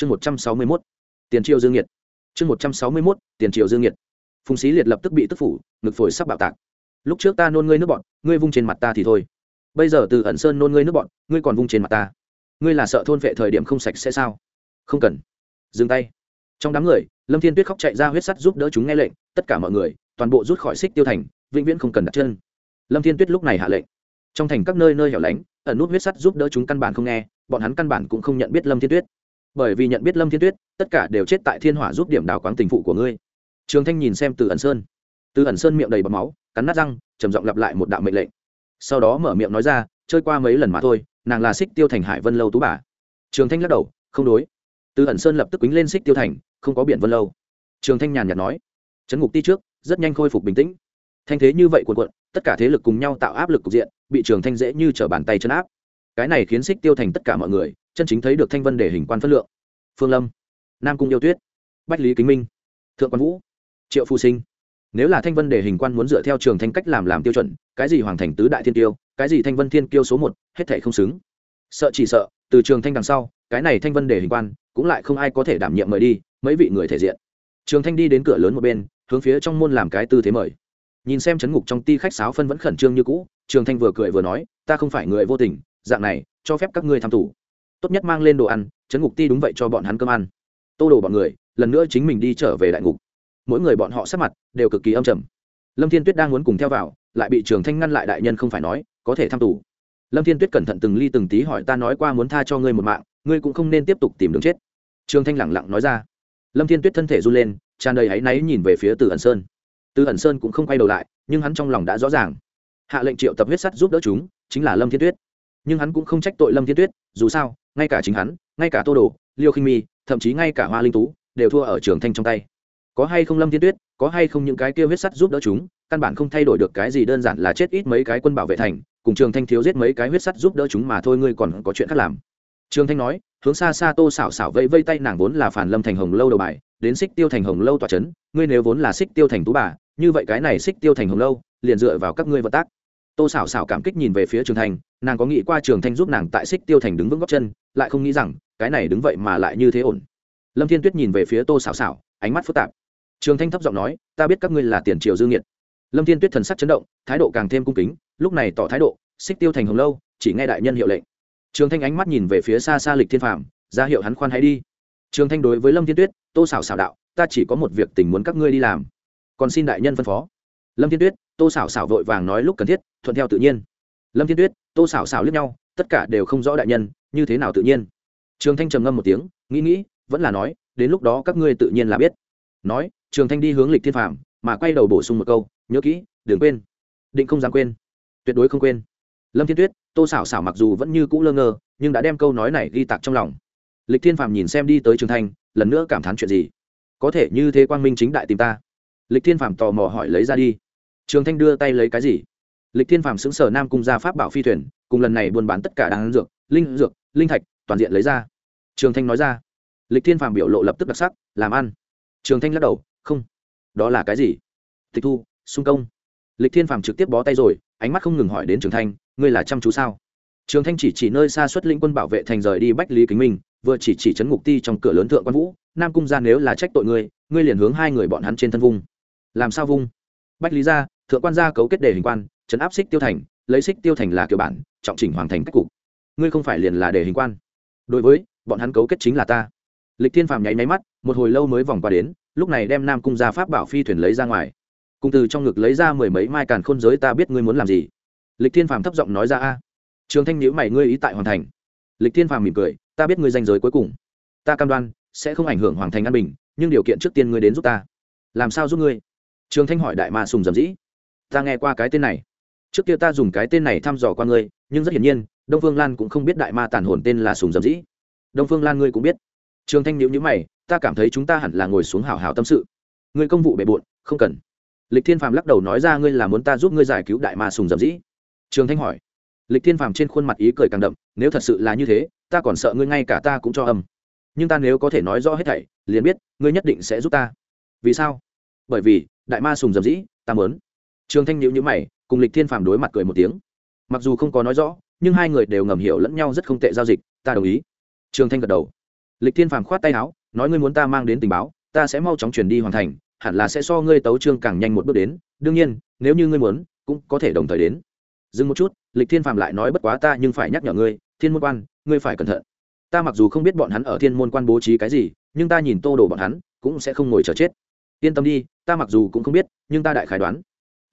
chương một trăm sáu mươi mốt, tiền triều dương nhiệt. Chương một trăm sáu mươi mốt, tiền triều dương nhiệt. Phùng xí liệt lập tức bị tức phủ, ngực phổi sắp bạo tạc. Lúc trước ta nôn ngươi nước bọn, ngươi vung trên mặt ta thì thôi. Bây giờ từ ẩn sơn nôn ngươi nước bọn, ngươi còn vung trên mặt ta. Ngươi là sợ thôn vệ thời điểm không sạch sẽ sao? Không cần. Dừng tay. Trong đám người, lâm thiên tuyết khóc chạy ra huyết sắt giúp đỡ chúng nghe lệnh, tất cả mọi người, toàn bộ rút khỏi xích tiêu thành, vĩnh viễn không cần đặt chân. Lâm thiên tuyết lúc này hạ lệnh. Trong thành các nơi nơi hẻo lánh, ẩn nút huyết sắt giúp đỡ chúng căn bản không nghe, bọn hắn căn bản cũng không nhận biết lâm thiên tuyết bởi vì nhận biết lâm thiên tuyết, tất cả đều chết tại thiên hỏa giúp điểm đào quáng tình phụ của ngươi. Trường thanh nhìn xem từ ẩn sơn. Từ ẩn sơn miệng đầy bọc máu, cắn nát răng, trầm giọng lặp lại một đạo mệnh lệnh. Sau đó mở miệng nói ra, chơi qua mấy lần mà thôi, nàng là xích tiêu thành hải vân lâu tú bà. Trường thanh lắc đầu, không đối. Từ ẩn sơn lập tức quýnh lên xích tiêu thành, không có biển vân lâu. Trường thanh nhàn nhạt nói, chấn ngục ti trước, rất nhanh khôi phục bình tĩnh. Thanh thế như vậy cuộn cuộn, tất cả thế lực cùng nhau tạo áp lực cục diện, bị trường thanh dễ như t r ở bàn tay chân áp. Cái này khiến xích tiêu thành tất cả mọi người chân chính thấy được thanh vân để hình quan phất lượng. Phương lâm, nam cung yêu tuyết, bách lý kính minh, thượng quan vũ, triệu phu sinh. Nếu là thanh vân để hình quan muốn dựa theo trường thanh cách làm làm tiêu chuẩn, cái gì hoàng thành tứ đại thiên tiêu cái gì thanh vân thiên kiêu số một, hết thể không xứng. Sợ chỉ sợ, từ trường thanh đằng sau, cái này thanh vân để hình quan cũng lại không ai có thể đảm nhiệm mời đi, mấy vị người thể diện. Trường thanh đi đến cửa lớn một bên, hướng phía trong môn làm cái tư thế mời. Nhìn xem chấn ngục trong ti khách sáo phân vẫn khẩn trương như cũ, trường thanh vừa cười vừa nói, ta không phải người vô tình, dạng này, cho phép các ngươi tham tù tốt nhất mang lên đồ ăn, chấn ngục ti đúng vậy cho bọn hắn cơm ăn. Tô đồ bọn người, lần nữa chính mình đi trở về đại ngục. Mỗi người bọn họ sắc mặt đều cực kỳ âm trầm. Lâm thiên tuyết đang muốn cùng theo vào, lại bị trường thanh ngăn lại đại nhân không phải nói, có thể tham tù. Lâm thiên tuyết cẩn thận từng ly từng tí hỏi ta nói qua muốn tha cho ngươi một mạng, ngươi cũng không nên tiếp tục tìm đường chết. Trường thanh lẳng lặng nói ra. Lâm thiên tuyết thân thể run lên, tràn đầy áy náy nhìn về phía từ ẩn sơn. Từ ẩn sơn cũng không quay đầu lại, nhưng hắn trong lòng đã rõ ràng. Hạ lệnh triệu tập huyết sắt giúp đỡ chúng, chính là lâm thiên tuyết nhưng hắn cũng không trách tội lâm thiên tuyết, dù sao, ngay cả chính hắn, ngay cả tô đồ, liêu khinh mi, thậm chí ngay cả hoa linh tú, đều thua ở trường thanh trong tay. Có hay không lâm thiên tuyết, có hay không những cái kia huyết sắt giúp đỡ chúng, căn bản không thay đổi được cái gì, đơn giản là chết ít mấy cái quân bảo vệ thành, cùng trường thanh thiếu giết mấy cái huyết sắt giúp đỡ chúng mà thôi, ngươi còn có chuyện khác làm. Trường thanh nói, hướng xa xa tô xảo xảo vẫy vây tay nàng vốn là phản lâm thành hồng lâu đầu bài, đến xích tiêu thành hồng lâu tòa c h ấ n ngươi nếu vốn là xích tiêu thành tú bà, như vậy cái này xích tiêu thành hồng lâu, liền dựa vào các ngươi vận tác tô xảo xảo cảm kích nhìn về phía trường thanh nàng có nghĩ qua trường thanh giúp nàng tại xích tiêu thành đứng vững góc chân, lại không nghĩ rằng, cái này đứng vậy mà lại như thế ổn. Lâm thiên tuyết nhìn về phía tô xảo xảo ánh mắt phức tạp. Trường thanh thấp giọng nói, ta biết các ngươi là tiền triều dương nhiệt lâm thiên tuyết thần sắc chấn động, thái độ càng thêm cung kính, lúc này tỏ thái độ, xích tiêu thành hồng lâu, chỉ nghe đại nhân hiệu lệnh. Trường thanh ánh mắt nhìn về phía xa xa lịch thiên phạm ra hiệu hắn khoan hãy đi. Trường thanh đối với lâm thiên tuyết, tô xảo xảo đạo, ta chỉ có một việc tình muốn các ngươi đi làm. Còn xin đại nhân phân phó. Lâm thiên tuyết tô xảo xảo vội vàng nói lúc cần thiết, thuận theo tự nhiên. Lâm thiên tuyết, tô xảo xảo lướt nhau, tất cả đều không rõ đại nhân, như thế nào tự nhiên? Trường thanh trầm ngâm một tiếng, nghĩ nghĩ, vẫn là nói, đến lúc đó các ngươi tự nhiên là biết. Nói, trường thanh đi hướng lịch thiên phạm mà quay đầu bổ sung một câu, nhớ kỹ, đừng quên. Định không dám quên. Tuyệt đối không quên. Lâm thiên tuyết, tô xảo xảo mặc dù vẫn như cũ lơ ngơ, nhưng đã đem câu nói này ghi tạc trong lòng. Lịch thiên Phạm nhìn xem đi tới trường thanh, lần nữa cảm thán chuyện gì? Có thể như thế quang minh chính đại tìm ta. Lịch thiên Phạm tò mò hỏi lấy ra đi trường thanh đưa tay lấy cái gì? Lịch thiên phàm xứng sở nam cung ra pháp bảo phi thuyền, cùng lần này buôn bán tất cả đan dược, linh dược, linh thạch, toàn diện lấy ra. Trường thanh nói ra. Lịch thiên phàm biểu lộ lập tức đặc sắc, làm ăn. Trường thanh lắc đầu, không, đó là cái gì? Tịch thu xung công. Lịch thiên phàm trực tiếp bó tay rồi, ánh mắt không ngừng hỏi đến trường thanh, ngươi là chăm chú sao? Trường thanh chỉ chỉ nơi xa xuất lĩnh quân bảo vệ thành rời đi bách lý kính minh, vừa chỉ chỉ chấn ngục ti trong cửa lớn thượng quan vũ, nam cung ra nếu là trách tội ngươi ngươi liền hướng hai người bọn hắn trên thân vung. Làm sao vung? Bách lý gia thượng quan gia cấu kết đề hình quan, chấn áp xích tiêu thành, lấy xích tiêu thành là kiểu bản, trọng chỉnh hoàn thành cách cục. Ngươi không phải liền là đề hình quan. Đối với, bọn hắn cấu kết chính là ta. Lịch thiên phàm nháy máy mắt, một hồi lâu mới vòng qua đến, lúc này đem nam cung gia pháp bảo phi thuyền lấy ra ngoài. Cung từ trong ngực lấy ra mười mấy mai càn khôn giới ta biết ngươi muốn làm gì. Lịch thiên phàm thấp giọng nói ra, a, trường thanh nhữ mày ngươi ý tại hoàn thành. Lịch thiên phàm mỉm cười, ta biết ngươi danh giới cuối cùng. Ta cam đoan, sẽ không ảnh hưởng hoàng thành an bình, nhưng điều kiện trước tiên ngươi đến giúp ta. Làm sao giúp ngươi? Trường thanh hỏi đại ma sùng dầm dĩ ta nghe qua cái tên này. Trước kia ta dùng cái tên này thăm dò qua ngươi, nhưng rất hiển nhiên, đông phương lan cũng không biết đại ma tàn hồn tên là sùng dầm dĩ. Đông phương lan ngươi cũng biết. Trường thanh nhữ nhữ mày, ta cảm thấy chúng ta hẳn là ngồi xuống hào hào tâm sự. Ngươi công vụ bề bộn, không cần. Lịch thiên phàm lắc đầu nói ra ngươi là muốn ta giúp ngươi giải cứu đại ma sùng dầm dĩ. Trường thanh hỏi. Lịch thiên phàm trên khuôn mặt ý cười càng đậm, nếu thật sự là như thế, ta còn sợ ngươi ngay cả ta cũng cho âm. Nhưng ta nếu có thể nói rõ hết thảy, liền biết, ngươi nhất định sẽ giúp ta. Vì sao? Bởi vì, đại ma sùng dầm dĩ, ta mớn trường thanh nhữ nhữ mày, cùng lịch thiên phàm đối mặt cười một tiếng. Mặc dù không có nói rõ, nhưng hai người đều ngầm hiểu lẫn nhau rất không tệ giao dịch, ta đồng ý. Trường thanh gật đầu. Lịch thiên phàm khoát tay áo, nói ngươi muốn ta mang đến tình báo, ta sẽ mau chóng chuyển đi hoàn thành, hẳn là sẽ so ngươi tấu trương càng nhanh một bước đến, đương nhiên, nếu như ngươi muốn, cũng có thể đồng thời đến. Dừng một chút, lịch thiên phàm lại nói bất quá ta nhưng phải nhắc nhở ngươi, thiên môn quan, ngươi phải cẩn thận. Ta mặc dù không biết bọn hắn ở thiên môn quan bố trí cái gì, nhưng ta nhìn tô đồ bọn hắn, cũng sẽ không ngồi chờ chết. Yên tâm đi, ta mặc dù cũng không biết, nhưng ta đại khái đoán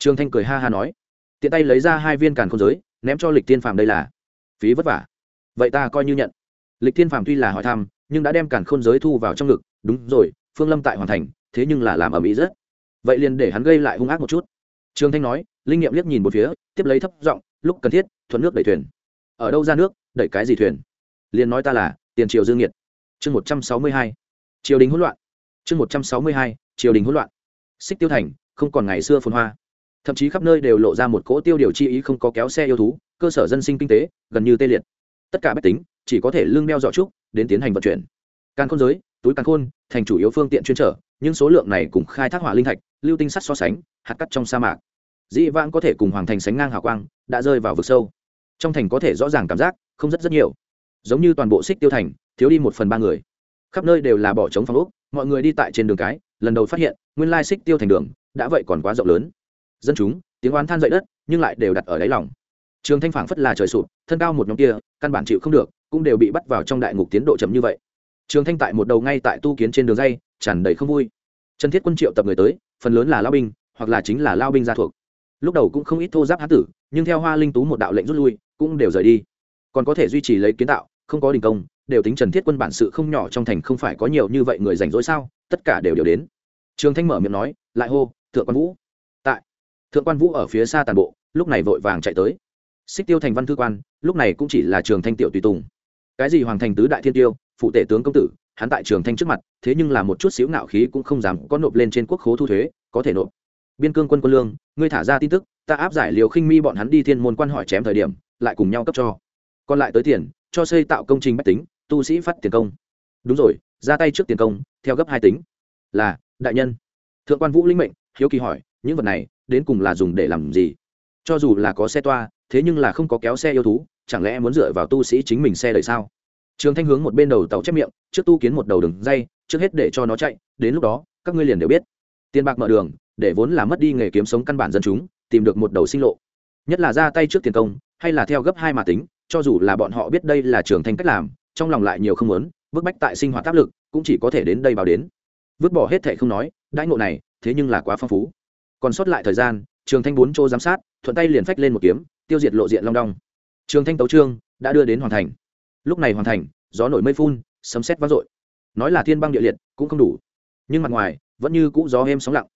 trường thanh cười ha ha nói, tiện tay lấy ra hai viên càn khôn giới, ném cho lịch thiên phàm đây là phí vất vả. Vậy ta coi như nhận. Lịch thiên phàm tuy là hỏi thăm, nhưng đã đem càn khôn giới thu vào trong ngực. Đúng rồi, phương lâm tại hoàn thành, thế nhưng là làm ở mỹ rất. Vậy liền để hắn gây lại hung ác một chút. Trường thanh nói, linh nghiệm liếc nhìn một phía, tiếp lấy thấp giọng, lúc cần thiết, thuận nước đẩy thuyền. Ở đâu ra nước, đẩy cái gì thuyền? Liền nói ta là, tiền triều dương nhiệt. Chương một trăm sáu mươi hai, triều đình hỗn loạn. Chương một trăm sáu mươi hai, triều đình hỗn loạn. Xích tiêu thành, không còn ngày xưa phồn hoa thậm chí khắp nơi đều lộ ra một cỗ tiêu điều chi ý không có kéo xe yêu thú, cơ sở dân sinh kinh tế, gần như tê liệt. Tất cả bách tính, chỉ có thể lương đeo dọ trúc, đến tiến hành vận chuyển. Càng khôn giới, túi càng khôn, thành chủ yếu phương tiện chuyên trở, nhưng số lượng này cùng khai thác hỏa linh thạch, lưu tinh sắt so sánh, hạt cắt trong sa mạc. Dĩ vãng có thể cùng hoàng thành sánh ngang hào quang, đã rơi vào vực sâu. Trong thành có thể rõ ràng cảm giác, không rất rất nhiều. Giống như toàn bộ xích tiêu thành, thiếu đi một phần ba người. Khắp nơi đều là bỏ trống phòng úc mọi người đi tại trên đường cái, lần đầu phát hiện, nguyên lai xích tiêu thành đường, đã vậy còn quá rộng lớn dân chúng, tiếng oán than dậy đất, nhưng lại đều đặt ở đáy lòng. Trường thanh phảng phất là trời sụp, thân cao một nhóm kia, căn bản chịu không được, cũng đều bị bắt vào trong đại ngục tiến độ chậm như vậy. Trường thanh tại một đầu ngay tại tu kiến trên đường dây, tràn đầy không vui. Trần thiết quân triệu tập người tới, phần lớn là lao binh, hoặc là chính là lao binh gia thuộc. Lúc đầu cũng không ít thô giáp hán tử, nhưng theo hoa linh tú một đạo lệnh rút lui, cũng đều rời đi. Còn có thể duy trì lấy kiến tạo, không có đình công, đều tính trần thiết quân bản sự không nhỏ trong thành không phải có nhiều như vậy người rảnh rỗi sao, tất cả đều đều đến. Trường thanh mở miệng nói, lại hô, thượng quan vũ thượng quan vũ ở phía xa tàn bộ, lúc này vội vàng chạy tới. Xích tiêu thành văn thư quan, lúc này cũng chỉ là trường thanh tiểu tùy tùng. Cái gì hoàng thành tứ đại thiên tiêu, phụ tể tướng công tử, hắn tại trường thanh trước mặt, thế nhưng là một chút xíu nạo khí cũng không dám có nộp lên trên quốc khố thu thuế, có thể nộp. Biên cương quân quân lương, ngươi thả ra tin tức, ta áp giải liều khinh mi bọn hắn đi thiên môn quan hỏi chém thời điểm, lại cùng nhau cấp cho. Còn lại tới tiền, cho xây tạo công trình bách tính, tu sĩ phát tiền công. Đúng rồi, ra tay trước tiền công, theo gấp hai tính. Là, đại nhân. Thượng quan vũ linh mệnh, hiếu kỳ hỏi, những vật này đến cùng là dùng để làm gì? Cho dù là có xe toa, thế nhưng là không có kéo xe yêu thú, chẳng lẽ muốn dựa vào tu sĩ chính mình xe đời sao? Trường thanh hướng một bên đầu tàu chép miệng, trước tu kiến một đầu đường dây, trước hết để cho nó chạy, đến lúc đó, các ngươi liền đều biết. Tiền bạc mở đường, để vốn là mất đi nghề kiếm sống căn bản dân chúng, tìm được một đầu sinh lộ. Nhất là ra tay trước tiền công, hay là theo gấp hai mà tính, cho dù là bọn họ biết đây là trường thanh cách làm, trong lòng lại nhiều không muốn, bức bách tại sinh hoạt áp lực, cũng chỉ có thể đến đây báo đến. Vứt bỏ hết thệ không nói, đãi ngộ này, thế nhưng là quá phong phú còn sót lại thời gian, trường thanh bốn chỗ giám sát, thuận tay liền phách lên một kiếm, tiêu diệt lộ diện long đong. Trường thanh tấu trương, đã đưa đến hoàn thành. Lúc này hoàn thành, gió nổi mây phun, sấm sét vang dội. Nói là thiên băng địa liệt, cũng không đủ. Nhưng mặt ngoài, vẫn như cũ gió êm sóng lặng.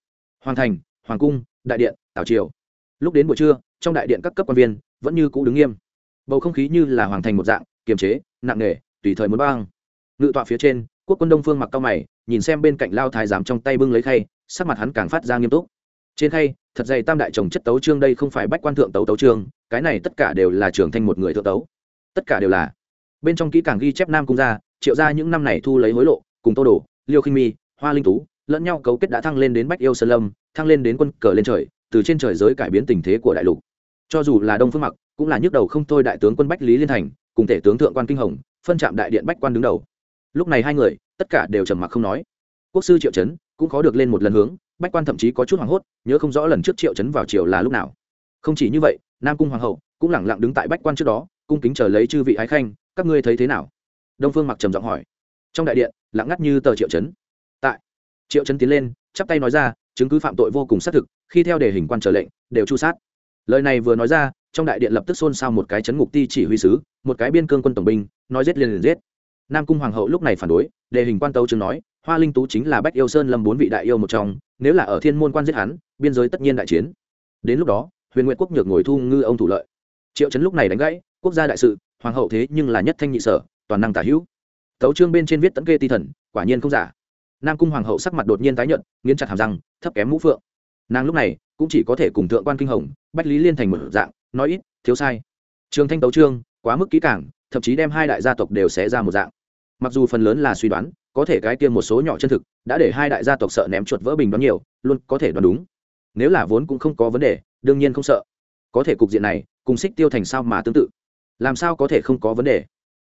Hoàn thành, hoàng cung, đại điện, tảo triều. Lúc đến buổi trưa, trong đại điện các cấp quan viên vẫn như cũ đứng nghiêm. Bầu không khí như là hoàng thành một dạng, kiềm chế, nặng nề, tùy thời muốn băng. Ngự tọa phía trên, quốc quân đông phương mặc cao mày, nhìn xem bên cạnh lao thái giám trong tay bưng lấy khay, sắc mặt hắn càng phát ra nghiêm túc trên khay, thật dày tam đại chồng chất tấu trương đây không phải bách quan thượng tấu tấu trương, cái này tất cả đều là trưởng thanh một người thượng tấu. Tất cả đều là. Bên trong kỹ càng ghi chép nam cung gia, triệu ra những năm này thu lấy hối lộ, cùng tô đồ, liêu khinh mi, hoa linh tú, lẫn nhau cấu kết đã thăng lên đến bách yêu sơn lâm, thăng lên đến quân cờ lên trời, từ trên trời giới cải biến tình thế của đại lục. Cho dù là đông phương mặc, cũng là nhức đầu không thôi đại tướng quân bách lý liên thành, cùng tể tướng thượng quan kinh hồng, phân trạm đại điện bách quan đứng đầu. Lúc này hai người, tất cả đều trầm mặc không nói. Quốc sư triệu trấn cũng khó được lên một lần hướng, bách quan thậm chí có chút hoảng hốt, nhớ không rõ lần trước triệu chấn vào triều là lúc nào. Không chỉ như vậy, nam cung hoàng hậu cũng lẳng lặng đứng tại bách quan trước đó, cung kính chờ lấy chư vị ái khanh, các ngươi thấy thế nào? Đông phương mặc trầm giọng hỏi. Trong đại điện, lặng ngắt như tờ triệu chấn. tại, triệu chấn tiến lên, chắp tay nói ra, chứng cứ phạm tội vô cùng xác thực, khi theo đề hình quan trở lệnh, đều chu sát. Lời này vừa nói ra, trong đại điện lập tức xôn xao một cái chấn ngục ti chỉ huy sứ, một cái biên cương quân tổng binh, nói giết liền liền giết. Nam cung hoàng hậu lúc này phản đối đề hình quan tấu chứng nói, hoa linh tú chính là bách yêu sơn lâm bốn vị đại yêu một trong, nếu là ở thiên môn quan giết hắn, biên giới tất nhiên đại chiến. Đến lúc đó, huyền nguyện quốc nhược ngồi thu ngư ông thủ lợi. Triệu chấn lúc này đánh gãy, quốc gia đại sự, hoàng hậu thế nhưng là nhất thanh nhị sở, toàn năng tả hữu. Tấu trương bên trên viết tấn kê ti thần, quả nhiên không giả. Nam cung hoàng hậu sắc mặt đột nhiên tái nhuận nghiến chặt hàm răng, thấp kém mũ phượng. Nàng lúc này, cũng chỉ có thể cùng thượng quan kinh hồng, bách lý liên thành một dạng, nói ít, thiếu sai. Trường thanh tấu trương quá mức kỹ cảng thậm chí đem hai đại gia tộc đều xé ra một dạng mặc dù phần lớn là suy đoán, có thể cái tiêm một số nhỏ chân thực đã để hai đại gia tộc sợ ném chuột vỡ bình đoán nhiều, luôn có thể đoán đúng. Nếu là vốn cũng không có vấn đề, đương nhiên không sợ. Có thể cục diện này, cùng xích tiêu thành sao mà tương tự. Làm sao có thể không có vấn đề?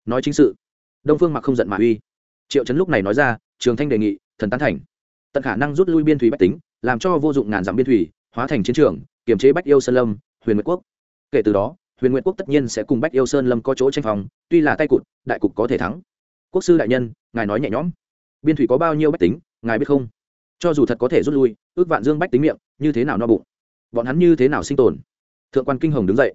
Nói chính sự, đông phương mặc không giận mà uy. Triệu chấn lúc này nói ra, trường thanh đề nghị, thần tán thành. Tận khả năng rút lui biên thủy bách tính, làm cho vô dụng ngàn dặm biên thủy, hóa thành chiến trường, kiềm chế bách yêu sơn lâm, huyền nguyệt quốc. Kể từ đó, huyền nguyệt quốc tất nhiên sẽ cùng bách yêu sơn lâm có chỗ tranh phòng tuy là tay cụt, đại cục có thể thắng quốc sư đại nhân, ngài nói nhẹ nhõm. Biên thủy có bao nhiêu bách tính, ngài biết không? Cho dù thật có thể rút lui, ước vạn dương bách tính miệng, như thế nào no bụng? Bọn hắn như thế nào sinh tồn? Thượng quan kinh hồng đứng dậy.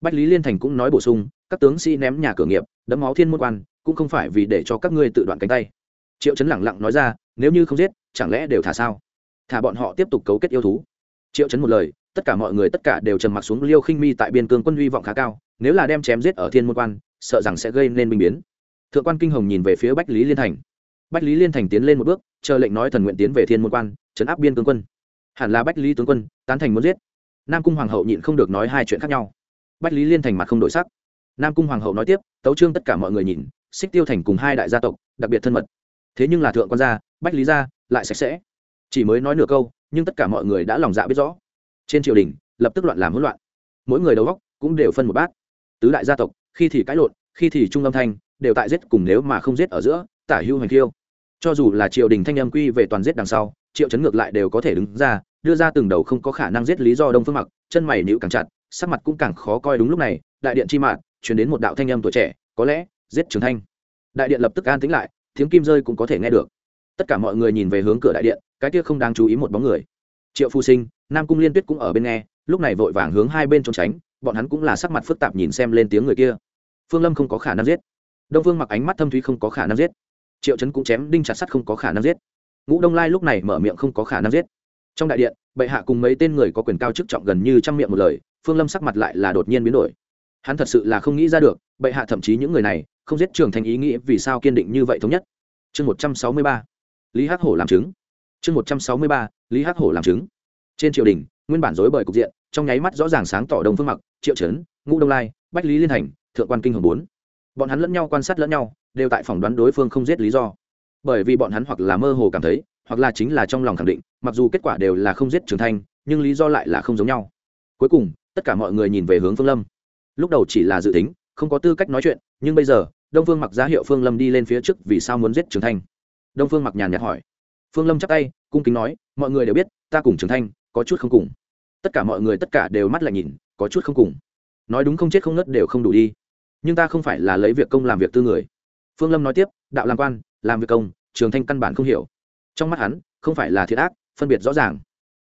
Bách lý liên thành cũng nói bổ sung, các tướng sĩ ném nhà cửa nghiệp, đấm máu thiên môn quan, cũng không phải vì để cho các ngươi tự đoạn cánh tay. Triệu chấn lẳng lặng nói ra, nếu như không giết, chẳng lẽ đều thả sao? Thả bọn họ tiếp tục cấu kết yêu thú. Triệu chấn một lời, tất cả mọi người tất cả đều trầm mặc xuống liêu khinh mi tại biên cương quân hy vọng khá cao, nếu là đem chém giết ở thiên môn quan, sợ rằng sẽ gây nên binh biến thượng quan kinh hồng nhìn về phía bách lý liên thành. Bách lý liên thành tiến lên một bước, chờ lệnh nói thần nguyện tiến về thiên môn quan chấn áp biên tướng quân. Hẳn là bách lý tướng quân, tán thành muốn giết. Nam cung hoàng hậu nhịn không được nói hai chuyện khác nhau. Bách lý liên thành mặt không đổi sắc. Nam cung hoàng hậu nói tiếp, tấu trương tất cả mọi người nhìn, xích tiêu thành cùng hai đại gia tộc, đặc biệt thân mật. Thế nhưng là thượng quan gia, bách lý gia, lại sạch sẽ. Chỉ mới nói nửa câu, nhưng tất cả mọi người đã lòng dạ biết rõ. Trên triều đình, lập tức loạn làm hỗn loạn. Mỗi người đầu góc cũng đều phân một bát. Tứ đại gia tộc, khi thì cãi lộn, khi thì trung âm thanh đều tại giết cùng nếu mà không giết ở giữa, tả hưu hành khiêu. Cho dù là triều đình thanh âm quy về toàn giết đằng sau, triệu chấn ngược lại đều có thể đứng ra, đưa ra từng đầu không có khả năng giết lý do đông phương mặc, chân mày nữ càng chặt, sắc mặt cũng càng khó coi đúng lúc này, đại điện chi mạng chuyển đến một đạo thanh âm tuổi trẻ, có lẽ, giết trường thanh. Đại điện lập tức an tính lại, tiếng kim rơi cũng có thể nghe được. Tất cả mọi người nhìn về hướng cửa đại điện, cái kia không đáng chú ý một bóng người. Triệu phu sinh, nam cung liên tuyết cũng ở bên nghe, lúc này vội vàng hướng hai bên trốn tránh, bọn hắn cũng là sắc mặt phức tạp nhìn xem lên tiếng người kia. Phương lâm không có khả năng giết đông Vương mặc ánh mắt thâm thúy không có khả năng giết triệu chấn cũng chém đinh chặt sắt không có khả năng giết ngũ đông lai lúc này mở miệng không có khả năng giết trong đại điện bệ hạ cùng mấy tên người có quyền cao chức trọng gần như trăm miệng một lời phương lâm sắc mặt lại là đột nhiên biến đổi hắn thật sự là không nghĩ ra được bệ hạ thậm chí những người này không giết trường thành ý nghĩ vì sao kiên định như vậy thống nhất chương một trăm sáu mươi ba lý hắc hổ làm chứng chương một trăm sáu mươi ba lý hắc hổ làm chứng trên triều đình nguyên bản dối bời cục diện trong nháy mắt rõ ràng sáng tỏ đông phương mặc triệu trấn ngũ đông lai bách lý liên thành thượng quan kinh hồng bốn bọn hắn lẫn nhau quan sát lẫn nhau, đều tại phỏng đoán đối phương không giết lý do. Bởi vì bọn hắn hoặc là mơ hồ cảm thấy, hoặc là chính là trong lòng khẳng định, mặc dù kết quả đều là không giết trường thanh nhưng lý do lại là không giống nhau. Cuối cùng, tất cả mọi người nhìn về hướng phương lâm. Lúc đầu chỉ là dự tính, không có tư cách nói chuyện, nhưng bây giờ, đông phương mặc giá hiệu phương lâm đi lên phía trước vì sao muốn giết trường thanh đông phương mặc nhàn nhạt hỏi. Phương lâm chắp tay, cung kính nói, mọi người đều biết, ta cùng trường thanh có chút không cùng. Tất cả mọi người tất cả đều mắt lại nhìn, có chút không cùng. Nói đúng không chết không ngất đều không đủ đi nhưng ta không phải là lấy việc công làm việc tư người. Phương lâm nói tiếp, đạo làm quan, làm việc công, trường thanh căn bản không hiểu. Trong mắt hắn, không phải là thiệt ác, phân biệt rõ ràng.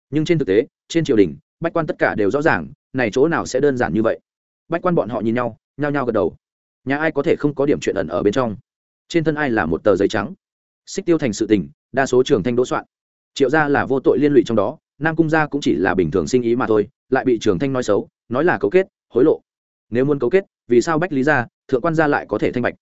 Nhưng trên thực tế, trên triều đình, bách quan tất cả đều rõ ràng, này chỗ nào sẽ đơn giản như vậy? Bách quan bọn họ nhìn nhau, nhao nhao gật đầu. Nhà ai có thể không có điểm chuyện ẩn ở bên trong? Trên thân ai là một tờ giấy trắng? Xích tiêu thành sự tình, đa số trường thanh đỗ soạn. Triệu gia là vô tội liên lụy trong đó, nam cung gia cũng chỉ là bình thường sinh ý mà thôi, lại bị trường thanh nói xấu, nói là cấu kết, hối lộ. Nếu muốn cấu kết vì sao bách lý gia, thượng quan gia lại có thể thanh bạch?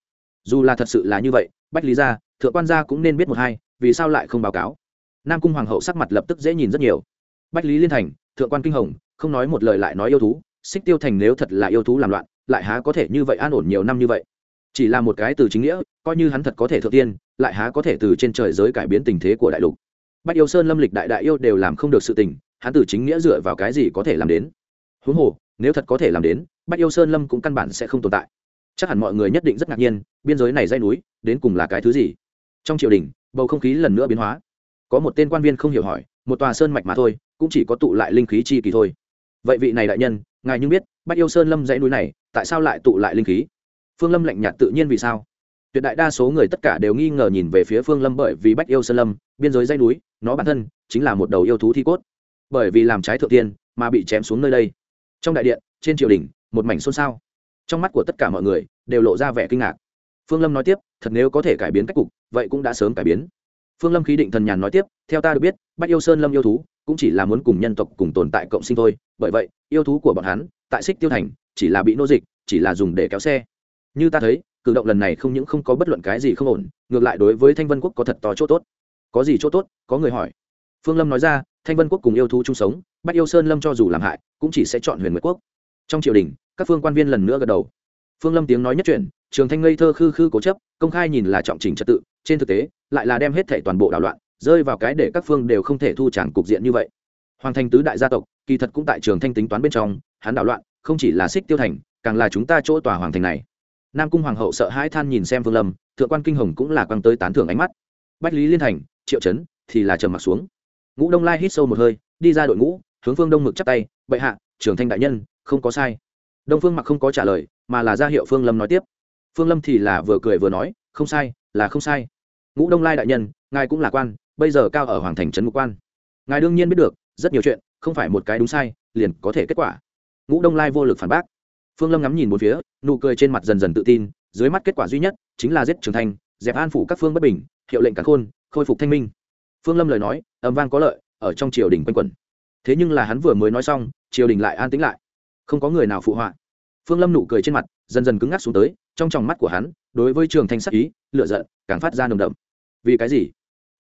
Dù là thật sự là như vậy, bách lý gia, thượng quan gia cũng nên biết một hai, vì sao lại không báo cáo? Nam cung hoàng hậu sắc mặt lập tức dễ nhìn rất nhiều. Bách lý liên thành, thượng quan kinh hồng, không nói một lời lại nói yêu thú, xích tiêu thành nếu thật là yêu thú làm loạn, lại há có thể như vậy an ổn nhiều năm như vậy? Chỉ là một cái từ chính nghĩa, coi như hắn thật có thể thượng tiên, lại há có thể từ trên trời giới cải biến tình thế của đại lục? Bách yêu sơn lâm lịch đại đại yêu đều làm không được sự tình, hắn từ chính nghĩa dựa vào cái gì có thể làm đến? Huống hồ nếu thật có thể làm đến, bách yêu sơn lâm cũng căn bản sẽ không tồn tại. Chắc hẳn mọi người nhất định rất ngạc nhiên, biên giới này dây núi, đến cùng là cái thứ gì? Trong triều đình, bầu không khí lần nữa biến hóa. Có một tên quan viên không hiểu hỏi, một tòa sơn mạch mà thôi, cũng chỉ có tụ lại linh khí chi kỳ thôi. Vậy vị này đại nhân, ngài nhưng biết, bách yêu sơn lâm dãy núi này, tại sao lại tụ lại linh khí? Phương lâm lạnh nhạt tự nhiên vì sao? Tuyệt đại đa số người tất cả đều nghi ngờ nhìn về phía phương lâm bởi vì bách yêu sơn lâm, biên giới dãy núi, nó bản thân chính là một đầu yêu thú thi cốt. Bởi vì làm trái thượng tiên, mà bị chém xuống nơi đây trong đại điện, trên triều đình, một mảnh xôn xao. Trong mắt của tất cả mọi người, đều lộ ra vẻ kinh ngạc. Phương lâm nói tiếp, thật nếu có thể cải biến cách cục, vậy cũng đã sớm cải biến. Phương lâm khí định thần nhàn nói tiếp, theo ta được biết, bách yêu sơn lâm yêu thú, cũng chỉ là muốn cùng nhân tộc cùng tồn tại cộng sinh thôi. Bởi vậy, yêu thú của bọn hắn, tại xích tiêu thành, chỉ là bị nô dịch, chỉ là dùng để kéo xe. Như ta thấy, cử động lần này không những không có bất luận cái gì không ổn, ngược lại đối với thanh vân quốc có thật to chỗ tốt. Có gì chỗ tốt? có người hỏi. Phương lâm nói ra thanh vân quốc cùng yêu thú chung sống bách yêu sơn lâm cho dù làm hại cũng chỉ sẽ chọn huyền nguyệt quốc. Trong triều đình các phương quan viên lần nữa gật đầu. Phương lâm tiếng nói nhất truyền, trường thanh ngây thơ khư khư cố chấp công khai nhìn là trọng trình trật tự trên thực tế lại là đem hết thể toàn bộ đảo loạn rơi vào cái để các phương đều không thể thu tràn cục diện như vậy. Hoàng thành tứ đại gia tộc kỳ thật cũng tại trường thanh tính toán bên trong hắn đảo loạn không chỉ là xích tiêu thành càng là chúng ta chỗ tòa hoàng thành này. Nam cung hoàng hậu sợ hãi than nhìn xem phương lâm thượng quan kinh hồng cũng là quăng tới tán thưởng ánh mắt. Bách lý liên thành triệu chấn thì là trầm mặc xuống ngũ đông lai hít sâu một hơi, đi ra đội ngũ, hướng phương đông mực chắp tay, bệ hạ, trưởng thanh đại nhân, không có sai. Đông phương mặc không có trả lời, mà là ra hiệu phương lâm nói tiếp. Phương lâm thì là vừa cười vừa nói, không sai, là không sai. Ngũ đông lai đại nhân, ngài cũng là quan, bây giờ cao ở hoàng thành trấn mục quan. Ngài đương nhiên biết được, rất nhiều chuyện, không phải một cái đúng sai, liền có thể kết quả. Ngũ đông lai vô lực phản bác. Phương lâm ngắm nhìn một phía, nụ cười trên mặt dần dần tự tin, dưới mắt kết quả duy nhất chính là giết trường thanh dẹp an phủ các phương bất bình, hiệu lệnh cả khôn, khôi phục thanh minh phương lâm lời nói, âm vang có lợi, ở trong triều đình quanh quẩn. Thế nhưng là hắn vừa mới nói xong, triều đình lại an tĩnh lại. Không có người nào phụ họa. Phương lâm nụ cười trên mặt, dần dần cứng ngắc xuống tới, trong tròng mắt của hắn, đối với trường thanh sắc ý lựa giận, càng phát ra nồng đậm. Vì cái gì?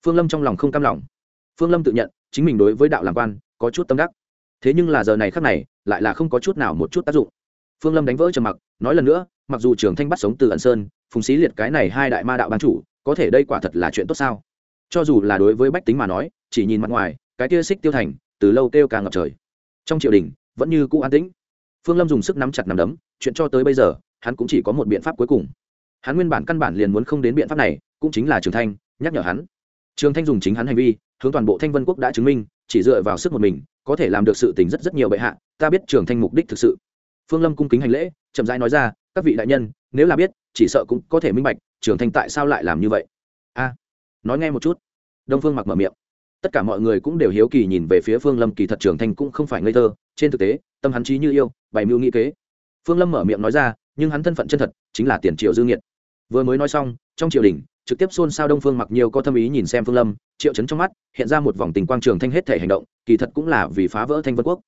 Phương lâm trong lòng không cam lòng. Phương lâm tự nhận, chính mình đối với đạo làm quan, có chút tâm đắc. Thế nhưng là giờ này khác này, lại là không có chút nào một chút tác dụng. Phương lâm đánh vỡ trầm mặc, nói lần nữa, mặc dù trường thanh bắt sống từ ẩn sơn, phùng xí liệt cái này hai đại ma đạo ban chủ, có thể đây quả thật là chuyện tốt sao? Cho dù là đối với bách tính mà nói, chỉ nhìn mặt ngoài, cái Tia xích tiêu thành, từ lâu kêu càng ngập trời. Trong triều đình, vẫn như cũ an tĩnh. Phương lâm dùng sức nắm chặt nắm đấm, chuyện cho tới bây giờ, hắn cũng chỉ có một biện pháp cuối cùng. Hắn nguyên bản căn bản liền muốn không đến biện pháp này, cũng chính là trường thanh, nhắc nhở hắn. Trường thanh dùng chính hắn hành vi, hướng toàn bộ thanh vân quốc đã chứng minh, chỉ dựa vào sức một mình, có thể làm được sự tình rất rất nhiều bệ hạ, ta biết trường thanh mục đích thực sự. Phương lâm cung kính hành lễ, chậm rãi nói ra, các vị đại nhân, nếu là biết, chỉ sợ cũng có thể minh bạch, trường thanh tại sao lại làm như vậy? A nói nghe một chút. Đông phương mặc mở miệng. Tất cả mọi người cũng đều hiếu kỳ nhìn về phía phương lâm kỳ thật trường thanh cũng không phải ngây thơ, trên thực tế, tâm hắn trí như yêu, bày mưu nghĩ kế. Phương lâm mở miệng nói ra, nhưng hắn thân phận chân thật, chính là tiền triệu dương nhiệt vừa mới nói xong, trong triều đình, trực tiếp xôn xao đông phương mặc nhiều có tâm ý nhìn xem phương lâm, triệu chấn trong mắt, hiện ra một vòng tình quang trường thanh hết thể hành động, kỳ thật cũng là vì phá vỡ thanh vân quốc.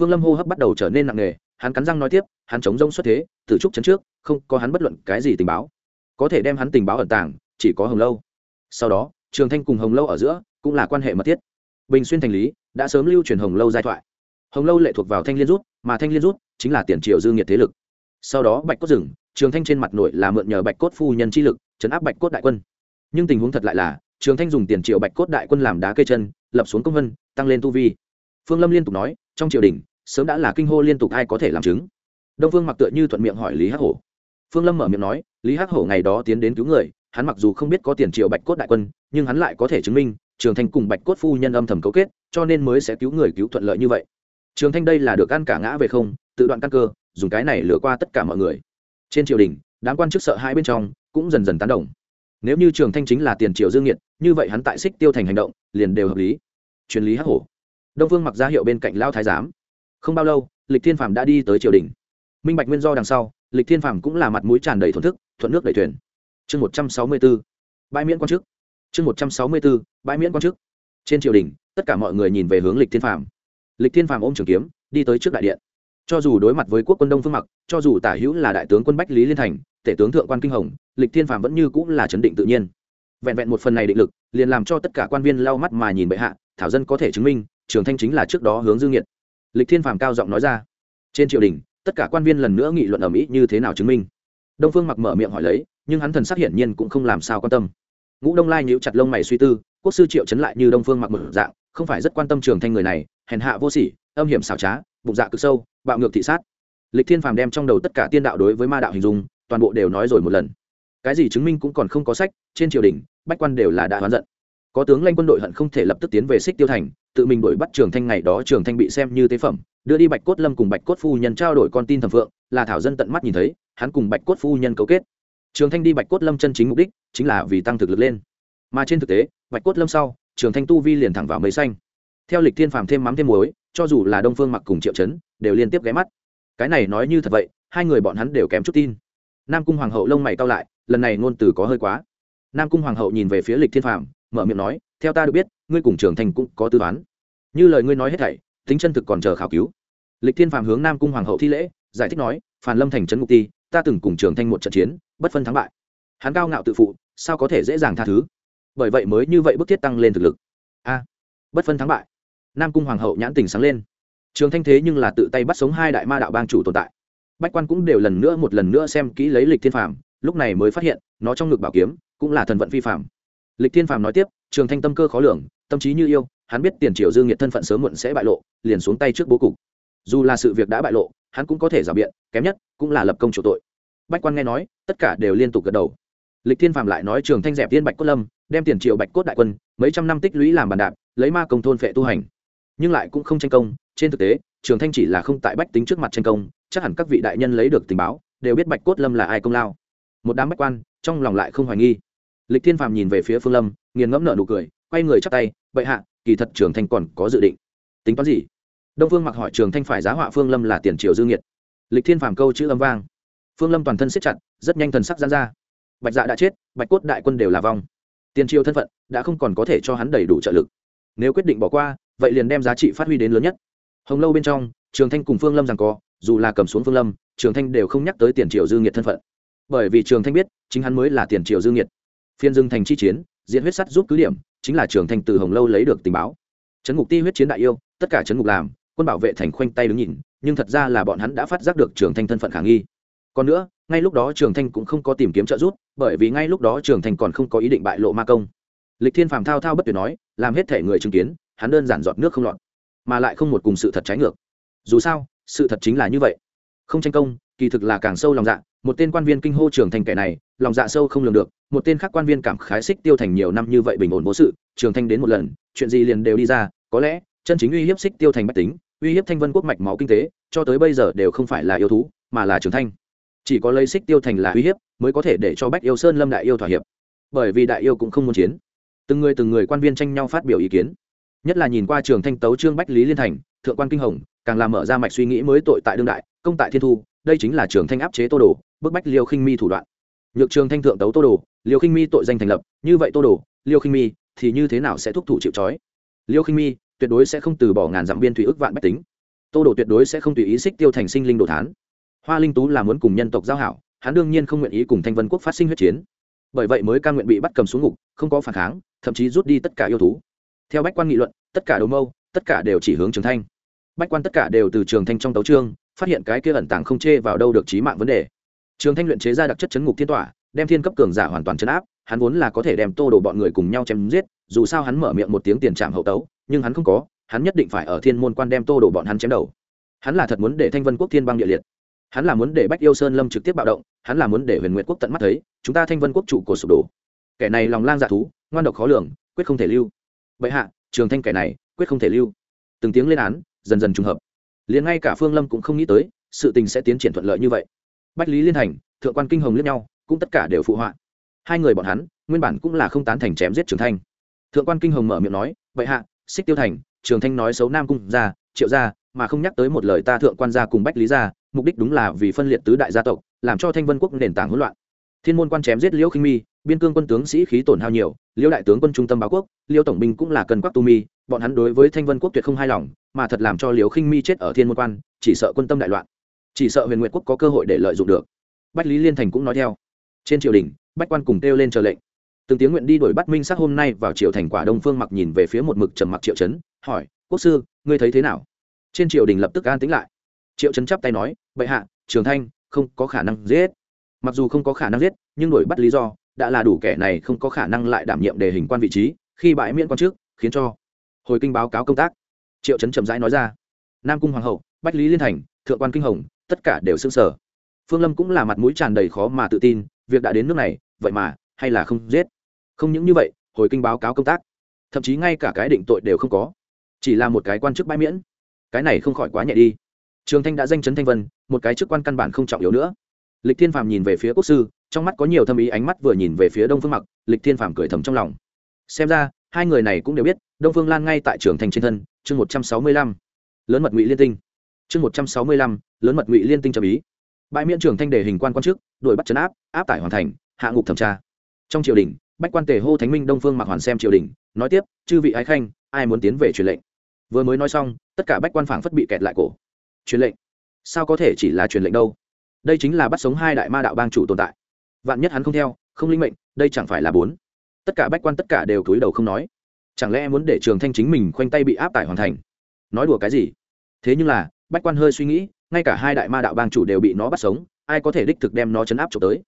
Phương lâm hô hấp bắt đầu trở nên nặng nề, hắn cắn răng nói tiếp, hắn chống rông xuất thế, từ trúc chấn trước, không có hắn bất luận cái gì tình báo. Có thể đem hắn tình báo ẩn tàng, chỉ có hồng lâu sau đó, trường thanh cùng hồng lâu ở giữa cũng là quan hệ mật thiết. Bình xuyên thành lý, đã sớm lưu truyền hồng lâu giai thoại. Hồng lâu lệ thuộc vào thanh liên rút, mà thanh liên rút chính là tiền triệu dư nghiệt thế lực. Sau đó, bạch cốt rừng trường thanh trên mặt nội là mượn nhờ bạch cốt phu nhân chi lực chấn áp bạch cốt đại quân. Nhưng tình huống thật lại là, trường thanh dùng tiền triệu bạch cốt đại quân làm đá cây chân, lập xuống công vân, tăng lên tu vi. Phương lâm liên tục nói, trong triều đình, sớm đã là kinh hô liên tục ai có thể làm chứng. Đông phương mặc tựa như thuận miệng hỏi lý hắc hổ. Phương lâm mở miệng nói, lý hắc hổ ngày đó tiến đến cứu người hắn mặc dù không biết có tiền triệu bạch cốt đại quân, nhưng hắn lại có thể chứng minh, trường thanh cùng bạch cốt phu nhân âm thầm cấu kết, cho nên mới sẽ cứu người cứu thuận lợi như vậy. Trường thanh đây là được ăn cả ngã về không, tự đoạn căn cơ, dùng cái này lừa qua tất cả mọi người. Trên triều đình, đám quan chức sợ hai bên trong, cũng dần dần tán đồng. Nếu như trường thanh chính là tiền triệu dương nhiệt như vậy hắn tại xích tiêu thành hành động, liền đều hợp lý. Truyền lý hắc hổ. Đông vương mặc ra hiệu bên cạnh lao thái giám. Không bao lâu, lịch thiên phàm đã đi tới triều đình. Minh bạch nguyên do đằng sau, lịch thiên phàm cũng là mặt mũi tràn đầy thổn thức, thuận nước đẩy thuyền chương một trăm sáu mươi b ố bãi miễn quan chức. Chương một trăm sáu mươi b ố bãi miễn quan chức. Trên triều đình, tất cả mọi người nhìn về hướng lịch thiên phàm. Lịch thiên phàm ôm trường kiếm, đi tới trước đại điện. Cho dù đối mặt với quốc quân đông phương mặc, cho dù tả hữu là đại tướng quân bách lý liên thành, tể tướng thượng quan kinh hồng, lịch thiên phàm vẫn như cũng là chấn định tự nhiên. Vẹn vẹn một phần này định lực, liền làm cho tất cả quan viên lau mắt mà nhìn bệ hạ, thảo dân có thể chứng minh, trường thanh chính là trước đó hướng dương nhiệt lịch thiên phàm cao giọng nói ra. Trên triều đình, tất cả quan viên lần nữa nghị luận ở mỹ như thế nào chứng minh? Đông phương mặc mở miệng hỏi lấy nhưng hắn thần sắc hiển nhiên cũng không làm sao quan tâm. Ngũ đông lai nhíu chặt lông mày suy tư, quốc sư triệu chấn lại như đông phương mặc một dạng, không phải rất quan tâm trường thanh người này, hèn hạ vô sỉ, âm hiểm xảo trá, bụng dạ cực sâu, bạo ngược thị sát. Lịch thiên phàm đem trong đầu tất cả tiên đạo đối với ma đạo hình dung, toàn bộ đều nói rồi một lần. Cái gì chứng minh cũng còn không có sách, trên triều đình, bách quan đều là đã hoán giận. Có tướng lanh quân đội hận không thể lập tức tiến về xích tiêu thành, tự mình đuổi bắt trường thanh ngày đó trường thanh bị xem như tế phẩm, đưa đi bạch cốt lâm cùng bạch cốt phu nhân trao đổi con tin thẩm phượng, là thảo dân tận mắt nhìn thấy, hắn cùng bạch cốt phu nhân cấu kết trường thanh đi bạch cốt lâm chân chính mục đích chính là vì tăng thực lực lên. Mà trên thực tế, bạch cốt lâm sau, trường thanh tu vi liền thẳng vào mây xanh. Theo lịch thiên phàm thêm mắm thêm muối, cho dù là đông phương mặc cùng triệu chấn đều liên tiếp ghé mắt. Cái này nói như thật vậy, hai người bọn hắn đều kém chút tin. Nam cung hoàng hậu lông mày cao lại, lần này ngôn từ có hơi quá. Nam cung hoàng hậu nhìn về phía lịch thiên phàm, mở miệng nói, theo ta được biết, ngươi cùng trường thành cũng có tư toán. Như lời ngươi nói hết thảy, tính chân thực còn chờ khảo cứu. Lịch thiên phàm hướng nam cung hoàng hậu thi lễ, giải thích nói, phàn lâm thành trấn mục ti ta từng cùng trường thanh một trận chiến, bất phân thắng bại. Hắn cao ngạo tự phụ, sao có thể dễ dàng tha thứ? Bởi vậy mới như vậy bức thiết tăng lên thực lực. A, bất phân thắng bại. Nam cung hoàng hậu nhãn tình sáng lên. Trường thanh thế nhưng là tự tay bắt sống hai đại ma đạo bang chủ tồn tại. Bách quan cũng đều lần nữa một lần nữa xem kỹ lấy lịch thiên phàm, lúc này mới phát hiện, nó trong ngực bảo kiếm cũng là thần vận phi phàm. Lịch thiên phàm nói tiếp, trường thanh tâm cơ khó lường, tâm trí như yêu, hắn biết tiền triều dương nhiệt thân phận sớm muộn sẽ bại lộ, liền xuống tay trước bố cục. Dù là sự việc đã bại lộ, hắn cũng có thể giả biện, kém nhất cũng là lập công chủ tội bách quan nghe nói, tất cả đều liên tục gật đầu. Lịch thiên phạm lại nói trường thanh dẹp tiên bạch cốt lâm, đem tiền triệu bạch cốt đại quân, mấy trăm năm tích lũy làm bàn đạp, lấy ma công thôn phệ tu hành. Nhưng lại cũng không tranh công, trên thực tế, trường thanh chỉ là không tại bách tính trước mặt tranh công, chắc hẳn các vị đại nhân lấy được tình báo, đều biết bạch cốt lâm là ai công lao. Một đám bách quan, trong lòng lại không hoài nghi. Lịch thiên Phạm nhìn về phía phương lâm, nghiền ngẫm nợ nụ cười, quay người chắp tay vậy hạ, kỳ thật trường thanh còn có dự định. Tính toán gì? Đông phương mặc hỏi trường thanh phải giá họa phương lâm là tiền triều dương nhiệt. Lịch thiên Phạm câu chữ âm vang phương lâm toàn thân siết chặt, rất nhanh thần sắc gian ra. Bạch dạ đã chết, bạch cốt đại quân đều là vong. Tiền triều thân phận đã không còn có thể cho hắn đầy đủ trợ lực. Nếu quyết định bỏ qua, vậy liền đem giá trị phát huy đến lớn nhất. Hồng lâu bên trong, trường thanh cùng phương lâm rằng có, dù là cầm xuống phương lâm, trường thanh đều không nhắc tới tiền triều dư nghiệt thân phận. Bởi vì trường thanh biết, chính hắn mới là tiền triều dư nghiệt. Phiên dưng thành chi chiến diễn huyết sắt giúp cứ điểm, chính là trường thanh từ hồng lâu lấy được tình báo. Trấn ngục ti huyết chiến đại yêu, tất cả trấn ngục làm, quân bảo vệ thành khoanh tay đứng nhìn, nhưng thật ra là bọn hắn đã phát giác được trường thanh thân phận khả nghi còn nữa, ngay lúc đó trường thanh cũng không có tìm kiếm trợ giúp, bởi vì ngay lúc đó trường thanh còn không có ý định bại lộ ma công. Lịch thiên phàm thao thao bất tuyệt nói, làm hết thể người chứng kiến, hắn đơn giản giọt nước không lọt, mà lại không một cùng sự thật trái ngược. Dù sao, sự thật chính là như vậy. Không tranh công, kỳ thực là càng sâu lòng dạ một tên quan viên kinh hô trường thành kẻ này, lòng dạ sâu không lường được, một tên khác quan viên cảm khái xích tiêu thành nhiều năm như vậy bình ổn vô sự, trường thanh đến một lần, chuyện gì liền đều đi ra, có lẽ, chân chính uy hiếp xích tiêu thành bách tính, uy hiếp thanh vân quốc mạch máu kinh tế, cho tới bây giờ đều không phải là yêu thú, mà là trường thanh chỉ có lấy xích tiêu thành là uy hiếp, mới có thể để cho bách yêu sơn lâm đại yêu thỏa hiệp. Bởi vì đại yêu cũng không muốn chiến. Từng người từng người quan viên tranh nhau phát biểu ý kiến. Nhất là nhìn qua trường thanh tấu trương bách lý liên thành, thượng quan kinh hồng, càng làm mở ra mạch suy nghĩ mới tội tại đương đại, công tại thiên thu, đây chính là trường thanh áp chế tô đồ, bức bách liêu khinh mi thủ đoạn. Nhược trường thanh thượng tấu tô đồ, liêu khinh mi tội danh thành lập, như vậy tô đồ, liêu khinh mi thì như thế nào sẽ thúc thủ chịu trói? Liêu khinh mi tuyệt đối sẽ không từ bỏ ngàn dặm biên thủy ức vạn bách tính. Tô đồ tuyệt đối sẽ không tùy ý xích tiêu thành sinh linh đồ thán hoa linh tú là muốn cùng nhân tộc giao hảo, hắn đương nhiên không nguyện ý cùng thanh vân quốc phát sinh huyết chiến. Bởi vậy mới ca nguyện bị bắt cầm xuống ngục, không có phản kháng, thậm chí rút đi tất cả yêu thú. Theo bách quan nghị luận, tất cả đầu mâu, tất cả đều chỉ hướng trường thanh. Bách quan tất cả đều từ trường thanh trong tấu trương, phát hiện cái kia ẩn tàng không chê vào đâu được trí mạng vấn đề. Trường thanh luyện chế ra đặc chất chấn ngục thiên tỏa, đem thiên cấp cường giả hoàn toàn chấn áp, hắn vốn là có thể đem tô đổ bọn người cùng nhau chém giết, dù sao hắn mở miệng một tiếng tiền trạm hậu tấu, nhưng hắn không có, hắn nhất định phải ở thiên môn quan đem tô đổ bọn hắn chém đầu. Hắn là thật muốn để thanh vân quốc thiên băng địa liệt hắn là muốn để bách yêu sơn lâm trực tiếp bạo động, hắn là muốn để huyền nguyệt quốc tận mắt thấy, chúng ta thanh vân quốc chủ của sụp đổ. Kẻ này lòng lang dạ thú, ngoan độc khó lường, quyết không thể lưu. Vậy hạ, trường thanh kẻ này, quyết không thể lưu. Từng tiếng lên án, dần dần trùng hợp. Liền ngay cả phương lâm cũng không nghĩ tới, sự tình sẽ tiến triển thuận lợi như vậy. Bách lý liên thành thượng quan kinh hồng liếc nhau, cũng tất cả đều phụ họa. Hai người bọn hắn, nguyên bản cũng là không tán thành chém giết trường thanh. Thượng quan kinh hồng mở miệng nói vậy hạ, xích tiêu thành, trường thanh nói xấu nam cung ra triệu ra mà không nhắc tới một lời ta thượng quan gia cùng bách lý gia mục đích đúng là vì phân liệt tứ đại gia tộc, làm cho thanh vân quốc nền tảng hỗn loạn. Thiên môn quan chém giết liễu khinh mi, biên cương quân tướng sĩ khí tổn hao nhiều, liễu đại tướng quân trung tâm báo quốc, liễu tổng binh cũng là cần quắc tu mi, bọn hắn đối với thanh vân quốc tuyệt không hài lòng, mà thật làm cho liễu khinh mi chết ở thiên môn quan, chỉ sợ quân tâm đại loạn, chỉ sợ huyền nguyệt quốc có cơ hội để lợi dụng được. Bách lý liên thành cũng nói theo. Trên triều đình, bách quan cùng kêu lên chờ lệnh. Từng tiếng nguyện đi đuổi bắt minh sắc hôm nay vào triều thành quả đông phương mặc nhìn về phía một mực trầm mặc triệu chấn, hỏi, quốc sư, ngươi thấy thế nào? Trên triều đình lập tức an tính lại. Triệu chấn chắp tay nói bệ hạ, trường thanh, không có khả năng giết. Mặc dù không có khả năng giết, nhưng đuổi bắt lý do, đã là đủ kẻ này không có khả năng lại đảm nhiệm đề hình quan vị trí, khi bãi miễn quan chức khiến cho hồi kinh báo cáo công tác. Triệu trấn chậm rãi nói ra. Nam cung hoàng hậu, bách lý liên thành, thượng quan kinh hồng, tất cả đều xưng sở phương lâm cũng là mặt mũi tràn đầy khó mà tự tin, việc đã đến nước này, vậy mà, hay là không giết? Không những như vậy, hồi kinh báo cáo công tác. Thậm chí ngay cả cái định tội đều không có. Chỉ là một cái quan chức bãi miễn. Cái này không khỏi quá nhẹ đi trường thanh đã danh chấn thanh vân, một cái chức quan căn bản không trọng yếu nữa. Lịch thiên phàm nhìn về phía quốc sư, trong mắt có nhiều thâm ý ánh mắt vừa nhìn về phía đông phương mặc, lịch thiên phàm cười thầm trong lòng. Xem ra, hai người này cũng đều biết, đông phương lan ngay tại trường thành trên thân, chương một trăm sáu mươi lăm. Lớn mật ngụy liên tinh. Chương một trăm sáu mươi lăm, lớn mật ngụy liên tinh cho bí bãi miễn trường thanh đề hình quan quan chức đội bắt chấn áp áp tải hoàn thành, hạ ngục thẩm tra. Trong triều đình, bách quan tề hô thánh minh đông phương mặc hoàn xem triều đình, nói tiếp, chư vị ái khanh, ai muốn tiến về truyền lệnh? Vừa mới nói xong, tất cả bách quan phảng phất bị kẹt lại cổ truyền lệnh. Sao có thể chỉ là truyền lệnh đâu? Đây chính là bắt sống hai đại ma đạo bang chủ tồn tại. Vạn nhất hắn không theo, không linh mệnh, đây chẳng phải là bốn. Tất cả bách quan tất cả đều cúi đầu không nói. Chẳng lẽ muốn để trường thanh chính mình khoanh tay bị áp tải hoàn thành? Nói đùa cái gì? Thế nhưng là, bách quan hơi suy nghĩ, ngay cả hai đại ma đạo bang chủ đều bị nó bắt sống, ai có thể đích thực đem nó chấn áp trộm tới?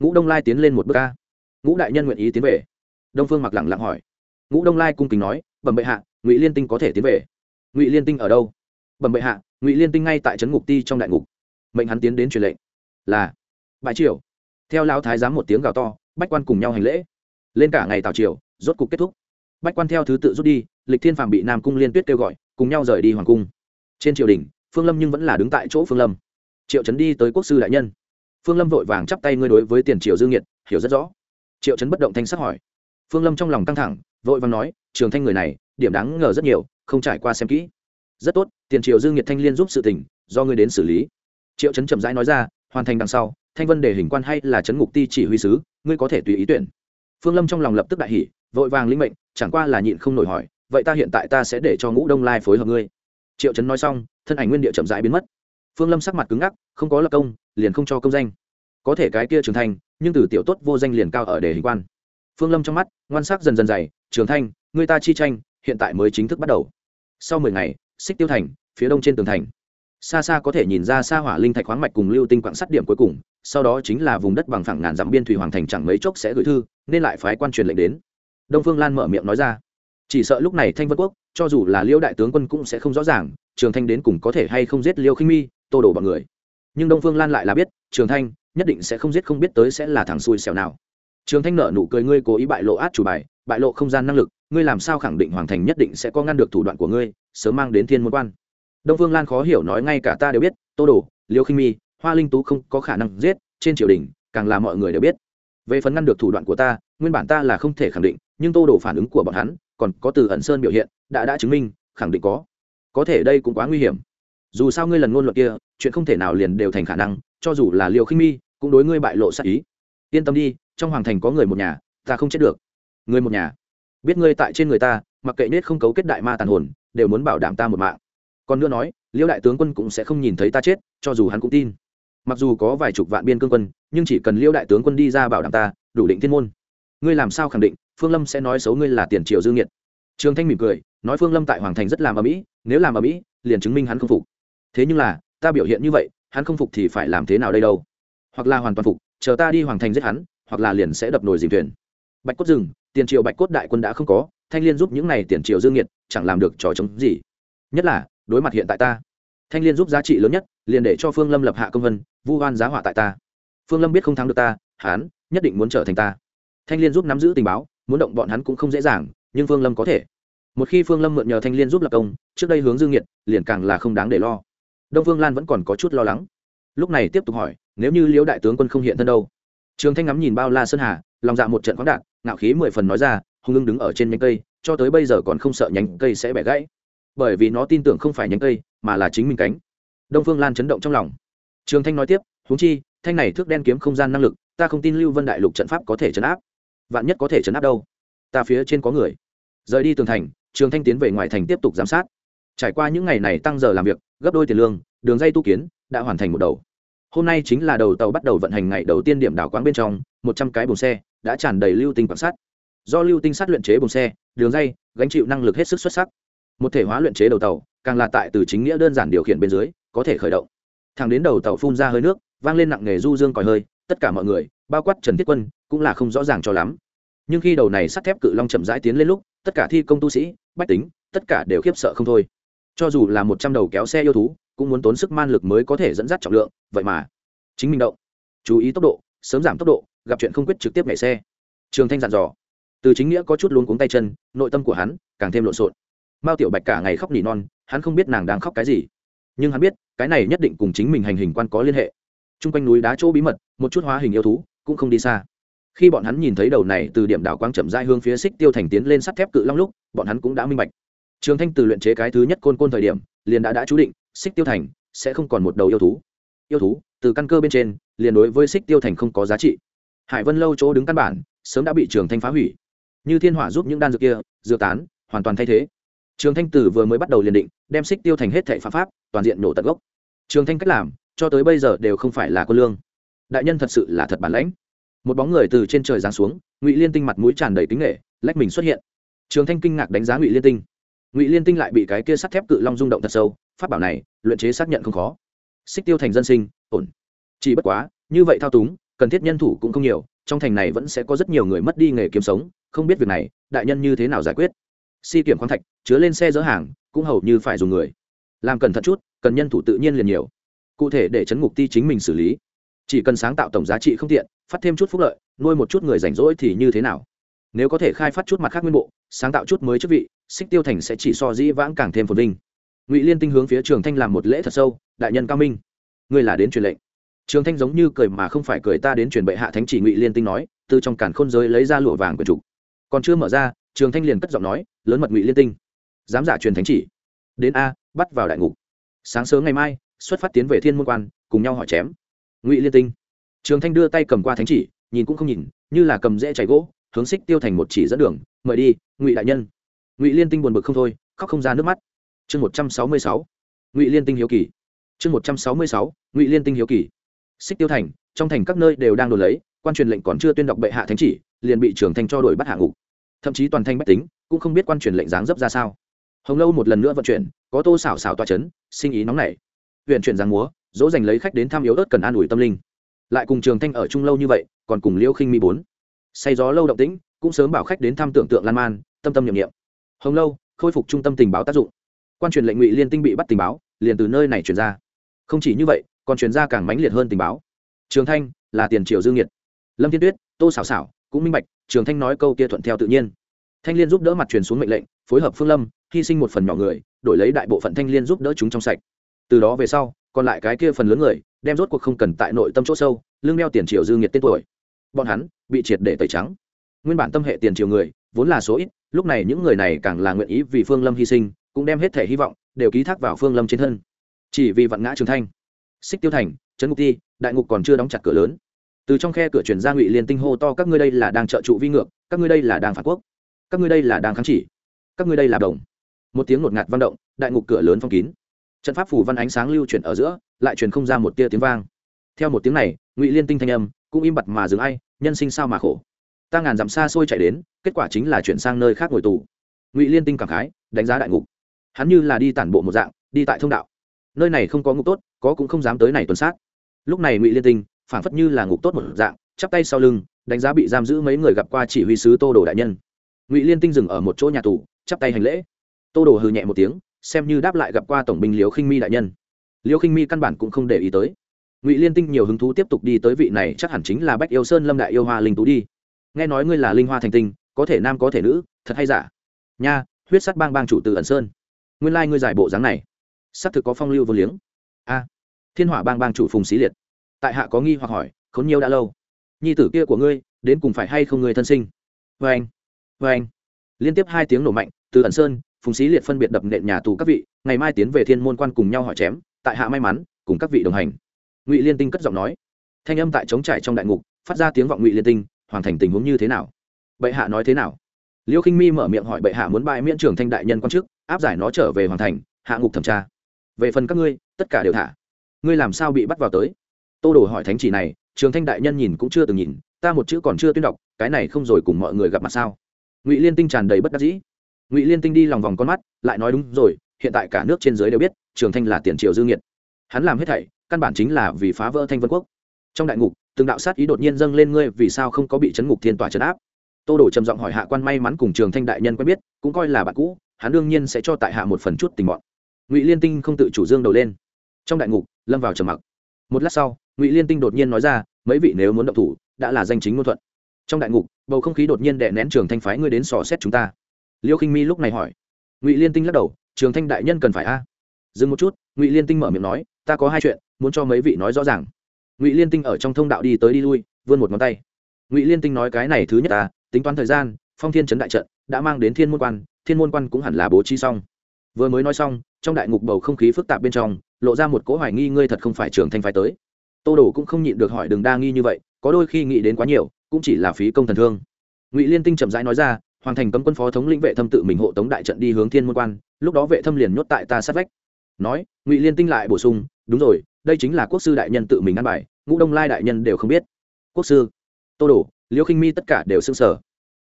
Ngũ đông lai tiến lên một bước ca ngũ đại nhân nguyện ý tiến về. Đông phương mặc lẳng lặng hỏi. Ngũ đông lai cung kính nói, bẩm bệ hạ, ngụy liên tinh có thể tiến về. Ngụy liên tinh ở đâu? Bẩm bệ hạ, ngụy liên tinh ngay tại trấn ngục ti trong đại ngục. Mệnh hắn tiến đến truyền lệnh. Là bãi triều. Theo lão thái giám một tiếng gào to, bách quan cùng nhau hành lễ. Lên cả ngày tào triều, rốt cục kết thúc. Bách quan theo thứ tự rút đi, lịch thiên phạm bị nam cung liên tuyết kêu gọi, cùng nhau rời đi hoàng cung. Trên triều đình, phương lâm nhưng vẫn là đứng tại chỗ phương lâm. Triệu trấn đi tới quốc sư đại nhân. Phương lâm vội vàng chắp tay ngươi đối với tiền triều dương nhiệt hiểu rất rõ. Triệu trấn bất động thanh sắc hỏi. Phương lâm trong lòng căng thẳng, vội vàng nói, trường thanh người này, điểm đáng ngờ rất nhiều, không trải qua xem kỹ rất tốt, tiền triều dương nhiệt thanh liên giúp sự tình, do ngươi đến xử lý. Triệu trấn chậm rãi nói ra, hoàn thành đằng sau, thanh vân để hình quan hay là trấn ngục ti chỉ huy sứ, ngươi có thể tùy ý tuyển. Phương lâm trong lòng lập tức đại hỉ, vội vàng linh mệnh, chẳng qua là nhịn không nổi hỏi, vậy ta hiện tại ta sẽ để cho ngũ đông lai phối hợp ngươi. Triệu trấn nói xong, thân ảnh nguyên địa chậm rãi biến mất. Phương lâm sắc mặt cứng ngắc, không có lập công, liền không cho công danh. Có thể cái kia trưởng thành, nhưng từ tiểu tốt vô danh liền cao ở đề hình quan. Phương lâm trong mắt, ngoan sắc dần dần dày, trường thanh người ta chi tranh, hiện tại mới chính thức bắt đầu. Sau mười ngày xích tiêu thành, phía đông trên tường thành. Xa xa có thể nhìn ra xa hỏa linh thạch khoáng mạch cùng lưu tinh quạng sắt điểm cuối cùng, sau đó chính là vùng đất bằng phẳng ngàn dặm biên thủy hoàng thành chẳng mấy chốc sẽ gửi thư, nên lại phái quan truyền lệnh đến. Đông phương lan mở miệng nói ra. Chỉ sợ lúc này thanh vân quốc, cho dù là liêu đại tướng quân cũng sẽ không rõ ràng, trường thanh đến cùng có thể hay không giết liêu khinh mi, tô đổ bọn người. Nhưng đông phương lan lại là biết, trường thanh nhất định sẽ không giết không biết tới sẽ là thằng xui xẻo nào. Trường thanh nợ nụ cười, ngươi cố ý bại lộ át chủ bài, bại lộ không gian năng lực ngươi làm sao khẳng định hoàng thành nhất định sẽ có ngăn được thủ đoạn của ngươi, sớm mang đến thiên môn quan. Đông phương lan khó hiểu nói ngay cả ta đều biết, tô đồ, liêu khinh mi, hoa linh tú không có khả năng giết, trên triều đình, càng là mọi người đều biết. Về phần ngăn được thủ đoạn của ta, nguyên bản ta là không thể khẳng định, nhưng tô đồ phản ứng của bọn hắn, còn có từ ẩn sơn biểu hiện, đã đã chứng minh, khẳng định có. Có thể đây cũng quá nguy hiểm. Dù sao ngươi lần ngôn luận kia, chuyện không thể nào liền đều thành khả năng, cho dù là liều khinh mi, cũng đối ngươi bại lộ sát ý. Yên tâm đi, trong hoàng thành có người một nhà, ta không chết được. Người một nhà biết ngươi tại trên người ta, mặc kệ nết không cấu kết đại ma tàn hồn, đều muốn bảo đảm ta một mạng. Còn nữa nói, liêu đại tướng quân cũng sẽ không nhìn thấy ta chết, cho dù hắn cũng tin. Mặc dù có vài chục vạn biên cương quân, nhưng chỉ cần liêu đại tướng quân đi ra bảo đảm ta, đủ định thiên môn. Ngươi làm sao khẳng định, phương lâm sẽ nói xấu ngươi là tiền triều dương nhiệt trường thanh mỉm cười, nói phương lâm tại hoàng thành rất làm ở mỹ nếu làm ở mỹ liền chứng minh hắn không phục. Thế nhưng là, ta biểu hiện như vậy, hắn không phục thì phải làm thế nào đây đâu? Hoặc là hoàn toàn phục, chờ ta đi hoàng thành giết hắn, hoặc là liền sẽ đập nồi dìm thuyền. Bạch cốt rừng tiền triều bạch cốt đại quân đã không có, thanh liên giúp những này tiền triều dương nhiệt chẳng làm được trò chống gì. Nhất là, đối mặt hiện tại ta. Thanh liên giúp giá trị lớn nhất, liền để cho phương lâm lập hạ công vân, vu hoan giá họa tại ta. Phương lâm biết không thắng được ta, hắn nhất định muốn trở thành ta. Thanh liên giúp nắm giữ tình báo, muốn động bọn hắn cũng không dễ dàng, nhưng phương lâm có thể. Một khi phương lâm mượn nhờ thanh liên giúp lập công, trước đây hướng dương nhiệt liền càng là không đáng để lo. Đông phương lan vẫn còn có chút lo lắng. Lúc này tiếp tục hỏi, nếu như liễu đại tướng quân không hiện thân đâu? Trường thanh ngắm nhìn bao la sơn hà, lòng dạ một trận khoáng đạn ngạo khí mười phần nói ra hùng ưng đứng ở trên nhánh cây, cho tới bây giờ còn không sợ nhánh cây sẽ bẻ gãy. Bởi vì nó tin tưởng không phải nhánh cây, mà là chính mình cánh. Đông phương lan chấn động trong lòng. Trường thanh nói tiếp, huống chi, thanh này thước đen kiếm không gian năng lực, ta không tin lưu vân đại lục trận pháp có thể chấn áp. Vạn nhất có thể chấn áp đâu? Ta phía trên có người. Rời đi tường thành, trường thanh tiến về ngoài thành tiếp tục giám sát. Trải qua những ngày này tăng giờ làm việc, gấp đôi tiền lương, đường dây tu kiến đã hoàn thành một đầu. Hôm nay chính là đầu tàu bắt đầu vận hành ngày đầu tiên điểm đảo quán bên trong, một trăm cái bồn xe đã tràn đầy lưu tinh quan sát. Do lưu tinh sát luyện chế bồn xe, đường dây, gánh chịu năng lực hết sức xuất sắc. Một thể hóa luyện chế đầu tàu, càng là tại từ chính nghĩa đơn giản điều khiển bên dưới, có thể khởi động. Thẳng đến đầu tàu phun ra hơi nước, vang lên nặng nghề du dương còi hơi, tất cả mọi người, bao quát trần thiết quân, cũng là không rõ ràng cho lắm. Nhưng khi đầu này sắt thép cự long chậm rãi tiến lên lúc, tất cả thi công tu sĩ, bách tính, tất cả đều khiếp sợ không thôi. Cho dù là một trăm đầu kéo xe yêu thú, cũng muốn tốn sức man lực mới có thể dẫn dắt trọng lượng, vậy mà. Chính mình động. Chú ý tốc độ, sớm giảm tốc độ gặp chuyện không quyết trực tiếp nhảy xe. Trường thanh dặn dò. Từ chính nghĩa có chút luống cuống tay chân, nội tâm của hắn càng thêm lộn xộn. Mao tiểu bạch cả ngày khóc nỉ non, hắn không biết nàng đang khóc cái gì. Nhưng hắn biết, cái này nhất định cùng chính mình hành hình quan có liên hệ. T r u n g quanh núi đá chỗ bí mật, một chút hóa hình yêu thú cũng không đi xa. Khi bọn hắn nhìn thấy đầu này từ điểm đảo quang chậm rãi hướng phía xích tiêu thành tiến lên sắt thép cự long lúc, bọn hắn cũng đã minh bạch. Trường thanh từ luyện chế cái thứ nhất côn côn thời điểm, liền đã đã chú định xích tiêu thành sẽ không còn một đầu yêu thú. Yêu thú, từ căn cơ bên trên, liền đối với xích tiêu thành không có giá trị hải vân lâu chỗ đứng căn bản, sớm đã bị trường thanh phá hủy. Như thiên hỏa giúp những đan dược kia, dược tán, hoàn toàn thay thế. Trường thanh tử vừa mới bắt đầu liền định, đem xích tiêu thành hết thệ pháp pháp, toàn diện nổ tận gốc. Trường thanh cách làm, cho tới bây giờ đều không phải là quân lương. Đại nhân thật sự là thật bản lãnh. Một bóng người từ trên trời giáng xuống, ngụy liên tinh mặt mũi tràn đầy kính nghệ lách mình xuất hiện. Trường thanh kinh ngạc đánh giá ngụy liên tinh. Ngụy liên tinh lại bị cái kia sắt thép cự long rung động thật sâu, pháp bảo này, luyện chế xác nhận không khó. Xích tiêu thành dân sinh, ổn. Chỉ bất quá, như vậy thao túng cần thiết nhân thủ cũng không nhiều, trong thành này vẫn sẽ có rất nhiều người mất đi nghề kiếm sống, không biết việc này, đại nhân như thế nào giải quyết? Si kiểm khoáng thạch, chứa lên xe dỡ hàng, cũng hầu như phải dùng người. Làm cẩn thận chút, cần nhân thủ tự nhiên liền nhiều. Cụ thể để chấn ngục ti chính mình xử lý. Chỉ cần sáng tạo tổng giá trị không tiện, phát thêm chút phúc lợi, nuôi một chút người rảnh rỗi thì như thế nào? Nếu có thể khai phát chút mặt khác nguyên bộ, sáng tạo chút mới chức vị, xích tiêu thành sẽ chỉ so dĩ vãng càng thêm phồn vinh. Ngụy liên tinh hướng phía trường thanh làm một lễ thật sâu, đại nhân cao minh, ngươi là đến truyền lệnh trường thanh giống như cười mà không phải cười ta đến truyền bệ hạ thánh chỉ ngụy liên tinh nói, từ trong cản khôn giới lấy ra lụa vàng của trục. Còn chưa mở ra, trường thanh liền cất giọng nói, lớn mật ngụy liên tinh, dám giả truyền thánh chỉ. Đến a, bắt vào đại ngục. Sáng sớm ngày mai, xuất phát tiến về thiên môn quan, cùng nhau hỏi chém. Ngụy liên tinh. Trường thanh đưa tay cầm qua thánh chỉ, nhìn cũng không nhìn, như là cầm rễ chảy gỗ, hướng xích tiêu thành một chỉ dẫn đường, mời đi, ngụy đại nhân. Ngụy liên tinh buồn bực không thôi, khóc không ra nước mắt. Chương một trăm sáu mươi sáu. Ngụy liên tinh hiếu kỳ. Chương một trăm sáu mươi sáu. Ngụy liên tinh hiếu kỳ xích tiêu thành, trong thành các nơi đều đang đồn lấy, quan truyền lệnh còn chưa tuyên đọc bệ hạ thánh chỉ, liền bị trưởng thành cho đổi bắt hạ ngục. Thậm chí toàn thanh bách tính cũng không biết quan truyền lệnh dáng dấp ra sao. Hồng lâu một lần nữa vận chuyển, có tô xảo xảo toa c h ấ n sinh ý nóng nảy. Huyện chuyển giang múa, dỗ dành lấy khách đến thăm yếu ớt cần an ủi tâm linh. Lại cùng trường thanh ở chung lâu như vậy, còn cùng liễu khinh mi bốn. Say gió lâu động tĩnh, cũng sớm bảo khách đến thăm tưởng tượng lan man, tâm tâm nhiệm nghiệm hồng lâu, khôi phục trung tâm tình báo tác dụng. Quan truyền lệnh ngụy liên tinh bị bắt tình báo, liền từ nơi này chuyển ra. Không chỉ như vậy còn chuyển ra càng mãnh liệt hơn tình báo. Trường thanh là tiền triệu dương nhiệt lâm thiên tuyết, tô xảo xảo cũng minh bạch, trường thanh nói câu kia thuận theo tự nhiên. Thanh liên giúp đỡ mặt truyền xuống mệnh lệnh, phối hợp phương lâm, hy sinh một phần nhỏ người, đổi lấy đại bộ phận thanh liên giúp đỡ chúng trong sạch. Từ đó về sau, còn lại cái kia phần lớn người, đem rốt cuộc không cần tại nội tâm chỗ sâu lương đeo tiền triều dư nghiệt tên tuổi. Bọn hắn bị triệt để tẩy trắng. Nguyên bản tâm hệ tiền triều người, vốn là số ít, lúc này những người này càng là nguyện ý vì phương lâm hy sinh, cũng đem hết thể hy vọng đều ký thác vào phương lâm trên thân. Chỉ vì vạn ngã trường thanh xích tiêu thành, trấn ngục ti đại ngục còn chưa đóng chặt cửa lớn. Từ trong khe cửa chuyển ra ngụy liên tinh hô to, các ngươi đây là đang trợ trụ vi ngược, các ngươi đây là đang phản quốc, các ngươi đây là đang kháng chỉ, các ngươi đây là đồng. Một tiếng ngột ngạt văn động, đại ngục cửa lớn phong kín. Trận pháp phủ văn ánh sáng lưu chuyển ở giữa, lại truyền không ra một tia tiếng vang. Theo một tiếng này, ngụy liên tinh thanh âm cũng im bặt mà dừng ai, nhân sinh sao mà khổ. Ta ngàn dặm xa xôi chạy đến, kết quả chính là chuyển sang nơi khác ngồi tù. Ngụy liên tinh cảm khái, đánh giá đại ngục. Hắn như là đi tản bộ một dạng, đi tại thông đạo nơi này không có ngục tốt, có cũng không dám tới này tuần sát. Lúc này ngụy liên tinh phản phất như là ngục tốt một dạng, chắp tay sau lưng, đánh giá bị giam giữ mấy người gặp qua chỉ huy sứ tô đồ đại nhân. Ngụy liên tinh dừng ở một chỗ nhà tù, chắp tay hành lễ. Tô đồ hừ nhẹ một tiếng, xem như đáp lại gặp qua tổng binh liễu khinh mi đại nhân. Liễu khinh mi căn bản cũng không để ý tới. Ngụy liên tinh nhiều hứng thú tiếp tục đi tới vị này, chắc hẳn chính là bách yêu sơn lâm đại yêu hoa linh tú đi. Nghe nói ngươi là linh hoa thành tinh, có thể nam có thể nữ, thật hay giả? Nha, huyết sắt bang bang chủ từ ẩn sơn. Nguyên lai ngươi giải bộ dáng này xác thực có phong lưu vô liếng. A, thiên hỏa bang bang chủ phùng xí liệt. Tại hạ có nghi hoặc hỏi, khốn nhiều đã lâu. Nhi tử kia của ngươi, đến cùng phải hay không người thân sinh? Vê anh vê anh. Liên tiếp hai tiếng nổ mạnh, từ ẩn sơn, phùng xí liệt phân biệt đập nện nhà tù các vị, ngày mai tiến về thiên môn quan cùng nhau hỏi chém, tại hạ may mắn, cùng các vị đồng hành. Ngụy liên tinh cất giọng nói. Thanh âm tại trống trải trong đại ngục, phát ra tiếng vọng ngụy liên tinh, hoàn thành tình huống như thế nào? Bệ hạ nói thế nào? Liêu khinh mi mở miệng hỏi bệ hạ muốn bãi miễn trưởng thanh đại nhân quan chức, áp giải nó trở về hoàn thành, hạ ngục thẩm tra về phần các ngươi, tất cả đều thả. Ngươi làm sao bị bắt vào tới? Tô đồ hỏi thánh chỉ này, trường thanh đại nhân nhìn cũng chưa từng nhìn, ta một chữ còn chưa tuyên đọc, cái này không rồi cùng mọi người gặp mặt sao? Ngụy liên tinh tràn đầy bất đắc dĩ. Ngụy liên tinh đi lòng vòng con mắt, lại nói đúng rồi, hiện tại cả nước trên giới đều biết, trường thanh là tiền triều dương nhiệt hắn làm hết thảy, căn bản chính là vì phá vỡ thanh vân quốc. Trong đại ngục, từng đạo sát ý đột nhiên dâng lên ngươi, vì sao không có bị chấn ngục thiên tòa chấn áp? Tô đổ trầm giọng hỏi hạ quan may mắn cùng trường thanh đại nhân quen biết, cũng coi là bạn cũ, hắn đương nhiên sẽ cho tại hạ một phần chút tình bọn ngụy liên tinh không tự chủ dương đầu lên trong đại ngục lâm vào trầm mặc một lát sau ngụy liên tinh đột nhiên nói ra mấy vị nếu muốn động thủ đã là danh chính ngôn thuận trong đại ngục bầu không khí đột nhiên đè nén trường thanh phái ngươi đến sò xét chúng ta liêu khinh mi lúc này hỏi ngụy liên tinh lắc đầu trường thanh đại nhân cần phải a à? dừng một chút ngụy liên tinh mở miệng nói ta có hai chuyện muốn cho mấy vị nói rõ ràng ngụy liên tinh ở trong thông đạo đi tới đi lui vươn một ngón tay ngụy liên tinh nói cái này thứ nhất ta tính toán thời gian phong thiên trấn đại trận đã mang đến thiên môn quan thiên môn quan cũng hẳn là bố trí xong vừa mới nói xong trong đại ngục bầu không khí phức tạp bên trong, lộ ra một cỗ hoài nghi ngươi thật không phải trường thanh phái tới. Tô đồ cũng không nhịn được hỏi đừng đa nghi như vậy, có đôi khi nghĩ đến quá nhiều, cũng chỉ là phí công thần thương. Ngụy liên tinh chậm rãi nói ra, hoàng thành cấm quân phó thống lĩnh vệ thâm tự mình hộ tống đại trận đi hướng thiên môn quan, lúc đó vệ thâm liền nhốt tại ta sát vách. Nói, ngụy liên tinh lại bổ sung, đúng rồi, đây chính là quốc sư đại nhân tự mình ăn bài, ngũ đông lai đại nhân đều không biết. Quốc sư, tô đồ liễu khinh mi tất cả đều xưng sở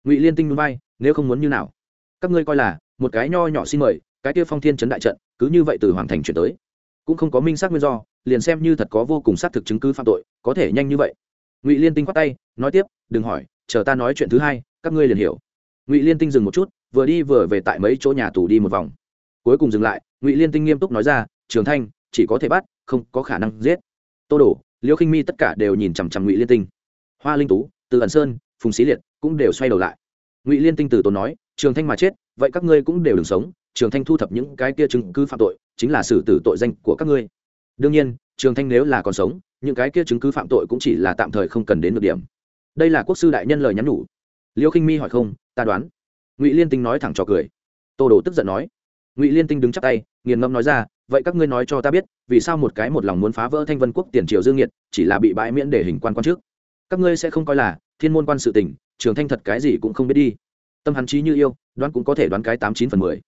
ngụy liên tinh núi bay nếu không muốn như nào? Các ngươi coi là, một cái nho nhỏ xin mời cái kia phong thiên trấn đại trận, cứ như vậy từ hoàng thành chuyển tới. Cũng không có minh xác nguyên do, liền xem như thật có vô cùng xác thực chứng cứ phạm tội, có thể nhanh như vậy. Ngụy liên tinh khoát tay, nói tiếp, đừng hỏi, chờ ta nói chuyện thứ hai, các ngươi liền hiểu. Ngụy liên tinh dừng một chút, vừa đi vừa về tại mấy chỗ nhà tù đi một vòng. Cuối cùng dừng lại, ngụy liên tinh nghiêm túc nói ra, trường thanh, chỉ có thể bắt, không có khả năng giết. Tô đổ liêu khinh mi tất cả đều nhìn chằm chằm ngụy liên tinh. Hoa linh tú, từ ẩn sơn, phùng xí liệt cũng đều xoay đầu lại. Ngụy liên tinh từ tốn nói, trường thanh mà chết, vậy các ngươi cũng đều đừng sống trường thanh thu thập những cái kia chứng cứ phạm tội, chính là xử tử tội danh của các ngươi. Đương nhiên, trường thanh nếu là còn sống, những cái kia chứng cứ phạm tội cũng chỉ là tạm thời không cần đến được điểm. Đây là quốc sư đại nhân lời nhắn nhủ. Liêu khinh mi hỏi không, ta đoán. Ngụy liên tinh nói thẳng trò cười. Tô đồ tức giận nói. Ngụy liên tinh đứng chắp tay, nghiền ngâm nói ra, vậy các ngươi nói cho ta biết, vì sao một cái một lòng muốn phá vỡ thanh vân quốc tiền triều dương nhiệt chỉ là bị bãi miễn để hình quan quan trước? Các ngươi sẽ không coi là thiên môn quan sự tình, trường thanh thật cái gì cũng không biết đi. Tâm hắn trí như yêu, đoán cũng có thể đoán cái tám chín phần mười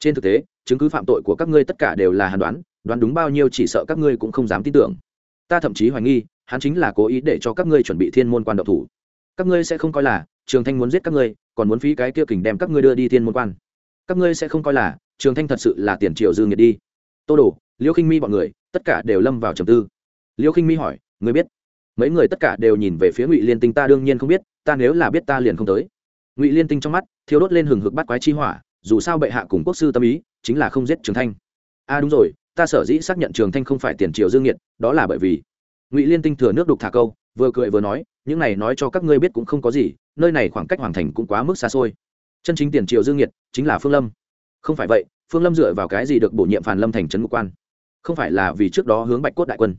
trên thực tế, chứng cứ phạm tội của các ngươi tất cả đều là hàn đoán đoán đúng bao nhiêu chỉ sợ các ngươi cũng không dám tin tưởng. Ta thậm chí hoài nghi, hắn chính là cố ý để cho các ngươi chuẩn bị thiên môn quan độc thủ. Các ngươi sẽ không coi là trường thanh muốn giết các ngươi, còn muốn phí cái kia kình đem các ngươi đưa đi thiên môn quan. Các ngươi sẽ không coi là trường thanh thật sự là tiền triệu dư nghiệt đi. Tô đồ, liêu khinh mi bọn người, tất cả đều lâm vào trầm tư. Liêu khinh mi hỏi người biết? Mấy người tất cả đều nhìn về phía ngụy liên tinh, ta đương nhiên không biết, ta nếu là biết ta liền không tới. Ngụy liên tinh trong mắt thiếu đốt lên hừng hực bắt quái chi hỏa dù sao bệ hạ cùng quốc sư tâm ý chính là không giết trường thanh. A à đúng rồi, ta sở dĩ xác nhận trường thanh không phải tiền triều dương nhiệt đó là bởi vì ngụy liên tinh thừa nước đục thả câu, vừa cười vừa nói, những này nói cho các ngươi biết cũng không có gì, nơi này khoảng cách hoàng thành cũng quá mức xa xôi. Chân chính tiền triều dương nhiệt chính là phương lâm. Không phải vậy, phương lâm dựa vào cái gì được bổ nhiệm phàn lâm thành trấn ngục quan? Không phải là vì trước đó hướng bạch cốt đại quân.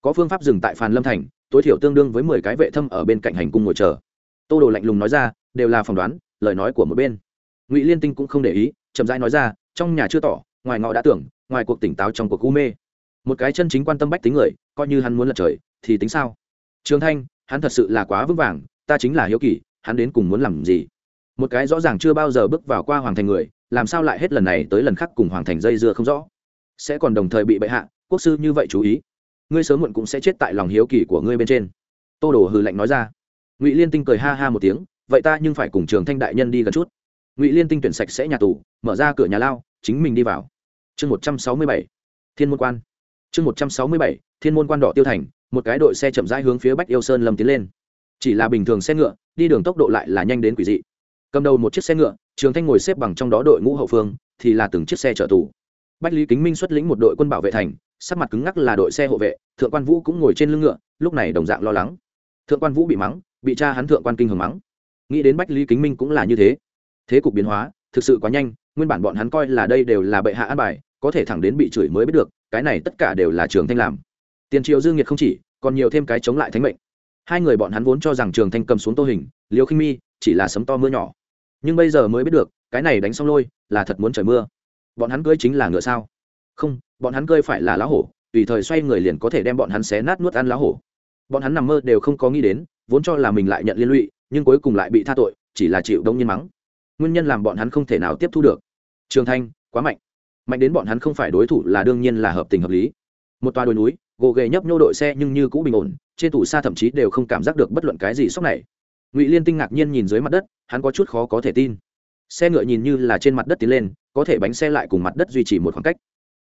Có phương pháp dừng tại phàn lâm thành, tối thiểu tương đương với mười cái vệ thâm ở bên cạnh hành cung ngồi chờ. Tô đồ lạnh lùng nói ra, đều là phỏng đoán, lời nói của một bên ngụy liên tinh cũng không để ý chậm rãi nói ra trong nhà chưa tỏ ngoài ngọ đã tưởng ngoài cuộc tỉnh táo trong cuộc u mê một cái chân chính quan tâm bách tính người coi như hắn muốn lật trời thì tính sao trường thanh hắn thật sự là quá vững vàng ta chính là hiếu kỳ hắn đến cùng muốn làm gì một cái rõ ràng chưa bao giờ bước vào qua hoàng thành người làm sao lại hết lần này tới lần khác cùng hoàng thành dây dưa không rõ sẽ còn đồng thời bị bệ hạ quốc sư như vậy chú ý ngươi sớm muộn cũng sẽ chết tại lòng hiếu kỳ của ngươi bên trên tô đồ hừ lạnh nói ra ngụy liên tinh cười ha ha một tiếng vậy ta nhưng phải cùng trường thanh đại nhân đi gần chút ngụy liên tinh tuyển sạch sẽ nhà tù, mở ra cửa nhà lao, chính mình đi vào. Chương một trăm sáu mươi bảy, thiên môn quan. Chương một trăm sáu mươi bảy, thiên môn quan đỏ tiêu thành, một cái đội xe chậm rãi hướng phía bách yêu sơn lâm tiến lên. Chỉ là bình thường xe ngựa, đi đường tốc độ lại là nhanh đến quỷ dị. Cầm đầu một chiếc xe ngựa, trường thanh ngồi xếp bằng trong đó đội ngũ hậu phương, thì là từng chiếc xe chở tù. Bách lý kính minh xuất lĩnh một đội quân bảo vệ thành, sắc mặt cứng ngắc là đội xe hộ vệ, thượng quan vũ cũng ngồi trên lưng ngựa, lúc này đồng dạng lo lắng. Thượng quan vũ bị mắng, bị cha hắn thượng quan kinh hưởng mắng. Nghĩ đến bách lý kính minh cũng là như thế thế cục biến hóa, thực sự quá nhanh, nguyên bản bọn hắn coi là đây đều là bệ hạ an bài, có thể thẳng đến bị chửi mới biết được, cái này tất cả đều là trường thanh làm. Tiền triệu dương nhiệt không chỉ, còn nhiều thêm cái chống lại thánh mệnh. Hai người bọn hắn vốn cho rằng trường thanh cầm xuống tô hình liều khinh mi chỉ là sấm to mưa nhỏ. Nhưng bây giờ mới biết được, cái này đánh xong lôi, là thật muốn trời mưa. Bọn hắn cưới chính là ngựa sao? Không, bọn hắn cơi phải là lá hổ, tùy thời xoay người liền có thể đem bọn hắn xé nát nuốt ăn lá hổ. Bọn hắn nằm mơ đều không có nghĩ đến, vốn cho là mình lại nhận liên lụy, nhưng cuối cùng lại bị tha tội, chỉ là chịu đông nhiên mắng nguyên nhân làm bọn hắn không thể nào tiếp thu được. Trường thanh, quá mạnh. Mạnh đến bọn hắn không phải đối thủ là đương nhiên là hợp tình hợp lý. Một tòa đồi núi, gồ ghề nhấp nhô đội xe nhưng như cũ bình ổn, trên tủ xa thậm chí đều không cảm giác được bất luận cái gì sốc này. Ngụy liên tinh ngạc nhiên nhìn dưới mặt đất, hắn có chút khó có thể tin. Xe ngựa nhìn như là trên mặt đất tiến lên, có thể bánh xe lại cùng mặt đất duy trì một khoảng cách.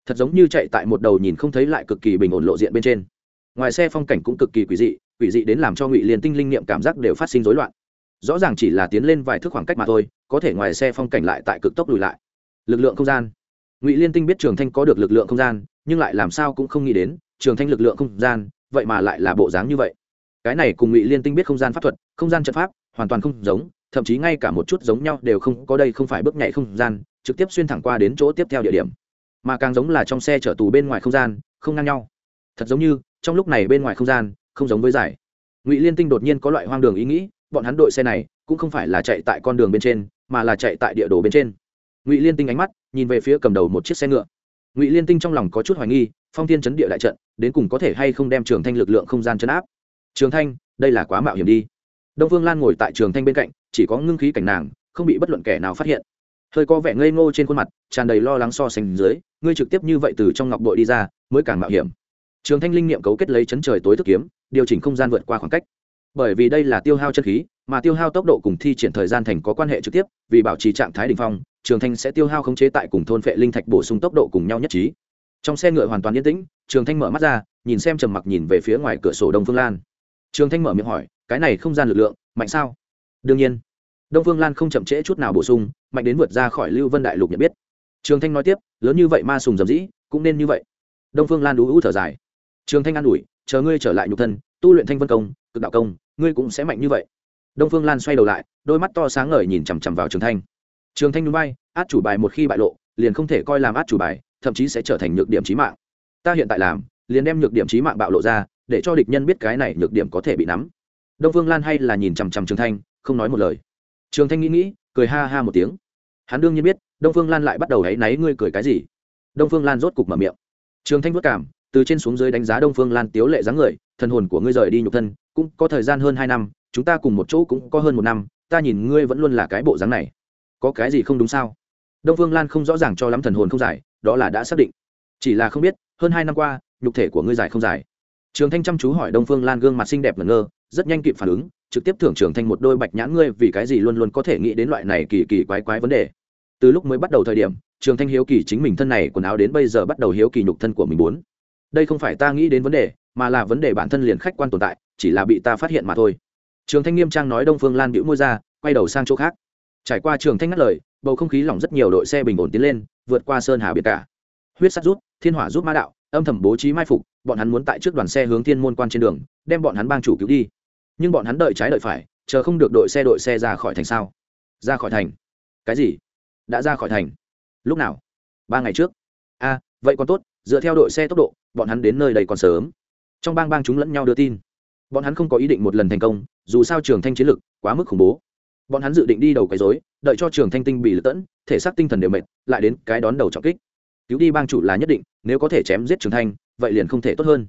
Thật giống như chạy tại một đầu nhìn không thấy lại cực kỳ bình ổn lộ diện bên trên. Ngoài xe phong cảnh cũng cực kỳ quỷ dị quỷ dị đến làm cho ngụy liên tinh linh niệm cảm giác đều phát sinh rối loạn rõ ràng chỉ là tiến lên vài thước khoảng cách mà thôi, có thể ngoài xe phong cảnh lại tại cực tốc lùi lại. Lực lượng không gian. Ngụy liên tinh biết trường thanh có được lực lượng không gian, nhưng lại làm sao cũng không nghĩ đến, trường thanh lực lượng không gian, vậy mà lại là bộ dáng như vậy. Cái này cùng ngụy liên tinh biết không gian pháp thuật, không gian trận pháp, hoàn toàn không giống, thậm chí ngay cả một chút giống nhau đều không, có đây không phải bước nhảy không gian, trực tiếp xuyên thẳng qua đến chỗ tiếp theo địa điểm. Mà càng giống là trong xe chở tù bên ngoài không gian, không ngang nhau. Thật giống như, trong lúc này bên ngoài không gian, không giống với giải. Ngụy liên tinh đột nhiên có loại hoang đường ý nghĩ bọn hắn đội xe này cũng không phải là chạy tại con đường bên trên, mà là chạy tại địa đồ bên trên. Ngụy liên tinh ánh mắt nhìn về phía cầm đầu một chiếc xe ngựa. Ngụy liên tinh trong lòng có chút hoài nghi, phong thiên chấn địa đại trận, đến cùng có thể hay không đem trường thanh lực lượng không gian chấn áp. Trường thanh, đây là quá mạo hiểm đi. Đông vương lan ngồi tại trường thanh bên cạnh, chỉ có ngưng khí cảnh nàng, không bị bất luận kẻ nào phát hiện. Hơi có vẻ ngây ngô trên khuôn mặt, tràn đầy lo lắng so sánh dưới, ngươi trực tiếp như vậy từ trong ngọc bội đi ra, mới càng mạo hiểm. Trường thanh linh niệm cấu kết lấy chấn trời tối thức kiếm, điều chỉnh không gian vượt qua khoảng cách bởi vì đây là tiêu hao chân khí, mà tiêu hao tốc độ cùng thi triển thời gian thành có quan hệ trực tiếp, vì bảo trì trạng thái đ ỉ n h phong, trường thanh sẽ tiêu hao khống chế tại cùng thôn phệ linh thạch bổ sung tốc độ cùng nhau nhất trí. Trong xe ngựa hoàn toàn yên tĩnh, trường thanh mở mắt ra, nhìn xem trầm mặc nhìn về phía ngoài cửa sổ đông phương lan. Trường thanh mở miệng hỏi, cái này không gian lực lượng, mạnh sao? Đương nhiên. Đông phương lan không chậm trễ chút nào bổ sung, mạnh đến vượt ra khỏi lưu vân đại lục nhận biết. Trường thanh nói tiếp, lớn như vậy ma sùng dầm dĩ, cũng nên như vậy. Đông phương lan đú hữu thở dài. Trường thanh an ủi, chờ ngươi trở lại nhục thân, tu luyện thanh vân công cực đạo công, ngươi cũng sẽ mạnh như vậy. Đông phương lan xoay đầu lại, đôi mắt to sáng ngời nhìn chằm chằm vào trường thanh. Trường thanh núi bay át chủ bài một khi bại lộ, liền không thể coi làm át chủ bài, thậm chí sẽ trở thành nhược điểm trí mạng. Ta hiện tại làm, liền đem nhược điểm trí mạng bạo lộ ra, để cho địch nhân biết cái này nhược điểm có thể bị nắm. Đông phương lan hay là nhìn chằm chằm trường thanh, không nói một lời. Trường thanh nghĩ nghĩ, cười ha ha một tiếng. Hắn đương nhiên biết, đông phương lan lại bắt đầu hãy náy ngươi cười cái gì. Đông phương lan rốt cục mở miệng. Trường thanh vất cảm từ trên xuống dưới đánh giá đông phương lan tiếu lệ dáng người, thần hồn của ngươi rời đi nhục thân, cũng có thời gian hơn hai năm, chúng ta cùng một chỗ cũng có hơn một năm, ta nhìn ngươi vẫn luôn là cái bộ dáng này. Có cái gì không đúng sao? Đông phương lan không rõ ràng cho lắm thần hồn không dài đó là đã xác định. Chỉ là không biết, hơn hai năm qua, nhục thể của ngươi dài không dài trường thanh chăm chú hỏi đông phương lan gương mặt xinh đẹp ngẩn ngơ, rất nhanh kịp phản ứng, trực tiếp thưởng trường thanh một đôi bạch nhãn ngươi vì cái gì luôn luôn có thể nghĩ đến loại này kỳ kỳ quái quái vấn đề. Từ lúc mới bắt đầu thời điểm, trường thanh hiếu kỳ chính mình thân này quần áo đến bây giờ bắt đầu hiếu kỳ nhục thân của mình muốn đây không phải ta nghĩ đến vấn đề, mà là vấn đề bản thân liền khách quan tồn tại, chỉ là bị ta phát hiện mà thôi. Trường thanh nghiêm trang nói đông phương lan bĩu môi ra, quay đầu sang chỗ khác. Trải qua trường thanh ngắt lời, bầu không khí lỏng rất nhiều đội xe bình ổn tiến lên, vượt qua sơn hà biệt cả. Huyết sắt rút, thiên hỏa rút ma đạo, âm thầm bố trí mai phục, bọn hắn muốn tại trước đoàn xe hướng thiên môn quan trên đường, đem bọn hắn bang chủ cứu đi. Nhưng bọn hắn đợi trái đợi phải, chờ không được đội xe đội xe ra khỏi thành sao? Ra khỏi thành? Cái gì? Đã ra khỏi thành? Lúc nào? Ba ngày trước. A vậy còn tốt, dựa theo đội xe tốc độ bọn hắn đến nơi đây còn sớm. Trong bang bang chúng lẫn nhau đưa tin. Bọn hắn không có ý định một lần thành công, dù sao trường thanh chiến lực quá mức khủng bố. Bọn hắn dự định đi đầu quấy dối đợi cho trường thanh tinh bị lật tẫn, thể xác tinh thần đều mệt, lại đến cái đón đầu trọng kích. Cứu đi bang chủ là nhất định, nếu có thể chém giết trường thanh, vậy liền không thể tốt hơn.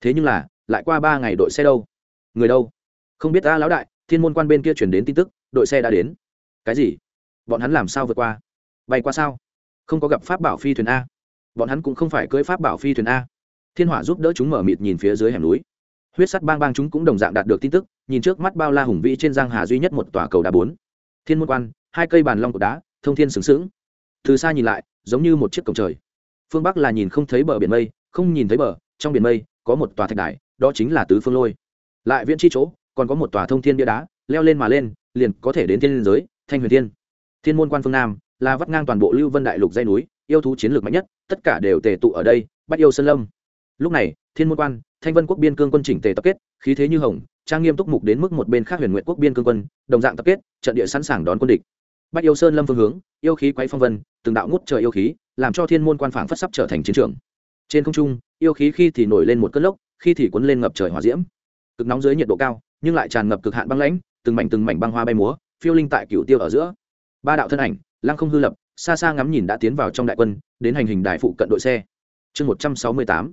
Thế nhưng là, lại qua ba ngày đội xe đâu? Người đâu? Không biết ta lão đại, thiên môn quan bên kia chuyển đến tin tức, đội xe đã đến. Cái gì? Bọn hắn làm sao vượt qua? Bay qua sao? Không có gặp pháp bảo phi thuyền a. Bọn hắn cũng không phải cưỡi pháp bảo phi thuyền a thiên hỏa giúp đỡ chúng mở mịt nhìn phía dưới hẻm núi. Huyết sắt bang bang chúng cũng đồng dạng đạt được tin tức, nhìn trước mắt bao la hùng vĩ trên giang hà duy nhất một tòa cầu đá bốn. Thiên môn quan, hai cây bàn long cột đá, thông thiên sướng sướng từ xa nhìn lại, giống như một chiếc cổng trời. Phương bắc là nhìn không thấy bờ biển mây, không nhìn thấy bờ, trong biển mây có một tòa thạch đài, đó chính là tứ phương lôi. Lại viễn chi chỗ, còn có một tòa thông thiên bia đá, leo lên mà lên, liền có thể đến thiên liên giới, thanh huyền thiên. Thiên môn quan phương nam, là vắt ngang toàn bộ lưu vân đại lục dây núi, yêu thú chiến lược mạnh nhất, tất cả đều tề tụ ở đây bắt yêu sơn lâm lúc này, thiên môn quan, thanh vân quốc biên cương quân chỉnh tề tập kết, khí thế như hồng, trang nghiêm túc mục đến mức một bên khác huyền nguyện quốc biên cương quân, đồng dạng tập kết, trận địa sẵn sàng đón quân địch. Bắt yêu sơn lâm phương hướng, yêu khí quay phong vân, từng đạo ngút trời yêu khí, làm cho thiên môn quan phảng phất sắp trở thành chiến trường. Trên không trung, yêu khí khi thì nổi lên một cơn lốc, khi thì cuốn lên ngập trời hỏa diễm. Cực nóng dưới nhiệt độ cao, nhưng lại tràn ngập cực hạn băng lãnh, từng mảnh từng mảnh băng hoa bay múa, phiêu linh tại cửu tiêu ở giữa. Ba đạo thân ảnh, lăng không hư lập, xa xa ngắm nhìn đã tiến vào trong đại quân, đến hành hình đại phụ cận đội xe. Chương một trăm sáu mươi tám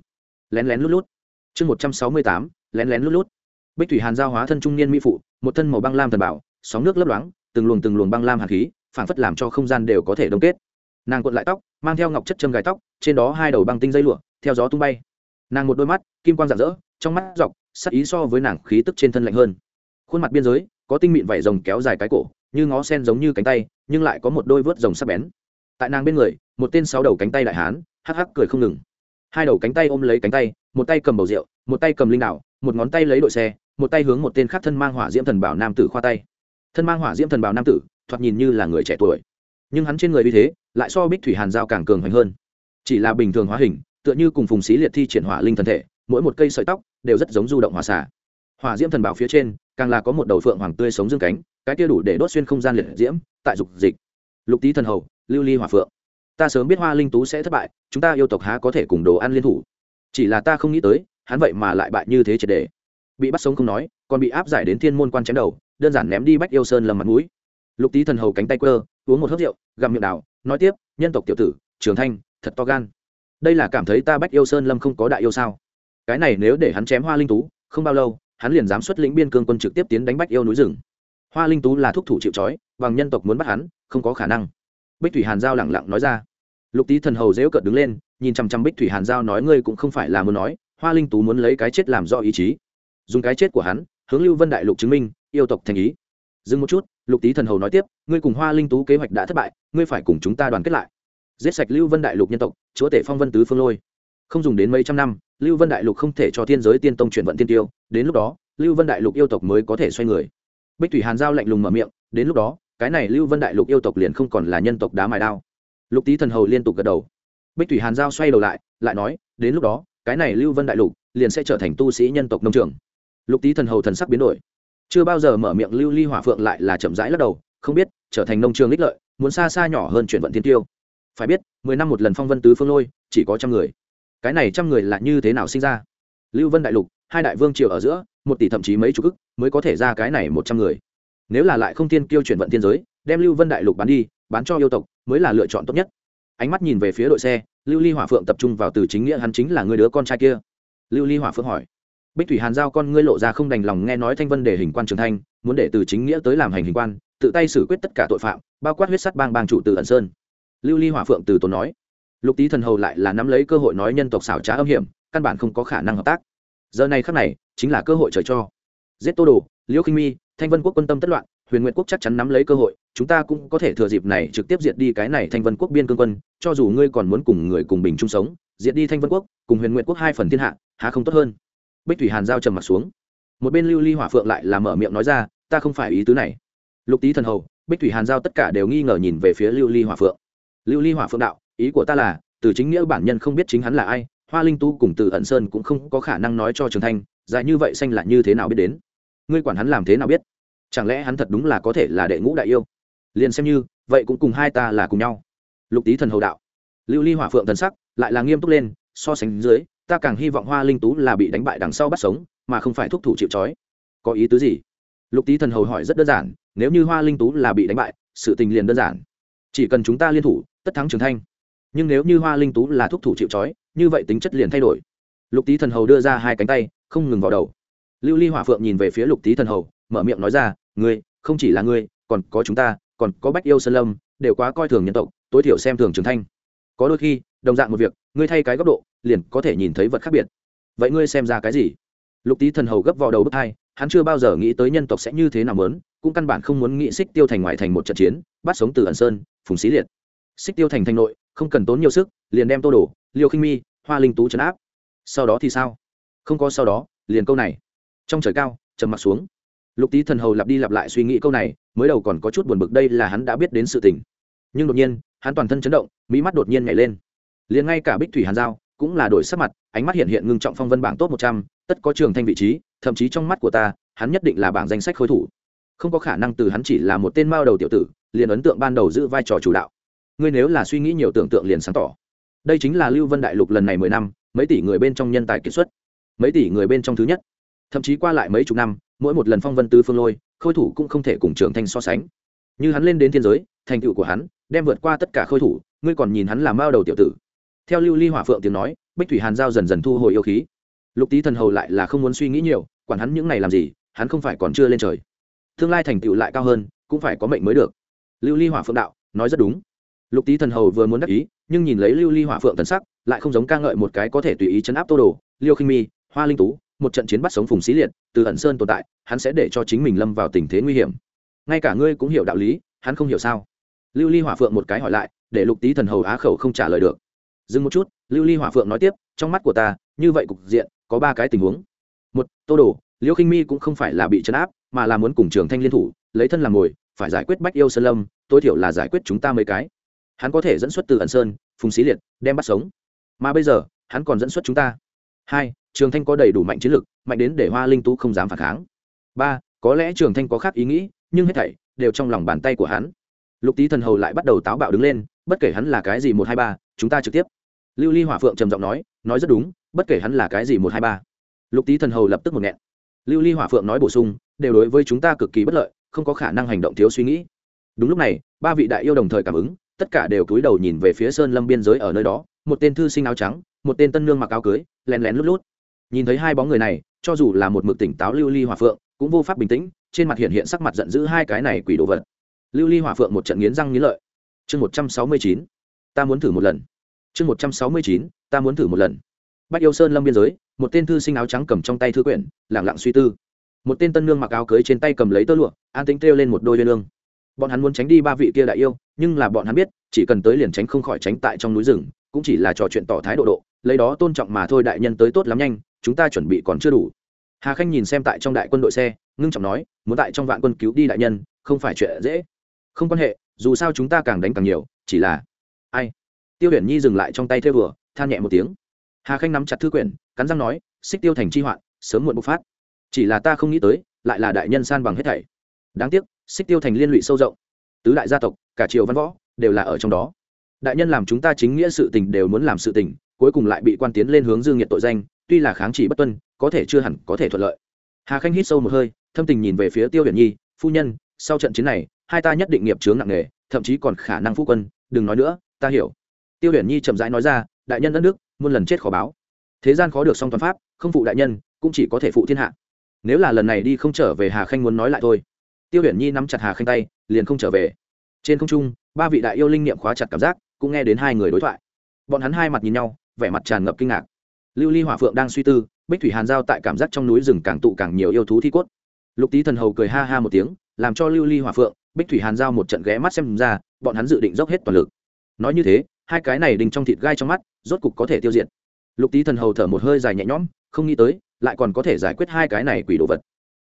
lén lén lút lút. Chương một trăm sáu mươi tám, lén lén lút lút. Bích thủy hàn giao hóa thân trung niên mỹ phụ, một thân màu băng lam thần bảo, sóng nước lấp loáng, từng luồng từng luồng băng lam hàn khí, phảng phất làm cho không gian đều có thể đông kết. Nàng cuộn lại tóc, mang theo ngọc chất châm gài tóc, trên đó hai đầu băng tinh dây lụa, theo gió tung bay. Nàng một đôi mắt, kim quang rạng rỡ, trong mắt dọc, sắc ý so với nàng khí tức trên thân lạnh hơn. Khuôn mặt biên giới, có tinh mịn vảy rồng kéo dài cái cổ, như ngó sen giống như cánh tay, nhưng lại có một đôi vớt rồng sắc bén. Tại nàng bên người, một tên sáu đầu cánh tay đại hán, hắc hắc cười không ngừng hai đầu cánh tay ôm lấy cánh tay một tay cầm bầu rượu một tay cầm linh đảo, một ngón tay lấy đội xe một tay hướng một tên khác thân mang hỏa diễm thần bảo nam tử khoa tay. Thân mang hỏa diễm thần bảo nam tử thoạt nhìn như là người trẻ tuổi. Nhưng hắn trên người uy thế lại so bích thủy hàn giao càng cường hoành hơn. Chỉ là bình thường hóa hình tựa như cùng phùng xí liệt thi triển hỏa linh thần thể mỗi một cây sợi tóc đều rất giống du động hỏa xả hỏa diễm thần bảo phía trên càng là có một đầu phượng hoàng tươi sống dương cánh cái kia đủ để đốt xuyên không gian liệt diễm tại dục dịch. Lục tý thần hầu lưu ly hỏa phượng ta sớm biết hoa linh tú sẽ thất bại, chúng ta yêu tộc há có thể cùng đồ ăn liên thủ. Chỉ là ta không nghĩ tới, hắn vậy mà lại bại như thế triệt đề bị bắt sống không nói, còn bị áp giải đến thiên môn quan chém đầu, đơn giản ném đi bách yêu sơn lầm mặt mũi. Lục tý thần hầu cánh tay quơ, uống một hớt rượu, gặm miệng đào nói tiếp, nhân tộc tiểu tử trường thanh thật to gan. Đây là cảm thấy ta bách yêu sơn lâm không có đại yêu sao? Cái này nếu để hắn chém hoa linh tú, không bao lâu, hắn liền dám xuất lĩnh biên cương quân trực tiếp tiến đánh bách yêu núi rừng. Hoa linh tú là thúc thủ chịu trói, bằng nhân tộc muốn bắt hắn, không có khả năng. Bích thủy hàn giao lẳng lặng nói ra lục tý thần hầu dễu cợt đứng lên, nhìn chằm chằm bích thủy hàn giao nói, ngươi cũng không phải là muốn nói, hoa linh tú muốn lấy cái chết làm do ý chí. Dùng cái chết của hắn, hướng lưu vân đại lục chứng minh, yêu tộc thành ý. Dừng một chút, lục tý thần hầu nói tiếp, ngươi cùng hoa linh tú kế hoạch đã thất bại, ngươi phải cùng chúng ta đoàn kết lại. Giết sạch lưu vân đại lục nhân tộc, chúa tể phong vân tứ phương lôi. Không dùng đến mấy trăm năm, lưu vân đại lục không thể cho thiên giới tiên tông chuyển vận tiên tiêu, đến lúc đó, lưu vân đại lục yêu tộc mới có thể xoay người. Bích thủy hàn giao lạnh lùng mở miệng, đến lúc đó, cái này lưu vân đại lục yêu tộc liền không còn là nhân tộc đá mài đao lục tý thần hầu liên tục gật đầu. Bích thủy hàn giao xoay đầu lại lại nói, đến lúc đó, cái này lưu vân đại lục liền sẽ trở thành tu sĩ nhân tộc nông trường. Lục tý thần hầu thần sắc biến đổi. Chưa bao giờ mở miệng lưu ly hỏa phượng lại là chậm rãi lắc đầu, không biết, trở thành nông trường ích lợi, muốn xa xa nhỏ hơn chuyển vận thiên tiêu. Phải biết, mười năm một lần phong vân tứ phương lôi, chỉ có trăm người. Cái này trăm người là như thế nào sinh ra? Lưu vân đại lục, hai đại vương triều ở giữa, một tỷ thậm chí mấy chục ức, mới có thể ra cái này một trăm người. Nếu là lại không tiên kiêu chuyển vận thiên giới, đem lưu vân đại lục bán đi, bán cho yêu tộc mới là lựa chọn tốt nhất. Ánh mắt nhìn về phía đội xe, lưu ly hỏa phượng tập trung vào từ chính nghĩa hắn chính là người đứa con trai kia. Lưu ly hỏa phượng hỏi, bích thủy hàn giao con ngươi lộ ra không đành lòng nghe nói thanh vân để hình quan trường thanh muốn để từ chính nghĩa tới làm hành hình quan, tự tay xử quyết tất cả tội phạm, bao quát huyết sắt bang bang chủ từ ẩn sơn. Lưu ly hỏa phượng từ tốn nói, lục tý thần hầu lại là nắm lấy cơ hội nói nhân tộc xảo trá âm hiểm, căn bản không có khả năng hợp tác. Giờ này khắc này, chính là cơ hội trời cho. Giết tô đồ, liễu khinh mi, thanh vân quốc quân tâm tất loạn, huyền nguyện quốc chắc chắn nắm lấy cơ hội chúng ta cũng có thể thừa dịp này trực tiếp diệt đi cái này thanh vân quốc biên cương quân, cho dù ngươi còn muốn cùng người cùng bình chung sống, diệt đi thanh vân quốc, cùng huyền nguyện quốc hai phần thiên hạ, há không tốt hơn? Bích thủy hàn giao trầm mặt xuống. Một bên lưu ly hỏa phượng lại là mở miệng nói ra, ta không phải ý tứ này. Lục tý thần hầu, bích thủy hàn giao tất cả đều nghi ngờ nhìn về phía lưu ly hỏa phượng. Lưu ly hỏa phượng đạo, ý của ta là, từ chính nghĩa bản nhân không biết chính hắn là ai, hoa linh tu cùng từ ẩn sơn cũng không có khả năng nói cho trường thanh, dài như vậy xanh là như thế nào biết đến? Ngươi quản hắn làm thế nào biết? Chẳng lẽ hắn thật đúng là có thể là đệ ngũ đại yêu? Liền xem như, vậy cũng cùng hai ta là cùng nhau. Lục tý thần hầu đạo. Lưu ly hỏa phượng thần sắc lại là nghiêm túc lên, so sánh dưới, ta càng hy vọng hoa linh tú là bị đánh bại đằng sau bắt sống, mà không phải thúc thủ chịu trói. Có ý tứ gì? Lục tý thần hầu hỏi rất đơn giản, nếu như hoa linh tú là bị đánh bại, sự tình liền đơn giản. Chỉ cần chúng ta liên thủ, tất thắng trường thanh. Nhưng nếu như hoa linh tú là thúc thủ chịu trói, như vậy tính chất liền thay đổi. Lục tý thần hầu đưa ra hai cánh tay, không ngừng vào đầu. Lưu ly hỏa phượng nhìn về phía lục tý thần hầu, mở miệng nói ra, ngươi, không chỉ là ngươi, còn có chúng ta còn có bách yêu sơn lâm, đều quá coi thường nhân tộc, tối thiểu xem thường trường thanh. Có đôi khi, đồng dạng một việc, ngươi thay cái góc độ, liền có thể nhìn thấy vật khác biệt. Vậy ngươi xem ra cái gì? Lục tý thần hầu gấp vào đầu bước hai, hắn chưa bao giờ nghĩ tới nhân tộc sẽ như thế nào lớn cũng căn bản không muốn nghĩ xích tiêu thành ngoại thành một trận chiến, bắt sống từ ẩn sơn, phùng xí liệt. Xích tiêu thành thành nội, không cần tốn nhiều sức, liền đem tô đổ liêu khinh mi, hoa linh tú trấn áp. Sau đó thì sao? Không có sau đó, liền câu này. Trong trời cao, trầm mặt xuống lục tý thần hầu lặp đi lặp lại suy nghĩ câu này, mới đầu còn có chút buồn bực đây là hắn đã biết đến sự tình. Nhưng đột nhiên, hắn toàn thân chấn động, mỹ mắt đột nhiên nhảy lên. Liền ngay cả bích thủy hàn giao cũng là đổi sắc mặt, ánh mắt hiện hiện ngưng trọng phong vân bảng tốt một trăm, tất có trường thanh vị trí, thậm chí trong mắt của ta, hắn nhất định là bảng danh sách khối thủ. Không có khả năng từ hắn chỉ là một tên mao đầu tiểu tử, liền ấn tượng ban đầu giữ vai trò chủ đạo. Ngươi nếu là suy nghĩ nhiều tưởng tượng liền sáng tỏ. Đây chính là lưu vân đại lục lần này mười năm, mấy tỷ người bên trong nhân tài kiệt xuất, mấy tỷ người bên trong thứ nhất, thậm chí qua lại mấy chục năm mỗi một lần phong vân tứ phương lôi, khôi thủ cũng không thể cùng trường thanh so sánh. Như hắn lên đến thiên giới, thành tựu của hắn, đem vượt qua tất cả khôi thủ, ngươi còn nhìn hắn làm bao đầu tiểu tử. Theo lưu ly hỏa phượng tiếng nói, bích thủy hàn giao dần dần thu hồi yêu khí. Lục tý thần hầu lại là không muốn suy nghĩ nhiều, quản hắn những này làm gì, hắn không phải còn chưa lên trời. Tương lai thành tựu lại cao hơn, cũng phải có mệnh mới được. Lưu ly hỏa phượng đạo, nói rất đúng. Lục tý thần hầu vừa muốn đắc ý, nhưng nhìn lấy lưu ly hỏa phượng thần sắc, lại không giống ca ngợi một cái có thể tùy ý chấn áp tô đồ, liêu khinh mi, hoa linh tú một trận chiến bắt sống phùng xí liệt, từ ẩn sơn tồn tại, hắn sẽ để cho chính mình lâm vào tình thế nguy hiểm. Ngay cả ngươi cũng hiểu đạo lý, hắn không hiểu sao? Lưu ly hỏa phượng một cái hỏi lại, để lục tý thần hầu á khẩu không trả lời được. Dừng một chút, lưu ly hỏa phượng nói tiếp, trong mắt của ta, như vậy cục diện, có ba cái tình huống. Một, tô đồ, liễu khinh mi cũng không phải là bị chấn áp, mà là muốn cùng trường thanh liên thủ, lấy thân làm ngồi phải giải quyết bách yêu sơn lâm, tối thiểu là giải quyết chúng ta mấy cái. Hắn có thể dẫn xuất từ ẩn sơn, phùng xí liệt, đem bắt sống. Mà bây giờ, hắn còn dẫn xuất chúng ta hai, trường thanh có đầy đủ mạnh chiến lực, mạnh đến để hoa linh tú không dám phản kháng. Ba, có lẽ trường thanh có khác ý nghĩ, nhưng hết thảy đều trong lòng bàn tay của hắn. Lục tý thần hầu lại bắt đầu táo bạo đứng lên, bất kể hắn là cái gì một hai ba, chúng ta trực tiếp. Lưu ly hỏa phượng trầm giọng nói nói rất đúng, bất kể hắn là cái gì một hai ba. Lục tý thần hầu lập tức một nghẹn. Lưu ly hỏa phượng nói bổ sung, đều đối với chúng ta cực kỳ bất lợi, không có khả năng hành động thiếu suy nghĩ. Đúng lúc này, ba vị đại yêu đồng thời cảm ứng, tất cả đều cúi đầu nhìn về phía sơn lâm biên giới ở nơi đó, một tên thư sinh áo trắng một tên tân nương mặc áo cưới len lén lút lút. Nhìn thấy hai bóng người này, cho dù là một mực tỉnh táo lưu ly Hòa phượng, cũng vô pháp bình tĩnh, trên mặt hiện hiện sắc mặt giận dữ hai cái này quỷ đồ vật. Lưu ly Hòa phượng một trận nghiến răng nghiến lợi. Chương một trăm sáu mươi chín, ta muốn thử một lần. Chương một trăm sáu mươi chín, ta muốn thử một lần. Bách yêu sơn lâm biên giới, một tên thư sinh áo trắng cầm trong tay thư quyển lẳng lặng suy tư. Một tên tân nương mặc áo cưới trên tay cầm lấy tơ lụa, an tính kêu lên một đôi viên lương bọn hắn muốn tránh đi ba vị kia đại yêu, nhưng là bọn hắn biết, chỉ cần tới liền tránh không khỏi tránh tại trong núi rừng cũng chỉ là trò chuyện tỏ thái độ độ, lấy đó tôn trọng mà thôi đại nhân tới tốt lắm nhanh, chúng ta chuẩn bị còn chưa đủ. Hà khanh nhìn xem tại trong đại quân đội xe, ngưng trọng nói, muốn tại trong vạn quân cứu đi đại nhân, không phải chuyện dễ. Không quan hệ, dù sao chúng ta càng đánh càng nhiều, chỉ là, ai? Tiêu huyền nhi dừng lại trong tay thêu vừa, than nhẹ một tiếng. Hà khanh nắm chặt thư quyển, cắn răng nói, xích tiêu thành chi hoạn, sớm muộn bộc phát. Chỉ là ta không nghĩ tới, lại là đại nhân san bằng hết thảy. Đáng tiếc, xích tiêu thành liên lụy sâu rộng. Tứ đại gia tộc, cả triều văn võ, đều là ở trong đó đại nhân làm chúng ta chính nghĩa sự tình đều muốn làm sự tình, cuối cùng lại bị quan tiến lên hướng dương nhiệt tội danh, tuy là kháng chỉ bất tuân, có thể chưa hẳn có thể thuận lợi. Hà khanh hít sâu một hơi, thâm tình nhìn về phía tiêu huyền nhi, phu nhân, sau trận chiến này, hai ta nhất định nghiệp chướng nặng nề, thậm chí còn khả năng phu quân, đừng nói nữa, ta hiểu. Tiêu huyền nhi chậm rãi nói ra, đại nhân đất nước, muôn lần chết khó báo. Thế gian khó được song toàn pháp, không phụ đại nhân, cũng chỉ có thể phụ thiên hạ. Nếu là lần này đi không trở về hà khanh muốn nói lại thôi. Tiêu huyền nhi nắm chặt hà khanh tay, liền không trở về. Trên không trung, ba vị đại yêu linh niệm khóa chặt cảm giác cũng nghe đến hai người đối thoại. Bọn hắn hai mặt nhìn nhau, vẻ mặt tràn ngập kinh ngạc. Lưu ly hỏa phượng đang suy tư, bích thủy hàn giao tại cảm giác trong núi rừng càng tụ càng nhiều yêu thú thi cốt. Lục tý thần hầu cười ha ha một tiếng, làm cho lưu ly hỏa phượng, bích thủy hàn giao một trận ghé mắt xem ra, bọn hắn dự định dốc hết toàn lực. Nói như thế, hai cái này đình trong thịt gai trong mắt, rốt cục có thể tiêu diệt. Lục tý thần hầu thở một hơi dài nhẹ nhõm, không nghĩ tới, lại còn có thể giải quyết hai cái này quỷ đồ vật.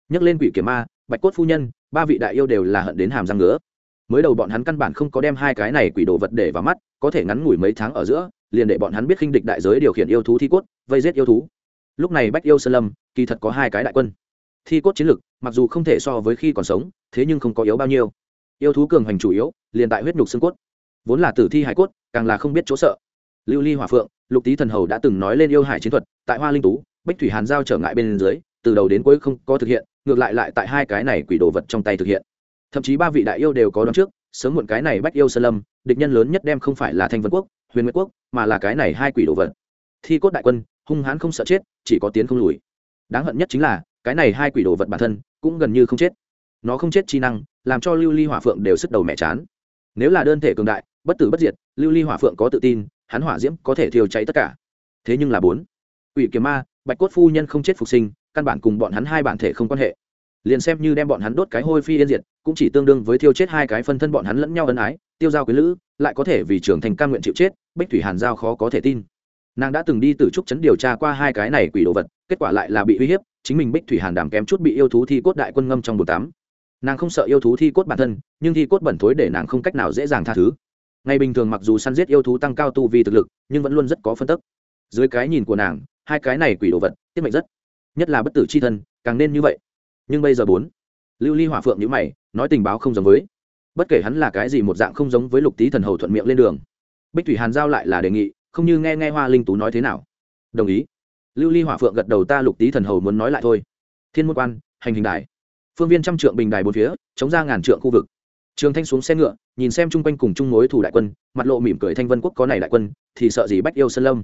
Nhắc lên quỷ kiểm ma, bạch cốt phu nhân, ba vị đại yêu đều là hận đến hàm răng ngứa mới đầu bọn hắn căn bản không có đem hai cái này quỷ đồ vật để vào mắt, có thể ngắn ngủi mấy tháng ở giữa, liền để bọn hắn biết khinh địch đại giới điều khiển yêu thú thi cốt, vây giết yêu thú. Lúc này bách yêu sơn lâm, kỳ thật có hai cái đại quân. Thi cốt chiến lực, mặc dù không thể so với khi còn sống, thế nhưng không có yếu bao nhiêu. Yêu thú cường hành chủ yếu, liền tại huyết nhục xương cốt. Vốn là tử thi hải cốt, càng là không biết chỗ sợ. Lưu ly hòa phượng, lục tý thần hầu đã từng nói lên yêu hải chiến thuật, tại hoa linh tú, bách thủy hàn giao trở ngại bên dưới, từ đầu đến cuối không có thực hiện, ngược lại lại tại hai cái này quỷ đồ vật trong tay thực hiện thậm chí ba vị đại yêu đều có đón trước, sớm muộn cái này bách yêu sơn lâm, địch nhân lớn nhất đem không phải là thanh vân quốc, huyền nguyệt quốc, mà là cái này hai quỷ đồ vật. Thi cốt đại quân, hung hãn không sợ chết, chỉ có tiến không lùi. Đáng hận nhất chính là, cái này hai quỷ đồ vật bản thân, cũng gần như không chết. Nó không chết chi năng, làm cho lưu ly hỏa phượng đều sức đầu mẹ chán. Nếu là đơn thể cường đại, bất tử bất diệt, lưu ly hỏa phượng có tự tin, hắn hỏa diễm có thể thiêu cháy tất cả. Thế nhưng là bốn. Quỷ kiếm ma, bạch cốt phu nhân không chết phục sinh, căn bản cùng bọn hắn hai bản thể không quan hệ liền xem như đem bọn hắn đốt cái hôi phi yên diệt, cũng chỉ tương đương với thiêu chết hai cái phân thân bọn hắn lẫn nhau ân ái, tiêu giao quý lữ, lại có thể vì trưởng thành ca nguyện chịu chết, bích thủy hàn giao khó có thể tin. Nàng đã từng đi từ trúc chấn điều tra qua hai cái này quỷ đồ vật, kết quả lại là bị uy hiếp, chính mình bích thủy hàn đảm kém chút bị yêu thú thi cốt đại quân ngâm trong bồn tắm. Nàng không sợ yêu thú thi cốt bản thân, nhưng thi cốt bẩn thối để nàng không cách nào dễ dàng tha thứ. Ngày bình thường mặc dù săn giết yêu thú tăng cao tu vì thực lực, nhưng vẫn luôn rất có phân tức. Dưới cái nhìn của nàng, hai cái này quỷ đồ vật, tiết mệnh rất. Nhất là bất tử c h i thân, càng nên như vậy nhưng bây giờ bốn, lưu ly hỏa phượng nhữ mày, nói tình báo không giống với. Bất kể hắn là cái gì một dạng không giống với lục tý thần hầu thuận miệng lên đường. Bích thủy hàn giao lại là đề nghị, không như nghe nghe hoa linh tú nói thế nào. Đồng ý. Lưu ly hỏa phượng gật đầu ta lục tý thần hầu muốn nói lại thôi. Thiên môn quan, hành hình đài. Phương viên trăm trượng bình đài bốn phía, chống ra ngàn trượng khu vực. Trường thanh xuống xe ngựa, nhìn xem chung quanh cùng chung mối thủ đại quân, mặt lộ mỉm cười thanh vân quốc có này đại quân, thì sợ gì bách yêu sơn lâm.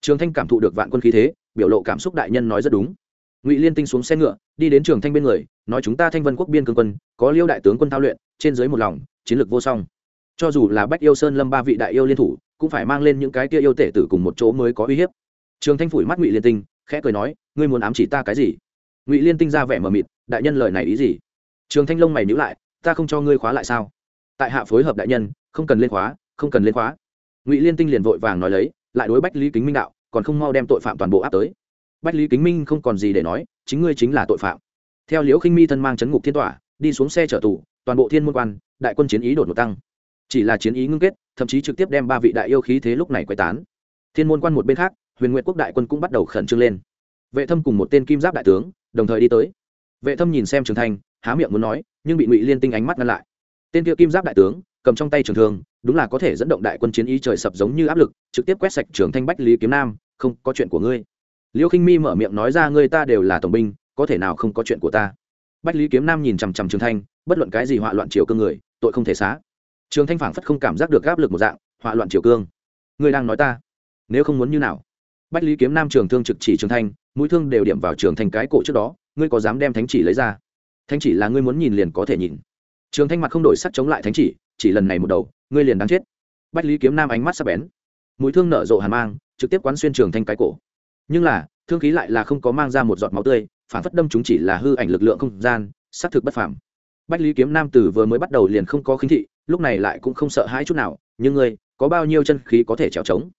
Trường thanh cảm thụ được vạn quân khí thế, biểu lộ cảm xúc đại nhân nói rất đúng ngụy liên tinh xuống xe ngựa đi đến trường thanh bên người nói chúng ta thanh vân quốc biên cương quân có liêu đại tướng quân thao luyện trên dưới một lòng chiến lược vô song cho dù là bách yêu sơn lâm ba vị đại yêu liên thủ cũng phải mang lên những cái kia yêu tể tử cùng một chỗ mới có uy hiếp trường thanh phủi mắt ngụy liên tinh khẽ cười nói ngươi muốn ám chỉ ta cái gì ngụy liên tinh ra vẻ mờ mịt đại nhân lời này ý gì trường thanh lông mày nhữ lại ta không cho ngươi khóa lại sao tại hạ phối hợp đại nhân không cần lên khóa không cần lên khóa ngụy liên tinh liền vội vàng nói lấy lại đối bách lý kính minh đạo còn không mau đem tội phạm toàn bộ áp tới bách lý kính minh không còn gì để nói, chính ngươi chính là tội phạm. Theo liễu khinh mi thân mang chấn ngục thiên tỏa, đi xuống xe chở tù, toàn bộ thiên môn quan, đại quân chiến ý đột ngột tăng. Chỉ là chiến ý ngưng kết, thậm chí trực tiếp đem ba vị đại yêu khí thế lúc này quay tán. Thiên môn quan một bên khác, huyền nguyện quốc đại quân cũng bắt đầu khẩn trương lên. Vệ thâm cùng một tên kim giáp đại tướng, đồng thời đi tới. Vệ thâm nhìn xem trường thanh há miệng muốn nói, nhưng bị ngụy liên tinh ánh mắt ngăn lại. Tên kia kim giáp đại tướng, cầm trong tay trường thương, đúng là có thể dẫn động đại quân chiến ý trời sập giống như áp lực, trực tiếp quét sạch trường thanh bách lý kiếm nam, không, có chuyện của ngươi liêu khinh mi mở miệng nói ra, ngươi ta đều là tổng binh, có thể nào không có chuyện của ta? Bách lý kiếm nam nhìn chằm chằm trường thanh, bất luận cái gì họa loạn triều cương người, tội không thể xá. Trường thanh phảng phất không cảm giác được áp lực một dạng, họa loạn triều cương. Ngươi đang nói ta? Nếu không muốn như nào? Bách lý kiếm nam trường thương trực chỉ trường thanh, mũi thương đều điểm vào trường thanh cái cổ trước đó, ngươi có dám đem thánh chỉ lấy ra? Thánh chỉ là ngươi muốn nhìn liền có thể nhìn. Trường thanh mặt không đổi sắc chống lại thánh chỉ chỉ lần này một đầu, ngươi liền đáng chết. Bách lý kiếm nam ánh mắt sắp bén, mũi thương nở rộ hàn mang, trực tiếp quán xuyên trường thanh cái cổ nhưng là, thương khí lại là không có mang ra một giọt máu tươi, phản phất đâm chúng chỉ là hư ảnh lực lượng không gian, xác thực bất phàm. Bách lý kiếm nam tử vừa mới bắt đầu liền không có khinh thị, lúc này lại cũng không sợ hãi chút nào, nhưng ngươi, có bao nhiêu chân khí có thể trèo trống?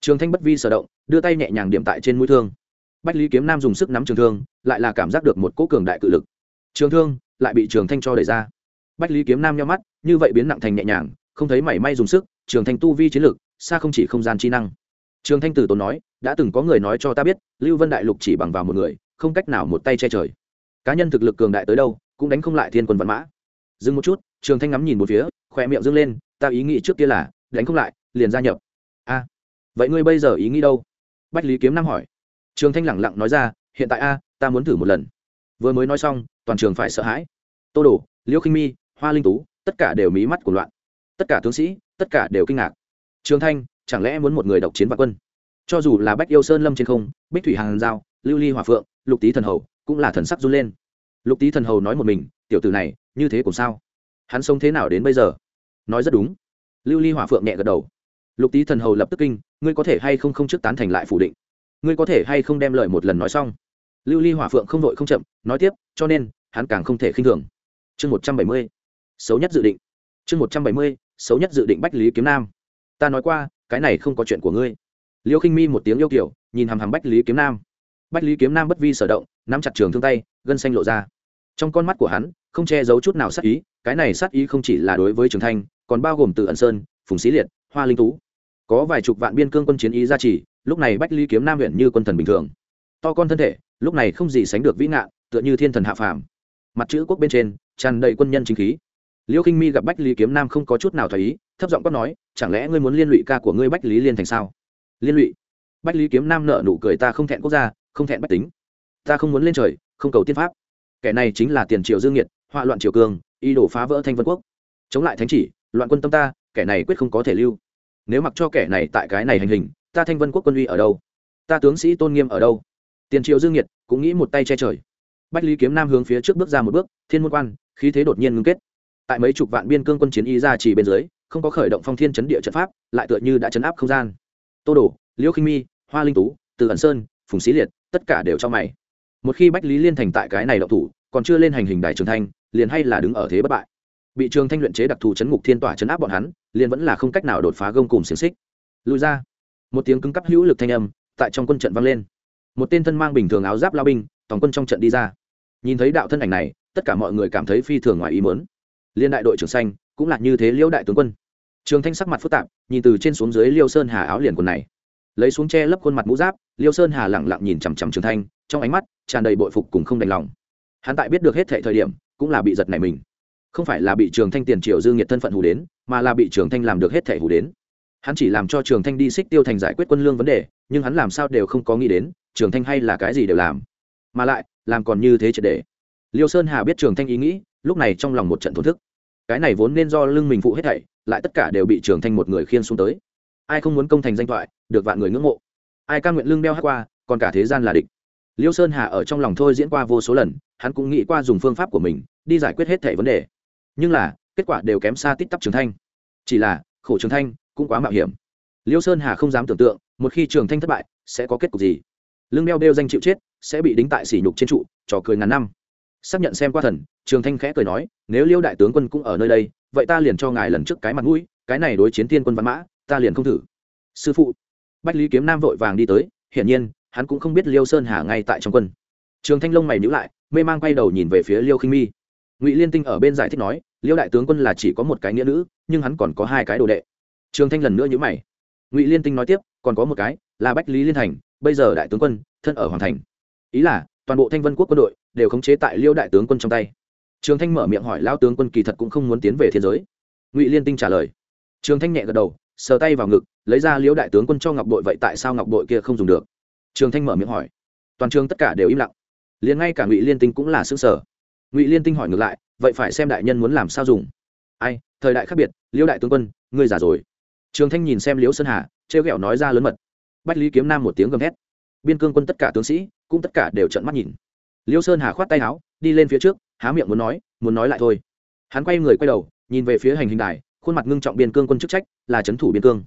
Trường thanh bất vi sở động, đưa tay nhẹ nhàng điểm tại trên mũi thương. Bách lý kiếm nam dùng sức nắm trường thương, lại là cảm giác được một cỗ cường đại cự lực. Trường thương lại bị trường thanh cho đẩy ra. Bách lý kiếm nam nhau mắt, như vậy biến nặng thành nhẹ nhàng, không thấy mảy may dùng sức, trường thanh tu vi chiến lực, xa không chỉ không gian chi năng trường thanh tử tốn nói, đã từng có người nói cho ta biết, lưu vân đại lục chỉ bằng vào một người, không cách nào một tay che trời. Cá nhân thực lực cường đại tới đâu, cũng đánh không lại thiên quân văn mã. Dừng một chút, trường thanh ngắm nhìn một phía khoe miệng dâng lên, ta ý nghĩ trước kia là, đánh không lại, liền gia nhập. A, vậy ngươi bây giờ ý nghĩ đâu? Bách lý kiếm nam hỏi. Trường thanh lẳng lặng nói ra, hiện tại a, ta muốn thử một lần. Vừa mới nói xong, toàn trường phải sợ hãi. Tô đồ, liễu khinh mi, hoa linh tú, tất cả đều mí mắt của loạn. Tất cả tướng sĩ, tất cả đều kinh ngạc. Trường thanh chẳng lẽ muốn một người độc chiến vạn quân? Cho dù là bách yêu sơn lâm trên không, bích thủy hàng giao, lưu ly hòa phượng, lục tý thần hầu cũng là thần sắc run lên. Lục tý thần hầu nói một mình, tiểu tử này, như thế cũng sao? Hắn sống thế nào đến bây giờ? Nói rất đúng. Lưu ly hỏa phượng nhẹ gật đầu. Lục tý thần hầu lập tức kinh, ngươi có thể hay không không trước tán thành lại phủ định? Ngươi có thể hay không đem lời một lần nói xong? Lưu ly hỏa phượng không đội không chậm, nói tiếp, cho nên, hắn càng không thể khinh thường. Chương một trăm bảy mươi, xấu nhất dự định. Chương một trăm bảy mươi, xấu nhất dự định bách lý kiếm nam. Ta nói qua cái này không có chuyện của ngươi. Liêu khinh mi một tiếng yêu kiểu, nhìn hằm hằm bách lý kiếm nam. Bách lý kiếm nam bất vi sở động, nắm chặt trường thương tay, gân xanh lộ ra. Trong con mắt của hắn, không che giấu chút nào sát ý, cái này sát ý không chỉ là đối với trường thanh, còn bao gồm từ ẩn sơn, phùng sĩ liệt, hoa linh tú. Có vài chục vạn biên cương quân chiến ý ra chỉ. lúc này bách lý kiếm nam huyện như quân thần bình thường. To con thân thể, lúc này không gì sánh được vĩ ngạn, tựa như thiên thần hạ phàm. Mặt chữ quốc bên trên, tràn đầy quân nhân chính khí. Liêu khinh mi gặp bách lý kiếm nam không có chút nào thoải ý thấp giọng quát nói, chẳng lẽ ngươi muốn liên lụy ca của ngươi bách lý liên thành sao? Liên lụy? Bách lý kiếm nam nợ nụ cười ta không thẹn quốc gia, không thẹn bách tính. Ta không muốn lên trời, không cầu tiên pháp. Kẻ này chính là tiền triệu dương nhiệt họa loạn triều cường y đổ phá vỡ thanh vân quốc. Chống lại thánh chỉ, loạn quân tâm ta, kẻ này quyết không có thể lưu. Nếu mặc cho kẻ này tại cái này hành hình, ta thanh vân quốc quân uy ở đâu? Ta tướng sĩ tôn nghiêm ở đâu? Tiền triệu dương nhiệt cũng nghĩ một tay che trời. Bách lý kiếm nam hướng phía trước bước ra một bước, thiên môn quan, khí thế đột nhiên ngưng kết. Tại mấy chục vạn biên cương quân chiến y ra chỉ bên dưới không có khởi động phong thiên chấn địa trận pháp, lại tựa như đã chấn áp không gian. Tô đồ liễu khinh mi, hoa linh tú, từ ẩn sơn, phùng xí liệt, tất cả đều cho mày. Một khi bách lý liên thành tại cái này động thủ, còn chưa lên hành hình đài trường thanh, liền hay là đứng ở thế bất bại. Bị trường thanh luyện chế đặc thù chấn ngục thiên tỏa chấn áp bọn hắn, liền vẫn là không cách nào đột phá gông cùng xiềng xích. Lùi ra. Một tiếng cứng cắp hữu lực thanh âm tại trong quân trận vang lên. Một tên thân mang bình thường áo giáp lao binh toàn quân trong trận đi ra. Nhìn thấy đạo thân ảnh này, tất cả mọi người cảm thấy phi thường ngoài ý mớn liên đại đội trưởng xanh, cũng là như thế liễu đại tướng quân trường thanh sắc mặt phức tạp, nhìn từ trên xuống dưới liêu sơn hà áo liền quần này. Lấy xuống che lấp khuôn mặt mũ giáp, liêu sơn hà lẳng lặng nhìn chằm chằm trường thanh, trong ánh mắt tràn đầy bội phục cùng không đành lòng. Hắn tại biết được hết thệ thời điểm, cũng là bị giật này mình. Không phải là bị trường thanh tiền triệu dương nhiệt thân phận hù đến, mà là bị trường thanh làm được hết thệ hù đến. Hắn chỉ làm cho trường thanh đi xích tiêu thành giải quyết quân lương vấn đề, nhưng hắn làm sao đều không có nghĩ đến, trường thanh hay là cái gì đều làm. Mà lại, làm còn như thế triệt để. Liêu sơn hà biết trường thanh ý nghĩ, lúc này trong lòng một trận thổn thức cái này vốn nên do lưng mình phụ hết thảy, lại tất cả đều bị trường thanh một người khiên xuống tới. Ai không muốn công thành danh thoại, được vạn người ngưỡng mộ. Ai ca nguyện lưng đeo hát qua, còn cả thế gian là địch. Liêu sơn hà ở trong lòng thôi diễn qua vô số lần, hắn cũng nghĩ qua dùng phương pháp của mình, đi giải quyết hết thẻ vấn đề. Nhưng là, kết quả đều kém xa tít tắp trường thanh chỉ là, khổ trường thanh cũng quá mạo hiểm. Liêu sơn hà không dám tưởng tượng, một khi trường thanh thất bại, sẽ có kết cục gì? Lương đeo đeo danh chịu chết, sẽ bị đính tại sỉ nhục trên trụ, trò cười ngàn năm. Xác nhận xem qua thần trường thanh khẽ cười nói, nếu liêu đại tướng quân cũng ở nơi đây, vậy ta liền cho ngài lần trước cái mặt mũi, cái này đối chiến tiên quân văn mã, ta liền không thử. Sư phụ. Bách lý kiếm nam vội vàng đi tới, hiển nhiên, hắn cũng không biết liêu sơn hà ngay tại trong quân. Trường thanh long mày nhữ lại, mê mang quay đầu nhìn về phía liêu khinh mi. Ngụy liên tinh ở bên giải thích nói, liêu đại tướng quân là chỉ có một cái nghĩa nữ, nhưng hắn còn có hai cái đồ đệ. Trường thanh lần nữa nhữ mày. Ngụy liên tinh nói tiếp, còn có một cái, là bách lý liên thành, bây giờ đại tướng quân, thân ở hoàng thành. Ý là, toàn bộ thanh vân quốc quân đội đều khống chế tại liêu đại tướng quân trong tay trường thanh mở miệng hỏi lao tướng quân kỳ thật cũng không muốn tiến về thiên giới. Ngụy liên tinh trả lời. Trường thanh nhẹ gật đầu, sờ tay vào ngực, lấy ra Liễu đại tướng quân cho ngọc đội vậy tại sao ngọc đội kia không dùng được? Trường thanh mở miệng hỏi. Toàn trường tất cả đều im lặng. Liền ngay cả ngụy liên tinh cũng là xứng sở ngụy liên tinh hỏi ngược lại, vậy phải xem đại nhân muốn làm sao dùng? Ai, thời đại khác biệt, Liễu đại tướng quân, ngươi già rồi. Trường thanh nhìn xem liễu sơn hà, trêu ghẹo nói ra lớn mật. Bách lý kiếm nam một tiếng gầm thét. Biên cương quân tất cả tướng sĩ, cũng tất cả đều trợn mắt nhìn. Liễu sơn hà khoát tay áo, đi lên phía trước há miệng muốn nói muốn nói lại thôi. Hắn quay người quay đầu, nhìn về phía hành hình đài, khuôn mặt ngưng trọng biên cương quân chức trách, là c h ấ n thủ biên cương.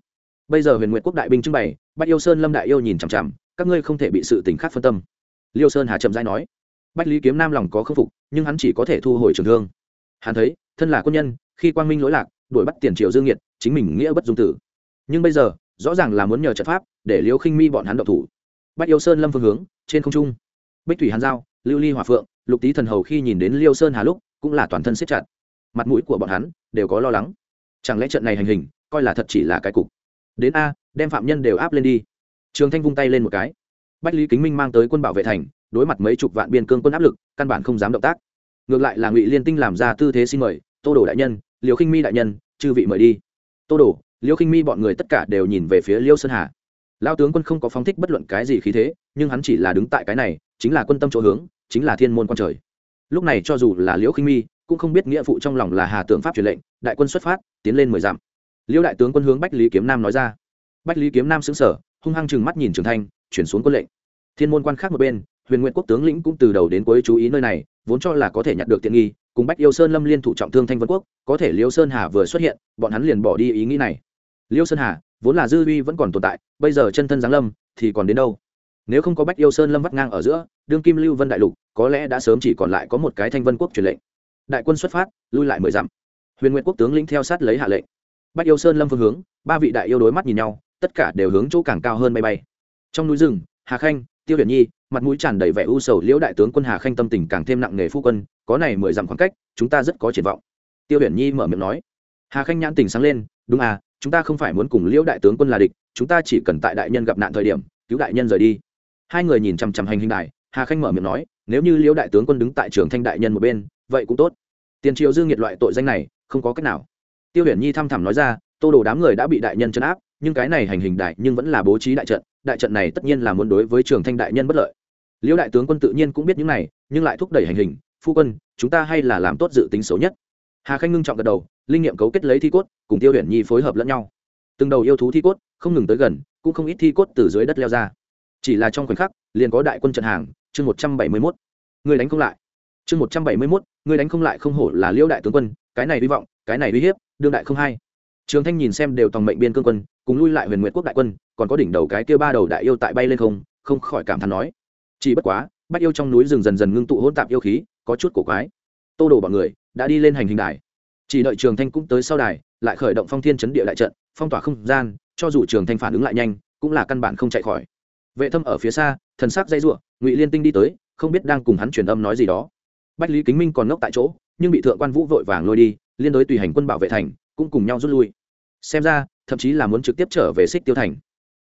Bây giờ huyền nguyện quốc đại binh trưng bày, bách yêu sơn lâm đại yêu nhìn chằm chằm, các ngươi không thể bị sự tỉnh khác phân tâm. Liêu sơn hà chậm dãi nói, bách lý kiếm nam lòng có khâm phục, nhưng hắn chỉ có thể thu hồi trường thương. Hắn thấy, thân là quân nhân, khi quang minh lỗi lạc, đuổi bắt tiền triệu dương nhiệt chính mình nghĩa bất dung tử. Nhưng bây giờ, rõ ràng là muốn nhờ trận pháp, để liêu khinh mi bọn hắn độc thủ. Bách yêu sơn lâm phương hướng, trên không trung. Bích thủy hàn giao, lưu ly hòa phượng lục tý thần hầu khi nhìn đến liêu sơn hà lúc cũng là toàn thân siết chặt mặt mũi của bọn hắn đều có lo lắng chẳng lẽ trận này hành hình coi là thật chỉ là cái cục đến a đem phạm nhân đều áp lên đi trường thanh vung tay lên một cái bách lý kính minh mang tới quân bảo vệ thành đối mặt mấy chục vạn biên cương quân áp lực căn bản không dám động tác ngược lại là ngụy liên tinh làm ra tư thế xin mời tô đồ đại nhân liều khinh mi đại nhân chư vị mời đi tô đồ liêu khinh mi bọn người tất cả đều nhìn về phía liêu sơn hà lao tướng quân không có phóng thích bất luận cái gì khí thế nhưng hắn chỉ là đứng tại cái này chính là quân tâm chỗ hướng chính là thiên môn quan trời. Lúc này cho dù là liễu khinh mi, cũng không biết nghĩa vụ trong lòng là hà tượng pháp truyền lệnh, đại quân xuất phát, tiến lên mười dặm. Liễu đại tướng quân hướng bách lý kiếm nam nói ra. Bách lý kiếm nam xứng sở hung hăng chừng mắt nhìn trường thanh, chuyển xuống quân lệnh. Thiên môn quan khác một bên, huyền nguyện quốc tướng lĩnh cũng từ đầu đến cuối chú ý nơi này, vốn cho là có thể nhặt được tiện nghi, cùng bách yêu sơn lâm liên thủ trọng thương thanh vân quốc, có thể liêu sơn hà vừa xuất hiện, bọn hắn liền bỏ đi ý nghĩ này. Liêu sơn hà, vốn là dư uy vẫn còn tồn tại, bây giờ chân thân giáng lâm, thì còn đến đâu? Nếu không có bách yêu sơn lâm vắt ngang ở giữa, đương kim lưu vân đại lục, có lẽ đã sớm chỉ còn lại có một cái thanh vân quốc truyền lệnh. Đại quân xuất phát, lui lại mười dặm. Huyền nguyện quốc tướng lĩnh theo sát lấy hạ lệnh. Bách yêu sơn lâm phương hướng, ba vị đại yêu đối mắt nhìn nhau, tất cả đều hướng chỗ càng cao hơn bay bay. Trong núi rừng, hà khanh, tiêu huyền nhi, mặt mũi tràn đầy vẻ u sầu liễu đại tướng quân hà khanh tâm tình càng thêm nặng nề phu quân, có này mười dặm khoảng cách, chúng ta rất có triển vọng. Tiêu huyền nhi mở miệng nói. Hà khanh nhãn tình sáng lên, đúng à chúng ta không phải muốn cùng liễu đại tướng quân là địch, chúng ta chỉ cần tại đại nhân gặp nạn thời điểm, cứu đại nhân rời đi hai người nhìn chằm chằm hành hình đài, hà khanh mở miệng nói, nếu như liễu đại tướng quân đứng tại trường thanh đại nhân một bên, vậy cũng tốt. Tiền triệu dương nhiệt loại tội danh này, không có cách nào. Tiêu huyền nhi thăm thẳm nói ra, tô đồ đám người đã bị đại nhân chấn áp, nhưng cái này hành hình đại nhưng vẫn là bố trí đại trận đại trận này tất nhiên là muốn đối với trường thanh đại nhân bất lợi. Liễu đại tướng quân tự nhiên cũng biết những này, nhưng lại thúc đẩy hành hình, phu quân, chúng ta hay là làm tốt dự tính xấu nhất. Hà khanh ngưng trọng gật đầu, linh nghiệm cấu kết lấy thi cốt, cùng tiêu huyền nhi phối hợp lẫn nhau. Từng đầu yêu thú thi cốt, không ngừng tới gần, cũng không ít thi cốt từ dưới đất leo ra chỉ là trong khoảnh khắc, liền có đại quân trận hàng, chương một trăm bảy mươi mốt. Người đánh không lại. Chương một trăm bảy mươi mốt, người đánh không lại không hổ là liễu đại tướng quân, cái này hy vọng, cái này uy hiếp, đương đại không hay trường thanh nhìn xem đều tòng mệnh biên cương quân, cùng lui lại huyền nguyệt quốc đại quân, còn có đỉnh đầu cái kia ba đầu đại yêu tại bay lên không không khỏi cảm thán nói. Chỉ bất quá, bách yêu trong núi rừng dần dần ngưng tụ hỗn tạp yêu khí, có chút cổ quái. Tô đồ bọn người đã đi lên hành hình đài. Chỉ đợi trường thanh cũng tới sau đài, lại khởi động phong thiên chấn địa đại trận, phong tỏa không gian, cho dù trường thanh phản ứng lại nhanh, cũng là căn bản không chạy khỏi vệ thâm ở phía xa, thần sắc dây ruộng, ngụy liên tinh đi tới, không biết đang cùng hắn truyền âm nói gì đó. Bách lý kính minh còn ngốc tại chỗ, nhưng bị thượng quan vũ vội vàng lôi đi, liên đối tùy hành quân bảo vệ thành, cũng cùng nhau rút lui. Xem ra, thậm chí là muốn trực tiếp trở về xích tiêu thành.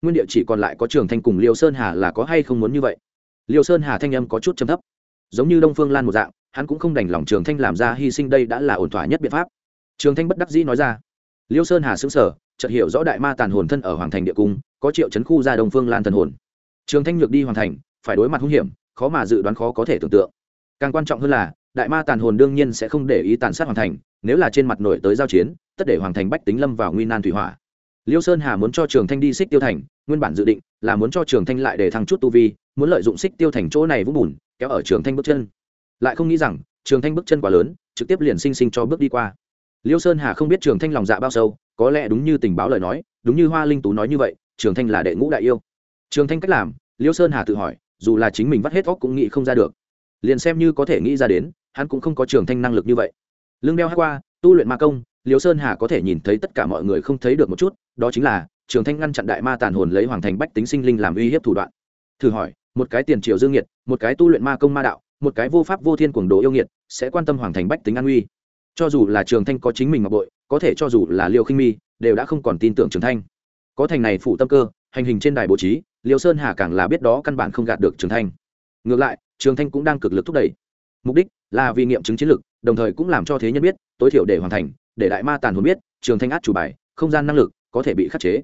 Nguyên địa chỉ còn lại có trường thanh cùng liêu sơn hà là có hay không muốn như vậy? Liêu sơn hà thanh âm có chút chấm thấp. Giống như đông phương lan một dạng, hắn cũng không đành lòng trường thanh làm ra hy sinh đây đã là ổn thỏa nhất biện pháp. Trường thanh bất đắc dĩ nói ra. Liêu sơn hà xứng sở chợt hiểu rõ đại ma tàn hồn thân ở hoàng thành địa cung, có triệu chấn khu ra đông phương lan thần hồn trường thanh nhược đi hoàn thành, phải đối mặt hung hiểm, khó mà dự đoán khó có thể tưởng tượng. Càng quan trọng hơn là, đại ma tàn hồn đương nhiên sẽ không để ý tàn sát hoàn thành, nếu là trên mặt nổi tới giao chiến, tất để hoàn thành bách tính lâm vào nguy nan thủy hỏa. Liêu sơn hà muốn cho trường thanh đi xích tiêu thành, nguyên bản dự định là muốn cho trường thanh lại để thăng chút tu vi, muốn lợi dụng xích tiêu thành chỗ này vũng bùn, kéo ở trường thanh bước chân. Lại không nghĩ rằng, trường thanh bước chân quá lớn, trực tiếp liền sinh sinh cho bước đi qua. Liêu sơn hà không biết trường thanh lòng dạ bao sâu, có lẽ đúng như tình báo lời nói, đúng như hoa linh tú nói như vậy, trường thanh là đệ ngũ đại yêu trường thanh cách làm, liêu sơn hà tự hỏi, dù là chính mình vắt hết óc cũng nghĩ không ra được. Liền xem như có thể nghĩ ra đến, hắn cũng không có trường thanh năng lực như vậy. Lưng đeo hát qua, tu luyện ma công, liêu sơn hà có thể nhìn thấy tất cả mọi người không thấy được một chút, đó chính là, trường thanh ngăn chặn đại ma tàn hồn lấy hoàng thành bách tính sinh linh làm uy hiếp thủ đoạn. Thử hỏi, một cái tiền triều dương nhiệt một cái tu luyện ma công ma đạo, một cái vô pháp vô thiên cuồng đồ yêu nghiệt, sẽ quan tâm hoàng thành bách tính an uy cho dù là trường thanh có chính mình ngọc bội, có thể cho dù là liêu khinh mi, đều đã không còn tin tưởng trường thanh. Có thành này phụ tâm cơ, hành hình trên đài bố trí liêu sơn hà càng là biết đó căn bản không gạt được trường thanh. Ngược lại, trường thanh cũng đang cực lực thúc đẩy. Mục đích là vì nghiệm chứng chiến lược, đồng thời cũng làm cho thế nhân biết, tối thiểu để hoàn thành, để đại ma tàn hồn biết, trường thanh át chủ bài, không gian năng lực có thể bị khắc chế.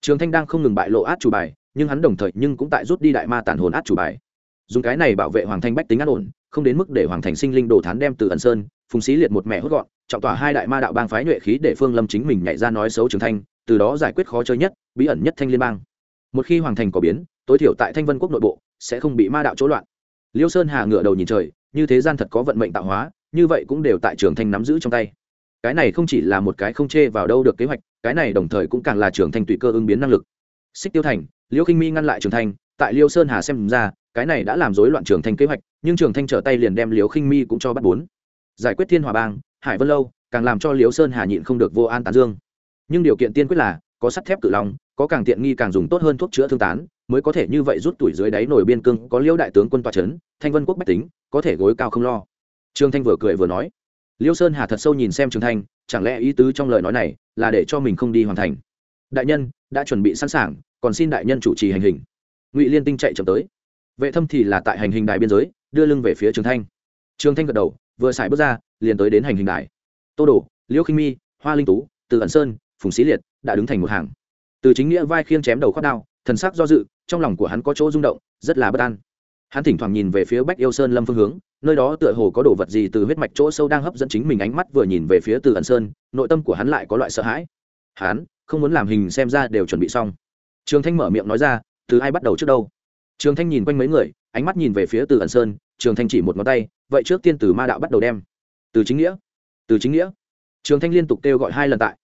Trường thanh đang không ngừng bại lộ át chủ bài, nhưng hắn đồng thời nhưng cũng tại rút đi đại ma tàn hồn át chủ bài. Dùng cái này bảo vệ hoàng thanh bách tính an ổn, không đến mức để hoàng thành sinh linh đồ thán đem từ ẩn sơn, phùng xí liệt một mẹ hốt gọn, trọng tỏa hai đại ma đạo bang phái nhuệ khí để phương lâm chính mình nhảy ra nói xấu trường thanh, từ đó giải quyết khó chơi nhất, bí ẩn nhất thanh liên bang một khi hoàng thành có biến, tối thiểu tại thanh vân quốc nội bộ, sẽ không bị ma đạo chỗ loạn. Liêu sơn hà ngựa đầu nhìn trời, như thế gian thật có vận mệnh tạo hóa, như vậy cũng đều tại trường thanh nắm giữ trong tay. Cái này không chỉ là một cái không chê vào đâu được kế hoạch, cái này đồng thời cũng càng là trường thanh tùy cơ ứng biến năng lực. Xích tiêu thành, liêu khinh mi ngăn lại trường thanh, tại liêu sơn hà xem ra, cái này đã làm rối loạn trường thanh kế hoạch, nhưng trường thanh trở tay liền đem liêu khinh mi cũng cho bắt bốn. Giải quyết thiên hòa bang, hải vân lâu, càng làm cho liêu sơn hà nhịn không được vô an tán dương. Nhưng điều kiện tiên quyết là có sắt thép cự long, có càng tiện nghi càng dùng tốt hơn thuốc chữa thương tán, mới có thể như vậy rút tuổi dưới đáy nổi biên cương, có liêu đại tướng quân toa trấn thanh vân quốc bách tính, có thể gối cao không lo. Trương thanh vừa cười vừa nói, liêu sơn hà thật sâu nhìn xem Trương thanh, chẳng lẽ ý tứ trong lời nói này là để cho mình không đi hoàn thành? Đại nhân, đã chuẩn bị sẵn sàng, còn xin đại nhân chủ trì hành hình. Ngụy liên tinh chạy chậm tới. Vệ thâm thì là tại hành hình đài biên giới, đưa lưng về phía trường thanh. Trường thanh gật đầu, vừa xài bước ra, liền tới đến hành hình đài. Tô đồ liễu khinh mi, hoa linh tú, từ ẩn sơn, phùng sĩ liệt đã đứng thành một hàng. Từ chính nghĩa vai khiêng chém đầu khoác đao, thần sắc do dự, trong lòng của hắn có chỗ rung động, rất là bất an. Hắn thỉnh thoảng nhìn về phía bách yêu sơn lâm phương hướng, nơi đó tựa hồ có đồ vật gì từ huyết mạch chỗ sâu đang hấp dẫn chính mình ánh mắt vừa nhìn về phía từ ẩn sơn, nội tâm của hắn lại có loại sợ hãi. Hắn, không muốn làm hình xem ra đều chuẩn bị xong. Trường thanh mở miệng nói ra, từ ai bắt đầu trước đâu? Trường thanh nhìn quanh mấy người, ánh mắt nhìn về phía từ ẩn sơn, trường thanh chỉ một ngón tay, vậy trước tiên từ ma đạo bắt đầu đem. Từ chính nghĩa. Từ chính nghĩa. Trường thanh liên tục kêu gọi hai lần tại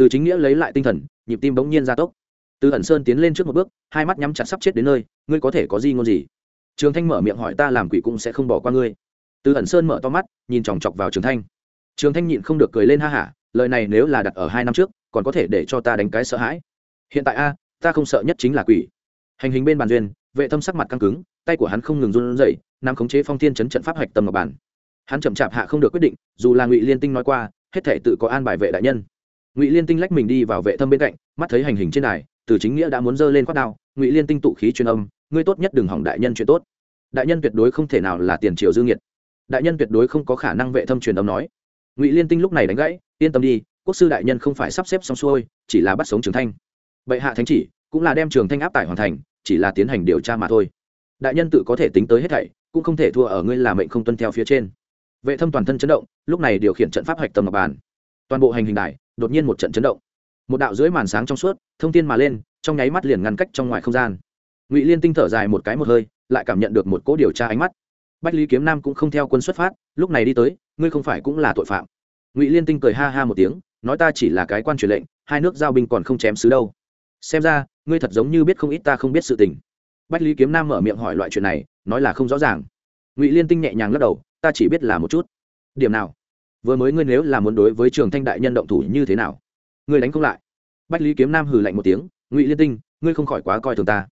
từ chính nghĩa lấy lại tinh thần, nhịp tim bỗng nhiên gia tốc. Từ ẩn sơn tiến lên trước một bước, hai mắt nhắm chặt sắp chết đến nơi, ngươi có thể có gì ngôn gì? Trường thanh mở miệng hỏi ta làm quỷ cũng sẽ không bỏ qua ngươi. Từ ẩn sơn mở to mắt, nhìn chòng chọc vào trường thanh. Trường thanh nhịn không được cười lên ha hả, lời này nếu là đặt ở hai năm trước, còn có thể để cho ta đánh cái sợ hãi. Hiện tại a, ta không sợ nhất chính là quỷ. Hành hình bên bàn duyên, vệ thâm sắc mặt căng cứng, tay của hắn không ngừng run rẩy nằm khống chế phong thiên chấn trận pháp hạch tầm ngọc bản. Hắn chậm chạp hạ không được quyết định, dù là ngụy liên tinh nói qua, hết thể tự có an bài vệ đại nhân ngụy liên tinh lách mình đi vào vệ thâm bên cạnh mắt thấy hành hình trên đài từ chính nghĩa đã muốn dơ lên khoác đao ngụy liên tinh tụ khí truyền âm ngươi tốt nhất đừng hỏng đại nhân chuyện tốt đại nhân tuyệt đối không thể nào là tiền triều dương nhiệt đại nhân tuyệt đối không có khả năng vệ thâm truyền âm nói ngụy liên tinh lúc này đánh gãy yên tâm đi quốc sư đại nhân không phải sắp xếp xong xuôi chỉ là bắt sống trường thanh bệ hạ thánh chỉ cũng là đem trường thanh áp tải hoàn thành chỉ là tiến hành điều tra mà thôi đại nhân tự có thể tính tới hết thảy cũng không thể thua ở ngươi là mệnh không tuân theo phía trên vệ thâm toàn thân chấn động lúc này điều khiển trận pháp hạch tầm ngọc bàn toàn bộ hành hình đài đột nhiên một trận chấn động. Một đạo dưới màn sáng trong suốt, thông tin mà lên, trong nháy mắt liền ngăn cách trong ngoài không gian. Ngụy liên tinh thở dài một cái một hơi, lại cảm nhận được một cỗ điều tra ánh mắt. Bách lý kiếm nam cũng không theo quân xuất phát, lúc này đi tới, ngươi không phải cũng là tội phạm. Ngụy liên tinh cười ha ha một tiếng, nói ta chỉ là cái quan truyền lệnh, hai nước giao binh còn không chém xứ đâu. Xem ra, ngươi thật giống như biết không ít ta không biết sự tình. Bách lý kiếm nam mở miệng hỏi loại chuyện này, nói là không rõ ràng. Ngụy liên tinh nhẹ nhàng lắc đầu, ta chỉ biết là một chút. Điểm nào? Vừa mới ngươi nếu là muốn đối với trường thanh đại nhân động thủ như thế nào? Ngươi đánh không lại. Bách lý kiếm nam hừ lạnh một tiếng, ngụy liên tinh, ngươi không khỏi quá coi thường ta.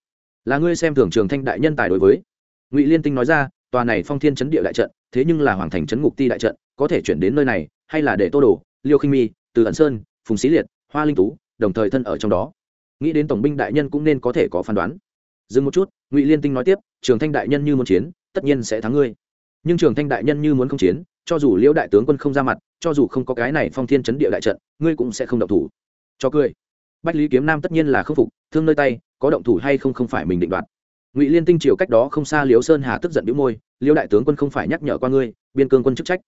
Là ngươi xem thường trường thanh đại nhân tài đối với. Ngụy liên tinh nói ra, tòa này phong thiên chấn địa đại trận, thế nhưng là hoàng thành chấn ngục ti đại trận, có thể chuyển đến nơi này, hay là để tô đồ, liêu khinh mi, từ ẩn sơn, phùng sĩ liệt, hoa linh tú, đồng thời thân ở trong đó. Nghĩ đến tổng binh đại nhân cũng nên có thể có phán đoán. Dừng một chút, ngụy liên tinh nói tiếp, trường thanh đại nhân như muốn chiến, tất nhiên sẽ thắng ngươi. Nhưng trường thanh đại nhân như muốn không chiến cho dù liễu đại tướng quân không ra mặt, cho dù không có cái này phong thiên chấn địa đại trận, ngươi cũng sẽ không động thủ. Cho cười. Bách lý kiếm nam tất nhiên là k phục, thương nơi tay, có động thủ hay không không phải mình định đoạt. Ngụy liên tinh triều cách đó không xa liễu sơn hà tức giận đĩu môi, liễu đại tướng quân không phải nhắc nhở qua ngươi, biên cương quân chức trách.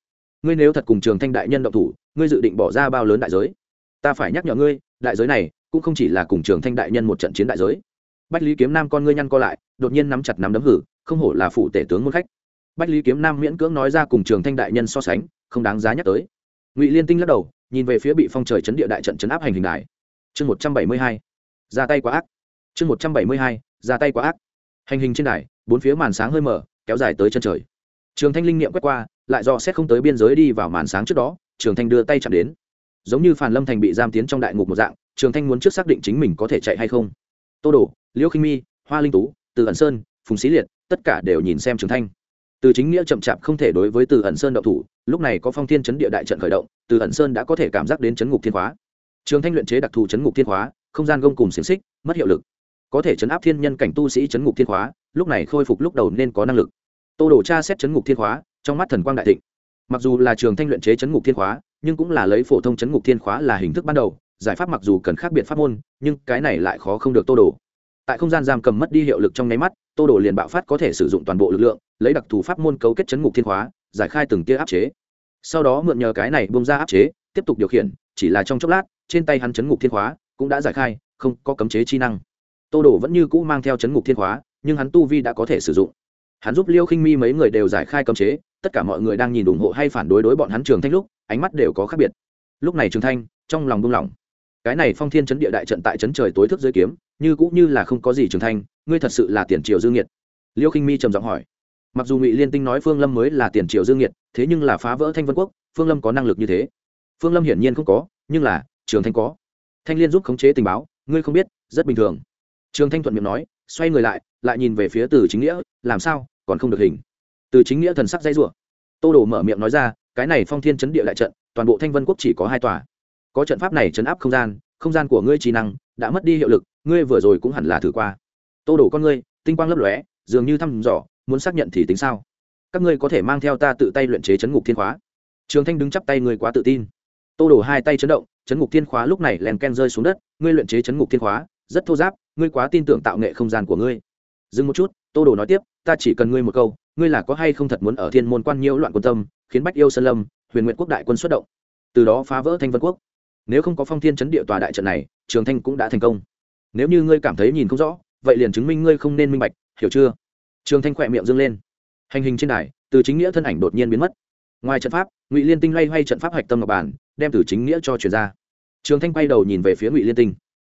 Ngươi nếu thật cùng trường thanh đại nhân động thủ, ngươi dự định bỏ ra bao lớn đại giới? Ta phải nhắc nhở ngươi, đại giới này cũng không chỉ là cùng trường thanh đại nhân một trận chiến đại giới. Bách lý kiếm nam con ngươi nhăn co lại, đột nhiên nắm chặt nắm đấm hử, không hổ là phụ tể tướng môn khách bách lý kiếm nam miễn cưỡng nói ra cùng trường thanh đại nhân so sánh, không đáng giá nhắc tới. Ngụy liên tinh lắc đầu, nhìn về phía bị phong trời chấn địa đại trận chấn áp hành hình đài. Chương một trăm bảy mươi hai, ra tay quá ác. Chương một trăm bảy mươi hai, ra tay quá ác. Hành hình trên đài, bốn phía màn sáng hơi mở, kéo dài tới chân trời. Trường thanh linh niệm quét qua, lại do xét không tới biên giới đi vào màn sáng trước đó, trường thanh đưa tay chạm đến. Giống như phàn lâm thành bị giam tiến trong đại ngục một dạng, trường thanh muốn trước xác định chính mình có thể chạy hay không. Tô đồ, liễu khinh mi, hoa linh tú, từ ẩn sơn, phùng sĩ liệt, tất cả đều nhìn xem trường thanh từ chính nghĩa chậm chạp không thể đối với từ ẩn sơn động thủ, lúc này có phong thiên chấn địa đại trận khởi động, từ ẩn sơn đã có thể cảm giác đến chấn ngục thiên hóa trường thanh luyện chế đặc thù chấn ngục thiên hóa không gian gông cùng xiềng xích, mất hiệu lực. Có thể chấn áp thiên nhân cảnh tu sĩ chấn ngục thiên hóa lúc này khôi phục lúc đầu nên có năng lực. Tô đổ tra xét chấn ngục thiên hóa trong mắt thần quang đại thịnh. Mặc dù là trường thanh luyện chế chấn ngục thiên hóa nhưng cũng là lấy phổ thông chấn ngục thiên khóa là hình thức ban đầu, giải pháp mặc dù cần khác biệt pháp môn, nhưng cái này lại khó không được tô đồ. Tại không gian giam cầm mất đi hiệu lực trong nháy mắt tô đồ liền bạo phát có thể sử dụng toàn bộ lực lượng, lấy đặc thù pháp môn cấu kết chấn ngục thiên khóa, giải khai từng tia áp chế. Sau đó mượn nhờ cái này bông ra áp chế, tiếp tục điều khiển, chỉ là trong chốc lát, trên tay hắn chấn ngục thiên khóa cũng đã giải khai, không có cấm chế chi năng. Tô đồ vẫn như cũ mang theo chấn ngục thiên khóa, nhưng hắn tu vi đã có thể sử dụng. Hắn giúp liêu khinh mi mấy người đều giải khai cấm chế, tất cả mọi người đang nhìn ủng hộ hay phản đối đối bọn hắn trường thanh lúc, ánh mắt đều có khác biệt. Lúc này trường thanh, trong lòng buông lỏng. Cái này phong thiên chấn địa đại trận tại chấn trời tối thức dưới kiếm, như cũng như là không có gì trường thanh ngươi thật sự là tiền triều dương nhiệt liêu khinh mi trầm giọng hỏi. Mặc dù ngụy liên tinh nói phương lâm mới là tiền triều dương nhiệt thế nhưng là phá vỡ thanh vân quốc, phương lâm có năng lực như thế. Phương lâm hiển nhiên không có, nhưng là, trường thanh có. Thanh liên giúp khống chế tình báo, ngươi không biết, rất bình thường. Trường thanh thuận miệng nói, xoay người lại lại nhìn về phía từ chính nghĩa, làm sao, còn không được hình. Từ chính nghĩa thần sắc dây rủa. Tô đồ mở miệng nói ra, cái này phong thiên chấn địa đại trận, toàn bộ thanh vân quốc chỉ có hai tòa. Có trận pháp này chấn áp không gian không gian của ngươi trí năng, đã mất đi hiệu lực, ngươi vừa rồi cũng hẳn là thử qua tô đổ con ngươi, tinh quang lấp lóe, dường như thăm dò, muốn xác nhận thì tính sao? Các ngươi có thể mang theo ta tự tay luyện chế chấn ngục thiên khóa. Trường thanh đứng chắp tay người quá tự tin. Tô đổ hai tay chấn động, chấn ngục thiên khóa lúc này len ken rơi xuống đất, ngươi luyện chế chấn ngục thiên khóa, rất thô giáp, ngươi quá tin tưởng tạo nghệ không gian của ngươi. Dừng một chút, tô đồ nói tiếp, ta chỉ cần ngươi một câu, ngươi là có hay không thật muốn ở thiên môn quan nhiễu loạn quân tâm, khiến bách yêu sơn lâm, huyền nguyện quốc đại quân xuất động. Từ đó phá vỡ thanh vân quốc. Nếu không có phong thiên chấn địa tòa đại trận này, trường thanh cũng đã thành công. Nếu như ngươi cảm thấy nhìn không rõ vậy liền chứng minh ngươi không nên minh bạch, hiểu chưa? Trường thanh khỏe miệng dâng lên. Hành hình trên đài, từ chính nghĩa thân ảnh đột nhiên biến mất. Ngoài trận pháp, ngụy liên tinh loay hoay trận pháp hạch tâm ngọc bản đem từ chính nghĩa cho truyền ra. Trường thanh quay đầu nhìn về phía ngụy liên tinh.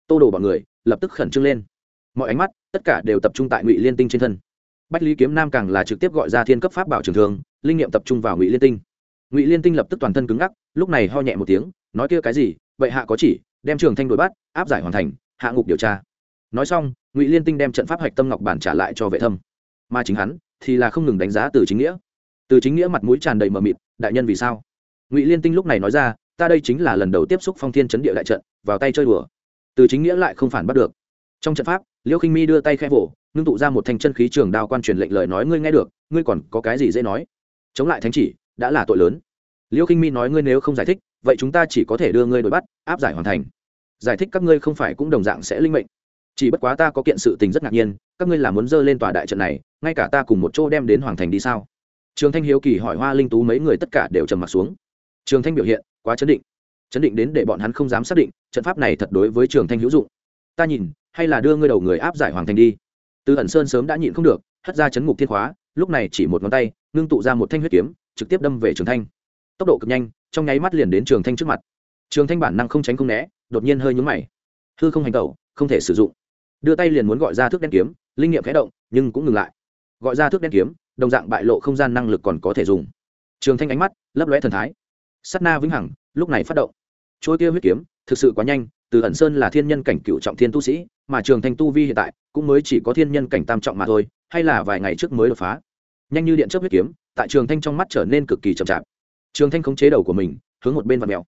Tô đổ bọn người lập tức khẩn trương lên. Mọi ánh mắt, tất cả đều tập trung tại ngụy liên tinh trên thân. Bách lý kiếm nam càng là trực tiếp gọi ra thiên cấp pháp bảo trường thường, linh nghiệm tập trung vào ngụy liên tinh. Ngụy liên tinh lập tức toàn thân cứng ngắc, lúc này ho nhẹ một tiếng, nói kia cái gì, vậy hạ có chỉ, đem trường thanh đuổi bắt, áp giải hoàn thành, hạ ngục điều tra. Nói xong ngụy liên tinh đem trận pháp hạch tâm ngọc bản trả lại cho vệ thâm mà chính hắn thì là không ngừng đánh giá từ chính nghĩa từ chính nghĩa mặt mũi tràn đầy mờ mịt, đại nhân vì sao? ngụy liên tinh lúc này nói ra, ta đây chính là lần đầu tiếp xúc phong thiên chấn địa đại trận, vào tay chơi đùa. từ chính nghĩa lại không phản bắt được. trong trận pháp liễu khinh mi đưa tay khẽ vỗ, ngưng tụ ra một thanh chân khí trường đao quan truyền lệnh lời nói ngươi nghe được, ngươi còn có cái gì dễ nói? chống lại thánh chỉ, đã là tội lớn. liễu khinh mi nói ngươi nếu không giải thích, vậy chúng ta chỉ có thể đưa ngươi đuổi bắt, áp giải hoàn thành. giải thích các ngươi không phải cũng đồng dạng sẽ linh mệnh chỉ bất quá ta có kiện sự tình rất ngạc nhiên, các ngươi là muốn dơ lên tòa đại trận này, ngay cả ta cùng một chỗ đem đến hoàng thành đi sao? Trường thanh hiếu kỳ hỏi hoa linh tú mấy người tất cả đều trầm m ặ t xuống. Trường thanh biểu hiện, quá chấn định. Chấn định đến để bọn hắn không dám xác định, trận pháp này thật đối với trường thanh hữu dụng. Ta nhìn, hay là đưa ngươi đầu người áp giải hoàng thành đi. Từ ẩn sơn sớm đã nhịn không được, hất ra chấn ngục thiên khóa, lúc này chỉ một ngón tay, ngưng tụ ra một thanh huyết kiếm, trực tiếp đâm về trường thanh. Tốc độ cực nhanh, trong nháy mắt liền đến trường thanh trước mặt. Trường thanh bản năng không tránh không né, đột nhiên hơi nhúng mày. Hư không hành tẩu, không thể sử dụng đưa tay liền muốn gọi ra thước đen kiếm, linh nghiệm khẽ động, nhưng cũng ngừng lại. Gọi ra thước đen kiếm, đồng dạng bại lộ không gian năng lực còn có thể dùng. Trường thanh ánh mắt lấp lóe thần thái. Sắt na vĩnh hằng, lúc này phát động. Trôi kia huyết kiếm, thực sự quá nhanh, từ ẩn sơn là thiên nhân cảnh cựu trọng thiên tu sĩ, mà trường thanh tu vi hiện tại cũng mới chỉ có thiên nhân cảnh tam trọng mà thôi, hay là vài ngày trước mới đột phá. Nhanh như điện chớp huyết kiếm, tại trường thanh trong mắt trở nên cực kỳ chậm chạp. Trường thanh khống chế đầu của mình, hướng một bên vật mèo.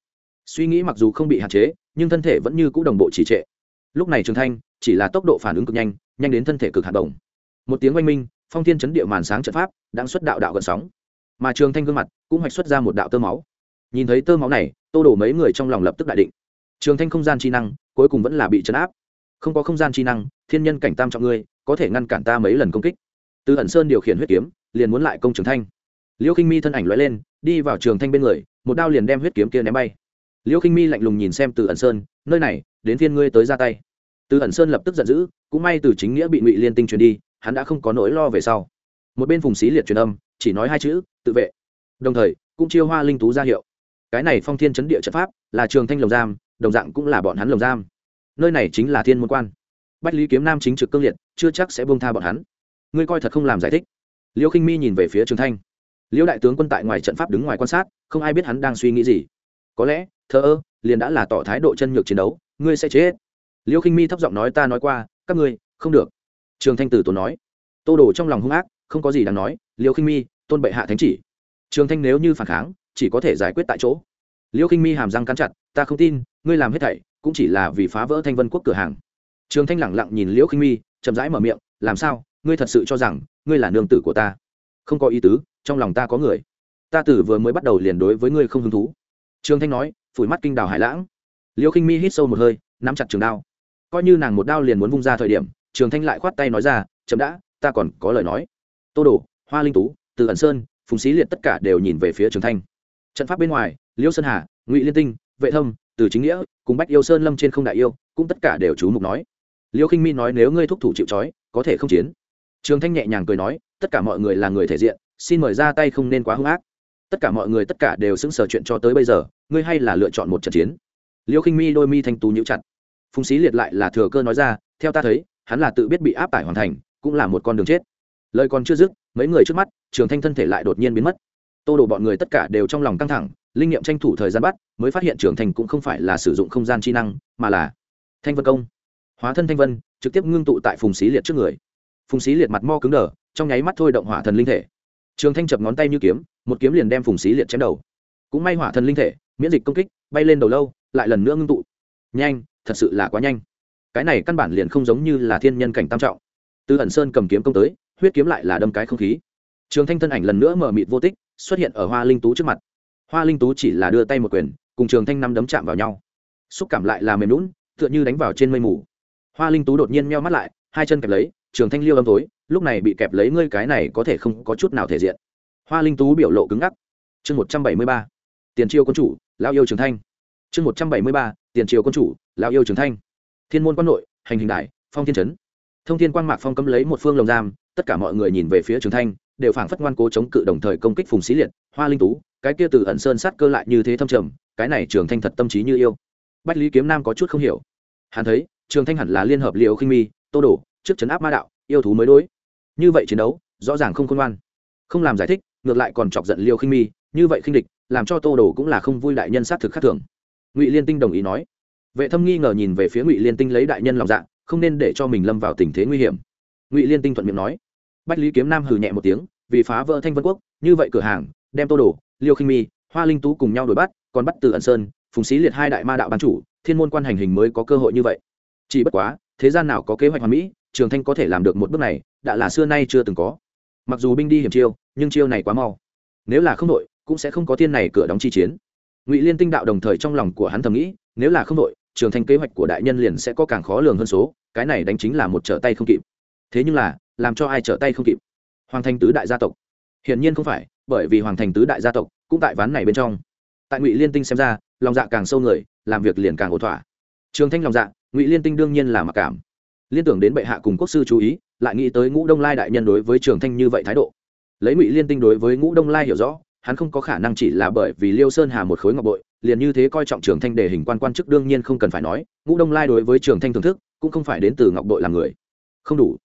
Suy nghĩ mặc dù không bị hạn chế, nhưng thân thể vẫn như c ũ đồng bộ trì trệ. Lúc này trường thanh chỉ là tốc độ phản ứng cực nhanh nhanh đến thân thể cực hạt đồng một tiếng oanh minh, phong thiên chấn địa màn sáng trận pháp đang xuất đạo đạo gần sóng. Mà trường thanh gương mặt cũng hoạch xuất ra một đạo tơ máu. Nhìn thấy tơ máu này, tô đổ mấy người trong lòng lập tức đại định. Trường thanh không gian chi năng, cuối cùng vẫn là bị chấn áp. Không có không gian chi năng, thiên nhân cảnh tam trọng ngươi, có thể ngăn cản ta mấy lần công kích. Từ ẩn sơn điều khiển huyết kiếm, liền muốn lại công trường thanh. Liễu khinh mi thân ảnh l lên, đi vào trường thanh bên người, một đao liền đem huyết kiếm kia ném bay. Liễu khinh mi lạnh lùng nhìn xem từ ẩn sơn, nơi này, đến thiên ngươi tới ra tay từ ẩn sơn lập tức giận dữ, cũng may từ chính nghĩa bị ngụy liên tinh truyền đi, hắn đã không có nỗi lo về sau. Một bên phùng xí liệt truyền âm, chỉ nói hai chữ, tự vệ. Đồng thời, cũng chiêu hoa linh tú ra hiệu. Cái này phong thiên chấn địa trận pháp, là trường thanh lồng giam, đồng dạng cũng là bọn hắn lồng giam. Nơi này chính là thiên môn quan. Bách lý kiếm nam chính trực cương liệt, chưa chắc sẽ buông tha bọn hắn. Ngươi coi thật không làm giải thích. Liêu khinh mi nhìn về phía trường thanh. Liêu đại tướng quân tại ngoài trận pháp đứng ngoài quan sát, không ai biết hắn đang suy nghĩ gì. Có lẽ, thờ ơ, liền đã là tỏ thái độ chân nhược chiến đấu, ngươi sẽ chết liêu khinh mi thấp giọng nói, ta nói qua, các ngươi, không được. Trường thanh tử tốn nói. Tô đồ trong lòng hung ác, không có gì đáng nói liêu khinh mi, tôn bệ hạ thánh chỉ. Trường thanh nếu như phản kháng, chỉ có thể giải quyết tại chỗ. Liêu khinh mi hàm răng cắn chặt, ta không tin, ngươi làm hết thảy cũng chỉ là vì phá vỡ thanh vân quốc cửa hàng. Trường thanh lẳng lặng nhìn liễu khinh mi, chậm rãi mở miệng, làm sao? Ngươi thật sự cho rằng ngươi là nương tử của ta? Không có ý tứ, trong lòng ta có người. Ta tử vừa mới bắt đầu liền đối với ngươi không hứng thú. Trường thanh nói, phủi mắt kinh đào hải lãng. Liễu khinh mi hít sâu một hơi, nắm chặt trường đao coi như nàng một đao liền muốn vung ra thời điểm trường thanh lại khoát tay nói ra chậm đã ta còn có lời nói. Tô đồ hoa linh tú từ ẩn sơn phùng xí liệt tất cả đều nhìn về phía trường thanh. Trận pháp bên ngoài liêu sơn hà ngụy liên tinh vệ thông, từ chính nghĩa cùng bách yêu sơn lâm trên không đại yêu cũng tất cả đều chú mục nói. Liêu khinh mi nói nếu ngươi thúc thủ chịu trói có thể không chiến. Trường thanh nhẹ nhàng cười nói tất cả mọi người là người thể diện xin mời ra tay không nên quá hung ác. Tất cả mọi người tất cả đều xứng sở chuyện cho tới bây giờ ngươi hay là lựa chọn một trận chiến. Liêu khinh mi đôi mi thanh tú nhũ chặt phùng xí liệt lại là thừa cơ nói ra, theo ta thấy, hắn là tự biết bị áp tải hoàn thành, cũng là một con đường chết. Lời còn chưa dứt, mấy người trước mắt, trường thanh thân thể lại đột nhiên biến mất. Tô đổ bọn người tất cả đều trong lòng căng thẳng, linh nghiệm tranh thủ thời gian bắt, mới phát hiện Trường thành cũng không phải là sử dụng không gian chi năng, mà là thanh vân công. Hóa thân thanh vân, trực tiếp ngưng tụ tại phùng xí liệt trước người. Phùng xí liệt mặt mo cứng đờ, trong nháy mắt thôi động hỏa thần linh thể. Trường thanh chập ngón tay như kiếm, một kiếm liền đem phùng xí liệt chém đầu. Cũng may hỏa thần linh thể, miễn dịch công kích, bay lên đầu lâu, lại lần nữa ngưng tụ. Nhanh thật sự là quá nhanh. Cái này căn bản liền không giống như là thiên nhân cảnh tam trọng. Từ ẩn sơn cầm kiếm công tới, huyết kiếm lại là đâm cái không khí. Trường thanh thân ảnh lần nữa mở mịt vô tích, xuất hiện ở hoa linh tú trước mặt. Hoa linh tú chỉ là đưa tay một quyền, cùng trường thanh năm đấm chạm vào nhau. Xúc cảm lại là mềm lún tựa như đánh vào trên mây mù. Hoa linh tú đột nhiên meo mắt lại, hai chân kẹp lấy, trường thanh liêu âm tối lúc này bị kẹp lấy ngươi cái này có thể không có chút nào thể diện. Hoa linh tú biểu lộ cứng ngắc. Chương một trăm bảy mươi ba. Tiền chiêu quân chủ lao yêu trường thanh chương một trăm bảy mươi ba, tiền triều quân chủ, Lão yêu trường thanh. Thiên môn quan nội, hành hình đại, phong thiên trấn. Thông thiên quang mạc phong cấm lấy một phương lồng giam, tất cả mọi người nhìn về phía trường thanh, đều phảng phất ngoan cố chống cự đồng thời công kích phùng xí liệt, hoa linh tú, cái kia từ ẩn sơn sát cơ lại như thế thâm trầm, cái này trường thanh thật tâm trí như yêu. Bách lý kiếm nam có chút không hiểu. Hắn thấy, trường thanh hẳn là liên hợp liệu khinh mi, tô đổ trước chấn áp ma đạo, yêu thú mới đối. Như vậy chiến đấu, rõ ràng không khôn ngoan. Không làm giải thích, ngược lại còn chọc giận liêu khinh mi, như vậy khinh địch, làm cho tô đồ cũng là không vui đại nhân sát thực khác thường ngụy liên tinh đồng ý nói vệ thâm nghi ngờ nhìn về phía ngụy liên tinh lấy đại nhân lòng dạ không nên để cho mình lâm vào tình thế nguy hiểm ngụy liên tinh thuận miệng nói bách lý kiếm nam hừ nhẹ một tiếng vì phá vỡ thanh vân quốc như vậy cửa hàng đem tô đồ liêu khinh mi hoa linh tú cùng nhau đuổi bắt còn bắt từ ẩn sơn phùng Xí liệt hai đại ma đạo ban chủ thiên môn quan hành hình mới có cơ hội như vậy chỉ bất quá thế gian nào có kế hoạch hoàn mỹ trường thanh có thể làm được một bước này đã là xưa nay chưa từng có mặc dù binh đi hiểm chiêu nhưng chiêu này quá mau nếu là không đội cũng sẽ không có thiên này cửa đóng chi chiến ngụy liên tinh đạo đồng thời trong lòng của hắn thầm nghĩ, nếu là không đội, trường thanh kế hoạch của đại nhân liền sẽ có càng khó lường hơn số, cái này đánh chính là một trở tay không kịp. Thế nhưng là, làm cho ai trở tay không kịp? Hoàng thành tứ đại gia tộc. Hiển nhiên không phải, bởi vì hoàng thành tứ đại gia tộc cũng tại ván này bên trong. Tại ngụy liên tinh xem ra, lòng dạ càng sâu người, làm việc liền càng ổn thỏa. Trường thanh lòng dạ ngụy liên tinh đương nhiên là mặc cảm. Liên tưởng đến bệ hạ cùng quốc sư chú ý, lại nghĩ tới ngũ đông lai đại nhân đối với trường thanh như vậy thái độ. Lấy ngụy liên tinh đối với ngũ đông lai hiểu rõ hắn không có khả năng chỉ là bởi vì liêu sơn hà một khối ngọc bội, liền như thế coi trọng trường thanh để hình quan quan chức đương nhiên không cần phải nói, ngũ đông lai đối với trường thanh thưởng thức, cũng không phải đến từ ngọc bội làm người. Không đủ.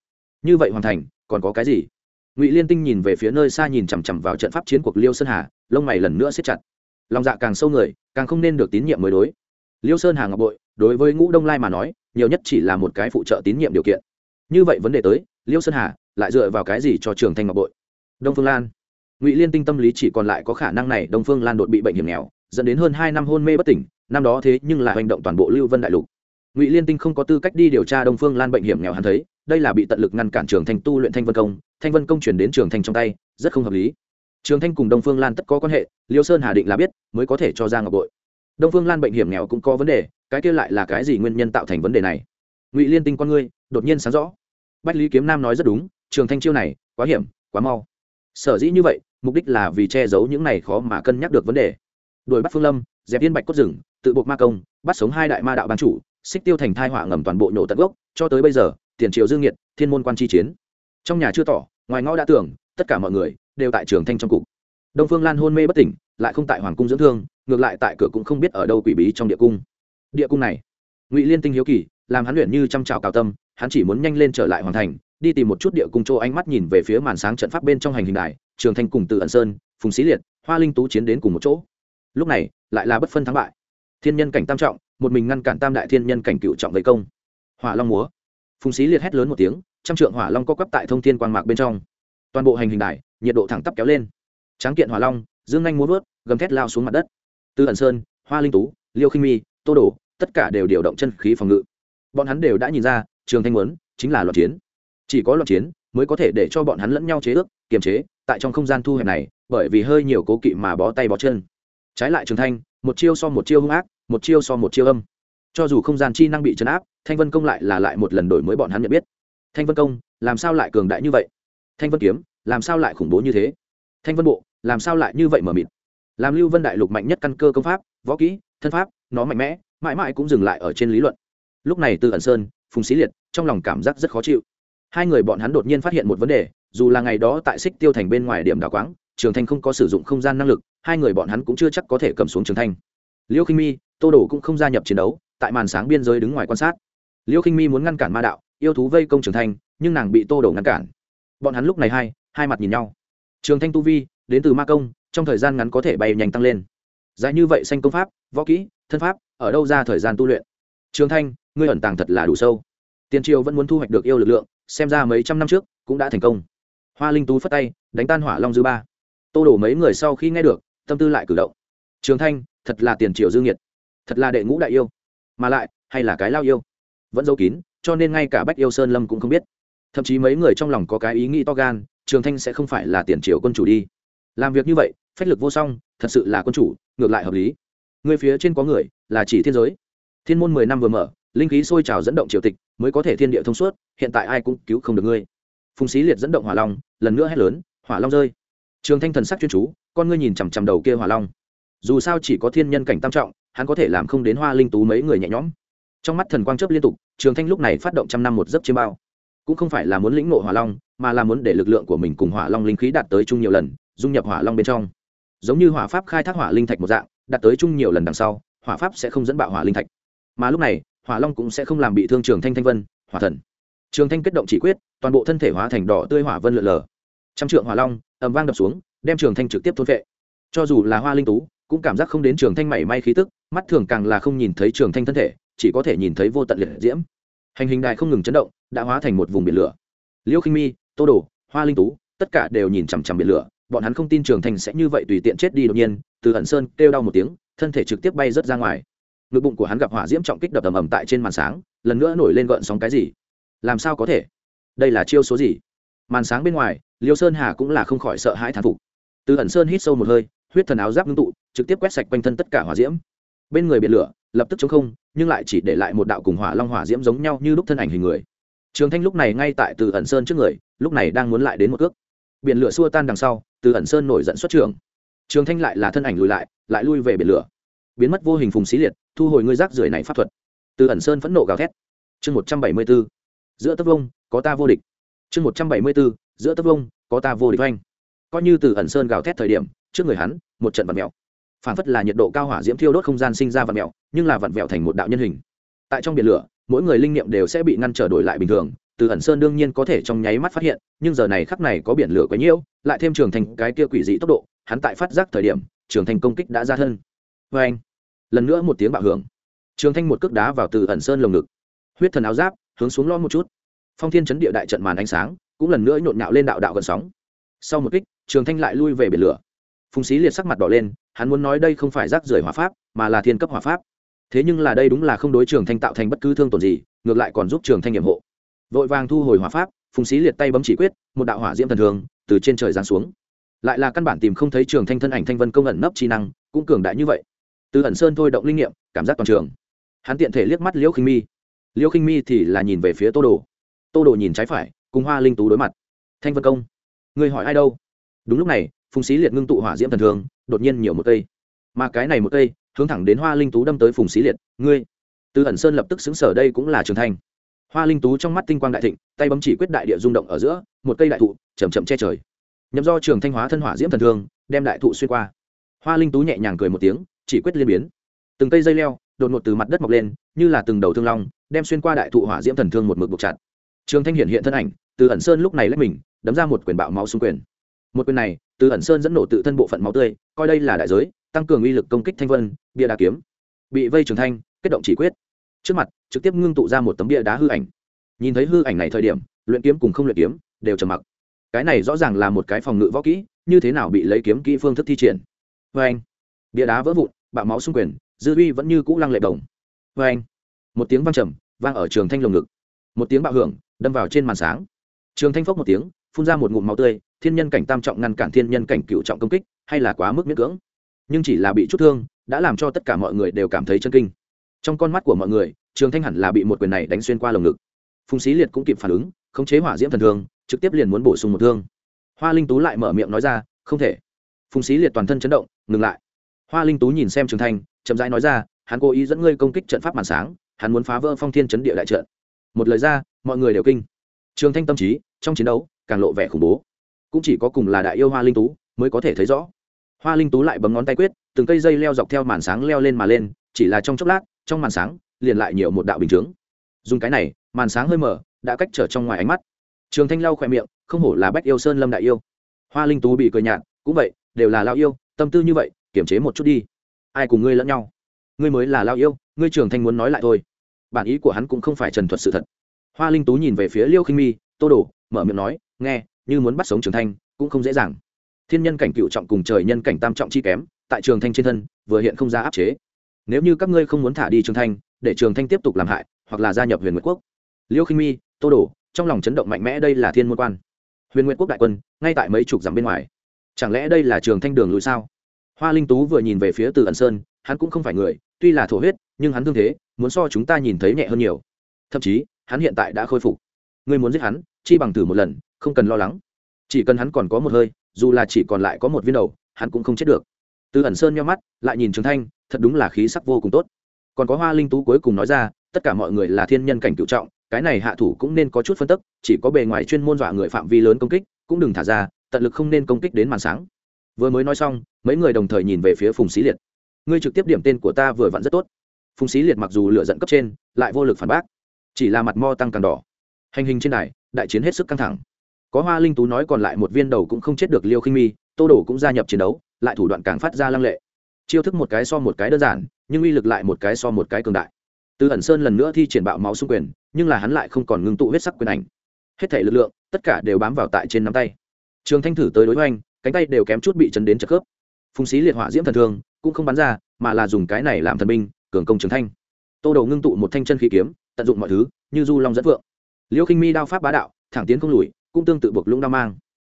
Như vậy hoàn thành, còn có cái gì? Ngụy liên tinh nhìn về phía nơi xa nhìn chằm chằm vào trận pháp chiến cuộc liêu sơn hà, lông mày lần nữa xếp chặt. Lòng dạ càng sâu người, càng không nên được tín nhiệm mới đối. Liêu sơn hà ngọc bội, đối với ngũ đông lai mà nói, nhiều nhất chỉ là một cái phụ trợ tín nhiệm điều kiện. Như vậy vấn đề tới, liêu sơn hà lại dựa vào cái gì cho trường thanh ngọc bội? Đông phương lan ngụy liên tinh tâm lý chỉ còn lại có khả năng này đông phương lan đột bị bệnh hiểm nghèo dẫn đến hơn hai năm hôn mê bất tỉnh năm đó thế nhưng là hành động toàn bộ lưu vân đại lục ngụy liên tinh không có tư cách đi điều tra đông phương lan bệnh hiểm nghèo hắn thấy đây là bị tận lực ngăn cản trường thanh tu luyện thanh vân công thanh vân công chuyển đến trường thanh trong tay rất không hợp lý trường thanh cùng đông phương lan tất có quan hệ liêu sơn hà định là biết mới có thể cho ra ngọc bội đông phương lan bệnh hiểm nghèo cũng có vấn đề cái kia lại là cái gì nguyên nhân tạo thành vấn đề này ngụy liên tinh con ngươi đột nhiên sáng rõ bách lý kiếm nam nói rất đúng trường thanh chiêu này quá hiểm quá mau sở dĩ như vậy, mục đích là vì che giấu những này khó mà cân nhắc được vấn đề. Đuổi bắt phương lâm, dẹp yên bạch cốt rừng, tự buộc ma công, bắt sống hai đại ma đạo ban chủ, xích tiêu thành thai họa ngầm toàn bộ nhổ tận gốc, cho tới bây giờ, tiền triều dương nhiệt thiên môn quan chi chiến. Trong nhà chưa tỏ, ngoài ngõ đã tưởng, tất cả mọi người đều tại trường thanh trong cục. Đông phương lan hôn mê bất tỉnh, lại không tại hoàng cung dưỡng thương, ngược lại tại cửa cũng không biết ở đâu quỷ bí trong địa cung. Địa cung này, ngụy liên tinh hiếu kỳ, làm hắn luyện như chăm trào cao tâm, hắn chỉ muốn nhanh lên trở lại hoàn thành đi tìm một chút địa cung chỗ ánh mắt nhìn về phía màn sáng trận pháp bên trong hành hình đài, trường thanh cùng từ ẩn sơn, phùng xí liệt, hoa linh tú chiến đến cùng một chỗ. Lúc này, lại là bất phân thắng bại. Thiên nhân cảnh tam trọng, một mình ngăn cản tam đại thiên nhân cảnh cựu trọng vây công. Hỏa long múa. Phùng xí liệt hét lớn một tiếng, trăm trượng hỏa long co quắp tại thông thiên quang mạc bên trong. Toàn bộ hành hình đài, nhiệt độ thẳng tắp kéo lên. Tráng kiện hỏa long, dương anh múa vớt gầm thét lao xuống mặt đất. Tư ẩn sơn, hoa linh tú, liêu khinh mi, tô đồ, tất cả đều điều động chân khí phòng ngự. Bọn hắn đều đã nhìn ra, trường thanh muốn, chính là loạt chiến chỉ có loạn chiến mới có thể để cho bọn hắn lẫn nhau chế ước, kiềm chế, tại trong không gian thu hẹp này, bởi vì hơi nhiều cố kỵ mà bó tay bó chân. Trái lại trường thanh, một chiêu so một chiêu hung ác, một chiêu so một chiêu âm. Cho dù không gian chi năng bị chấn áp, thanh vân công lại là lại một lần đổi mới bọn hắn nhận biết. Thanh vân công, làm sao lại cường đại như vậy? Thanh vân kiếm, làm sao lại khủng bố như thế? Thanh vân bộ, làm sao lại như vậy mờ mịt? Làm lưu vân đại lục mạnh nhất căn cơ công pháp, võ kỹ, thân pháp, nó mạnh mẽ, mãi mãi cũng dừng lại ở trên lý luận. Lúc này từ ẩn sơn, phùng xí liệt, trong lòng cảm giác rất khó chịu hai người bọn hắn đột nhiên phát hiện một vấn đề, dù là ngày đó tại xích tiêu thành bên ngoài điểm đảo quáng, trường thanh không có sử dụng không gian năng lực, hai người bọn hắn cũng chưa chắc có thể cầm xuống trường thanh. Liêu khinh mi, tô đổ cũng không gia nhập chiến đấu, tại màn sáng biên giới đứng ngoài quan sát. Liêu khinh mi muốn ngăn cản ma đạo, yêu thú vây công trường thanh, nhưng nàng bị tô đổ ngăn cản. Bọn hắn lúc này hai hai mặt nhìn nhau. Trường thanh tu vi, đến từ ma công, trong thời gian ngắn có thể bay nhanh tăng lên. Dài như vậy xanh công pháp, võ kỹ, thân pháp, ở đâu ra thời gian tu luyện? Trường thanh, ngươi ẩn tàng thật là đủ sâu tiền triều vẫn muốn thu hoạch được yêu lực lượng, xem ra mấy trăm năm trước cũng đã thành công. Hoa linh tú phất tay, đánh tan hỏa long dư ba. Tô đổ mấy người sau khi nghe được, tâm tư lại cử động. Trường thanh, thật là tiền triều dương nhiệt thật là đệ ngũ đại yêu. Mà lại, hay là cái lao yêu? Vẫn giấu kín, cho nên ngay cả bách yêu sơn lâm cũng không biết. Thậm chí mấy người trong lòng có cái ý nghĩ to gan, trường thanh sẽ không phải là tiền triều quân chủ đi. Làm việc như vậy, phách lực vô song, thật sự là quân chủ, ngược lại hợp lý. Người phía trên có người, là chỉ thiên giới. Thiên môn mười năm vừa mở linh khí sôi trào dẫn động triều tịch, mới có thể thiên địa thông suốt, hiện tại ai cũng cứu không được ngươi. Phùng xí liệt dẫn động hỏa long, lần nữa hét lớn, hỏa long rơi! Trường thanh thần sắc chuyên chú, con ngươi nhìn chằm chằm đầu kia hỏa long. Dù sao chỉ có thiên nhân cảnh tam trọng, hắn có thể làm không đến hoa linh tú mấy người nhẹ nhõm. Trong mắt thần quang chớp liên tục, trường thanh lúc này phát động trăm năm một giấc chiêm bao. Cũng không phải là muốn lĩnh ngộ hỏa long, mà là muốn để lực lượng của mình cùng hỏa long linh khí đạt tới chung nhiều lần, dung nhập hỏa long bên trong. Giống như hỏa pháp khai thác hỏa linh thạch một dạng, đạt tới chung nhiều lần đằng sau, hỏa pháp sẽ không dẫn bạo hỏa linh thạch. Mà lúc này hỏa long cũng sẽ không làm bị thương trường thanh thanh vân, hỏa thần. Trường thanh kết động chỉ quyết, toàn bộ thân thể hóa thành đỏ tươi hỏa vân lượn lờ. Trăm trượng hỏa long, ầm vang đập xuống, đem trường thanh trực tiếp thôn vệ cho dù là hoa linh tú, cũng cảm giác không đến trường thanh mảy may khí tức, mắt thường càng là không nhìn thấy trường thanh thân thể, chỉ có thể nhìn thấy vô tận liệt diễm. Hành hình đài không ngừng chấn động, đã hóa thành một vùng biển lửa. Liêu khinh mi, tô đồ, hoa linh tú, tất cả đều nhìn chằm chằm biển lửa, bọn hắn không tin trường thanh sẽ như vậy tùy tiện chết đi đột nhiên, từ ẩn sơn kêu đau một tiếng, thân thể trực tiếp bay rớt ra ngoài ngực bụng của hắn gặp hỏa diễm trọng kích đập ầm ầm tại trên màn sáng, lần nữa nổi lên gợn sóng cái gì? Làm sao có thể? Đây là chiêu số gì? Màn sáng bên ngoài, liêu sơn hà cũng là không khỏi sợ hãi thán phục. Từ ẩn sơn hít sâu một hơi, huyết thần áo giáp ngưng tụ, trực tiếp quét sạch quanh thân tất cả hỏa diễm. Bên người biển lửa, lập tức chống không, nhưng lại chỉ để lại một đạo cùng hỏa long hỏa diễm giống nhau như lúc thân ảnh hình người. Trường thanh lúc này ngay tại từ ẩn sơn trước người, lúc này đang muốn lại đến một cước. Biển lửa xua tan đằng sau, từ ẩn sơn nổi giận xuất trường. Trường thanh lại là thân ảnh lùi lại lại lui về biển lửa biến mất vô hình phùng xí liệt, thu hồi ngươi rác rưởi này pháp thuật. Từ ẩn sơn phẫn nộ gào thét. Chương một trăm bảy mươi b ố giữa tấp vông, có ta vô địch. Chương một trăm bảy mươi b ố giữa tấp vông, có ta vô địch oanh. Coi như từ ẩn sơn gào thét thời điểm, trước người hắn, một trận vật mèo. Phản phất là nhiệt độ cao hỏa diễm thiêu đốt không gian sinh ra vật mèo, nhưng là vật vẹo thành một đạo nhân hình. Tại trong biển lửa, mỗi người linh nghiệm đều sẽ bị ngăn trở đổi lại bình thường. Từ ẩn sơn đương nhiên có thể trong nháy mắt phát hiện, nhưng giờ này khắc này có biển lửa quá nhiễu, lại thêm trường thành cái kia quỷ dị tốc độ, hắn tại phát giác thời điểm, trường thành công kích đã ra thân. Vê anh lần nữa một tiếng bạo hưởng. Trường thanh một cước đá vào từ ẩn sơn lồng ngực. Huyết thần áo giáp, hướng xuống lo một chút. Phong thiên chấn địa đại trận màn ánh sáng, cũng lần nữa nhộn nhạo lên đạo đạo gần sóng. Sau một kích, trường thanh lại lui về biển lửa. Phùng xí liệt sắc mặt đỏ lên, hắn muốn nói đây không phải rác rưởi hỏa pháp, mà là thiên cấp hỏa pháp. Thế nhưng là đây đúng là không đối trường thanh tạo thành bất cứ thương tổn gì, ngược lại còn giúp trường thanh nhiệm hộ. Vội vàng thu hồi hỏa pháp, phùng xí liệt tay bấm chỉ quyết, một đạo hỏa diễm thần thường từ trên trời giáng xuống. Lại là căn bản tìm không thấy trường thanh thân ảnh thanh vân công ẩn nấp chi năng, cũng cường đại như vậy từ ẩn sơn thôi động linh nghiệm, cảm giác toàn trường. Hắn tiện thể liếc mắt liễu khinh mi. Liễu khinh mi thì là nhìn về phía tô đồ. Tô đồ nhìn trái phải, cùng hoa linh tú đối mặt. Thanh vân công người hỏi ai đâu? Đúng lúc này, phùng xí liệt ngưng tụ hỏa diễm thần thường, đột nhiên nhiều một cây. Mà cái này một cây, hướng thẳng đến hoa linh tú đâm tới phùng xí liệt, ngươi. Từ ẩn sơn lập tức xứng sở đây cũng là trường thanh hoa linh tú trong mắt tinh quang đại thịnh, tay bấm chỉ quyết đại địa rung động ở giữa, một cây đại thụ chầm chậm che trời. Nhằm do trường thanh hóa thân hỏa diễm thần thương đem đại thụ xuyên qua. Hoa linh tú nhẹ nhàng cười một tiếng chỉ quyết liên biến. Từng cây dây leo đột ngột từ mặt đất mọc lên, như là từng đầu thương long, đem xuyên qua đại thụ hỏa diễm thần thương một mực buộc chặt. Trường thanh hiện hiện thân ảnh, từ ẩn sơn lúc này lấy mình, đấm ra một quyền bạo máu xung quyền. Một quyền này, từ ẩn sơn dẫn nổ tự thân bộ phận máu tươi, coi đây là đại giới, tăng cường uy lực công kích thanh vân, bia đá kiếm. Bị vây trường thanh, kết động chỉ quyết. Trước mặt, trực tiếp ngưng tụ ra một tấm bia đá hư ảnh. Nhìn thấy hư ảnh này thời điểm, luyện kiếm cùng không luyện kiếm đều trầm mặc. Cái này rõ ràng là một cái phòng ngự võ kỹ, như thế nào bị lấy kiếm kỹ phương thức thi triển? Vê anh bia đá vỡ vụn bạo máu xung quyền, dư uy vẫn như cũ lăng lệ đồng. Vê anh, một tiếng vang trầm vang ở trường thanh lồng ngực. Một tiếng bạo hưởng đâm vào trên màn sáng. Trường thanh phốc một tiếng, phun ra một ngụm máu tươi, thiên nhân cảnh tam trọng ngăn cản thiên nhân cảnh cựu trọng công kích, hay là quá mức miễn cưỡng. Nhưng chỉ là bị chút thương, đã làm cho tất cả mọi người đều cảm thấy chân kinh. Trong con mắt của mọi người, trường thanh hẳn là bị một quyền này đánh xuyên qua lồng ngực. Phùng xí liệt cũng kịp phản ứng, khống chế hỏa diễm thần thương, trực tiếp liền muốn bổ sung một thương. Hoa linh tú lại mở miệng nói ra, không thể. Phùng xí liệt toàn thân chấn động, ngừng lại hoa linh tú nhìn xem trường thanh, chậm rãi nói ra, hắn cố ý dẫn ngươi công kích trận pháp màn sáng, hắn muốn phá vỡ phong thiên chấn địa đại trận. Một lời ra, mọi người đều kinh. Trường thanh tâm trí, trong chiến đấu, càng lộ vẻ khủng bố. Cũng chỉ có cùng là đại yêu hoa linh tú mới có thể thấy rõ. Hoa linh tú lại bấm ngón tay quyết, từng cây dây leo dọc theo màn sáng leo lên mà lên, chỉ là trong chốc lát, trong màn sáng, liền lại nhiều một đạo bình chướng. Dùng cái này, màn sáng hơi mở, đã cách trở trong ngoài ánh mắt. Trường thanh lau khỏe miệng, không hổ là bách yêu sơn lâm đại yêu. Hoa linh tú bị cười nhạt, cũng vậy, đều là lao yêu, tâm tư như vậy kiềm chế một chút đi. Ai cùng ngươi lẫn nhau? Ngươi mới là lao yêu, ngươi trường thanh muốn nói lại thôi. Bản ý của hắn cũng không phải trần thuật sự thật. Hoa linh tú nhìn về phía liêu khinh mi, tô đổ mở miệng nói, nghe, như muốn bắt sống trường thanh cũng không dễ dàng. Thiên nhân cảnh cựu trọng cùng trời nhân cảnh tam trọng chi kém, tại trường thanh trên thân, vừa hiện không ra áp chế. Nếu như các ngươi không muốn thả đi trường thanh, để trường thanh tiếp tục làm hại, hoặc là gia nhập huyền nguyệt quốc. Liêu khinh mi, tô đổ trong lòng chấn động mạnh mẽ, đây là thiên môn quan. Huyền nguyệt quốc đại quân, ngay tại mấy chục dặm bên ngoài. Chẳng lẽ đây là trường thanh đường lùi sao? Hoa linh tú vừa nhìn về phía từ ẩn sơn, hắn cũng không phải người, tuy là thổ huyết, nhưng hắn thương thế, muốn so chúng ta nhìn thấy nhẹ hơn nhiều. Thậm chí, hắn hiện tại đã khôi phục. Ngươi muốn giết hắn, chi bằng thử một lần, không cần lo lắng. Chỉ cần hắn còn có một hơi, dù là chỉ còn lại có một viên đầu, hắn cũng không chết được. Từ ẩn sơn nhau mắt, lại nhìn trường thanh, thật đúng là khí sắc vô cùng tốt. Còn có hoa linh tú cuối cùng nói ra, tất cả mọi người là thiên nhân cảnh cựu trọng, cái này hạ thủ cũng nên có chút phân tức, chỉ có bề ngoài chuyên môn dọa người phạm vi lớn công kích, cũng đừng thả ra, tận lực không nên công kích đến màn sáng vừa mới nói xong mấy người đồng thời nhìn về phía phùng sĩ liệt. Ngươi trực tiếp điểm tên của ta vừa vặn rất tốt. Phùng sĩ liệt mặc dù lựa dẫn cấp trên lại vô lực phản bác. Chỉ là mặt mo tăng càng đỏ. Hành hình trên này, đại chiến hết sức căng thẳng. Có hoa linh tú nói còn lại một viên đầu cũng không chết được liêu khinh mi tô đổ cũng gia nhập chiến đấu lại thủ đoạn càng phát ra lăng lệ. Chiêu thức một cái so một cái đơn giản nhưng uy lực lại một cái so một cái cường đại. Từ ẩn sơn lần nữa thi triển bạo máu xung quyền nhưng là hắn lại không còn ngưng tụ huyết sắc quyền ảnh. Hết thể lực lượng tất cả đều bám vào tại trên nắm tay. Trường thanh thử tới đối hoành cánh tay đều kém chút bị chấn đến chật khớp. Phùng xí liệt hỏa diễm thần thương, cũng không bắn ra, mà là dùng cái này làm thần binh, cường công trường thanh. Tô đầu ngưng tụ một thanh chân khí kiếm, tận dụng mọi thứ, như du long dẫn vượng. Liễu khinh mi đao pháp bá đạo, thẳng tiến không lùi, cũng tương tự buộc lũng đao mang.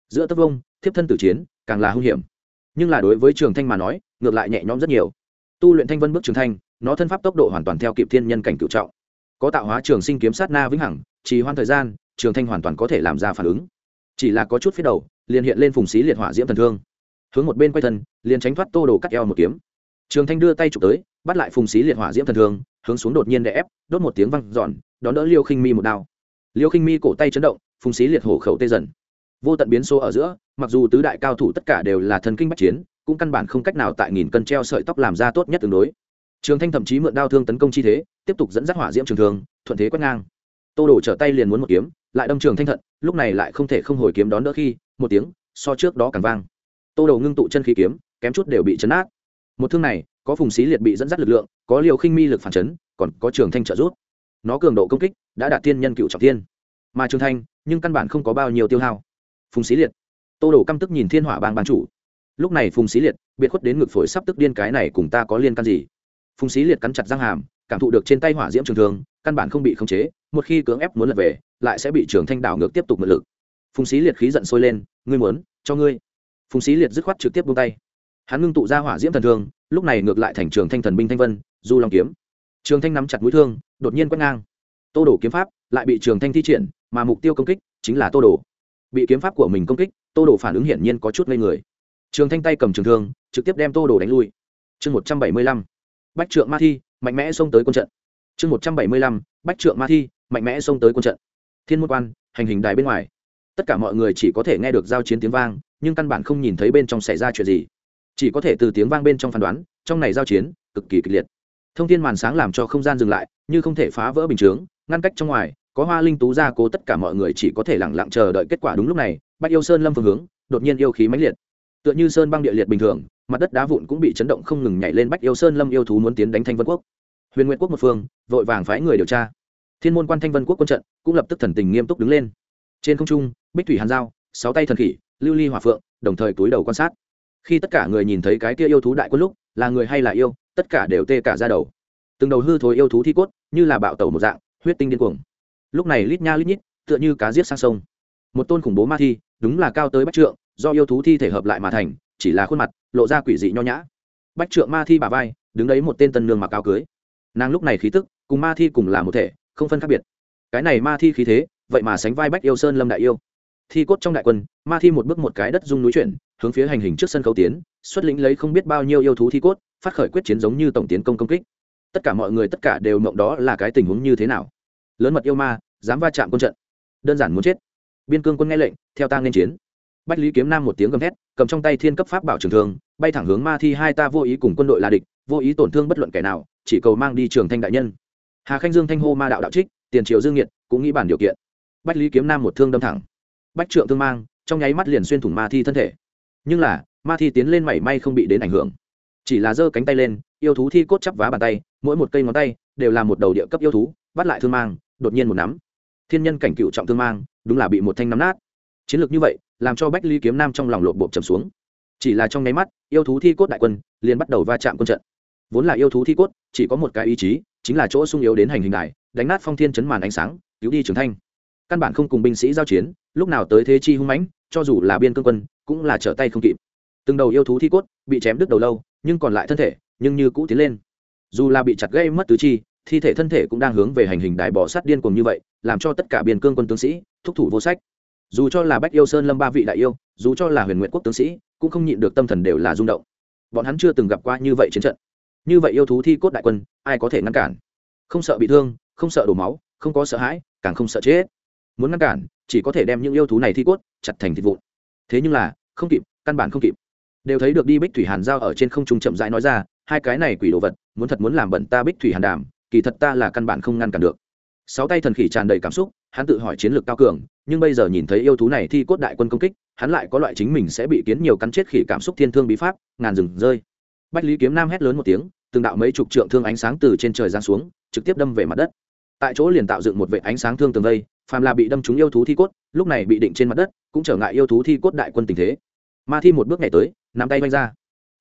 Giữa tấp vông, thiếp thân tử chiến, càng là hung hiểm. Nhưng là đối với trường thanh mà nói, ngược lại nhẹ nhõm rất nhiều. Tu luyện thanh vân bước trường thanh, nó thân pháp tốc độ hoàn toàn theo kịp thiên nhân cảnh cựu trọng. Có tạo hóa trường sinh kiếm sát na vĩnh hằng, trì hoãn thời gian, trường thanh hoàn toàn có thể làm ra phản ứng. Chỉ là có chút phía đầu liền hiện lên phùng xí liệt hỏa diễm thần thương. Hướng một bên quay thân, liền tránh thoát tô đồ cắt eo một kiếm. Trường thanh đưa tay chụp tới, bắt lại phùng xí liệt hỏa diễm thần thương, hướng xuống đột nhiên đè ép, đốt một tiếng văng giòn đón đỡ liêu khinh mi một đao. Liêu khinh mi cổ tay chấn động, phùng xí liệt hổ khẩu tê dần. Vô tận biến số ở giữa, mặc dù tứ đại cao thủ tất cả đều là thần kinh bắc chiến, cũng căn bản không cách nào tại nghìn cân treo sợi tóc làm ra tốt nhất tương đối. Trường thanh thậm chí mượn đao thương tấn công chi thế, tiếp tục dẫn dắt hỏa diễm trường thương, thuận thế quét ngang. Tô đổ trở tay liền muốn một kiếm, lại đâm trường thanh thận lúc này lại không thể không hồi kiếm đón đỡ khi, một tiếng, so trước đó càng vang. Tô đầu ngưng tụ chân khí kiếm, kém chút đều bị chấn át một thương này, có phùng xí liệt bị dẫn dắt lực lượng, có liều khinh mi lực phản chấn, còn có trường thanh trợ giúp. Nó cường độ công kích đã đạt tiên nhân cựu trọng thiên. Mà trường thanh, nhưng căn bản không có bao nhiêu tiêu hao. Phùng xí liệt. Tô đầu căm tức nhìn thiên hỏa bang ban chủ. Lúc này phùng xí liệt, biệt khuất đến ngực phổi sắp tức điên cái này cùng ta có liên can gì? Phùng xí liệt cắn chặt răng hàm cảm thụ được trên tay hỏa diễm trường thường căn bản không bị khống chế, một khi cưỡng ép muốn lật về, lại sẽ bị trường thanh đảo ngược tiếp tục mượn lực. Phùng xí liệt khí giận sôi lên, ngươi muốn, cho ngươi. Phùng xí liệt dứt khoát trực tiếp buông tay. Hắn ngưng tụ ra hỏa diễm thần thương, lúc này ngược lại thành trường thanh thần binh thanh vân, du long kiếm. Trường thanh nắm chặt mũi thương, đột nhiên quét ngang. Tô đổ kiếm pháp lại bị trường thanh thi triển, mà mục tiêu công kích chính là tô đổ bị kiếm pháp của mình công kích, tô đổ phản ứng hiển nhiên có chút ngây người. Trường thanh tay cầm trường thương, trực tiếp đem tô đổ đánh lui. Chương một trăm bảy mươi lăm. Bách trượng ma thi mạnh mẽ xông tới quân trận. Chương một trăm bảy mươi lăm, bách trượng ma thi, mạnh mẽ xông tới quân trận. Thiên môn quan, hành hình đài bên ngoài. Tất cả mọi người chỉ có thể nghe được giao chiến tiếng vang, nhưng căn bản không nhìn thấy bên trong xảy ra chuyện gì. Chỉ có thể từ tiếng vang bên trong phán đoán, trong này giao chiến, cực kỳ kịch liệt. Thông tin màn sáng làm cho không gian dừng lại, như không thể phá vỡ bình chướng, ngăn cách trong ngoài, có hoa linh tú ra cố tất cả mọi người chỉ có thể lẳng lặng chờ đợi kết quả đúng lúc này, bách yêu sơn lâm phương hướng, đột nhiên yêu khí mãnh liệt. Tựa như sơn băng địa liệt bình thường mặt đất đá vụn cũng bị chấn động không ngừng nhảy lên bách yêu sơn lâm yêu thú muốn tiến đánh thanh vân quốc huyền nguyện quốc một phương vội vàng phái người điều tra thiên môn quan thanh vân quốc quân trận cũng lập tức thần tình nghiêm túc đứng lên trên không trung bích thủy hàn giao sáu tay thần khỉ lưu ly hòa phượng đồng thời túi đầu quan sát khi tất cả người nhìn thấy cái kia yêu thú đại quân lúc là người hay là yêu tất cả đều tê cả ra đầu từng đầu hư thối yêu thú thi cốt như là bạo tẩu một dạng huyết tinh điên cuồng lúc này lít nha lít nhít tựa như cá giết sang sông một tôn khủng bố ma thi đúng là cao tới bách trượng do yêu thú thi thể hợp lại mà thành chỉ là khuôn mặt, lộ ra quỷ dị nho nhã. Bách trượng ma thi bà vai, đứng đấy một tên tân nương mặc áo cưới. Nàng lúc này khí tức, cùng ma thi cùng là một thể, không phân khác biệt. Cái này ma thi khí thế, vậy mà sánh vai bách yêu sơn lâm đại yêu. Thi cốt trong đại quân, ma thi một bước một cái đất dung núi chuyển, hướng phía hành hình trước sân khấu tiến, xuất lĩnh lấy không biết bao nhiêu yêu thú thi cốt, phát khởi quyết chiến giống như tổng tiến công công kích. Tất cả mọi người tất cả đều mộng đó là cái tình huống như thế nào. Lớn mật yêu ma, dám va chạm quân trận. Đơn giản muốn chết. Biên cương quân nghe lệnh, theo ta nên chiến bách lý kiếm nam một tiếng gầm thét, cầm trong tay thiên cấp pháp bảo trường thương, bay thẳng hướng ma thi hai ta vô ý cùng quân đội là địch, vô ý tổn thương bất luận kẻ nào, chỉ cầu mang đi trường thanh đại nhân. Hà khanh dương thanh hô ma đạo đạo trích, tiền triều dương nhiệt cũng nghĩ bản điều kiện. Bách lý kiếm nam một thương đâm thẳng. Bách trượng thương mang, trong nháy mắt liền xuyên thủng ma thi thân thể. Nhưng là, ma thi tiến lên mảy may không bị đến ảnh hưởng. Chỉ là giơ cánh tay lên, yêu thú thi cốt chắp vá bàn tay, mỗi một cây ngón tay đều là một đầu địa cấp yêu thú, bắt lại thương mang, đột nhiên một nắm. Thiên nhân cảnh cựu trọng thương mang, đúng là bị một thanh nắm nát. Chiến lược như vậy làm cho bách ly kiếm nam trong lòng lộp bộp trầm xuống. Chỉ là trong nháy mắt, yêu thú thi cốt đại quân liền bắt đầu va chạm quân trận. Vốn là yêu thú thi cốt, chỉ có một cái ý chí, chính là chỗ sung yếu đến hành hình đài, đánh nát phong thiên chấn màn ánh sáng, cứu đi trưởng thanh. Căn bản không cùng binh sĩ giao chiến, lúc nào tới thế chi hung mãnh, cho dù là biên cương quân, cũng là trở tay không kịp. Từng đầu yêu thú thi cốt bị chém đứt đầu lâu, nhưng còn lại thân thể, nhưng như cũ tiến lên. Dù là bị chặt gây mất tứ chi, thi thể thân thể cũng đang hướng về hành hình đài bỏ sát điên cuồng như vậy, làm cho tất cả biên cương quân tướng sĩ, thúc thủ vô sách dù cho là bách yêu sơn lâm ba vị đại yêu dù cho là huyền nguyện quốc tướng sĩ cũng không nhịn được tâm thần đều là rung động bọn hắn chưa từng gặp qua như vậy chiến trận như vậy yêu thú thi cốt đại quân ai có thể ngăn cản không sợ bị thương không sợ đổ máu không có sợ hãi càng không sợ chết muốn ngăn cản chỉ có thể đem những yêu thú này thi cốt chặt thành thịt vụn thế nhưng là không kịp căn bản không kịp đều thấy được đi bích thủy hàn giao ở trên không trung chậm rãi nói ra hai cái này quỷ đồ vật muốn thật muốn làm bẩn ta bích thủy hàn đàm kỳ thật ta là căn bản không ngăn cản được sáu tay thần khỉ tràn đầy cảm xúc, hắn tự hỏi chiến lược cao cường, nhưng bây giờ nhìn thấy yêu thú này thi cốt đại quân công kích, hắn lại có loại chính mình sẽ bị kiến nhiều cắn chết khỉ cảm xúc thiên thương bí pháp, ngàn rừng rơi. Bách lý kiếm nam hét lớn một tiếng, từng đạo mấy chục trượng thương ánh sáng từ trên trời giáng xuống, trực tiếp đâm về mặt đất. Tại chỗ liền tạo dựng một vệ ánh sáng thương tường vây, phàm là bị đâm trúng yêu thú thi cốt, lúc này bị định trên mặt đất, cũng trở ngại yêu thú thi cốt đại quân tình thế. Ma thi một bước nhảy tới, nắm tay vanh ra.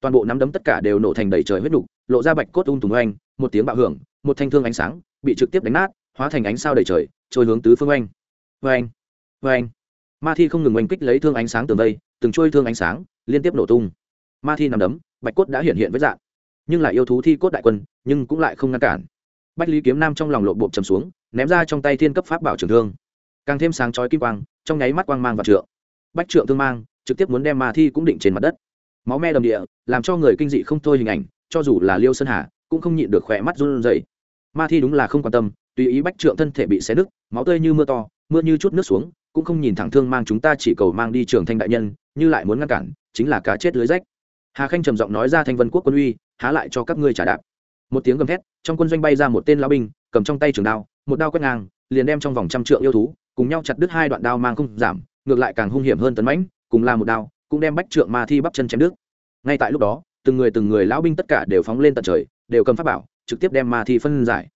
Toàn bộ nắm đấm tất cả đều nổ thành đầy trời huyết đục lộ ra bạch cốt ung tùng oanh, một tiếng bạo hưởng, một thanh thương ánh sáng bị trực tiếp đánh nát hóa thành ánh sao đầy trời, trôi hướng tứ phương oanh. Oanh oanh. Ma thi không ngừng oanh kích lấy thương ánh sáng tường vây, từng trôi thương ánh sáng liên tiếp nổ tung. Ma thi nằm đấm, bạch cốt đã hiện hiện với dạng. Nhưng lại yêu thú thi cốt đại quân, nhưng cũng lại không ngăn cản. Bách lý kiếm nam trong lòng lộ bộ trầm xuống, ném ra trong tay thiên cấp pháp bảo trường thương. Càng thêm sáng chói kim quang, trong nháy mắt quang mang và trượng. Bách trượng thương mang, trực tiếp muốn đem ma thi cũng định trên mặt đất. Máu me đầm địa, làm cho người kinh dị không thôi hình ảnh, cho dù là liêu sơn hà, cũng không nhịn được khỏe mắt run rẩy. Ma thi đúng là không quan tâm tùy ý bách trượng thân thể bị xé nứt, máu tươi như mưa to, mưa như chút nước xuống, cũng không nhìn thẳng thương mang chúng ta chỉ cầu mang đi trường thanh đại nhân, như lại muốn ngăn cản, chính là cá chết lưới rách. Hà khanh trầm giọng nói ra thanh vân quốc quân uy, há lại cho các ngươi trả đạp. Một tiếng gầm thét, trong quân doanh bay ra một tên lao binh, cầm trong tay trường đao, một đao quét ngang, liền đem trong vòng trăm trượng yêu thú, cùng nhau chặt đứt hai đoạn đao mang không giảm, ngược lại càng hung hiểm hơn tấn mãnh, cùng là một đao, cũng đem bách trượng ma thi bắp chân chém đứt. Ngay tại lúc đó, từng người từng người lão binh tất cả đều phóng lên tận trời, đều cầm pháp bảo, trực tiếp đem ma thi phân giải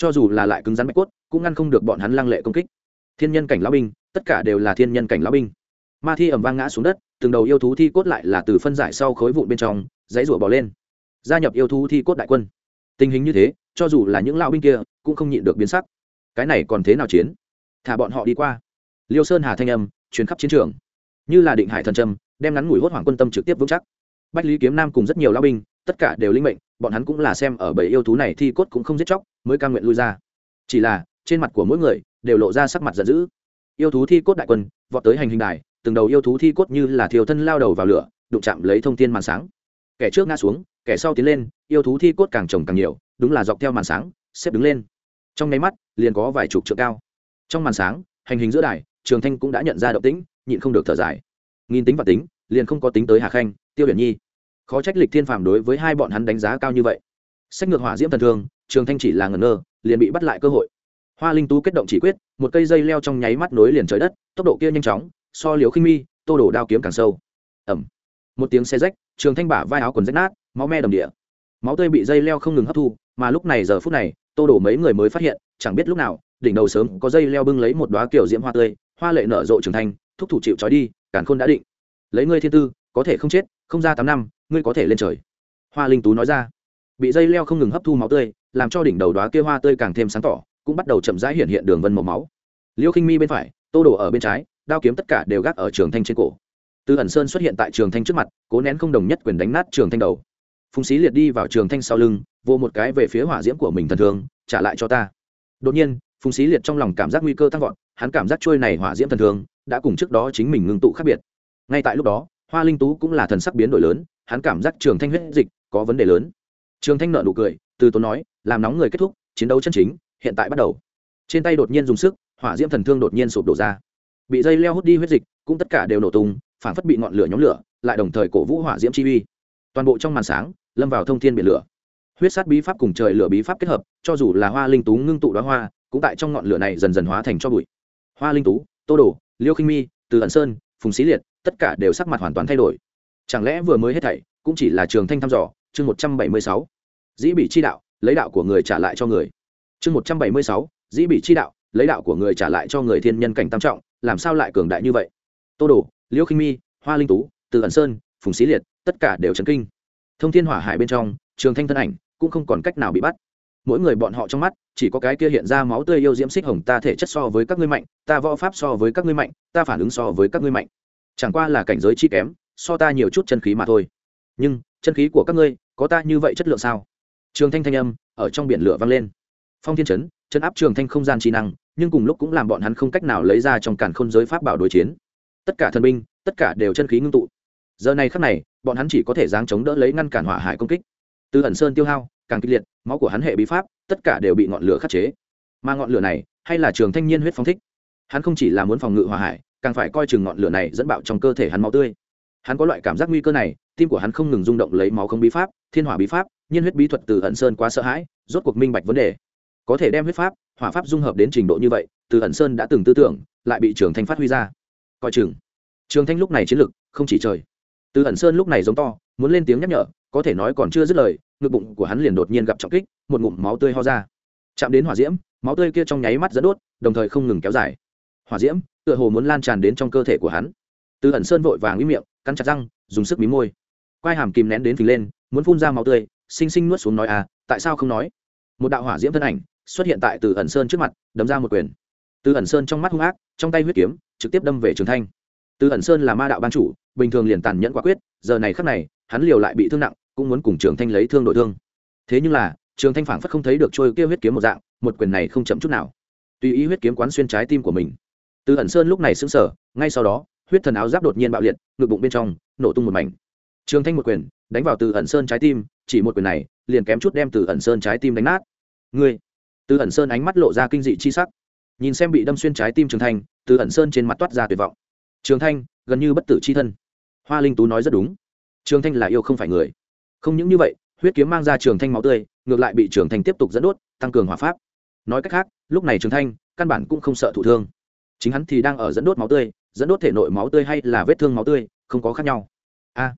cho dù là lại cứng rắn bạch cốt, cũng ngăn không được bọn hắn lăng lệ công kích. Thiên nhân cảnh lão binh, tất cả đều là thiên nhân cảnh lão binh. Ma thi ẩm vang ngã xuống đất, từng đầu yêu thú thi cốt lại là từ phân giải sau khối vụn bên trong, dãy rủa bỏ lên. Gia nhập yêu thú thi cốt đại quân. Tình hình như thế, cho dù là những lão binh kia, cũng không nhịn được biến sắc. Cái này còn thế nào chiến? Thả bọn họ đi qua. Liêu sơn hà thanh âm chuyến khắp chiến trường. Như là định hải thần trâm, đem ngắn ngủi hốt hoảng quân tâm trực tiếp vững chắc. Bách lý kiếm nam cùng rất nhiều lão binh tất cả đều linh mệnh, bọn hắn cũng là xem ở bảy yêu thú này thi cốt cũng không giết chóc, mới ca nguyện lui ra. Chỉ là, trên mặt của mỗi người, đều lộ ra sắc mặt giận dữ. Yêu thú thi cốt đại quân, vọt tới hành hình đài, từng đầu yêu thú thi cốt như là thiều thân lao đầu vào lửa, đụng chạm lấy thông tin màn sáng. Kẻ trước ngã xuống, kẻ sau tiến lên, yêu thú thi cốt càng trồng càng nhiều, đúng là dọc theo màn sáng, xếp đứng lên. Trong nháy mắt, liền có vài chục trượng cao. Trong màn sáng, hành hình giữa đài, trường thanh cũng đã nhận ra động tĩnh, nhịn không được thở dài. Nghìn tính và tính, liền không có tính tới hà khanh, tiêu hiển nhi khó trách lịch thiên phàm đối với hai bọn hắn đánh giá cao như vậy. Sách ngược hỏa diễm thần thương, trường thanh chỉ là ngẩn ngơ, liền bị bắt lại cơ hội. Hoa linh tú kết động chỉ quyết, một cây dây leo trong nháy mắt nối liền trời đất, tốc độ kia nhanh chóng, so liều khinh mi, tô đổ đao kiếm càng sâu. Ẩm một tiếng xe rách, trường thanh bả vai áo quần rách nát, máu me đầm địa. Máu tươi bị dây leo không ngừng hấp thu, mà lúc này giờ phút này, tô đổ mấy người mới phát hiện, chẳng biết lúc nào, đỉnh đầu sớm có dây leo bưng lấy một đoá kiểu diễm hoa tươi, hoa lệ nở rộ trường thành thúc thủ chịu trói đi cản khôn đã định. Lấy ngươi thiên tư, có thể không chết, không ra tám năm ngươi có thể lên trời. Hoa linh tú nói ra. Bị dây leo không ngừng hấp thu máu tươi, làm cho đỉnh đầu đoá kia hoa tươi càng thêm sáng tỏ, cũng bắt đầu chậm rãi hiện hiện đường vân màu máu. Liêu khinh mi bên phải, tô đổ ở bên trái, đao kiếm tất cả đều gác ở trường thanh trên cổ. Từ ẩn sơn xuất hiện tại trường thanh trước mặt, cố nén không đồng nhất quyền đánh nát trường thanh đầu. Phùng Xí liệt đi vào trường thanh sau lưng vô một cái về phía hỏa diễm của mình thần thường trả lại cho ta. Đột nhiên, phùng Xí liệt trong lòng cảm giác nguy cơ tăng vọt, hắn cảm giác trôi này hỏa diễm thần thường đã cùng trước đó chính mình ngưng tụ khác biệt. Ngay tại lúc đó hoa linh tú cũng là thần sắc biến đổi lớn, hắn cảm giác trường thanh huyết dịch có vấn đề lớn. Trường thanh nợ nụ cười, từ tốn nói, làm nóng người kết thúc, chiến đấu chân chính, hiện tại bắt đầu. Trên tay đột nhiên dùng sức, hỏa diễm thần thương đột nhiên sụp đổ ra. Bị dây leo hút đi huyết dịch, cũng tất cả đều nổ tung, phản phất bị ngọn lửa nhóm lửa, lại đồng thời cổ vũ hỏa diễm chi uy. Toàn bộ trong màn sáng, lâm vào thông thiên biển lửa. Huyết sát bí pháp cùng trời lửa bí pháp kết hợp, cho dù là hoa linh tú ngưng tụ đoá hoa, cũng tại trong ngọn lửa này dần dần hóa thành cho bụi. Hoa linh tú, tô đồ, liêu khinh mi, từ ẩn sơn, phùng xí liệt tất cả đều sắc mặt hoàn toàn thay đổi. Chẳng lẽ vừa mới hết thảy cũng chỉ là trường thanh thăm dò? Chương một trăm bảy mươi sáu, dĩ bị chi đạo, lấy đạo của người trả lại cho người. Chương một trăm bảy mươi sáu, dĩ bị chi đạo, lấy đạo của người trả lại cho người thiên nhân cảnh tam trọng, làm sao lại cường đại như vậy? Tô đồ, liễu khinh mi, hoa linh tú, từ ẩn sơn, phùng xí liệt, tất cả đều chấn kinh. Thông thiên hỏa hải bên trong, trường thanh thân ảnh cũng không còn cách nào bị bắt. Mỗi người bọn họ trong mắt, chỉ có cái kia hiện ra máu tươi yêu diễm xích hồng, ta thể chất so với các ngươi mạnh, ta võ pháp so với các ngươi mạnh, ta phản ứng so với các ngươi mạnh chẳng qua là cảnh giới chi kém, so ta nhiều chút chân khí mà thôi. Nhưng, chân khí của các ngươi, có ta như vậy chất lượng sao? Trường thanh thanh âm, ở trong biển lửa vang lên. Phong thiên chấn chân áp trường thanh không gian trí năng, nhưng cùng lúc cũng làm bọn hắn không cách nào lấy ra trong cản khôn giới pháp bảo đối chiến. Tất cả thần binh, tất cả đều chân khí ngưng tụ. Giờ này khắc này, bọn hắn chỉ có thể giáng chống đỡ lấy ngăn cản hỏa hải công kích. Từ ẩn sơn tiêu hao, càng kịch liệt, máu của hắn hệ bí pháp, tất cả đều bị ngọn lửa khắc chế. Mà ngọn lửa này, hay là trường thanh niên huyết phong thích. Hắn không chỉ là muốn phòng ngự hỏa hải càng phải coi chừng ngọn lửa này dẫn bạo trong cơ thể hắn máu tươi. Hắn có loại cảm giác nguy cơ này, tim của hắn không ngừng rung động lấy máu không bí pháp, thiên hỏa bí pháp, nhiên huyết bí thuật từ ẩn sơn quá sợ hãi, rốt cuộc minh bạch vấn đề. Có thể đem huyết pháp, hỏa pháp dung hợp đến trình độ như vậy, từ ẩn sơn đã từng tư tưởng, lại bị trường thanh phát huy ra. Coi chừng. Trường thanh lúc này chiến lực, không chỉ trời. Từ ẩn sơn lúc này giống to, muốn lên tiếng nhắc nhở, có thể nói còn chưa dứt lời, ngực bụng của hắn liền đột nhiên gặp trọng kích, một ngụm máu tươi ho ra. Chạm đến hỏa diễm, máu tươi kia trong nháy mắt dẫn đốt, đồng thời không ngừng kéo dài. Hỏa diễm tựa hồ muốn lan tràn đến trong cơ thể của hắn. Từ ẩn sơn vội vàng im miệng, cắn chặt răng, dùng sức mí môi. Quai hàm kìm nén đến phình lên, muốn phun ra máu tươi, xinh xinh nuốt xuống nói à tại sao không nói? Một đạo hỏa diễm thân ảnh xuất hiện tại từ ẩn sơn trước mặt, đấm ra một quyền. Từ ẩn sơn trong mắt hung ác, trong tay huyết kiếm trực tiếp đâm về trường thanh. Từ ẩn sơn là ma đạo ban chủ, bình thường liền tàn nhẫn quả quyết, giờ này khắc này, hắn liều lại bị thương nặng, cũng muốn cùng trường thanh lấy thương đội thương. Thế nhưng là, trường thanh phảng phất không thấy được trôi kia huyết kiếm một dạng, một quyền này không chậm chút nào. Tùy ý huyết kiếm quán xuyên trái tim của mình từ ẩn sơn lúc này sững sờ, ngay sau đó, huyết thần áo giáp đột nhiên bạo liệt, ngực bụng bên trong nổ tung một mảnh. Trường thanh một quyền đánh vào từ ẩn sơn trái tim, chỉ một quyền này liền kém chút đem từ ẩn sơn trái tim đánh nát. Ngươi! Từ ẩn sơn ánh mắt lộ ra kinh dị chi sắc. Nhìn xem bị đâm xuyên trái tim trường thanh, từ ẩn sơn trên mặt toát ra tuyệt vọng. Trường thanh, gần như bất tử c h i thân. Hoa linh tú nói rất đúng. Trường thanh là yêu không phải người. Không những như vậy, huyết kiếm mang ra trường thanh máu tươi, ngược lại bị trường thanh tiếp tục dẫn đốt, tăng cường hỏa pháp. Nói cách khác, lúc này trường thanh căn bản cũng không sợ thụ thương chính hắn thì đang ở dẫn đốt máu tươi, dẫn đốt thể nội máu tươi hay là vết thương máu tươi, không có khác nhau. A.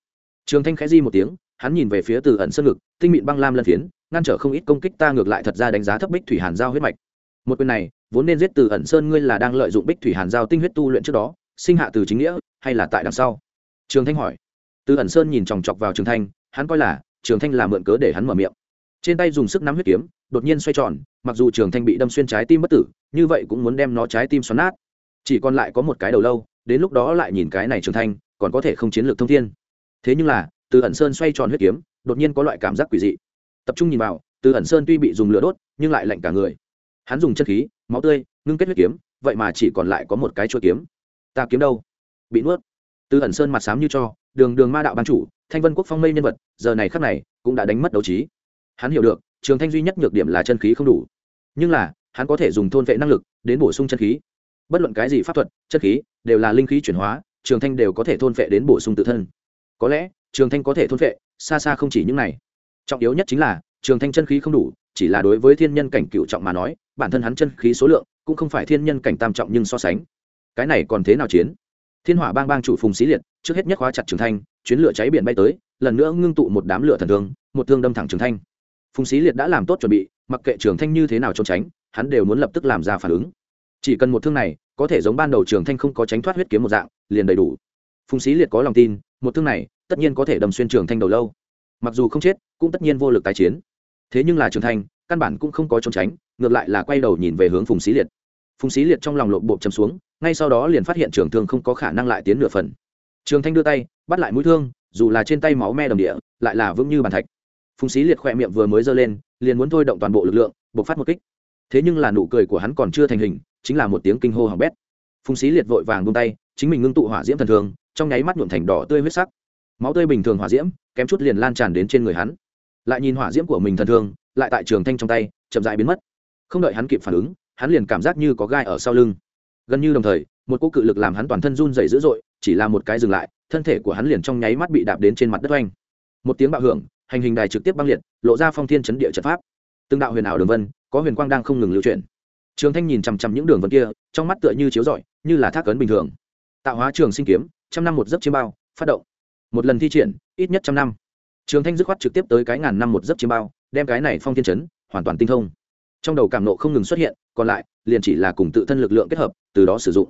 Trường thanh khẽ di một tiếng, hắn nhìn về phía từ ẩn sơn ngực, tinh mịn băng lam lân phiến, ngăn trở không ít công kích ta ngược lại thật ra đánh giá thấp bích thủy hàn giao huyết mạch. Một quyền này, vốn nên giết từ ẩn sơn ngươi là đang lợi dụng bích thủy hàn giao tinh huyết tu luyện trước đó, sinh hạ từ chính nghĩa, hay là tại đằng sau? Trường thanh hỏi. Từ ẩn sơn nhìn chòng chọc vào trường thanh, hắn coi là, trường thanh là mượn cớ để hắn mở miệng. Trên tay dùng sức nắm huyết kiếm, đột nhiên xoay tròn, mặc dù trường thanh bị đâm xuyên trái tim bất tử, như vậy cũng muốn đem nó trái tim xoắn nát chỉ còn lại có một cái đầu lâu, đến lúc đó lại nhìn cái này trường thanh còn có thể không chiến lược thông thiên. Thế nhưng là, từ ẩn sơn xoay tròn huyết kiếm, đột nhiên có loại cảm giác quỷ dị. Tập trung nhìn vào, từ ẩn sơn tuy bị dùng lửa đốt, nhưng lại lạnh cả người. Hắn dùng chân khí, máu tươi, ngưng kết huyết kiếm, vậy mà chỉ còn lại có một cái chuỗi kiếm. Ta kiếm đâu? Bị nuốt. Từ ẩn sơn mặt sám như cho, đường đường ma đạo ban chủ, thanh vân quốc phong mây nhân vật, giờ này khắc này, cũng đã đánh mất đấu trí. Hắn hiểu được, trường thanh duy nhất nhược điểm là chân khí không đủ. Nhưng là, hắn có thể dùng thôn vệ năng lực, đến bổ sung chân khí bất luận cái gì pháp thuật chất khí đều là linh khí chuyển hóa trường thanh đều có thể thôn phệ đến bổ sung tự thân. Có lẽ trường thanh có thể thôn phệ, xa xa không chỉ những này. Trọng yếu nhất chính là trường thanh chân khí không đủ chỉ là đối với thiên nhân cảnh cựu trọng mà nói bản thân hắn chân khí số lượng cũng không phải thiên nhân cảnh tam trọng nhưng so sánh. Cái này còn thế nào chiến? Thiên hỏa bang bang chủ phùng xí liệt trước hết nhất khóa chặt trường thanh chuyến lửa cháy biển bay tới lần nữa ngưng tụ một đám lửa thần thương một thương đâm thẳng trường thanh. Phùng xí liệt đã làm tốt chuẩn bị mặc kệ trường thanh như thế nào trốn tránh hắn đều muốn lập tức làm ra phản ứng chỉ cần một thương này, có thể giống ban đầu trường thanh không có tránh thoát huyết kiếm một dạng, liền đầy đủ. Phùng xí liệt có lòng tin, một thương này, tất nhiên có thể đâm xuyên trường thanh đầu lâu. Mặc dù không chết, cũng tất nhiên vô lực tái chiến. Thế nhưng là trường thanh, căn bản cũng không có trốn tránh, ngược lại là quay đầu nhìn về hướng phùng xí liệt. Phùng xí liệt trong lòng lộn bộ chấm xuống, ngay sau đó liền phát hiện trường thương không có khả năng lại tiến nửa phần. Trường thanh đưa tay, bắt lại mũi thương, dù là trên tay máu me đầm địa, lại là vững như bàn thạch. Phùng xí liệt khỏe miệng vừa mới giơ lên, liền muốn thôi động toàn bộ lực lượng, bộc phát một kích thế nhưng là nụ cười của hắn còn chưa thành hình, chính là một tiếng kinh hô hỏng bét. Phùng xí liệt vội vàng buông tay, chính mình ngưng tụ hỏa diễm thần thường, trong nháy mắt nhuộm thành đỏ tươi huyết sắc. Máu tươi bình thường hỏa diễm, kém chút liền lan tràn đến trên người hắn. Lại nhìn hỏa diễm của mình thần thương lại tại trường thanh trong tay, chậm dại biến mất. Không đợi hắn kịp phản ứng, hắn liền cảm giác như có gai ở sau lưng. Gần như đồng thời, một cô cự lực làm hắn toàn thân run dày dữ dội, chỉ là một cái dừng lại, thân thể của hắn liền trong nháy mắt bị đạp đến trên mặt đất oanh. Một tiếng bạo hưởng, hành hình đài trực tiếp băng liệt, lộ ra phong thiên chấn địa trận pháp. Từng đạo huyền ảo đường vân có huyền quang đang không ngừng lưu chuyển. Trường thanh nhìn chằm chằm những đường vân kia, trong mắt tựa như chiếu rọi, như là thác ấn bình thường. Tạo hóa trường sinh kiếm, trăm năm một giấc chiêm bao, phát động. Một lần thi triển, ít nhất trăm năm. Trường thanh dứt khoát trực tiếp tới cái ngàn năm một giấc chiêm bao, đem cái này phong thiên chấn, hoàn toàn tinh thông. Trong đầu cảm nộ không ngừng xuất hiện, còn lại, liền chỉ là cùng tự thân lực lượng kết hợp, từ đó sử dụng.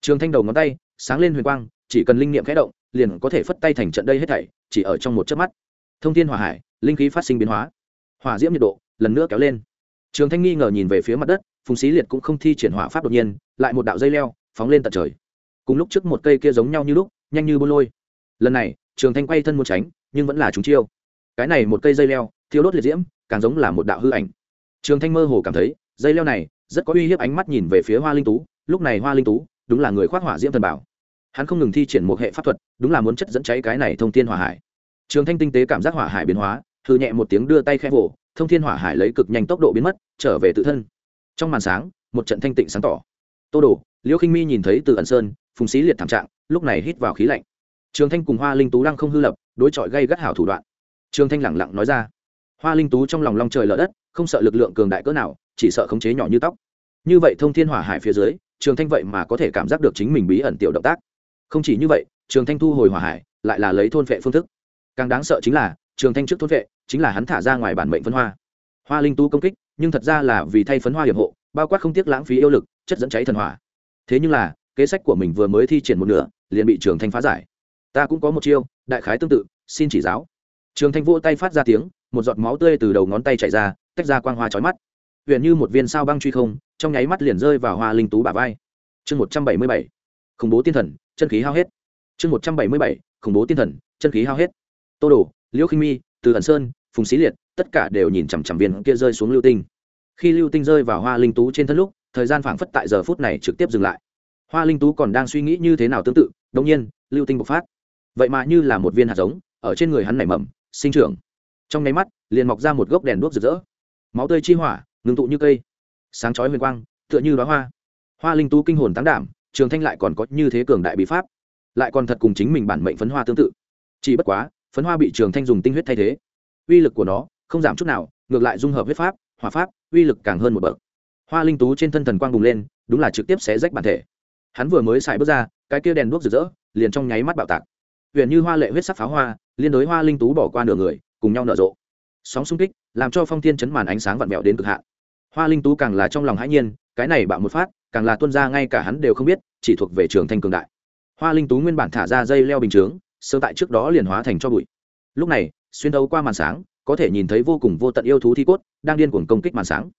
Trường thanh đầu ngón tay, sáng lên huyền quang, chỉ cần linh niệm khẽ động, liền có thể phất tay thành trận đây hết thảy, chỉ ở trong một chớp mắt. Thông thiên hỏa hải, linh khí phát sinh biến hóa. Hỏa diễm nhiệt độ lần nữa kéo lên trường thanh nghi ngờ nhìn về phía mặt đất, phùng xí liệt cũng không thi triển hỏa pháp đột nhiên, lại một đạo dây leo, phóng lên tận trời. Cùng lúc trước một cây kia giống nhau như lúc, nhanh như bô lôi. Lần này, trường thanh quay thân muốn tránh, nhưng vẫn là chúng chiêu. Cái này một cây dây leo, thiêu đốt liệt diễm, càng giống là một đạo hư ảnh. Trường thanh mơ hồ cảm thấy, dây leo này, rất có uy hiếp ánh mắt nhìn về phía hoa linh tú, lúc này hoa linh tú, đúng là người khoác hỏa diễm thần bảo. Hắn không ngừng thi triển một hệ pháp thuật, đúng là muốn chất dẫn cháy cái này thông thiên hỏa hải. Trường thanh tinh tế cảm giác hỏa hải biến hóa thư nhẹ một tiếng đưa tay khẽ vỗ thông thiên hỏa hải lấy cực nhanh tốc độ biến mất, trở về tự thân. Trong màn sáng, một trận thanh tịnh sáng tỏ. Tô đồ, liễu khinh mi nhìn thấy từ ẩn sơn, phùng xí liệt thảm trạng, lúc này hít vào khí lạnh. Trường thanh cùng hoa linh tú đang không hư lập, đối chọi gây gắt hảo thủ đoạn. Trường thanh lẳng lặng nói ra. Hoa linh tú trong lòng long trời lở đất, không sợ lực lượng cường đại cỡ nào, chỉ sợ khống chế nhỏ như tóc. Như vậy thông thiên hỏa hải phía dưới, trường thanh vậy mà có thể cảm giác được chính mình bí ẩn tiểu động tác. Không chỉ như vậy, trường thanh thu hồi hỏa hải, lại là lấy thôn vệ phương thức. Càng đáng sợ chính là trường thanh trước thôn vệ, chính là hắn thả ra ngoài bản mệnh phân hoa. Hoa linh Tu công kích, nhưng thật ra là vì thay phấn hoa hiểm hộ, bao quát không tiếc lãng phí yêu lực, chất dẫn cháy thần hỏa. Thế nhưng là, kế sách của mình vừa mới thi triển một nửa, liền bị trường thanh phá giải. Ta cũng có một chiêu, đại khái tương tự, xin chỉ giáo. Trường thanh vỗ tay phát ra tiếng, một giọt máu tươi từ đầu ngón tay chảy ra, tách ra quang hoa trói mắt. Huyện như một viên sao băng truy không, trong nháy mắt liền rơi vào hoa linh tú bả vai. Chương một trăm bảy mươi bảy, khủng bố tiên thần, chân khí hao hết. Chương một trăm bảy mươi bảy, khủng bố tiên thần, chân khí hao hết. Tô đồ liễu khinh mi, từ ẩn sơn, phùng xí liệt, tất cả đều nhìn chằm chằm viên kia rơi xuống lưu tinh. Khi lưu tinh rơi vào hoa linh tú trên thân lúc, thời gian phảng phất tại giờ phút này trực tiếp dừng lại. Hoa linh tú còn đang suy nghĩ như thế nào tương tự đông nhiên, lưu tinh bộc phát. Vậy mà như là một viên hạt giống, ở trên người hắn nảy mầm, sinh trưởng. Trong nháy mắt, liền mọc ra một gốc đèn đuốc rực rỡ. Máu tươi chi hỏa, ngưng tụ như cây. Sáng chói huyền quang, tựa như đóa hoa. Hoa linh tú kinh hồn tán đảm, trường thanh lại còn có như thế cường đại bí pháp. Lại còn thật cùng chính mình bản mệnh phấn hoa tương tự. Chỉ bất quá phấn hoa bị trường thanh dùng tinh huyết thay thế. Uy lực của nó không giảm chút nào, ngược lại dung hợp huyết pháp, hỏa pháp, uy lực càng hơn một bậc. Hoa linh tú trên thân thần quang bùng lên, đúng là trực tiếp sẽ rách bản thể. Hắn vừa mới xài bước ra, cái kia đèn đuốc rực rỡ, liền trong nháy mắt bạo tạc. Huyện như hoa lệ huyết sắc pháo hoa, liên đối hoa linh tú bỏ qua nửa người, cùng nhau nở rộ. Sóng xung kích, làm cho phong thiên chấn màn ánh sáng vặn vẹo đến cực hạn. Hoa linh tú càng là trong lòng hãi nhiên, cái này bạo một phát, càng là tuân ra ngay cả hắn đều không biết, chỉ thuộc về trường thanh cường đại. Hoa linh tú nguyên bản thả ra dây leo bình chướng sớm tại trước đó liền hóa thành cho bụi. Lúc này, xuyên đấu qua màn sáng, có thể nhìn thấy vô cùng vô tận yêu thú thi cốt đang điên cuồng công kích màn sáng.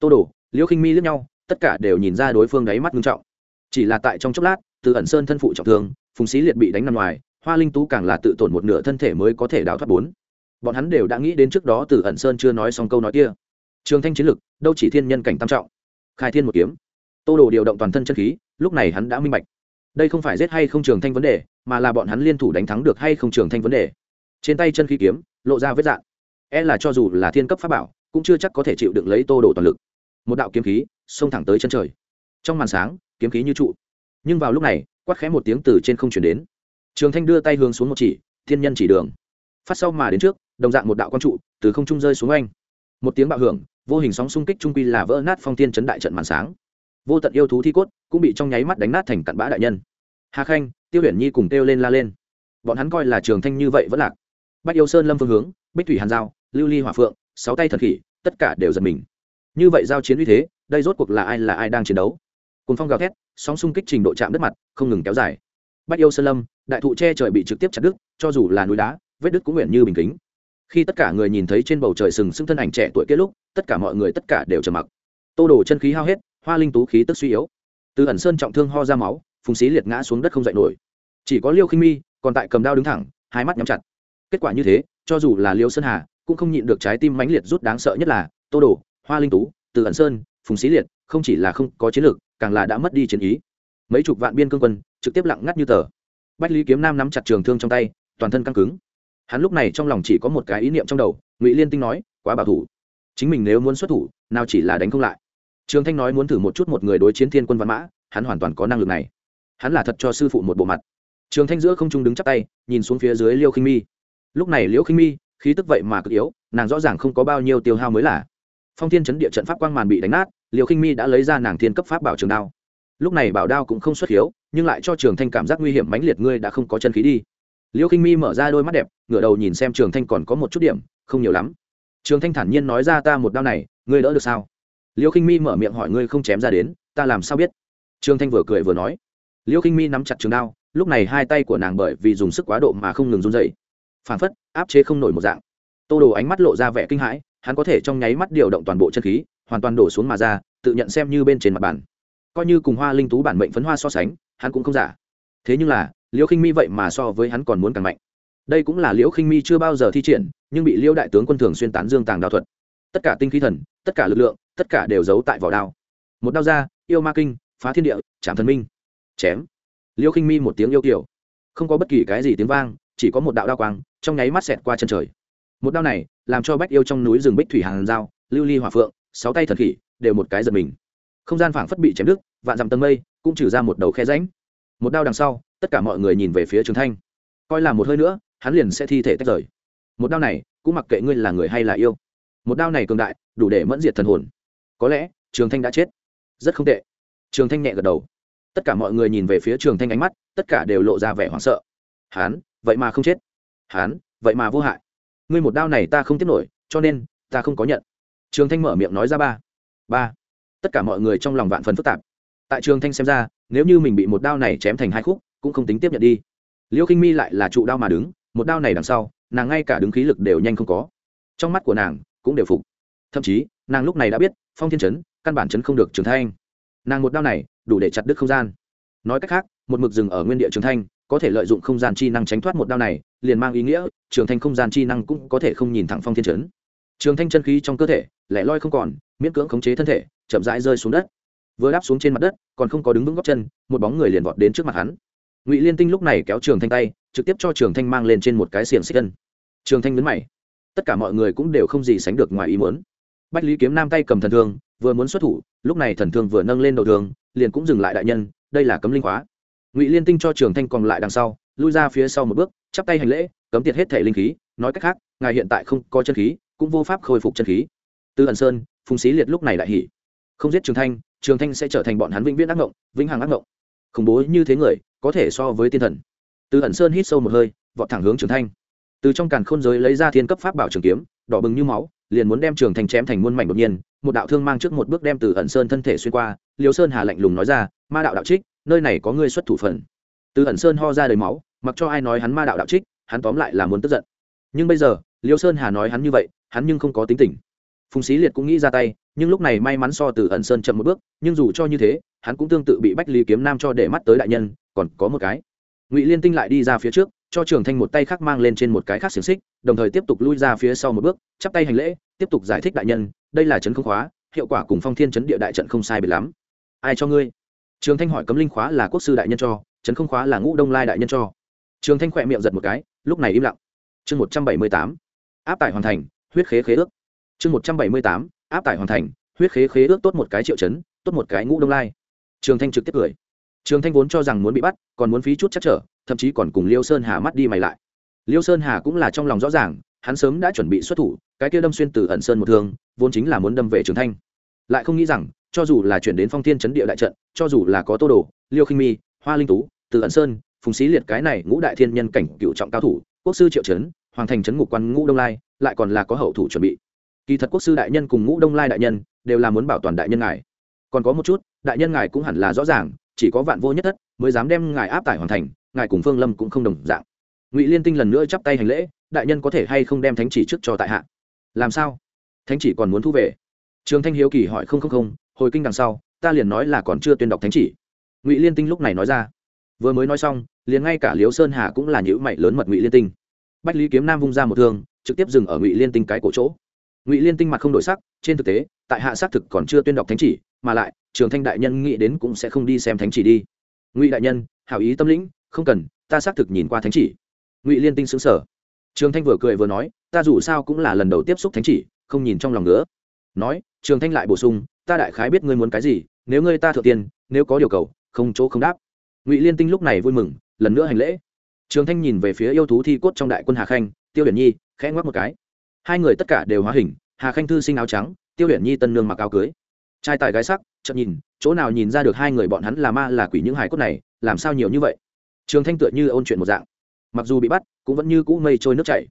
Tô đồ, liễu khinh mi lướt nhau, tất cả đều nhìn ra đối phương đáy mắt nghiêm trọng. Chỉ là tại trong chốc lát, từ ẩn sơn thân phụ trọng thương, phùng sĩ liệt bị đánh nằm ngoài, hoa linh tú càng là tự tổn một nửa thân thể mới có thể đào thoát bốn. Bọn hắn đều đã nghĩ đến trước đó từ ẩn sơn chưa nói xong câu nói kia. Trường thanh chiến lực, đâu chỉ thiên nhân cảnh tam trọng. Khai thiên một kiếm. Tô đồ điều động toàn thân chân khí, lúc này hắn đã minh bạch đây không phải giết hay không trường thanh vấn đề, mà là bọn hắn liên thủ đánh thắng được hay không trường thanh vấn đề. Trên tay chân khí kiếm, lộ ra vết dạn e là cho dù là thiên cấp pháp bảo, cũng chưa chắc có thể chịu đựng lấy tô đổ toàn lực. Một đạo kiếm khí, xông thẳng tới chân trời. Trong màn sáng, kiếm khí như trụ. Nhưng vào lúc này, quát khẽ một tiếng từ trên không chuyển đến. Trường thanh đưa tay hướng xuống một chỉ, thiên nhân chỉ đường. Phát sau mà đến trước, đồng dạng một đạo quang trụ, từ không trung rơi xuống anh một tiếng bạo hưởng, vô hình sóng xung kích trung quy là vỡ nát phong tiên chấn đại trận màn sáng vô tận yêu thú thi cốt cũng bị trong nháy mắt đánh nát thành cặn bã đại nhân. Hà khanh, tiêu huyền nhi cùng kêu lên la lên. Bọn hắn coi là trường thanh như vậy vẫn lạc. Bách yêu sơn lâm phương hướng, bích thủy hàn giao, lưu ly hòa phượng, sáu tay thần khỉ, tất cả đều giật mình. Như vậy giao chiến uy thế, đây rốt cuộc là ai là ai đang chiến đấu? Cùng phong gào thét, sóng xung kích trình độ chạm đất mặt, không ngừng kéo dài. Bách yêu sơn lâm, đại thụ che trời bị trực tiếp chặt đứt, cho dù là núi đá, vết đứt cũng nguyện như bình kính. Khi tất cả người nhìn thấy trên bầu trời sừng sững thân ảnh trẻ tuổi kết lúc, tất cả mọi người tất cả đều trầm mặc. Tô đổ chân khí hao hết hoa linh tú khí tức suy yếu. Từ ẩn sơn trọng thương ho ra máu, phùng xí liệt ngã xuống đất không dậy nổi. Chỉ có liêu khinh mi còn tại cầm đao đứng thẳng, hai mắt nhắm chặt. Kết quả như thế, cho dù là liêu sơn hà, cũng không nhịn được trái tim mãnh liệt rút đáng sợ nhất là, tô đồ, hoa linh tú, từ ẩn sơn, phùng xí liệt, không chỉ là không có chiến lược, càng là đã mất đi chiến ý. Mấy chục vạn biên cương quân, trực tiếp lặng ngắt như tờ. Bách lý kiếm nam nắm chặt trường thương trong tay, toàn thân căng cứng. Hắn lúc này trong lòng chỉ có một cái ý niệm trong đầu, ngụy liên tinh nói, quá bảo thủ. Chính mình nếu muốn xuất thủ, nào chỉ là đánh không lại trường thanh nói muốn thử một chút một người đối chiến thiên quân văn mã, hắn hoàn toàn có năng lực này. Hắn là thật cho sư phụ một bộ mặt. Trường thanh giữa không trung đứng chắp tay, nhìn xuống phía dưới liêu khinh mi. Lúc này liễu khinh mi, khí tức vậy mà cực yếu, nàng rõ ràng không có bao nhiêu tiêu hao mới là. Phong thiên chấn địa trận pháp quang màn bị đánh nát liễu khinh mi đã lấy ra nàng thiên cấp pháp bảo trường đao. Lúc này bảo đao cũng không xuất hiếu, nhưng lại cho trường thanh cảm giác nguy hiểm mãnh liệt, ngươi đã không có chân khí đi. Liễu khinh mi mở ra đôi mắt đẹp, ngửa đầu nhìn xem trường thanh còn có một chút điểm, không nhiều lắm. Trường thanh thản nhiên nói ra ta một đao này, ngươi đỡ được sao? Liễu khinh mi mở miệng hỏi ngươi không chém ra đến, ta làm sao biết? Trương thanh vừa cười vừa nói. Liễu khinh mi nắm chặt trường đao, lúc này hai tay của nàng bởi vì dùng sức quá độ mà không ngừng run dậy phản phất, áp chế không nổi một dạng. Tô đồ ánh mắt lộ ra vẻ kinh hãi, hắn có thể trong nháy mắt điều động toàn bộ chân khí, hoàn toàn đổ xuống mà ra, tự nhận xem như bên trên mặt bàn. Coi như cùng hoa linh tú bản mệnh phấn hoa so sánh, hắn cũng không giả. Thế nhưng là liễu khinh mi vậy mà so với hắn còn muốn càng mạnh. Đây cũng là liễu khinh mi chưa bao giờ thi triển, nhưng bị liễu đại tướng quân thường xuyên tán dương tàng đạo thuật tất cả tinh khí thần, tất cả lực lượng, tất cả đều giấu tại vỏ đao. Một đao ra, yêu ma kinh, phá thiên địa, chạm thần minh. Chém. Liêu khinh mi một tiếng yêu kiểu không có bất kỳ cái gì tiếng vang, chỉ có một đạo đao quang, trong nháy mắt xẹt qua chân trời. Một đao này, làm cho bách yêu trong núi rừng bích thủy hàng dao lưu ly hòa phượng, sáu tay thần khỉ, đều một cái giật mình. Không gian phảng phất bị chém đứt, vạn dặm tầng mây, cũng trừ ra một đầu khe ránh một đao đằng sau, tất cả mọi người nhìn về phía trường thanh. Coi là một hơi nữa, hắn liền sẽ thi thể tách rời. Một đao này, cũng mặc kệ ngươi là người hay là yêu một đao này cường đại, đủ để mẫn diệt thần hồn. Có lẽ, trường thanh đã chết. Rất không tệ. Trường thanh nhẹ gật đầu. Tất cả mọi người nhìn về phía trường thanh ánh mắt, tất cả đều lộ ra vẻ hoảng sợ. Hán, vậy mà không chết. Hán, vậy mà vô hại. Ngươi một đao này ta không tiếp nổi, cho nên, ta không có nhận. Trường thanh mở miệng nói ra ba. Ba. Tất cả mọi người trong lòng vạn phần phức tạp. Tại trường thanh xem ra, nếu như mình bị một đao này chém thành hai khúc, cũng không tính tiếp nhận đi. Liêu khinh mi lại là trụ đao mà đứng, một đao này đằng sau, nàng ngay cả đứng khí lực đều nhanh không có. Trong mắt của nàng cũng đều phục. Thậm chí, nàng lúc này đã biết, phong thiên chấn, căn bản chấn không được trường thanh. Nàng một đao này, đủ để chặt đứt không gian. Nói cách khác, một mực rừng ở nguyên địa trường thanh, có thể lợi dụng không gian chi năng tránh thoát một đao này, liền mang ý nghĩa, trường thanh không gian chi năng cũng có thể không nhìn thẳng phong thiên chấn. Trường thanh chân khí trong cơ thể, lẻ loi không còn, miễn cưỡng khống chế thân thể, chậm rãi rơi xuống đất. Vừa đáp xuống trên mặt đất, còn không có đứng vững góc chân, một bóng người liền vọt đến trước mặt hắn. Ngụy liên tinh lúc này kéo trường thanh tay, trực tiếp cho trường thanh mang lên trên một cái xiềng xích chân trường thanh nhấn mày tất cả mọi người cũng đều không gì sánh được ngoài ý muốn. Bách lý kiếm nam tay cầm thần thương, vừa muốn xuất thủ, lúc này thần thương vừa nâng lên đầu thương, liền cũng dừng lại đại nhân, đây là cấm linh khóa. Ngụy liên tinh cho trường thanh còn lại đằng sau, lui ra phía sau một bước, chắp tay hành lễ, cấm tiệt hết thể linh khí, nói cách khác, ngài hiện tại không có chân khí, cũng vô pháp khôi phục chân khí. Tư ẩn sơn, phùng xí liệt lúc này lại hỉ. Không giết trường thanh trường thanh sẽ trở thành bọn hắn vĩnh viễn ác ngộng, vĩnh hằng ác ngộng. Khủng bố như thế người, có thể so với tiên thần. Tư ẩn sơn hít sâu một hơi, vọt thẳng hướng trường thanh từ trong càn khôn giới lấy ra thiên cấp pháp bảo trường kiếm, đỏ bừng như máu, liền muốn đem trường thành chém thành muôn mảnh đột nhiên, một đạo thương mang trước một bước đem từ ẩn sơn thân thể xuyên qua liều sơn hà lạnh lùng nói ra, ma đạo đạo trích, nơi này có ngươi xuất thủ phần. Từ ẩn sơn ho ra đầy máu, mặc cho ai nói hắn ma đạo đạo trích, hắn tóm lại là muốn tức giận. Nhưng bây giờ, liêu sơn hà nói hắn như vậy, hắn nhưng không có tính tình. Phùng xí liệt cũng nghĩ ra tay, nhưng lúc này may mắn so từ ẩn sơn chậm một bước, nhưng dù cho như thế, hắn cũng tương tự bị bách lý kiếm nam cho để mắt tới đại nhân, còn có một cái. Ngụy liên tinh lại đi ra phía trước cho trường thanh một tay khác mang lên trên một cái khác xiềng xích, đồng thời tiếp tục lui ra phía sau một bước, chắp tay hành lễ, tiếp tục giải thích đại nhân, đây là trấn không khóa, hiệu quả cùng phong thiên trấn địa đại trận không sai biệt lắm. Ai cho ngươi? Trường thanh hỏi cấm linh khóa là quốc sư đại nhân cho trấn không khóa là ngũ đông lai đại nhân cho. Trường thanh khỏe miệng giật một cái, lúc này im lặng. Chương một trăm bảy mươi tám, áp tải hoàn thành, huyết khế khế ước. Chương một trăm bảy mươi tám, áp tải hoàn thành, huyết khế khế ước tốt một cái triệu chấn, tốt một cái ngũ đông lai. Trường thanh trực tiếp cười. Trường thanh vốn cho rằng muốn bị bắt, còn muốn phí chút chắc trở thậm chí còn cùng liêu sơn hà mắt đi mày lại. Liêu sơn hà cũng là trong lòng rõ ràng, hắn sớm đã chuẩn bị xuất thủ, cái kia đâm xuyên từ ẩn sơn một thương, vốn chính là muốn đâm về trường thanh. Lại không nghĩ rằng, cho dù là chuyển đến phong thiên chấn địa đại trận, cho dù là có tô đồ, liêu khinh mi, hoa linh tú, từ ẩn sơn, phùng Xí liệt cái này ngũ đại thiên nhân cảnh cựu trọng cao thủ, quốc sư triệu trấn, hoàng thành trấn ngục quan ngũ đông lai, lại còn là có hậu thủ chuẩn bị. Kỳ thật quốc sư đại nhân cùng ngũ đông lai đại nhân đều là muốn bảo toàn đại nhân ngài. Còn có một chút, đại nhân ngài cũng hẳn là rõ ràng, chỉ có vạn vô nhất thất mới dám đem ngài áp tải hoàn thành ngài cùng phương lâm cũng không đồng dạng. Ngụy liên tinh lần nữa chắp tay hành lễ, đại nhân có thể hay không đem thánh chỉ trước cho tại hạ? Làm sao? Thánh chỉ còn muốn thu về? Trường thanh hiếu kỳ hỏi không không không, hồi kinh đằng sau, ta liền nói là còn chưa tuyên đọc thánh chỉ. Ngụy liên tinh lúc này nói ra. Vừa mới nói xong, liền ngay cả liếu sơn hà cũng là nhữ mày lớn mật ngụy liên tinh. Bách lý kiếm nam vung ra một thương, trực tiếp dừng ở ngụy liên tinh cái cổ chỗ. Ngụy liên tinh mặt không đổi sắc, trên thực tế, tại hạ xác thực còn chưa tuyên đọc thánh chỉ, mà lại, trường thanh đại nhân nghĩ đến cũng sẽ không đi xem thánh chỉ đi. Ngụy đại nhân, hảo ý tâm lĩnh không cần, ta xác thực nhìn qua thánh chỉ. Ngụy liên tinh xứng sở trường thanh vừa cười vừa nói, ta dù sao cũng là lần đầu tiếp xúc thánh chỉ, không nhìn trong lòng nữa. Nói, trường thanh lại bổ sung, ta đại khái biết ngươi muốn cái gì, nếu ngươi ta thượng tiên, nếu có điều cầu, không chỗ không đáp. Ngụy liên tinh lúc này vui mừng, lần nữa hành lễ. Trường thanh nhìn về phía yêu thú thi cốt trong đại quân hà khanh, tiêu hiển nhi, khẽ ngoắc một cái. Hai người tất cả đều hóa hình, hà khanh thư sinh áo trắng, tiêu hiển nhi tân nương mặc áo cưới. Trai tài gái sắc chậm nhìn, chỗ nào nhìn ra được hai người bọn hắn là ma là quỷ những hài cốt này, làm sao nhiều như vậy? Trường thanh tựa như ôn chuyện một dạng. Mặc dù bị bắt, cũng vẫn như cũ mây trôi nước chảy.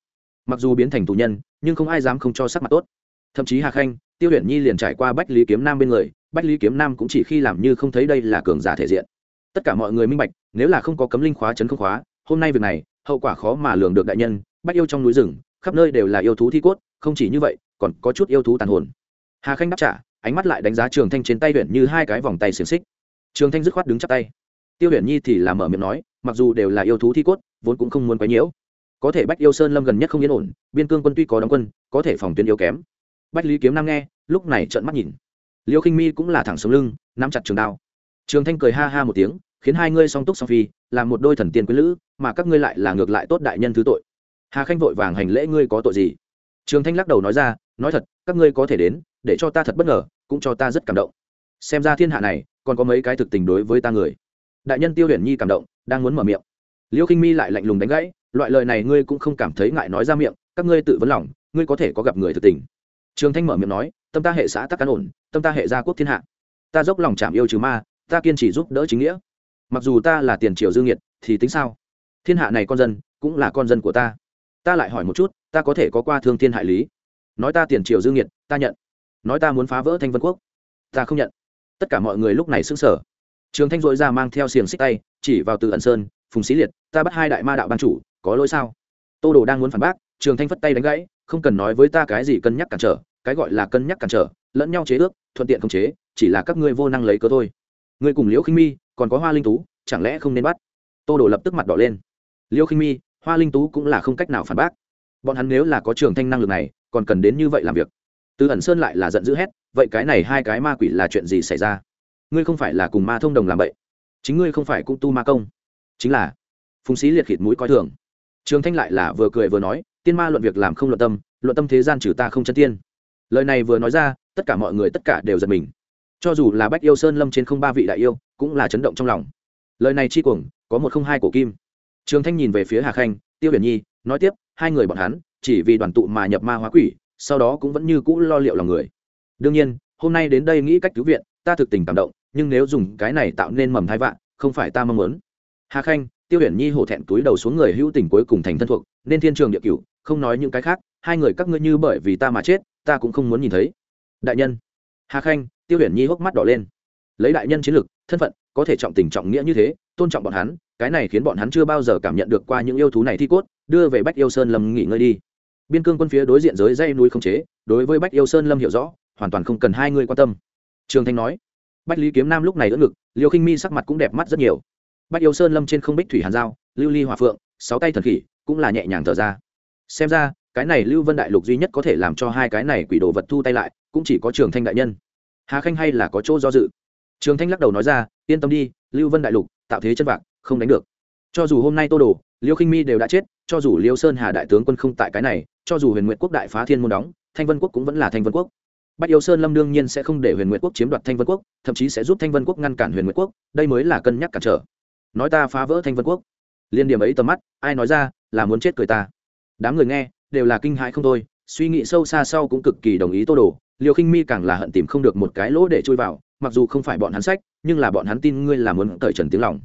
Mặc dù biến thành tù nhân, nhưng không ai dám không cho sắc mặt tốt. Thậm chí hà khanh, tiêu huyền nhi liền trải qua bách lý kiếm nam bên người, bách lý kiếm nam cũng chỉ khi làm như không thấy đây là cường giả thể diện. Tất cả mọi người minh bạch, nếu là không có cấm linh khóa, chấn không khóa, hôm nay việc này, hậu quả khó mà lường được đại nhân bách yêu trong núi rừng, khắp nơi đều là yêu thú thi cốt, không chỉ như vậy, còn có chút yêu thú tàn hồn. Hà khanh đáp trả, ánh mắt lại đánh giá trường thanh trên tay huyền như hai cái vòng tay xiềng xích. Trường thanh dứt khoát đứng chắp tay. Tiêu huyền nhi thì làm mở miệng nói mặc dù đều là yêu thú thi cốt, vốn cũng không muốn quấy nhiễu. Có thể bách yêu sơn lâm gần nhất không yên ổn, biên cương quân tuy có đóng quân, có thể phòng tuyến yếu kém. Bách lý kiếm nam nghe, lúc này trợn mắt nhìn. Liêu khinh mi cũng là thẳng sống lưng, nắm chặt trường đao. Trường thanh cười ha ha một tiếng, khiến hai ngươi song túc song phi, là một đôi thần tiên quý lữ, mà các ngươi lại là ngược lại tốt đại nhân thứ tội. Hà khanh vội vàng hành lễ ngươi có tội gì? Trường thanh lắc đầu nói ra, nói thật, các ngươi có thể đến, để cho ta thật bất ngờ, cũng cho ta rất cảm động. Xem ra thiên hạ này, còn có mấy cái thực tình đối với ta người đại nhân tiêu huyền nhi cảm động, đang muốn mở miệng. Liêu khinh mi lại lạnh lùng đánh gãy, loại lời này ngươi cũng không cảm thấy ngại nói ra miệng, các ngươi tự vấn lòng, ngươi có thể có gặp người thực tình. Trường thanh mở miệng nói, tâm ta hệ xã tắc cán ổn, tâm ta hệ gia quốc thiên hạ. Ta dốc lòng chạm yêu trừ ma, ta kiên trì giúp đỡ chính nghĩa. Mặc dù ta là tiền triều dương nhiệt thì tính sao? Thiên hạ này con dân, cũng là con dân của ta. Ta lại hỏi một chút, ta có thể có qua thương thiên hại lý? Nói ta tiền triều dương nhiệt ta nhận. Nói ta muốn phá vỡ thanh vân quốc, ta không nhận. Tất cả mọi người lúc này xứng sở trường thanh dội ra mang theo xiềng xích tay, chỉ vào từ ẩn sơn, phùng sĩ liệt, ta bắt hai đại ma đạo ban chủ, có lỗi sao? Tô đồ đang muốn phản bác, trường thanh phất tay đánh gãy, không cần nói với ta cái gì cân nhắc cản trở, cái gọi là cân nhắc cản trở, lẫn nhau chế ước, thuận tiện khống chế, chỉ là các ngươi vô năng lấy cớ thôi. Ngươi cùng liễu khinh mi, còn có hoa linh tú, chẳng lẽ không nên bắt? Tô đồ lập tức mặt đỏ lên. Liễu khinh mi, hoa linh tú cũng là không cách nào phản bác. Bọn hắn nếu là có trường thanh năng lực này, còn cần đến như vậy làm việc. Từ ẩn sơn lại là giận dữ hét, vậy cái này hai cái ma quỷ là chuyện gì xảy ra? Ngươi không phải là cùng ma thông đồng làm vậy. Chính ngươi không phải cũng tu ma công. Chính là, phùng sĩ liệt khịt mũi coi thường. Trường thanh lại là vừa cười vừa nói, tiên ma luận việc làm không luận tâm luận tâm thế gian trừ ta không chân tiên. Lời này vừa nói ra, tất cả mọi người tất cả đều giật mình. Cho dù là bách yêu sơn lâm trên không ba vị đại yêu, cũng là chấn động trong lòng. Lời này chi cuồng, có một không hai cổ kim. Trường thanh nhìn về phía hà khanh, tiêu huyền nhi, nói tiếp, hai người bọn hắn, chỉ vì đoàn tụ mà nhập ma hóa quỷ, sau đó cũng vẫn như cũ lo liệu lòng người. Đương nhiên, hôm nay đến đây nghĩ cách cứu viện, ta thực tình cảm động nhưng nếu dùng cái này tạo nên mầm thai vạn, không phải ta mong muốn. Hà khanh, tiêu huyền nhi hổ thẹn túi đầu xuống người hữu tình cuối cùng thành thân thuộc, nên thiên trường địa cửu, không nói những cái khác, hai người các ngươi như bởi vì ta mà chết, ta cũng không muốn nhìn thấy. Đại nhân. Hà khanh, tiêu huyền nhi hốc mắt đỏ lên. Lấy đại nhân chiến lược thân phận, có thể trọng tình trọng nghĩa như thế, tôn trọng bọn hắn, cái này khiến bọn hắn chưa bao giờ cảm nhận được qua những yêu thú này thi cốt, đưa về bách yêu sơn lâm nghỉ ngơi đi. Biên cương quân phía đối diện giới dây núi không chế, đối với bách yêu sơn lâm hiểu rõ, hoàn toàn không cần hai người quan tâm. Trường thanh nói bách lý kiếm nam lúc này đỡ ngực, liêu khinh mi sắc mặt cũng đẹp mắt rất nhiều. Bách yêu sơn lâm trên không bích thủy hàn giao, lưu ly hòa phượng, sáu tay thần khỉ, cũng là nhẹ nhàng thở ra. Xem ra, cái này lưu vân đại lục duy nhất có thể làm cho hai cái này quỷ đồ vật thu tay lại, cũng chỉ có trường thanh đại nhân. Hà khanh hay là có chỗ do dự. Trường thanh lắc đầu nói ra, yên tâm đi, lưu vân đại lục, tạo thế chân vạc, không đánh được. Cho dù hôm nay tô đồ, liêu khinh mi đều đã chết, cho dù liêu sơn hà đại tướng quân không tại cái này, cho dù huyền nguyện quốc đại phá thiên môn đóng, thanh vân quốc cũng vẫn là thanh vân quốc bách yêu sơn lâm đương nhiên sẽ không để huyền nguyệt quốc chiếm đoạt thanh vân quốc, thậm chí sẽ giúp thanh vân quốc ngăn cản huyền nguyệt quốc, đây mới là cân nhắc cản trở. Nói ta phá vỡ thanh vân quốc. Liên điểm ấy tầm mắt, ai nói ra, là muốn chết cười ta. Đám người nghe, đều là kinh hãi không thôi, suy nghĩ sâu xa sau cũng cực kỳ đồng ý tô đồ liều khinh mi càng là hận tìm không được một cái lỗ để chui vào, mặc dù không phải bọn hắn sách, nhưng là bọn hắn tin ngươi là muốn cởi trần tiếng lòng.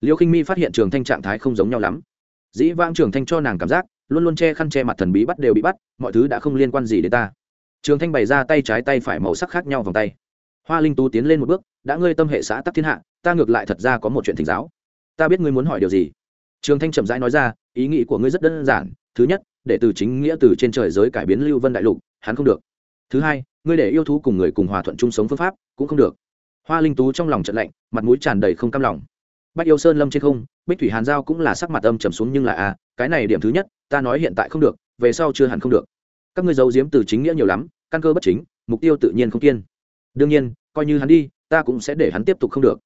Liêu khinh mi phát hiện trường thanh trạng thái không giống nhau lắm. Dĩ vãng trường thanh cho nàng cảm giác, luôn luôn che khăn che mặt thần bí bắt đều bị bắt, mọi thứ đã không liên quan gì đến ta trường thanh bày ra tay trái tay phải màu sắc khác nhau vòng tay. Hoa linh tú tiến lên một bước đã ngươi tâm hệ xã tắc thiên hạ ta ngược lại thật ra có một chuyện thỉnh giáo. Ta biết ngươi muốn hỏi điều gì. Trường thanh chậm rãi nói ra ý nghĩ của ngươi rất đơn giản. Thứ nhất để từ chính nghĩa từ trên trời giới cải biến lưu vân đại lục hắn không được. Thứ hai ngươi để yêu thú cùng người cùng hòa thuận chung sống phương pháp cũng không được. Hoa linh tú trong lòng trận lạnh mặt mũi tràn đầy không cam lòng. Bách yêu sơn lâm trên không bích thủy hàn giao cũng là sắc mặt âm trầm xuống nhưng là a à, cái này điểm thứ nhất ta nói hiện tại không được về sau chưa hẳn không được các ngươi giấu giếm từ chính nghĩa nhiều lắm căn cơ bất chính mục tiêu tự nhiên không kiên. Đương nhiên coi như hắn đi ta cũng sẽ để hắn tiếp tục không được.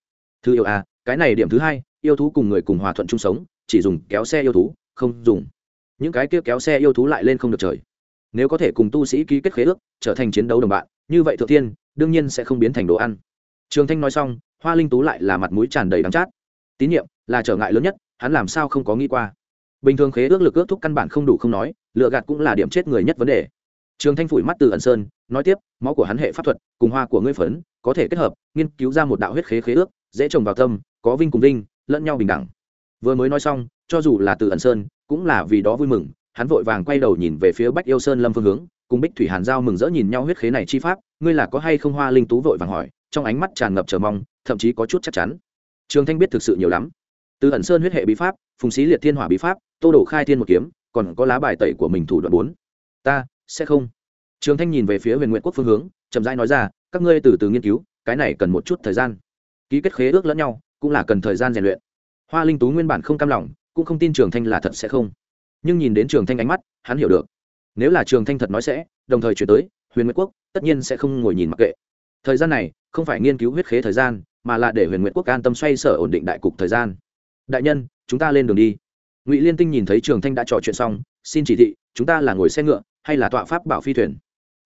Thứ yêu à, cái này điểm thứ hai yêu thú cùng người cùng hòa thuận chung sống chỉ dùng kéo xe yêu thú không dùng. Những cái kia kéo xe yêu thú lại lên không được trời. Nếu có thể cùng tu sĩ ký kết khế ước trở thành chiến đấu đồng bạn như vậy thượng thiên đương nhiên sẽ không biến thành đồ ăn. Trường thanh nói xong hoa linh tú lại là mặt mũi tràn đầy đắng chát. Tín nhiệm là trở ngại lớn nhất hắn làm sao không có nghĩ qua. Bình thường khế ước lực ước thúc căn bản không đủ không nói lựa gạt cũng là điểm chết người nhất vấn đề. Trường thanh phủi mắt từ ẩn sơn, nói tiếp, máu của hắn hệ pháp thuật cùng hoa của ngươi phấn, có thể kết hợp, nghiên cứu ra một đạo huyết khế khế ước, dễ trồng vào tâm, có vinh cùng vinh, lẫn nhau bình đẳng. Vừa mới nói xong, cho dù là từ ẩn sơn, cũng là vì đó vui mừng, hắn vội vàng quay đầu nhìn về phía bách yêu sơn lâm phương hướng, cùng bích thủy hàn giao mừng rỡ nhìn nhau huyết khế này chi pháp, ngươi là có hay không hoa linh tú vội vàng hỏi? Trong ánh mắt tràn ngập chờ mong, thậm chí có chút chắc chắn. Trường thanh biết thực sự nhiều lắm. Từ ẩn sơn huyết hệ bí pháp, phùng xí liệt thiên hỏa bí pháp, tô đổ khai thiên một kiếm còn có lá bài tẩy của mình thủ đoạn bốn. Ta, sẽ không. Trường thanh nhìn về phía huyền nguyện quốc phương hướng, chậm rãi nói ra, các ngươi từ từ nghiên cứu, cái này cần một chút thời gian. Ký kết khế ước lẫn nhau, cũng là cần thời gian rèn luyện. Hoa linh tú nguyên bản không cam lòng, cũng không tin trường thanh là thật sẽ không. Nhưng nhìn đến trường thanh ánh mắt, hắn hiểu được. Nếu là trường thanh thật nói sẽ, đồng thời chuyển tới, huyền nguyệt quốc, tất nhiên sẽ không ngồi nhìn mặc kệ. Thời gian này, không phải nghiên cứu huyết khế thời gian, mà là để huyền nguyệt quốc an tâm xoay sở ổn định đại cục thời gian. Đại nhân, chúng ta lên đường đi ngụy liên tinh nhìn thấy trường thanh đã trò chuyện xong xin chỉ thị chúng ta là ngồi xe ngựa hay là tọa pháp bảo phi thuyền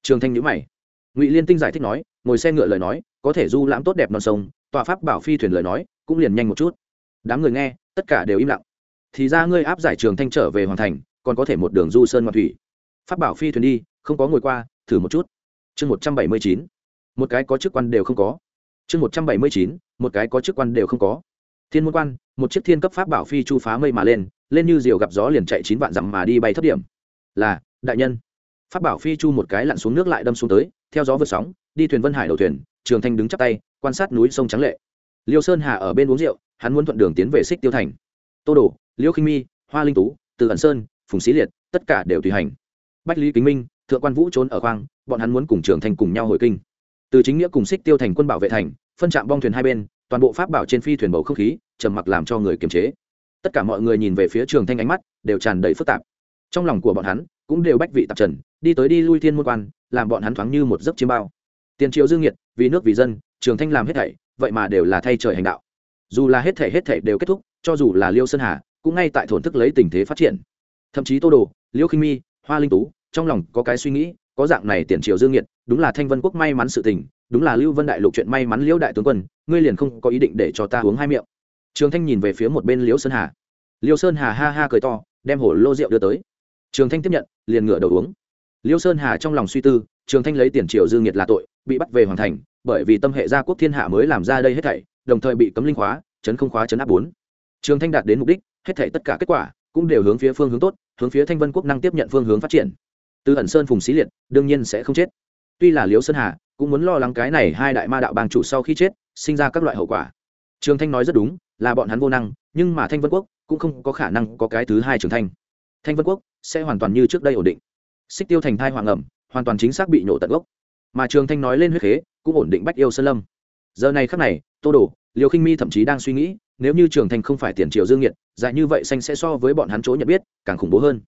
trường thanh nhữ mày ngụy liên tinh giải thích nói ngồi xe ngựa lời nói có thể du lãm tốt đẹp non sông tọa pháp bảo phi thuyền lời nói cũng liền nhanh một chút đám người nghe tất cả đều im lặng thì ra ngươi áp giải trường thanh trở về hoàn thành còn có thể một đường du sơn ngoạn thủy pháp bảo phi thuyền đi không có ngồi qua thử một chút chương một trăm bảy mươi chín một cái có chức quan đều không có chương một trăm bảy mươi chín một cái có chức quan đều không có thiên môn quan một chiếc thiên cấp pháp bảo phi chu phá mây mà lên lên như diều gặp gió liền chạy chín vạn dặm mà đi bay thấp điểm. Là, đại nhân. Pháp bảo phi chu một cái lặn xuống nước lại đâm xuống tới, theo gió vượt sóng, đi thuyền vân hải đầu thuyền, trường thanh đứng chắp tay, quan sát núi sông trắng lệ. Liêu sơn hà ở bên uống rượu, hắn muốn thuận đường tiến về xích tiêu thành. Tô đồ, liêu khinh mi, hoa linh tú, từ ẩn sơn, phùng Xí liệt, tất cả đều tùy hành. Bách lý kính minh, thượng quan vũ trốn ở khoang, bọn hắn muốn cùng trường thanh cùng nhau hồi kinh. Từ chính nghĩa cùng xích tiêu thành quân bảo vệ thành, phân trạm bong thuyền hai bên, toàn bộ pháp bảo trên phi thuyền bầu không khí, trầm mặc làm cho người kiềm chế tất cả mọi người nhìn về phía trường thanh ánh mắt đều tràn đầy phức tạp. Trong lòng của bọn hắn cũng đều bách vị tạp trần, đi tới đi lui thiên môn quan, làm bọn hắn thoáng như một giấc chiêm bao. Tiền triệu dương nhiệt, vì nước vì dân, trường thanh làm hết thảy, vậy mà đều là thay trời hành đạo. Dù là hết thảy hết thảy đều kết thúc, cho dù là liêu sơn hà, cũng ngay tại thổn thức lấy tình thế phát triển. Thậm chí tô đồ, liêu khinh mi, hoa linh tú, trong lòng có cái suy nghĩ, có dạng này tiền triều dương nhiệt, đúng là thanh vân quốc may mắn sự tình, đúng là lưu vân đại lục chuyện may mắn liễu đại tướng quân, ngươi liền không có ý định để cho ta uống hai miệng trường thanh nhìn về phía một bên liễu sơn hà. Liêu sơn hà ha ha cười to, đem hổ lô rượu đưa tới. Trường thanh tiếp nhận, liền ngửa đầu uống. Liêu sơn hà trong lòng suy tư, trường thanh lấy tiền triều dương nhiệt là tội, bị bắt về Hoàng thành, bởi vì tâm hệ gia quốc thiên hạ mới làm ra đây hết thảy, đồng thời bị cấm linh khóa, chấn không khóa, chấn áp bốn. Trường thanh đạt đến mục đích, hết thảy tất cả kết quả, cũng đều hướng phía phương hướng tốt, hướng phía thanh vân quốc năng tiếp nhận phương hướng phát triển. Từ ẩn sơn phùng xí liệt, đương nhiên sẽ không chết. Tuy là liễu sơn hà cũng muốn lo lắng cái này hai đại ma đạo bang chủ sau khi chết, sinh ra các loại hậu quả. Trường thanh nói rất đúng là bọn hắn vô năng, nhưng mà thanh vân quốc cũng không có khả năng có cái thứ hai trường thanh thanh vân quốc sẽ hoàn toàn như trước đây ổn định. Xích tiêu thành thai hoàng ẩm, hoàn toàn chính xác bị nhổ tận gốc. Mà trường thanh nói lên huyết khế, cũng ổn định bách yêu sơn lâm. Giờ này khắc này, tô đồ liều khinh mi thậm chí đang suy nghĩ, nếu như trường thanh không phải tiền Triều dương nhiệt dài như vậy xanh sẽ so với bọn hắn chỗ nhận biết, càng khủng bố hơn.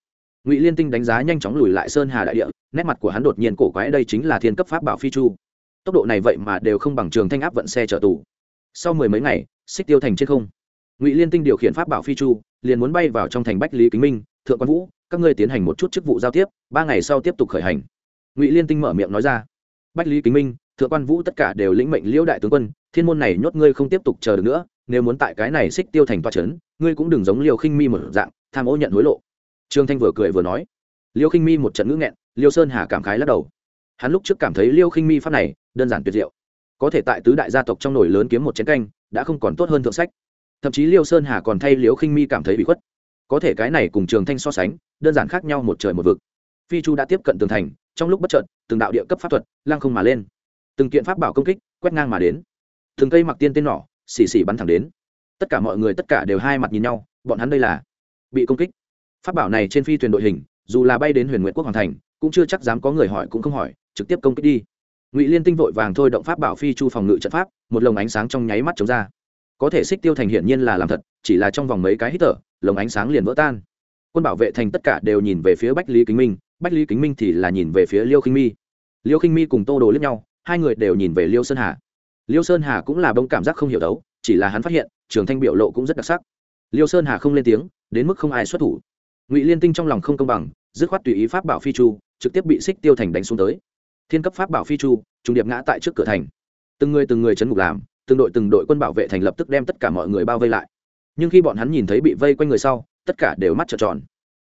Ngụy liên tinh đánh giá nhanh chóng lùi lại sơn hà đại địa, nét mặt của hắn đột nhiên cổ quái, đây chính là thiên cấp pháp bảo phi chu. Tốc độ này vậy mà đều không bằng trường thanh áp vận xe chở tù sau mười mấy ngày, xích tiêu thành trên không. Ngụy liên tinh điều khiển pháp bảo phi chu, liền muốn bay vào trong thành bách lý kính minh, thượng quan vũ, các ngươi tiến hành một chút chức vụ giao tiếp, ba ngày sau tiếp tục khởi hành. Ngụy liên tinh mở miệng nói ra. Bách lý kính minh, thượng quan vũ tất cả đều lĩnh mệnh liễu đại tướng quân, thiên môn này nhốt ngươi không tiếp tục chờ được nữa, nếu muốn tại cái này xích tiêu thành toa trấn ngươi cũng đừng giống liều khinh mi một dạng, tham ô nhận hối lộ. Trương thanh vừa cười vừa nói. Liêu khinh mi một trận ngữ nghẹn, liêu sơn hà cảm khái lắc đầu. Hắn lúc trước cảm thấy liêu khinh mi pháp này, đơn giản tuyệt diệu có thể tại tứ đại gia tộc trong nổi lớn kiếm một chén canh, đã không còn tốt hơn thượng sách. Thậm chí liêu sơn hà còn thay liêu khinh mi cảm thấy bị khuất. Có thể cái này cùng trường thanh so sánh, đơn giản khác nhau một trời một vực. Phi chu đã tiếp cận tường thành, trong lúc bất trợn từng đạo địa cấp pháp thuật, lăng không mà lên. Từng kiện pháp bảo công kích, quét ngang mà đến. Từng cây mặc tiên tên nỏ, xì xì bắn thẳng đến. Tất cả mọi người tất cả đều hai mặt nhìn nhau, bọn hắn đây là bị công kích. Pháp bảo này trên phi thuyền đội hình, dù là bay đến huyền nguyện quốc hoàng thành, cũng chưa chắc dám có người hỏi cũng không hỏi, trực tiếp công kích đi ngụy liên tinh vội vàng thôi động pháp bảo phi chu phòng ngự trận pháp một lồng ánh sáng trong nháy mắt chống ra có thể xích tiêu thành hiển nhiên là làm thật chỉ là trong vòng mấy cái hít thở lồng ánh sáng liền vỡ tan quân bảo vệ thành tất cả đều nhìn về phía bách lý kính minh bách lý kính minh thì là nhìn về phía liêu khinh mi liêu khinh mi cùng tô đồ lướt nhau hai người đều nhìn về liêu sơn hà liêu sơn hà cũng là bông cảm giác không hiểu đấu chỉ là hắn phát hiện trường thanh biểu lộ cũng rất đặc sắc liêu sơn hà không lên tiếng đến mức không ai xuất thủ ngụy liên tinh trong lòng không công bằng dứt khoát tùy ý pháp bảo phi chu trực tiếp bị xích tiêu thành đánh xuống tới thiên cấp pháp bảo phi chu trung điệp ngã tại trước cửa thành. Từng người từng người chấn ngục làm, từng đội từng đội quân bảo vệ thành lập tức đem tất cả mọi người bao vây lại. Nhưng khi bọn hắn nhìn thấy bị vây quanh người sau, tất cả đều mắt trợn tròn.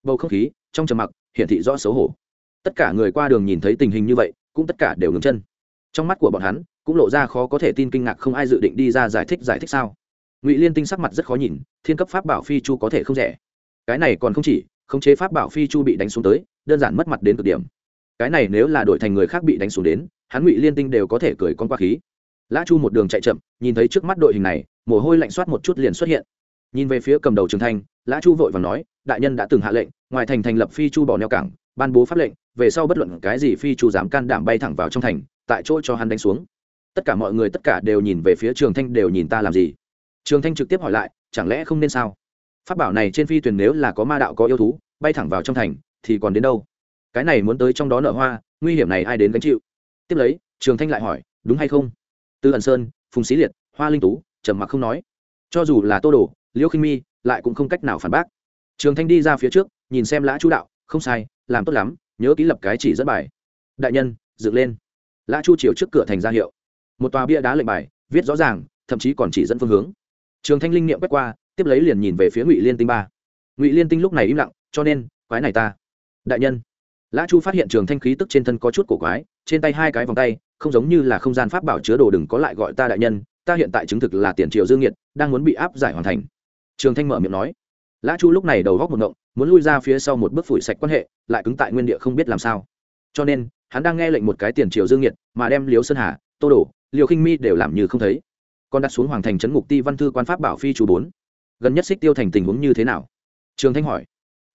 Bầu không khí, trong trầm mặc, hiển thị rõ xấu hổ. Tất cả người qua đường nhìn thấy tình hình như vậy, cũng tất cả đều ngừng chân. Trong mắt của bọn hắn, cũng lộ ra khó có thể tin kinh ngạc không ai dự định đi ra giải thích giải thích sao. Ngụy liên tinh sắc mặt rất khó nhìn, thiên cấp pháp bảo phi chu có thể không rẻ. Cái này còn không chỉ, khống chế pháp bảo phi chu bị đánh xuống tới, đơn giản mất mặt đến cực điểm cái này nếu là đổi thành người khác bị đánh xuống đến, hắn ngụy liên tinh đều có thể cười con qua khí. Lã chu một đường chạy chậm, nhìn thấy trước mắt đội hình này, mồ hôi lạnh soát một chút liền xuất hiện. Nhìn về phía cầm đầu trường thanh, lã chu vội và nói, đại nhân đã từng hạ lệnh, ngoài thành thành lập phi chu bỏ neo cảng, ban bố pháp lệnh, về sau bất luận cái gì phi chu dám can đảm bay thẳng vào trong thành, tại chỗ cho hắn đánh xuống. Tất cả mọi người tất cả đều nhìn về phía trường thanh đều nhìn ta làm gì? Trường thanh trực tiếp hỏi lại, chẳng lẽ không nên sao? Phát bảo này trên phi thuyền nếu là có ma đạo có yêu thú, bay thẳng vào trong thành thì còn đến đâu? Cái này muốn tới trong đó nợ hoa, nguy hiểm này ai đến gánh chịu? Tiếp lấy, trường thanh lại hỏi, đúng hay không? Tư ẩn sơn, phùng sĩ liệt, hoa linh tú, trầm mặc không nói. Cho dù là tô đồ, liễu khinh mi, lại cũng không cách nào phản bác. Trường thanh đi ra phía trước, nhìn xem lã chú đạo, không sai, làm tốt lắm, nhớ ký lập cái chỉ dẫn bài. Đại nhân, dựng lên. Lã chu chiều trước cửa thành ra hiệu. Một tòa bia đá lệnh bài, viết rõ ràng, thậm chí còn chỉ dẫn phương hướng. Trường thanh linh niệm quét qua, tiếp lấy liền nhìn về phía ngụy liên tinh ba. Ngụy liên tinh lúc này im lặng, cho nên, quái này ta. Đại nhân lã chu phát hiện trường thanh khí tức trên thân có chút cổ quái, trên tay hai cái vòng tay, không giống như là không gian pháp bảo chứa đồ đừng có lại gọi ta đại nhân, ta hiện tại chứng thực là tiền triệu dương nhiệt đang muốn bị áp giải hoàn thành. Trường thanh mở miệng nói. Lã chu lúc này đầu góc một ngộng, muốn lui ra phía sau một bước phủi sạch quan hệ, lại cứng tại nguyên địa không biết làm sao. Cho nên, hắn đang nghe lệnh một cái tiền triệu dương nhiệt mà đem liếu sơn hà, tô đổ liều khinh mi đều làm như không thấy. Còn đặt xuống hoàng thành trấn ngục ti văn thư quan pháp bảo phi chú bốn. Gần nhất xích tiêu thành tình huống như thế nào? Trường thanh hỏi.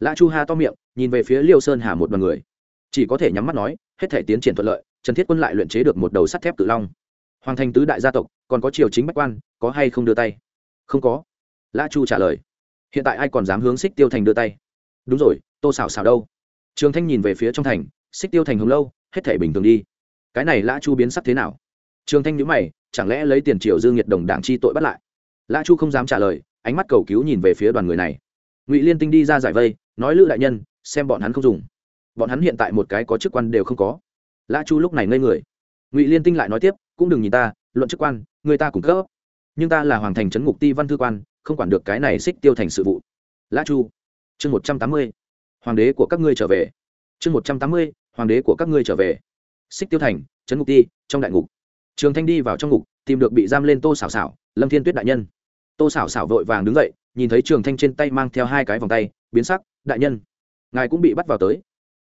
Lã chu ha to miệng nhìn về phía liêu sơn hà một đoàn người. Chỉ có thể nhắm mắt nói, hết thể tiến triển thuận lợi, trần thiết quân lại luyện chế được một đầu sắt thép Cự long. Hoàng thành tứ đại gia tộc, còn có triều chính bách quan, có hay không đưa tay? Không có. Lã chu trả lời. Hiện tại ai còn dám hướng xích tiêu thành đưa tay? Đúng rồi, tô xảo xảo đâu? Trường thanh nhìn về phía trong thành, xích tiêu thành hồng lâu, hết thể bình thường đi. Cái này lã chu biến sắc thế nào? Trường thanh nhữ mày, chẳng lẽ lấy tiền triều dương nhiệt đồng đảng chi tội bắt lại? Lã chu không dám trả lời, ánh mắt cầu cứu nhìn về phía đoàn người này. Ngụy liên tinh đi ra giải vây, nói lữ đại nhân xem bọn hắn không dùng. Bọn hắn hiện tại một cái có chức quan đều không có. Lã chu lúc này ngây người. Ngụy liên tinh lại nói tiếp, cũng đừng nhìn ta, luận chức quan, người ta cũng cấp. Nhưng ta là hoàng thành trấn ngục ti văn thư quan, không quản được cái này xích tiêu thành sự vụ. Lã chu, chương một trăm tám mươi, hoàng đế của các ngươi trở về. Chương một trăm tám mươi, hoàng đế của các ngươi trở về. Xích tiêu thành, trấn ngục ti, trong đại ngục. Trường thanh đi vào trong ngục, tìm được bị giam lên tô xảo xảo lâm thiên tuyết đại nhân. Tô xảo xảo vội vàng đứng dậy, nhìn thấy trường thanh trên tay mang theo hai cái vòng tay, biến sắc, đại nhân ngài cũng bị bắt vào tới.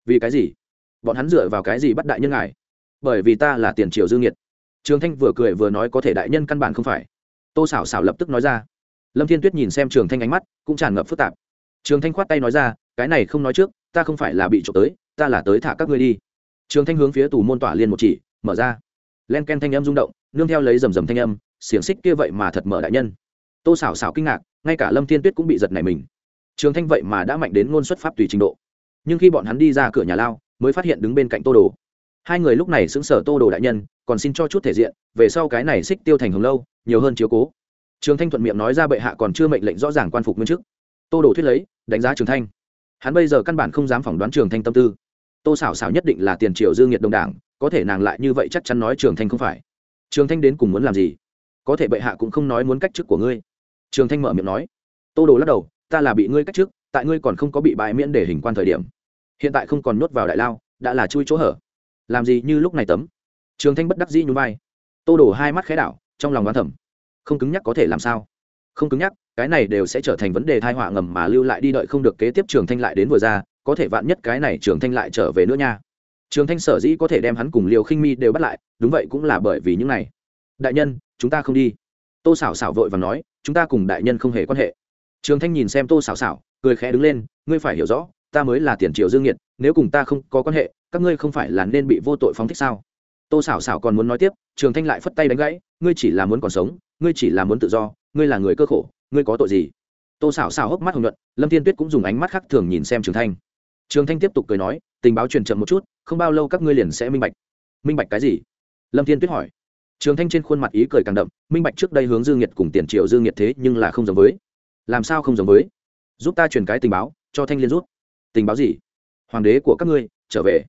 Vì cái gì? Bọn hắn dựa vào cái gì bắt đại nhân ngài? Bởi vì ta là tiền triều dương nhiệt trường thanh vừa cười vừa nói có thể đại nhân căn bản không phải. Tô xảo xảo lập tức nói ra. Lâm thiên tuyết nhìn xem trường thanh ánh mắt, cũng tràn ngập phức tạp. Trường thanh khoát tay nói ra, cái này không nói trước, ta không phải là bị trộm tới, ta là tới thả các ngươi đi. Trường thanh hướng phía tù môn tỏa liên một chỉ, mở ra. Len ken thanh âm rung động, nương theo lấy rầm rầm thanh âm, xiềng xích kia vậy mà thật mở đại nhân. Tô xảo xảo kinh ngạc, ngay cả lâm thiên tuyết cũng bị giật này mình trường thanh vậy mà đã mạnh đến ngôn xuất pháp tùy trình độ. Nhưng khi bọn hắn đi ra cửa nhà lao, mới phát hiện đứng bên cạnh tô đồ. Hai người lúc này xứng sở tô đồ đại nhân, còn xin cho chút thể diện, về sau cái này xích tiêu thành hồng lâu, nhiều hơn chiếu cố. Trường thanh thuận miệng nói ra bệ hạ còn chưa mệnh lệnh rõ ràng quan phục nguyên chức. Tô đồ thuyết lấy, đánh giá trường thanh. Hắn bây giờ căn bản không dám phỏng đoán trường thanh tâm tư. Tô xảo xảo nhất định là tiền triệu dương nhiệt đồng đảng, có thể nàng lại như vậy chắc chắn nói trường thanh không phải. Trường thanh đến cùng muốn làm gì? Có thể bệ hạ cũng không nói muốn cách chức của ngươi. Trường thanh mở miệng nói. Tô đồ lắc đầu ta là bị ngươi cách trước, tại ngươi còn không có bị bại miễn để hình quan thời điểm. Hiện tại không còn nhốt vào đại lao đã là chui chỗ hở. Làm gì như lúc này tấm. Trường thanh bất đắc dĩ nhún vai. Tô đổ hai mắt khẽ đảo trong lòng đoán thẩm không cứng nhắc có thể làm sao? Không cứng nhắc cái này đều sẽ trở thành vấn đề thai họa ngầm mà lưu lại đi đợi không được kế tiếp trường thanh lại đến vừa ra có thể vạn nhất cái này trường thanh lại trở về nữa nha. Trường thanh sở dĩ có thể đem hắn cùng liều khinh mi đều bắt lại đúng vậy cũng là bởi vì những này. Đại nhân chúng ta không đi. Tô xảo xảo vội và nói chúng ta cùng đại nhân không hề quan hệ trường thanh nhìn xem tô xảo xảo cười khẽ đứng lên, ngươi phải hiểu rõ, ta mới là tiền triệu dương nhiệt nếu cùng ta không có quan hệ, các ngươi không phải là nên bị vô tội phóng thích sao? Tô xảo xảo còn muốn nói tiếp, trường thanh lại phất tay đánh gãy, ngươi chỉ là muốn còn sống, ngươi chỉ là muốn tự do, ngươi là người cơ khổ, ngươi có tội gì? Tô xảo xảo hốc mắt hồng nhuận, lâm thiên tuyết cũng dùng ánh mắt khác thường nhìn xem trường thanh. Trường thanh tiếp tục cười nói, tình báo truyền chậm một chút, không bao lâu các ngươi liền sẽ minh bạch. Minh bạch cái gì? Lâm thiên tuyết hỏi. Trường thanh trên khuôn mặt ý cười càng đậm, minh bạch trước đây hướng dương nhiệt cùng tiền triệu dương nhiệt thế nhưng là không giống với làm sao không giống với? Giúp ta truyền cái tình báo, cho thanh liên rút tình báo gì? Hoàng đế của các ngươi, trở về.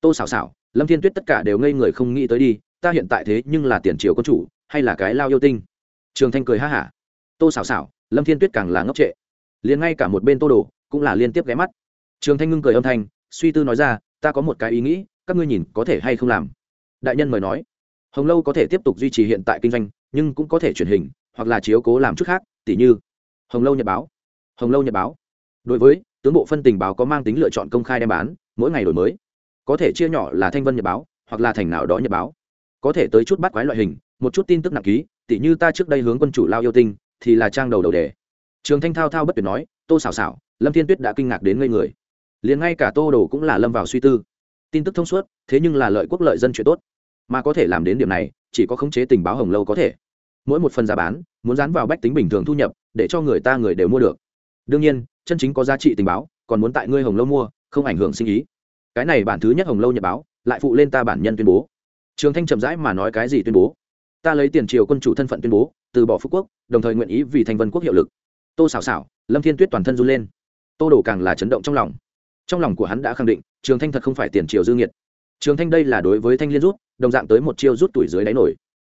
Tô xảo xảo lâm thiên tuyết tất cả đều ngây người không nghĩ tới đi, ta hiện tại thế nhưng là tiền triều quân chủ, hay là cái lao yêu tinh? Trường thanh cười ha hả. Tô xảo xảo lâm thiên tuyết càng là ngốc trệ. Liền ngay cả một bên tô đồ, cũng là liên tiếp ghé mắt. Trường thanh ngưng cười âm thanh, suy tư nói ra, ta có một cái ý nghĩ, các ngươi nhìn có thể hay không làm? Đại nhân mời nói. Hồng lâu có thể tiếp tục duy trì hiện tại kinh doanh, nhưng cũng có thể truyền hình, hoặc là chiếu cố làm chút khác, tỉ như hồng lâu nhật báo. Hồng lâu nhật báo. Đối với, tướng bộ phân tình báo có mang tính lựa chọn công khai đem bán, mỗi ngày đổi mới. Có thể chia nhỏ là thanh vân nhật báo, hoặc là thành nào đó nhật báo. Có thể tới chút bắt quái loại hình, một chút tin tức nặng ký, tỉ như ta trước đây hướng quân chủ lao yêu tinh, thì là trang đầu đầu đề. Trường thanh thao thao bất tuyệt nói, tô xảo xảo, lâm thiên tuyết đã kinh ngạc đến ngây người. Liền ngay cả tô đồ cũng là lâm vào suy tư. Tin tức thông suốt, thế nhưng là lợi quốc lợi dân chuyện tốt. Mà có thể làm đến điểm này, chỉ có khống chế tình báo hồng lâu có thể mỗi một phần giá bán, muốn dán vào bách tính bình thường thu nhập, để cho người ta người đều mua được. Đương nhiên, chân chính có giá trị tình báo, còn muốn tại ngươi hồng lâu mua, không ảnh hưởng sinh ý. Cái này bản thứ nhất hồng lâu nhật báo, lại phụ lên ta bản nhân tuyên bố. Trường thanh chậm rãi mà nói cái gì tuyên bố? Ta lấy tiền triều quân chủ thân phận tuyên bố, từ bỏ phú quốc, đồng thời nguyện ý vì thanh vân quốc hiệu lực. Tô xảo xảo lâm thiên tuyết toàn thân run lên. Tô đổ càng là chấn động trong lòng. Trong lòng của hắn đã khẳng định, trường thanh thật không phải tiền triều dương nhiệt trường thanh đây là đối với thanh liên rút, đồng dạng tới một chiêu rút tuổi dưới đáy nổi.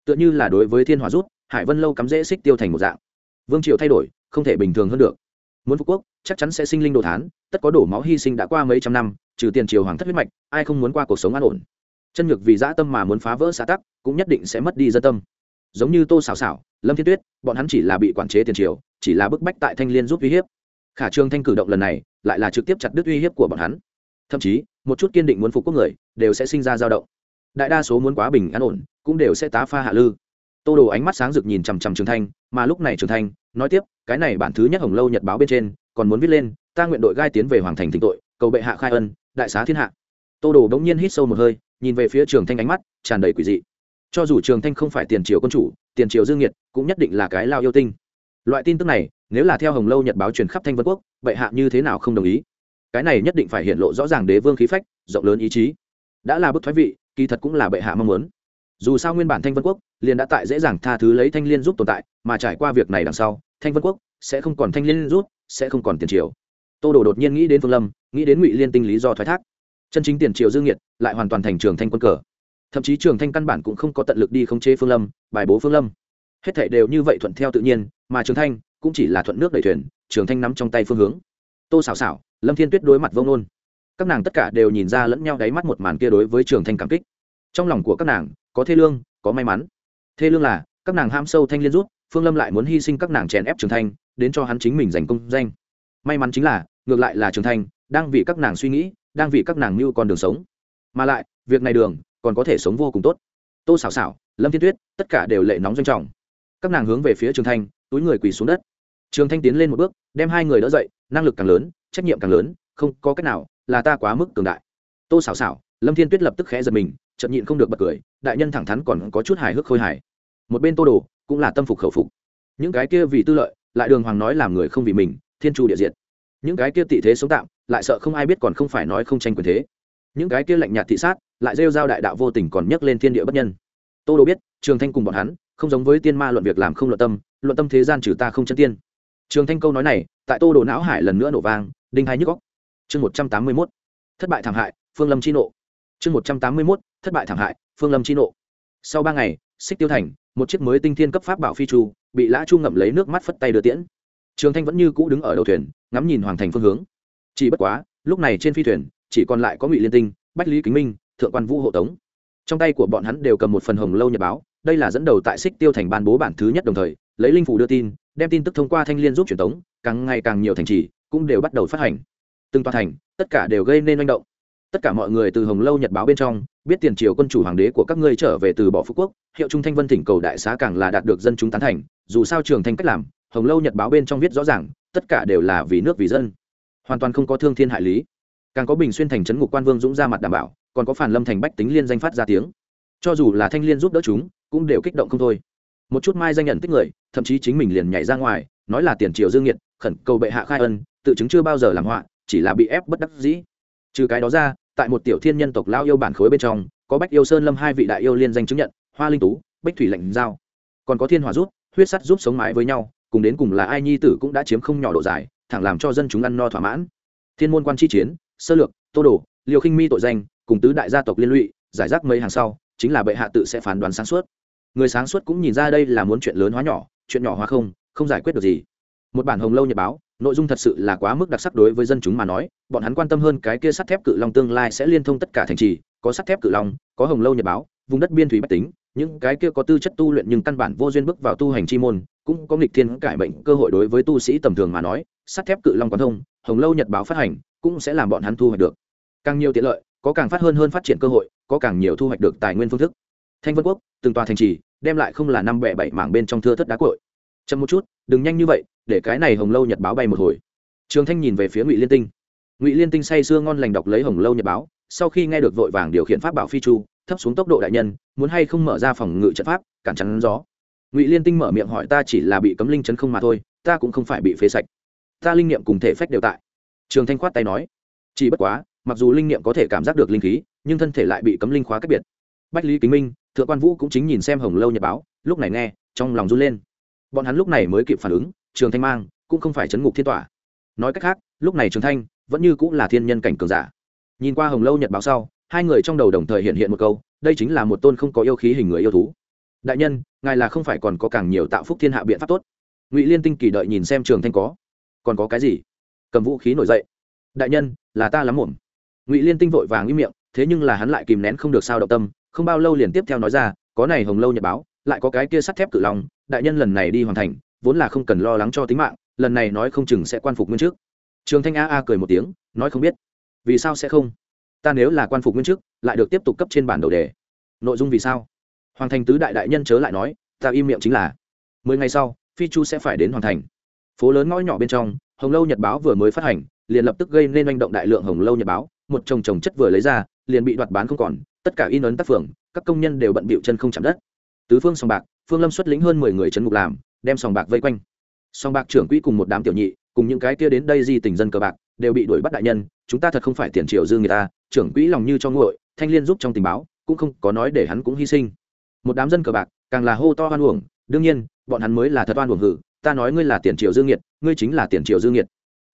Tựa như là đối với thiên hòa rút hải vân lâu cắm dễ xích tiêu thành một dạng. Vương triều thay đổi, không thể bình thường hơn được. Muốn phú quốc, chắc chắn sẽ sinh linh đồ thán, tất có đổ máu hy sinh đã qua mấy trăm năm, trừ tiền triều hoàng thất huyết mạch, ai không muốn qua cuộc sống an ổn. Chân nhược vì dã tâm mà muốn phá vỡ xã tắc, cũng nhất định sẽ mất đi dân tâm. Giống như tô xảo xảo lâm thiên tuyết, bọn hắn chỉ là bị quản chế tiền triều, chỉ là bức bách tại thanh liên giúp uy hiếp. Khả trương thanh cử động lần này, lại là trực tiếp chặt đứt uy hiếp của bọn hắn. Thậm chí, một chút kiên định muốn phục quốc người, đều sẽ sinh ra dao động. Đại đa số muốn quá bình an ổn, cũng đều sẽ tá pha hạ lư tô đồ ánh mắt sáng rực nhìn chằm chằm trường thanh, mà lúc này trường thanh nói tiếp, cái này bản thứ nhất hồng lâu nhật báo bên trên, còn muốn viết lên, ta nguyện đội gai tiến về hoàng thành thỉnh tội, cầu bệ hạ khai ân, đại xá thiên hạ. Tô đồ bỗng nhiên hít sâu một hơi, nhìn về phía trường thanh ánh mắt tràn đầy quỷ dị. Cho dù trường thanh không phải tiền triều quân chủ, tiền triều dương nhiệt cũng nhất định là cái lao yêu tinh. Loại tin tức này, nếu là theo hồng lâu nhật báo truyền khắp thanh vân quốc, bệ hạ như thế nào không đồng ý? Cái này nhất định phải hiện lộ rõ ràng đế vương khí phách, rộng lớn ý chí. Đã là bức thoái vị, kỳ thật cũng là bệ hạ mong muốn dù sao nguyên bản thanh vân quốc liền đã tại dễ dàng tha thứ lấy thanh liên giúp tồn tại, mà trải qua việc này đằng sau, thanh vân quốc sẽ không còn thanh liên rút sẽ không còn tiền triều. Tô đồ đột nhiên nghĩ đến phương lâm, nghĩ đến ngụy liên tinh lý do thoái thác. Chân chính tiền triều dương nhiệt lại hoàn toàn thành trường thanh quân cờ. Thậm chí trường thanh căn bản cũng không có tận lực đi khống chế phương lâm, bài bố phương lâm. Hết thảy đều như vậy thuận theo tự nhiên, mà trường thanh cũng chỉ là thuận nước đẩy thuyền, trường thanh nắm trong tay phương hướng. Tô xảo xảo, lâm thiên tuyết đối mặt vông nôn. Các nàng tất cả đều nhìn ra lẫn nhau đáy mắt một màn kia đối với trường thanh cảm kích. Trong lòng của các nàng có thê lương, có may mắn. Thê lương là, các nàng ham sâu thanh liên rút, phương lâm lại muốn hy sinh các nàng chèn ép trường thanh, đến cho hắn chính mình giành công danh. May mắn chính là, ngược lại là trường thanh, đang vì các nàng suy nghĩ, đang vì các nàng mưu con đường sống. Mà lại, việc này đường, còn có thể sống vô cùng tốt. Tô xảo xảo lâm thiên tuyết, tất cả đều lệ nóng doanh trọng. Các nàng hướng về phía trường thanh, túi người quỳ xuống đất. Trường thanh tiến lên một bước, đem hai người đỡ dậy, năng lực càng lớn, trách nhiệm càng lớn, không có cách nào, là ta quá mức cường đại. Tô xảo xảo lâm thiên tuyết lập tức khẽ giật mình chợt nhịn không được bật cười, đại nhân thẳng thắn còn có chút hài hước khôi hài. Một bên tô đồ cũng là tâm phục khẩu phục. Những cái kia vì tư lợi, lại đường hoàng nói làm người không vì mình, thiên tru địa diệt. Những cái kia tị thế sống tạm, lại sợ không ai biết còn không phải nói không tranh quyền thế. Những cái kia lạnh nhạt thị sát, lại rêu giao đại đạo vô tình còn nhắc lên thiên địa bất nhân. Tô đồ biết, trường thanh cùng bọn hắn không giống với tiên ma luận việc làm không luận tâm luận tâm thế gian trừ ta không chân tiên. Trường thanh câu nói này, tại tô đồ não hải lần nữa nổ vang, đinh hai nhức góc chương một trăm tám mươi mốt. Thất bại thảm hại, phương lâm chi nộ. Chương một trăm tám mươi mốt thất bại thảm hại, phương lâm chi nộ. Sau ba ngày, xích tiêu thành, một chiếc mới tinh thiên cấp pháp bảo phi chu bị lã chu ngậm lấy nước mắt phất tay đưa tiễn. Trường thanh vẫn như cũ đứng ở đầu thuyền, ngắm nhìn hoàng thành phương hướng. Chỉ bất quá, lúc này trên phi thuyền, chỉ còn lại có ngụy liên tinh, bách lý kính minh, thượng quan vũ hộ tống. Trong tay của bọn hắn đều cầm một phần hồng lâu nhật báo, đây là dẫn đầu tại xích tiêu thành ban bố bản thứ nhất đồng thời, lấy linh phủ đưa tin, đem tin tức thông qua thanh liên giúp truyền tống, càng ngày càng nhiều thành trì cũng đều bắt đầu phát hành. Từng tòa thành, tất cả đều gây nên manh động tất cả mọi người từ hồng lâu nhật báo bên trong, biết tiền triều quân chủ hoàng đế của các ngươi trở về từ bỏ phú quốc, hiệu trung thanh vân thỉnh cầu đại xá càng là đạt được dân chúng tán thành, dù sao trường thanh cách làm, hồng lâu nhật báo bên trong viết rõ ràng, tất cả đều là vì nước vì dân. Hoàn toàn không có thương thiên hại lý. Càng có bình xuyên thành trấn ngục quan vương dũng ra mặt đảm bảo, còn có phản lâm thành bách tính liên danh phát ra tiếng. Cho dù là thanh liên giúp đỡ chúng, cũng đều kích động không thôi. Một chút mai danh nhận tích người, thậm chí chính mình liền nhảy ra ngoài, nói là tiền triều dương nhiệt khẩn cầu bệ hạ khai ân, tự chứng chưa bao giờ làm họa, chỉ là bị ép bất đắc dĩ trừ cái đó ra, tại một tiểu thiên nhân tộc lao yêu bản khối bên trong, có bách yêu sơn lâm hai vị đại yêu liên danh chứng nhận, hoa linh tú bách thủy lạnh giao. Còn có thiên hòa rút, huyết sắt giúp sống mãi với nhau, cùng đến cùng là ai nhi tử cũng đã chiếm không nhỏ độ dài, thẳng làm cho dân chúng ăn no thỏa mãn. Thiên môn quan chi chiến, sơ lược, tô đồ liều khinh mi tội danh, cùng tứ đại gia tộc liên lụy, giải rác mấy hàng sau, chính là bệ hạ tự sẽ phán đoán sáng suốt. Người sáng suốt cũng nhìn ra đây là muốn chuyện lớn hóa nhỏ, chuyện nhỏ hóa không không giải quyết được gì. Một bản hồng lâu nhật báo nội dung thật sự là quá mức đặc sắc đối với dân chúng mà nói, bọn hắn quan tâm hơn cái kia sắt thép cự long tương lai sẽ liên thông tất cả thành trì, có sắt thép cự long, có hồng lâu nhật báo, vùng đất biên thủy bách tính, những cái kia có tư chất tu luyện nhưng căn bản vô duyên bước vào tu hành chi môn, cũng có nghịch thiên cải bệnh cơ hội đối với tu sĩ tầm thường mà nói, sắt thép cự long quán thông, hồng lâu nhật báo phát hành, cũng sẽ làm bọn hắn thu hoạch được. Càng nhiều tiện lợi, có càng phát hơn hơn phát triển cơ hội, có càng nhiều thu hoạch được tài nguyên phương thức. Thanh vân quốc, từng tòa thành trì, đem lại không là năm bẻ bảy mảng bên trong thưa thất đá cội. Chậm một chút, đừng nhanh như vậy để cái này hồng lâu nhật báo bay một hồi. Trường thanh nhìn về phía ngụy liên tinh. Ngụy liên tinh say sưa ngon lành đọc lấy hồng lâu nhật báo, sau khi nghe được vội vàng điều khiển pháp bảo phi chu, thấp xuống tốc độ đại nhân, muốn hay không mở ra phòng ngự trận pháp, cản chắn gió. Ngụy liên tinh mở miệng hỏi ta chỉ là bị cấm linh chấn không mà thôi, ta cũng không phải bị phế sạch. Ta linh nghiệm cùng thể phách đều tại. Trường thanh khoát tay nói, chỉ bất quá, mặc dù linh nghiệm có thể cảm giác được linh khí, nhưng thân thể lại bị cấm linh khóa cách biệt. Bách lý kính minh, thượng quan vũ cũng chính nhìn xem hồng lâu nhật báo, lúc này nghe, trong lòng run lên. Bọn hắn lúc này mới kịp phản ứng trường thanh mang cũng không phải chấn ngục thiên tỏa. Nói cách khác, lúc này trường thanh vẫn như cũng là thiên nhân cảnh cường giả. Nhìn qua hồng lâu nhật báo sau, hai người trong đầu đồng thời hiện hiện một câu, đây chính là một tôn không có yêu khí hình người yêu thú. Đại nhân, ngài là không phải còn có càng nhiều tạo phúc thiên hạ biện pháp tốt. Ngụy liên tinh kỳ đợi nhìn xem trường thanh có. Còn có cái gì? Cầm vũ khí nổi dậy. Đại nhân, là ta lắm muộn. Ngụy liên tinh vội vàng im miệng, thế nhưng là hắn lại kìm nén không được sao động tâm, không bao lâu liền tiếp theo nói ra, có này hồng lâu nhật báo, lại có cái kia sắt thép cự lòng đại nhân lần này đi hoàn thành vốn là không cần lo lắng cho tính mạng, lần này nói không chừng sẽ quan phục nguyên trước trường thanh a a cười một tiếng, nói không biết. Vì sao sẽ không? Ta nếu là quan phục nguyên trước lại được tiếp tục cấp trên bản đầu đề. Nội dung vì sao? Hoàng thành tứ đại đại nhân chớ lại nói, ta im miệng chính là, mười ngày sau, phi chu sẽ phải đến hoàn thành. Phố lớn ngõ nhỏ bên trong, hồng lâu nhật báo vừa mới phát hành, liền lập tức gây nên manh động đại lượng hồng lâu nhật báo, một chồng chồng chất vừa lấy ra, liền bị đoạt bán không còn, tất cả in ấn tác phường, các công nhân đều bận bịu chân không chạm đất. Tứ phương sòng bạc, phương lâm xuất lĩnh hơn mười người chấn ngục làm đem sòng bạc vây quanh. Sòng bạc trưởng quỹ cùng một đám tiểu nhị cùng những cái kia đến đây di tình dân cờ bạc đều bị đuổi bắt đại nhân chúng ta thật không phải tiền triệu dư người ta trưởng quỹ lòng như cho nguội thanh liên giúp trong tình báo cũng không có nói để hắn cũng hy sinh. Một đám dân cờ bạc càng là hô to hoan uổng đương nhiên bọn hắn mới là thật oan uổng hử ta nói ngươi là tiền triệu dương nghiệt, ngươi chính là tiền triệu dương nghiệt,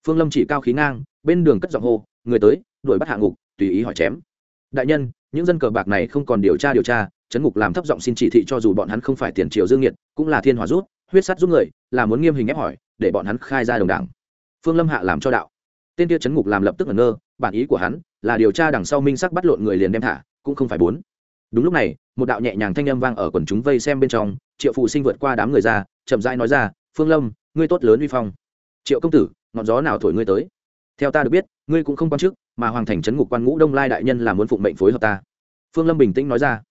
phương lâm chỉ cao khí ngang bên đường cất giọng hô người tới đuổi bắt hạ ngục tùy ý hỏi chém. Đại nhân những dân cờ bạc này không còn điều tra điều tra chấn ngục làm thấp giọng xin chỉ thị cho dù bọn hắn không phải tiền triệu dương nghiệt, cũng là thiên hòa rút huyết sắt giúp người, là muốn nghiêm hình ép hỏi, để bọn hắn khai ra đồng đảng. Phương lâm hạ làm cho đạo. Tên kia chấn ngục làm lập tức ngẩn ngơ, bản ý của hắn là điều tra đằng sau minh sắc bắt lộn người liền đem thả, cũng không phải bốn. Đúng lúc này, một đạo nhẹ nhàng thanh âm vang ở quần chúng vây xem bên trong, triệu phụ sinh vượt qua đám người ra, chậm rãi nói ra, phương lâm, ngươi tốt lớn uy phong. Triệu công tử, ngọn gió nào thổi ngươi tới? Theo ta được biết, ngươi cũng không quan chức, mà hoàng thành trấn ngục quan ngũ đông lai đại nhân là muốn phụng mệnh phối hợp ta. Phương lâm bình tĩnh nói ra.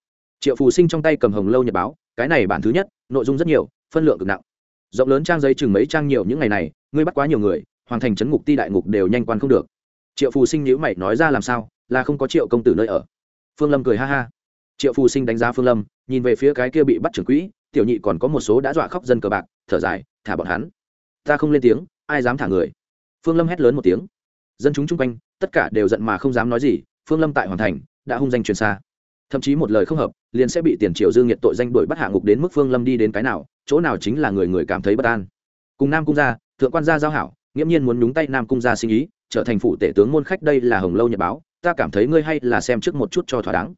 Triệu phù sinh trong tay cầm hồng lâu nhật báo, cái này bản thứ nhất, nội dung rất nhiều phân lượng cực nặng. Rộng lớn trang giấy chừng mấy trang nhiều những ngày này, ngươi bắt quá nhiều người, hoàng thành trấn ngục ti đại ngục đều nhanh quan không được. Triệu phù sinh nhữ mày nói ra làm sao, là không có triệu công tử nơi ở. Phương lâm cười ha ha. Triệu phù sinh đánh giá phương lâm, nhìn về phía cái kia bị bắt trưởng quỹ, tiểu nhị còn có một số đã dọa khóc dân cờ bạc, thở dài, thả bọn hắn. Ta không lên tiếng, ai dám thả người? Phương lâm hét lớn một tiếng. Dân chúng chung quanh, tất cả đều giận mà không dám nói gì, phương lâm tại hoàn thành, đã hung danh truyền xa thậm chí một lời không hợp, liền sẽ bị tiền triều dương nhiệt tội danh đuổi bắt hạ ngục đến mức phương lâm đi đến cái nào, chỗ nào chính là người người cảm thấy bất an. Cùng nam cung gia, thượng quan gia giao hảo, nghiễm nhiên muốn nhúng tay nam cung gia sinh ý, trở thành phụ tể tướng môn khách đây là hồng lâu nhật báo, ta cảm thấy ngươi hay là xem trước một chút cho thỏa đáng.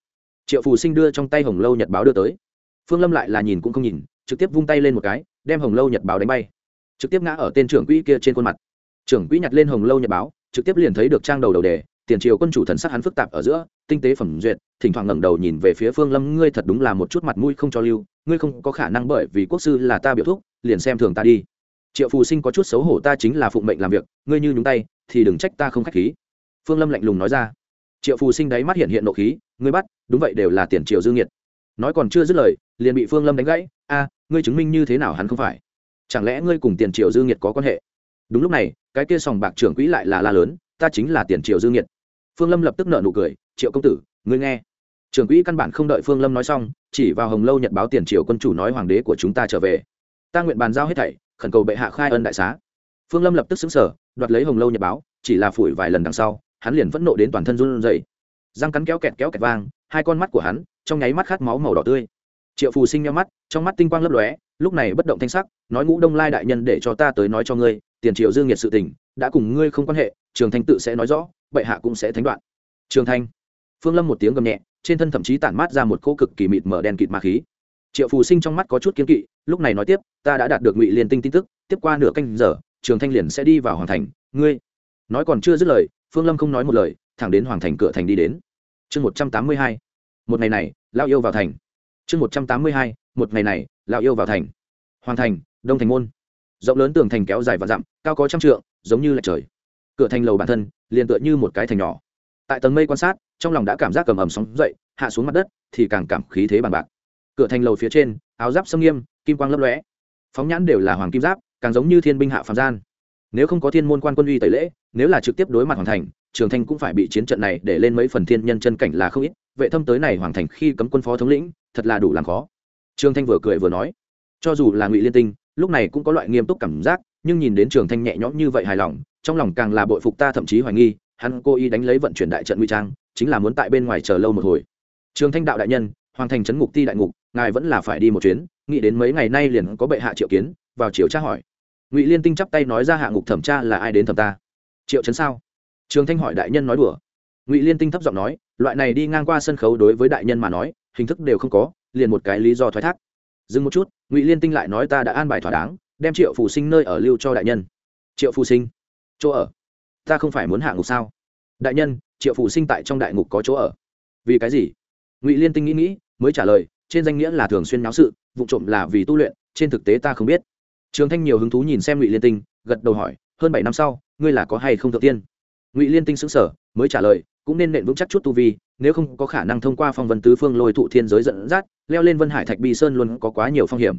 Triệu phù sinh đưa trong tay hồng lâu nhật báo đưa tới. Phương lâm lại là nhìn cũng không nhìn, trực tiếp vung tay lên một cái, đem hồng lâu nhật báo đánh bay. Trực tiếp ngã ở tên trưởng quỹ kia trên khuôn mặt. Trưởng quỹ nhặt lên hồng lâu nhật báo, trực tiếp liền thấy được trang đầu đầu đề, tiền triều quân chủ thần sắc hắn phức tạp ở giữa, tinh tế phẩm duyệt thỉnh thoảng ngẩng đầu nhìn về phía phương lâm, ngươi thật đúng là một chút mặt mũi không cho lưu, ngươi không có khả năng bởi vì quốc sư là ta biểu thúc, liền xem thường ta đi. Triệu phù sinh có chút xấu hổ, ta chính là phụng mệnh làm việc, ngươi như nhúng tay, thì đừng trách ta không k h á c h khí. Phương lâm lạnh lùng nói ra. Triệu phù sinh đáy mắt hiện hiện nộ khí, ngươi bắt, đúng vậy đều là tiền triệu dương nhiệt nói còn chưa dứt lời, liền bị phương lâm đánh gãy. A, ngươi chứng minh như thế nào hắn không phải? Chẳng lẽ ngươi cùng tiền triệu dương nhiệt có quan hệ? Đúng lúc này, cái kia sòng bạc trưởng quỹ lại là la lớn, ta chính là tiền triệu dương nhiệt phương lâm lập tức nợ nụ cười, triệu công tử, ngươi nghe trưởng quỹ căn bản không đợi phương lâm nói xong, chỉ vào hồng lâu nhật báo tiền triều quân chủ nói hoàng đế của chúng ta trở về. Ta nguyện bàn giao hết thảy, khẩn cầu bệ hạ khai ân đại xá. Phương lâm lập tức xứng sở đoạt lấy hồng lâu nhật báo, chỉ là phủi vài lần đằng sau, hắn liền phẫn nộ đến toàn thân run rẩy. Răng cắn kéo kẹt kéo kẹt vang, hai con mắt của hắn, trong nháy mắt khát máu màu đỏ tươi. Triệu phù sinh nhau mắt, trong mắt tinh quang lấp lóe, lúc này bất động thanh sắc, nói ngũ đông lai đại nhân để cho ta tới nói cho ngươi, tiền triệu dương nhiệt sự tình, đã cùng ngươi không quan hệ, trường thanh tự sẽ nói rõ, bệ hạ cũng sẽ thánh đoạn. Trường thanh. Phương lâm một tiếng gầm nhẹ trên thân thậm chí tản mát ra một cỗ cực kỳ mịt mở đen kịt ma khí. Triệu phù sinh trong mắt có chút kiên kỵ, lúc này nói tiếp, ta đã đạt được ngụy liên tinh tin tức, tiếp qua nửa canh giờ, trường thanh liền sẽ đi vào hoàng thành. Ngươi nói còn chưa dứt lời, phương lâm không nói một lời, thẳng đến hoàng thành cửa thành đi đến. Chương một trăm tám mươi hai, một ngày này lao yêu vào thành. Chương một trăm tám mươi hai, một ngày này lao yêu vào thành. Hoàng thành, đông thành môn. Rộng lớn tường thành kéo dài và dặm, cao có trăm trượng, giống như là trời. Cửa thành lầu bản thân, liền tựa như một cái thành nhỏ. Tại tầng mây quan sát trong lòng đã cảm giác cầm ầm sóng dậy, hạ xuống mặt đất thì càng cảm khí thế bằng bạc. Cửa thành lầu phía trên, áo giáp sâm nghiêm, kim quang lấp lóe. Phóng nhãn đều là hoàng kim giáp, càng giống như thiên binh hạ phạm gian. Nếu không có thiên môn quan quân uy tẩy lễ, nếu là trực tiếp đối mặt hoàng thành, trường thanh cũng phải bị chiến trận này để lên mấy phần thiên nhân chân cảnh là không ít. Vệ thâm tới này hoàng thành khi cấm quân phó thống lĩnh, thật là đủ làm khó. Trường thanh vừa cười vừa nói, cho dù là ngụy liên tinh, lúc này cũng có loại nghiêm túc cảm giác, nhưng nhìn đến trường thanh nhẹ nhõm như vậy hài lòng, trong lòng càng là bội phục ta thậm chí hoài nghi hắn cố ý đánh lấy vận chuyển đại trận nguy trang, chính là muốn tại bên ngoài chờ lâu một hồi. Trường thanh đạo đại nhân, hoàng thành trấn ngục ti đại ngục, ngài vẫn là phải đi một chuyến, nghĩ đến mấy ngày nay liền có bệ hạ triệu kiến, vào chiều tra hỏi. Ngụy liên tinh chắp tay nói ra hạ ngục thẩm tra là ai đến thẩm ta. Triệu chấn sao? Trường thanh hỏi đại nhân nói đùa. Ngụy liên tinh thấp giọng nói, loại này đi ngang qua sân khấu đối với đại nhân mà nói, hình thức đều không có, liền một cái lý do thoái thác. Dừng một chút, ngụy liên tinh lại nói ta đã an bài thỏa đáng, đem triệu phù sinh nơi ở lưu cho đại nhân. Triệu phù sinh? Chỗ ở? Ta không phải muốn hạ ngục sao? Đại nhân, triệu phụ sinh tại trong đại ngục có chỗ ở. Vì cái gì? Ngụy liên tinh nghĩ nghĩ, mới trả lời, trên danh nghĩa là thường xuyên náo sự, vụ trộm là vì tu luyện, trên thực tế ta không biết. Trường thanh nhiều hứng thú nhìn xem ngụy liên tinh, gật đầu hỏi, hơn bảy năm sau, ngươi là có hay không thượng tiên? Ngụy liên tinh xứng sở mới trả lời, cũng nên nện vững chắc chút tu vi, nếu không có khả năng thông qua phong vân tứ phương lôi thụ thiên giới dẫn dắt, leo lên vân hải thạch bi sơn luôn có quá nhiều phong hiểm.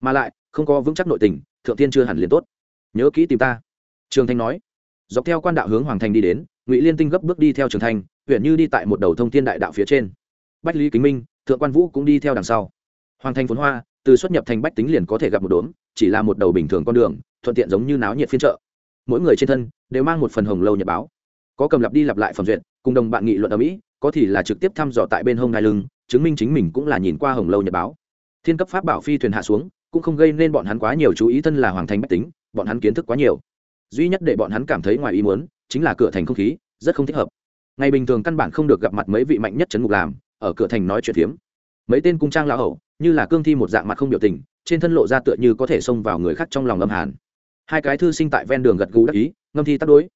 Mà lại, không có vững chắc nội tình, thượng tiên chưa hẳn liền tốt. Nhớ kỹ tìm ta. Trường thanh nói dọc theo quan đạo hướng hoàng thành đi đến, ngụy liên tinh gấp bước đi theo trường thanh huyện như đi tại một đầu thông thiên đại đạo phía trên. Bách lý kính minh, thượng quan vũ cũng đi theo đằng sau. Hoàng thành phốn hoa, từ xuất nhập thành bách tính liền có thể gặp một đốm, chỉ là một đầu bình thường con đường, thuận tiện giống như náo nhiệt phiên chợ. Mỗi người trên thân đều mang một phần hồng lâu nhật báo. Có cầm lặp đi lặp lại phẩm duyệt, cùng đồng bạn nghị luận ở mỹ, có thì là trực tiếp thăm dò tại bên hông ngai lưng, chứng minh chính mình cũng là nhìn qua hồng lâu nhật báo. Thiên cấp pháp bảo phi thuyền hạ xuống, cũng không gây nên bọn hắn quá nhiều chú ý thân là hoàng thành bách tính, bọn hắn kiến thức quá nhiều duy nhất để bọn hắn cảm thấy ngoài ý muốn, chính là cửa thành không khí, rất không thích hợp. Ngày bình thường căn bản không được gặp mặt mấy vị mạnh nhất trấn ngục làm, ở cửa thành nói chuyện phiếm. Mấy tên cung trang lão hậu như là cương thi một dạng mặt không biểu tình, trên thân lộ ra tựa như có thể xông vào người khác trong lòng âm hàn. Hai cái thư sinh tại ven đường gật gù đắc ý, ngâm thi tắc đối.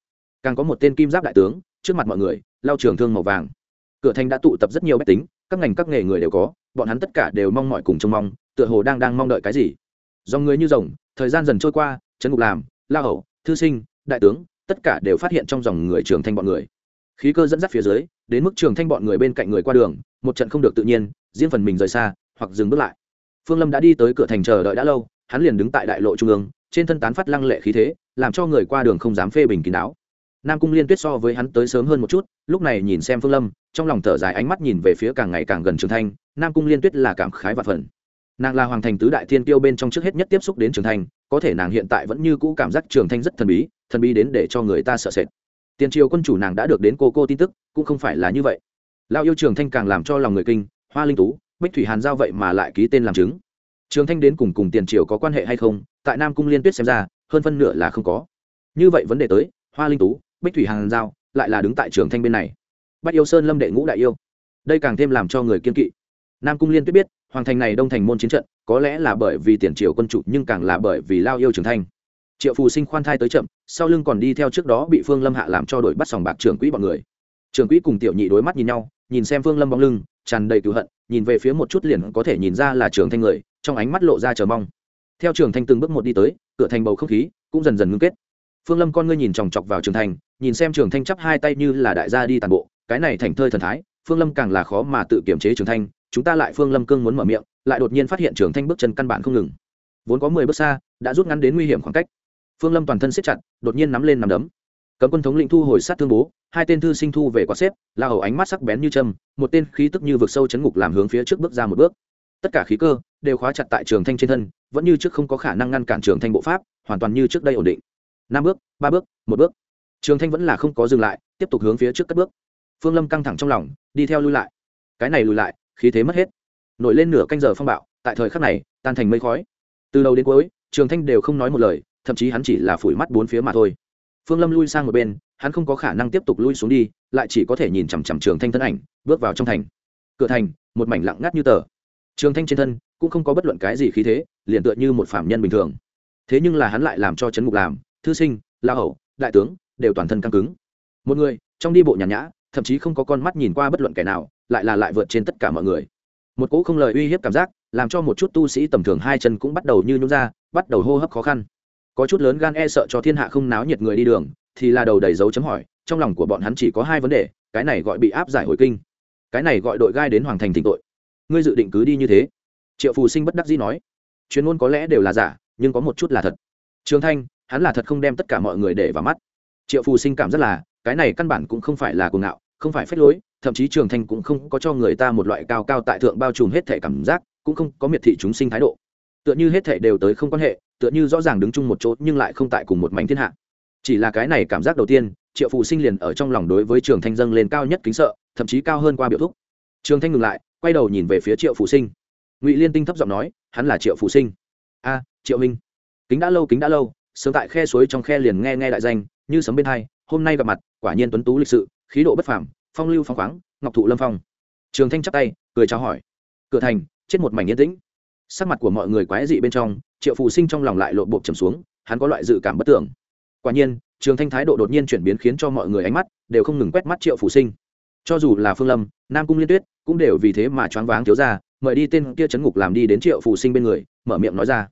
Càng có một tên kim giáp đại tướng, trước mặt mọi người lao trường thương màu vàng. Cửa thành đã tụ tập rất nhiều bách tính, các ngành các nghề người đều có, bọn hắn tất cả đều mong mọi cùng trông mong, tựa hồ đang đang mong đợi cái gì. Do người như rồng, thời gian dần trôi qua trấn ngục làm, lao hậu thư sinh, đại tướng, tất cả đều phát hiện trong dòng người trường thanh bọn người. Khí cơ dẫn dắt phía dưới, đến mức trường thanh bọn người bên cạnh người qua đường, một trận không được tự nhiên, riêng phần mình rời xa, hoặc dừng bước lại. Phương lâm đã đi tới cửa thành chờ đợi đã lâu, hắn liền đứng tại đại lộ trung ương, trên thân tán phát lăng lệ khí thế, làm cho người qua đường không dám phê bình kín đáo. Nam cung liên tuyết so với hắn tới sớm hơn một chút, lúc này nhìn xem phương lâm, trong lòng thở dài ánh mắt nhìn về phía càng ngày càng gần trường thanh, nam cung liên tuyết là cảm khái và phần nàng là hoàng thành tứ đại thiên tiêu bên trong trước hết nhất tiếp xúc đến trường thanh có thể nàng hiện tại vẫn như cũ cảm giác trường thanh rất thần bí thần bí đến để cho người ta sợ sệt. Tiền triều quân chủ nàng đã được đến cô cô tin tức, cũng không phải là như vậy. Lao yêu trường thanh càng làm cho lòng người kinh, hoa linh tú, bích thủy hàn giao vậy mà lại ký tên làm chứng. Trường thanh đến cùng cùng tiền triều có quan hệ hay không, tại nam cung liên tuyết xem ra, hơn phân nửa là không có. Như vậy vấn đề tới, hoa linh tú, bích thủy hàn giao, lại là đứng tại trường thanh bên này. Bách yêu sơn lâm đệ ngũ đại yêu. Đây càng thêm làm cho người kiên kỵ. Nam cung liên tuyết biết, hoàng thành này đông thành môn chiến trận có lẽ là bởi vì tiền triều quân chủ nhưng càng là bởi vì lao yêu trưởng thành triệu phù sinh khoan thai tới chậm, sau lưng còn đi theo trước đó bị phương lâm hạ làm cho đội bắt sòng bạc trưởng quỹ bọn người. Trưởng quỹ cùng tiểu nhị đối mắt nhìn nhau, nhìn xem phương lâm bóng lưng, tràn đầy cựu hận, nhìn về phía một chút liền có thể nhìn ra là trường thanh người, trong ánh mắt lộ ra chờ mong. Theo trường thanh từng bước một đi tới, cửa thành bầu không khí cũng dần dần ngưng kết. Phương lâm con ngươi nhìn chòng chọc vào trường thành, nhìn xem trường thanh chắp hai tay như là đại gia đi tàn bộ, cái này thành thơi thần thái, phương lâm càng là khó mà tự kiểm chế trường thanh, chúng ta lại phương lâm cương muốn mở miệng lại đột nhiên phát hiện trường thanh bước chân căn bản không ngừng. Vốn có mười bước xa, đã rút ngắn đến nguy hiểm khoảng cách. Phương lâm toàn thân siết chặt, đột nhiên nắm lên nắm đấm. Cấm quân thống lĩnh thu hồi sát thương bố, hai tên thư sinh thu về quả xếp, la hầu ánh mắt sắc bén như châm, một tên khí tức như vực sâu chấn ngục làm hướng phía trước bước ra một bước. Tất cả khí cơ đều khóa chặt tại trường thanh trên thân, vẫn như trước không có khả năng ngăn cản trường thanh bộ pháp, hoàn toàn như trước đây ổn định. Năm bước, ba bước, một bước. Trường thanh vẫn là không có dừng lại, tiếp tục hướng phía trước cất bước. Phương lâm căng thẳng trong lòng, đi theo lui lại. Cái này lùi lại, khí thế mất hết nổi lên nửa canh giờ phong bạo, tại thời khắc này, tan thành mây khói. Từ đầu đến cuối, trường thanh đều không nói một lời, thậm chí hắn chỉ là phủi mắt bốn phía mà thôi. Phương lâm lui sang một bên, hắn không có khả năng tiếp tục lui xuống đi, lại chỉ có thể nhìn chằm chằm trường thanh thân ảnh, bước vào trong thành. Cửa thành, một mảnh lặng ngắt như tờ. Trường thanh trên thân, cũng không có bất luận cái gì khí thế, liền tựa như một phạm nhân bình thường. Thế nhưng là hắn lại làm cho trấn ngục làm, thư sinh, la hậu đại tướng, đều toàn thân căng cứng. Một người, trong đi bộ nhàn nhã, thậm chí không có con mắt nhìn qua bất luận kẻ nào, lại là lại vượt trên tất cả mọi người một cỗ không lời uy hiếp cảm giác, làm cho một chút tu sĩ tầm thường hai chân cũng bắt đầu như nhún ra, bắt đầu hô hấp khó khăn. Có chút lớn gan e sợ cho thiên hạ không náo nhiệt người đi đường, thì là đầu đầy dấu chấm hỏi, trong lòng của bọn hắn chỉ có hai vấn đề, cái này gọi bị áp giải hồi kinh, cái này gọi đội gai đến hoàng thành thỉnh tội. Ngươi dự định cứ đi như thế? Triệu phù sinh bất đắc dĩ nói. Chuyên môn có lẽ đều là giả, nhưng có một chút là thật. Trương thanh, hắn là thật không đem tất cả mọi người để vào mắt. Triệu phù sinh cảm rất là, cái này căn bản cũng không phải là cuồng ngạo, không phải phép lối thậm chí trường thanh cũng không có cho người ta một loại cao cao tại thượng bao trùm hết thể cảm giác, cũng không có miệt thị chúng sinh thái độ. Tựa như hết thể đều tới không quan hệ, tựa như rõ ràng đứng chung một chỗ nhưng lại không tại cùng một mảnh thiên hạ. Chỉ là cái này cảm giác đầu tiên, triệu phụ sinh liền ở trong lòng đối với trường thanh dâng lên cao nhất kính sợ, thậm chí cao hơn qua biểu thúc. Trường thanh ngừng lại, quay đầu nhìn về phía triệu phụ sinh. Ngụy liên tinh thấp giọng nói, hắn là triệu phụ sinh. A, triệu minh kính đã lâu, kính đã lâu, sớm tại khe suối trong khe liền nghe nghe đại danh, như sấm bên hai, hôm nay gặp mặt, quả nhiên tuấn tú lịch sự, khí độ bất phàm phong lưu phong khoáng, ngọc thụ lâm phong. Trường thanh chắp tay, cười chào hỏi. Cửa thành, chết một mảnh yên tĩnh. Sắc mặt của mọi người quái dị bên trong, triệu phù sinh trong lòng lại lộn bộ trầm xuống, hắn có loại dự cảm bất tưởng quả nhiên, trường thanh thái độ đột nhiên chuyển biến khiến cho mọi người ánh mắt đều không ngừng quét mắt triệu phù sinh. Cho dù là phương lâm, nam cung liên tuyết cũng đều vì thế mà choáng váng thiếu ra, mời đi tên kia chấn ngục làm đi đến triệu phù sinh bên người, mở miệng nói ra.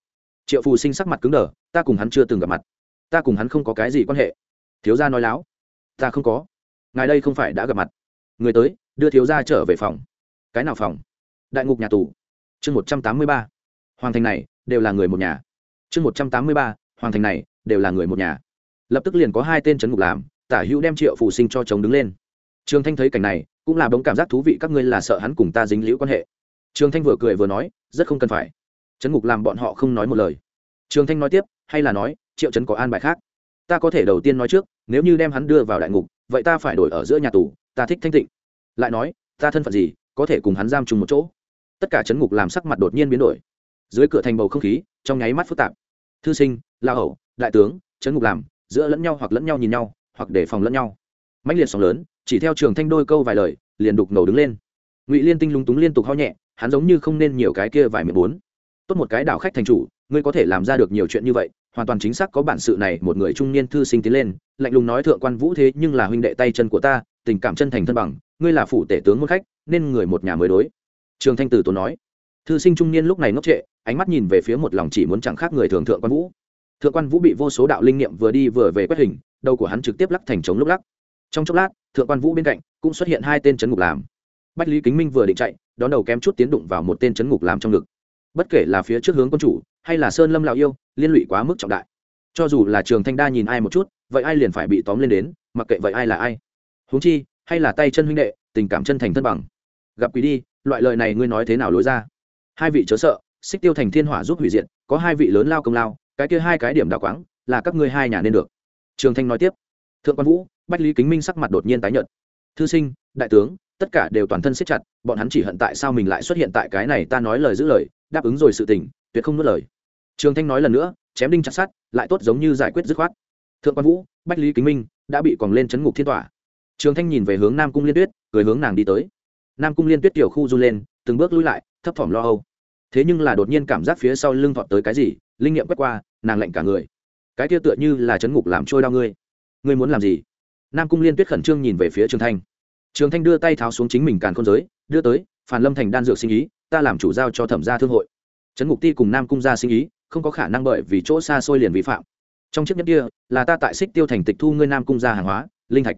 Triệu phù sinh sắc mặt cứng đờ, ta cùng hắn chưa từng gặp mặt. Ta cùng hắn không có cái gì quan hệ. Thiếu gia nói láo. Ta không có ngài đây không phải đã gặp mặt. Người tới, đưa thiếu gia trở về phòng. Cái nào phòng? Đại ngục nhà tù. Chương một trăm tám mươi ba. Hoàng thành này, đều là người một nhà. Chương một trăm tám mươi ba, hoàng thành này, đều là người một nhà. Lập tức liền có hai tên trấn ngục làm, tả hữu đem triệu phù sinh cho chồng đứng lên. Trường thanh thấy cảnh này, cũng là bóng cảm giác thú vị các ngươi là sợ hắn cùng ta dính liễu quan hệ. Trường thanh vừa cười vừa nói, rất không cần phải. Trấn ngục làm bọn họ không nói một lời. Trường thanh nói tiếp, hay là nói, triệu trấn có an bài khác. Ta có thể đầu tiên nói trước, nếu như đem hắn đưa vào đại ngục vậy ta phải đổi ở giữa nhà tù, ta thích thanh tịnh. Lại nói, ta thân phận gì, có thể cùng hắn giam chung một chỗ? Tất cả chấn ngục làm sắc mặt đột nhiên biến đổi. Dưới cửa thành bầu không khí, trong nháy mắt phức tạp. Thư sinh, la hậu đại tướng, chấn ngục làm, giữa lẫn nhau hoặc lẫn nhau nhìn nhau, hoặc để phòng lẫn nhau. Mãnh liệt sóng lớn, chỉ theo trường thanh đôi câu vài lời, liền đục ngầu đứng lên. Ngụy liên tinh lúng túng liên tục ho nhẹ, hắn giống như không nên nhiều cái kia vài miệng bốn. Tốt một cái đảo khách thành chủ ngươi có thể làm ra được nhiều chuyện như vậy, hoàn toàn chính xác có bản sự này, một người trung niên thư sinh tiến lên, lạnh lùng nói, thượng quan vũ thế nhưng là huynh đệ tay chân của ta, tình cảm chân thành thân bằng, ngươi là phủ tể tướng môn khách, nên người một nhà mới đối. Trường thanh tử tốn nói. Thư sinh trung niên lúc này ngốc trệ, ánh mắt nhìn về phía một lòng chỉ muốn chẳng khác người thường thượng quan vũ. Thượng quan vũ bị vô số đạo linh nghiệm vừa đi vừa về quét hình, đầu của hắn trực tiếp lắc thành trống lúc lắc. Trong chốc lát, thượng quan vũ bên cạnh cũng xuất hiện hai tên chấn ngục làm. Bách lý kính minh vừa định chạy, đón đầu kém chút tiến đụng vào một tên chấn ngục làm trong ngực. Bất kể là phía trước hướng quân chủ hay là sơn lâm lào yêu, liên lụy quá mức trọng đại. Cho dù là trường thanh đa nhìn ai một chút, vậy ai liền phải bị tóm lên đến, mặc kệ vậy ai là ai. Huống chi, hay là tay chân huynh đệ, tình cảm chân thành thân bằng. Gặp quý đi, loại lời này ngươi nói thế nào lối ra? Hai vị chớ sợ, xích tiêu thành thiên hỏa giúp hủy diệt, có hai vị lớn lao công lao, cái kia hai cái điểm đạo quáng, là các ngươi hai nhà nên được. Trường thanh nói tiếp. Thượng quan vũ, bách lý kính minh sắc mặt đột nhiên tái nhợt. Thư sinh, đại tướng, tất cả đều toàn thân siết chặt, bọn hắn chỉ hận tại sao mình lại xuất hiện tại cái này, ta nói lời giữ lời, đáp ứng rồi sự tình, tuyệt không nuốt lời trường thanh nói lần nữa, chém đinh chặt sát lại tốt giống như giải quyết dứt khoát. Thượng quan vũ, bách lý kính minh đã bị còn lên chấn ngục thiên tỏa. Trường thanh nhìn về hướng nam cung liên tuyết, cười hướng nàng đi tới. Nam cung liên tuyết tiểu khu run lên, từng bước lui lại, thấp thỏm lo âu. Thế nhưng là đột nhiên cảm giác phía sau lưng thọt tới cái gì, linh nghiệm quét qua, nàng lạnh cả người. Cái kia tựa như là chấn ngục làm trôi đau ngươi. Ngươi muốn làm gì? Nam cung liên tuyết khẩn trương nhìn về phía trường thanh. Trường thanh đưa tay tháo xuống chính mình càn khôn giới, đưa tới, phản lâm thành đan dược sinh ý, ta làm chủ giao cho thẩm gia thương hội. Trấn ngục ti cùng nam cung gia sinh ý không có khả năng bởi vì chỗ xa xôi liền vi phạm. Trong chiếc nhẫn kia là ta tại xích tiêu thành tịch thu ngươi nam cung gia hàng hóa, linh thạch.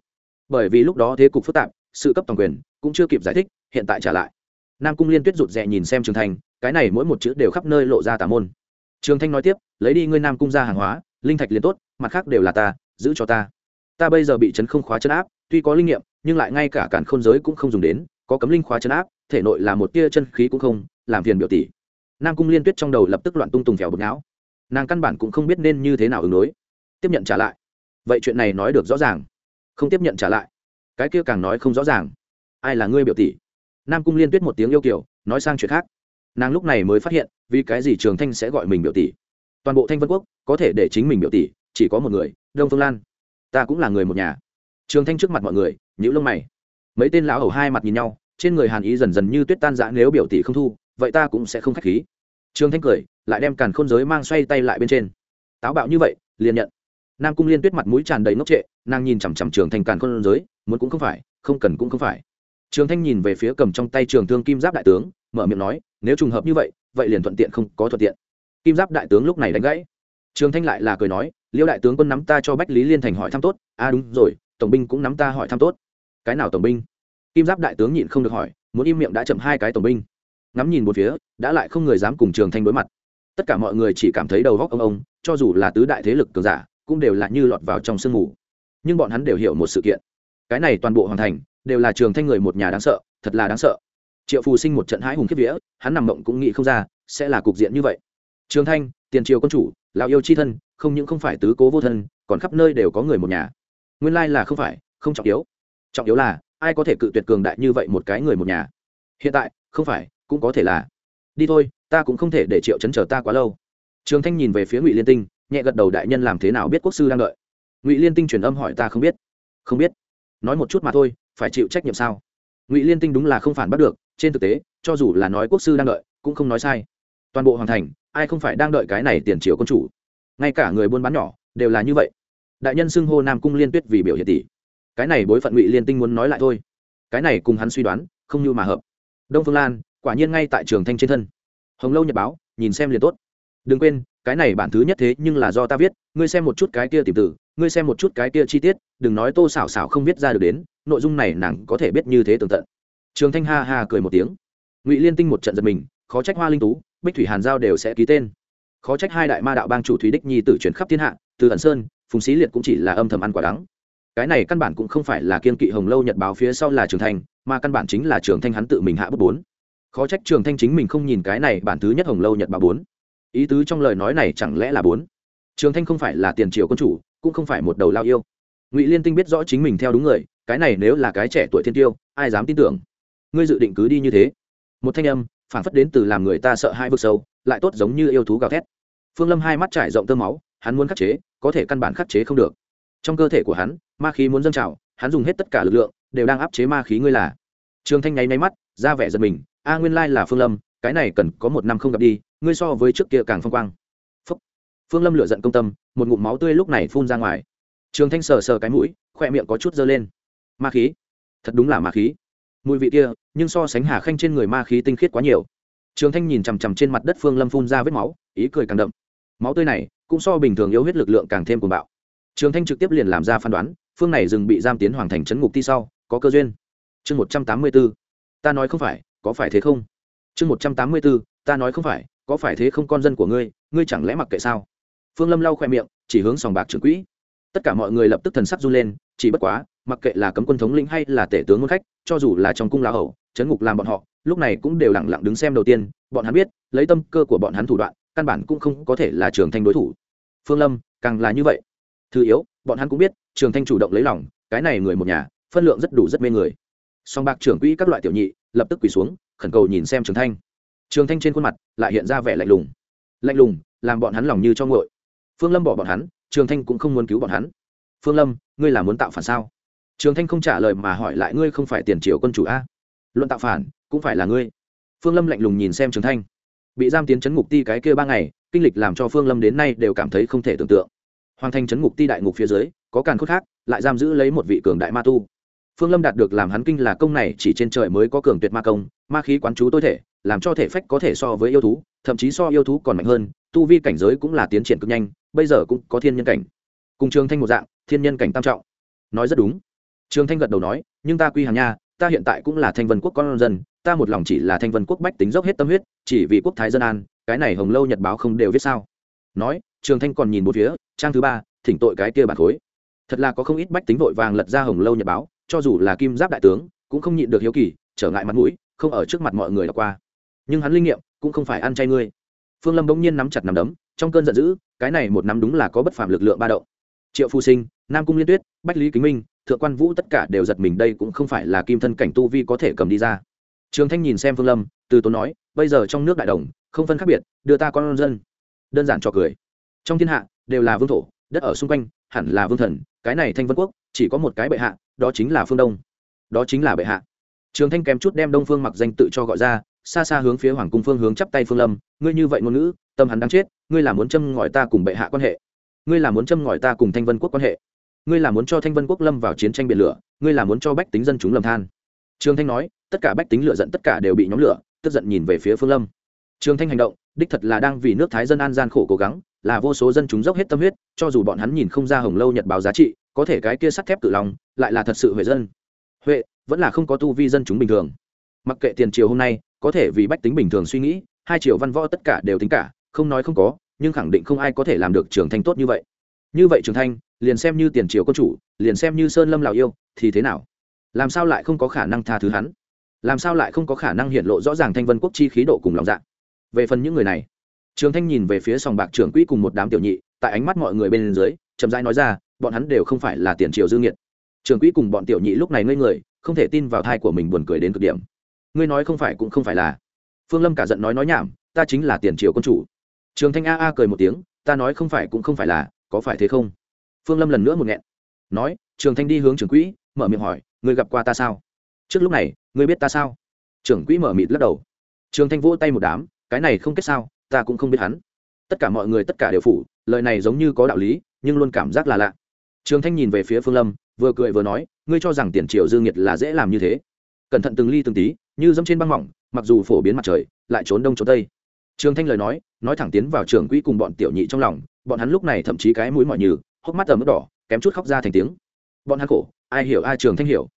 Bởi vì lúc đó thế cục phức tạp, sự cấp toàn quyền cũng chưa kịp giải thích, hiện tại trả lại. Nam cung liên tuyết rụt rè nhìn xem trường thanh, cái này mỗi một chữ đều khắp nơi lộ ra tà môn. Trường thanh nói tiếp, lấy đi ngươi nam cung gia hàng hóa, linh thạch liền tốt, mặt khác đều là ta, giữ cho ta. Ta bây giờ bị chấn không khóa chấn áp, tuy có linh nghiệm, nhưng lại ngay cả cản khôn giới cũng không dùng đến, có cấm linh khóa chấn áp, thể nội là một tia chân khí cũng không, làm phiền biểu tỷ nam cung liên tuyết trong đầu lập tức loạn tung tùng phèo bực não nàng căn bản cũng không biết nên như thế nào ứng đối. Tiếp nhận trả lại. Vậy chuyện này nói được rõ ràng. Không tiếp nhận trả lại. Cái kia càng nói không rõ ràng. Ai là ngươi biểu tỷ? Nam cung liên tuyết một tiếng yêu kiểu nói sang chuyện khác. Nàng lúc này mới phát hiện, vì cái gì trường thanh sẽ gọi mình biểu tỷ? Toàn bộ thanh vân quốc có thể để chính mình biểu tỷ, chỉ có một người, đông phương lan. Ta cũng là người một nhà. Trường thanh trước mặt mọi người nhữ lông mày. Mấy tên lão hầu hai mặt nhìn nhau, trên người hàn ý dần dần như tuyết tan dã nếu biểu tỷ không thu vậy ta cũng sẽ không khách khí. Trường thanh cười, lại đem càn khôn giới mang xoay tay lại bên trên. Táo bạo như vậy, liền nhận. Nam cung liên tuyết mặt mũi tràn đầy ngốc trệ, nàng nhìn chằm chằm trường thanh càn khôn giới, muốn cũng không phải, không cần cũng không phải. Trường thanh nhìn về phía cầm trong tay trường thương kim giáp đại tướng, mở miệng nói, nếu trùng hợp như vậy vậy liền thuận tiện không có thuận tiện. Kim giáp đại tướng lúc này đánh gãy. Trường thanh lại là cười nói, liêu đại tướng quân nắm ta cho bách lý liên thành hỏi thăm tốt. À đúng rồi, tổng binh cũng nắm ta hỏi thăm tốt. Cái nào tổng binh? Kim giáp đại tướng nhịn không được hỏi, muốn im miệng đã chậm hai cái tổng binh ngắm nhìn một phía, đã lại không người dám cùng trường thanh đối mặt. Tất cả mọi người chỉ cảm thấy đầu góc ông ông, cho dù là tứ đại thế lực cường giả, cũng đều là như lọt vào trong sương mù. Nhưng bọn hắn đều hiểu một sự kiện. Cái này toàn bộ hoàn thành, đều là trường thanh người một nhà đáng sợ, thật là đáng sợ. Triệu phù sinh một trận hãi hùng kiếp vía, hắn nằm mộng cũng nghĩ không ra, sẽ là cục diện như vậy. Trường thanh, tiền triều quân chủ, lão yêu chi thân, không những không phải tứ cố vô thân, còn khắp nơi đều có người một nhà. Nguyên lai là không phải, không trọng yếu. Trọng yếu là, ai có thể cự tuyệt cường đại như vậy một cái người một nhà? Hiện tại, không phải cũng có thể là. Đi thôi, ta cũng không thể để triệu chấn chờ ta quá lâu. Trường thanh nhìn về phía ngụy liên tinh, nhẹ gật đầu đại nhân làm thế nào biết quốc sư đang đợi. Ngụy liên tinh truyền âm hỏi ta không biết. Không biết. Nói một chút mà thôi, phải chịu trách nhiệm sao? Ngụy liên tinh đúng là không phản bắt được, trên thực tế, cho dù là nói quốc sư đang đợi, cũng không nói sai. Toàn bộ hoàng thành, ai không phải đang đợi cái này tiền triều quân chủ? Ngay cả người buôn bán nhỏ, đều là như vậy. Đại nhân xưng hô nam cung liên tuyết vì biểu hiện tỷ. Cái này bối phận ngụy liên tinh muốn nói lại thôi. Cái này cùng hắn suy đoán, không như mà hợp. Đông phương lan quả nhiên ngay tại trường thanh trên thân. Hồng lâu nhật báo, nhìn xem liền tốt. Đừng quên, cái này bản thứ nhất thế nhưng là do ta viết, ngươi xem một chút cái kia tìm tử ngươi xem một chút cái kia chi tiết, đừng nói tô xảo xảo không viết ra được đến, nội dung này nàng có thể biết như thế tường tận. Trường thanh ha ha cười một tiếng. Ngụy liên tinh một trận giật mình, khó trách hoa linh tú, bích thủy hàn giao đều sẽ ký tên. Khó trách hai đại ma đạo bang chủ thúy đích nhi tử chuyển khắp thiên hạ, từ ẩn sơn, phùng sĩ liệt cũng chỉ là âm thầm ăn quả đắng. Cái này căn bản cũng không phải là kiên kỵ hồng lâu nhật báo phía sau là trường thanh, mà căn bản chính là trường thanh hắn tự mình hạ bút bốn khó trách trường thanh chính mình không nhìn cái này bản thứ nhất hồng lâu nhật bà bốn. Ý tứ trong lời nói này chẳng lẽ là bốn? Trường thanh không phải là tiền triều quân chủ, cũng không phải một đầu lao yêu. Ngụy liên tinh biết rõ chính mình theo đúng người, cái này nếu là cái trẻ tuổi thiên tiêu, ai dám tin tưởng? Ngươi dự định cứ đi như thế. Một thanh âm, phản phất đến từ làm người ta sợ hai vực sâu, lại tốt giống như yêu thú gào thét. Phương lâm hai mắt trải rộng tơ máu, hắn muốn khắc chế, có thể căn bản khắc chế không được. Trong cơ thể của hắn, ma khí muốn dâng trào, hắn dùng hết tất cả lực lượng, đều đang áp chế ma khí ngươi là. Trường thanh nháy máy mắt, ra vẻ giật mình a nguyên lai là phương lâm, cái này cần có một năm không gặp đi, ngươi so với trước kia càng phong quang. Phúc. phương lâm lựa giận công tâm, một ngụm máu tươi lúc này phun ra ngoài. Trường thanh sờ sờ cái mũi khoe miệng có chút dơ lên. Ma khí. Thật đúng là ma khí. Mùi vị kia, nhưng so sánh hà khanh trên người ma khí tinh khiết quá nhiều. Trường thanh nhìn chằm chằm trên mặt đất phương lâm phun ra vết máu, ý cười càng đậm. Máu tươi này, cũng so bình thường yếu huyết lực lượng càng thêm cuồng bạo. Trường thanh trực tiếp liền làm ra phán đoán, phương này dừng bị giam tiến hoàng thành trấn ngục ti sau, có cơ duyên. Chương một trăm tám mươi b ố ta nói không phải có phải thế không? Chương một trăm tám mươi b ố ta nói không phải, có phải thế không con dân của ngươi ngươi chẳng lẽ mặc kệ sao? Phương lâm lau khoe miệng, chỉ hướng sòng bạc trưởng quỹ. Tất cả mọi người lập tức thần sắc run lên, chỉ bất quá, mặc kệ là cấm quân thống lĩnh hay là tể tướng môn khách, cho dù là trong cung lá hậu chấn ngục làm bọn họ, lúc này cũng đều lặng lặng đứng xem đầu tiên, bọn hắn biết, lấy tâm cơ của bọn hắn thủ đoạn, căn bản cũng không có thể là trường thanh đối thủ. Phương lâm, càng là như vậy. Thứ yếu, bọn hắn cũng biết, trường thanh chủ động lấy lòng, cái này người một nhà, phân lượng rất đủ rất mê người. Song bạc trưởng quỹ các loại tiểu nhị lập tức quỳ xuống, khẩn cầu nhìn xem trường thanh. Trường thanh trên khuôn mặt lại hiện ra vẻ lạnh lùng. Lạnh lùng, làm bọn hắn lòng như cho ngội phương lâm bỏ bọn hắn, trường thanh cũng không muốn cứu bọn hắn. Phương lâm, ngươi là muốn tạo phản sao? Trường thanh không trả lời mà hỏi lại, ngươi không phải tiền triều quân chủ a? Luận tạo phản, cũng phải là ngươi. Phương lâm lạnh lùng nhìn xem trường thanh. Bị giam tiến chấn ngục ti cái kia ba ngày, kinh lịch làm cho phương lâm đến nay đều cảm thấy không thể tưởng tượng. Hoàng thành chấn ngục ti đại ngục phía dưới, có càn khúc khác, lại giam giữ lấy một vị cường đại ma tu phương lâm đạt được làm hắn kinh là công này chỉ trên trời mới có cường tuyệt ma công, ma khí quán chú tối thể, làm cho thể phách có thể so với yêu thú, thậm chí so yêu thú còn mạnh hơn, tu vi cảnh giới cũng là tiến triển cực nhanh, bây giờ cũng có thiên nhân cảnh. Cùng trường thanh một dạng, thiên nhân cảnh tam trọng. Nói rất đúng. Trường thanh gật đầu nói, nhưng ta quy hàng nha, ta hiện tại cũng là thanh vân quốc con dân, ta một lòng chỉ là thanh vân quốc bách tính dốc hết tâm huyết, chỉ vì quốc thái dân an, cái này hồng lâu nhật báo không đều viết sao? Nói, trường thanh còn nhìn một phía, trang thứ ba, thỉnh tội cái kia bản khối. Thật là có không ít bách tính vội vàng lật ra hồng lâu nhật báo cho dù là kim giáp đại tướng, cũng không nhịn được hiếu kỳ, trở ngại mặt mũi, không ở trước mặt mọi người đọc qua. Nhưng hắn linh nghiệm, cũng không phải ăn chay ngươi. Phương lâm bỗng nhiên nắm chặt nắm đấm, trong cơn giận dữ, cái này một nắm đúng là có bất phàm lực lượng ba động. Triệu phu sinh, nam cung liên tuyết, bách lý kính minh, thượng quan vũ tất cả đều giật mình đây cũng không phải là kim thân cảnh tu vi có thể cầm đi ra. Trường thanh nhìn xem phương lâm, từ tốn nói, bây giờ trong nước đại đồng, không phân khác biệt, đưa ta con dân. Đơn giản cho cười. Trong thiên hạ, đều là vương thổ, đất ở xung quanh, hẳn là vương thần, cái này thanh vân quốc, chỉ có một cái bệ hạ đó chính là phương đông đó chính là bệ hạ trường thanh kém chút đem đông phương mặc danh tự cho gọi ra xa xa hướng phía hoàng cung phương hướng chắp tay phương lâm ngươi như vậy ngôn ngữ tâm hắn đang chết ngươi là muốn châm ngòi ta cùng bệ hạ quan hệ ngươi là muốn châm ngòi ta cùng thanh vân quốc quan hệ ngươi là muốn cho thanh vân quốc lâm vào chiến tranh biển lửa ngươi là muốn cho bách tính dân chúng lầm than trường thanh nói tất cả bách tính lựa giận tất cả đều bị nhóm lửa tức giận nhìn về phía phương lâm trường thanh hành động đích thật là đang vì nước thái dân an gian khổ cố gắng là vô số dân chúng dốc hết tâm huyết cho dù bọn hắn nhìn không ra hồng lâu nhật báo giá trị có thể cái kia sắt thép tự lòng lại là thật sự huệ dân. Huệ, vẫn là không có tu vi dân chúng bình thường. Mặc kệ tiền triều hôm nay, có thể vì bách tính bình thường suy nghĩ, hai triệu văn võ tất cả đều tính cả, không nói không có, nhưng khẳng định không ai có thể làm được trường thanh tốt như vậy. Như vậy trường thanh liền xem như tiền triều quân chủ, liền xem như sơn lâm lào yêu, thì thế nào? Làm sao lại không có khả năng tha thứ hắn? Làm sao lại không có khả năng hiện lộ rõ ràng thanh vân quốc chi khí độ cùng lòng dạ? Về phần những người này, trường thanh nhìn về phía sòng bạc trưởng quỹ cùng một đám tiểu nhị, tại ánh mắt mọi người bên dưới, chậm rãi nói ra, bọn hắn đều không phải là tiền triều dương nhiệt trường quỹ cùng bọn tiểu nhị lúc này ngây người, không thể tin vào thai của mình buồn cười đến cực điểm. Ngươi nói không phải cũng không phải là. Phương lâm cả giận nói nói nhảm, ta chính là tiền triều quân chủ. Trường thanh a a cười một tiếng, ta nói không phải cũng không phải là, có phải thế không? Phương lâm lần nữa một nghẹn. Nói, trường thanh đi hướng trưởng quỹ, mở miệng hỏi, ngươi gặp qua ta sao? Trước lúc này, ngươi biết ta sao? Trưởng quỹ mở mịt lắc đầu. Trường thanh vỗ tay một đám, cái này không kết sao, ta cũng không biết hắn. Tất cả mọi người, tất cả đều phủ, lời này giống như có đạo lý, nhưng luôn cảm giác là lạ. Trường thanh nhìn về phía phương lâm vừa cười vừa nói, ngươi cho rằng tiền triệu dương nhiệt là dễ làm như thế. Cẩn thận từng ly từng tí, như dẫm trên băng mỏng, mặc dù phổ biến mặt trời, lại trốn đông trốn tây. Trường thanh lời nói nói thẳng tiến vào trường quỹ cùng bọn tiểu nhị trong lòng, bọn hắn lúc này thậm chí cái mũi mọi nhừ, hốc mắt ở mức đỏ, kém chút khóc ra thành tiếng. Bọn hắn khổ, ai hiểu, ai trường thanh hiểu.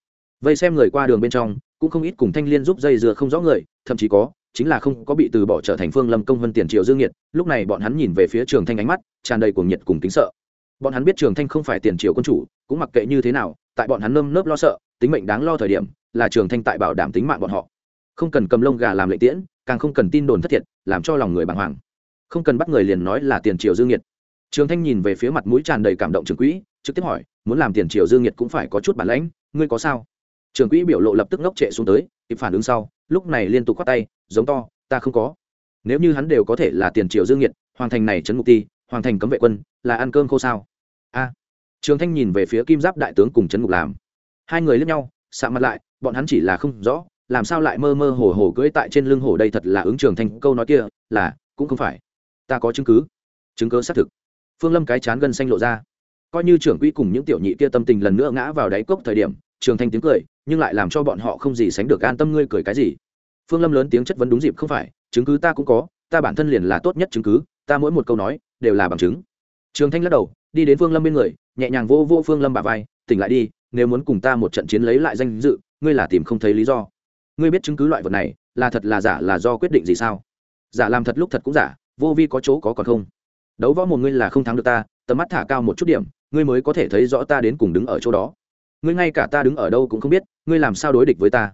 Vây xem người qua đường bên trong, cũng không ít cùng thanh liên giúp dây dừa không rõ người, thậm chí có, chính là không có bị từ bỏ trở thành phương lâm công vân tiền triệu dương nhiệt lúc này bọn hắn nhìn về phía trường thanh ánh mắt, tràn đầy cuồng nhiệt cùng kính sợ bọn hắn biết trường thanh không phải tiền Triều quân chủ, cũng mặc kệ như thế nào, tại bọn hắn nơm nớp lo sợ, tính mệnh đáng lo thời điểm, là trường thanh tại bảo đảm tính mạng bọn họ. Không cần cầm lông gà làm lệ tiễn, càng không cần tin đồn thất thiệt, làm cho lòng người bàng hoàng. Không cần bắt người liền nói là tiền Triều dương nhiệt trường thanh nhìn về phía mặt mũi tràn đầy cảm động trường quỹ, trực tiếp hỏi, muốn làm tiền Triều dương nhiệt cũng phải có chút bản lãnh, ngươi có sao? Trường quỹ biểu lộ lập tức ngốc trệ xuống tới, kịp phản ứng sau, lúc này liên tục khoát tay, giống to, ta không có. Nếu như hắn đều có thể là tiền Triều dương nhiệt hoàng thành này trấn mục ti hoàng thành cấm vệ quân, là ăn cơm khô sao? A. Trường thanh nhìn về phía kim giáp đại tướng cùng trấn ngục làm. Hai người lướt nhau sạ mặt lại, bọn hắn chỉ là không rõ, làm sao lại mơ mơ hồ hồ cưỡi tại trên lưng hồ đây thật là ứng trường thanh câu nói kia, là, cũng không phải. Ta có chứng cứ. Chứng cứ xác thực. Phương lâm cái chán gân xanh lộ ra. Coi như trưởng quỹ cùng những tiểu nhị kia tâm tình lần nữa ngã vào đáy cốc thời điểm, trường thanh tiếng cười, nhưng lại làm cho bọn họ không gì sánh được an tâm ngươi cười cái gì. Phương lâm lớn tiếng chất vấn đúng dịp không phải, chứng cứ ta cũng có, ta bản thân liền là tốt nhất chứng cứ, ta mỗi một câu nói, đều là bằng chứng. Trường thanh lắc đầu đi đến phương lâm bên người, nhẹ nhàng vô vô phương lâm bà vai, tỉnh lại đi, nếu muốn cùng ta một trận chiến lấy lại danh dự, ngươi là tìm không thấy lý do. Ngươi biết chứng cứ loại vật này, là thật là giả là do quyết định gì sao? Giả làm thật lúc thật cũng giả, vô vi có chỗ có còn không? Đấu võ một ngươi là không thắng được ta, tầm mắt thả cao một chút điểm, ngươi mới có thể thấy rõ ta đến cùng đứng ở chỗ đó. Ngươi ngay cả ta đứng ở đâu cũng không biết, ngươi làm sao đối địch với ta?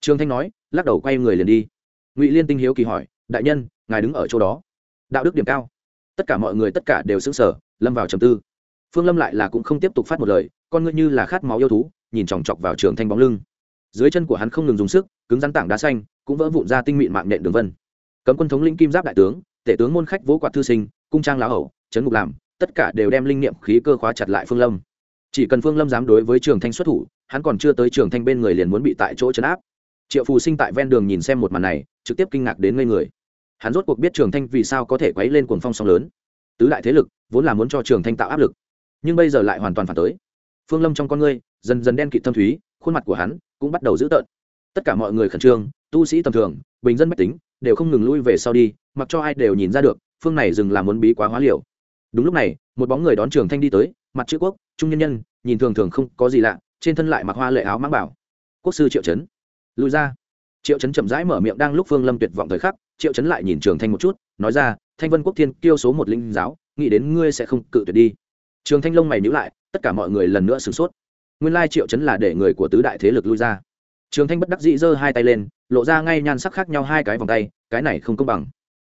Trương thanh nói, lắc đầu quay người liền đi. Ngụy liên tinh hiếu kỳ hỏi, đại nhân, ngài đứng ở chỗ đó? Đạo đức điểm cao tất cả mọi người tất cả đều sững sở lâm vào trầm tư. Phương lâm lại là cũng không tiếp tục phát một lời, con ngươi như là khát máu yêu thú, nhìn chòng chọc vào trường thanh bóng lưng. Dưới chân của hắn không ngừng dùng sức, cứng rắn tảng đá xanh, cũng vỡ vụn ra tinh mịn mạng nện đường vân. Cấm quân thống lĩnh kim giáp đại tướng, tể tướng môn khách vỗ quạt thư sinh, cung trang lá hậu trấn ngục làm, tất cả đều đem linh niệm khí cơ khóa chặt lại phương lâm. Chỉ cần phương lâm dám đối với trường thanh xuất thủ, hắn còn chưa tới trường thanh bên người liền muốn bị tại chỗ chấn áp. Triệu phù sinh tại ven đường nhìn xem một màn này, trực tiếp kinh ngạc đến ngây người hắn rốt cuộc biết trường thanh vì sao có thể quấy lên cuồng phong sóng lớn. Tứ đại thế lực vốn là muốn cho trường thanh tạo áp lực, nhưng bây giờ lại hoàn toàn phản tới. Phương lâm trong con ngươi dần dần đen kịt thâm thúy, khuôn mặt của hắn cũng bắt đầu dữ tợn. Tất cả mọi người khẩn trương, tu sĩ tầm thường, bình dân mách tính, đều không ngừng lui về sau đi, mặc cho ai đều nhìn ra được, phương này dừng làm muốn bí quá hóa liều. Đúng lúc này, một bóng người đón trường thanh đi tới, mặt chữ quốc, trung nhân nhân, nhìn thường thường không có gì lạ, trên thân lại mặc hoa lệ áo mang bảo. Quốc sư triệu chấn. Lùi ra. Triệu chấn chậm rãi mở miệng đang lúc phương lâm tuyệt vọng thời khắc triệu Chấn lại nhìn trường thanh một chút, nói ra, thanh vân quốc thiên kiêu số một linh giáo, nghĩ đến ngươi sẽ không cự tuyệt đi. Trường thanh lông mày nhữ lại, tất cả mọi người lần nữa sửng sốt. Nguyên lai triệu Chấn là để người của tứ đại thế lực lui ra. Trường thanh bất đắc dĩ giơ hai tay lên, lộ ra ngay nhan sắc khác nhau hai cái vòng tay, cái này không công bằng.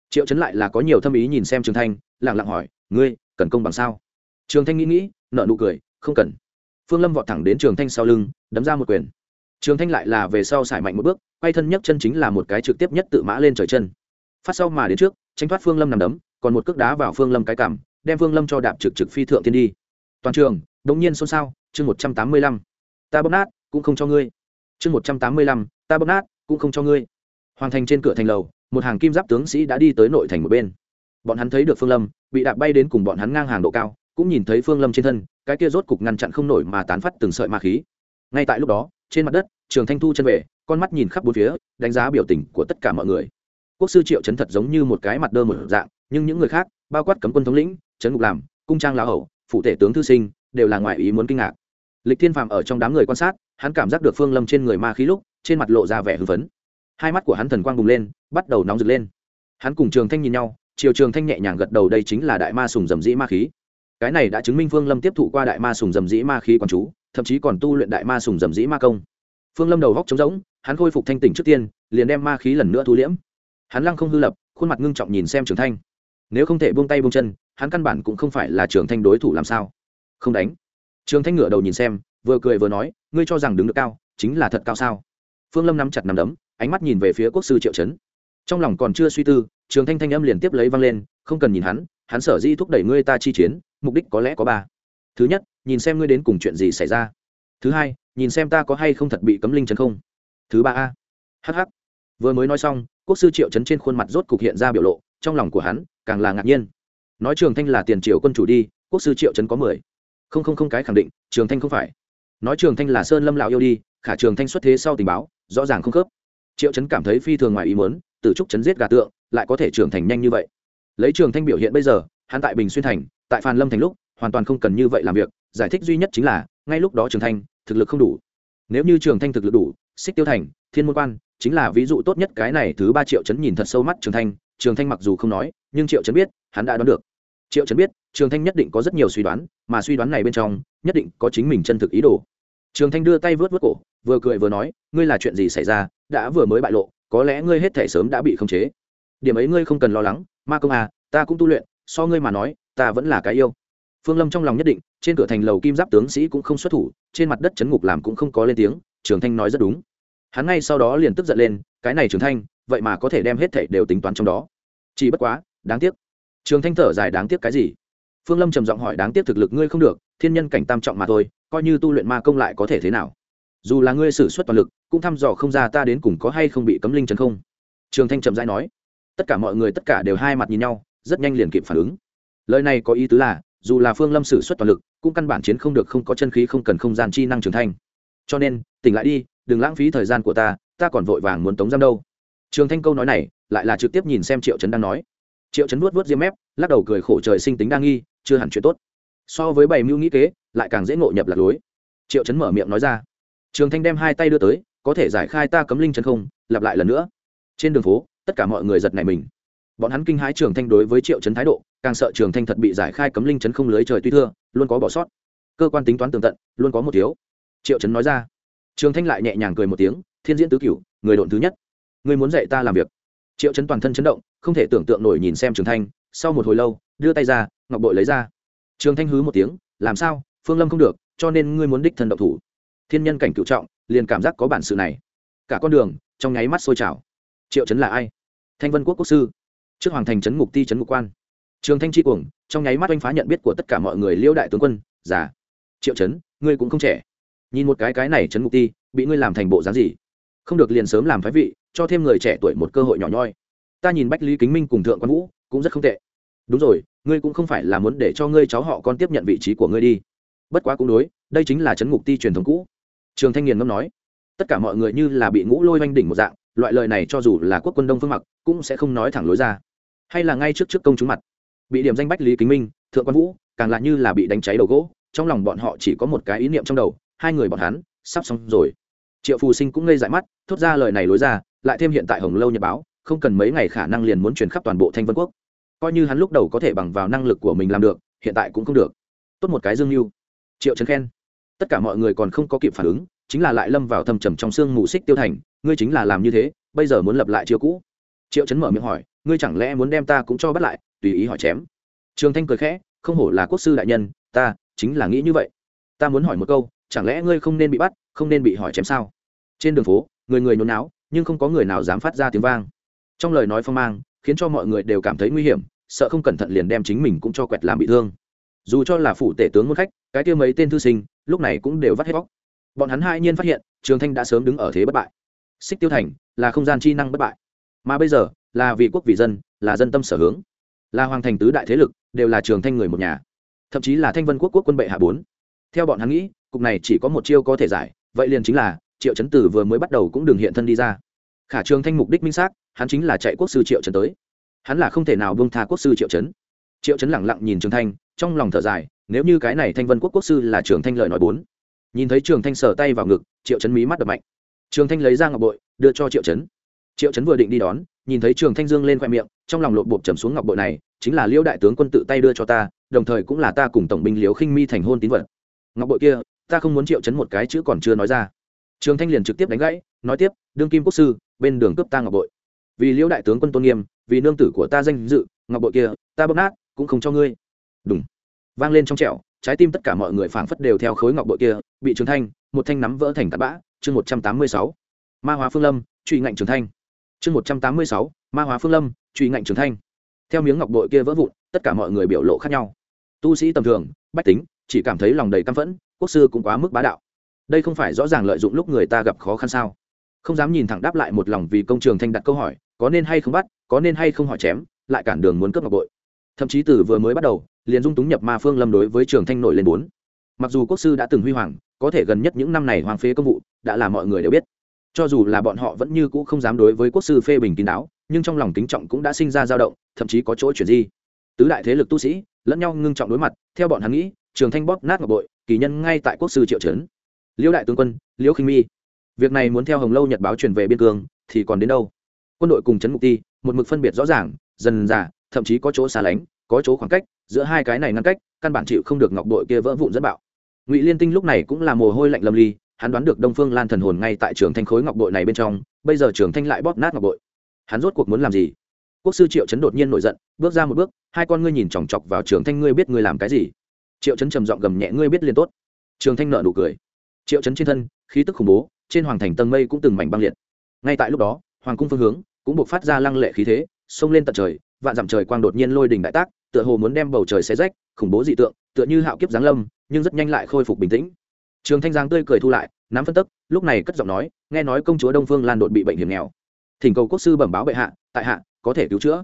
Triệu Chấn lại là có nhiều thâm ý nhìn xem trường thanh lẳng lặng hỏi, ngươi, cần công bằng sao? Trường thanh nghĩ nghĩ nợ nụ cười, không cần. Phương lâm vọt thẳng đến trường thanh sau lưng, đấm ra một quyền. Trường thanh lại là về sau xài mạnh một bước, quay thân nhấc chân chính là một cái trực tiếp nhất tự mã lên trời chân phát sau mà đến trước, tránh thoát phương lâm nằm đấm, còn một cước đá vào phương lâm cái cảm đem phương lâm cho đạp trực trực phi thượng thiên đi. Toàn trường, đống nhiên xôn xao, chương một trăm tám mươi lăm. Ta bóp nát, cũng không cho ngươi. Chương một trăm tám mươi lăm, ta bóp nát, cũng không cho ngươi. Hoàng thành trên cửa thành lầu, một hàng kim giáp tướng sĩ đã đi tới nội thành một bên. Bọn hắn thấy được phương lâm, bị đạp bay đến cùng bọn hắn ngang hàng độ cao, cũng nhìn thấy phương lâm trên thân, cái kia rốt cục ngăn chặn không nổi mà tán phát từng sợi ma khí. Ngay tại lúc đó, trên mặt đất, trường thanh thu chân về, con mắt nhìn khắp bốn phía, đánh giá biểu tình của tất cả mọi người quốc sư triệu chấn thật giống như một cái mặt đơ một dạng, nhưng những người khác, bao quát cấm quân thống lĩnh trấn ngục làm, cung trang lão hậu phụ tể tướng thư sinh, đều là ngoại ý muốn kinh ngạc. Lịch thiên phàm ở trong đám người quan sát, hắn cảm giác được phương lâm trên người ma khí lúc, trên mặt lộ ra vẻ hưng phấn. Hai mắt của hắn thần quang bùng lên, bắt đầu nóng rực lên. Hắn cùng trường thanh nhìn nhau triều trường thanh nhẹ nhàng gật đầu đây chính là đại ma sùng dầm dĩ ma khí. Cái này đã chứng minh phương lâm tiếp thụ qua đại ma sùng dầm dĩ ma khí quán chú, thậm chí còn tu luyện đại ma sùng dầm dĩ ma công. Phương lâm đầu góc trống rỗng, hắn khôi phục thanh tỉnh trước tiên, liền đem ma khí lần nữa thu liễm hắn lăng không hư lập, khuôn mặt ngưng trọng nhìn xem trường thanh. Nếu không thể buông tay buông chân, hắn căn bản cũng không phải là trường thanh đối thủ làm sao? Không đánh. Trường thanh ngửa đầu nhìn xem, vừa cười vừa nói, ngươi cho rằng đứng được cao, chính là thật cao sao? Phương lâm nắm chặt nắm đấm, ánh mắt nhìn về phía quốc sư triệu trấn. Trong lòng còn chưa suy tư, trường thanh thanh âm liền tiếp lấy vang lên, không cần nhìn hắn hắn sở di thúc đẩy ngươi ta chi chiến, mục đích có lẽ có ba. Thứ nhất, nhìn xem ngươi đến cùng chuyện gì xảy ra. Thứ hai, nhìn xem ta có hay không thật bị cấm linh chấn không. Thứ ba a. Hh vừa mới nói xong quốc sư triệu chấn trên khuôn mặt rốt cục hiện ra biểu lộ, trong lòng của hắn càng là ngạc nhiên. Nói trường thanh là tiền triều quân chủ đi, quốc sư triệu chấn có mười. Không không không, cái khẳng định, trường thanh không phải. Nói trường thanh là sơn lâm lão yêu đi, khả trường thanh xuất thế sau tình báo, rõ ràng không khớp. Triệu chấn cảm thấy phi thường ngoài ý muốn tử trúc chấn giết gà tượng, lại có thể trưởng thành nhanh như vậy. Lấy trường thanh biểu hiện bây giờ, hắn tại bình xuyên thành, tại phan lâm thành lúc, hoàn toàn không cần như vậy làm việc, giải thích duy nhất chính là, ngay lúc đó trường thanh, thực lực không đủ. Nếu như trường thanh thực lực đủ, xích tiêu thành, thiên môn quan chính là ví dụ tốt nhất cái này thứ ba triệu chấn nhìn thật sâu mắt trường thanh trường thanh mặc dù không nói nhưng triệu chấn biết hắn đã đoán được triệu chấn biết trường thanh nhất định có rất nhiều suy đoán mà suy đoán này bên trong nhất định có chính mình chân thực ý đồ trường thanh đưa tay vớt vớt cổ vừa cười vừa nói ngươi là chuyện gì xảy ra đã vừa mới bại lộ có lẽ ngươi hết thể sớm đã bị khống chế điểm ấy ngươi không cần lo lắng ma công à ta cũng tu luyện so ngươi mà nói ta vẫn là cái yêu phương lâm trong lòng nhất định trên cửa thành lầu kim giáp tướng sĩ cũng không xuất thủ trên mặt đất chấn ngục làm cũng không có lên tiếng trường thanh nói rất đúng hắn ngay sau đó liền tức giận lên, cái này trường thanh, vậy mà có thể đem hết thảy đều tính toán trong đó. Chỉ bất quá, đáng tiếc. Trường thanh thở dài, đáng tiếc cái gì? Phương lâm trầm giọng hỏi, đáng tiếc thực lực ngươi không được, thiên nhân cảnh tam trọng mà thôi, coi như tu luyện ma công lại có thể thế nào? Dù là ngươi xử suất toàn lực, cũng thăm dò không ra ta đến cùng có hay không bị cấm linh chấn không? Trường thanh trầm dai nói, tất cả mọi người tất cả đều hai mặt nhìn nhau, rất nhanh liền kịp phản ứng. Lời này có ý tứ là, dù là phương lâm xử suất toàn lực, cũng căn bản chiến không được không có chân khí không cần không gian chi năng trưởng thành cho nên, tỉnh lại đi đừng lãng phí thời gian của ta ta còn vội vàng muốn tống giam đâu. Trường thanh câu nói này, lại là trực tiếp nhìn xem triệu trấn đang nói. Triệu trấn nuốt vớt diêm mép, lắc đầu cười khổ trời sinh tính đa nghi, chưa hẳn chuyện tốt. So với bảy mưu nghĩ kế, lại càng dễ ngộ nhập lạc lối. Triệu trấn mở miệng nói ra. Trường thanh đem hai tay đưa tới, có thể giải khai ta cấm linh chân không, lặp lại lần nữa. Trên đường phố, tất cả mọi người giật này mình. Bọn hắn kinh hãi trường thanh đối với triệu trấn thái độ, càng sợ trường thanh thật bị giải khai cấm linh chấn không lưới trời tuy thưa, luôn có bỏ sót. Cơ quan tính toán tường tận, luôn có một thiếu. Triệu trấn nói ra trường thanh lại nhẹ nhàng cười một tiếng thiên diễn tứ cửu người độn thứ nhất. Người muốn dạy ta làm việc. Triệu Chấn toàn thân chấn động không thể tưởng tượng nổi nhìn xem trường thanh sau một hồi lâu đưa tay ra ngọc bội lấy ra. Trường thanh hứ một tiếng làm sao? Phương lâm không được cho nên ngươi muốn đích thân động thủ. Thiên nhân cảnh cựu trọng liền cảm giác có bản sự này. Cả con đường trong nháy mắt sôi trào. Triệu Chấn là ai? Thanh vân quốc quốc sư. Trước hoàng thành trấn ngục ti trấn ngục quan. Trường thanh tri cuồng trong nháy mắt oanh phá nhận biết của tất cả mọi người liêu đại tướng quân. Già. Triệu Chấn, ngươi cũng không trẻ nhìn một cái cái này trấn ngục ti, bị ngươi làm thành bộ dáng gì? Không được liền sớm làm phái vị, cho thêm người trẻ tuổi một cơ hội nhỏ nhoi. Ta nhìn bách lý kính minh cùng thượng quan vũ, cũng rất không tệ. Đúng rồi, ngươi cũng không phải là muốn để cho ngươi cháu họ con tiếp nhận vị trí của ngươi đi. Bất quá cũng đối, đây chính là trấn ngục ti truyền thống cũ. Trường thanh nghiền ngâm nói, tất cả mọi người như là bị ngũ lôi oanh đỉnh một dạng, loại lời này cho dù là quốc quân đông phương mặc, cũng sẽ không nói thẳng lối ra. Hay là ngay trước trước công chúng mặt, bị điểm danh bách lý kính minh, thượng quan vũ, càng lại như là bị đánh cháy đầu gỗ, trong lòng bọn họ chỉ có một cái ý niệm trong đầu hai người bọn hắn sắp xong rồi. Triệu phù sinh cũng ngây dại mắt, thốt ra lời này lối ra, lại thêm hiện tại hồng lâu nhật báo, không cần mấy ngày khả năng liền muốn truyền khắp toàn bộ thanh vân quốc. Coi như hắn lúc đầu có thể bằng vào năng lực của mình làm được, hiện tại cũng không được. Tốt một cái dương mưu triệu trấn khen. Tất cả mọi người còn không có kịp phản ứng, chính là lại lâm vào thầm trầm trong xương mù xích tiêu thành, ngươi chính là làm như thế, bây giờ muốn lập lại chiêu cũ. Triệu trấn mở miệng hỏi, ngươi chẳng lẽ muốn đem ta cũng cho bắt lại, tùy ý hỏi chém. Trường thanh cười khẽ, không hổ là quốc sư đại nhân, ta chính là nghĩ như vậy. Ta muốn hỏi một câu chẳng lẽ ngươi không nên bị bắt, không nên bị hỏi chém sao? Trên đường phố, người người nhốn náo nhưng không có người nào dám phát ra tiếng vang. Trong lời nói phong mang, khiến cho mọi người đều cảm thấy nguy hiểm, sợ không cẩn thận liền đem chính mình cũng cho quẹt làm bị thương. Dù cho là phủ tể tướng môn khách, cái kia mấy tên thư sinh, lúc này cũng đều vắt hết bóc bọn hắn hai nhiên phát hiện, trường thanh đã sớm đứng ở thế bất bại. Xích tiêu thành là không gian chi năng bất bại. Mà bây giờ, là vì quốc vì dân, là dân tâm sở hướng. Là hoàng thành tứ đại thế lực, đều là trường thanh người một nhà. Thậm chí là thanh vân quốc quốc quân bệ hạ bốn. Theo bọn hắn nghĩ cục này chỉ có một chiêu có thể giải, vậy liền chính là, triệu chấn tử vừa mới bắt đầu cũng đừng hiện thân đi ra. Khả trường thanh mục đích minh xác, hắn chính là chạy quốc sư triệu trấn tới. Hắn là không thể nào bông tha quốc sư triệu trấn triệu trấn lẳng lặng nhìn trường thanh, trong lòng thở dài, nếu như cái này thanh vân quốc quốc sư là trường thanh lợi nói bốn. Nhìn thấy trường thanh sờ tay vào ngực, triệu trấn mí mắt đập mạnh. Trường thanh lấy ra ngọc bội, đưa cho triệu trấn triệu trấn vừa định đi đón, nhìn thấy trường thanh dương lên khoe miệng, trong lòng lộp bộp trầm xuống ngọc bội này, chính là liêu đại tướng quân tự tay đưa cho ta, đồng thời cũng là ta cùng tổng binh liếu khinh mi thành hôn tín vật. Ngọc bội kia ta không muốn triệu chấn một cái chữ còn chưa nói ra. Trường thanh liền trực tiếp đánh gãy, nói tiếp, đương kim quốc sư, bên đường cướp ta ngọc bội. Vì liễu đại tướng quân tôn nghiêm, vì nương tử của ta danh dự, ngọc bội kia, ta bóc nát, cũng không cho ngươi. Đúng vang lên trong trẹo trái tim tất cả mọi người phảng phất đều theo khối ngọc bội kia, bị trường thanh, một thanh nắm vỡ thành tạt bã, chương một trăm tám mươi sáu. Ma hóa phương lâm, truy ngạnh trường thanh. Chương một trăm tám mươi sáu, ma hóa phương lâm, truy ngạnh trường thanh. Theo miếng ngọc bội kia vỡ vụn, tất cả mọi người biểu lộ khác nhau. Tu sĩ tầm thường, bách tính, chỉ cảm thấy lòng đầy căm phẫn quốc sư cũng quá mức bá đạo. Đây không phải rõ ràng lợi dụng lúc người ta gặp khó khăn sao? Không dám nhìn thẳng đáp lại một lòng vì công trường thanh đặt câu hỏi, có nên hay không bắt, có nên hay không hỏi chém, lại cản đường muốn cướp ngọc bội. Thậm chí từ vừa mới bắt đầu, liền dung túng nhập ma phương lâm đối với trường thanh nổi lên bốn. Mặc dù quốc sư đã từng huy hoàng, có thể gần nhất những năm này hoàng phế công vụ, đã là mọi người đều biết. Cho dù là bọn họ vẫn như cũ không dám đối với quốc sư phê bình kín đáo, nhưng trong lòng kính trọng cũng đã sinh ra dao động, thậm chí có chỗ chuyển di. Tứ đại thế lực tu sĩ lẫn nhau ngưng trọng đối mặt, theo bọn hắn nghĩ, trường thanh bóp nát ngọc bội kỳ nhân ngay tại quốc sư triệu trấn. Liễu đại tướng quân liễu khinh mi việc này muốn theo hồng lâu nhật báo truyền về biên cương thì còn đến đâu? Quân đội cùng chấn mục ti một mực phân biệt rõ ràng dần dà thậm chí có chỗ xa lánh có chỗ khoảng cách giữa hai cái này ngăn cách căn bản chịu không được ngọc đội kia vỡ vụn dẫn bạo. Ngụy liên tinh lúc này cũng là mồ hôi lạnh lâm ly hắn đoán được đông phương lan thần hồn ngay tại trường thanh khối ngọc đội này bên trong bây giờ trường thanh lại bóp nát ngọc đội, hắn rốt cuộc muốn làm gì? Quốc sư triệu chấn đột nhiên nổi giận bước ra một bước hai con ngươi nhìn chòng chọc vào trường thanh ngươi biết ngươi làm cái gì? Triệu chấn trầm giọng gầm nhẹ, ngươi biết liền tốt. Trường thanh nợ nụ cười. Triệu chấn trên thân, khí tức khủng bố, trên hoàng thành tầng mây cũng từng mảnh băng liệt. Ngay tại lúc đó, hoàng cung phương hướng cũng buộc phát ra lăng lệ khí thế, xông lên tận trời, vạn dặm trời quang đột nhiên lôi đỉnh đại tác, tựa hồ muốn đem bầu trời xé rách, khủng bố dị tượng, tựa như hạo kiếp giáng lâm, nhưng rất nhanh lại khôi phục bình tĩnh. Trường thanh giang tươi cười thu lại, nắm phân tức, lúc này cất giọng nói, nghe nói công chúa đông phương lan đột bị bệnh hiểm nghèo. Thỉnh cầu quốc sư bẩm báo bệ hạ, tại hạ, có thể cứu chữa.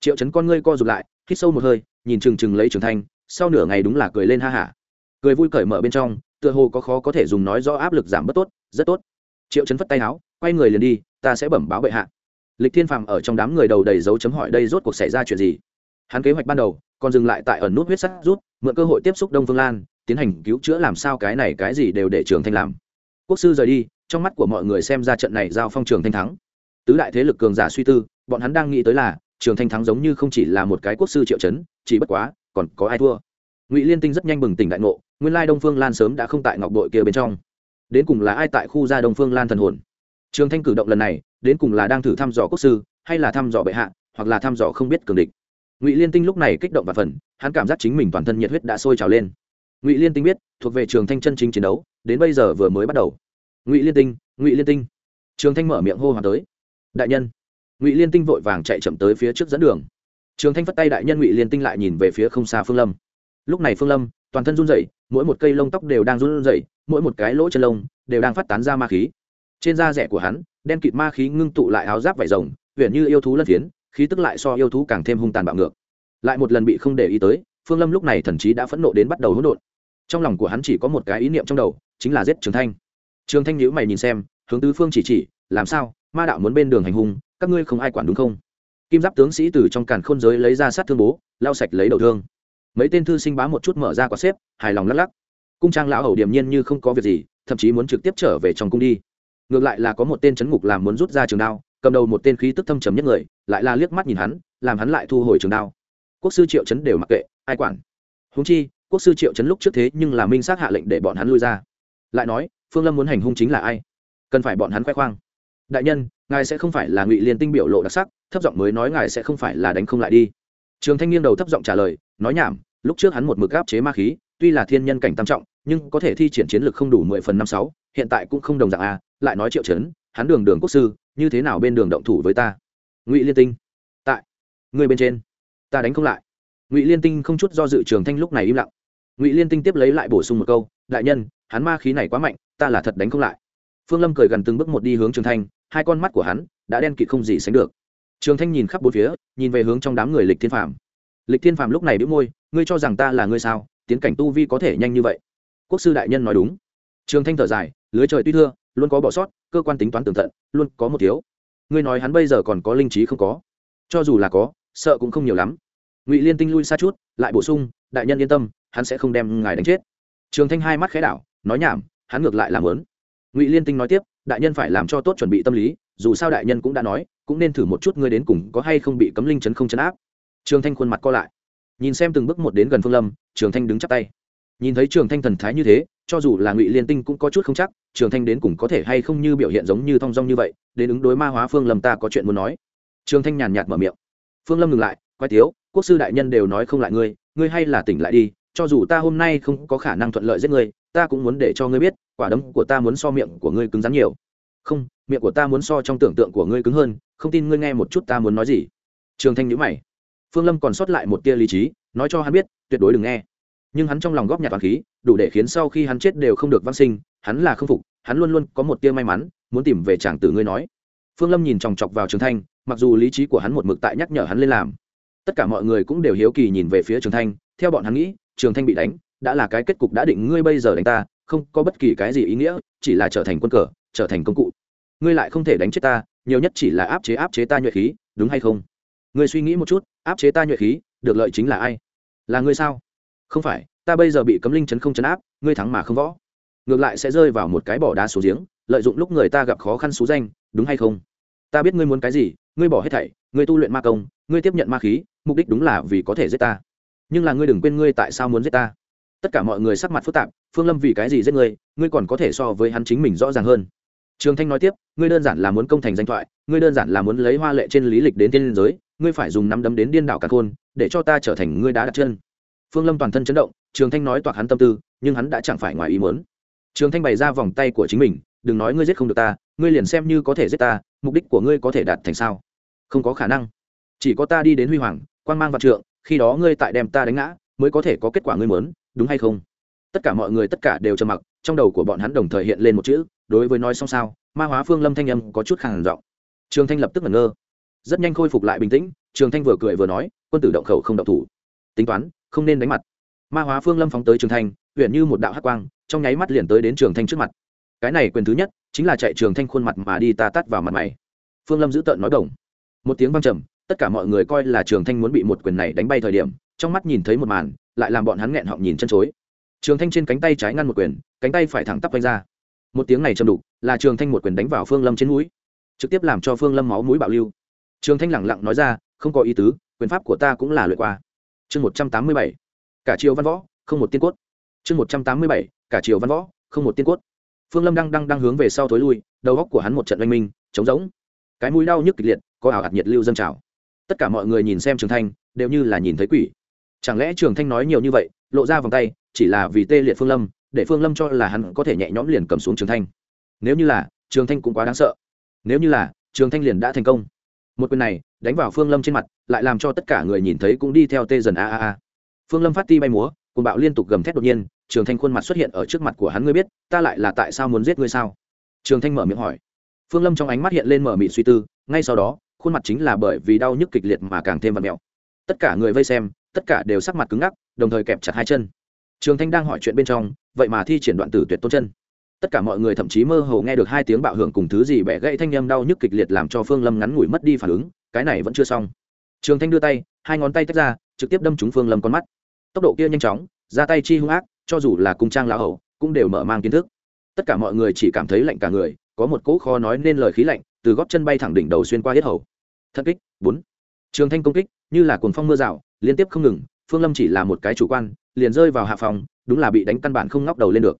Triệu chấn con ngươi co rụt lại, hít sâu một hơi, nhìn trừng trừng lấy trường thanh sau nửa ngày đúng là cười lên ha hả. Cười vui cởi mở bên trong, tựa hồ có khó có thể dùng nói do áp lực giảm bớt tốt, rất tốt. Triệu chấn phất tay áo, quay người liền đi, ta sẽ bẩm báo bệ hạ. Lịch thiên phàm ở trong đám người đầu đầy dấu chấm hỏi đây rốt cuộc xảy ra chuyện gì. Hắn kế hoạch ban đầu, còn dừng lại tại ẩn nút huyết sắt rút, mượn cơ hội tiếp xúc đông phương lan, tiến hành cứu chữa làm sao cái này cái gì đều để trường thanh làm. Quốc sư rời đi, trong mắt của mọi người xem ra trận này giao phong trường thanh thắng. Tứ đại thế lực cường giả suy tư, bọn hắn đang nghĩ tới là, trường thanh thắng giống như không chỉ là một cái quốc sư triệu chấn, chỉ bất quá còn có ai thua? Ngụy liên tinh rất nhanh bừng tỉnh đại ngộ, nguyên lai đông phương lan sớm đã không tại ngọc đội kia bên trong. Đến cùng là ai tại khu gia đông phương lan thần hồn? Trường thanh cử động lần này, đến cùng là đang thử thăm dò quốc sư, hay là thăm dò bệ hạ, hoặc là thăm dò không biết cường địch? Ngụy liên tinh lúc này kích động và phần hắn cảm giác chính mình toàn thân nhiệt huyết đã sôi trào lên. Ngụy liên tinh biết, thuộc về trường thanh chân chính chiến đấu, đến bây giờ vừa mới bắt đầu. Ngụy liên tinh, ngụy liên tinh. Trường thanh mở miệng hô hoàng tới. Đại nhân. Ngụy liên tinh vội vàng chạy chậm tới phía trước dẫn đường trường thanh phất tay đại nhân ngụy liên tinh lại nhìn về phía không xa phương lâm. Lúc này phương lâm, toàn thân run rẩy, mỗi một cây lông tóc đều đang run rẩy, mỗi một cái lỗ chân lông đều đang phát tán ra ma khí. Trên da rẻ của hắn, đen kịt ma khí ngưng tụ lại áo giáp vải rồng huyện như yêu thú lân phiến, khí tức lại so yêu thú càng thêm hung tàn bạo ngược. Lại một lần bị không để ý tới, phương lâm lúc này thần chí đã phẫn nộ đến bắt đầu hỗn độn. Trong lòng của hắn chỉ có một cái ý niệm trong đầu, chính là giết trường thanh. Trường thanh nhữ mày nhìn xem, hướng tứ phương chỉ chỉ, làm sao? Ma đạo muốn bên đường hành hung, các ngươi không ai quản đúng không? Kim giáp tướng sĩ từ trong càn khôn giới lấy ra sát thương bố, lau sạch lấy đầu thương. Mấy tên thư sinh bá một chút mở ra quả xếp, hài lòng lắc lắc. Cung trang lão hầu điềm nhiên như không có việc gì, thậm chí muốn trực tiếp trở về trong cung đi. Ngược lại là có một tên c ngục làm muốn rút ra trường đao, cầm đầu một tên khí tức thâm trầm nhất người, lại là liếc mắt nhìn hắn, làm hắn lại thu hồi trường đao. Quốc sư triệu chấn đều mặc kệ, ai quản? Húng chi, quốc sư triệu chấn lúc trước thế nhưng là minh sát hạ lệnh để bọn hắn lui ra. Lại nói, phương lâm muốn hành hung chính là ai? Cần phải bọn hắn khoe khoang đại nhân, ngài sẽ không phải là ngụy liên tinh biểu lộ đặc sắc, thấp giọng mới nói ngài sẽ không phải là đánh không lại đi. Trường thanh nghiêng đầu thấp giọng trả lời, nói nhảm, lúc trước hắn một mực áp chế ma khí, tuy là thiên nhân cảnh tam trọng, nhưng có thể thi triển chiến lược không đủ mười phần năm sáu, hiện tại cũng không đồng dạng a lại nói triệu chấn hắn đường đường quốc sư, như thế nào bên đường động thủ với ta? Ngụy liên tinh, tại, người bên trên, ta đánh không lại. Ngụy liên tinh không chút do dự trường thanh lúc này im lặng. Ngụy liên tinh tiếp lấy lại bổ sung một câu, đại nhân, hắn ma khí này quá mạnh, ta là thật đánh không lại. Phương lâm cười gần từng bước một đi hướng trường thanh hai con mắt của hắn đã đen kịt không gì sánh được. Trường thanh nhìn khắp bốn phía, nhìn về hướng trong đám người lịch thiên phạm lịch thiên phạm lúc này đĩu môi, ngươi cho rằng ta là ngươi sao? Tiến cảnh tu vi có thể nhanh như vậy? Quốc sư đại nhân nói đúng. Trường thanh thở dài, lưới trời tuy thưa, luôn có bỏ sót, cơ quan tính toán tường tận, luôn có một thiếu. Ngươi nói hắn bây giờ còn có linh trí không có? Cho dù là có, sợ cũng không nhiều lắm. Ngụy liên tinh lui xa chút, lại bổ sung, đại nhân yên tâm, hắn sẽ không đem ngài đánh chết. Trường thanh hai mắt khẽ đảo, nói nhảm, hắn ngược lại làm lớn. Ngụy liên tinh nói tiếp đại nhân phải làm cho tốt chuẩn bị tâm lý, dù sao đại nhân cũng đã nói, cũng nên thử một chút ngươi đến cùng có hay không bị cấm linh chấn không chấn áp. Trường thanh khuôn mặt co lại. Nhìn xem từng bước một đến gần phương lâm, trường thanh đứng chắp tay. Nhìn thấy trường thanh thần thái như thế, cho dù là ngụy liên tinh cũng có chút không chắc, trường thanh đến cùng có thể hay không như biểu hiện giống như thong dong như vậy, đến ứng đối ma hóa phương lâm ta có chuyện muốn nói. Trường thanh nhàn nhạt mở miệng. Phương lâm ngừng lại quay tiếu, quốc sư đại nhân đều nói không lại ngươi ngươi hay là tỉnh lại đi cho dù ta hôm nay không có khả năng thuận lợi giết ngươi, ta cũng muốn để cho ngươi biết, quả đấm của ta muốn so miệng của ngươi cứng rắn nhiều. Không, miệng của ta muốn so trong tưởng tượng của ngươi cứng hơn, không tin ngươi nghe một chút ta muốn nói gì. Trường thanh nhữ mày. Phương lâm còn sót lại một tia lý trí, nói cho hắn biết, tuyệt đối đừng nghe. Nhưng hắn trong lòng góp nhặt toàn khí, đủ để khiến sau khi hắn chết đều không được văn sinh, hắn là không phục, hắn luôn luôn có một tia may mắn, muốn tìm về chàng tử ngươi nói. Phương lâm nhìn chòng chọc vào trường thanh, mặc dù lý trí của hắn một mực tại nhắc nhở hắn lên làm, tất cả mọi người cũng đều hiếu kỳ nhìn về phía trường thanh, theo bọn hắn nghĩ trường thanh bị đánh, đã là cái kết cục đã định ngươi bây giờ đánh ta, không có bất kỳ cái gì ý nghĩa, chỉ là trở thành quân cờ, trở thành công cụ. Ngươi lại không thể đánh chết ta, nhiều nhất chỉ là áp chế áp chế ta nhuệ khí, đúng hay không? Ngươi suy nghĩ một chút, áp chế ta nhuệ khí, được lợi chính là ai? Là ngươi sao? Không phải, ta bây giờ bị cấm linh chấn không chấn áp, ngươi thắng mà không võ. Ngược lại sẽ rơi vào một cái bỏ đá xuống giếng, lợi dụng lúc người ta gặp khó khăn xú danh, đúng hay không? Ta biết ngươi muốn cái gì, ngươi bỏ hết thảy, ngươi tu luyện ma công, ngươi tiếp nhận ma khí, mục đích đúng là vì có thể giết ta nhưng là ngươi đừng quên ngươi tại sao muốn giết ta. Tất cả mọi người sắc mặt phức tạp, phương lâm vì cái gì giết ngươi ngươi còn có thể so với hắn chính mình rõ ràng hơn. Trường thanh nói tiếp, ngươi đơn giản là muốn công thành danh thoại, ngươi đơn giản là muốn lấy hoa lệ trên lý lịch đến thiên giới, ngươi phải dùng nắm đấm đến điên đảo cả khôn, để cho ta trở thành ngươi đá đặt chân. Phương lâm toàn thân chấn động, trường thanh nói toạc hắn tâm tư, nhưng hắn đã chẳng phải ngoài ý muốn. Trường thanh bày ra vòng tay của chính mình, đừng nói ngươi giết không được ta, ngươi liền xem như có thể giết ta, mục đích của ngươi có thể đạt thành sao? Không có khả năng. Chỉ có ta đi đến huy hoàng quan mang vạn trượng khi đó ngươi tại đem ta đánh ngã, mới có thể có kết quả ngươi muốn, đúng hay không? Tất cả mọi người tất cả đều trầm mặc, trong đầu của bọn hắn đồng thời hiện lên một chữ, đối với nói xong sao, ma hóa phương lâm thanh âm có chút khàn giọng. Trường thanh lập tức ngẩn ngơ. Rất nhanh khôi phục lại bình tĩnh, trường thanh vừa cười vừa nói, quân tử động khẩu không động thủ. Tính toán, không nên đánh mặt. Ma hóa phương lâm phóng tới trường thanh huyện như một đạo hát quang, trong nháy mắt liền tới đến trường thanh trước mặt. Cái này quyền thứ nhất, chính là chạy trường thanh khuôn mặt mà đi ta tắt vào mặt mày. Phương lâm giữ tợn nói đồng. Một tiếng văng trầm tất cả mọi người coi là trường thanh muốn bị một quyền này đánh bay thời điểm, trong mắt nhìn thấy một màn, lại làm bọn hắn nghẹn họng nhìn chân chối. Trường thanh trên cánh tay trái ngăn một quyền, cánh tay phải thẳng tắp quanh ra. Một tiếng này châm đục, là trường thanh một quyền đánh vào phương lâm trên mũi, trực tiếp làm cho phương lâm máu mũi bạo lưu. Trường thanh lẳng lặng nói ra, không có ý tứ, quyền pháp của ta cũng là luyện qua. Chương một trăm tám mươi bảy, cả triều văn võ, không một tiên cốt. Chương một trăm tám mươi bảy, cả triều văn võ, không một tiên cốt. Phương lâm đang đang đang hướng về sau thối lui, đầu góc của hắn một trận oanh minh, trống rỗng. Cái mũi đau nhức kịch liệt, có ảo hạt nhiệt lưu dâng trào tất cả mọi người nhìn xem trường thanh, đều như là nhìn thấy quỷ. Chẳng lẽ trường thanh nói nhiều như vậy, lộ ra vòng tay, chỉ là vì tê liệt phương lâm, để phương lâm cho là hắn có thể nhẹ nhõm liền cầm xuống trường thanh. Nếu như là, trường thanh cũng quá đáng sợ. Nếu như là, trường thanh liền đã thành công. Một quyền này, đánh vào phương lâm trên mặt, lại làm cho tất cả người nhìn thấy cũng đi theo tê dần a a a. Phương lâm phát ti bay múa cùng bạo liên tục gầm thét đột nhiên, trường thanh khuôn mặt xuất hiện ở trước mặt của hắn ngươi biết, ta lại là tại sao muốn giết ngươi sao? Trường thanh mở miệng hỏi. Phương lâm trong ánh mắt hiện lên mở mị suy tư, ngay sau đó khuôn mặt chính là bởi vì đau nhức kịch liệt mà càng thêm vật mẹo. Tất cả người vây xem, tất cả đều sắc mặt cứng ngắc, đồng thời kẹp chặt hai chân. Trường thanh đang hỏi chuyện bên trong, vậy mà thi triển đoạn tử tuyệt tôn chân. Tất cả mọi người thậm chí mơ hồ nghe được hai tiếng bạo hưởng cùng thứ gì bẻ gãy thanh â m đau nhức kịch liệt làm cho phương lâm ngắn ngủi mất đi phản ứng, cái này vẫn chưa xong. Trường thanh đưa tay, hai ngón tay tách ra, trực tiếp đâm trúng phương lâm con mắt. Tốc độ kia nhanh chóng, ra tay chi hung ác, cho dù là cung trang lão hậu cũng đều mở mang kiến thức. Tất cả mọi người chỉ cảm thấy lạnh cả người, có một cỗ kho nói nên lời khí lạnh từ góp chân bay thẳng đỉnh đầu xuyên qua hết hầu. Thất kích, bốn. Trường thanh công kích, như là cuồng phong mưa rào, liên tiếp không ngừng, phương lâm chỉ là một cái chủ quan, liền rơi vào hạ phòng, đúng là bị đánh căn bản không ngóc đầu lên được.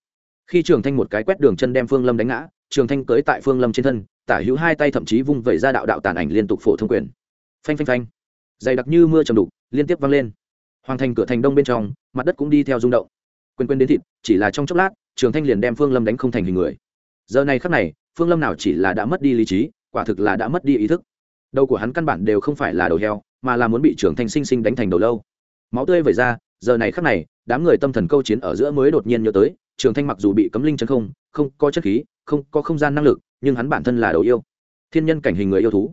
Khi trường thanh một cái quét đường chân đem phương lâm đánh ngã, trường thanh cưới tại phương lâm trên thân, tả hữu hai tay thậm chí vung vẩy ra đạo đạo tàn ảnh liên tục phổ thông quyền. Phanh phanh phanh. Dày đặc như mưa trầm đục, liên tiếp vang lên. Hoàng thành cửa thành đông bên trong, mặt đất cũng đi theo rung động. Quên quên đến thịt, chỉ là trong chốc lát, trường thanh liền đem phương lâm đánh không thành hình người. Giờ này khắc này phương lâm nào chỉ là đã mất đi lý trí, quả thực là đã mất đi ý thức. Đầu của hắn căn bản đều không phải là đầu heo, mà là muốn bị trường thanh sinh sinh đánh thành đầu lâu. Máu tươi vẩy ra, giờ này khắc này, đám người tâm thần câu chiến ở giữa mới đột nhiên nhớ tới trường thanh mặc dù bị cấm linh chân không không có chất khí, không có không gian năng lực, nhưng hắn bản thân là đầu yêu. Thiên nhân cảnh hình người yêu thú.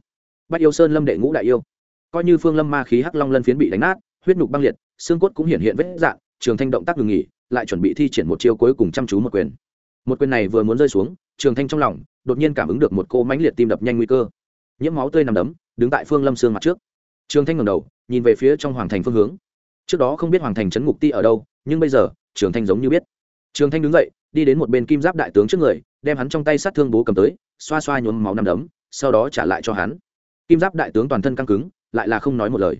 Bắt yêu sơn lâm đệ ngũ đại yêu. Coi như phương lâm ma khí hắc long lân phiến bị đánh nát, huyết nhục băng liệt, xương cốt cũng hiện hiện vết dạng trường thanh động tác ngừng nghỉ, lại chuẩn bị thi triển một chiêu cuối cùng chăm chú một quyền. Một quyền này vừa muốn rơi xuống trường thanh trong lòng đột nhiên cảm ứng được một cô mãnh liệt tim đập nhanh nguy cơ. Nhiễm máu tươi nằm đấm, đứng tại phương lâm sương mặt trước. Trường thanh ngẩng đầu, nhìn về phía trong hoàng thành phương hướng. Trước đó không biết hoàng thành trấn ngục ti ở đâu, nhưng bây giờ, trường thanh giống như biết. Trường thanh đứng dậy, đi đến một bên kim giáp đại tướng trước người, đem hắn trong tay sát thương bố cầm tới, xoa xoa nhuốm máu nằm đấm, sau đó trả lại cho hắn. Kim giáp đại tướng toàn thân căng cứng, lại là không nói một lời.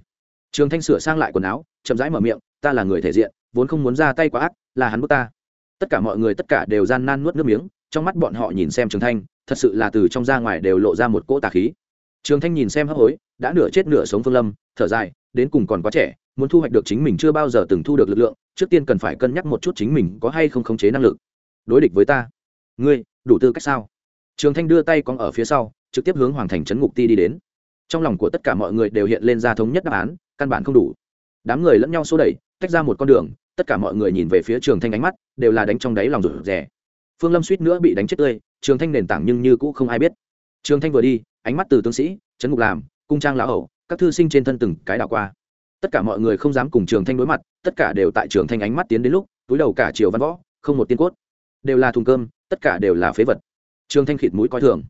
Trường thanh sửa sang lại quần áo, chậm rãi mở miệng, ta là người thể diện, vốn không muốn ra tay quá ác, là hắn bước ta. Tất cả mọi người tất cả đều gian nan nuốt nước miếng trong mắt bọn họ nhìn xem trường thanh, thật sự là từ trong ra ngoài đều lộ ra một cỗ tà khí. Trường thanh nhìn xem hấp hối, đã nửa chết nửa sống phương lâm, thở dài, đến cùng còn quá trẻ, muốn thu hoạch được chính mình chưa bao giờ từng thu được lực lượng, trước tiên cần phải cân nhắc một chút chính mình có hay không khống chế năng lực. Đối địch với ta. Ngươi, đủ tư cách sao? Trường thanh đưa tay cong ở phía sau, trực tiếp hướng hoàng thành trấn ngục ti đi đến. Trong lòng của tất cả mọi người đều hiện lên ra thống nhất đáp án, căn bản không đủ. Đám người lẫn nhau xô đẩy, tách ra một con đường, tất cả mọi người nhìn về phía trường thanh ánh mắt, đều là đánh trong đáy lòng rụt rè phương lâm suýt nữa bị đánh chết tươi, trường thanh nền tảng nhưng như cũ không ai biết. Trường thanh vừa đi, ánh mắt từ tướng sĩ, trấn ngục làm, cung trang lão hậu các thư sinh trên thân từng cái đảo qua. Tất cả mọi người không dám cùng trường thanh đối mặt, tất cả đều tại trường thanh ánh mắt tiến đến lúc, túi đầu cả triều văn võ, không một tiên cốt. Đều là thùng cơm, tất cả đều là phế vật. Trường thanh khịt mũi coi thường.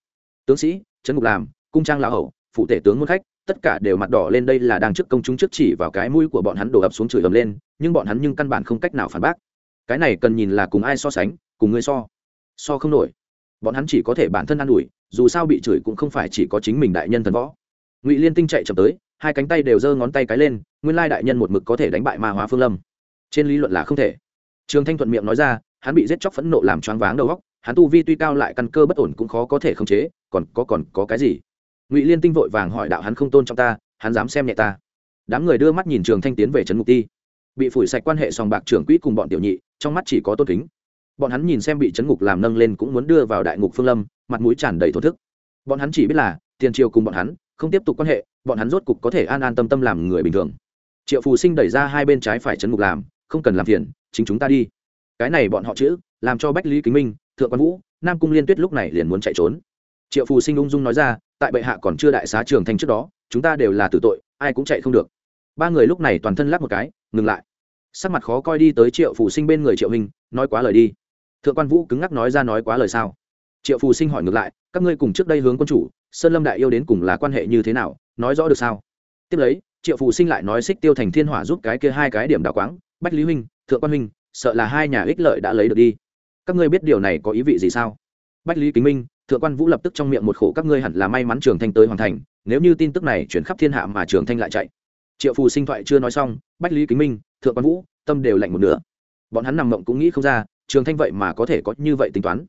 Tướng sĩ, trấn ngục làm, cung trang lão hậu phụ tể tướng môn khách, tất cả đều mặt đỏ lên đây là đang trước công chúng trước chỉ vào cái mũi của bọn hắn đổ ập xuống chửi ầm lên, nhưng bọn hắn nhưng căn bản không cách nào phản bác. Cái này cần nhìn là cùng ai so sánh, cùng người so so không nổi. Bọn hắn chỉ có thể bản thân an ủi, dù sao bị chửi cũng không phải chỉ có chính mình đại nhân thần võ. Ngụy liên tinh chạy chậm tới, hai cánh tay đều giơ ngón tay cái lên, nguyên lai đại nhân một mực có thể đánh bại ma hóa phương lâm. Trên lý luận là không thể. Trường thanh thuận miệng nói ra, hắn bị giết chóc phẫn nộ làm choáng váng đầu óc, hắn tu vi tuy cao lại căn cơ bất ổn cũng khó có thể khống chế, còn có còn có cái gì? Ngụy liên tinh vội vàng hỏi đạo hắn không tôn trọng ta, hắn dám xem nhẹ ta. Đám người đưa mắt nhìn trường thanh tiến về trấn mục ti. Bị phủi sạch quan hệ sòng bạc trưởng quỹ cùng bọn tiểu nhị, trong mắt chỉ có tôn kính bọn hắn nhìn xem bị chấn ngục làm nâng lên cũng muốn đưa vào đại ngục phương lâm, mặt mũi tràn đầy thổ thức. Bọn hắn chỉ biết là, tiền triều cùng bọn hắn, không tiếp tục quan hệ, bọn hắn rốt cục có thể an an tâm tâm làm người bình thường. Triệu phù sinh đẩy ra hai bên trái phải chấn ngục làm, không cần làm phiền, chính chúng ta đi. Cái này bọn họ chữ, làm cho bách lý kính minh, thượng quan vũ, nam cung liên tuyết lúc này liền muốn chạy trốn. Triệu phù sinh ung dung nói ra, tại bệ hạ còn chưa đại xá trường thành trước đó, chúng ta đều là tử tội, ai cũng chạy không được. Ba người lúc này toàn thân lắc một cái, ngừng lại. Sắc mặt khó coi đi tới triệu phù sinh bên người triệu hình, nói quá lời đi thượng quan vũ cứng ngắc nói ra nói quá lời sao? Triệu phù sinh hỏi ngược lại, các ngươi cùng trước đây hướng quân chủ, sơn lâm đại yêu đến cùng là quan hệ như thế nào? Nói rõ được sao? Tiếp lấy, triệu phù sinh lại nói xích tiêu thành thiên hỏa giúp cái kia hai cái điểm đào quáng, bách lý huynh, thượng quan huynh, sợ là hai nhà ích lợi đã lấy được đi. Các ngươi biết điều này có ý vị gì sao? Bách lý kính minh, thượng quan vũ lập tức trong miệng một khổ, các ngươi hẳn là may mắn trường thanh tới hoàn thành, nếu như tin tức này chuyển khắp thiên hạ mà trường thanh lại chạy. Triệu phù sinh thoại chưa nói xong, bách lý kính minh, thượng quan vũ, tâm đều lạnh một nửa. Bọn hắn nằm mộng cũng nghĩ không ra trường thanh vậy mà có thể có như vậy tính toán.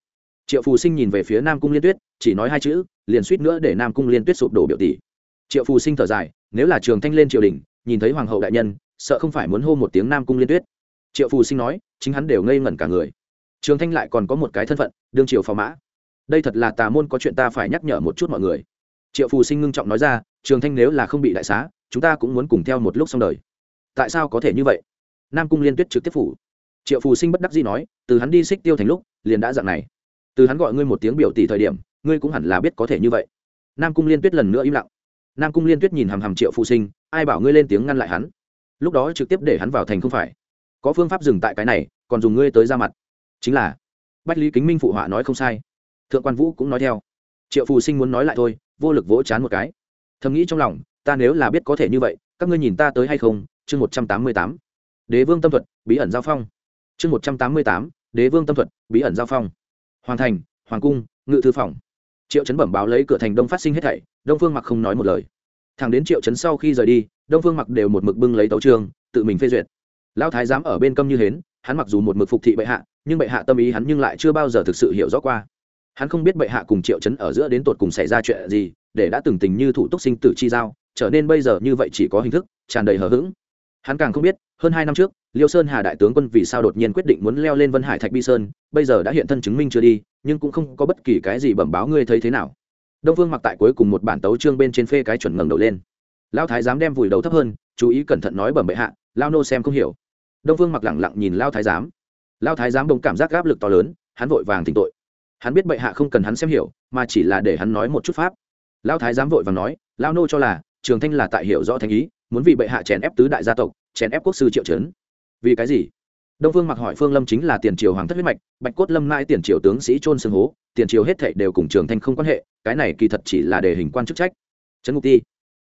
Triệu phù sinh nhìn về phía nam cung liên tuyết, chỉ nói hai chữ, liền suýt nữa để nam cung liên tuyết sụp đổ biểu tỷ. Triệu phù sinh thở dài, nếu là trường thanh lên triều đình, nhìn thấy hoàng hậu đại nhân, sợ không phải muốn hô một tiếng nam cung liên tuyết. Triệu phù sinh nói, chính hắn đều ngây ngẩn cả người. Trường thanh lại còn có một cái thân phận, đương triều phò mã. Đây thật là tà môn, có chuyện ta phải nhắc nhở một chút mọi người. Triệu phù sinh ngưng trọng nói ra, trường thanh nếu là không bị đại xá, chúng ta cũng muốn cùng theo một lúc xong đời. Tại sao có thể như vậy? Nam cung liên tuyết trực tiếp phủ triệu phù sinh bất đắc dĩ nói, từ hắn đi xích tiêu thành lúc, liền đã dạng này. Từ hắn gọi ngươi một tiếng biểu tỷ thời điểm, ngươi cũng hẳn là biết có thể như vậy. Nam cung liên tuyết lần nữa im lặng. Nam cung liên tuyết nhìn hằm hằm triệu phù sinh, ai bảo ngươi lên tiếng ngăn lại hắn? Lúc đó trực tiếp để hắn vào thành không phải. Có phương pháp dừng tại cái này, còn dùng ngươi tới ra mặt. Chính là, bách lý kính minh phụ họa nói không sai. Thượng quan vũ cũng nói theo. Triệu phù sinh muốn nói lại thôi, vô lực vỗ chán một cái. Thầm nghĩ trong lòng, ta nếu là biết có thể như vậy, các ngươi nhìn ta tới hay không? Chương một trăm tám mươi tám. Đế vương tâm thuật, bí ẩn giao phong chương một trăm tám mươi tám, đế vương tâm thuật, bí ẩn giao phong. Hoàng thành, hoàng cung, ngự thư phòng. Triệu chấn bẩm báo lấy cửa thành đông phát sinh hết thảy, đông phương mặc không nói một lời. Thằng đến triệu chấn sau khi rời đi, đông phương mặc đều một mực bưng lấy tấu trường, tự mình phê duyệt. Lão thái giám ở bên câm như hến, hắn mặc dù một mực phục thị bệ hạ, nhưng bệ hạ tâm ý hắn nhưng lại chưa bao giờ thực sự hiểu rõ qua. Hắn không biết bệ hạ cùng triệu chấn ở giữa đến tột cùng xảy ra chuyện gì, để đã từng tình như thủ túc sinh tử chi giao, trở nên bây giờ như vậy chỉ có hình thức, tràn đầy hờ hững. Hắn càng không biết hơn hai năm trước, liêu sơn hà đại tướng quân vì sao đột nhiên quyết định muốn leo lên vân hải thạch bi sơn, bây giờ đã hiện thân chứng minh chưa đi, nhưng cũng không có bất kỳ cái gì bẩm báo ngươi thấy thế nào. Đông vương mặc tại cuối cùng một bản tấu trương bên trên phê cái chuẩn ngẩng đầu lên. Lao thái giám đem vùi đầu thấp hơn, chú ý cẩn thận nói bẩm bệ hạ lao nô xem không hiểu. Đông vương mặc lẳng lặng nhìn lao thái giám. Lao thái giám bỗng cảm giác áp lực to lớn, hắn vội vàng thỉnh tội. Hắn biết bệ hạ không cần hắn xem hiểu, mà chỉ là để hắn nói một chút pháp. Lao thái giám vội vàng nói lao nô cho là, trường thanh là tại hiểu rõ thanh ý, muốn vì bệ hạ chèn ép tứ đại gia tộc chèn ép quốc sư triệu trấn. Vì cái gì? Đông phương mặc hỏi phương lâm chính là tiền triều hoàng thất huyết mạch, bạch cốt lâm mãi tiền triều tướng sĩ trôn sương hố, tiền triều hết thệ đều cùng trường thanh không quan hệ, cái này kỳ thật chỉ là đề hình quan chức trách. Trấn ngục ti.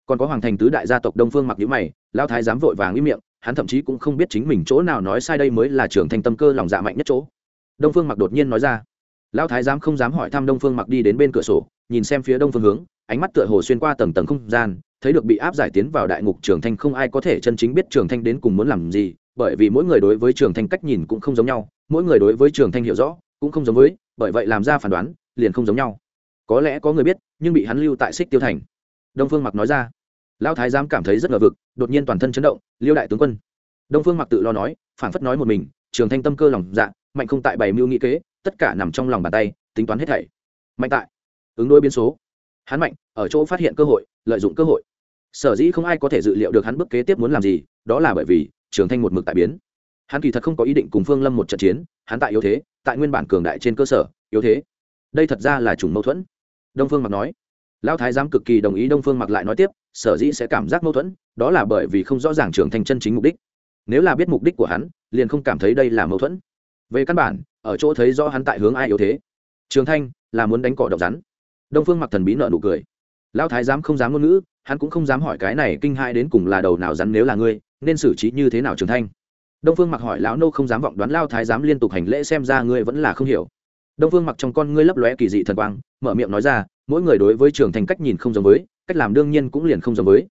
Còn có hoàng thành tứ đại gia tộc đông phương mặc nhữ mày lao thái dám vội vàng ý miệng, hắn thậm chí cũng không biết chính mình chỗ nào nói sai đây mới là trường thanh tâm cơ lòng dạ mạnh nhất chỗ. Đông phương mặc đột nhiên nói ra. Lao thái giám không dám hỏi thăm đông phương mặc đi đến bên cửa sổ, nhìn xem phía đông phương hướng, ánh mắt tựa hồ xuyên qua tầng tầng không gian thấy được bị áp giải tiến vào đại ngục trường thanh không ai có thể chân chính biết trường thanh đến cùng muốn làm gì, bởi vì mỗi người đối với trường thanh cách nhìn cũng không giống nhau, mỗi người đối với trường thanh hiểu rõ cũng không giống với, bởi vậy làm ra phán đoán liền không giống nhau. Có lẽ có người biết, nhưng bị hắn lưu tại xích tiêu thành. Đông phương mặc nói ra. Lão thái giám cảm thấy rất ngờ vực, đột nhiên toàn thân chấn động, liêu đại tướng quân. Đông phương mặc tự lo nói phản phất nói một mình, trường thanh tâm cơ lòng dạ mạnh không tại bày mưu nghị kế, tất cả nằm trong lòng bàn tay, tính toán hết thảy. Mạnh tại, ứng đôi biến số. Hắn mạnh, ở chỗ phát hiện cơ hội, lợi dụng cơ hội sở dĩ không ai có thể dự liệu được hắn bước kế tiếp muốn làm gì, đó là bởi vì trường thanh một mực tại biến. Hắn kỳ thật không có ý định cùng phương lâm một trận chiến, hắn tại yếu thế, tại nguyên bản cường đại trên cơ sở, yếu thế. Đây thật ra là chủng mâu thuẫn. Đông phương mặc nói. Lão thái giám cực kỳ đồng ý đông phương mặc lại nói tiếp, sở dĩ sẽ cảm giác mâu thuẫn, đó là bởi vì không rõ ràng trường thanh chân chính mục đích. Nếu là biết mục đích của hắn, liền không cảm thấy đây là mâu thuẫn. Về căn bản, ở chỗ thấy rõ hắn tại hướng ai yếu thế. Trường thanh là muốn đánh cỏ độc rắn. Đông phương mặc thần bí nợ nụ cười. Lão thái giám không dám ngôn ngữ hắn cũng không dám hỏi cái này kinh hai đến cùng là đầu nào rắn nếu là ngươi, nên xử trí như thế nào trường thanh đông phương mặc hỏi, lão nô không dám vọng đoán, lao thái giám liên tục hành lễ xem ra ngươi vẫn là không hiểu. Đông phương mặc trong con ngươi lấp lóe kỳ dị thần quang, mở miệng nói ra, mỗi người đối với trường thành cách nhìn không giống với, cách làm đương nhiên cũng liền không giống với.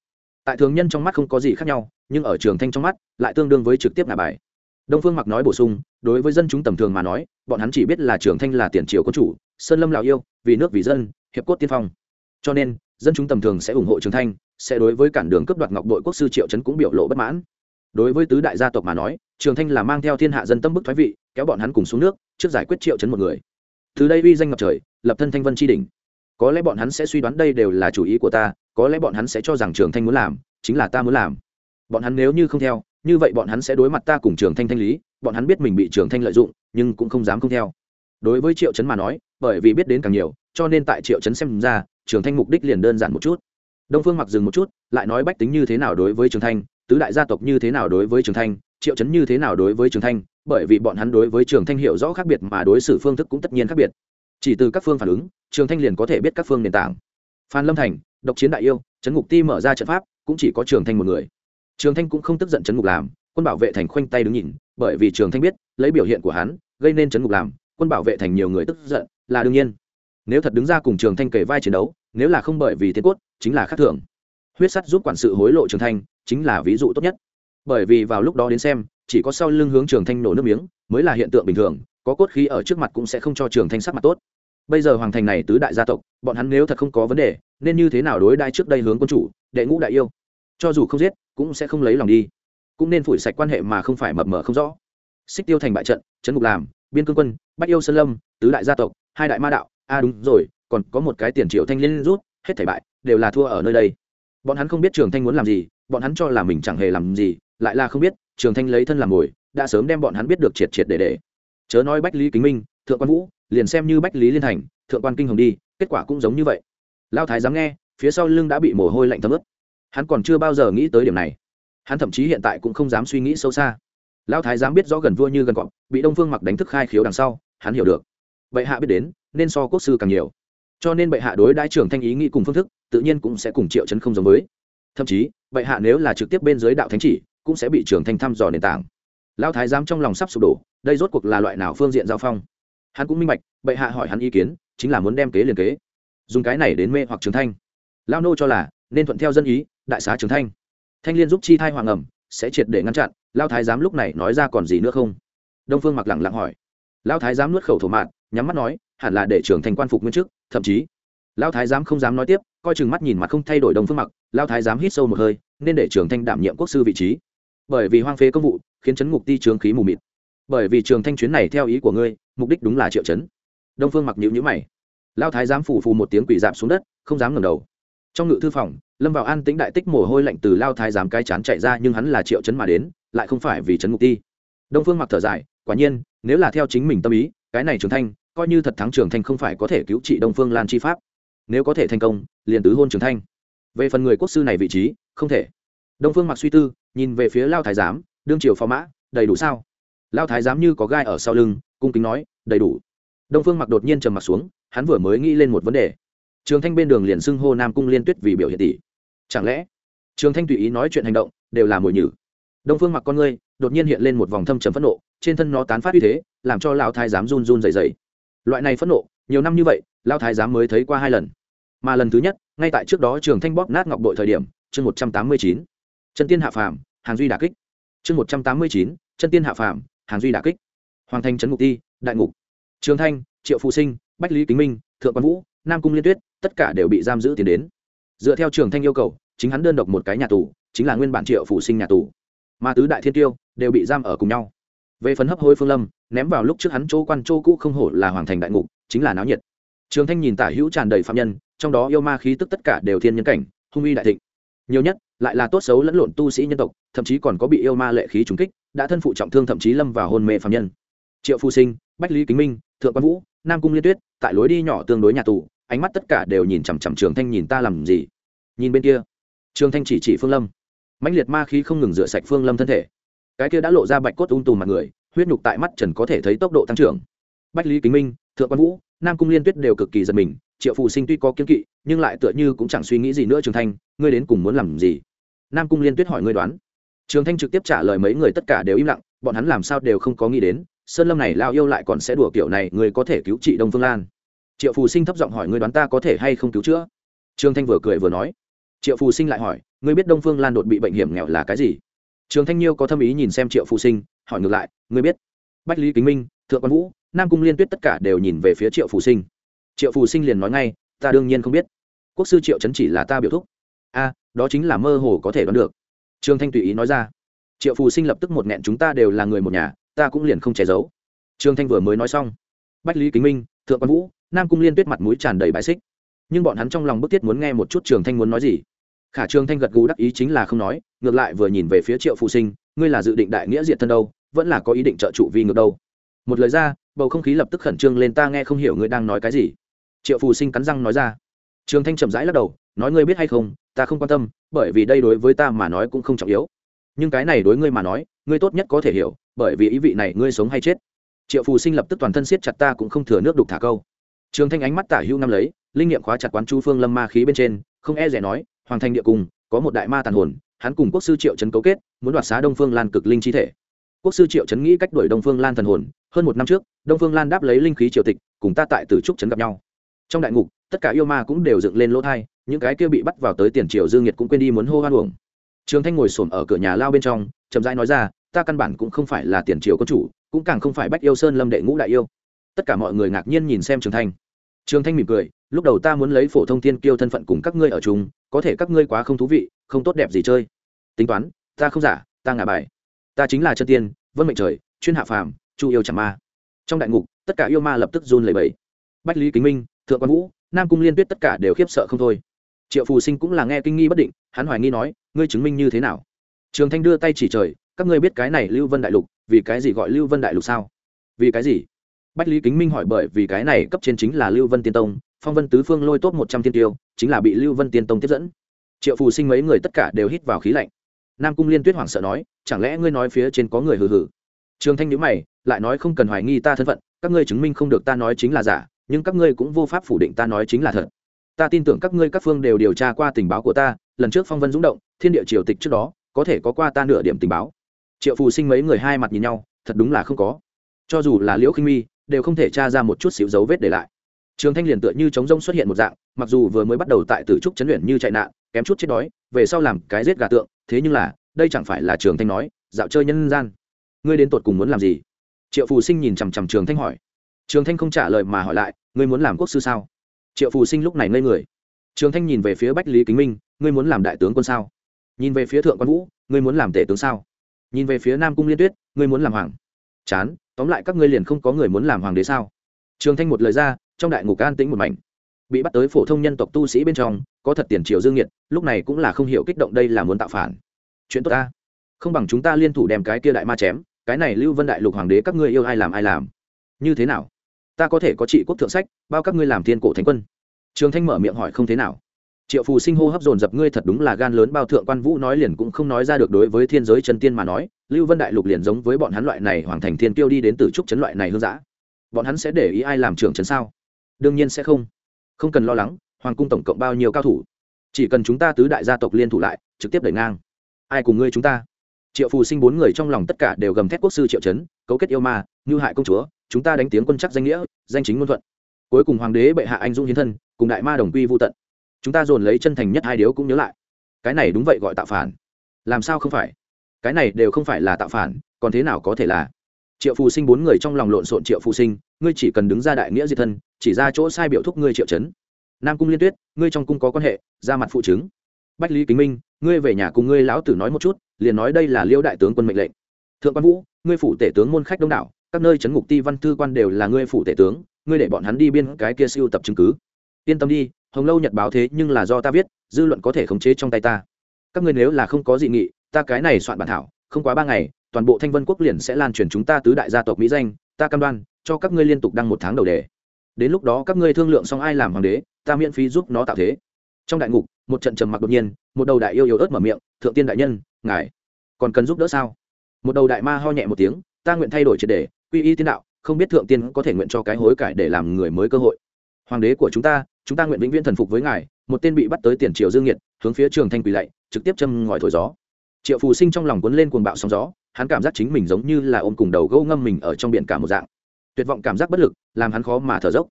Tại thường nhân trong mắt không có gì khác nhau, nhưng ở trường thanh trong mắt, lại tương đương với trực tiếp ngả bài. Đông phương mặc nói bổ sung, đối với dân chúng tầm thường mà nói, bọn hắn chỉ biết là trường thanh là tiền triều quân chủ, sơn lâm lào yêu, vì nước vì dân, hiệp cốt tiên phong. Cho nên dân chúng tầm thường sẽ ủng hộ trường thanh, sẽ đối với cản đường cướp đoạt ngọc đội quốc sư triệu trấn cũng biểu lộ bất mãn. Đối với tứ đại gia tộc mà nói, trường thanh là mang theo thiên hạ dân tâm bức thoái vị, kéo bọn hắn cùng xuống nước, trước giải quyết triệu chấn một người. Từ đây uy danh ngập trời, lập thân thanh vân tri đình có lẽ bọn hắn sẽ suy đoán đây đều là chủ ý của ta, có lẽ bọn hắn sẽ cho rằng trường thanh muốn làm, chính là ta muốn làm. Bọn hắn nếu như không theo, như vậy bọn hắn sẽ đối mặt ta cùng trường thanh thanh lý, bọn hắn biết mình bị trường thanh lợi dụng, nhưng cũng không dám không theo. Đối với triệu chấn mà nói, bởi vì biết đến càng nhiều, cho nên tại triệu chấn xem ra trường thanh mục đích liền đơn giản một chút. Đông phương mặc dừng một chút, lại nói bách tính như thế nào đối với trường thanh, tứ đại gia tộc như thế nào đối với trường thanh, triệu chấn như thế nào đối với trường thanh, bởi vì bọn hắn đối với trường thanh hiểu rõ khác biệt mà đối xử phương thức cũng tất nhiên khác biệt. Chỉ từ các phương phản ứng, trường thanh liền có thể biết các phương nền tảng. Phan lâm thành, độc chiến đại yêu trấn ngục ti mở ra trận pháp, cũng chỉ có trường thanh một người. Trường thanh cũng không tức giận trấn ngục làm, quân bảo vệ thành khoanh tay đứng nhìn, bởi vì trường thanh biết, lấy biểu hiện của hắn, gây nên trấn ngục làm, quân bảo vệ thành nhiều người tức giận, là đương nhiên nếu thật đứng ra cùng trường thanh kể vai chiến đấu, nếu là không bởi vì thiên cốt, chính là khác thường. Huyết sắt giúp quản sự hối lộ trường thanh, chính là ví dụ tốt nhất. Bởi vì vào lúc đó đến xem, chỉ có sau lưng hướng trường thanh nổ nước miếng, mới là hiện tượng bình thường, có cốt khí ở trước mặt cũng sẽ không cho trường thanh sắc mặt tốt. Bây giờ hoàng thành này tứ đại gia tộc, bọn hắn nếu thật không có vấn đề, nên như thế nào đối đai trước đây hướng quân chủ, đệ ngũ đại yêu? Cho dù không giết, cũng sẽ không lấy lòng đi. Cũng nên phủi sạch quan hệ mà không phải mập mờ không rõ. Xích tiêu thành bại trận, trấn ngục làm, biên cương quân, bách yêu sơn lâm, tứ đại gia tộc, hai đại ma đạo a đúng rồi, còn có một cái tiền triệu thanh liên rút, hết thảy bại, đều là thua ở nơi đây. Bọn hắn không biết trường thanh muốn làm gì, bọn hắn cho là mình chẳng hề làm gì, lại là không biết, trường thanh lấy thân làm mồi, đã sớm đem bọn hắn biết được triệt triệt để để. Chớ nói bách lý kính minh, thượng quan vũ, liền xem như bách lý liên thành, thượng quan kinh hồng đi, kết quả cũng giống như vậy. Lao thái dám nghe, phía sau lưng đã bị mồ hôi lạnh thấm ướt. Hắn còn chưa bao giờ nghĩ tới điểm này. Hắn thậm chí hiện tại cũng không dám suy nghĩ sâu xa. Lao thái dám biết rõ gần vua như gần cọp, bị đông phương mặc đánh thức khai khiếu đằng sau, hắn hiểu được. Vậy hạ biết đến nên so quốc sư càng nhiều. Cho nên bệ hạ đối đãi trưởng thanh ý nghĩ cùng phương thức, tự nhiên cũng sẽ cùng triệu chấn không giống với. Thậm chí, bệ hạ nếu là trực tiếp bên dưới đạo thánh chỉ, cũng sẽ bị trưởng thanh thăm dò nền tảng. Lao thái giám trong lòng sắp sụp đổ, đây rốt cuộc là loại nào phương diện giao phong? Hắn cũng minh bạch, bệ hạ hỏi hắn ý kiến, chính là muốn đem kế liền kế. Dùng cái này đến mê hoặc trưởng thanh. Lao nô cho là, nên thuận theo dân ý, đại xá trưởng thanh. Thanh liên giúp chi thai hoàng ẩm, sẽ triệt để ngăn chặn lao thái giám lúc này nói ra còn gì nữa không? Đông phương mặc lẳng lặng hỏi. Lao thái giám nuốt khẩu thổ mạn, nhắm mắt nói hẳn là để trưởng thành quan phục nguyên chức, thậm chí lao thái giám không dám nói tiếp, coi chừng mắt nhìn mặt không thay đổi đông phương mặc lao thái giám hít sâu một hơi, nên để trưởng thanh đảm nhiệm quốc sư vị trí. Bởi vì hoang phế công vụ, khiến chấn ngục ti trướng khí mù mịt. Bởi vì trường thanh chuyến này theo ý của ngươi, mục đích đúng là triệu chấn. Đông phương mặc nhíu nhữ mày. Lao thái giám phủ phù một tiếng quỷ dạp xuống đất, không dám ngẩng đầu. Trong ngự thư phòng, lâm vào an tĩnh đại tích mồ hôi lạnh từ lao thái giám cái chán chạy ra, nhưng hắn là triệu chấn mà đến, lại không phải vì chấn ngục ti. Đông phương mặc thở dài, quả nhiên, nếu là theo chính mình tâm ý, cái này trường thanh coi như thật thắng trường thanh không phải có thể cứu trị đông phương lan chi pháp. Nếu có thể thành công, liền tứ hôn trường thanh. Về phần người quốc sư này vị trí, không thể. Đông phương mặc suy tư, nhìn về phía lao thái giám, đương triều phò mã, đầy đủ sao? Lao thái giám như có gai ở sau lưng, cung kính nói, đầy đủ. Đông phương mặc đột nhiên trầm mặc xuống, hắn vừa mới nghĩ lên một vấn đề. Trường thanh bên đường liền xưng hô nam cung liên tuyết vì biểu hiện tỷ. Chẳng lẽ, trường thanh tùy ý nói chuyện hành động, đều là mồi nhử? Đông phương mặc con ngươi, đột nhiên hiện lên một vòng thâm trầm phẫn nộ, trên thân nó tán phát uy thế, làm cho lão thái giám run run dày dày loại này phẫn nộ, nhiều năm như vậy, lao thái giám mới thấy qua hai lần. Mà lần thứ nhất, ngay tại trước đó trường thanh bóp nát ngọc đội thời điểm, chương một trăm tám mươi chín, chân tiên hạ phàm, hàng duy đà kích. Chương một trăm tám mươi chín, chân tiên hạ phàm, hàng duy đà kích. Hoàng Thanh trấn ngục ti, đại ngục. Trường thanh, triệu phụ sinh, bách lý kính minh, thượng quan vũ, nam cung liên tuyết, tất cả đều bị giam giữ tiền đến. Dựa theo trường thanh yêu cầu, chính hắn đơn độc một cái nhà tù, chính là nguyên bản triệu phụ sinh nhà tù. Mà tứ đại thiên tiêu đều bị giam ở cùng nhau. Về phần hấp hối phương lâm ném vào lúc trước hắn chỗ quan chỗ cũ không hổ là hoàng thành đại ngục, chính là náo nhiệt. Trường thanh nhìn tả hữu tràn đầy phạm nhân, trong đó yêu ma khí tức tất cả đều thiên nhân cảnh, hung uy đại thịnh. Nhiều nhất, lại là tốt xấu lẫn lộn tu sĩ nhân tộc, thậm chí còn có bị yêu ma lệ khí trúng kích, đã thân phụ trọng thương thậm chí lâm vào hôn mê phạm nhân. Triệu phu sinh, bách lý kính minh, thượng quan vũ, nam cung liên tuyết, tại lối đi nhỏ tương đối nhà tù, ánh mắt tất cả đều nhìn chằm chằm trường thanh nhìn ta làm gì? Nhìn bên kia. Trường thanh chỉ chỉ phương lâm. Mãnh liệt ma khí không ngừng rửa sạch phương lâm thân thể. Cái kia đã lộ ra bạch cốt ung tùm mặt người huyết nhục tại mắt trần có thể thấy tốc độ tăng trưởng. Bách lý kính minh, thượng quan vũ, nam cung liên tuyết đều cực kỳ giật mình, triệu phù sinh tuy có kiên kỵ, nhưng lại tựa như cũng chẳng suy nghĩ gì nữa trường thanh, ngươi đến cùng muốn làm gì? Nam cung liên tuyết hỏi ngươi đoán. Trường thanh trực tiếp trả lời mấy người tất cả đều im lặng, bọn hắn làm sao đều không có nghĩ đến, sơn lâm này lao yêu lại còn sẽ đùa kiểu này người có thể cứu trị đông phương lan. Triệu phù sinh thấp giọng hỏi ngươi đoán ta có thể hay không cứu chữa? Trương thanh vừa cười vừa nói. Triệu phù sinh lại hỏi, ngươi biết đông phương lan đột bị bệnh hiểm nghèo là cái gì? Trường thanh nhiêu có thâm ý nhìn xem triệu phù sinh hỏi ngược lại, ngươi biết, bách lý kính minh, thượng quan vũ, nam cung liên tuyết tất cả đều nhìn về phía triệu phù sinh. Triệu phù sinh liền nói ngay, ta đương nhiên không biết. Quốc sư triệu chấn chỉ là ta biểu thúc. A, đó chính là mơ hồ có thể đoán được. Trương thanh tùy ý nói ra. Triệu phù sinh lập tức một nghẹn, chúng ta đều là người một nhà, ta cũng liền không che giấu. Trương thanh vừa mới nói xong, bách lý kính minh, thượng quan vũ, nam cung liên tuyết mặt mũi tràn đầy bài xích. Nhưng bọn hắn trong lòng bức thiết muốn nghe một chút trường thanh muốn nói gì. Khả trường thanh gật gù đắc ý chính là không nói, ngược lại vừa nhìn về phía triệu phụ sinh, ngươi là dự định đại nghĩa diện thân đâu? Vẫn là có ý định trợ trụ vi ngược đâu. Một lời ra, bầu không khí lập tức khẩn trương lên, ta nghe không hiểu ngươi đang nói cái gì. Triệu phù sinh cắn răng nói ra. Trường thanh chậm rãi lắc đầu, nói ngươi biết hay không, ta không quan tâm, bởi vì đây đối với ta mà nói cũng không trọng yếu. Nhưng cái này đối ngươi mà nói, ngươi tốt nhất có thể hiểu, bởi vì ý vị này ngươi sống hay chết. Triệu phù sinh lập tức toàn thân siết chặt ta cũng không thừa nước đục thả câu. Trường thanh ánh mắt tả hữu năm lấy, linh nghiệm khóa chặt quán chu phương lâm ma khí bên trên, không e rẻ nói, hoàng thành địa cùng, có một đại ma tàn hồn, hắn cùng quốc sư triệu trấn cấu kết, muốn đoạt xá đông phương lan cực linh chi thể quốc sư triệu trấn nghĩ cách đuổi đông phương lan thần hồn, hơn một năm trước, đông phương lan đáp lấy linh khí triều tịch, cùng ta tại tử trúc trấn gặp nhau. Trong đại ngục, tất cả yêu ma cũng đều dựng lên lỗ thai, những cái kia bị bắt vào tới tiền triều dương nhiệt cũng quên đi muốn hô hoan uổng. Trường thanh ngồi xổm ở cửa nhà lao bên trong, chậm rãi nói ra, ta căn bản cũng không phải là tiền triều quân chủ, cũng càng không phải bách yêu sơn lâm đệ ngũ đại yêu. Tất cả mọi người ngạc nhiên nhìn xem trường thanh. Trường thanh mỉm cười, lúc đầu ta muốn lấy phổ thông tiên kiêu thân phận cùng các ngươi ở chung, có thể các ngươi quá không thú vị, không tốt đẹp gì chơi. Tính toán, ta không giả, ta ngả bài ta chính là chân tiên, vân mệnh trời, chuyên hạ phàm, chu yêu chẳng ma. Trong đại ngục, tất cả yêu ma lập tức run lẩy bẩy. Bách lý kính minh, thượng quan vũ, nam cung liên tuyết tất cả đều khiếp sợ không thôi. Triệu phù sinh cũng là nghe kinh nghi bất định, hắn hoài nghi nói, ngươi chứng minh như thế nào? Trường thanh đưa tay chỉ trời, các ngươi biết cái này lưu vân đại lục, vì cái gì gọi lưu vân đại lục sao? Vì cái gì? Bách lý kính minh hỏi, bởi vì cái này cấp trên chính là lưu vân tiên tông, phong vân tứ phương lôi tốt một trăm tiên tiêu, chính là bị lưu vân tiên tông tiếp dẫn. Triệu phù sinh mấy người tất cả đều hít vào khí lạnh nam cung liên tuyết hoảng sợ nói, chẳng lẽ ngươi nói phía trên có người hừ hừ? Trường thanh nhữ mày, lại nói, không cần hoài nghi ta thân phận, các ngươi chứng minh không được ta nói chính là giả, nhưng các ngươi cũng vô pháp phủ định ta nói chính là thật. Ta tin tưởng các ngươi các phương đều điều tra qua tình báo của ta, lần trước phong vân dũng động, thiên địa triều tịch trước đó, có thể có qua ta nửa điểm tình báo. Triệu phù sinh mấy người hai mặt nhìn nhau, thật đúng là không có. Cho dù là liễu khinh mi, đều không thể tra ra một chút xíu dấu vết để lại. Trường thanh liền tựa như trống rông xuất hiện một dạng, mặc dù vừa mới bắt đầu tại tử trúc chấn luyện như chạy nạn, kém chút chết đói, về sau làm cái giết gà tượng thế nhưng là, đây chẳng phải là trường thanh nói, dạo chơi nhân gian. Ngươi đến tột cùng muốn làm gì? Triệu phù sinh nhìn chằm chằm trường thanh hỏi. Trường thanh không trả lời mà hỏi lại, ngươi muốn làm quốc sư sao? Triệu phù sinh lúc này ngây người. Trường thanh nhìn về phía bách lý kính minh, ngươi muốn làm đại tướng quân sao? Nhìn về phía thượng quan vũ, ngươi muốn làm tể tướng sao? Nhìn về phía nam cung liên tuyết, ngươi muốn làm hoàng. Chán, tóm lại các ngươi liền không có người muốn làm hoàng đế sao? Trường thanh một lời ra, trong đại ngục an tĩnh một mảnh bị bắt tới phổ thông nhân tộc tu sĩ bên trong, có thật tiền triều dương nhiệt lúc này cũng là không hiểu kích động đây là muốn tạo phản. Chuyện tốt ta. Không bằng chúng ta liên thủ đem cái kia đại ma chém, cái này lưu vân đại lục hoàng đế các ngươi yêu ai làm ai làm. Như thế nào? Ta có thể có trị quốc thượng sách, bao các ngươi làm thiên cổ thánh quân. Trường thanh mở miệng hỏi không thế nào. Triệu phù sinh hô hấp dồn dập, ngươi thật đúng là gan lớn bao thượng quan vũ nói liền cũng không nói ra được đối với thiên giới chân tiên mà nói, lưu vân đại lục liền giống với bọn hắn loại này hoàng thành thiên tiêu đi đến từ trúc chấn loại này hương giã bọn hắn sẽ để ý ai làm trưởng trấn sao? Đương nhiên sẽ không không cần lo lắng, hoàng cung tổng cộng bao nhiêu cao thủ. Chỉ cần chúng ta tứ đại gia tộc liên thủ lại, trực tiếp đẩy ngang. Ai cùng ngươi chúng ta? Triệu phù sinh bốn người trong lòng tất cả đều gầm thét quốc sư triệu trấn cấu kết yêu ma ngư hại công chúa, chúng ta đánh tiếng quân chắc danh nghĩa, danh chính ngôn thuận. Cuối cùng hoàng đế bệ hạ anh dũng hiến thân, cùng đại ma đồng quy vô tận. Chúng ta dồn lấy chân thành nhất hai điếu cũng nhớ lại. Cái này đúng vậy gọi tạo phản. Làm sao không phải? Cái này đều không phải là tạo phản, còn thế nào có thể là? Triệu phù sinh bốn người trong lòng lộn xộn triệu phù sinh, ngươi chỉ cần đứng ra đại nghĩa diệt thân chỉ ra chỗ sai biểu thúc ngươi triệu chấn nam cung liên tuyết, ngươi trong cung có quan hệ, ra mặt phụ chứng. Bách lý kính minh, ngươi về nhà cùng ngươi lão tử nói một chút, liền nói đây là liêu đại tướng quân mệnh lệnh. Thượng quan vũ, ngươi phủ tể tướng môn khách đông đảo, các nơi chấn ngục ti văn thư quan đều là ngươi phủ tể tướng, ngươi để bọn hắn đi biên cái kia siêu tập chứng cứ. Yên tâm đi, hồng lâu nhật báo thế nhưng là do ta viết, dư luận có thể khống chế trong tay ta. Các ngươi nếu là không có dị nghị, ta cái này soạn bản thảo, không quá ba ngày, toàn bộ thanh vân quốc liền sẽ lan truyền chúng ta tứ đại gia tộc mỹ danh, ta cam đoan, cho các ngươi liên tục đăng một tháng đầu đề đến lúc đó các ngươi thương lượng xong ai làm hoàng đế, ta miễn phí giúp nó tạo thế. Trong đại ngục, một trận trầm mặc đột nhiên, một đầu đại yêu yếu ớt mở miệng, thượng tiên đại nhân, ngài còn cần giúp đỡ sao? Một đầu đại ma ho nhẹ một tiếng, ta nguyện thay đổi triệt đề quy y tiên đạo, không biết thượng tiên có thể nguyện cho cái hối cải để làm người mới cơ hội. Hoàng đế của chúng ta chúng ta nguyện vĩnh viễn thần phục với ngài. Một tên bị bắt tới tiền triều dương nhiệt hướng phía trường thanh quỳ lạy, trực tiếp châm ngòi thổi gió. Triệu phù sinh trong lòng cuốn lên cuồng bạo sóng gió, hắn cảm giác chính mình giống như là ôm cùng đầu gâu ngâm mình ở trong biển cả một dạng tuyệt vọng cảm giác bất lực, làm hắn khó mà thở dốc.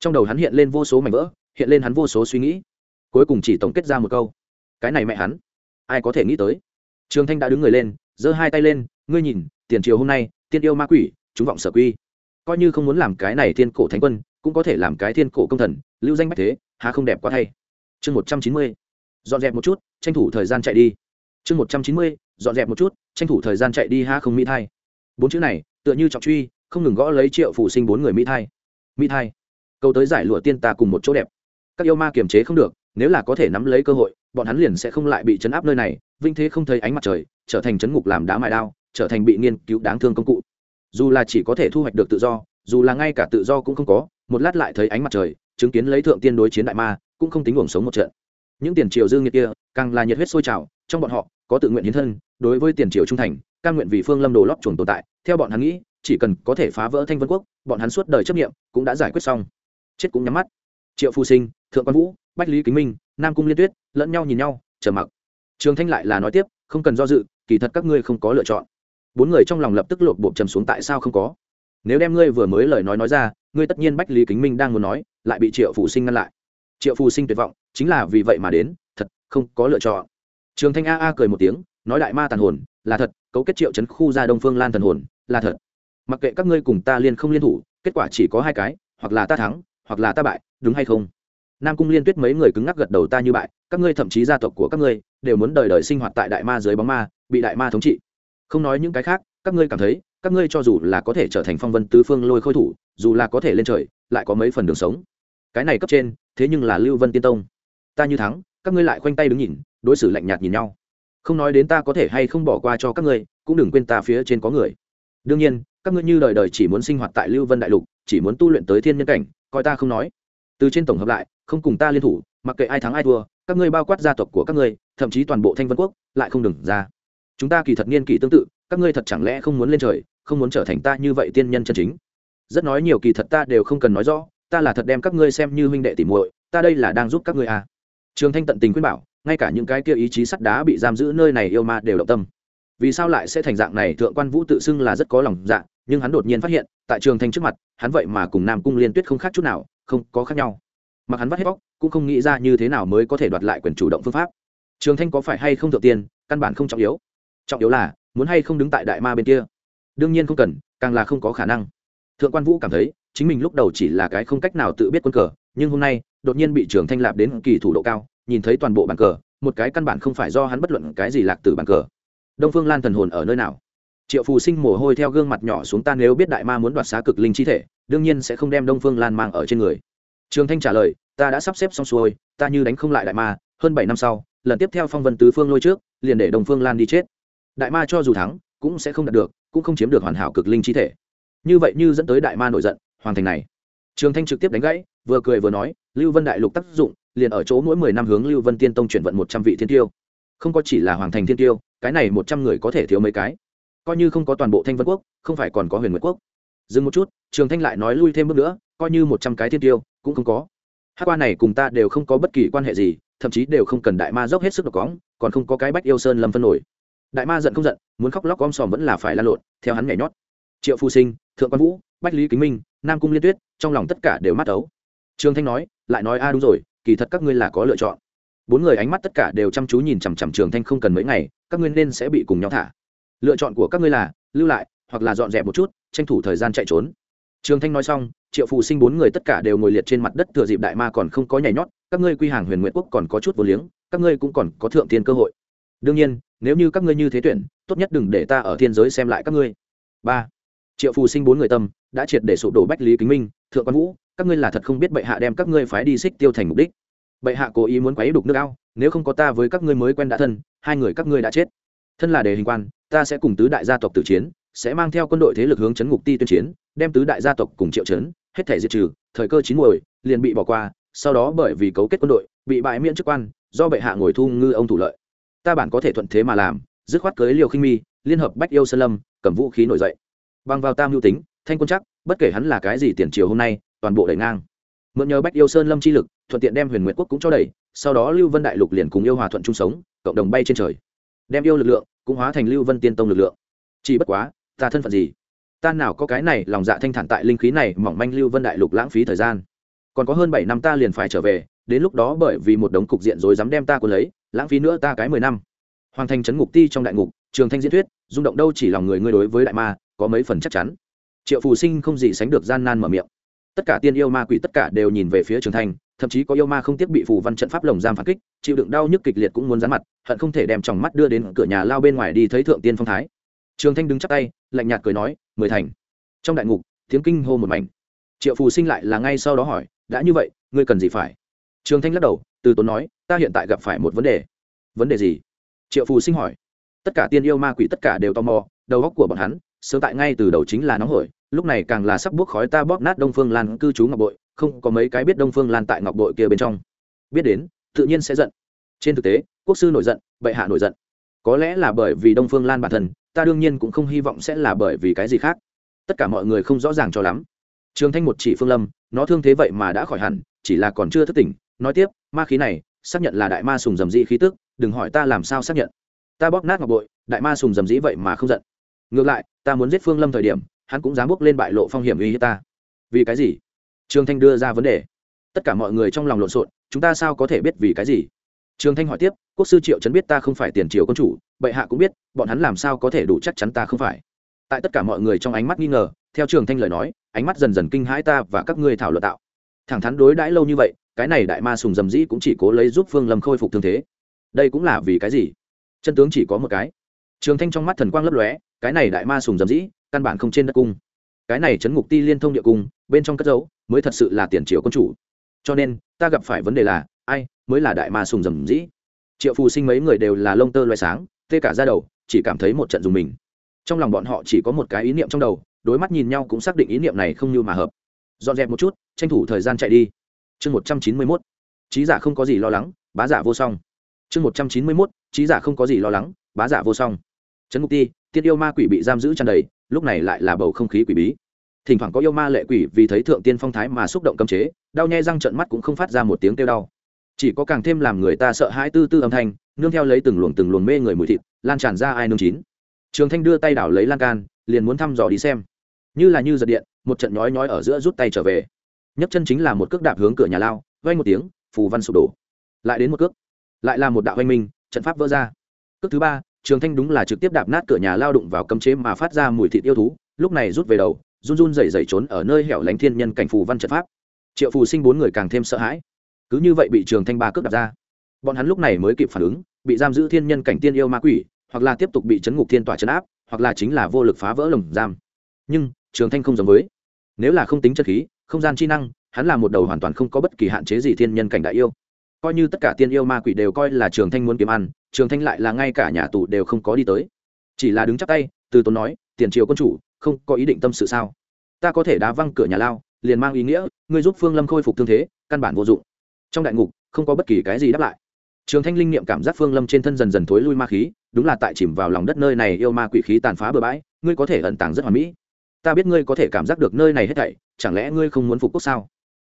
Trong đầu hắn hiện lên vô số mảnh vỡ, hiện lên hắn vô số suy nghĩ. Cuối cùng chỉ tổng kết ra một câu. Cái này mẹ hắn, ai có thể nghĩ tới? Trường thanh đã đứng người lên, giơ hai tay lên, ngươi nhìn, tiền triều hôm nay, tiên yêu ma quỷ, chúng vọng sở quy. Coi như không muốn làm cái này thiên cổ thánh quân, cũng có thể làm cái thiên cổ công thần, lưu danh bách thế hà không đẹp quá thay. Chương một trăm chín mươi, dọn dẹp một chút, tranh thủ thời gian chạy đi. Chương một trăm chín mươi, dọn dẹp một chút, tranh thủ thời gian chạy đi ha không mỹ thai bốn chữ này, tựa như trọng truy không ngừng gõ lấy triệu phụ sinh bốn người mỹ thai. Mỹ thai. Câu tới giải lụa tiên ta cùng một chỗ đẹp. Các yêu ma kiềm chế không được, nếu là có thể nắm lấy cơ hội, bọn hắn liền sẽ không lại bị chấn áp nơi này, vinh thế không thấy ánh mặt trời, trở thành chấn ngục làm đá mại đao, trở thành bị nghiên cứu đáng thương công cụ. Dù là chỉ có thể thu hoạch được tự do, dù là ngay cả tự do cũng không có, một lát lại thấy ánh mặt trời, chứng kiến lấy thượng tiên đối chiến đại ma, cũng không tính uổng sống một trận. Những tiền triều dương nhiệt kia, càng là nhiệt huyết sôi trào, trong bọn họ, có tự nguyện hiến thân, đối với tiền triều trung thành căn nguyện vì phương lâm đồ lót chuồng tồn tại, theo bọn hắn nghĩ chỉ cần có thể phá vỡ thanh vân quốc, bọn hắn suốt đời chấp nghiệm cũng đã giải quyết xong. Chết cũng nhắm mắt. Triệu phu sinh, thượng quan vũ, bách lý kính minh, nam cung liên tuyết lẫn nhau nhìn nhau chờ mặc. Trường thanh lại là nói tiếp, không cần do dự, kỳ thật các ngươi không có lựa chọn. Bốn người trong lòng lập tức lột bộ trầm xuống tại sao không có. Nếu đem ngươi vừa mới lời nói nói ra, ngươi tất nhiên bách lý kính minh đang muốn nói, lại bị triệu phụ sinh ngăn lại. Triệu phụ sinh tuyệt vọng, chính là vì vậy mà đến, thật, không có lựa chọn. Trường thanh a a cười một tiếng, nói đại ma tàn hồn, là thật, cấu kết triệu chấn khu ra đông phương lan thần hồn, là thật mặc kệ các ngươi cùng ta liên không liên thủ, kết quả chỉ có hai cái, hoặc là ta thắng, hoặc là ta bại, đúng hay không? Nam cung liên tuyết mấy người cứng ngắc gật đầu ta như bại, các ngươi thậm chí gia tộc của các ngươi đều muốn đời đời sinh hoạt tại đại ma dưới bóng ma, bị đại ma thống trị. Không nói những cái khác, các ngươi cảm thấy, các ngươi cho dù là có thể trở thành phong vân tứ phương lôi khôi thủ, dù là có thể lên trời, lại có mấy phần đường sống. Cái này cấp trên, thế nhưng là lưu vân tiên tông. Ta như thắng, các ngươi lại khoanh tay đứng nhìn, đối xử lạnh nhạt nhìn nhau. Không nói đến ta có thể hay không bỏ qua cho các ngươi, cũng đừng quên ta phía trên có người. Đương nhiên các ngươi như đời đời chỉ muốn sinh hoạt tại lưu vân đại lục, chỉ muốn tu luyện tới thiên nhân cảnh, coi ta không nói. Từ trên tổng hợp lại, không cùng ta liên thủ, mặc kệ ai thắng ai thua, các ngươi bao quát gia tộc của các ngươi, thậm chí toàn bộ thanh vân quốc, lại không đừng ra. Chúng ta kỳ thật niên kỷ tương tự, các ngươi thật chẳng lẽ không muốn lên trời, không muốn trở thành ta như vậy tiên nhân chân chính? Rất nói nhiều kỳ thật ta đều không cần nói rõ, ta là thật đem các ngươi xem như huynh đệ tỉ muội, ta đây là đang giúp các ngươi à. trường thanh tận tình khuyên bảo, ngay cả những cái kia ý chí sắt đá bị giam giữ nơi này yêu ma đều động tâm. Vì sao lại sẽ thành dạng này, thượng quan vũ tự xưng là rất có lòng dạ nhưng hắn đột nhiên phát hiện, tại trường thanh trước mặt, hắn vậy mà cùng nam cung liên tuyết không khác chút nào, không có khác nhau. Mặc hắn vắt hết bóc, cũng không nghĩ ra như thế nào mới có thể đoạt lại quyền chủ động phương pháp. Trường thanh có phải hay không thượng tiên, căn bản không trọng yếu. Trọng yếu là, muốn hay không đứng tại đại ma bên kia? Đương nhiên không cần, càng là không có khả năng. Thượng quan vũ cảm thấy, chính mình lúc đầu chỉ là cái không cách nào tự biết quân cờ, nhưng hôm nay, đột nhiên bị trường thanh lạp đến kỳ thủ độ cao, nhìn thấy toàn bộ bàn cờ, một cái căn bản không phải do hắn bất luận cái gì lạc từ bàn cờ. Đông phương lan thần hồn ở nơi nào? Triệu phù sinh mồ hôi theo gương mặt nhỏ xuống ta nếu biết đại ma muốn đoạt xá cực linh chi thể, đương nhiên sẽ không đem đông phương lan mang ở trên người. Trường thanh trả lời, ta đã sắp xếp xong xuôi, ta như đánh không lại đại ma, hơn bảy năm sau, lần tiếp theo phong vân tứ phương lôi trước, liền để đông phương lan đi chết. Đại ma cho dù thắng, cũng sẽ không đạt được, cũng không chiếm được hoàn hảo cực linh chi thể. Như vậy như dẫn tới đại ma nổi giận, hoàn thành này. Trường thanh trực tiếp đánh gãy, vừa cười vừa nói, lưu vân đại lục tác dụng, liền ở chỗ mỗi mười năm hướng lưu vân tiên tông chuyển vận một trăm vị thiên tiêu. Không có chỉ là hoàng thành thiên tiêu, cái này một trăm người có thể thiếu mấy cái coi như không có toàn bộ thanh vân quốc, không phải còn có huyền nguyệt quốc. Dừng một chút, trường thanh lại nói lui thêm bước nữa, coi như một trăm cái thiên tiêu, cũng không có. Hát qua này cùng ta đều không có bất kỳ quan hệ gì, thậm chí đều không cần đại ma dốc hết sức độc cóng còn không có cái bách yêu sơn lâm phân nổi. Đại ma giận không giận, muốn khóc lóc om sòm vẫn là phải lan lộn, theo hắn nhảy nhót. Triệu phu sinh, thượng quan vũ, bách lý kính minh, nam cung liên tuyết, trong lòng tất cả đều mắt ấu. Trương thanh nói, lại nói, a, đúng rồi, kỳ thật các ngươi là có lựa chọn. Bốn người ánh mắt tất cả đều chăm chú nhìn chằm chằm trường thanh không cần mấy ngày, các ngươi nên sẽ bị cùng nhau thả lựa chọn của các ngươi là, lưu lại, hoặc là dọn dẹp một chút, tranh thủ thời gian chạy trốn. Trường thanh nói xong, triệu phù sinh bốn người tất cả đều ngồi liệt trên mặt đất thừa dịp đại ma còn không có nhảy nhót, các ngươi quy hàng huyền nguyện quốc còn có chút vô liếng, các ngươi cũng còn có thượng tiên cơ hội. Đương nhiên, nếu như các ngươi như thế tuyển, tốt nhất đừng để ta ở thiên giới xem lại các ngươi. Ba. Triệu phù sinh bốn người tâm, đã triệt để sụp đổ bách lý kính minh, thượng quan vũ, các ngươi là thật không biết bệ hạ đem các ngươi phái đi xích tiêu thành mục đích. Bệ hạ cố ý muốn quấy đục nước ao, nếu không có ta với các ngươi mới quen đã thân, hai người các ngươi đã chết thân là đề hình quan, ta sẽ cùng tứ đại gia tộc tử chiến, sẽ mang theo quân đội thế lực hướng chấn ngục ti tuyên chiến, đem tứ đại gia tộc cùng triệu chấn, hết thể diệt trừ, thời cơ chín muồi, liền bị bỏ qua, sau đó bởi vì cấu kết quân đội, bị bại miễn chức quan, do bệ hạ ngồi thu ngư ông thủ lợi. Ta bản có thể thuận thế mà làm, dứt khoát cưới liều khinh mi, liên hợp bách yêu sơn lâm, cầm vũ khí nổi dậy. Bằng vào tam mưu tính, thanh quân chắc, bất kể hắn là cái gì tiền triều hôm nay, toàn bộ đẩy ngang. Mượn nhờ bách yêu sơn lâm chi lực, thuận tiện đem huyền nguyệt quốc cũng cho đẩy, sau đó lưu vân đại lục liền cùng yêu hòa thuận chung sống, cộng đồng bay trên trời. Đem yêu lực lượng cũng hóa thành lưu vân tiên tông lực lượng. Chỉ bất quá, ta thân phận gì? Ta nào có cái này lòng dạ thanh thản tại linh khí này mỏng manh lưu vân đại lục lãng phí thời gian? Còn có hơn bảy năm ta liền phải trở về, đến lúc đó bởi vì một đống cục diện rồi dám đem ta cuốn lấy, lãng phí nữa ta cái mười năm. Hoàng thành trấn ngục ti trong đại ngục, trường thanh diễn thuyết, rung động đâu chỉ lòng người ngươi đối với đại ma, có mấy phần chắc chắn. Triệu phù sinh không gì sánh được gian nan mở miệng. Tất cả tiên yêu ma quỷ tất cả đều nhìn về phía trường thanh thậm chí có yêu ma không tiếc bị phù văn trận pháp lồng giam phản kích, chịu đựng đau nhức kịch liệt cũng muốn dán mặt, hận không thể đem tròng mắt đưa đến cửa nhà lao bên ngoài đi thấy thượng tiên phong thái. Trường thanh đứng chắp tay, lạnh nhạt cười nói, mười thành. Trong đại ngục, tiếng kinh hô một mảnh. Triệu phù sinh lại là ngay sau đó hỏi, đã như vậy, ngươi cần gì phải? Trường thanh lắc đầu, từ tốn nói, ta hiện tại gặp phải một vấn đề. Vấn đề gì? Triệu phù sinh hỏi. Tất cả tiên yêu ma quỷ tất cả đều tò mò, đầu góc của bọn hắn, sớm tại ngay từ đầu chính là nóng hổi, lúc này càng là sắp buốc khói ta bóp nát đông phương lan cư trú ngọc bội không có mấy cái biết đông phương lan tại ngọc bội kia bên trong. Biết đến, tự nhiên sẽ giận. Trên thực tế, quốc sư nổi giận, bệ hạ nổi giận. Có lẽ là bởi vì đông phương lan bản thân, ta đương nhiên cũng không hy vọng sẽ là bởi vì cái gì khác. Tất cả mọi người không rõ ràng cho lắm. Trường thanh một chỉ phương lâm, nó thương thế vậy mà đã khỏi hẳn, chỉ là còn chưa thức tỉnh. Nói tiếp, ma khí này, xác nhận là đại ma sùng dầm dĩ khí tức, đừng hỏi ta làm sao xác nhận. Ta bóp nát ngọc bội đại ma sùng dầm dĩ vậy mà không giận. Ngược lại, ta muốn giết phương lâm thời điểm, hắn cũng dám bước lên bại lộ phong hiểm uy hiếp ta. Vì cái gì? Trường thanh đưa ra vấn đề. Tất cả mọi người trong lòng lộn xộn, chúng ta sao có thể biết vì cái gì? Trường thanh hỏi tiếp, quốc sư triệu chấn biết ta không phải tiền triều quân chủ, bệ hạ cũng biết, bọn hắn làm sao có thể đủ chắc chắn ta không phải. Tại tất cả mọi người trong ánh mắt nghi ngờ, theo trường thanh lời nói, ánh mắt dần dần kinh hãi ta và các ngươi thảo luận tạo. Thẳng thắn đối đãi lâu như vậy, cái này đại ma sùng dầm dĩ cũng chỉ cố lấy giúp phương lâm khôi phục thương thế. Đây cũng là vì cái gì? Chân tướng chỉ có một cái. Trường thanh trong mắt thần quang lấp lóe, cái này đại ma sùng dầm dĩ, căn bản không trên đất cung. Cái này chấn ngục ti liên thông địa cung, bên trong cất dấu mới thật sự là tiền triệu quân chủ. Cho nên, ta gặp phải vấn đề là, ai mới là đại ma sùng rầm dĩ? Triệu phù sinh mấy người đều là lông tơ loài sáng, tê cả ra đầu, chỉ cảm thấy một trận dùng mình. Trong lòng bọn họ chỉ có một cái ý niệm trong đầu, đối mắt nhìn nhau cũng xác định ý niệm này không như mà hợp. Dọn dẹp một chút, tranh thủ thời gian chạy đi. Chương một trăm chín mươi mốt. Trí giả không có gì lo lắng, bá giả vô song. Chương một trăm chín mươi mốt. Trí giả không có gì lo lắng, bá giả vô song. Trấn ngục ti, tiết yêu ma quỷ bị giam giữ tràn đầy, lúc này lại là bầu không khí quỷ bí thỉnh thoảng có yêu ma lệ quỷ vì thấy thượng tiên phong thái mà xúc động cấm chế, đau nhai răng trận mắt cũng không phát ra một tiếng kêu đau. Chỉ có càng thêm làm người ta sợ hãi tư tư âm thanh, nương theo lấy từng luồng từng luồng mê người mùi thịt, lan tràn ra ai nương chín. Trường thanh đưa tay đảo lấy lan can, liền muốn thăm dò đi xem. Như là như giật điện, một trận nhói nhói ở giữa rút tay trở về. Nhấc chân chính là một cước đạp hướng cửa nhà lao vay một tiếng, phù văn sụp đổ. Lại đến một cước, lại là một đạo hoanh minh, trận pháp vỡ ra. Cước thứ ba, trường thanh đúng là trực tiếp đạp nát cửa nhà lao đụng vào cấm chế mà phát ra mùi thịt yêu thú, lúc này rút về đầu run run rẩy rẩy trốn ở nơi hẻo lánh thiên nhân cảnh phù văn trận pháp. Triệu phù sinh bốn người càng thêm sợ hãi. Cứ như vậy bị trường thanh ba cước đạp ra. Bọn hắn lúc này mới kịp phản ứng, bị giam giữ thiên nhân cảnh tiên yêu ma quỷ, hoặc là tiếp tục bị chấn ngục thiên tỏa chấn áp, hoặc là chính là vô lực phá vỡ lồng giam. Nhưng, trường thanh không giống với. Nếu là không tính chất khí, không gian chi năng, hắn là một đầu hoàn toàn không có bất kỳ hạn chế gì thiên nhân cảnh đại yêu. Coi như tất cả tiên yêu ma quỷ đều coi là trường thanh muốn kiếm ăn, trường thanh lại là ngay cả nhà tù đều không có đi tới. Chỉ là đứng chắp tay, từ tốn nói, tiền triều quân chủ không có ý định tâm sự sao? Ta có thể đá văng cửa nhà lao, liền mang ý nghĩa, ngươi giúp phương lâm khôi phục thương thế, căn bản vô dụng. Trong đại ngục, không có bất kỳ cái gì đáp lại. Trường thanh linh niệm cảm giác phương lâm trên thân dần dần thối lui ma khí, đúng là tại chìm vào lòng đất nơi này yêu ma quỷ khí tàn phá bừa bãi, ngươi có thể ẩn tàng rất hoàn mỹ. Ta biết ngươi có thể cảm giác được nơi này hết thảy, chẳng lẽ ngươi không muốn phục quốc sao?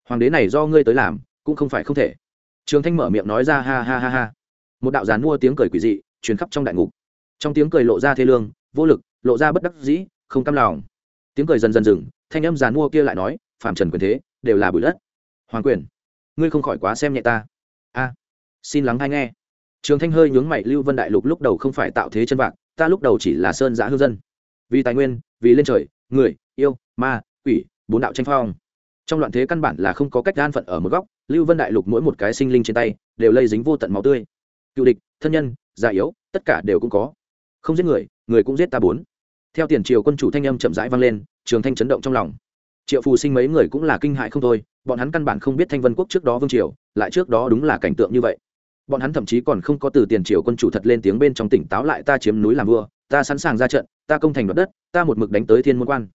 Hoàng đế này do ngươi tới làm, cũng không phải không thể. Trường thanh mở miệng nói ra, ha ha ha ha. Một đạo giàn mua tiếng cười quỷ dị, truyền khắp trong đại ngục. Trong tiếng cười lộ ra thê lương, vô lực, lộ ra bất đắc dĩ không cam lòng. Tiếng cười dần dần dừng, thanh âm giàn mua kia lại nói, phạm trần quyền thế, đều là bụi đất. Hoàng quyền, ngươi không khỏi quá xem nhẹ ta. A, xin lắng hay nghe. Trường thanh hơi nhướng mày, lưu vân đại lục lúc đầu không phải tạo thế chân vạc, ta lúc đầu chỉ là sơn giã hương dân. Vì tài nguyên, vì lên trời, người, yêu, ma, quỷ, bốn đạo tranh phong. Trong loạn thế căn bản là không có cách gan phận ở một góc, lưu vân đại lục mỗi một cái sinh linh trên tay, đều lây dính vô tận máu tươi. Cựu địch, thân nhân, già yếu, tất cả đều cũng có. Không giết người người cũng giết ta bốn theo tiền triều quân chủ thanh âm chậm rãi vang lên, trường thanh chấn động trong lòng. Triệu phù sinh mấy người cũng là kinh hại không thôi, bọn hắn căn bản không biết thanh vân quốc trước đó vương triều, lại trước đó đúng là cảnh tượng như vậy. Bọn hắn thậm chí còn không có từ tiền triều quân chủ thật lên tiếng bên trong tỉnh táo lại ta chiếm núi làm vua, ta sẵn sàng ra trận, ta công thành đoạt đất, ta một mực đánh tới thiên môn quan.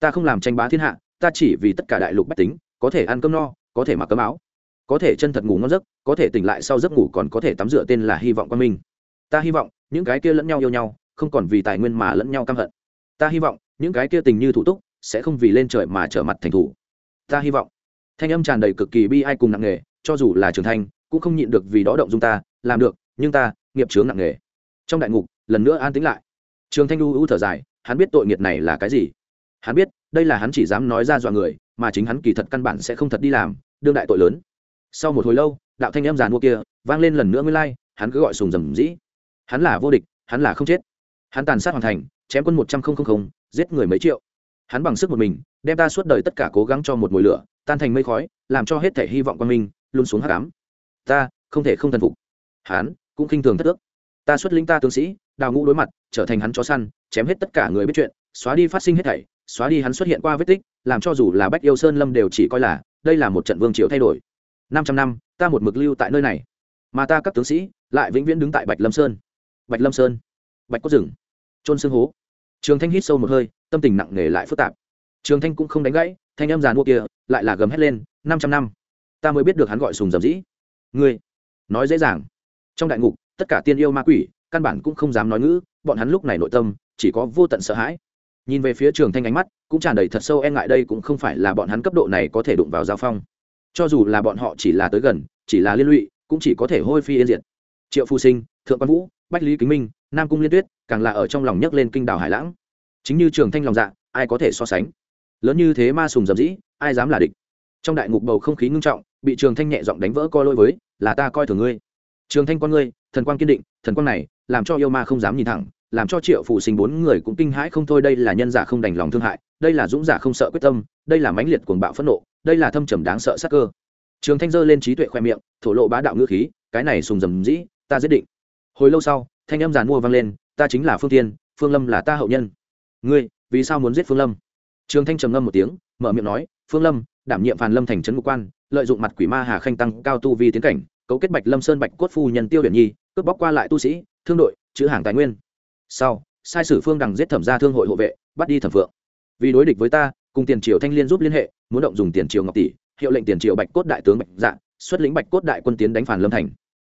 Ta không làm tranh bá thiên hạ, ta chỉ vì tất cả đại lục bách tính, có thể ăn cơm no, có thể mặc cơm áo, có thể chân thật ngủ ngon giấc, có thể tỉnh lại sau giấc ngủ còn có thể tắm rửa tên là hy vọng quan minh. Ta hy vọng, những cái kia lẫn nhau yêu nhau, không còn vì tài nguyên mà lẫn nhau căm hận ta hy vọng, những cái kia tình như thủ túc, sẽ không vì lên trời mà trở mặt thành thủ. Ta hy vọng. Thanh âm tràn đầy cực kỳ bi ai cùng nặng nề, cho dù là trưởng thành, cũng không nhịn được vì đó động dung ta, làm được, nhưng ta, nghiệp chướng nặng nề. Trong đại ngục, lần nữa an tĩnh lại. Trường thanh lưu u thở dài, hắn biết tội nghiệt này là cái gì. Hắn biết, đây là hắn chỉ dám nói ra dọa người, mà chính hắn kỳ thật căn bản sẽ không thật đi làm, đương đại tội lớn. Sau một hồi lâu, đạo thanh em giàn mua kia, vang lên lần nữa mới lai, hắn cứ gọi sùng rầm dĩ. Hắn là vô địch, hắn là không chết. Hắn tàn sát hoàn thành chém quân một trăm linh giết người mấy triệu. Hắn bằng sức một mình, đem ta suốt đời tất cả cố gắng cho một mùi lửa, tan thành mây khói, làm cho hết thể hy vọng quan minh, luôn xuống hát cám ta, không thể không thần phục. Hắn, cũng khinh thường thất ước. Ta xuất linh ta tướng sĩ, đào ngũ đối mặt, trở thành hắn chó săn, chém hết tất cả người biết chuyện, xóa đi phát sinh hết thảy, xóa đi hắn xuất hiện qua vết tích, làm cho dù là bách yêu sơn lâm đều chỉ coi là, đây là một trận vương triều thay đổi. Năm trăm năm, ta một mực lưu tại nơi này. Mà ta các tướng sĩ, lại vĩnh viễn đứng tại bạch lâm sơn. Bạch lâm sơn. Bạch cốt rừng. Trôn xương hố trường thanh hít sâu một hơi, tâm tình nặng nề lại phức tạp. Trường thanh cũng không đánh gãy, thanh âm giàn mua kia lại là gầm hét lên, năm trăm năm, ta mới biết được hắn gọi sùng dầm dĩ. Ngươi, nói dễ dàng. Trong đại ngục, tất cả tiên yêu ma quỷ, căn bản cũng không dám nói ngữ, bọn hắn lúc này nội tâm chỉ có vô tận sợ hãi. Nhìn về phía trường thanh ánh mắt cũng tràn đầy thật sâu e ngại, đây cũng không phải là bọn hắn cấp độ này có thể đụng vào giao phong. Cho dù là bọn họ chỉ là tới gần, chỉ là liên lụy, cũng chỉ có thể hôi phi yên diệt. Triệu phu sinh, thượng quan vũ bách lý kính minh, nam cung liên tuyết, càng là ở trong lòng nhấc lên kinh đảo hải lãng. Chính như trường thanh lòng dạ ai có thể so sánh? Lớn như thế ma sùng dầm dĩ, ai dám là địch? Trong đại ngục bầu không khí ngưng trọng, bị trường thanh nhẹ giọng đánh vỡ coi lôi với, là ta coi thường ngươi. Trường thanh con ngươi, thần quang kiên định, thần quang này, làm cho yêu ma không dám nhìn thẳng, làm cho triệu phụ sinh bốn người cũng kinh hãi không thôi. Đây là nhân giả không đành lòng thương hại, đây là dũng giả không sợ quyết tâm, đây là mãnh liệt cuồng bạo phẫn nộ, đây là thâm trầm đáng sợ sắc cơ. Trường thanh giơ lên trí tuệ khoe miệng, thổ lộ bá đạo ngữ khí, cái này sùng dầm dĩ, ta giết định hồi lâu sau, thanh âm giàn mua vang lên, ta chính là phương tiên phương lâm là ta hậu nhân. Ngươi, vì sao muốn giết phương lâm? Trường thanh trầm ngâm một tiếng, mở miệng nói, phương lâm, đảm nhiệm phàn lâm thành trấn ngục quan, lợi dụng mặt quỷ ma hà khanh tăng cao tu vi tiến cảnh, cấu kết bạch lâm sơn bạch cốt phu nhân tiêu điển nhi, cướp bóc qua lại tu sĩ, thương đội, chữ hàng tài nguyên. Sau, sai sử phương đằng giết thẩm ra thương hội hộ vệ, bắt đi thẩm phượng. Vì đối địch với ta, cùng tiền triều thanh liên giúp liên hệ, muốn động dùng tiền triều ngọc tỷ, hiệu lệnh tiền triều bạch cốt đại tướng bạch dạ xuất lĩnh bạch cốt đại quân tiến đánh phản lâm thành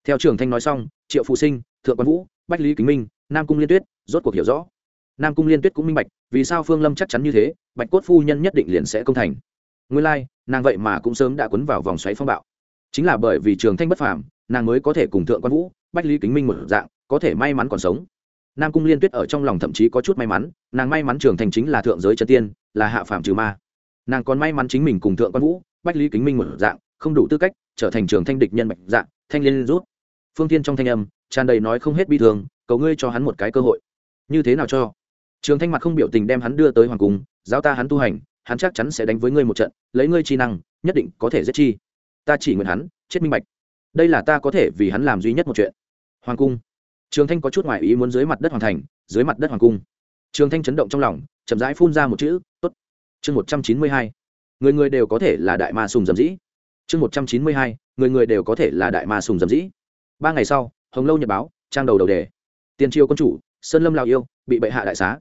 theo trường thanh nói xong triệu phụ sinh thượng quan vũ bách lý kính minh nam cung liên tuyết rốt cuộc hiểu rõ. Nam cung liên tuyết cũng minh bạch vì sao phương lâm chắc chắn như thế bạch cốt phu nhân nhất định liền sẽ công thành. Nguyên lai、like, nàng vậy mà cũng sớm đã quấn vào vòng xoáy phong bạo. Chính là bởi vì trường thanh bất phàm nàng mới có thể cùng thượng quan vũ bách lý kính minh một dạng có thể may mắn còn sống. Nam cung liên tuyết ở trong lòng thậm chí có chút may mắn nàng may mắn trường thành chính là thượng giới chân tiên là hạ phàm trừ ma. Nàng còn may mắn chính mình cùng thượng quan vũ bách lý kính minh một dạng không đủ tư cách trở thành trường thanh địch nhân bạch dạng thanh liên rút phương tiên trong thanh âm, tràn đầy nói không hết bi thường cầu ngươi cho hắn một cái cơ hội. Như thế nào cho? Trường thanh mặt không biểu tình đem hắn đưa tới hoàng cung, giáo ta hắn tu hành, hắn chắc chắn sẽ đánh với ngươi một trận, lấy ngươi chi năng, nhất định có thể giết chi. Ta chỉ nguyện hắn chết minh bạch. Đây là ta có thể vì hắn làm duy nhất một chuyện. Hoàng cung. Trường thanh có chút ngoại ý muốn dưới mặt đất hoàn thành, dưới mặt đất hoàng cung. Trường thanh chấn động trong lòng, chậm rãi phun ra một chữ, tốt. Chương một trăm chín mươi hai. Người người đều có thể là đại ma sùng dầm dĩ. Chương một trăm chín mươi hai. Người người đều có thể là đại ma sùng dầm dĩ ba ngày sau, hồng lâu nhật báo, trang đầu đầu đề. Tiền triều quân chủ, sơn lâm lào yêu, bị bệ hạ đại xá.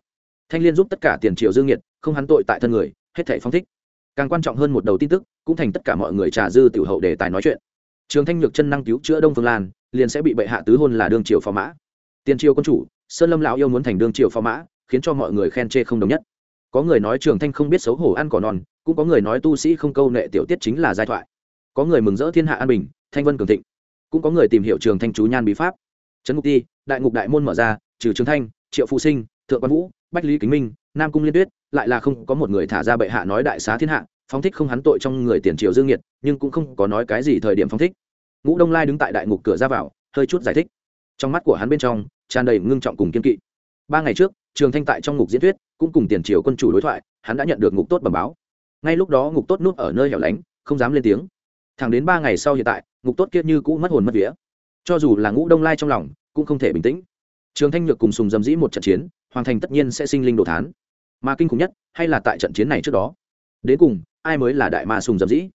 Thanh liên giúp tất cả tiền triều dương nhiệt không hắn tội tại thân người, hết thể phong thích. Càng quan trọng hơn một đầu tin tức, cũng thành tất cả mọi người trà dư tiểu hậu đề tài nói chuyện. Trường thanh nhược chân năng cứu chữa đông phương lan, liền sẽ bị bệ hạ tứ hôn là đương triều phò mã. Tiền triều quân chủ, sơn lâm lão yêu muốn thành đương triều phò mã, khiến cho mọi người khen chê không đồng nhất. Có người nói trường thanh không biết xấu hổ ăn cỏ non, cũng có người nói tu sĩ không câu nệ tiểu tiết chính là giai thoại. Có người mừng rỡ thiên hạ an bình, thanh vân cường thịnh cũng có người tìm hiểu trường thanh chú nhan bí pháp. Trấn ngục ti, đại ngục đại môn mở ra, trừ trường thanh, triệu phụ sinh, thượng quan vũ, bách lý kính minh, nam cung liên tuyết, lại là không có một người thả ra bệ hạ nói đại xá thiên hạ, phóng thích không hắn tội trong người tiền triều dương nhiệt nhưng cũng không có nói cái gì thời điểm phóng thích. Ngũ đông lai đứng tại đại ngục cửa ra vào, hơi chút giải thích. Trong mắt của hắn bên trong, tràn đầy ngưng trọng cùng kiên kỵ. Ba ngày trước, trường thanh tại trong ngục diễn thuyết, cũng cùng tiền triều quân chủ đối thoại, hắn đã nhận được ngục tốt bẩm báo. Ngay lúc đó ngục tốt núp ở nơi hẻo lánh, không dám lên tiếng thẳng đến ba ngày sau hiện tại, ngục tốt kia như cũ mất hồn mất vía. Cho dù là ngũ đông lai trong lòng, cũng không thể bình tĩnh. Trường thanh nhược cùng sùng dầm dĩ một trận chiến, hoàng thành tất nhiên sẽ sinh linh đồ thán. Mà kinh khủng nhất, hay là tại trận chiến này trước đó. Đến cùng, ai mới là đại ma sùng dầm dĩ?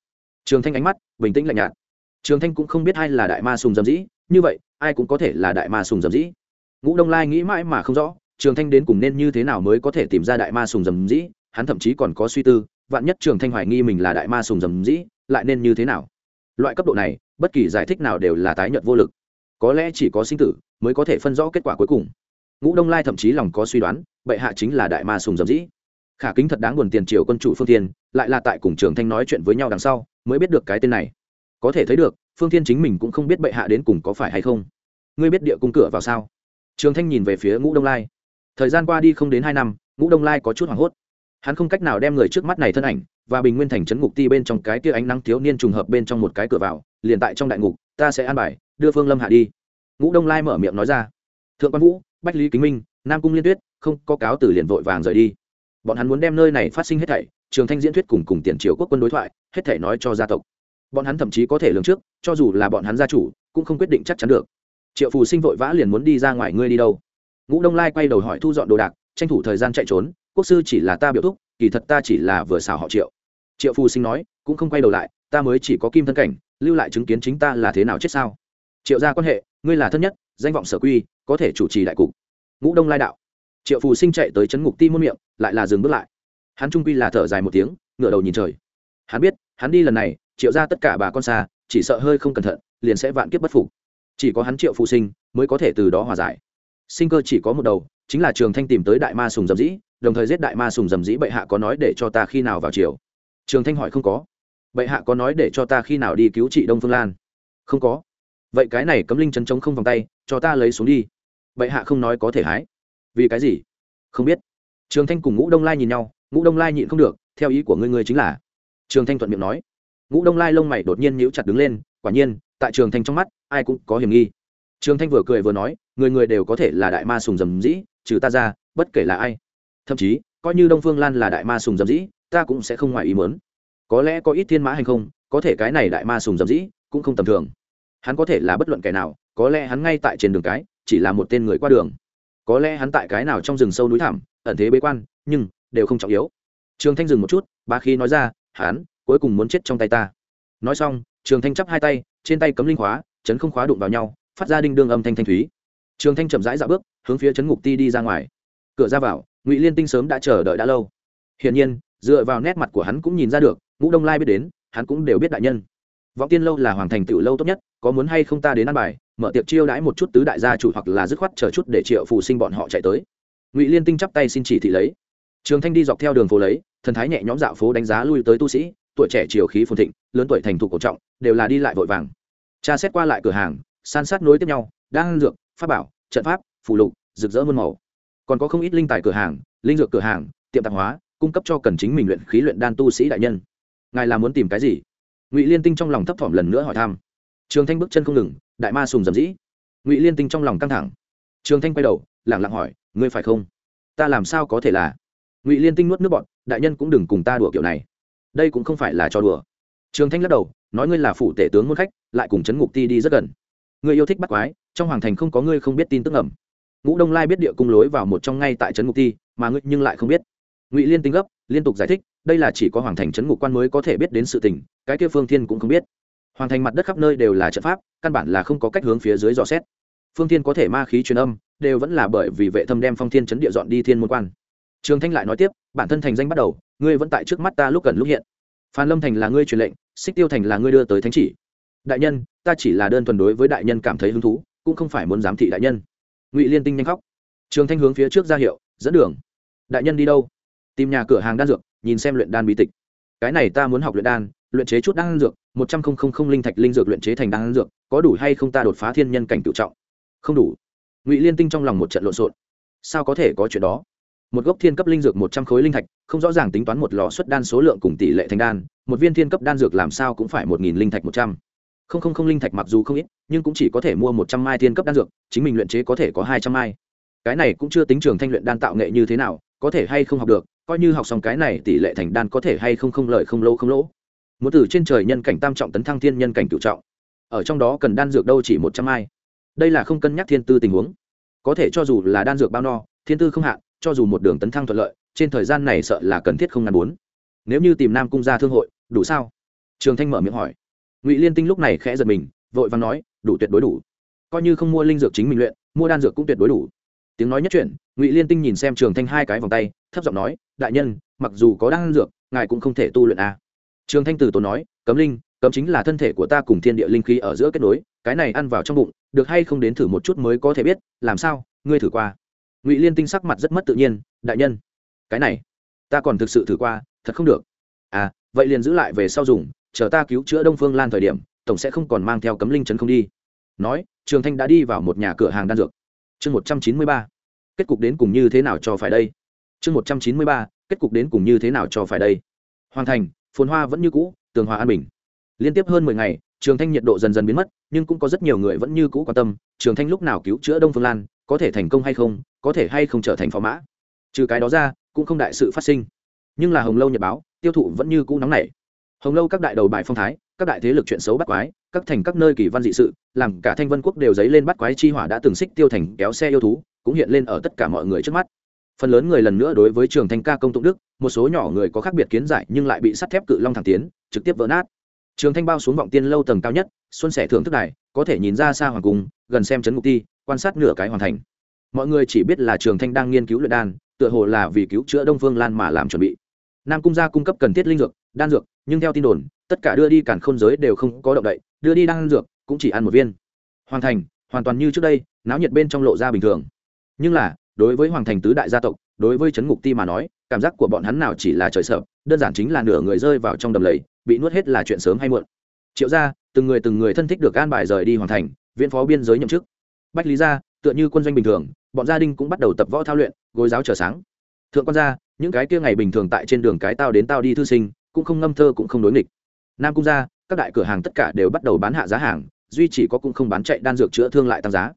Trường thanh ánh mắt bình tĩnh lạnh nhạt. Trường thanh cũng không biết ai là đại ma sùng dầm dĩ, như vậy, ai cũng có thể là đại ma sùng dầm dĩ. Ngũ đông lai nghĩ mãi mà không rõ, trường thanh đến cùng nên như thế nào mới có thể tìm ra đại ma sùng dầm dĩ, hắn thậm chí còn có suy tư, vạn nhất trường thanh hoài nghi mình là đại ma sùng dầm dĩ lại nên như thế nào? Loại cấp độ này, bất kỳ giải thích nào đều là tái nhận vô lực. Có lẽ chỉ có sinh tử mới có thể phân rõ kết quả cuối cùng. Ngũ đông lai thậm chí lòng có suy đoán, bệ hạ chính là đại ma sùng dầm dĩ. Khả kính thật đáng buồn tiền triều quân chủ phương tiên lại là tại cùng trường thanh nói chuyện với nhau đằng sau, mới biết được cái tên này. Có thể thấy được, phương tiên chính mình cũng không biết bệ hạ đến cùng có phải hay không. Ngươi biết địa cung cửa vào sao? Trường thanh nhìn về phía ngũ đông lai. Thời gian qua đi không đến hai năm, ngũ đông lai có chút hoảng hốt. Hắn không cách nào đem người trước mắt này thân ảnh và bình nguyên thành trấn ngục ti bên trong cái kia ánh nắng thiếu niên trùng hợp bên trong một cái cửa vào, liền tại trong đại ngục, ta sẽ an bài, đưa phương lâm hạ đi. Ngũ đông lai mở miệng nói ra. Thượng quan vũ, bách lý kính minh, nam cung liên tuyết, không có cáo từ liền vội vàng rời đi. Bọn hắn muốn đem nơi này phát sinh hết thảy, trường thanh diễn thuyết cùng cùng tiền triều quốc quân đối thoại, hết thảy nói cho gia tộc. Bọn hắn thậm chí có thể lường trước, cho dù là bọn hắn gia chủ, cũng không quyết định chắc chắn được. Triệu phù sinh vội vã liền muốn đi ra ngoài ngươi đi đâu. Ngũ đông lai quay đầu hỏi thu dọn đồ đạc, tranh thủ thời gian chạy trốn, quốc sư chỉ là ta biểu thúc, kỳ thật ta chỉ là vừa xào họ triệu triệu phù sinh nói, cũng không quay đầu lại, ta mới chỉ có kim thân cảnh, lưu lại chứng kiến chính ta là thế nào chết sao? Triệu gia quan hệ, ngươi là thân nhất, danh vọng sở quy, có thể chủ trì đại cục. Ngũ đông lai đạo. Triệu phù sinh chạy tới chấn ngục ti muôn miệng, lại là dừng bước lại. Hắn trung quy là thở dài một tiếng, ngửa đầu nhìn trời. Hắn biết, hắn đi lần này, triệu ra tất cả bà con xa, chỉ sợ hơi không cẩn thận, liền sẽ vạn kiếp bất phục. Chỉ có hắn triệu phù sinh mới có thể từ đó hòa giải. Sinh cơ chỉ có một đầu, chính là trường thanh tìm tới đại ma sùng dầm dĩ, đồng thời giết đại ma sùng dầm dĩ bệ hạ có nói để cho ta khi nào vào triều trường thanh hỏi không có. Bệ hạ có nói để cho ta khi nào đi cứu trị đông phương lan? Không có. Vậy cái này cấm linh chấn trống không vòng tay, cho ta lấy xuống đi. Bệ hạ không nói có thể hái. Vì cái gì? Không biết. Trường thanh cùng ngũ đông lai nhìn nhau, ngũ đông lai nhịn không được, theo ý của ngươi ngươi chính là. Trường thanh thuận miệng nói. Ngũ đông lai lông mày đột nhiên nhíu chặt đứng lên, quả nhiên, tại trường thanh trong mắt, ai cũng có hiểm nghi. Trường thanh vừa cười vừa nói, người người đều có thể là đại ma sùng dầm dĩ, trừ ta ra, bất kể là ai. Thậm chí, coi như đông phương lan là đại ma sùng dầm dĩ ta cũng sẽ không ngoài ý muốn. có lẽ có ít thiên mã hành không, có thể cái này đại ma sùng dầm dĩ, cũng không tầm thường. Hắn có thể là bất luận kẻ nào, có lẽ hắn ngay tại trên đường cái, chỉ là một tên người qua đường. Có lẽ hắn tại cái nào trong rừng sâu núi thẳm, ẩn thế bế quan, nhưng, đều không trọng yếu. Trường thanh dừng một chút ba khi nói ra, hắn, cuối cùng muốn chết trong tay ta. Nói xong, trường thanh chắp hai tay, trên tay cấm linh khóa, chấn không khóa đụng vào nhau, phát ra đinh đương âm thanh thanh thúy. Trường thanh chậm rãi dạo bước, hướng phía chấn ngục ti đi ra ngoài. Cửa ra vào, ngụy liên tinh sớm đã chờ đợi đã lâu. Hiển nhiên dựa vào nét mặt của hắn cũng nhìn ra được, ngũ đông lai biết đến, hắn cũng đều biết đại nhân. Vọng tiên lâu là hoàng thành tựu lâu tốt nhất, có muốn hay không ta đến ăn bài, mở tiệc chiêu đãi một chút tứ đại gia chủ hoặc là dứt khoát chờ chút để triệu phù sinh bọn họ chạy tới. Ngụy liên tinh chắp tay xin chỉ thị lấy. Trường thanh đi dọc theo đường phố lấy, thần thái nhẹ nhõm dạo phố đánh giá lui tới tu sĩ, tuổi trẻ chiều khí phồn thịnh, lớn tuổi thành thục cổ trọng, đều là đi lại vội vàng. Cha xét qua lại cửa hàng, san sát nối tiếp nhau, đang dược, pháp bảo, trận pháp phụ lục, rực rỡ muôn màu. Còn có không ít linh tài cửa hàng, linh dược cửa hàng, tiệm tạp hóa cung cấp cho cần chính mình luyện khí luyện đan tu sĩ đại nhân. Ngài là muốn tìm cái gì? Ngụy liên tinh trong lòng thấp thỏm lần nữa hỏi thăm. Trường thanh bước chân không ngừng, đại ma sùng dầm dĩ. Ngụy liên tinh trong lòng căng thẳng. Trường thanh quay đầu lẳng lặng hỏi, ngươi phải không? Ta làm sao có thể là? Ngụy liên tinh nuốt nước bọn đại nhân cũng đừng cùng ta đùa kiểu này. Đây cũng không phải là cho đùa. Trường thanh lắc đầu, nói, ngươi là phủ tể tướng môn khách, lại cùng chấn ngục ti đi rất gần. Ngươi yêu thích bắt quái, trong hoàng thành không có ngươi không biết tin tức ẩm ngũ đông lai biết địa cung lối vào một trong ngay tại trấn ngục ti, mà ngươi nhưng lại không biết ngụy liên tinh gấp, liên tục giải thích, đây là chỉ có hoàng thành trấn ngục quan mới có thể biết đến sự tình, cái kia phương thiên cũng không biết. Hoàng thành mặt đất khắp nơi đều là trận pháp, căn bản là không có cách hướng phía dưới dò xét. Phương thiên có thể ma khí truyền âm, đều vẫn là bởi vì vệ thâm đem phong thiên chấn địa dọn đi thiên môn quan. Trường thanh lại nói tiếp, bản thân thành danh bắt đầu, ngươi vẫn tại trước mắt ta lúc gần lúc hiện. Phan lâm thành là ngươi truyền lệnh, xích tiêu thành là ngươi đưa tới thánh chỉ. Đại nhân, ta chỉ là đơn thuần đối với đại nhân cảm thấy hứng thú, cũng không phải muốn giám thị đại nhân. Ngụy liên tinh nhanh khóc. Trường thanh hướng phía trước ra hiệu, dẫn đường. Đại nhân đi đâu? Tìm nhà cửa hàng đan dược, nhìn xem luyện đan bí tịch. Cái này ta muốn học luyện đan, luyện chế chút đan dược, một trăm không không không linh thạch linh dược luyện chế thành đan dược, có đủ hay không ta đột phá thiên nhân cảnh tự trọng? Không đủ. Ngụy liên tinh trong lòng một trận lộn xộn. Sao có thể có chuyện đó? Một gốc thiên cấp linh dược một trăm khối linh thạch, không rõ ràng tính toán một lò xuất đan số lượng cùng tỷ lệ thành đan, một viên thiên cấp đan dược làm sao cũng phải một nghìn linh thạch một trăm. Không không không linh thạch mặc dù không ít, nhưng cũng chỉ có thể mua một trăm mai thiên cấp đan dược, chính mình luyện chế có thể có hai trăm mai. Cái này cũng chưa tính trường thanh luyện đan tạo nghệ như thế nào, có thể hay không học được coi như học xong cái này tỷ lệ thành đan có thể hay không không lợi không lỗ không lỗ. Muốn từ trên trời nhân cảnh tam trọng tấn thăng thiên nhân cảnh cựu trọng. Ở trong đó cần đan dược đâu chỉ một trăm hai, đây là không cân nhắc thiên tư tình huống. Có thể cho dù là đan dược bao no thiên tư không hạn cho dù một đường tấn thăng thuận lợi trên thời gian này sợ là cần thiết không ngăn bốn. Nếu như tìm nam cung ra thương hội đủ sao? Trường thanh mở miệng hỏi. Ngụy liên tinh lúc này khẽ giật mình vội vàng nói đủ tuyệt đối đủ. Coi như không mua linh dược chính mình luyện mua đan dược cũng tuyệt đối đủ. Tiếng nói nhất chuyển ngụy liên tinh nhìn xem trường thanh hai cái vòng tay thấp giọng nói, đại nhân, mặc dù có đan dược, ngài cũng không thể tu luyện a à. trường thanh từ tốn nói, cấm linh, cấm chính là thân thể của ta cùng thiên địa linh khí ở giữa kết nối, cái này ăn vào trong bụng, được hay không đến thử một chút mới có thể biết, làm sao, ngươi thử qua. Ngụy liên tinh sắc mặt rất mất tự nhiên, đại nhân, cái này, ta còn thực sự thử qua, thật không được. À vậy liền giữ lại về sau dùng, chờ ta cứu chữa đông phương lan thời điểm, tổng sẽ không còn mang theo cấm linh chấn không đi. Nói, trường thanh đã đi vào một nhà cửa hàng đan dược. Chương một trăm chín mươi ba, kết cục đến cùng như thế nào cho phải đây? Chương một trăm chín mươi ba, kết cục đến cùng như thế nào cho phải đây? Hoàn thành, phồn hoa vẫn như cũ, tường hòa an bình. Liên tiếp hơn mười ngày, trường thanh nhiệt độ dần dần biến mất, nhưng cũng có rất nhiều người vẫn như cũ quan tâm, trường thanh lúc nào cứu chữa đông phương lan, có thể thành công hay không, có thể hay không trở thành phó mã. Trừ cái đó ra, cũng không đại sự phát sinh. Nhưng là hồng lâu nhật báo, tiêu thụ vẫn như cũ nóng nảy. Hồng lâu các đại đầu bài phong thái, các đại thế lực chuyện xấu bắt quái, các thành các nơi kỳ văn dị sự, làm cả thanh vân quốc đều dấy lên bắt quái chi hỏa đã từng xích tiêu thành kéo xe yêu thú, cũng hiện lên ở tất cả mọi người trước mắt phần lớn người lần nữa đối với trường thanh ca công tụng đức, một số nhỏ người có khác biệt kiến giải nhưng lại bị sắt thép cự long thẳng tiến, trực tiếp vỡ nát. Trường thanh bao xuống vọng tiên lâu tầng cao nhất, xuân sẻ thưởng thức đài, có thể nhìn ra xa hoàng cung, gần xem chấn ngục ti, quan sát nửa cái hoàn thành. Mọi người chỉ biết là trường thanh đang nghiên cứu luyện đan, tựa hồ là vì cứu chữa đông phương lan mà làm chuẩn bị. Nam cung gia cung cấp cần thiết linh dược, đan dược, nhưng theo tin đồn, tất cả đưa đi cản khôn giới đều không có động đậy, đưa đi đan dược cũng chỉ ăn một viên. Hoàn thành, hoàn toàn như trước đây, náo nhiệt bên trong lộ ra bình thường. Nhưng là đối với hoàng thành tứ đại gia tộc, đối với trấn ngục ti mà nói, cảm giác của bọn hắn nào chỉ là trời sợ, đơn giản chính là nửa người rơi vào trong đầm lầy, bị nuốt hết là chuyện sớm hay muộn. Triệu ra từng người từng người thân thích được an bài rời đi hoàn thành viện phó biên giới nhậm chức. Bách lý gia, tựa như quân doanh bình thường, bọn gia đình cũng bắt đầu tập võ thao luyện, gối giáo chờ sáng. Thượng quan gia, những cái kia ngày bình thường tại trên đường cái tao đến tao đi thư sinh, cũng không ngâm thơ cũng không đối nghịch. Nam cung gia, các đại cửa hàng tất cả đều bắt đầu bán hạ giá hàng, duy chỉ có cũng không bán chạy đan dược chữa thương lại tăng giá.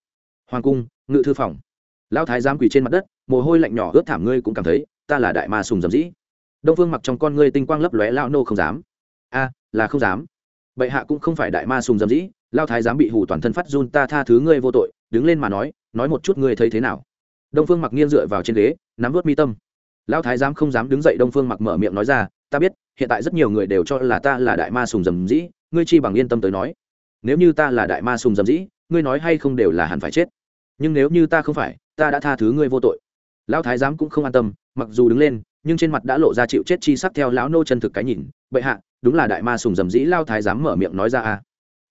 Hoàng cung, ngự thư phòng lão thái giám quỳ trên mặt đất, mồ hôi lạnh nhỏ ướt thảm ngươi cũng cảm thấy, ta là đại ma sùng dầm dĩ. Đông phương mặc trong con ngươi tinh quang lấp lóe lao nô không dám. A, là không dám. Bệ hạ cũng không phải đại ma sùng dầm dĩ lao thái giám bị hù toàn thân phát run, ta tha thứ ngươi vô tội, đứng lên mà nói nói một chút ngươi thấy thế nào. Đông phương mặc nghiêng dựa vào trên ghế, nắm vớt mi tâm. Lao thái giám không dám đứng dậy, đông phương mặc mở miệng nói ra, ta biết, hiện tại rất nhiều người đều cho là ta là đại ma sùng dầm dĩ, ngươi chi bằng yên tâm tới nói. Nếu như ta là đại ma sùng dầm dĩ, ngươi nói hay không đều là hẳn phải chết. Nhưng nếu như ta không phải ta đã tha thứ ngươi vô tội. Lão thái giám cũng không an tâm, mặc dù đứng lên, nhưng trên mặt đã lộ ra chịu chết chi sắc theo lão nô chân thực cái nhìn. Bệ hạ, đúng là đại ma sùng dầm dĩ lao thái giám mở miệng nói ra à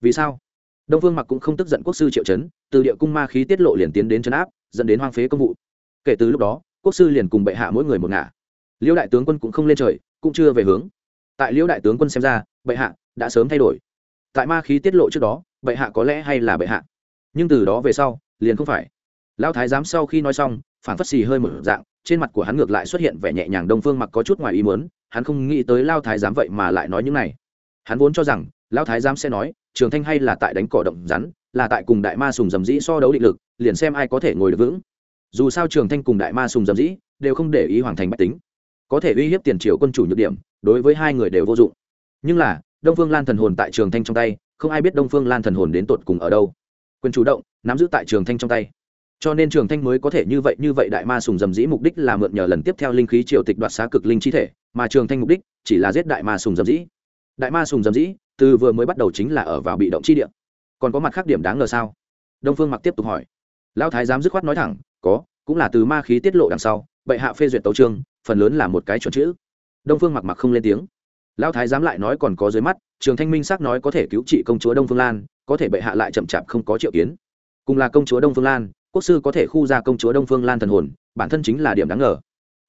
vì sao? Đông vương mặc cũng không tức giận quốc sư triệu chấn, từ địa cung ma khí tiết lộ liền tiến đến chấn áp, dẫn đến hoang phế công vụ. Kể từ lúc đó, quốc sư liền cùng bệ hạ mỗi người một ngả. Liêu đại tướng quân cũng không lên trời, cũng chưa về hướng. Tại liêu đại tướng quân xem ra, bệ hạ đã sớm thay đổi. Tại ma khí tiết lộ trước đó, bệ hạ có lẽ hay là bệ hạ. Nhưng từ đó về sau, liền không phải lao thái giám sau khi nói xong phản phất xì hơi một dạng, trên mặt của hắn ngược lại xuất hiện vẻ nhẹ nhàng đông phương mặc có chút ngoài ý muốn, hắn không nghĩ tới lao thái giám vậy mà lại nói những này. Hắn vốn cho rằng lao thái giám sẽ nói, trường thanh hay là tại đánh cỏ động rắn, là tại cùng đại ma sùng dầm dĩ so đấu định lực, liền xem ai có thể ngồi được vững. Dù sao trường thanh cùng đại ma sùng dầm dĩ đều không để ý hoàng thành bách tính. Có thể uy hiếp tiền triều quân chủ nhược điểm, đối với hai người đều vô dụng. Nhưng là, đông phương lan thần hồn tại trường thanh trong tay, không ai biết đông phương lan thần hồn đến tột cùng ở đâu. Quyền chủ động, nắm giữ tại trường thanh trong tay cho nên trường thanh mới có thể như vậy như vậy đại ma sùng dầm dĩ mục đích là mượn nhờ lần tiếp theo linh khí triều tịch đoạt xá cực linh chi thể, mà trường thanh mục đích chỉ là giết đại ma sùng dầm dĩ. Đại ma sùng dầm dĩ, từ vừa mới bắt đầu chính là ở vào bị động chi địa. Còn có mặt khác điểm đáng ngờ sao? Đông phương mặc tiếp tục hỏi. Lão thái giám dứt khoát nói thẳng, có, cũng là từ ma khí tiết lộ đằng sau, bệ hạ phê duyệt tấu trương phần lớn là một cái chuẩn chữ. Đông phương mặc mặc không lên tiếng. Lão thái giám lại nói còn có dưới mắt, trường thanh minh xác nói có thể cứu trị công chúa đông phương lan, có thể bệ hạ lại chậm chạp không có triệu kiến. Cùng là công chúa đông phương lan quốc sư có thể khu ra công chúa đông phương lan thần hồn, bản thân chính là điểm đáng ngờ.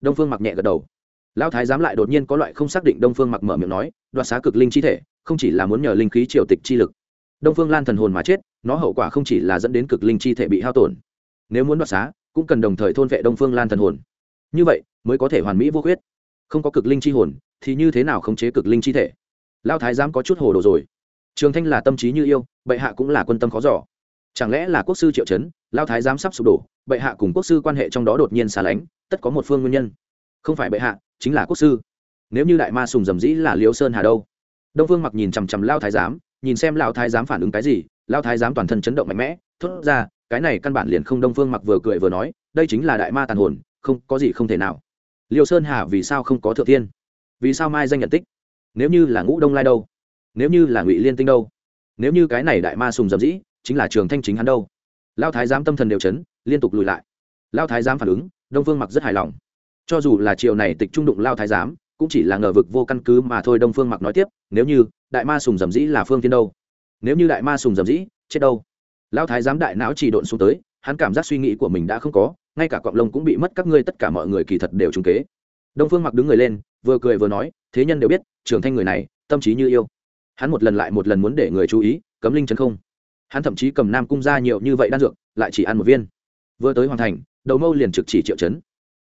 Đông phương mặc nhẹ gật đầu. Lão thái giám lại đột nhiên có loại không xác định đông phương mặc mở miệng nói, đoạt xá cực linh chi thể, không chỉ là muốn nhờ linh khí triều tịch chi lực. Đông phương lan thần hồn mà chết, nó hậu quả không chỉ là dẫn đến cực linh chi thể bị hao tổn. Nếu muốn đoạt xá, cũng cần đồng thời thôn vệ đông phương lan thần hồn. Như vậy, mới có thể hoàn mỹ vô khuyết. Không có cực linh chi hồn, thì như thế nào khống chế cực linh chi thể? Lao thái giám có chút hồ đồ rồi. Trường thanh là tâm trí như yêu, bệ hạ cũng là quân tâm khó giỏ chẳng lẽ là quốc sư triệu chấn lao thái giám sắp sụp đổ, bệ hạ cùng quốc sư quan hệ trong đó đột nhiên xa lánh, tất có một phương nguyên nhân. Không phải bệ hạ, chính là quốc sư. Nếu như đại ma sùng dầm dĩ là liêu sơn hà đâu? Đông phương mặc nhìn chằm chằm lao thái giám, nhìn xem lao thái giám phản ứng cái gì, lao thái giám toàn thân chấn động mạnh mẽ, thốt ra, cái này căn bản liền không đông phương mặc vừa cười vừa nói, đây chính là đại ma tàn hồn, không, có gì không thể nào. Liêu sơn hà vì sao không có thượng thiên? Vì sao mai danh nhận tích? Nếu như là ngũ đông lai đâu? Nếu như là ngụy liên tinh đâu? Nếu như cái này đại ma sùng dầm dĩ, chính là trường thanh chính hắn đâu? Lao thái giám tâm thần đều chấn, liên tục lùi lại. Lao thái giám phản ứng, đông phương mặc rất hài lòng. Cho dù là chiều này tịch trung đụng lao thái giám, cũng chỉ là ngờ vực vô căn cứ mà thôi, đông phương mặc nói tiếp, nếu như đại ma sùng dầm dĩ là phương tiên đâu? Nếu như đại ma sùng dầm dĩ, chết đâu? Lao thái giám đại não chỉ độn xuống tới, hắn cảm giác suy nghĩ của mình đã không có, ngay cả cọng lông cũng bị mất, các ngươi tất cả mọi người kỳ thật đều trúng kế. Đông phương mặc đứng người lên, vừa cười vừa nói, thế nhân đều biết trường thanh người này, tâm trí như yêu. Hắn một lần lại một lần muốn để người chú ý, cấm linh chân không hắn thậm chí cầm nam cung ra nhiều như vậy đan dược, lại chỉ ăn một viên. Vừa tới hoàn thành, đầu mâu liền trực chỉ triệu chấn.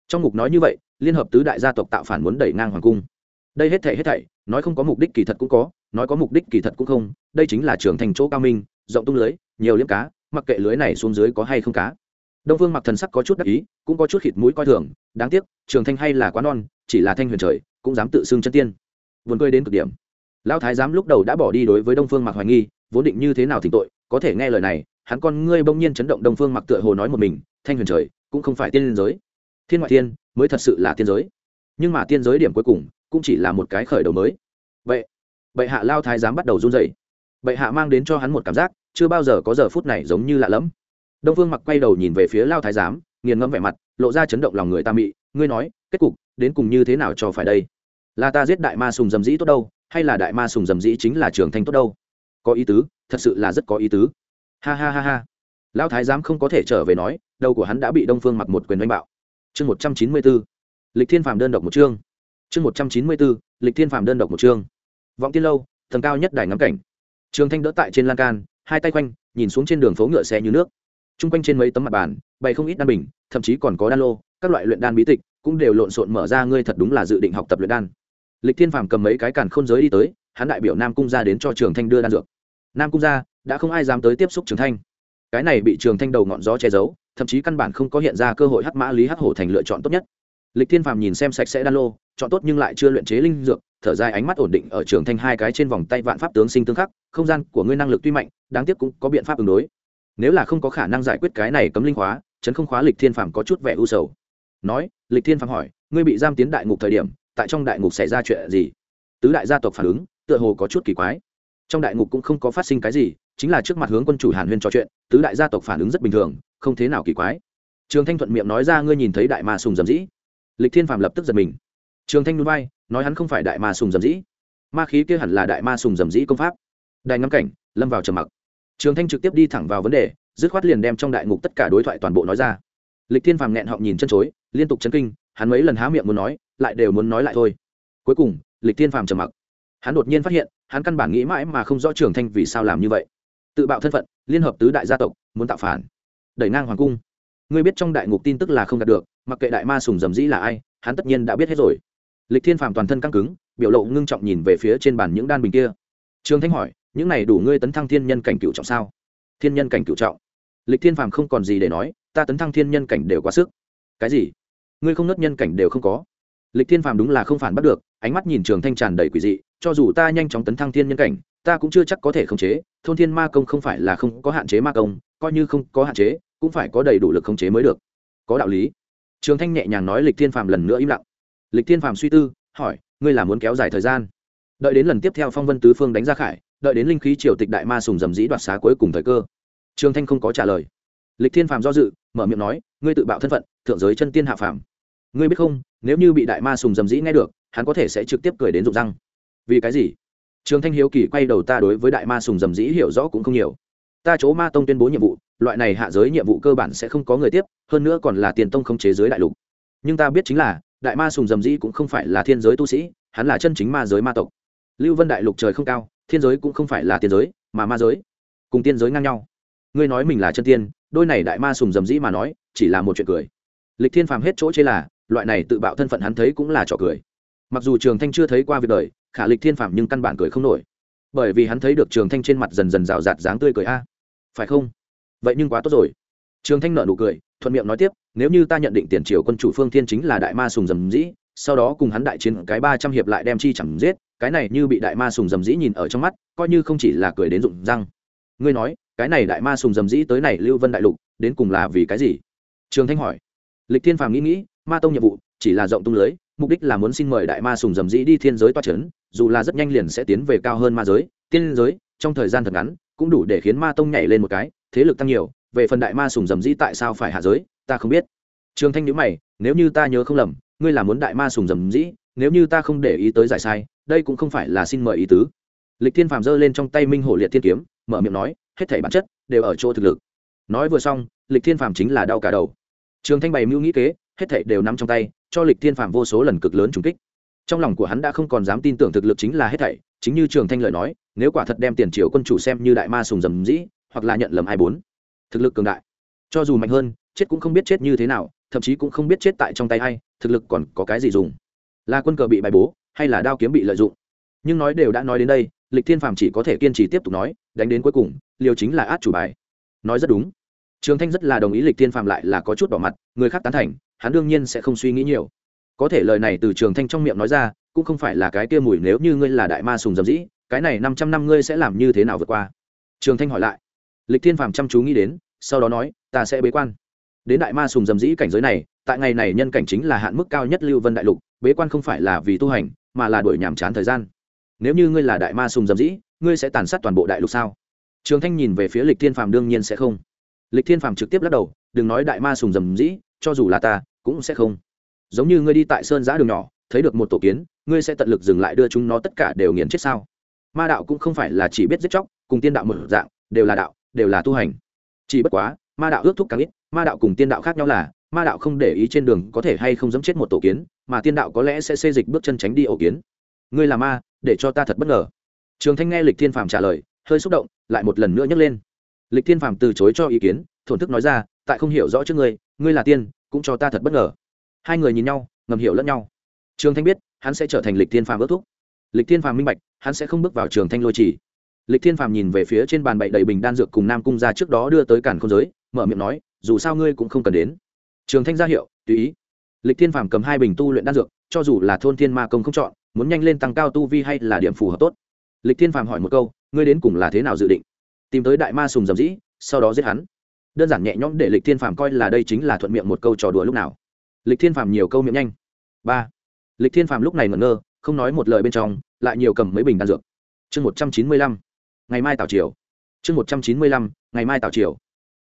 Trong mục nói như vậy, liên hợp tứ đại gia tộc tạo phản muốn đẩy ngang hoàng cung. Đây hết thể hết thảy, nói không có mục đích kỳ thật cũng có, nói có mục đích kỳ thật cũng không, đây chính là trường thành chỗ cao minh, rộng tung lưới, nhiều liếm cá, mặc kệ lưới này xuống dưới có hay không cá. Đông vương mặc thần sắc có chút đắc ý, cũng có chút khịt mũi coi thường, đáng tiếc, trường thanh hay là quá non, chỉ là thanh huyền trời, cũng dám tự xưng chân tiên. Vườn cười đến cực điểm. Lão thái giám lúc đầu đã bỏ đi đối với đông phương mặc hoài nghi, vốn định như thế nào thỉnh tội có thể nghe lời này, hắn con ngươi bỗng nhiên chấn động đông phương mặc tựa hồ nói một mình, thanh huyền trời, cũng không phải tiên giới. Thiên ngoại thiên, mới thật sự là tiên giới. Nhưng mà tiên giới điểm cuối cùng, cũng chỉ là một cái khởi đầu mới. Vậy, bệ hạ lao thái giám bắt đầu run dậy bệ hạ mang đến cho hắn một cảm giác, chưa bao giờ có giờ phút này giống như lạ lẫm. Đông phương mặc quay đầu nhìn về phía lao thái giám, nghiền ngẫm vẻ mặt, lộ ra chấn động lòng người ta mị, ngươi nói, kết cục, đến cùng như thế nào cho phải đây? Là ta giết đại ma sùng dầm dĩ tốt đâu, hay là đại ma sùng dầm dĩ chính là trường thanh tốt đâu? Có ý tứ thật sự là rất có ý tứ. Ha ha ha ha. Lão thái giám không có thể trở về nói, đầu của hắn đã bị đông phương mặc một quyền đánh bạo. Chương một trăm chín mươi b ố lịch thiên phàm đơn độc một chương. Chương một trăm chín mươi b ố lịch thiên phàm đơn độc một chương. Vọng tiên lâu, tầng cao nhất đài ngắm cảnh. Trường thanh đỡ tại trên lan can, hai tay quanh, nhìn xuống trên đường phố ngựa xe như nước. T r u n g quanh trên mấy tấm mặt bàn, bày không ít đan bình, thậm chí còn có đan lô, các loại luyện đan bí tịch cũng đều lộn xộn mở ra, ngươi thật đúng là dự định học tập luyện đan. Lịch thiên phàm cầm mấy cái càn khôn giới đi tới, hắn đại biểu nam cung ra đến cho trường thanh đưa đan dược nam cung gia, đã không ai dám tới tiếp xúc trường thanh. Cái này bị trường thanh đầu ngọn gió che giấu, thậm chí căn bản không có hiện ra cơ hội hắc mã lý hắc hổ thành lựa chọn tốt nhất. Lịch thiên phàm nhìn xem sạch sẽ đan lô, chọn tốt nhưng lại chưa luyện chế linh dược, thở dài ánh mắt ổn định ở trường thanh hai cái trên vòng tay vạn pháp tướng sinh tương khắc, không gian của ngươi năng lực tuy mạnh, đáng tiếc cũng có biện pháp ứng đối. Nếu là không có khả năng giải quyết cái này cấm linh khóa, chấn không khóa lịch thiên phàm có chút vẻ u sầu. Nói, lịch thiên phàm hỏi, ngươi bị giam tiến đại ngục thời điểm, tại trong đại ngục xảy ra chuyện gì? Tứ đại gia tộc phản ứng, tựa hồ có chút kỳ quái trong đại ngục cũng không có phát sinh cái gì, chính là trước mặt hướng quân chủ hàn huyên trò chuyện, tứ đại gia tộc phản ứng rất bình thường, không thế nào kỳ quái. Trường thanh thuận miệng nói ra, ngươi nhìn thấy đại ma sùng dầm dĩ? Lịch thiên Phạm lập tức giật mình. Trường thanh núi bay nói hắn không phải đại ma sùng dầm dĩ. Ma khí kia hẳn là đại ma sùng dầm dĩ công pháp. Đại ngắm cảnh, lâm vào trầm mặc. Trường thanh trực tiếp đi thẳng vào vấn đề, dứt khoát liền đem trong đại ngục tất cả đối thoại toàn bộ nói ra. Lịch thiên phàm nghẹn họng nhìn chân chối, liên tục chấn kinh, hắn mấy lần há miệng muốn nói, lại đều muốn nói lại thôi. Cuối cùng, lịch thiên phàm trầm mặc. Hắn đột nhiên phát hiện hắn căn bản nghĩ mãi mà không rõ trường thanh vì sao làm như vậy. Tự bạo thân phận, liên hợp tứ đại gia tộc, muốn tạo phản. Đẩy ngang hoàng cung. Ngươi biết trong đại ngục tin tức là không đạt được, mặc kệ đại ma sùng dầm dĩ là ai, hắn tất nhiên đã biết hết rồi. Lịch thiên phàm toàn thân căng cứng, biểu lộ ngưng trọng nhìn về phía trên bàn những đan bình kia. Trường thanh hỏi, những này đủ ngươi tấn thăng thiên nhân cảnh cựu trọng sao? Thiên nhân cảnh cựu trọng. Lịch thiên phàm không còn gì để nói, ta tấn thăng thiên nhân cảnh đều quá sức. Cái gì? Ngươi không nớt nhân cảnh đều không có lịch thiên phàm đúng là không phản bắt được, ánh mắt nhìn trường thanh tràn đầy quỷ dị, cho dù ta nhanh chóng tấn thăng thiên nhân cảnh, ta cũng chưa chắc có thể khống chế, thôn thiên ma công không phải là không có hạn chế ma công, coi như không có hạn chế, cũng phải có đầy đủ lực khống chế mới được. Có đạo lý. Trường thanh nhẹ nhàng nói lịch thiên phàm lần nữa im lặng. Lịch thiên phàm suy tư, hỏi, ngươi là muốn kéo dài thời gian? Đợi đến lần tiếp theo phong vân tứ phương đánh ra khải, đợi đến linh khí triều tịch đại ma sùng dầm dĩ đoạt xá cuối cùng thời cơ. Trường thanh không có trả lời. Lịch thiên phàm do dự, mở miệng nói, ngươi tự bạo thân phận, thượng giới chân tiên hạ phàm ngươi biết không, nếu như bị đại ma sùng dầm dĩ nghe được, hắn có thể sẽ trực tiếp cười đến rụng răng. Vì cái gì? Trường thanh hiếu kỳ quay đầu ta đối với đại ma sùng dầm dĩ hiểu rõ cũng không nhiều. Ta chỗ ma tông tuyên bố nhiệm vụ, loại này hạ giới nhiệm vụ cơ bản sẽ không có người tiếp, hơn nữa còn là tiền tông không chế giới đại lục. Nhưng ta biết chính là, đại ma sùng dầm dĩ cũng không phải là thiên giới tu sĩ, hắn là chân chính ma giới ma tộc. Lưu vân đại lục trời không cao, thiên giới cũng không phải là tiên giới, mà ma giới. Cùng tiên giới ngang nhau. Ngươi nói mình là chân tiên, đôi này đại ma sùng dầm dĩ mà nói, chỉ là một chuyện cười. Lịch thiên phàm hết chỗ chê là loại này tự bạo thân phận hắn thấy cũng là trò cười. Mặc dù trường thanh chưa thấy qua việc đời, khả lịch thiên phàm nhưng căn bản cười không nổi. Bởi vì hắn thấy được trường thanh trên mặt dần dần rào rạt dáng tươi cười a. Phải không? Vậy nhưng quá tốt rồi. Trường thanh nợ nụ cười, thuận miệng nói tiếp, nếu như ta nhận định tiền triều quân chủ phương thiên chính là đại ma sùng dầm dĩ, sau đó cùng hắn đại chiến cái ba trăm hiệp lại đem chi chẳng giết, cái này như bị đại ma sùng dầm dĩ nhìn ở trong mắt, coi như không chỉ là cười đến rụng răng. Ngươi nói, cái này đại ma sùng dầm dĩ tới này lưu vân đại lục, đến cùng là vì cái gì? Trường thanh hỏi. Lịch thiên phàm nghĩ nghĩ ma tông nhiệm vụ chỉ là rộng tung lưới, mục đích là muốn xin mời đại ma sùng dầm dĩ đi thiên giới toa c h ấ n dù là rất nhanh liền sẽ tiến về cao hơn ma giới. Tiên giới, trong thời gian thật ngắn, cũng đủ để khiến ma tông nhảy lên một cái, thế lực tăng nhiều, về phần đại ma sùng dầm dĩ tại sao phải hạ giới, ta không biết. Trường thanh nhữ mày, nếu như ta nhớ không lầm, ngươi là muốn đại ma sùng dầm dĩ, nếu như ta không để ý tới giải sai, đây cũng không phải là xin mời ý tứ. Lịch thiên phàm giơ lên trong tay minh hổ liệt thiên kiếm, mở miệng nói, hết thảy bản chất đều ở chỗ thực lực. Nói vừa xong, lịch thiên phàm chính là đau cả đầu. Trường thanh bày mưu nghĩ kế hết thảy đều nắm trong tay, cho lịch thiên phàm vô số lần cực lớn trùng kích. Trong lòng của hắn đã không còn dám tin tưởng thực lực chính là hết thảy, chính như trường thanh lời nói, nếu quả thật đem tiền triều quân chủ xem như đại ma sùng dầm dĩ, hoặc là nhận lầm hai bốn. Thực lực cường đại. Cho dù mạnh hơn, chết cũng không biết chết như thế nào, thậm chí cũng không biết chết tại trong tay ai, thực lực còn có cái gì dùng? Là quân cờ bị bài bố, hay là đao kiếm bị lợi dụng? Nhưng nói đều đã nói đến đây, lịch thiên phàm chỉ có thể kiên trì tiếp tục nói, đánh đến cuối cùng, liều chính là át chủ bài. Nói rất đúng trường thanh rất là đồng ý lịch thiên phàm lại là có chút bỏ mặt, người khác tán thành, hắn đương nhiên sẽ không suy nghĩ nhiều. Có thể lời này từ trường thanh trong miệng nói ra, cũng không phải là cái kia mùi nếu như ngươi là đại ma sùng dầm dĩ, cái này năm trăm năm ngươi sẽ làm như thế nào vượt qua? Trường thanh hỏi lại. Lịch thiên phàm chăm chú nghĩ đến, sau đó nói, ta sẽ bế quan. Đến đại ma sùng dầm dĩ cảnh giới này, tại ngày này nhân cảnh chính là hạn mức cao nhất lưu vân đại lục, bế quan không phải là vì tu hành, mà là đổi nhàm chán thời gian. Nếu như ngươi là đại ma sùng dầm dĩ, ngươi sẽ tàn sát toàn bộ đại lục sao? Trường thanh nhìn về phía lịch thiên phàm đương nhiên sẽ không lịch thiên phàm trực tiếp lắc đầu, đừng nói đại ma sùng dầm dĩ cho dù là ta, cũng sẽ không. Giống như ngươi đi tại sơn giã đường nhỏ, thấy được một tổ kiến, ngươi sẽ tận lực dừng lại đưa chúng nó tất cả đều nghiền chết sao? Ma đạo cũng không phải là chỉ biết giết chóc, cùng tiên đạo một dạng, đều là đạo, đều là tu hành. Chỉ bất quá, ma đạo ước thúc càng ít, ma đạo cùng tiên đạo khác nhau là, ma đạo không để ý trên đường có thể hay không dẫm chết một tổ kiến, mà tiên đạo có lẽ sẽ xê dịch bước chân tránh đi ổ kiến. Ngươi là ma, để cho ta thật bất ngờ. Trường thanh nghe lịch thiên phàm trả lời, hơi xúc động, lại một lần nữa nhấc lên lịch thiên phàm từ chối cho ý kiến, thổn thức nói ra, tại không hiểu rõ trước ngươi ngươi là tiên, cũng cho ta thật bất ngờ. Hai người nhìn nhau, ngầm hiểu lẫn nhau. Trường thanh biết, hắn sẽ trở thành lịch thiên phàm ước thúc. Lịch thiên phàm minh bạch, hắn sẽ không bước vào trường thanh lôi trì. Lịch thiên phàm nhìn về phía trên bàn bậy đầy bình đan dược cùng nam cung ra trước đó đưa tới cản không giới, mở miệng nói, dù sao ngươi cũng không cần đến. Trường thanh ra hiệu, tùy ý. Lịch thiên phàm cầm hai bình tu luyện đan dược, cho dù là thôn thiên ma công không chọn, muốn nhanh lên tăng cao tu vi hay là điểm phù hợp tốt. Lịch thiên phàm hỏi một câu, ngươi đến cùng là thế nào dự định? Tìm tới đại ma sùng dầm dĩ, sau đó giết hắn. Đơn giản nhẹ nhõm để lịch thiên phàm coi là đây chính là thuận miệng một câu trò đùa lúc nào. Lịch thiên phàm nhiều câu miệng nhanh. Ba. Lịch thiên phàm lúc này ngẩn ngơ, không nói một lời bên trong, lại nhiều cầm mấy bình đan dược. Chương một trăm chín mươi lăm. Ngày mai tảo triều. Chương một trăm chín mươi lăm. Ngày mai tảo triều.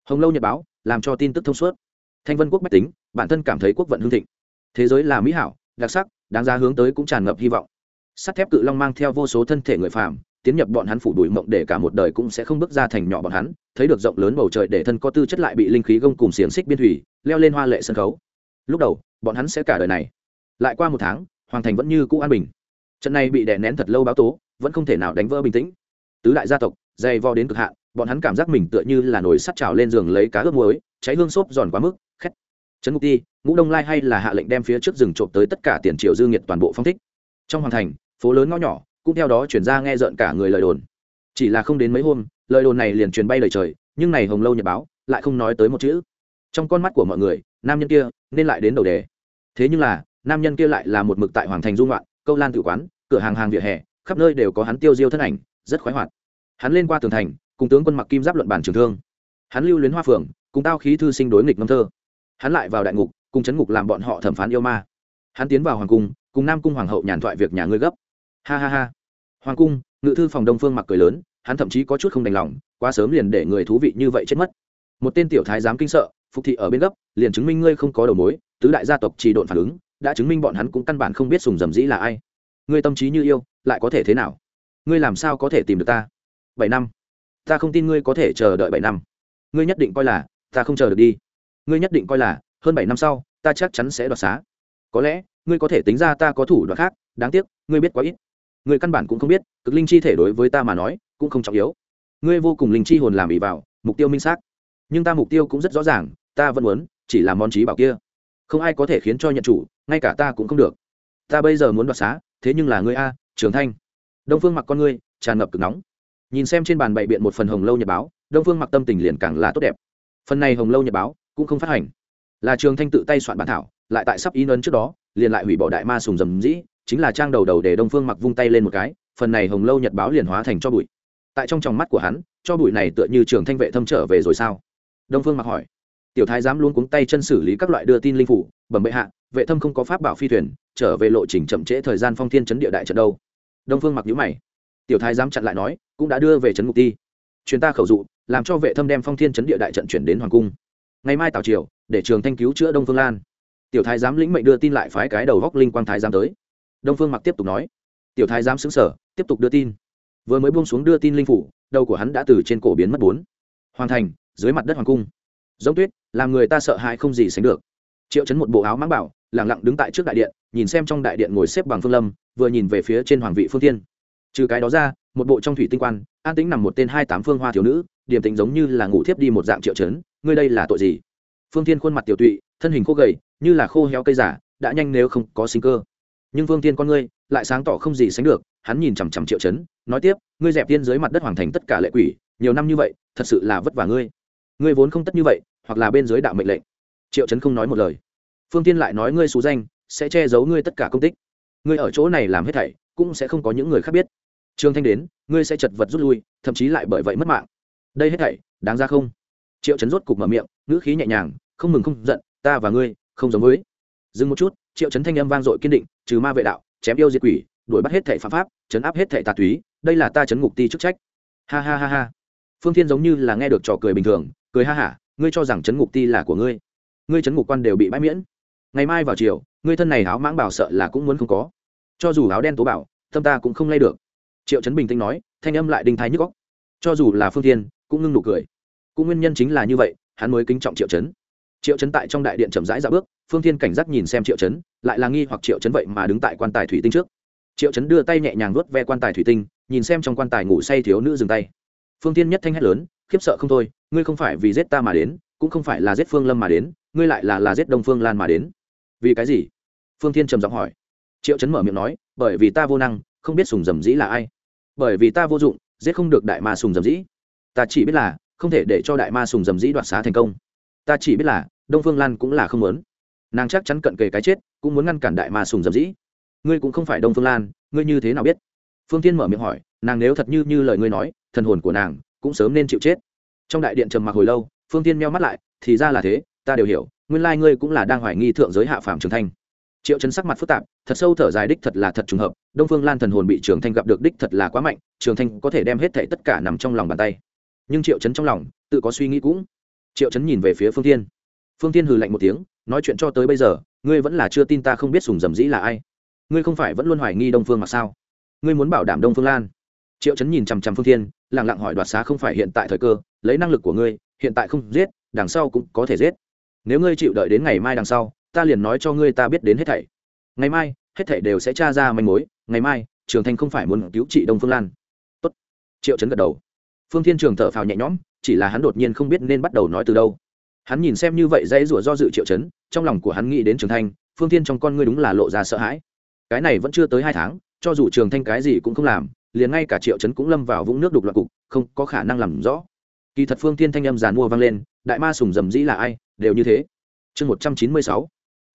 Hồng lâu nhật báo, làm cho tin tức thông suốt. Thanh vân quốc bách tính, bản thân cảm thấy quốc vận hương thịnh. Thế giới là mỹ hảo, đặc sắc, đáng ra hướng tới cũng tràn ngập hy vọng. Sắt thép cự long mang theo vô số thân thể người phàm tiến nhập bọn hắn phủ đuổi mộng để cả một đời cũng sẽ không bước ra thành nhỏ bọn hắn, thấy được rộng lớn bầu trời để thân có tư chất lại bị linh khí gông cùng xiềng xích biên thủy, leo lên hoa lệ sân khấu. Lúc đầu, bọn hắn sẽ cả đời này. Lại qua một tháng, hoàng thành vẫn như cũ an bình. Trận này bị đè nén thật lâu báo tố, vẫn không thể nào đánh vỡ bình tĩnh. Tứ đại gia tộc, dày vò đến cực hạn, bọn hắn cảm giác mình tựa như là nồi sắt trào lên giường lấy cá ướp muối, cháy hương xốp giòn quá mức, khét. Trấn ngục ti, ngũ đông lai hay là hạ lệnh đem phía trước rừng trộm tới tất cả tiền triệu dư nghiệt toàn bộ phong thích. Trong hoàng thành, phố lớn ngõ nhỏ cũng theo đó chuyển ra nghe rợn cả người lời đồn. Chỉ là không đến mấy hôm, lời đồn này liền truyền bay lời trời, nhưng này hồng lâu nhật báo lại không nói tới một chữ. Trong con mắt của mọi người, nam nhân kia nên lại đến đầu đề. Thế nhưng là, nam nhân kia lại là một mực tại hoàng thành dung loạn, câu lan tự quán, cửa hàng hàng vỉa hè, khắp nơi đều có hắn tiêu diêu thân ảnh, rất khoái hoạt. Hắn lên qua tường thành, cùng tướng quân mặc kim giáp luận bản trường thương. Hắn lưu luyến hoa phường cùng tao khí thư sinh đối nghịch ngâm thơ. Hắn lại vào đại ngục, cùng chấn ngục làm bọn họ thẩm phán yêu ma. Hắn tiến vào hoàng cung, cùng nam cung hoàng hậu nhàn thoại việc nhà ngươi gấp. Ha ha ha hoàng cung, ngự thư phòng đông phương mặc cười lớn, hắn thậm chí có chút không đành lòng, quá sớm liền để người thú vị như vậy chết mất. Một tên tiểu thái dám kinh sợ, phục thị ở bên gấp, liền chứng minh ngươi không có đầu mối, tứ đại gia tộc chỉ độn phản ứng, đã chứng minh bọn hắn cũng căn bản không biết sùng dầm dĩ là ai. Ngươi tâm trí như yêu, lại có thể thế nào? Ngươi làm sao có thể tìm được ta? Bảy năm. Ta không tin ngươi có thể chờ đợi bảy năm. Ngươi nhất định coi là, ta không chờ được đi. Ngươi nhất định coi là, hơn bảy năm sau, ta chắc chắn sẽ đoạt xá. Có lẽ, ngươi có thể tính ra ta có thủ đoạn khác, đáng tiếc, ngươi biết quá ít người căn bản cũng không biết, cực linh chi thể đối với ta mà nói, cũng không trọng yếu. Ngươi vô cùng linh chi hồn làm ỉ vào, mục tiêu minh xác. Nhưng ta mục tiêu cũng rất rõ ràng, ta vẫn muốn, chỉ là món trí bảo kia. Không ai có thể khiến cho nhận chủ, ngay cả ta cũng không được. Ta bây giờ muốn đoạt xá, thế nhưng là ngươi a, trường thanh. Đông phương mặc con ngươi, tràn ngập cực nóng. Nhìn xem trên bàn bày biện một phần hồng lâu nhật báo, đông phương mặc tâm tình liền càng là tốt đẹp. Phần này hồng lâu nhật báo cũng không phát hành. Là trường thanh tự tay soạn bản thảo, lại tại sắp ý ấn trước đó, liền lại hủy bỏ đại ma sùng dầm dĩ chính là trang đầu đầu để đông phương mặc vung tay lên một cái, phần này hồng lâu nhật báo liền hóa thành cho bụi. Tại trong tròng mắt của hắn, cho bụi này tựa như trường thanh vệ thâm trở về rồi sao? Đông phương mặc hỏi. Tiểu thái dám luôn cuống tay chân xử lý các loại đưa tin linh phủ, bẩm bệ hạ, vệ thâm không có pháp bảo phi thuyền, trở về lộ trình chậm trễ thời gian phong thiên chấn địa đại trận đâu. Đông phương mặc nhữ mày. Tiểu thái dám chặn lại nói, cũng đã đưa về trấn ngục ti chuyến ta khẩu dụ, làm cho vệ thâm đem phong thiên chấn địa đại trận chuyển đến hoàng cung. Ngày mai tào triều, để trường thanh cứu chữa đông phương lan. Tiểu thái giám lĩnh mệnh đưa tin lại phái cái đầu góc linh quang thái giám tới đông phương mặc tiếp tục nói. Tiểu thái giám xứng sở, tiếp tục đưa tin. Vừa mới buông xuống đưa tin linh phủ, đầu của hắn đã từ trên cổ biến mất bốn. Hoàn thành, dưới mặt đất hoàng cung. Giống tuyết, làm người ta sợ hãi không gì sánh được. Triệu chấn một bộ áo mãng bảo lẳng lặng đứng tại trước đại điện, nhìn xem trong đại điện ngồi xếp bằng phương lâm, vừa nhìn về phía trên hoàng vị phương tiên trừ cái đó ra, một bộ trong thủy tinh quan, an tĩnh nằm một tên hai tám phương hoa thiếu nữ, điểm tính giống như là ngủ thiếp đi một dạng triệu chấn, ngươi đây là tội gì? Phương tiên khuôn mặt tiểu tụy, thân hình khô gầy, như là khô héo cây giả, đã nhanh nếu không có sinh cơ nhưng Vương tiên con ngươi lại sáng tỏ không gì sánh được, hắn nhìn chằm chằm triệu chấn nói tiếp, ngươi dẹp tiên dưới mặt đất hoàn thành tất cả lệ quỷ, nhiều năm như vậy, thật sự là vất vả ngươi. Ngươi vốn không tất như vậy, hoặc là bên dưới đạo mệnh lệnh. Triệu chấn không nói một lời. Phương tiên lại nói ngươi xú danh, sẽ che giấu ngươi tất cả công tích. Ngươi ở chỗ này làm hết thảy, cũng sẽ không có những người khác biết. Trương thanh đến, ngươi sẽ chật vật rút lui, thậm chí lại bởi vậy mất mạng. Đây hết thảy, đáng ra không? Triệu chấn rốt cục mở miệng, ngữ khí nhẹ nhàng, không mừng không giận, ta và ngươi, không giống với dừng một chút, triệu chấn thanh âm vang dội kiên định, trừ ma vệ đạo, chém yêu diệt quỷ, đuổi bắt hết thệ phạm pháp, chấn áp hết thệ tà túy, đây là ta chấn ngục ti chức trách. Ha ha ha ha. Phương thiên giống như là nghe được trò cười bình thường, cười ha hả, ngươi cho rằng chấn ngục ti là của ngươi. Ngươi chấn ngục quan đều bị bãi miễn. Ngày mai vào chiều ngươi thân này áo mãng bảo sợ là cũng muốn không có. Cho dù áo đen tố bảo, tâm ta cũng không lay được. Triệu chấn bình tĩnh nói, thanh âm lại đinh thái nhức góc cho dù là phương thiên, cũng ngưng nụ cười. Cũng nguyên nhân chính là như vậy, hắn mới kính trọng triệu chấn triệu chấn tại trong đại điện chậm rãi ra bước, phương thiên cảnh giác nhìn xem triệu chấn, lại là nghi hoặc triệu chấn vậy mà đứng tại quan tài thủy tinh trước. Triệu chấn đưa tay nhẹ nhàng nuốt ve quan tài thủy tinh, nhìn xem trong quan tài ngủ say thiếu nữ dừng tay. Phương tiên nhất thanh hét lớn, khiếp sợ không thôi, ngươi không phải vì giết ta mà đến, cũng không phải là giết phương lâm mà đến, ngươi lại là là giết đông phương lan mà đến. Vì cái gì? Phương tiên trầm giọng hỏi. Triệu chấn mở miệng nói, bởi vì ta vô năng, không biết sùng dầm dĩ là ai. Bởi vì ta vô dụng, giết không được đại ma sùng dầm dĩ. Ta chỉ biết là, không thể để cho đại ma sùng dầm dĩ đoạt xá thành công ta chỉ biết là, đông phương lan cũng là không muốn. Nàng chắc chắn cận kề cái chết, cũng muốn ngăn cản đại ma sùng dầm dĩ. Ngươi cũng không phải đông phương lan, ngươi như thế nào biết? Phương tiên mở miệng hỏi, nàng nếu thật như như lời ngươi nói, thần hồn của nàng cũng sớm nên chịu chết. Trong đại điện trầm mặc hồi lâu, phương tiên meo mắt lại, thì ra là thế, ta đều hiểu, nguyên lai ngươi cũng là đang hoài nghi thượng giới hạ phàm trường thanh. Triệu chấn sắc mặt phức tạp, thật sâu thở dài đích thật là thật trùng hợp, đông phương lan thần hồn bị trường thanh gặp được đích thật là quá mạnh, trường thanh có thể đem hết thệ tất cả nằm trong lòng bàn tay. Nhưng triệu chấn trong lòng, tự có suy nghĩ cũng triệu chấn nhìn về phía phương tiên phương tiên hừ lạnh một tiếng, nói chuyện cho tới bây giờ, ngươi vẫn là chưa tin ta không biết sùng dầm dĩ là ai. Ngươi không phải vẫn luôn hoài nghi đông phương mà sao? Ngươi muốn bảo đảm đông phương lan. Triệu chấn nhìn chằm chằm phương thiên lẳng lặng hỏi đoạt xá không phải hiện tại thời cơ, lấy năng lực của ngươi, hiện tại không giết, đằng sau cũng có thể giết. Nếu ngươi chịu đợi đến ngày mai đằng sau, ta liền nói cho ngươi ta biết đến hết thảy. Ngày mai, hết thảy đều sẽ tra ra manh mối, ngày mai, trường thanh không phải muốn cứu trị đông phương lan. Tốt. triệu chấn gật đầu phương thiên trường thở phào nhẹ nhõm, chỉ là hắn đột nhiên không biết nên bắt đầu nói từ đâu. Hắn nhìn xem như vậy dãy rủa do dự triệu chấn, trong lòng của hắn nghĩ đến trường thanh, phương thiên trong con ngươi đúng là lộ ra sợ hãi. Cái này vẫn chưa tới hai tháng, cho dù trường thanh cái gì cũng không làm, liền ngay cả triệu chấn cũng lâm vào vũng nước đục loạn cục, không có khả năng làm rõ. Kỳ thật phương thiên thanh âm giàn mua vang lên, đại ma sùng dầm dĩ là ai, đều như thế. Chương một trăm chín mươi sáu,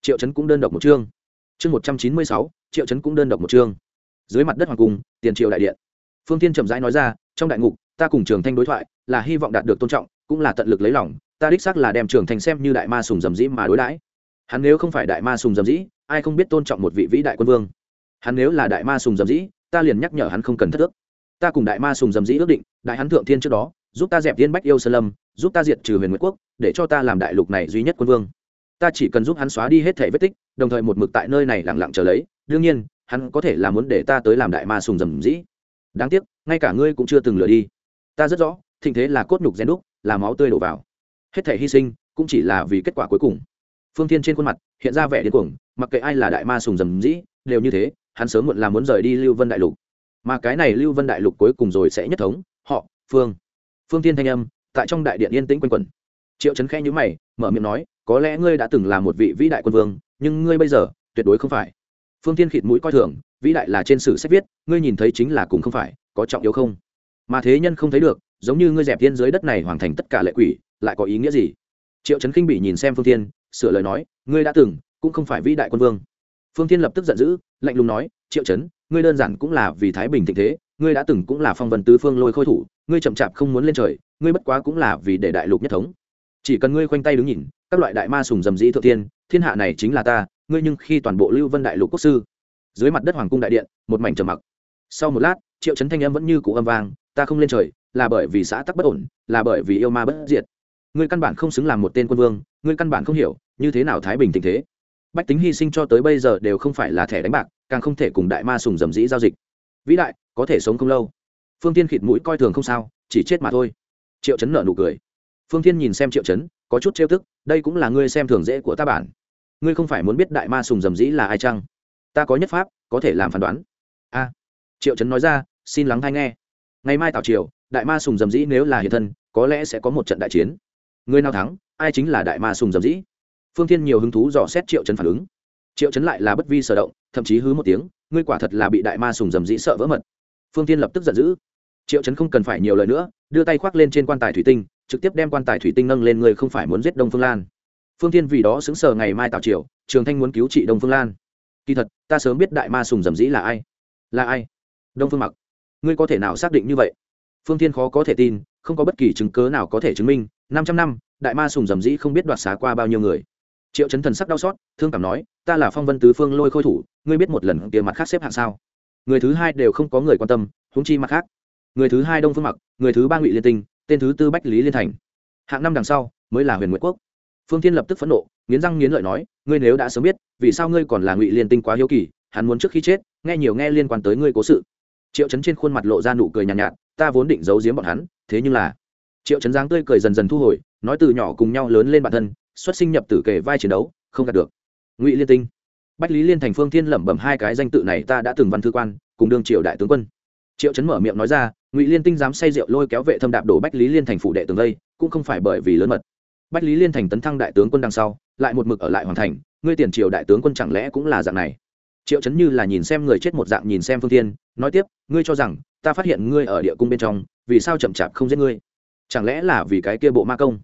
triệu chấn cũng đơn độc một chương. Chương một trăm chín mươi sáu, triệu chấn cũng đơn độc một chương. Dưới mặt đất hoàng cung, tiền triệu đại điện. Phương Thiên chậm rãi nói ra, trong đại ngục ta cùng trường thanh đối thoại, là hy vọng đạt được tôn trọng, cũng là tận lực lấy lòng, ta đích xác là đem trường thanh xem như đại ma sùng dầm dĩ mà đối đãi. Hắn nếu không phải đại ma sùng dầm dĩ, ai không biết tôn trọng một vị vĩ đại quân vương? Hắn nếu là đại ma sùng dầm dĩ, ta liền nhắc nhở hắn không cần thất ước. Ta cùng đại ma sùng dầm dĩ ước định, đại hắn thượng thiên trước đó, giúp ta dẹp tiên bách yêu sơn lâm, giúp ta diệt trừ huyền nguyệt quốc, để cho ta làm đại lục này duy nhất quân vương. Ta chỉ cần giúp hắn xóa đi hết thể vết tích, đồng thời một mực tại nơi này lẳng lặng chờ lấy, đương nhiên, hắn có thể là muốn để ta tới làm đại ma sùng dầm dĩ. Đáng tiếc, ngay cả ngươi cũng chưa từng lừa đi ta rất rõ, thịnh thế là cốt nhục gen đúc, là máu tươi đổ vào. Hết thể hy sinh cũng chỉ là vì kết quả cuối cùng. Phương thiên trên khuôn mặt hiện ra vẻ điên cuồng, mặc kệ ai là đại ma sùng dầm dĩ, đều như thế, hắn sớm muộn là muốn rời đi lưu vân đại lục. Mà cái này lưu vân đại lục cuối cùng rồi sẽ nhất thống, họ, phương. Phương tiên thanh âm, tại trong đại điện yên tĩnh quanh quẩn. Triệu trấn khẽ nhữ mày, mở miệng nói, có lẽ ngươi đã từng là một vị vĩ đại quân vương, nhưng ngươi bây giờ tuyệt đối không phải. Phương tiên khịt mũi coi thường, vĩ đại là trên sử sách viết, ngươi nhìn thấy chính là cùng không phải, có trọng yếu không? Mà thế nhân không thấy được, giống như ngươi dẹp thiên dưới đất này hoàn thành tất cả lệ quỷ, lại có ý nghĩa gì? Triệu trấn kinh bị nhìn xem phương tiên sửa lời nói, ngươi đã từng, cũng không phải vĩ đại quân vương. Phương tiên lập tức giận dữ, lạnh lùng nói, triệu trấn ngươi đơn giản cũng là vì thái bình thịnh thế, ngươi đã từng cũng là phong vân tứ phương lôi khôi thủ, ngươi chậm chạp không muốn lên trời, ngươi bất quá cũng là vì để đại lục nhất thống. Chỉ cần ngươi khoanh tay đứng nhìn, các loại đại ma sùng dầm dĩ thượng tiên thiên hạ này chính là ta, ngươi nhưng khi toàn bộ lưu vân đại lục quốc sư, dưới mặt đất hoàng cung đại điện, một mảnh trầm mặc. Sau một lát, triệu Trấn thanh âm vẫn như cụ âm vang ta không lên trời, là bởi vì xã tắc bất ổn, là bởi vì yêu ma bất diệt. Ngươi căn bản không xứng làm một tên quân vương, ngươi căn bản không hiểu, như thế nào thái bình tình thế. Bách tính hy sinh cho tới bây giờ đều không phải là thẻ đánh bạc, càng không thể cùng đại ma sùng dầm dĩ giao dịch. Vĩ đại, có thể sống không lâu. Phương tiên khịt mũi coi thường không sao, chỉ chết mà thôi. Triệu chấn nợ nụ cười. Phương tiên nhìn xem triệu chấn, có chút trêu tức, đây cũng là ngươi xem thường dễ của ta bản. Ngươi không phải muốn biết đại ma sùng dầm dĩ là ai chăng? Ta có nhất pháp, có thể làm phán đoán. A. Triệu chấn nói ra, xin lắng hay nghe ngày mai tào triều, đại ma sùng dầm dĩ nếu là hiện thân, có lẽ sẽ có một trận đại chiến. Người nào thắng, ai chính là đại ma sùng dầm dĩ? Phương thiên nhiều hứng thú dò xét triệu chấn phản ứng. Triệu chấn lại là bất vi sở động, thậm chí hứ một tiếng, ngươi quả thật là bị đại ma sùng dầm dĩ sợ vỡ mật. Phương thiên lập tức giận dữ. Triệu chấn không cần phải nhiều lời nữa, đưa tay khoác lên trên quan tài thủy tinh, trực tiếp đem quan tài thủy tinh nâng lên ngươi không phải muốn giết đông phương lan. Phương thiên vì đó xứng sờ ngày mai tào triều, trường thanh muốn cứu trị đông phương lan. Kỳ thật, ta sớm biết đại ma sùng dầm dĩ là ai. Là ai? Đông phương mặc ngươi có thể nào xác định như vậy? Phương thiên khó có thể tin, không có bất kỳ chứng cớ nào có thể chứng minh, năm trăm năm, đại ma sùng dầm dĩ không biết đoạt xá qua bao nhiêu người. Triệu chấn thần sắc đau xót, thương cảm nói, ta là phong vân tứ phương lôi khôi thủ, ngươi biết một lần kia mặt khác xếp hạng sao? Người thứ hai đều không có người quan tâm húng chi mặt khác. Người thứ hai đông phương mặc, người thứ ba ngụy liên tinh, tên thứ tư bách lý liên thành. Hạng năm đằng sau, mới là huyền nguyễn quốc. Phương thiên lập tức phẫn nộ, nghiến răng nghiến lợi nói, ngươi nếu đã sớm biết, vì sao ngươi còn là ngụy liên tinh quá hiếu kỳ, hắn muốn trước khi chết, nghe nhiều nghe liên quan tới ngươi cố sự triệu chấn trên khuôn mặt lộ ra nụ cười nhàn nhạt, nhạt ta vốn định giấu giếm bọn hắn thế nhưng là triệu chấn dáng tươi cười dần dần thu hồi nói từ nhỏ cùng nhau lớn lên bản thân xuất sinh nhập tử kể vai chiến đấu không đạt được. Ngụy liên tinh. Bách lý liên thành phương thiên lẩm bẩm hai cái danh tự này ta đã từng văn thư quan cùng đương triều đại tướng quân. Triệu chấn mở miệng nói ra ngụy liên tinh dám say rượu lôi kéo vệ thâm đạp đổ bách lý liên thành phủ đệ tường lây cũng không phải bởi vì lớn mật. Bách lý liên thành tấn thăng đại tướng quân đằng sau lại một mực ở lại hoàn thành ngươi tiền triều đại tướng quân chẳng lẽ cũng là dạng này? Triệu chấn như là nhìn xem người chết một dạng nhìn xem phương tiên nói tiếp, ngươi cho rằng ta phát hiện ngươi ở địa cung bên trong, vì sao chậm chạp không giết ngươi? Chẳng lẽ là vì cái kia bộ ma công?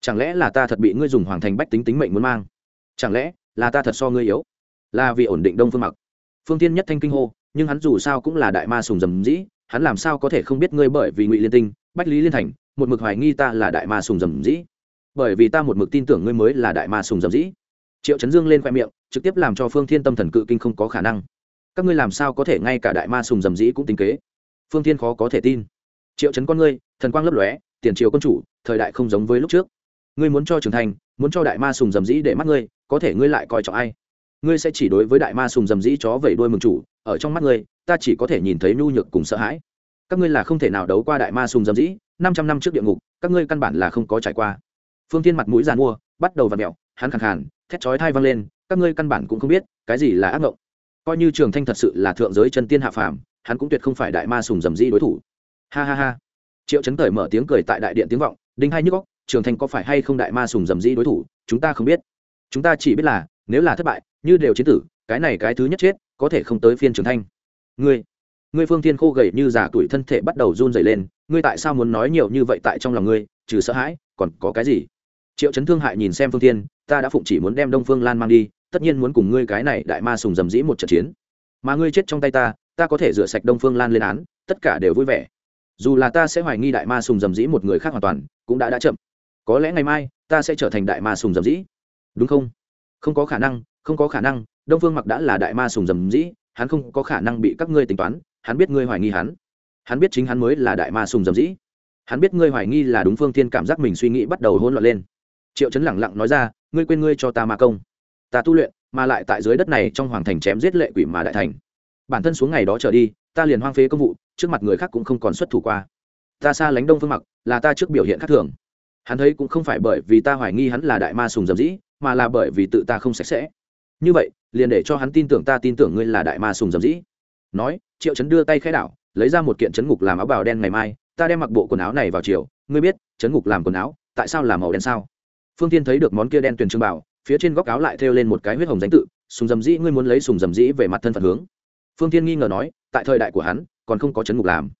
Chẳng lẽ là ta thật bị ngươi dùng hoàng thành bách tính tính mệnh muốn mang? Chẳng lẽ là ta thật so ngươi yếu? Là vì ổn định đông phương mặc. Phương tiên nhất thanh kinh hô, nhưng hắn dù sao cũng là đại ma sùng dầm dĩ, hắn làm sao có thể không biết ngươi bởi vì ngụy liên tinh, bách lý liên thành, một mực hoài nghi ta là đại ma sùng dầm dĩ. Bởi vì ta một mực tin tưởng ngươi mới là đại ma sùng dầm dĩ triệu chấn dương lên khoe miệng, trực tiếp làm cho phương thiên tâm thần cự kinh không có khả năng. Các ngươi làm sao có thể ngay cả đại ma sùng dầm dĩ cũng tính kế? Phương thiên khó có thể tin. Triệu chấn con ngươi, thần quang lấp lóe, tiền triều quân chủ, thời đại không giống với lúc trước. Ngươi muốn cho trưởng thành, muốn cho đại ma sùng dầm dĩ để mắt ngươi, có thể ngươi lại coi trọng ai? Ngươi sẽ chỉ đối với đại ma sùng dầm dĩ chó vẩy đuôi mừng chủ, ở trong mắt ngươi, ta chỉ có thể nhìn thấy nhu nhược cùng sợ hãi. Các ngươi là không thể nào đấu qua đại ma sùng dầm dĩ, năm trăm năm trước địa ngục, các ngươi căn bản là không có trải qua. Phương thiên mặt mũi giàn mua, bắt đầu v ặ mẹo hắn khẳng khàn, thét chói thai vang lên, các ngươi căn bản cũng không biết, cái gì là ác mộng coi như trường thanh thật sự là thượng giới chân tiên hạ phàm, hắn cũng tuyệt không phải đại ma sùng dầm dĩ đối thủ. Ha ha ha. Triệu chấn cởi mở tiếng cười tại đại điện tiếng vọng, đinh hai nhức góc trường thanh có phải hay không đại ma sùng dầm dĩ đối thủ, chúng ta không biết. Chúng ta chỉ biết là, nếu là thất bại, như đều chiến tử, cái này cái thứ nhất chết, có thể không tới phiên trường thanh. Ngươi ngươi phương thiên khô gầy như già tuổi thân thể bắt đầu run dày lên, ngươi tại sao muốn nói nhiều như vậy tại trong lòng ngươi, trừ sợ hãi, còn có cái gì? Triệu chấn thương hại nhìn xem phương thiên, ta đã phụng chỉ muốn đem đông phương lan mang đi, tất nhiên muốn cùng ngươi cái này đại ma sùng dầm dĩ một trận chiến. Mà ngươi chết trong tay ta ta có thể rửa sạch đông phương lan lên án, tất cả đều vui vẻ. Dù là ta sẽ hoài nghi đại ma sùng dầm dĩ một người khác hoàn toàn, cũng đã đã chậm. Có lẽ ngày mai, ta sẽ trở thành đại ma sùng dầm dĩ. Đúng không? Không có khả năng, không có khả năng. Đông phương mặc đã là đại ma sùng dầm dĩ, hắn không có khả năng bị các ngươi tính toán. Hắn biết ngươi hoài nghi hắn. Hắn biết chính hắn mới là đại ma sùng dầm dĩ. Hắn biết ngươi hoài nghi là đúng phương thiên cảm giác mình suy nghĩ bắt đầu hôn loạn lên triệu chấn lẳng lặng nói ra, ngươi quên ngươi cho ta ma công. Ta tu luyện, mà lại tại dưới đất này trong hoàng thành chém giết lệ quỷ mà đại thành. Bản thân xuống ngày đó trở đi, ta liền hoang phế công vụ, trước mặt người khác cũng không còn xuất thủ qua. Ta xa lánh đông phương mặc, là ta trước biểu hiện khác thường. Hắn thấy cũng không phải bởi vì ta hoài nghi hắn là đại ma sùng dầm dĩ, mà là bởi vì tự ta không sạch sẽ. Như vậy, liền để cho hắn tin tưởng ta tin tưởng ngươi là đại ma sùng dầm dĩ. Nói, triệu chấn đưa tay khai đảo, lấy ra một kiện chấn ngục làm áo bào đen ngày mai, ta đem mặc bộ quần áo này vào chiều. Ngươi biết, chấn ngục làm quần áo, tại sao làm màu đen sao? Phương tiên thấy được món kia đen tuyền trương bảo, phía trên góc áo lại thêu lên một cái huyết hồng danh tự, sùng dầm dĩ, ngươi muốn lấy sùng dầm dĩ về mặt thân phận hướng. Phương tiên nghi ngờ nói, tại thời đại của hắn, còn không có chấn ngục làm.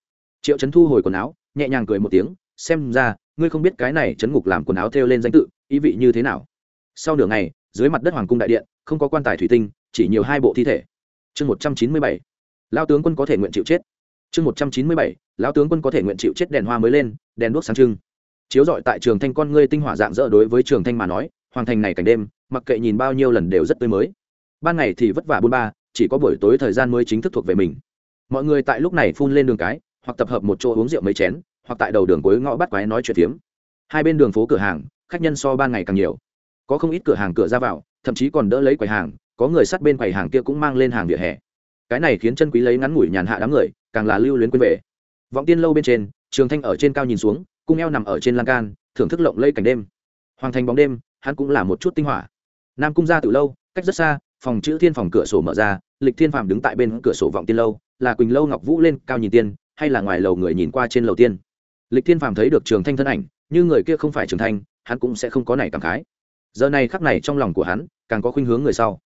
Triệu Chấn thu hồi quần áo, nhẹ nhàng cười một tiếng, xem ra, ngươi không biết cái này chấn ngục làm quần áo thêu lên danh tự, ý vị như thế nào. Sau nửa ngày, dưới mặt đất hoàng cung đại điện, không có quan tài thủy tinh, chỉ nhiều hai bộ thi thể. Chương một trăm chín mươi bảy lao tướng quân có thể nguyện chịu chết. Chương một trăm chín mươi bảy, lão tướng quân có thể nguyện chịu chết, đèn hoa mới lên, đèn đuốc sáng trưng chiếu rọi tại trường thanh con ngươi tinh hỏa dạng dỡ đối với trường thanh mà nói, hoàng thành này cảnh đêm, mặc kệ nhìn bao nhiêu lần đều rất tươi mới. Ban ngày thì vất vả bôn ba, chỉ có buổi tối thời gian mới chính thức thuộc về mình. Mọi người tại lúc này phun lên đường cái, hoặc tập hợp một chỗ uống rượu mấy chén, hoặc tại đầu đường cuối ngõ bắt quái nói chuyện phiếm. Hai bên đường phố cửa hàng, khách nhân so ban ngày càng nhiều. Có không ít cửa hàng cửa ra vào, thậm chí còn đỡ lấy quầy hàng, có người sát bên quầy hàng kia cũng mang lên hàng vỉa hè. Cái này khiến chân quý lấy ngắn ngủi nhàn hạ đám người, càng là lưu luyến quên về. Vọng tiên lâu bên trên, trường thanh ở trên cao nhìn xuống cung eo nằm ở trên lan can, thưởng thức lộng lây cảnh đêm. Hoàng thành bóng đêm, hắn cũng là một chút tinh hỏa. Nam cung ra từ lâu, cách rất xa, phòng chữ thiên phòng cửa sổ mở ra, lịch thiên phạm đứng tại bên cửa sổ vọng tiên lâu, là quỳnh lâu ngọc vũ lên cao nhìn tiên, hay là ngoài lầu người nhìn qua trên lầu tiên. Lịch thiên phạm thấy được trường thanh thân ảnh, như người kia không phải trường thanh, hắn cũng sẽ không có này cảm khái. Giờ này khắc này trong lòng của hắn, càng có khuynh hướng người sau.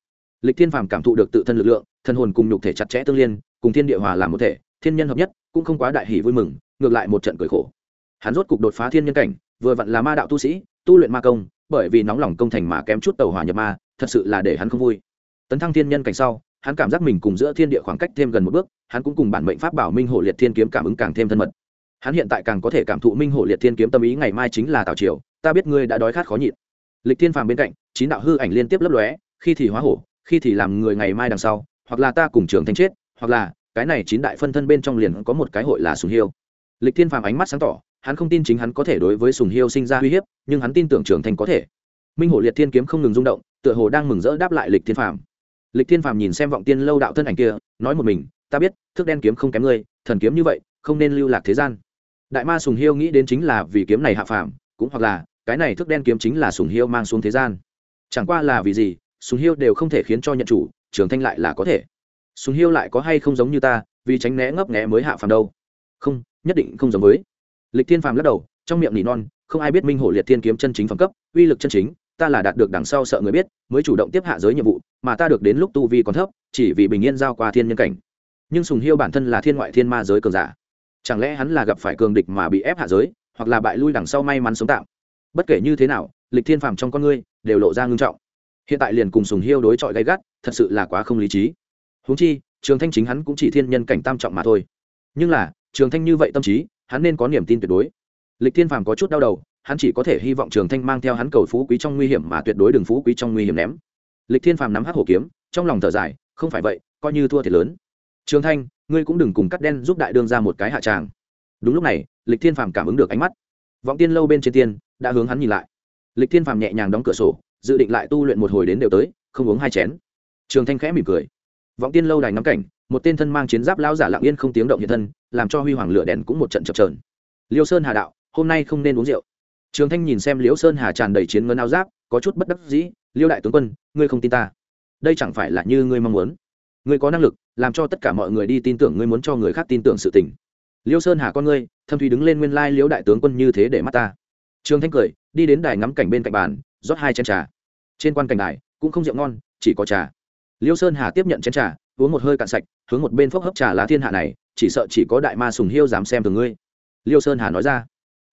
Lịch thiên phàm cảm thụ được tự thân lực lượng, thân hồn cùng nhục thể chặt chẽ tương liên, cùng thiên địa hòa làm một thể, thiên nhân hợp nhất, cũng không quá đại hỷ vui mừng, ngược lại một trận cười khổ hắn rốt cục đột phá thiên nhân cảnh, vừa vặn là ma đạo tu sĩ, tu luyện ma công, bởi vì nóng lòng công thành mà kém chút tàu hỏa nhập ma, thật sự là để hắn không vui. Tấn thăng thiên nhân cảnh sau, hắn cảm giác mình cùng giữa thiên địa khoảng cách thêm gần một bước, hắn cũng cùng bản mệnh pháp bảo minh hộ liệt thiên kiếm cảm ứng càng thêm thân mật. Hắn hiện tại càng có thể cảm thụ minh hộ liệt thiên kiếm tâm ý ngày mai chính là tào triều, ta biết ngươi đã đói khát khó nhịn. Lịch thiên phàm bên cạnh, chín đạo hư ảnh liên tiếp lấp lóe, khi thì hóa hổ, khi thì làm người ngày mai đằng sau, hoặc là ta cùng trường thanh chết, hoặc là, cái này chín đại phân thân bên trong liền có một cái hội là sùng hiêu. Lịch thiên phàm ánh mắt sáng tỏ hắn không tin chính hắn có thể đối với sùng hiêu sinh ra uy hiếp, nhưng hắn tin tưởng trường thành có thể. Minh hổ liệt thiên kiếm không ngừng rung động, tựa hồ đang mừng rỡ đáp lại lịch thiên phàm. Lịch thiên phàm nhìn xem vọng tiên lâu đạo thân ảnh kia, nói một mình, ta biết, thước đen kiếm không kém ngươi, thần kiếm như vậy, không nên lưu lạc thế gian. Đại ma sùng hiêu nghĩ đến chính là vì kiếm này hạ phàm, cũng hoặc là, cái này thước đen kiếm chính là sùng hiêu mang xuống thế gian. Chẳng qua là vì gì, sùng hiêu đều không thể khiến cho nhận chủ trường thanh lại là có thể. Sùng hiêu lại có hay không giống như ta, vì tránh né ngấp nghé mới hạ phàm đâu? Không, nhất định không giống với lịch thiên phàm lắc đầu, trong miệng nỉ non, không ai biết minh hổ liệt thiên kiếm chân chính phẩm cấp, uy lực chân chính, ta là đạt được đằng sau sợ người biết, mới chủ động tiếp hạ giới nhiệm vụ, mà ta được đến lúc tu vi còn thấp, chỉ vì bình yên giao qua thiên nhân cảnh. Nhưng sùng hiêu bản thân là thiên ngoại thiên ma giới cường giả. Chẳng lẽ hắn là gặp phải cường địch mà bị ép hạ giới, hoặc là bại lui đằng sau may mắn sống tạm? Bất kể như thế nào, lịch thiên phàm trong con ngươi đều lộ ra ngưng trọng. Hiện tại liền cùng sùng hiêu đối chọi gay gắt, thật sự là quá không lý trí. Huống chi, trường thanh chính hắn cũng chỉ thiên nhân cảnh tam trọng mà thôi. Nhưng là, trường thanh như vậy tâm trí hắn nên có niềm tin tuyệt đối. Lịch thiên phàm có chút đau đầu, hắn chỉ có thể hy vọng trường thanh mang theo hắn cầu phú quý trong nguy hiểm mà tuyệt đối đừng phú quý trong nguy hiểm ném. Lịch thiên phàm nắm hắc hổ kiếm, trong lòng thở dài, không phải vậy, coi như thua thiệt lớn. Trường thanh, ngươi cũng đừng cùng cắt đen giúp đại đương ra một cái hạ tràng. Đúng lúc này, lịch thiên phàm cảm ứng được ánh mắt. Vọng tiên lâu bên trên tiên, đã hướng hắn nhìn lại. Lịch thiên phàm nhẹ nhàng đóng cửa sổ, dự định lại tu luyện một hồi đến đều tới, không uống hai chén. Trường thanh khẽ mỉm cười vọng tiên lâu đài ngắm cảnh, một tên thân mang chiến giáp lão giả lặng yên không tiếng động hiện thân, làm cho huy hoàng lửa đèn cũng một trận chập trờn liêu sơn hà đạo, hôm nay không nên uống rượu. Trường thanh nhìn xem Liêu sơn hà tràn đầy chiến ngân áo giáp, có chút bất đắc dĩ, liêu đại tướng quân, ngươi không tin ta. Đây chẳng phải là như ngươi mong muốn. Ngươi có năng lực, làm cho tất cả mọi người đi tin tưởng ngươi muốn cho người khác tin tưởng sự tình. Liêu sơn hà con ngươi, thâm thủy đứng lên nguyên lai Liêu đại tướng quân như thế để mắt ta. Trường thanh cười, đi đến đài ngắm cảnh bên cạnh bàn, rót hai chén trà. Trên quan cảnh đài, cũng không rượu ngon, chỉ có trà liêu sơn hà tiếp nhận chén trà, uống một hơi cạn sạch, hướng một bên phốc hấp trà lá thiên hạ này, chỉ sợ chỉ có đại ma sùng hiêu dám xem thường ngươi. Liêu sơn hà nói ra.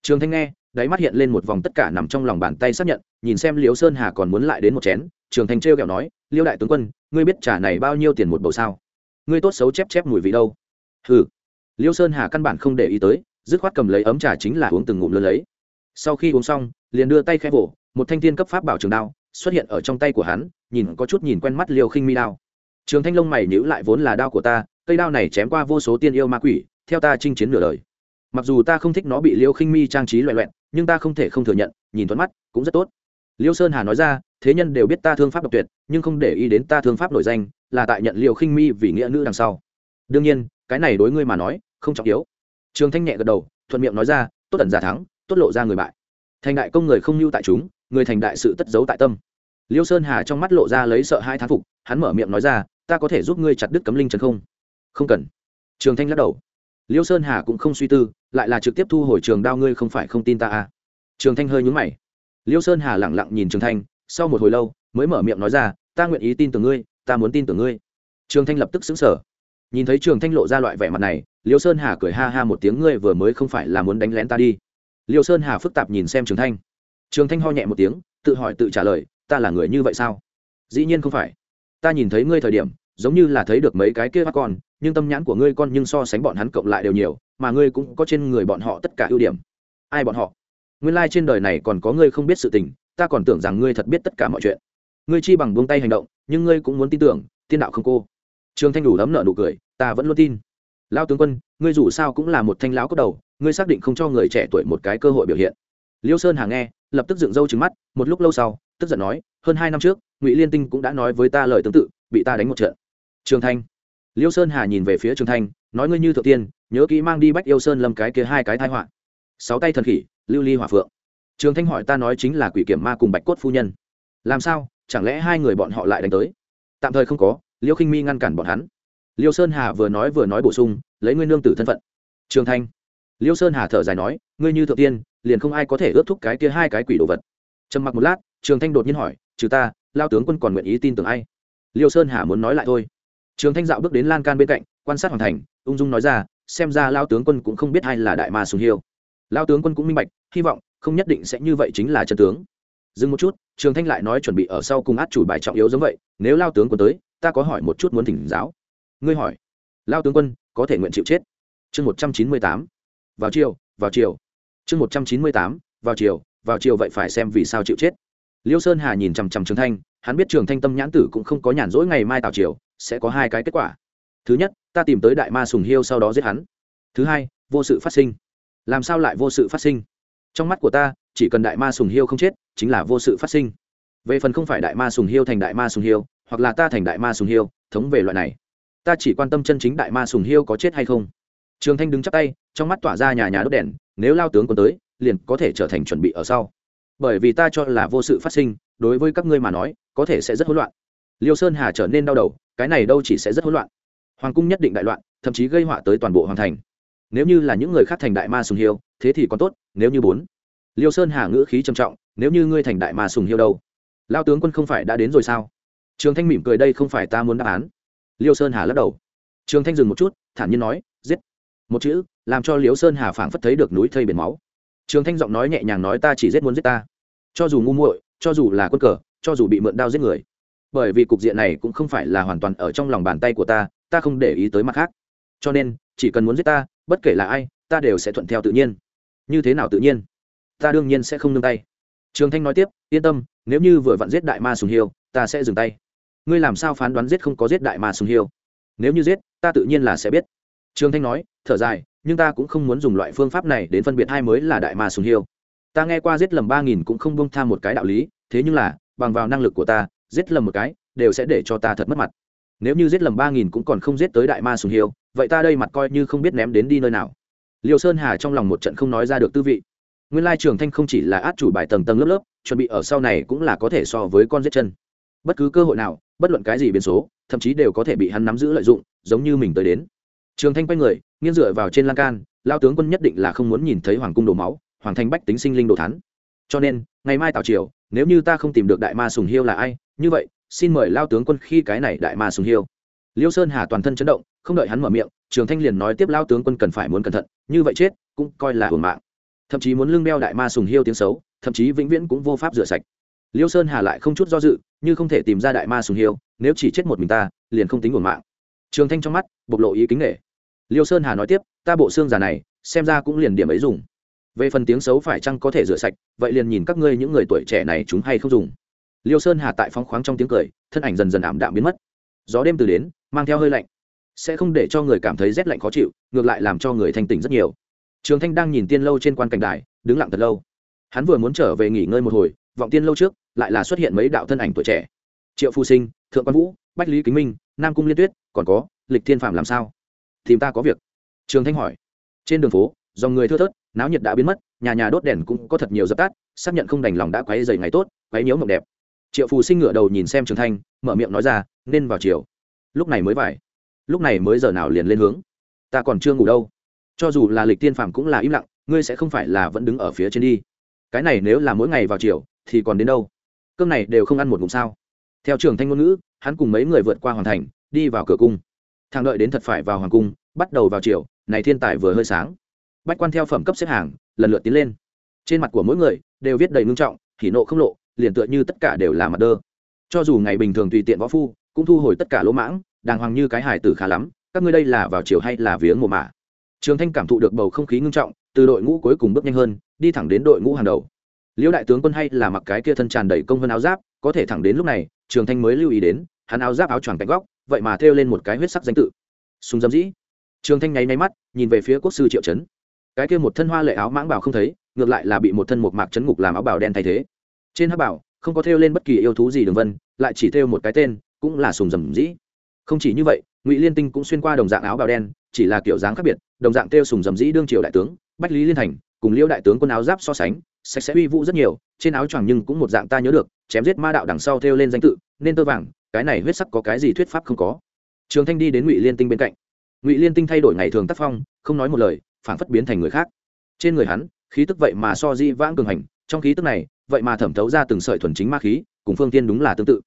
Trường thanh nghe, đáy mắt hiện lên một vòng tất cả nằm trong lòng bàn tay xác nhận, nhìn xem liêu sơn hà còn muốn lại đến một chén, trường thanh trêu kẹo nói, liêu đại tướng quân, ngươi biết trà này bao nhiêu tiền một bầu sao? Ngươi tốt xấu chép chép mùi vị đâu. Hừ. Liêu sơn hà căn bản không để ý tới, dứt khoát cầm lấy ấm trà chính là uống từng ngụm lớn lấy. Sau khi uống xong, liền đưa tay khẽ vỗ, một thanh thiên cấp pháp bảo trường đao xuất hiện ở trong tay của hắn, nhìn có chút nhìn quen mắt liêu khinh mi đao. Trường thanh lông mày nhữ lại vốn là đao của ta, cây đao này chém qua vô số tiên yêu ma quỷ, theo ta chinh chiến nửa đời. Mặc dù ta không thích nó bị liêu khinh mi trang trí loẹ loẹn nhưng ta không thể không thừa nhận, nhìn thuận mắt, cũng rất tốt. Liêu sơn hà nói ra, thế nhân đều biết ta thương pháp độc tuyệt, nhưng không để ý đến ta thương pháp nổi danh, là tại nhận liêu khinh mi vì nghĩa nữ đằng sau. Đương nhiên, cái này đối ngươi mà nói, không trọng yếu. Trường thanh nhẹ gật đầu, thuận miệng nói ra, tốt tần giả thắng, tốt lộ ra người bại. Thành đại công người không lưu tại chúng người thành đại sự tất giấu tại tâm. Liêu sơn hà trong mắt lộ ra lấy sợ hai thán phục, hắn mở miệng nói ra, ta có thể giúp ngươi chặt đứt cấm linh trần không? Không cần. Trường thanh lắc đầu. Liêu sơn hà cũng không suy tư, lại là trực tiếp thu hồi trường đao, ngươi không phải không tin ta à? Trường thanh hơi nhúng mày. Liêu sơn hà lẳng lặng nhìn trường thanh, sau một hồi lâu, mới mở miệng nói ra, ta nguyện ý tin tưởng ngươi, ta muốn tin tưởng ngươi. Trường thanh lập tức xứng sở nhìn thấy trường thanh lộ ra loại vẻ mặt này, liêu sơn hà cười ha ha một tiếng, ngươi vừa mới không phải là muốn đánh lén ta đi. Liêu sơn hà phức tạp nhìn xem trường thanh trường thanh ho nhẹ một tiếng, tự hỏi tự trả lời, ta là người như vậy sao? Dĩ nhiên không phải. Ta nhìn thấy ngươi thời điểm, giống như là thấy được mấy cái kia bắt con, nhưng tâm nhãn của ngươi con nhưng so sánh bọn hắn cộng lại đều nhiều, mà ngươi cũng có trên người bọn họ tất cả ưu điểm. Ai bọn họ? Nguyên lai、like、trên đời này còn có ngươi không biết sự tình, ta còn tưởng rằng ngươi thật biết tất cả mọi chuyện. Ngươi chi bằng buông tay hành động, nhưng ngươi cũng muốn tin tưởng, tiên đạo không cô. Trường thanh đủ đấm nợ nụ cười, ta vẫn luôn tin. Lao tướng quân, ngươi dù sao cũng là một thanh lão cốc đầu, ngươi xác định không cho người trẻ tuổi một cái cơ hội biểu hiện. Liêu sơn hà nghe lập tức dựng râu trứng mắt, một lúc lâu sau, tức giận nói, hơn hai năm trước, ngụy liên tinh cũng đã nói với ta lời tương tự, bị ta đánh một trận. Trường thanh. Liêu sơn hà nhìn về phía trường thanh, nói, ngươi như thượng tiên, nhớ kỹ mang đi bách yêu sơn lâm cái kia hai cái tai họa. Sáu tay thần khỉ, lưu ly hỏa phượng. Trường thanh hỏi, ta nói chính là quỷ kiểm ma cùng bạch cốt phu nhân. Làm sao? Chẳng lẽ hai người bọn họ lại đánh tới? Tạm thời không có, liêu khinh mi ngăn cản bọn hắn. Liêu sơn hà vừa nói vừa nói bổ sung, lấy ngươi nương tử thân phận. Trường thanh. Liêu sơn hà thở dài nói, ngươi như thượng tiên liền không ai có thể ước thúc cái kia hai cái quỷ đồ vật. Trầm mặc một lát, trường thanh đột nhiên hỏi, trừ ta lao tướng quân còn nguyện ý tin tưởng ai? Liêu sơn hà muốn nói lại thôi. Trường thanh dạo bước đến lan can bên cạnh, quan sát hoàn thành, ung dung nói ra, xem ra lao tướng quân cũng không biết ai là đại ma sùng hiêu. Lao tướng quân cũng minh bạch, hy vọng không nhất định sẽ như vậy chính là chân tướng. Dừng một chút, trường thanh lại nói chuẩn bị ở sau cùng át chủ bài trọng yếu giống vậy, nếu lao tướng quân tới, ta có hỏi một chút muốn thỉnh giáo. Ngươi hỏi. Lao tướng quân, có thể nguyện chịu chết. Chương một trăm chín mươi tám. Vào chiều vào chiều chương một trăm chín mươi tám, vào chiều vào chiều vậy phải xem vì sao chịu chết. Liêu sơn hà nhìn chằm chằm trường thanh, hắn biết trường thanh tâm nhãn tử cũng không có nhàn rỗi ngày mai tào chiều sẽ có hai cái kết quả. Thứ nhất, ta tìm tới đại ma sùng hiêu sau đó giết hắn. Thứ hai, vô sự phát sinh. Làm sao lại vô sự phát sinh? Trong mắt của ta, chỉ cần đại ma sùng hiêu không chết, chính là vô sự phát sinh. Về phần không phải đại ma sùng hiêu thành đại ma sùng hiêu, hoặc là ta thành đại ma sùng hiêu, thống về loại này. Ta chỉ quan tâm chân chính đại ma sùng hiêu có chết hay không trường thanh đứng chắp tay, trong mắt tỏa ra nhà nhà đốt đèn, nếu lao tướng quân tới, liền có thể trở thành chuẩn bị ở sau. Bởi vì ta cho là vô sự phát sinh, đối với các ngươi mà nói, có thể sẽ rất hỗn loạn. Liêu sơn hà trở nên đau đầu, cái này đâu chỉ sẽ rất hỗn loạn. Hoàng cung nhất định đại loạn, thậm chí gây họa tới toàn bộ hoàng thành. Nếu như là những người khác thành đại ma sùng hiêu, thế thì còn tốt, nếu như bốn. Liêu sơn hà ngữ khí trầm trọng, nếu như ngươi thành đại ma sùng hiêu đâu? Lao tướng quân không phải đã đến rồi sao? Trường thanh mỉm cười, đây không phải ta muốn đáp án. Liêu sơn hà lắc đầu. Trường thanh dừng một chút, thản nhiên nói, giết một chữ, làm cho liếu sơn hà phảng phất thấy được núi thây biển máu. Trường thanh giọng nói nhẹ nhàng nói ta chỉ giết muốn giết ta. Cho dù ngu muội, cho dù là quân cờ, cho dù bị mượn đao giết người. Bởi vì cục diện này cũng không phải là hoàn toàn ở trong lòng bàn tay của ta ta không để ý tới mặt khác. Cho nên, chỉ cần muốn giết ta, bất kể là ai, ta đều sẽ thuận theo tự nhiên. Như thế nào tự nhiên? Ta đương nhiên sẽ không nương tay. Trường thanh nói tiếp, yên tâm, nếu như vừa vặn giết đại ma sùng hiêu, ta sẽ dừng tay. Ngươi làm sao phán đoán giết không có giết đại ma sùng hiêu? Nếu như giết, ta tự nhiên là sẽ biết. Trường thanh nói thở dài, nhưng ta cũng không muốn dùng loại phương pháp này đến phân biệt hai mới là đại ma sùng hiêu. Ta nghe qua giết lầm ba nghìn cũng không bông tham một cái đạo lý, thế nhưng là, bằng vào năng lực của ta, giết lầm một cái, đều sẽ để cho ta thật mất mặt. Nếu như giết lầm ba nghìn cũng còn không giết tới đại ma sùng hiêu, vậy ta đây mặt coi như không biết ném đến đi nơi nào. Liêu sơn hà trong lòng một trận không nói ra được tư vị. Nguyên lai trường thanh không chỉ là át chủ bài tầng tầng lớp lớp, chuẩn bị ở sau này cũng là có thể so với con giết chân. Bất cứ cơ hội nào, bất luận cái gì biến số, thậm chí đều có thể bị hắn nắm giữ lợi dụng, giống như mình tới đến trường thanh quay người, nghiêng dựa vào trên lan can, lao tướng quân nhất định là không muốn nhìn thấy hoàng cung đổ máu, hoàng thanh bách tính sinh linh đồ thắn cho nên, ngày mai tào triều, nếu như ta không tìm được đại ma sùng hiêu là ai, như vậy, xin mời lao tướng quân khi cái này đại ma sùng hiêu. Liêu sơn hà toàn thân chấn động, không đợi hắn mở miệng, trường thanh liền nói tiếp lao tướng quân cần phải muốn cẩn thận, như vậy chết, cũng coi là hưởng mạng. Thậm chí muốn lương đeo đại ma sùng hiêu tiếng xấu, thậm chí vĩnh viễn cũng vô pháp rửa sạch. Liêu sơn hà lại không chút do dự, như không thể tìm ra đại ma sùng hiêu, nếu chỉ chết một mình ta, liền không tính hưởng mạng trường thanh trong mắt bộc lộ ý kính nghệ liêu sơn hà nói tiếp, ta bộ xương già này, xem ra cũng liền điểm ấy dùng. Về phần tiếng xấu phải chăng có thể rửa sạch, vậy liền nhìn các ngươi những người tuổi trẻ này chúng hay không dùng. Liêu sơn hà tại phóng khoáng trong tiếng cười, thân ảnh dần dần ảm đạm biến mất. Gió đêm từ đến, mang theo hơi lạnh. Sẽ không để cho người cảm thấy rét lạnh khó chịu, ngược lại làm cho người thanh tỉnh rất nhiều. Trường thanh đang nhìn tiên lâu trên quan cảnh đài, đứng lặng thật lâu. Hắn vừa muốn trở về nghỉ ngơi một hồi, vọng tiên lâu trước, lại là xuất hiện mấy đạo thân ảnh tuổi trẻ. Triệu phu sinh, thượng quan vũ, bách lý kính minh, nam cung liên tuyết còn có, lịch thiên phạm làm sao? Tìm ta có việc. Trường thanh hỏi. Trên đường phố, dòng người thưa thớt, náo nhiệt đã biến mất, nhà nhà đốt đèn cũng có thật nhiều dập tắt, xác nhận không đành lòng đã quấy dày ngày tốt, quấy nhiễu mộng đẹp. Triệu phù sinh ngựa đầu nhìn xem trường thanh, mở miệng nói ra, nên vào chiều lúc này mới vải lúc này mới giờ nào liền lên hướng. Ta còn chưa ngủ đâu. Cho dù là lịch tiên phàm cũng là im lặng, ngươi sẽ không phải là vẫn đứng ở phía trên đi. Cái này nếu là mỗi ngày vào chiều thì còn đến đâu? Cơm này đều không ăn một ngụm sao? Theo trường thanh ngôn ngữ, hắn cùng mấy người vượt qua hoàn thành đi vào cửa cung. Thang đợi đến thật phải vào hoàng cung, bắt đầu vào chiều này thiên tài vừa hơi sáng. Bách quan theo phẩm cấp xếp hàng, lần lượt tiến lên. Trên mặt của mỗi người đều viết đầy ngưng trọng, hỉ nộ không lộ, liền tựa như tất cả đều là mặt đơ. Cho dù ngày bình thường tùy tiện võ phu, cũng thu hồi tất cả lỗ mãng, đàng hoàng như cái hải tử khá lắm, các ngươi đây là vào chiều hay là viếng mồ mả? Trường thanh cảm thụ được bầu không khí ngưng trọng, từ đội ngũ cuối cùng bước nhanh hơn, đi thẳng đến đội ngũ hàng đầu. Liễu đại tướng quân hay là mặc cái kia thân tràn đầy công hơn áo giáp, có thể thẳng đến lúc này, trường thanh mới lưu ý đến, hắn áo giáp áo choàng cạnh góc vậy mà thêu lên một cái huyết sắc danh tự. Súng dâm dĩ. Trường thanh nháy nháy mắt, nhìn về phía quốc sư triệu trấn. Cái kia một thân hoa lệ áo mãng bảo không thấy, ngược lại là bị một thân một mạc chấn ngục làm áo bào đen thay thế. Trên hắc bảo, không có thêu lên bất kỳ yêu thú gì đường vân, lại chỉ thêu một cái tên, cũng là sùng dầm dĩ. Không chỉ như vậy, ngụy liên tinh cũng xuyên qua đồng dạng áo bào đen, chỉ là kiểu dáng khác biệt, đồng dạng thêu sùng dầm dĩ đương triều đại tướng, bách lý liên thành, cùng liêu đại tướng quân áo giáp so sánh, sạch sẽ uy vũ rất nhiều, trên áo choàng nhưng cũng một dạng ta nhớ được, chém giết ma đạo đằng sau thêu lên danh tự, nên tơ vàng cái này huyết sắc có cái gì thuyết pháp không có. Trường thanh đi đến ngụy liên tinh bên cạnh. Ngụy liên tinh thay đổi ngày thường tác phong, không nói một lời, phảng phất biến thành người khác. Trên người hắn, khí tức vậy mà so di vãng cường hành, trong khí tức này, vậy mà thẩm thấu ra từng sợi thuần chính ma khí, cùng phương tiên đúng là tương tự.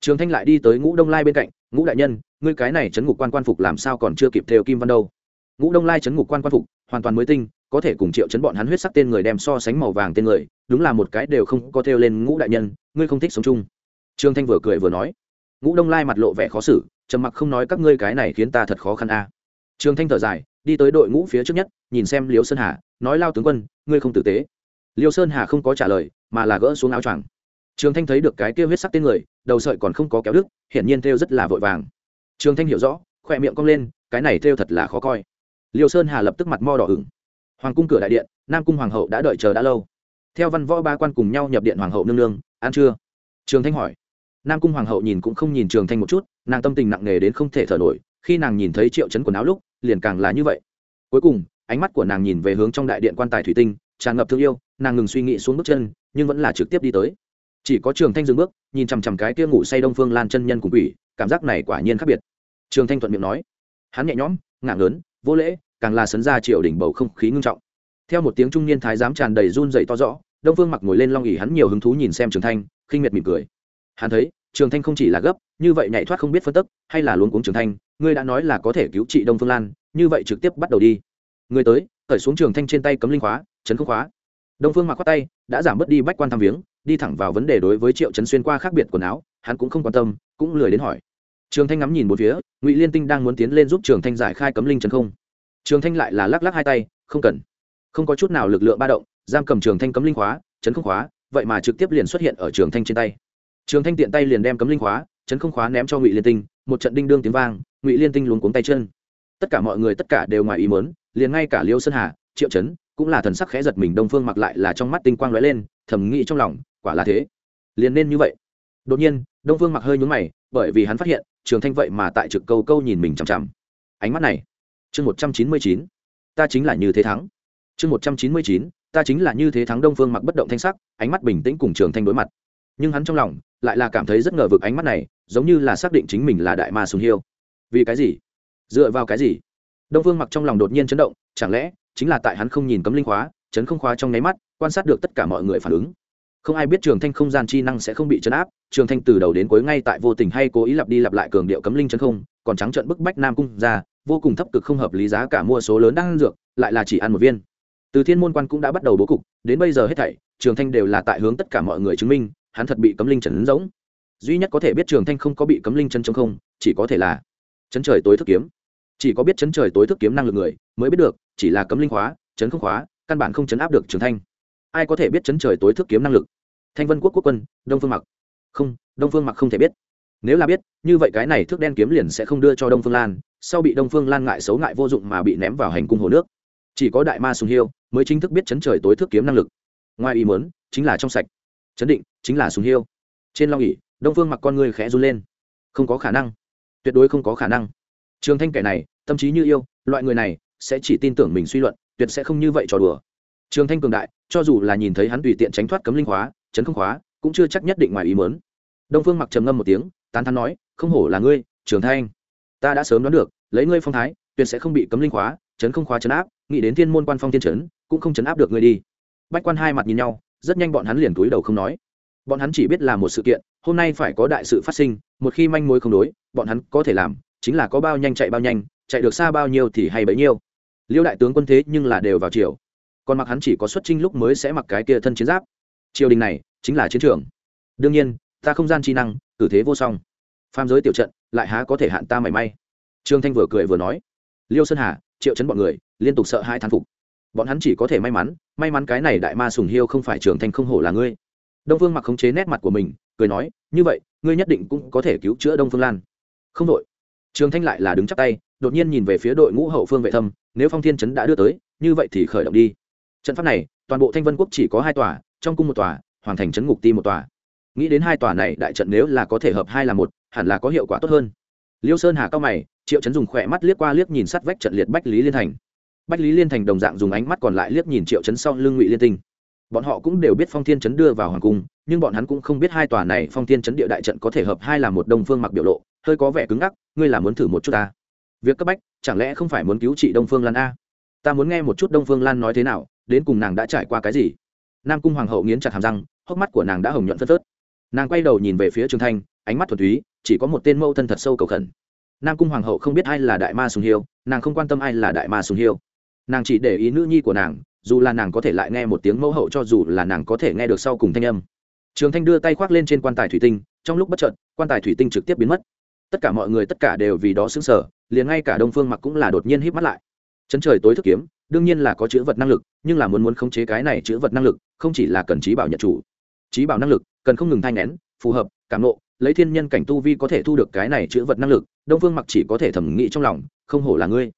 Trường thanh lại đi tới ngũ đông lai bên cạnh, ngũ đại nhân, ngươi cái này chấn ngục quan quan phục làm sao còn chưa kịp theo kim văn đâu? Ngũ đông lai chấn ngục quan quan phục, hoàn toàn mới tinh, có thể cùng triệu chấn bọn hắn huyết sắc tên người đem so sánh màu vàng tên người, đúng là một cái đều không có theo lên ngũ đại nhân, ngươi không thích sống chung. Trương thanh vừa cười vừa nói ngũ đông lai mặt lộ vẻ khó xử, trầm mặc không nói các ngươi cái này khiến ta thật khó khăn a. Trường thanh thở dài, đi tới đội ngũ phía trước nhất, nhìn xem liêu sơn hà, nói lao tướng quân, ngươi không tử tế. Liêu sơn hà không có trả lời, mà là gỡ xuống áo choàng. Trường thanh thấy được cái kia huyết sắc tên người, đầu sợi còn không có kéo đức hiển nhiên theo rất là vội vàng. Trường thanh hiểu rõ, khỏe miệng cong lên, cái này theo thật là khó coi. Liêu sơn hà lập tức mặt mo đỏ ửng. Hoàng cung cửa đại điện, nam cung hoàng hậu đã đợi chờ đã lâu. Theo văn võ ba quan cùng nhau nhập điện hoàng hậu nương nương, ăn chưa trường thanh hỏi nam cung hoàng hậu nhìn cũng không nhìn trường thanh một chút, nàng tâm tình nặng nề đến không thể thở nổi, khi nàng nhìn thấy triệu chấn quần áo lúc, liền càng là như vậy. Cuối cùng, ánh mắt của nàng nhìn về hướng trong đại điện quan tài thủy tinh, tràn ngập thương yêu, nàng ngừng suy nghĩ xuống bước chân, nhưng vẫn là trực tiếp đi tới. Chỉ có trường thanh dừng bước, nhìn chằm chằm cái kia ngủ say đông phương lan chân nhân cùng quỷ, cảm giác này quả nhiên khác biệt. Trường thanh thuận miệng nói, hắn nhẹ nhõm ngạng lớn vô lễ, càng là sấn ra triều đỉnh bầu không khí ngưng trọng. Theo một tiếng trung niên thái giám tràn đầy run dậy to rõ, đông phương mặc ngồi lên long ỉ hắn nhiều hứng thú nhìn xem trường thanh, khinh miệt mỉm cười hắn thấy, trường thanh không chỉ là gấp, như vậy nhảy thoát không biết phân tức, hay là luống cuống trường thanh, ngươi đã nói là có thể cứu trị đông phương lan, như vậy trực tiếp bắt đầu đi. Người tới, cởi xuống trường thanh trên tay cấm linh khóa, chấn không khóa. Đông phương mặc khoát tay, đã giảm bớt đi bách quan tham viếng, đi thẳng vào vấn đề đối với triệu chấn xuyên qua khác biệt quần áo, hắn cũng không quan tâm, cũng lười đến hỏi. Trường thanh ngắm nhìn một phía, ngụy liên tinh đang muốn tiến lên giúp trường thanh giải khai cấm linh chấn không. Trường thanh lại là lắc lắc hai tay, không cần. Không có chút nào lực lượng ba động, giam cầm trường thanh cấm linh khóa, chấn không khóa, vậy mà trực tiếp liền xuất hiện ở trường thanh trên tay trường thanh tiện tay liền đem cấm linh khóa, chấn không khóa ném cho ngụy liên tinh, một trận đinh đương tiếng vang, ngụy liên tinh luống cuống tay chân. Tất cả mọi người tất cả đều ngoài ý mớn liền ngay cả liêu sơn hà, triệu chấn cũng là thần sắc khẽ giật mình, đông phương mặc lại là trong mắt tinh quang lóe lên, thầm nghĩ trong lòng, quả là thế. Liền nên như vậy. Đột nhiên, đông phương mặc hơi nhún mày, bởi vì hắn phát hiện, trường thanh vậy mà tại trực câu câu nhìn mình chằm chằm. Ánh mắt này, chương một trăm chín mươi chín, ta chính là như thế thắng. Chương một trăm chín mươi chín, ta chính là như thế thắng đông phương mặc bất động thanh sắc, ánh mắt bình tĩnh cùng trường thanh đối mặt. Nhưng hắn trong lòng lại là cảm thấy rất ngờ vực ánh mắt này, giống như là xác định chính mình là đại ma sùng hiêu. Vì cái gì? Dựa vào cái gì? Đông phương mặc trong lòng đột nhiên chấn động, chẳng lẽ chính là tại hắn không nhìn cấm linh khóa, chấn không khóa trong nháy mắt, quan sát được tất cả mọi người phản ứng? Không ai biết trường thanh không gian chi năng sẽ không bị chấn áp, trường thanh từ đầu đến cuối ngay tại vô tình hay cố ý lặp đi lặp lại cường điệu cấm linh chấn không, còn trắng trận bức bách nam cung ra, vô cùng thấp cực không hợp lý giá cả mua số lớn đang ăn dược, lại là chỉ ăn một viên. Từ thiên môn quan cũng đã bắt đầu bố cục, đến bây giờ hết thảy, trường thanh đều là tại hướng tất cả mọi người chứng minh hắn thật bị cấm linh trấn giống duy nhất có thể biết trường thanh không có bị cấm linh chân chống không, chỉ có thể là chấn trời tối thức kiếm. Chỉ có biết chấn trời tối thức kiếm năng lực người mới biết được, chỉ là cấm linh khóa chấn không khóa, căn bản không chấn áp được trường thanh. Ai có thể biết chấn trời tối thức kiếm năng lực? Thanh vân quốc quốc quân, đông phương mặc. Không, đông phương mặc không thể biết. Nếu là biết, như vậy cái này thước đen kiếm liền sẽ không đưa cho đông phương lan, sau bị đông phương lan ngại xấu ngại vô dụng mà bị ném vào hành cung hồ nước. Chỉ có đại ma sùng hiêu mới chính thức biết chấn trời tối thước kiếm năng lực. Ngoài ý muốn, chính là trong sạch. Chấn định chính là sùng hiêu. Trên long ỉ đông phương mặc con người khẽ run lên. Không có khả năng. Tuyệt đối không có khả năng. Trường thanh kẻ này, tâm trí như yêu, loại người này sẽ chỉ tin tưởng mình suy luận, tuyệt sẽ không như vậy trò đùa. Trường thanh cường đại, cho dù là nhìn thấy hắn tùy tiện tránh thoát cấm linh khóa, chấn không khóa, cũng chưa chắc nhất định ngoài ý mớn đông phương mặc trầm ngâm một tiếng, tán thắn nói, không hổ là ngươi, trường thanh. Ta đã sớm đoán được, lấy ngươi phong thái, tuyệt sẽ không bị cấm linh khóa, chấn không khóa chấn áp, nghĩ đến thiên môn quan phong thiên chấn, cũng không chấn áp được ngươi đi. Bách quan hai mặt nhìn nhau, rất nhanh bọn hắn liền túi đầu không nói bọn hắn chỉ biết là một sự kiện, hôm nay phải có đại sự phát sinh, một khi manh mối không đối, bọn hắn có thể làm, chính là có bao nhanh chạy bao nhanh, chạy được xa bao nhiêu thì hay bấy nhiêu. Liêu đại tướng quân thế nhưng là đều vào chiều còn mặc hắn chỉ có xuất trinh lúc mới sẽ mặc cái kia thân chiến giáp. Triều đình này chính là chiến trường. Đương nhiên, ta không gian chi năng, cử thế vô song. Phàm giới tiểu trận, lại há có thể hạn ta mảy may. Trương thanh vừa cười vừa nói. Liêu sơn hà, triệu chấn bọn người, liên tục sợ hai thán phục. Bọn hắn chỉ có thể may mắn may mắn cái này đại ma sùng hiêu không phải trường thanh không hổ là ngươi đông phương mặc khống chế nét mặt của mình, cười nói, như vậy, ngươi nhất định cũng có thể cứu chữa đông phương lan. Không đội. Trường thanh lại là đứng chắp tay, đột nhiên nhìn về phía đội ngũ hậu phương vệ thâm, nếu phong thiên trấn đã đưa tới, như vậy thì khởi động đi. Trận pháp này, toàn bộ thanh vân quốc chỉ có hai tòa, trong cung một tòa, hoàng thành trấn ngục ti một tòa. Nghĩ đến hai tòa này, đại trận nếu là có thể hợp hai là một, hẳn là có hiệu quả tốt hơn. Liêu sơn hà cao mày, triệu chấn dùng khỏe mắt liếc qua liếc nhìn sát vách trận liệt bách lý liên thành. Bách lý liên thành đồng dạng dùng ánh mắt còn lại liếc nhìn triệu chấn sau lưng ngụy liên tinh bọn họ cũng đều biết phong thiên chấn đưa vào hoàng cung, nhưng bọn hắn cũng không biết hai tòa này phong thiên chấn địa đại trận có thể hợp hai là một đông phương mặc biểu lộ, hơi có vẻ cứng ngắc, ngươi là muốn thử một chút ta. Việc cấp bách, chẳng lẽ không phải muốn cứu trị đông phương lan a? Ta muốn nghe một chút đông phương lan nói thế nào, đến cùng nàng đã trải qua cái gì? Nam cung hoàng hậu nghiến chặt hàm răng, hốc mắt của nàng đã hồng nhuận phất phớt. Nàng quay đầu nhìn về phía trường thanh, ánh mắt thuần túy, chỉ có một tên mâu thân thật sâu cầu khẩn. Nam cung hoàng hậu không biết ai là đại ma sùng hiêu, nàng không quan tâm ai là đại ma sùng hiêu. Nàng chỉ để ý nữ nhi của nàng dù là nàng có thể lại nghe một tiếng mẫu hậu cho dù là nàng có thể nghe được sau cùng thanh âm. Trường thanh đưa tay khoác lên trên quan tài thủy tinh, trong lúc bất trợt quan tài thủy tinh trực tiếp biến mất. Tất cả mọi người, tất cả đều vì đó xứng sở liền ngay cả đông phương mặc cũng là đột nhiên híp mắt lại. Chấn trời tối thức kiếm, đương nhiên là có chữ vật năng lực, nhưng là muốn muốn khống chế cái này chữ vật năng lực, không chỉ là cần trí bảo nhận chủ. Trí bảo năng lực, cần không ngừng thanh nén phù hợp, cảm nộ lấy thiên nhân cảnh tu vi có thể thu được cái này chữ vật năng lực, đông phương mặc chỉ có thể thẩm nghĩ trong lòng, không hổ là ngươi.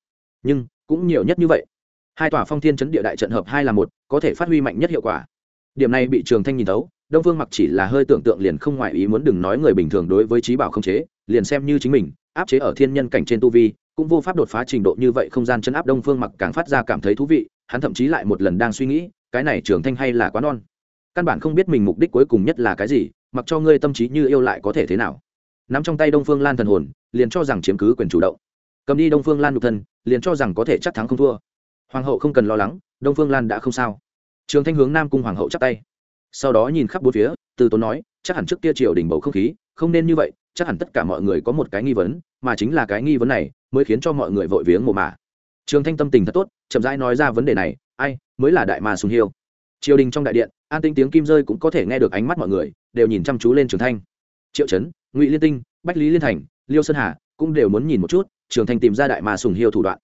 Nhưng, cũng nhiều nhất như vậy hai tòa phong thiên chấn địa đại trận hợp hai là một, có thể phát huy mạnh nhất hiệu quả. Điểm này bị trường thanh nhìn thấu, đông vương mặc chỉ là hơi tưởng tượng liền không ngoại ý muốn đừng nói người bình thường đối với trí bảo không chế, liền xem như chính mình, áp chế ở thiên nhân cảnh trên tu vi, cũng vô pháp đột phá trình độ như vậy không gian chấn áp đông phương mặc càng phát ra cảm thấy thú vị, hắn thậm chí lại một lần đang suy nghĩ, cái này trường thanh hay là quá non. Căn bản không biết mình mục đích cuối cùng nhất là cái gì, mặc cho ngươi tâm trí như yêu lại có thể thế nào. Nắm trong tay đông phương lan thần hồn, liền cho rằng chiếm cứ quyền chủ động. Cầm đi đông phương lan nhục thân, liền cho rằng có thể chắc thắng không thua hoàng hậu không cần lo lắng, đông phương lan đã không sao. Trường thanh hướng nam cung hoàng hậu chắp tay. Sau đó nhìn khắp bốn phía, từ tốn nói, chắc hẳn trước kia triều đình bầu không khí, không nên như vậy, chắc hẳn tất cả mọi người có một cái nghi vấn, mà chính là cái nghi vấn này mới khiến cho mọi người vội viếng mồ mả. Trường thanh tâm tình thật tốt, chậm rãi nói ra vấn đề này, ai, mới là đại ma sùng hiêu. Triều đình trong đại điện, an tinh tiếng kim rơi cũng có thể nghe được ánh mắt mọi người, đều nhìn chăm chú lên trường thanh. Triệu trấn, ngụy liên tinh, bách lý liên thành, liêu sơn hà cũng đều muốn nhìn một chút, trường thanh tìm ra đại ma sùng hiêu thủ đoạn.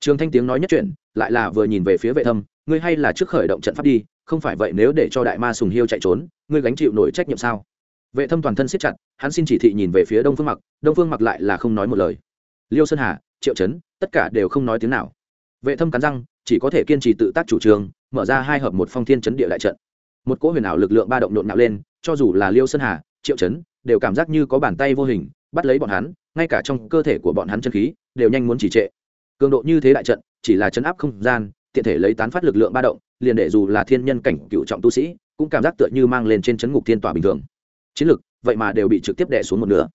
Trường thanh tiếng nói nhất chuyện lại là vừa nhìn về phía vệ thâm, ngươi hay là trước khởi động trận pháp đi, không phải vậy nếu để cho đại ma sùng hiêu chạy trốn, ngươi gánh chịu nổi trách nhiệm sao? Vệ thâm toàn thân siết chặt, hắn xin chỉ thị nhìn về phía đông phương mặc, đông phương mặc lại là không nói một lời. Liêu sơn hà, triệu trấn, tất cả đều không nói tiếng nào. Vệ thâm cắn răng, chỉ có thể kiên trì tự tác chủ trương, mở ra hai hợp một phong thiên chấn địa đại trận. Một cỗ huyền ảo lực lượng ba động nộn nhạo lên, cho dù là liêu sơn hà, triệu chấn đều cảm giác như có bàn tay vô hình, bắt lấy bọn hắn, ngay cả trong cơ thể của bọn hắn chân khí, đều nhanh muốn chỉ trệ. Cường độ như thế đại trận chỉ là chấn áp không gian, tiện thể lấy tán phát lực lượng ba động, liền để dù là thiên nhân cảnh cựu trọng tu sĩ, cũng cảm giác tựa như mang lên trên chấn ngục thiên tỏa bình thường. Chiến lực, vậy mà đều bị trực tiếp đè xuống một nửa.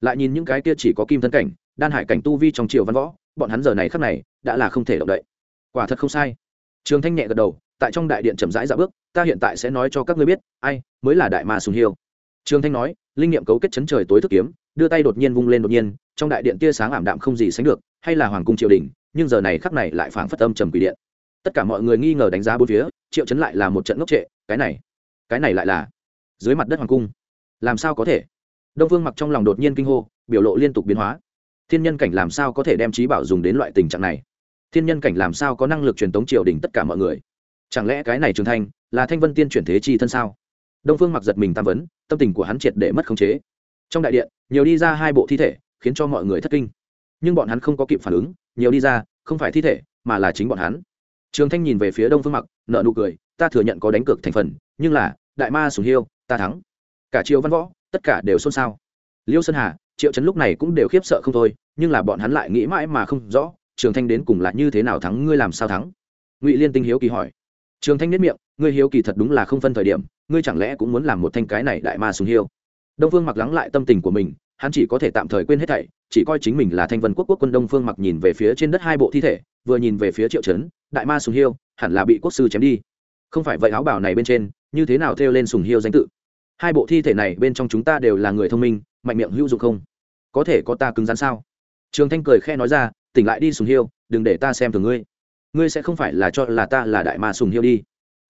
Lại nhìn những cái kia chỉ có kim thân cảnh, đan hải cảnh tu vi trong triều văn võ, bọn hắn giờ này khắc này, đã là không thể động đậy. Quả thật không sai. Trường thanh nhẹ gật đầu, tại trong đại điện chậm rãi dạ bước, ta hiện tại sẽ nói cho các ngươi biết, ai, mới là đại ma sùng hiêu. Trường thanh nói, linh nghiệm cấu kết chấn trời tối thức kiếm, đưa tay đột nhiên vung lên đột nhiên, trong đại điện tia sáng ảm đạm không gì sánh được, hay là hoàng cung triều đình nhưng giờ này khắc này lại phảng phất âm trầm quỷ điện. Tất cả mọi người nghi ngờ đánh giá bốn phía, triệu chấn lại là một trận ngốc trệ, cái này cái này lại là dưới mặt đất hoàng cung. Làm sao có thể? Đông vương mặc trong lòng đột nhiên kinh hô, biểu lộ liên tục biến hóa. Thiên nhân cảnh làm sao có thể đem trí bảo dùng đến loại tình trạng này? Thiên nhân cảnh làm sao có năng lực truyền tống triều đình tất cả mọi người? Chẳng lẽ cái này trường thanh là thanh vân tiên chuyển thế chi thân sao? Đông phương mặc giật mình tam vấn, tâm tình của hắn triệt để mất khống chế. Trong đại điện, nhiều đi ra hai bộ thi thể, khiến cho mọi người thất kinh. Nhưng bọn hắn không có kịp phản ứng nhiều đi ra, không phải thi thể, mà là chính bọn hắn. Trường thanh nhìn về phía đông phương mặc nợ nụ cười, ta thừa nhận có đánh cược thành phần, nhưng là, đại ma sùng hiêu, ta thắng. Cả Triệu văn võ, tất cả đều xôn xao. Liêu sơn hà, triệu trấn lúc này cũng đều khiếp sợ không thôi, nhưng là bọn hắn lại nghĩ mãi mà không rõ, trường thanh đến cùng là như thế nào thắng, ngươi làm sao thắng? Ngụy liên tinh hiếu kỳ hỏi. Trường thanh nết miệng, ngươi hiếu kỳ thật đúng là không phân thời điểm, ngươi chẳng lẽ cũng muốn làm một thanh cái này đại ma sùng hiêu? Đông phương mặc lắng lại tâm tình của mình, hắn chỉ có thể tạm thời quên hết thảy chỉ coi chính mình là thanh vân quốc quốc quân đông phương mặc nhìn về phía trên đất hai bộ thi thể, vừa nhìn về phía triệu trấn, đại ma sùng hiêu, hẳn là bị quốc sư chém đi. Không phải vậy áo bảo này bên trên, như thế nào thêu lên sùng hiêu danh tự? Hai bộ thi thể này bên trong chúng ta đều là người thông minh, mạnh miệng hữu dụng không? Có thể có ta cứng rắn sao? Trường thanh cười khe nói ra, tỉnh lại đi sùng hiêu, đừng để ta xem thường ngươi. Ngươi sẽ không phải là cho là ta là đại ma sùng hiêu đi.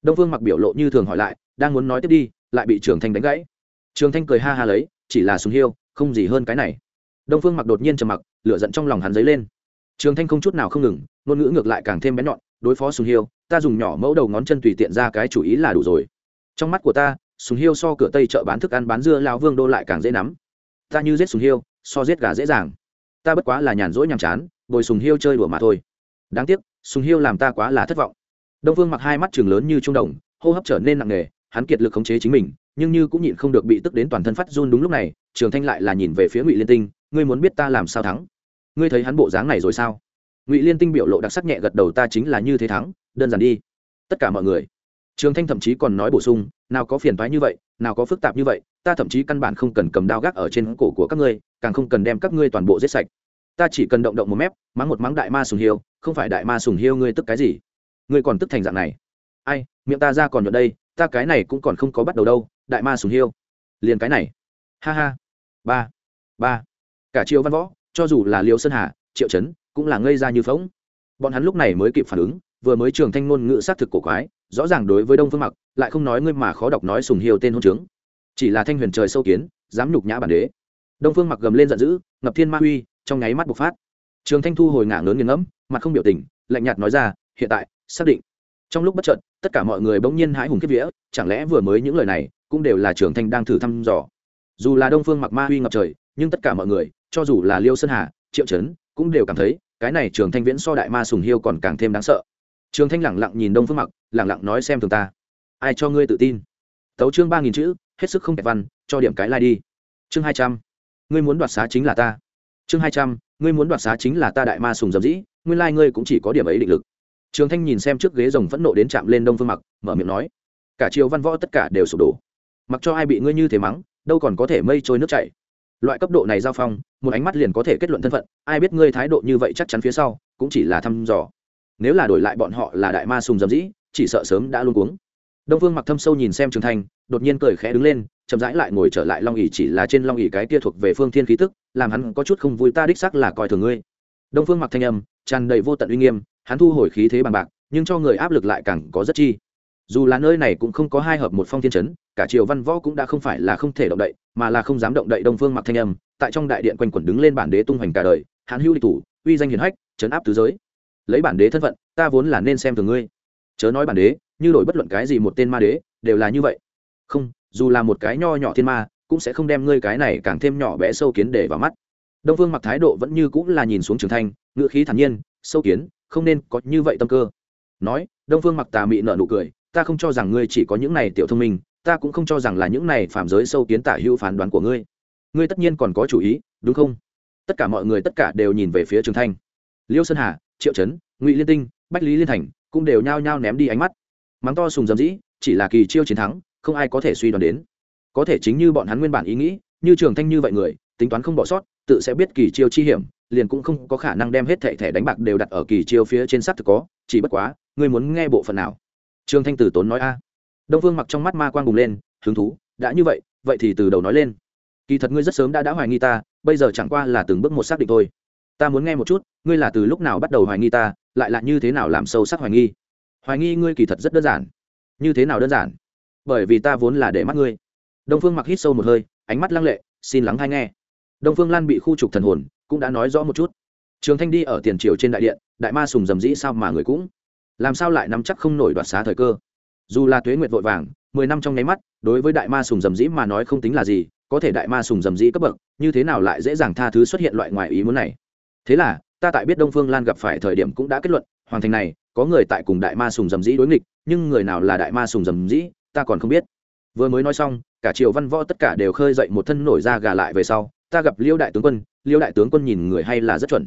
Đông phương mặc biểu lộ như thường hỏi lại, đang muốn nói tiếp đi, lại bị trường thanh đánh gãy. Trường thanh cười ha ha lấy, chỉ là sùng hiêu, không gì hơn cái này đông phương mặc đột nhiên trầm mặc, lửa giận trong lòng hắn dấy lên. Trường thanh không chút nào không ngừng, ngôn ngữ ngược lại càng thêm bén nhọn, đối phó sùng hiêu, ta dùng nhỏ mẫu đầu ngón chân tùy tiện ra cái chủ ý là đủ rồi. Trong mắt của ta, sùng hiêu so cửa tây chợ bán thức ăn bán dưa lao vương đô lại càng dễ nắm. Ta như giết sùng hiêu, so giết gà dễ dàng. Ta bất quá là nhàn rỗi nhàm chán, bồi sùng hiêu chơi đùa mà thôi. Đáng tiếc, sùng hiêu làm ta quá là thất vọng. Đông vương mặc hai mắt trừng lớn như trung đồng, hô hấp trở nên nặng nề, hắn kiệt lực khống chế chính mình, nhưng như cũng nhịn không được bị tức đến toàn thân phát run đúng lúc này, trường thanh lại là nhìn về phía ngụy liên tinh ngươi muốn biết ta làm sao thắng? Ngươi thấy hắn bộ dáng này rồi sao? Ngụy liên tinh biểu lộ đặc sắc nhẹ gật đầu, ta chính là như thế thắng, đơn giản đi. Tất cả mọi người. Trường thanh thậm chí còn nói bổ sung, nào có phiền thoái như vậy, nào có phức tạp như vậy, ta thậm chí căn bản không cần cầm đao gác ở trên cổ của các ngươi, càng không cần đem các ngươi toàn bộ giết sạch. Ta chỉ cần động động một mép, mắng một mắng đại ma sùng hiêu, không phải đại ma sùng hiêu ngươi tức cái gì? Ngươi còn tức thành dạng này. Ai, miệng ta ra còn nhuận đây, ta cái này cũng còn không có bắt đầu đâu, đại ma sùng hiêu. Liền cái này. Ha ha. Ba. Ba cả triệu văn võ, cho dù là liêu sơn hà, triệu trấn, cũng là ngây ra như phóng bọn hắn lúc này mới kịp phản ứng, vừa mới trường thanh ngôn ngữ xác thực cổ quái, rõ ràng đối với đông phương mặc, lại không nói ngươi mà khó đọc nói sùng hiêu tên hôn trướng. Chỉ là thanh huyền trời sâu kiến, dám nhục nhã bản đế. Đông phương mặc gầm lên giận dữ, ngập thiên ma uy trong nháy mắt bộc phát. Trường thanh thu hồi ngả lớn nghiền ngẫm, mặt không biểu tình, lạnh nhạt nói ra, hiện tại, xác định. Trong lúc bất trợn tất cả mọi người bỗng nhiên hãi hùng kiếp vía, chẳng lẽ vừa mới những lời này cũng đều là trường thanh đang thử thăm dò? Dù là đông phương mặc ma uy ngập trời nhưng tất cả mọi người, cho dù là liêu sơn hà, triệu trấn, cũng đều cảm thấy, cái này trường thanh viễn so đại ma sùng hiêu còn càng thêm đáng sợ. Trường thanh lẳng lặng nhìn đông phương mặc lẳng lặng nói xem thường ta. Ai cho ngươi tự tin? Tấu chương ba nghìn chữ, hết sức không kẹt văn, cho điểm cái lai、like、đi. Chương hai trăm. Ngươi muốn đoạt xá chính là ta. Chương hai trăm, ngươi muốn đoạt xá chính là ta đại ma sùng dầm dĩ, nguyên lai、like、ngươi cũng chỉ có điểm ấy định lực. Trường thanh nhìn xem trước ghế rồng phẫn nộ đến chạm lên đông phương mặc, mở miệng nói, cả triều văn võ tất cả đều sụp đổ. Mặc cho ai bị ngươi như thế mắng, đâu còn có thể mây trôi nước chảy loại cấp độ này giao phong, một ánh mắt liền có thể kết luận thân phận, ai biết ngươi thái độ như vậy chắc chắn phía sau, cũng chỉ là thăm dò. Nếu là đổi lại bọn họ là đại ma sùng dầm dĩ, chỉ sợ sớm đã luôn cuống. Đông phương mặc thâm sâu nhìn xem trường thanh, đột nhiên cười khẽ đứng lên, chậm rãi lại ngồi trở lại long ỉ chỉ là trên long ỉ cái kia thuộc về phương thiên khí tức, làm hắn có chút không vui, ta đích sắc là coi thường ngươi. Đông phương mặc thanh âm, tràn đầy vô tận uy nghiêm, hắn thu hồi khí thế bằng bạc, nhưng cho người áp lực lại càng có rất chi dù là nơi này cũng không có hai hợp một phong thiên chấn, cả triều văn võ cũng đã không phải là không thể động đậy, mà là không dám động đậy đông phương mặc thanh âm, tại trong đại điện quanh quẩn đứng lên bản đế tung hoành cả đời hãn hữu địch thủ, uy danh hiền hách chấn áp tứ giới. Lấy bản đế thân phận, ta vốn là nên xem thường ngươi. Chớ nói bản đế, như đổi bất luận cái gì một tên ma đế, đều là như vậy. Không, dù là một cái nho nhỏ thiên ma, cũng sẽ không đem ngươi cái này càng thêm nhỏ bé sâu kiến để vào mắt. Đông phương mặc thái độ vẫn như cũng là nhìn xuống trường thanh ngựa khí thản nhiên, sâu kiến, không nên có như vậy tâm cơ. Nói, đông phương mặc tà mị nợ nụ cười ta không cho rằng ngươi chỉ có những này tiểu thông minh, ta cũng không cho rằng là những này phạm giới sâu kiến tả hữu phán đoán của ngươi. Ngươi tất nhiên còn có chủ ý, đúng không? Tất cả mọi người tất cả đều nhìn về phía trường thanh. Liêu sơn hà, triệu trấn, ngụy liên tinh, bách lý liên thành cũng đều nhao nhao ném đi ánh mắt. Mắng to sùng dầm dĩ, chỉ là kỳ chiêu chiến thắng, không ai có thể suy đoán đến. Có thể chính như bọn hắn nguyên bản ý nghĩ, như trường thanh như vậy người, tính toán không bỏ sót, tự sẽ biết kỳ chiêu chi hiểm, liền cũng không có khả năng đem hết thẻ thẻ đánh bạc đều đặt ở kỳ chiêu phía trên sắp thực có, chỉ bất quá, ngươi muốn nghe bộ phận nào? Trương thanh tử tốn nói, a. Đông phương mặc trong mắt ma quang bùng lên, hứng thú, đã như vậy vậy thì từ đầu nói lên. Kỳ thật ngươi rất sớm đã đã hoài nghi ta, bây giờ chẳng qua là từng bước một xác định thôi. Ta muốn nghe một chút, ngươi là từ lúc nào bắt đầu hoài nghi ta, lại là như thế nào làm sâu sắc hoài nghi? Hoài nghi ngươi kỳ thật rất đơn giản. Như thế nào đơn giản? Bởi vì ta vốn là để mắt ngươi. Đông phương mặc hít sâu một hơi, ánh mắt lăng lệ, xin lắng hay nghe. Đông phương lan bị khu trục thần hồn, cũng đã nói rõ một chút. Trường thanh đi ở tiền triều trên đại điện, đại ma sùng dầm dĩ sao mà người cũng làm sao lại nắm chắc không nổi đoạt xá thời cơ? Dù là tuế nguyệt vội vàng, mười năm trong nháy mắt, đối với đại ma sùng dầm dĩ mà nói không tính là gì, có thể đại ma sùng dầm dĩ cấp bậc, như thế nào lại dễ dàng tha thứ xuất hiện loại ngoài ý muốn này? Thế là, ta tại biết đông phương lan gặp phải thời điểm cũng đã kết luận hoàng thành này, có người tại cùng đại ma sùng dầm dĩ đối nghịch, nhưng người nào là đại ma sùng dầm dĩ, ta còn không biết. Vừa mới nói xong, cả triều văn võ tất cả đều khơi dậy một thân nổi ra gà lại về sau, ta gặp liêu đại tướng quân, liêu đại tướng quân nhìn người hay là rất chuẩn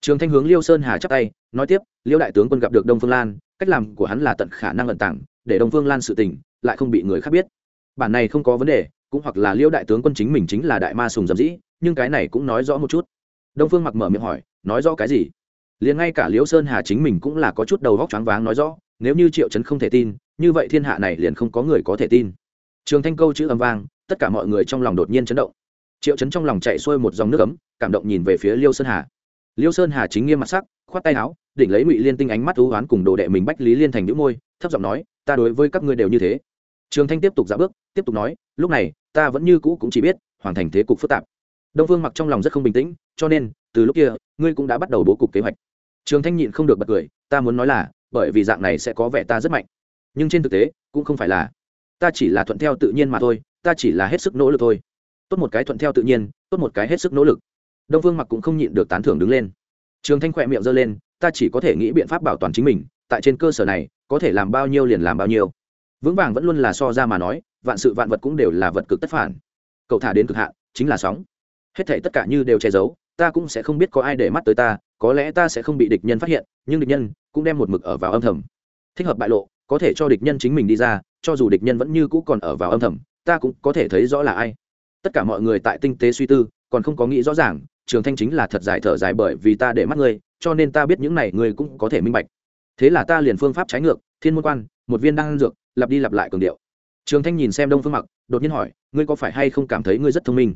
trường thanh hướng liêu sơn hà chắp tay, nói tiếp, liêu đại tướng quân gặp được đông phương lan, cách làm của hắn là tận khả năng ẩn tảng để đông phương lan sự tình lại không bị người khác biết. Bản này không có vấn đề, cũng hoặc là liêu đại tướng quân chính mình chính là đại ma sùng dầm dĩ, nhưng cái này cũng nói rõ một chút. Đông phương mặc mở miệng hỏi, nói rõ cái gì? Liền ngay cả liêu sơn hà chính mình cũng là có chút đầu vóc choáng váng nói rõ, nếu như triệu chấn không thể tin, như vậy thiên hạ này liền không có người có thể tin. Trường thanh câu chữ âm vang, tất cả mọi người trong lòng đột nhiên chấn động. Triệu chấn trong lòng chạy xuôi một dòng nước ấm, cảm động nhìn về phía liêu sơn hà liêu sơn hà chính nghiêm mặt sắc, khoát tay áo, đỉnh lấy ngụy liên tinh ánh mắt thú oán cùng đồ đệ mình bách lý liên thành đĩu môi, thấp giọng nói, ta đối với các ngươi đều như thế. Trường thanh tiếp tục dạo bước, tiếp tục nói, lúc này, ta vẫn như cũ cũng chỉ biết, hoàn thành thế cục phức tạp. Đông vương mặc trong lòng rất không bình tĩnh, cho nên, từ lúc kia, ngươi cũng đã bắt đầu bố cục kế hoạch. Trường thanh nhịn không được bật cười, ta muốn nói là, bởi vì dạng này sẽ có vẻ ta rất mạnh. Nhưng trên thực tế, cũng không phải là. Ta chỉ là thuận theo tự nhiên mà thôi, ta chỉ là hết sức nỗ lực thôi. Tốt một cái thuận theo tự nhiên, tốt một cái hết sức nỗ lực đông phương mặc cũng không nhịn được tán thưởng đứng lên trường thanh khỏe miệng giơ lên ta chỉ có thể nghĩ biện pháp bảo toàn chính mình tại trên cơ sở này có thể làm bao nhiêu liền làm bao nhiêu vững vàng vẫn luôn là so ra mà nói vạn sự vạn vật cũng đều là vật cực tất phản cậu thả đến cực hạn chính là sóng hết thể tất cả như đều che giấu ta cũng sẽ không biết có ai để mắt tới ta có lẽ ta sẽ không bị địch nhân phát hiện nhưng địch nhân cũng đem một mực ở vào âm thầm thích hợp bại lộ có thể cho địch nhân chính mình đi ra cho dù địch nhân vẫn như cũ còn ở vào âm thầm ta cũng có thể thấy rõ là ai tất cả mọi người tại tinh tế suy tư còn không có nghĩ rõ ràng trường thanh chính là thật dài thở dài bởi vì ta để mắt ngươi, cho nên ta biết những này ngươi cũng có thể minh bạch. Thế là ta liền phương pháp trái ngược, thiên môn quan, một viên đan dược, lặp đi lặp lại cường điệu. Trường thanh nhìn xem đông phương mặc, đột nhiên hỏi, ngươi có phải hay không cảm thấy ngươi rất thông minh?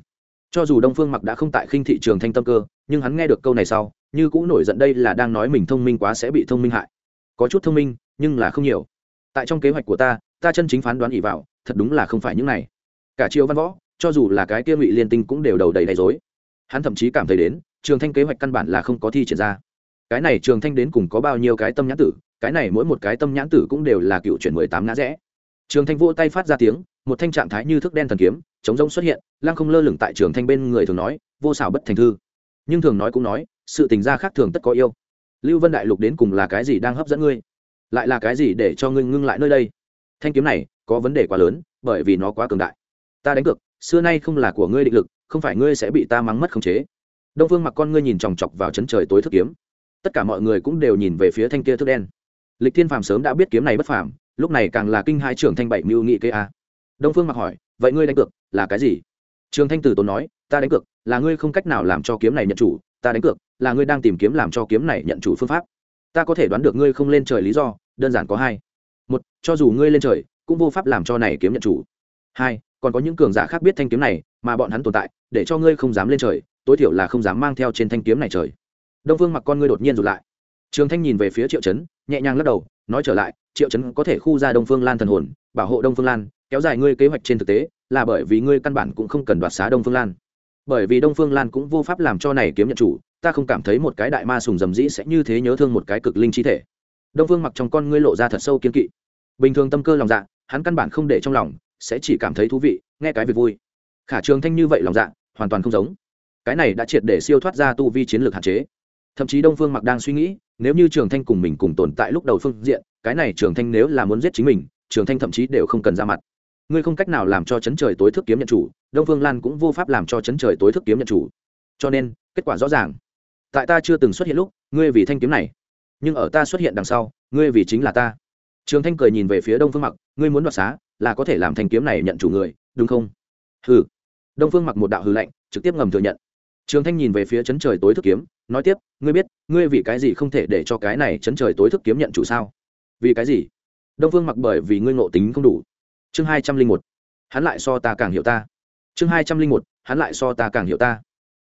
Cho dù đông phương mặc đã không tại khinh thị trường thanh tâm cơ, nhưng hắn nghe được câu này sau, như cũng nổi giận đây là đang nói mình thông minh quá sẽ bị thông minh hại. Có chút thông minh, nhưng là không nhiều. Tại trong kế hoạch của ta ta chân chính phán đoán ỉ vào, thật đúng là không phải những này. Cả triều văn võ, cho dù là cái kia ngụy liên tinh cũng đều đầu đầy đầy dối hắn thậm chí cảm thấy đến, trường thanh kế hoạch căn bản là không có thi triển ra. Cái này trường thanh đến cùng có bao nhiêu cái tâm nhãn tử, cái này mỗi một cái tâm nhãn tử cũng đều là cựu chuyển mười tám ngã rẽ. Trường thanh vỗ tay phát ra tiếng, một thanh trạng thái như thức đen thần kiếm, chống rông xuất hiện, lăng không lơ lửng tại trường thanh bên người thường nói, vô xảo bất thành thư. Nhưng thường nói cũng nói, sự tình gia khác thường tất có yêu. Lưu vân đại lục đến cùng là cái gì đang hấp dẫn ngươi? Lại là cái gì để cho ngươi ngưng lại nơi đây? Thanh kiếm này có vấn đề quá lớn, bởi vì nó quá cường đại. Ta đánh cược, xưa nay không là của ngươi định lực không phải ngươi sẽ bị ta mắng mất khống chế. Đông phương mặc con ngươi nhìn chòng chọc vào chấn trời tối thức kiếm. Tất cả mọi người cũng đều nhìn về phía thanh kia thức đen. Lịch thiên phàm sớm đã biết kiếm này bất phàm, lúc này càng là kinh hai trưởng thanh bảy mưu nghị kê a. Đông phương mặc hỏi, vậy ngươi đánh cược là cái gì? Trường thanh tử tốn nói, ta đánh cược là ngươi không cách nào làm cho kiếm này nhận chủ, ta đánh cược là ngươi đang tìm kiếm làm cho kiếm này nhận chủ phương pháp. Ta có thể đoán được ngươi không lên trời lý do, đơn giản có hai. Một, cho dù ngươi lên trời, cũng vô pháp làm cho này kiếm nhận chủ. Hai còn có những cường giả khác biết thanh kiếm này, mà bọn hắn tồn tại, để cho ngươi không dám lên trời, tối thiểu là không dám mang theo trên thanh kiếm này trời. Đông phương mặc con ngươi đột nhiên rụt lại. Trường thanh nhìn về phía triệu chấn, nhẹ nhàng lắc đầu, nói trở lại, triệu chấn có thể khu ra đông phương lan thần hồn, bảo hộ đông phương lan, kéo dài ngươi kế hoạch trên thực tế, là bởi vì ngươi căn bản cũng không cần đoạt xá đông phương lan. Bởi vì đông phương lan cũng vô pháp làm cho này kiếm nhận chủ, ta không cảm thấy một cái đại ma sùng dầm dĩ sẽ như thế nhớ thương một cái cực linh chi thể. Đông phương mặc trong con ngươi lộ ra thật sâu kiên kỵ. Bình thường tâm cơ lòng dạ hắn căn bản không để trong lòng sẽ chỉ cảm thấy thú vị, nghe cái việc vui. Khả trường thanh như vậy lòng dạ hoàn toàn không giống. Cái này đã triệt để siêu thoát ra tu vi chiến lược hạn chế. Thậm chí đông phương mặc đang suy nghĩ, nếu như trường thanh cùng mình cùng tồn tại lúc đầu phương diện, cái này trường thanh nếu là muốn giết chính mình, trường thanh thậm chí đều không cần ra mặt. Ngươi không cách nào làm cho chấn trời tối thức kiếm nhận chủ, đông phương lan cũng vô pháp làm cho chấn trời tối thức kiếm nhận chủ. Cho nên, kết quả rõ ràng. Tại ta chưa từng xuất hiện lúc, ngươi vì thanh kiếm này. Nhưng ở ta xuất hiện đằng sau, ngươi vì chính là ta. Trường thanh cười nhìn về phía đông phương mặc, ngươi muốn đoạt xá là có thể làm thanh kiếm này nhận chủ người, đúng không? Hừ. Đông phương mặc một đạo hư lạnh, trực tiếp ngầm thừa nhận. Trường thanh nhìn về phía chấn trời tối thức kiếm, nói tiếp, ngươi biết, ngươi vì cái gì không thể để cho cái này chấn trời tối thức kiếm nhận chủ sao? Vì cái gì? Đông phương mặc bởi vì ngươi ngộ tính không đủ. Chương hai trăm linh một, hắn lại so ta càng hiểu ta. Chương hai trăm linh một, hắn lại so ta càng hiểu ta.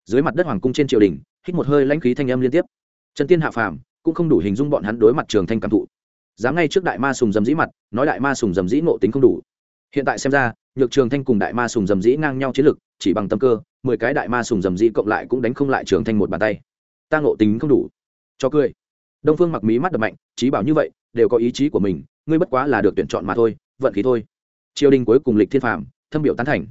Dưới mặt đất hoàng cung trên triều đình, hít một hơi lãnh khí thanh âm liên tiếp. Trần tiên hạ phàm cũng không đủ hình dung bọn hắn đối mặt trường thanh cảm thụ dám ngay trước đại ma sùng dầm dĩ mặt, nói đại ma sùng dầm dĩ ngộ tính không đủ. Hiện tại xem ra, nhược trường thanh cùng đại ma sùng dầm dĩ ngang nhau chiến lực chỉ bằng tâm cơ, mười cái đại ma sùng dầm dĩ cộng lại cũng đánh không lại trường thanh một bàn tay. Ta ngộ tính không đủ. Cho cười. Đông phương mặc mí mắt đập mạnh, trí bảo như vậy, đều có ý chí của mình, ngươi bất quá là được tuyển chọn mà thôi, vận khí thôi. Triều đình cuối cùng lịch thiên phạm thâm biểu tán thành.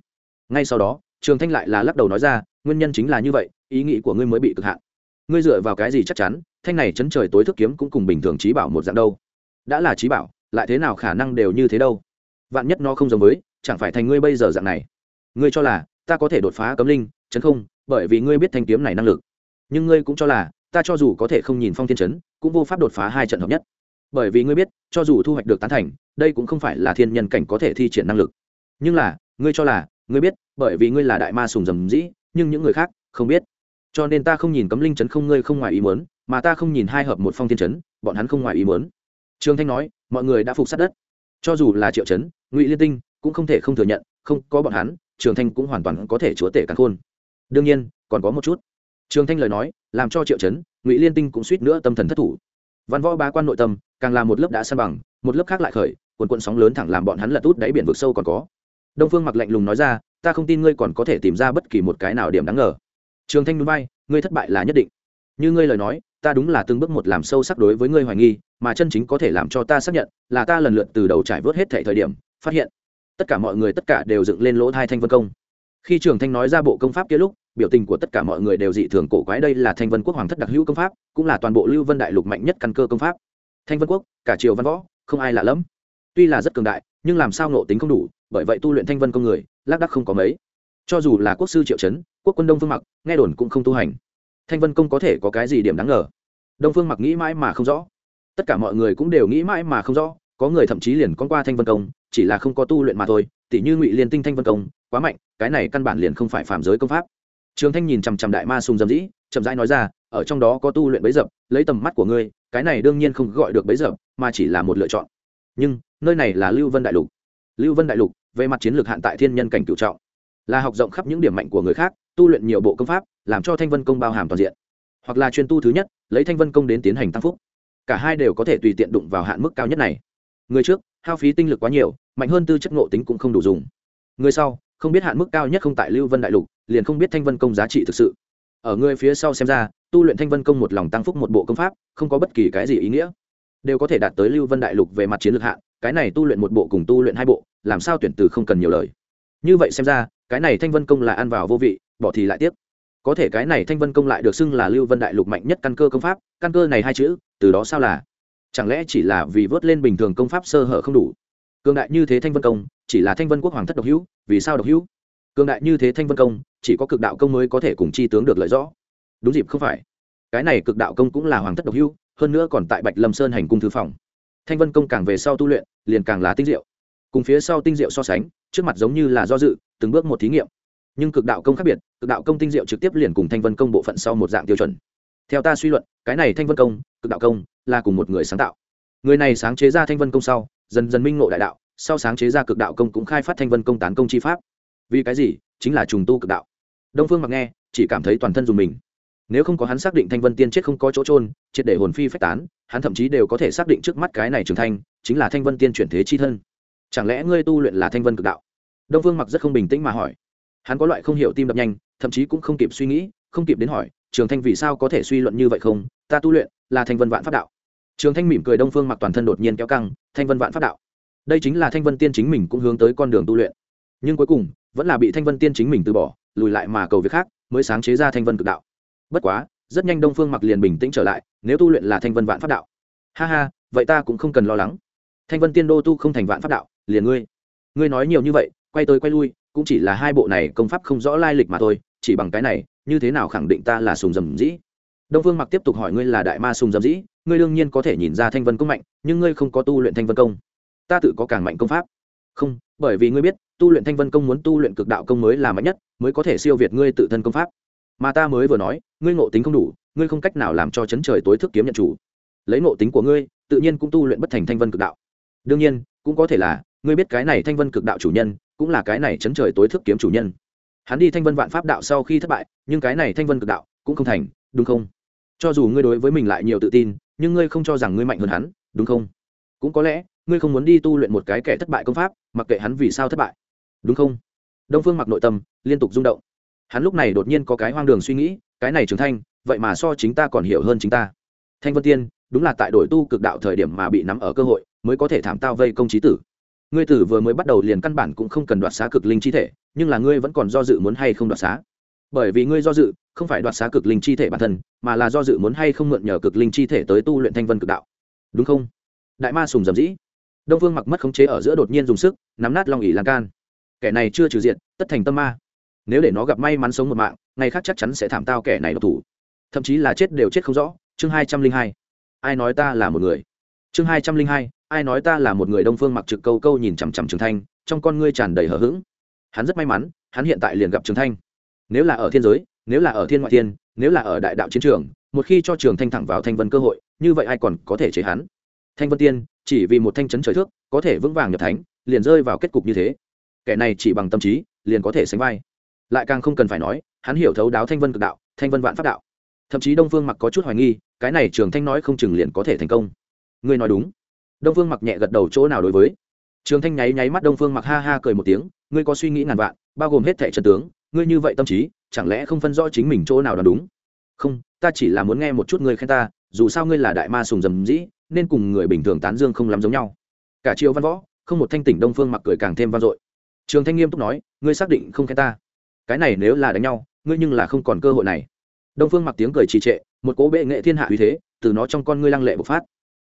Ngay sau đó, trường thanh lại là lắc đầu nói ra, nguyên nhân chính là như vậy, ý nghĩ của ngươi mới bị cực hạn. Ngươi dựa vào cái gì chắc chắn, thanh này chấn trời tối thức kiếm cũng cùng bình thường trí bảo một dạng đâu đã là trí bảo, lại thế nào khả năng đều như thế đâu? Vạn nhất nó không giống với, chẳng phải thành ngươi bây giờ dạng này. Ngươi cho là, ta có thể đột phá cấm linh, chấn không, bởi vì ngươi biết thanh kiếm này năng lực. Nhưng ngươi cũng cho là, ta cho dù có thể không nhìn phong thiên chấn, cũng vô pháp đột phá hai trận hợp nhất. Bởi vì ngươi biết, cho dù thu hoạch được tán thành, đây cũng không phải là thiên nhân cảnh có thể thi triển năng lực. Nhưng là, ngươi cho là, ngươi biết, bởi vì ngươi là đại ma sùng rầm dĩ nhưng những người khác không biết. Cho nên ta không nhìn cấm linh chấn không, ngươi không ngoài ý muốn, mà ta không nhìn hai hợp một phong thiên chấn, bọn hắn không ngoài ý muốn trương thanh nói, mọi người đã phục sát đất. Cho dù là triệu chấn, ngụy liên tinh cũng không thể không thừa nhận, không có bọn hắn, trường thanh cũng hoàn toàn có thể chúa tể cắn khôn. Đương nhiên, còn có một chút. Trường thanh lời nói, làm cho triệu chấn, ngụy liên tinh cũng suýt nữa tâm thần thất thủ. Văn võ ba quan nội tâm, càng là một lớp đã san bằng, một lớp khác lại khởi quần quận sóng lớn thẳng làm bọn hắn lật út đáy biển vực sâu còn có. Đông phương mặc lạnh lùng nói ra, ta không tin ngươi còn có thể tìm ra bất kỳ một cái nào điểm đáng ngờ. Trường thanh núi bay ngươi thất bại là nhất định. Như ngươi lời nói ta đúng là từng bước một làm sâu sắc đối với ngươi hoài nghi, mà chân chính có thể làm cho ta xác nhận là ta lần lượt từ đầu trải vớt hết thể thời điểm, phát hiện, tất cả mọi người tất cả đều dựng lên lỗ thai thanh vân công. Khi trường thanh nói ra bộ công pháp kia lúc, biểu tình của tất cả mọi người đều dị thường cổ quái, đây là thanh vân quốc hoàng thất đặc hữu công pháp, cũng là toàn bộ lưu vân đại lục mạnh nhất căn cơ công pháp. Thanh vân quốc, cả triều văn võ, không ai lạ lẫm. Tuy là rất cường đại, nhưng làm sao nộ tính không đủ, bởi vậy tu luyện thanh vân công người, lác đắc không có mấy. Cho dù là quốc sư triệu chấn, quốc quân đông phương mặc, nghe đồn cũng không tu hành thanh vân công có thể có cái gì điểm đáng ngờ? Đông phương mặc nghĩ mãi mà không rõ. Tất cả mọi người cũng đều nghĩ mãi mà không rõ, có người thậm chí liền con qua thanh vân công, chỉ là không có tu luyện mà thôi, tỉ như ngụy liên tinh thanh vân công, quá mạnh, cái này căn bản liền không phải phạm giới công pháp. Trường thanh nhìn chằm chằm đại ma sùng dầm dĩ, chậm rãi nói ra, ở trong đó có tu luyện bấy dập, lấy tầm mắt của ngươi, cái này đương nhiên không gọi được bấy dập, mà chỉ là một lựa chọn. Nhưng, nơi này là lưu vân đại lục. Lưu vân đại lục, về mặt chiến lược hạn tại thiên nhân cảnh cựu trọng, là học rộng khắp những điểm mạnh của người khác tu luyện nhiều bộ công pháp, làm cho thanh vân công bao hàm toàn diện. Hoặc là chuyên tu thứ nhất, lấy thanh vân công đến tiến hành tăng phúc. Cả hai đều có thể tùy tiện đụng vào hạn mức cao nhất này. Người trước, hao phí tinh lực quá nhiều, mạnh hơn tư chất ngộ tính cũng không đủ dùng. Người sau, không biết hạn mức cao nhất không tại lưu vân đại lục, liền không biết thanh vân công giá trị thực sự. Ở người phía sau xem ra, tu luyện thanh vân công một lòng tăng phúc một bộ công pháp, không có bất kỳ cái gì ý nghĩa. Đều có thể đạt tới lưu vân đại lục về mặt chiến lược hạn, cái này tu luyện một bộ cùng tu luyện hai bộ, làm sao tuyển từ không cần nhiều lời. Như vậy xem ra, cái này thanh vân công là ăn vào vô vị bỏ thì lại tiếp có thể cái này thanh vân công lại được xưng là lưu vân đại lục mạnh nhất căn cơ công pháp, căn cơ này hai chữ, từ đó sao là? Chẳng lẽ chỉ là vì vớt lên bình thường công pháp sơ hở không đủ? Cường đại như thế thanh vân công, chỉ là thanh vân quốc hoàng thất độc hữu, vì sao độc hữu? Cường đại như thế thanh vân công, chỉ có cực đạo công mới có thể cùng chi tướng được lợi rõ. Đúng dịp không phải. Cái này cực đạo công cũng là hoàng thất độc hữu, hơn nữa còn tại bạch lâm sơn hành cung thư phòng. Thanh vân công càng về sau tu luyện, liền càng là tinh diệu. Cùng phía sau tinh diệu so sánh, trước mặt giống như là do dự, từng bước một thí nghiệm nhưng cực đạo công khác biệt, cực đạo công tinh diệu trực tiếp liền cùng thanh vân công bộ phận sau một dạng tiêu chuẩn. Theo ta suy luận, cái này thanh vân công, cực đạo công, là cùng một người sáng tạo. Người này sáng chế ra thanh vân công sau, dần dần minh ngộ đại đạo, sau sáng chế ra cực đạo công cũng khai phát thanh vân công tán công chi pháp. Vì cái gì? Chính là trùng tu cực đạo. Đông phương mặc nghe, chỉ cảm thấy toàn thân dùng mình. Nếu không có hắn xác định thanh vân tiên chết không có chỗ trôn triệt để hồn phi phách tán, hắn thậm chí đều có thể xác định trước mắt cái này trưởng thanh chính là thanh vân tiên chuyển thế chi thân. Chẳng lẽ ngươi tu luyện là thanh vân cực đạo? Đông phương mặc rất không bình tĩnh mà hỏi hắn có loại không hiểu tim đập nhanh, thậm chí cũng không kịp suy nghĩ, không kịp đến hỏi, trường thanh vì sao có thể suy luận như vậy không? Ta tu luyện là thanh vân vạn pháp đạo. Trường thanh mỉm cười đông phương mặc toàn thân đột nhiên kéo căng, thanh vân vạn pháp đạo? Đây chính là thanh vân tiên chính mình cũng hướng tới con đường tu luyện. Nhưng cuối cùng, vẫn là bị thanh vân tiên chính mình từ bỏ, lùi lại mà cầu việc khác, mới sáng chế ra thanh vân cực đạo. Bất quá, rất nhanh đông phương mặc liền bình tĩnh trở lại, nếu tu luyện là thanh vân vạn pháp đạo? Ha ha, vậy ta cũng không cần lo lắng. Thanh vân tiên đô tu không thành vạn pháp đạo, liền ngươi. Ngươi nói nhiều như vậy, quay tới quay lui cũng chỉ là hai bộ này công pháp không rõ lai lịch mà thôi, chỉ bằng cái này, như thế nào khẳng định ta là sùng dầm dĩ? Đông phương mặc tiếp tục hỏi ngươi là đại ma sùng dầm dĩ, ngươi đương nhiên có thể nhìn ra thanh vân công mạnh, nhưng ngươi không có tu luyện thanh vân công. Ta tự có càng mạnh công pháp. Không, bởi vì ngươi biết, tu luyện thanh vân công muốn tu luyện cực đạo công mới là mạnh nhất, mới có thể siêu việt ngươi tự thân công pháp. Mà ta mới vừa nói, ngươi ngộ tính không đủ, ngươi không cách nào làm cho chấn trời tối thức kiếm nhận chủ. Lấy ngộ tính của ngươi, tự nhiên cũng tu luyện bất thành thanh vân cực đạo. Đương nhiên, cũng có thể là, ngươi biết cái này thanh vân cực đạo chủ nhân cũng là cái này chấn trời tối thức kiếm chủ nhân. Hắn đi thanh vân vạn pháp đạo sau khi thất bại, nhưng cái này thanh vân cực đạo cũng không thành, đúng không? Cho dù ngươi đối với mình lại nhiều tự tin, nhưng ngươi không cho rằng ngươi mạnh hơn hắn, đúng không? Cũng có lẽ, ngươi không muốn đi tu luyện một cái kẻ thất bại công pháp, mặc kệ hắn vì sao thất bại, đúng không? Đông phương mặc nội tâm liên tục rung động. Hắn lúc này đột nhiên có cái hoang đường suy nghĩ, cái này trưởng thanh vậy mà so chính ta còn hiểu hơn chính ta. Thanh vân tiên, đúng là tại đổi tu cực đạo thời điểm mà bị nắm ở cơ hội, mới có thể thảm tao vây công trí tử ngươi tử vừa mới bắt đầu liền căn bản cũng không cần đoạt xá cực linh chi thể, nhưng là ngươi vẫn còn do dự muốn hay không đoạt xá. Bởi vì ngươi do dự, không phải đoạt xá cực linh chi thể bản thân, mà là do dự muốn hay không mượn nhờ cực linh chi thể tới tu luyện thanh vân cực đạo. Đúng không? Đại ma sùng dầm dĩ. Đông phương mặc mất khống chế ở giữa đột nhiên dùng sức, nắm nát long ỉ lan can. Kẻ này chưa trừ diện tất thành tâm ma. Nếu để nó gặp may mắn sống một mạng ngày khác chắc chắn sẽ thảm tao kẻ này độc thủ. Thậm chí là chết đều chết không rõ. Chương hai trăm linh hai. Ai nói ta là một người? Chương hai trăm linh hai ai nói ta là một người đông phương mặc trực câu câu nhìn chằm chằm trường thanh, trong con ngươi tràn đầy hờ hững. Hắn rất may mắn, hắn hiện tại liền gặp trường thanh. Nếu là ở thiên giới, nếu là ở thiên ngoại thiên, nếu là ở đại đạo chiến trường, một khi cho trường thanh thẳng vào thanh vân cơ hội, như vậy ai còn có thể chế hắn? Thanh vân tiên, chỉ vì một thanh chấn trời thước, có thể vững vàng nhập thánh, liền rơi vào kết cục như thế. Kẻ này chỉ bằng tâm trí, liền có thể sánh vai. Lại càng không cần phải nói, hắn hiểu thấu đáo thanh vân cực đạo, thanh vân vạn pháp đạo. Thậm chí đông phương mặc có chút hoài nghi, cái này trường thanh nói không chừng liền có thể thành công. Ngươi nói đúng đông phương mặc nhẹ gật đầu chỗ nào đối với. Trường thanh nháy nháy mắt đông phương mặc ha ha cười một tiếng, ngươi có suy nghĩ ngàn vạn, bao gồm hết thẻ trần tướng, ngươi như vậy tâm trí, chẳng lẽ không phân rõ chính mình chỗ nào đoán đúng? Không, ta chỉ là muốn nghe một chút ngươi khen ta, dù sao ngươi là đại ma sùng dầm dĩ, nên cùng người bình thường tán dương không lắm giống nhau. Cả triệu văn võ, không một thanh tỉnh đông phương mặc cười càng thêm vang dội. Trường thanh nghiêm túc nói, ngươi xác định không khen ta. Cái này nếu là đánh nhau, ngươi nhưng là không còn cơ hội này. Đông phương mặc tiếng cười trì trệ, một cố bệ nghệ thiên hạ uy thế, từ nó trong con ngươi lăng lệ bộc phát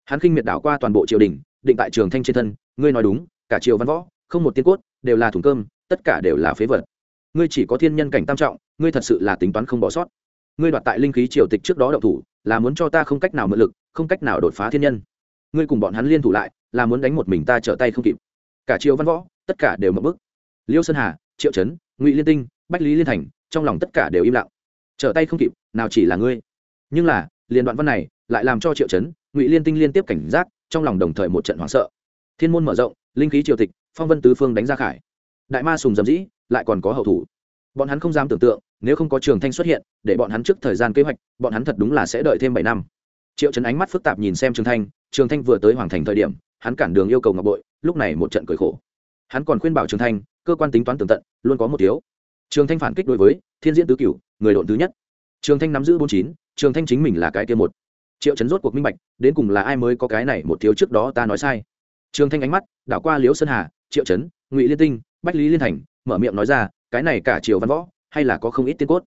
hắn khinh miệt đảo qua toàn bộ triều đình, định tại trường thanh trên thân, ngươi nói đúng, cả triều văn võ, không một tiên cốt, đều là thùng cơm, tất cả đều là phế vật. Ngươi chỉ có thiên nhân cảnh tam trọng, ngươi thật sự là tính toán không bỏ sót. Ngươi đoạt tại linh khí triều tịch trước đó đậu thủ, là muốn cho ta không cách nào mượn lực, không cách nào đột phá thiên nhân. Ngươi cùng bọn hắn liên thủ lại, là muốn đánh một mình ta trở tay không kịp. Cả triều văn võ, tất cả đều mập bức. Liêu sơn hà, triệu trấn, ngụy liên tinh, bách lý liên thành, trong lòng tất cả đều im lặng. Trở tay không kịp, nào chỉ là ngươi. Nhưng là, liên đoạn văn này lại làm cho triệu chấn ngụy liên tinh liên tiếp cảnh giác trong lòng đồng thời một trận hoảng sợ thiên môn mở rộng linh khí triều tịch phong vân tứ phương đánh ra khải đại ma sùng dầm dĩ lại còn có hậu thủ bọn hắn không dám tưởng tượng nếu không có trường thanh xuất hiện để bọn hắn trước thời gian kế hoạch bọn hắn thật đúng là sẽ đợi thêm bảy năm triệu Trấn ánh mắt phức tạp nhìn xem trường thanh trường thanh vừa tới hoàng thành thời điểm hắn cản đường yêu cầu ngọc bội lúc này một trận cười khổ hắn còn khuyên bảo trường thanh cơ quan tính toán tường tận luôn có một thiếu trường thanh phản kích đối với thiên diễn tứ cửu người độn thứ nhất trường thanh nắm giữ bốn chín trường thanh chính mình là cái kia một triệu chấn rốt cuộc minh bạch, đến cùng là ai mới có cái này một thiếu trước đó ta nói sai. Trường thanh ánh mắt đảo qua liễu sơn hà, triệu chấn ngụy liên tinh, bách lý liên thành, mở miệng nói ra, cái này cả triều văn võ, hay là có không ít tiên cốt.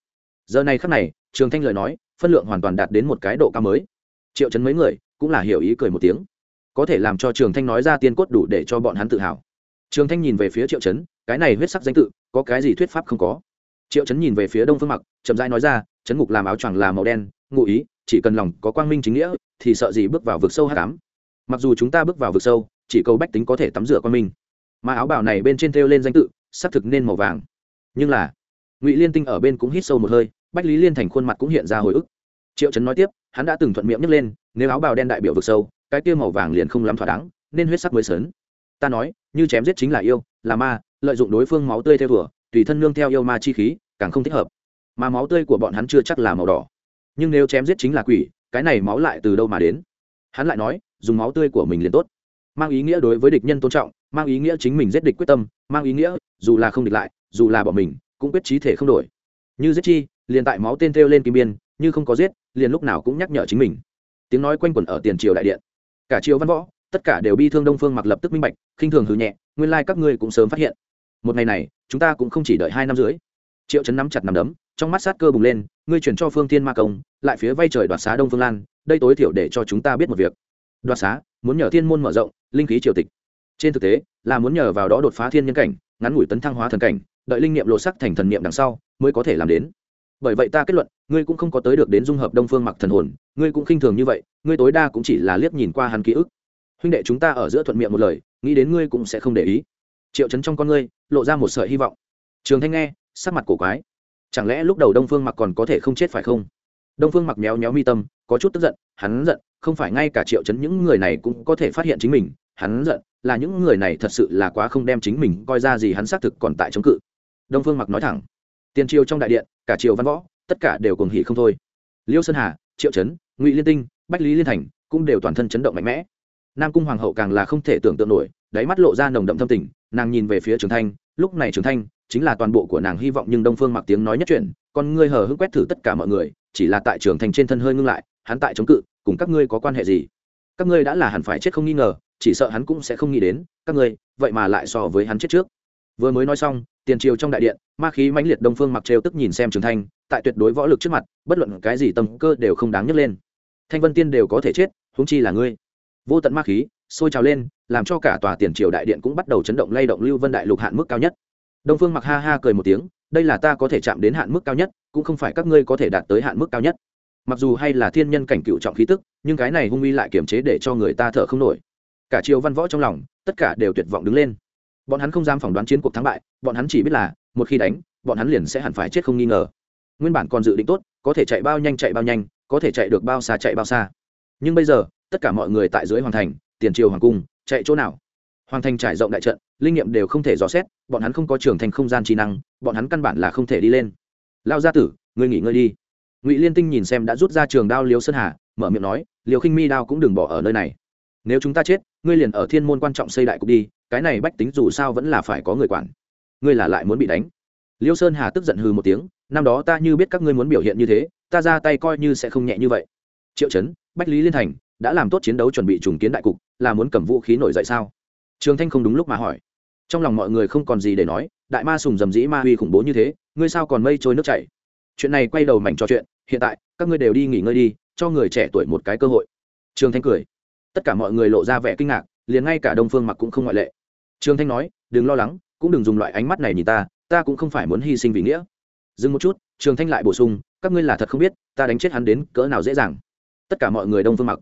Giờ này khắc này, trường thanh lời nói, phân lượng hoàn toàn đạt đến một cái độ cao mới. Triệu chấn mấy người cũng là hiểu ý cười một tiếng. Có thể làm cho trường thanh nói ra tiên cốt đủ để cho bọn hắn tự hào. Trường thanh nhìn về phía triệu chấn cái này huyết sắc danh tự, có cái gì thuyết pháp không có? Triệu chấn nhìn về phía đông phương mặc, chậm rãi nói ra chấn ngục làm áo choàng là màu đen, ngụ ý chỉ cần lòng có quang minh chính nghĩa, thì sợ gì bước vào vực sâu hát cám mặc dù chúng ta bước vào vực sâu, chỉ cầu bách tính có thể tắm rửa quang minh. Mà áo bào này bên trên thêu lên danh tự, xác thực nên màu vàng. Nhưng là, ngụy liên tinh ở bên cũng hít sâu một hơi, bách lý liên thành khuôn mặt cũng hiện ra hồi ức. Triệu trấn nói tiếp, hắn đã từng thuận miệng nhấc lên, nếu áo bào đen đại biểu vực sâu, cái kia màu vàng liền không lắm thỏa đáng, nên huyết sắc mới sớn. Ta nói, như chém giết chính là yêu, là ma, lợi dụng đối phương máu tươi theo thùa tùy thân nương theo yêu ma chi khí, càng không thích hợp. Mà máu tươi của bọn hắn chưa chắc là màu đỏ nhưng nếu chém giết chính là quỷ, cái này máu lại từ đâu mà đến? Hắn lại nói, dùng máu tươi của mình liền tốt. Mang ý nghĩa đối với địch nhân tôn trọng, mang ý nghĩa chính mình giết địch quyết tâm, mang ý nghĩa, dù là không địch lại, dù là bỏ mình, cũng quyết trí thể không đổi. Như giết chi, liền tại máu tên theo lên kim biên, như không có giết, liền lúc nào cũng nhắc nhở chính mình. Tiếng nói quanh quẩn ở tiền triều đại điện. Cả triều văn võ, tất cả đều bi thương đông phương mặc lập tức minh bạch, khinh thường hư nhẹ, nguyên lai các ngươi cũng sớm phát hiện. Một ngày này, chúng ta cũng không chỉ đợi hai năm dưới triệu chấn nắm chặt nằm đấm trong mắt sát cơ bùng lên, ngươi chuyển cho phương tiên ma công, lại phía vay trời đoạt xá đông phương lan, đây tối thiểu để cho chúng ta biết một việc. Đoạt xá, muốn nhờ thiên môn mở rộng, linh khí triều tịch. Trên thực tế, là muốn nhờ vào đó đột phá thiên nhân cảnh, ngắn ngủi tấn thăng hóa thần cảnh, đợi linh nghiệm lộ sắc thành thần niệm đằng sau, mới có thể làm đến. Bởi vậy ta kết luận, ngươi cũng không có tới được đến dung hợp đông phương mặc thần hồn, ngươi cũng khinh thường như vậy, ngươi tối đa cũng chỉ là liếc nhìn qua hắn ký ức. Huynh đệ chúng ta ở giữa thuận miệng một lời, nghĩ đến ngươi cũng sẽ không để ý. Triệu chấn trong con ngươi, lộ ra một sợi hy vọng. Trường thanh nghe, sắc mặt cổ quái chẳng lẽ lúc đầu đông phương mặc còn có thể không chết phải không? Đông phương mặc méo méo mi tâm có chút tức giận hắn giận không phải ngay cả triệu chấn những người này cũng có thể phát hiện chính mình hắn giận là những người này thật sự là quá không đem chính mình coi ra gì hắn xác thực còn tại chống cự. Đông phương mặc nói thẳng tiền triều trong đại điện cả triều văn võ tất cả đều cùng hỉ không thôi. Liêu sơn hà triệu Chấn, ngụy liên tinh bách lý liên thành cũng đều toàn thân chấn động mạnh mẽ. Nam cung hoàng hậu càng là không thể tưởng tượng nổi đáy mắt lộ ra nồng đậm thâm tình, nàng nhìn về phía trường thanh, lúc này trường thanh chính là toàn bộ của nàng hy vọng nhưng đông phương mặc tiếng nói nhất chuyện còn ngươi hờ hững quét thử tất cả mọi người, chỉ là tại trường thanh trên thân hơi ngưng lại, hắn tại chống cự, cùng các ngươi có quan hệ gì? Các ngươi đã là hẳn phải chết không nghi ngờ, chỉ sợ hắn cũng sẽ không nghĩ đến, các ngươi, vậy mà lại so với hắn chết trước. Vừa mới nói xong, tiền triều trong đại điện, ma khí mãnh liệt đông phương mặc trêu tức nhìn xem trường thanh, tại tuyệt đối võ lực trước mặt, bất luận cái gì tâm cơ đều không đáng nhấc lên. Thanh vân tiên đều có thể chết, huống chi là ngươi. Vô tận ma khí sôi trào lên, làm cho cả tòa tiền triều đại điện cũng bắt đầu chấn động lay động lưu vân đại lục hạn mức cao nhất. Đông phương mặc ha ha cười một tiếng, đây là ta có thể chạm đến hạn mức cao nhất, cũng không phải các ngươi có thể đạt tới hạn mức cao nhất. Mặc dù hay là thiên nhân cảnh cựu trọng khí tức, nhưng cái này hung uy lại kiềm chế để cho người ta thở không nổi. Cả triều văn võ trong lòng, tất cả đều tuyệt vọng đứng lên. Bọn hắn không dám phỏng đoán chiến cuộc thắng bại, bọn hắn chỉ biết là, một khi đánh, bọn hắn liền sẽ hẳn phải chết không nghi ngờ. Nguyên bản còn dự định tốt, có thể chạy bao nhanh chạy bao nhanh, có thể chạy được bao xa chạy bao xa. Nhưng bây giờ, tất cả mọi người tại dưới hoàn thành tiền triều hoàng cung, chạy chỗ nào? Hoàng thành trải rộng đại trận, linh nghiệm đều không thể dò xét, bọn hắn không có trường thành không gian trí năng, bọn hắn căn bản là không thể đi lên. Lao gia tử, ngươi nghỉ ngơi đi. Ngụy liên tinh nhìn xem đã rút ra trường đao liêu sơn hà, mở miệng nói liều khinh mi đao cũng đừng bỏ ở nơi này. Nếu chúng ta chết, ngươi liền ở thiên môn quan trọng xây đại cục đi, cái này bách tính dù sao vẫn là phải có người quản. Ngươi là lại muốn bị đánh. Liêu sơn hà tức giận hừ một tiếng, năm đó ta như biết các ngươi muốn biểu hiện như thế, ta ra tay coi như sẽ không nhẹ như vậy. Triệu chấn, bách lý liên thành đã làm tốt chiến đấu chuẩn bị trùng kiến đại cục, là muốn cầm vũ khí nổi dậy sao? Trường thanh không đúng lúc mà hỏi. Trong lòng mọi người không còn gì để nói, đại ma sùng dầm dĩ ma uy khủng bố như thế, ngươi sao còn mây trôi nước chảy? Chuyện này quay đầu mảnh trò chuyện, hiện tại, các ngươi đều đi nghỉ ngơi đi, cho người trẻ tuổi một cái cơ hội. Trường thanh cười. Tất cả mọi người lộ ra vẻ kinh ngạc, liền ngay cả đông phương mặc cũng không ngoại lệ. Trường thanh nói, đừng lo lắng, cũng đừng dùng loại ánh mắt này nhìn ta ta cũng không phải muốn hy sinh vì nghĩa. Dừng một chút, trường thanh lại bổ sung, các ngươi là thật không biết, ta đánh chết hắn đến cỡ nào dễ dàng. Tất cả mọi người đông phương mặc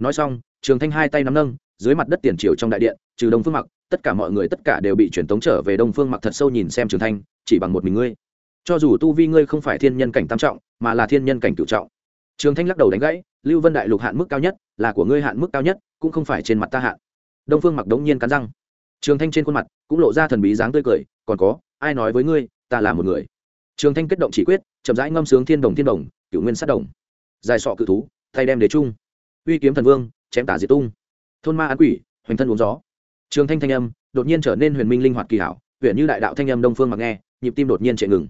nói xong, trường thanh hai tay nắm nâng, dưới mặt đất tiền triều trong đại điện, trừ đông phương mặc, tất cả mọi người tất cả đều bị truyền tống trở về đông phương mặc thật sâu nhìn xem trường thanh, chỉ bằng một mình ngươi. Cho dù tu vi ngươi không phải thiên nhân cảnh tam trọng, mà là thiên nhân cảnh cựu trọng. Trường thanh lắc đầu đánh gãy, lưu vân đại lục hạn mức cao nhất, là của ngươi hạn mức cao nhất, cũng không phải trên mặt ta hạn. Đông phương mặc đống nhiên cắn răng. Trường thanh trên khuôn mặt cũng lộ ra thần bí dáng tươi cười, còn có, ai nói với ngươi, ta là một người. Trường thanh kết động chỉ quyết, chậm rãi ngâm sướng thiên đồng thiên đồng cựu nguyên sát đồng. Dài sọ cự thú thay đem đế trung uy kiếm thần vương, chém tả diệt tung. Thôn ma án quỷ, hoành thân uống gió. Trường thanh thanh âm, đột nhiên trở nên huyền minh linh hoạt kỳ hảo huyện như đại đạo thanh âm đông phương mặc nghe, nhịp tim đột nhiên chạy ngừng.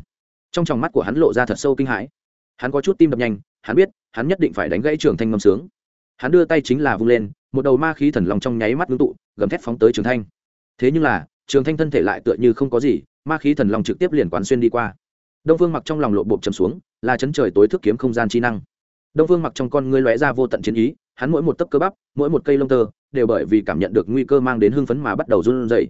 Trong tròng mắt của hắn lộ ra thật sâu kinh hãi. Hắn có chút tim đập nhanh, hắn biết, hắn nhất định phải đánh gãy trường thanh ngâm sướng. Hắn đưa tay chính là vung lên, một đầu ma khí thần lòng trong nháy mắt ngưng tụ, gầm thét phóng tới trường thanh. Thế nhưng là, trường thanh thân thể lại tựa như không có gì, ma khí thần lòng trực tiếp liền quán xuyên đi qua. Đông phương mặc trong lòng lộ bộp chầm xuống, là chấn trời tối thức kiếm không gian chi năng. Đông phương mặc trong con ngươi lóe ra vô tận chiến ý hắn mỗi một tấc cơ bắp, mỗi một cây lông tơ, đều bởi vì cảm nhận được nguy cơ mang đến hưng phấn mà bắt đầu run rẩy.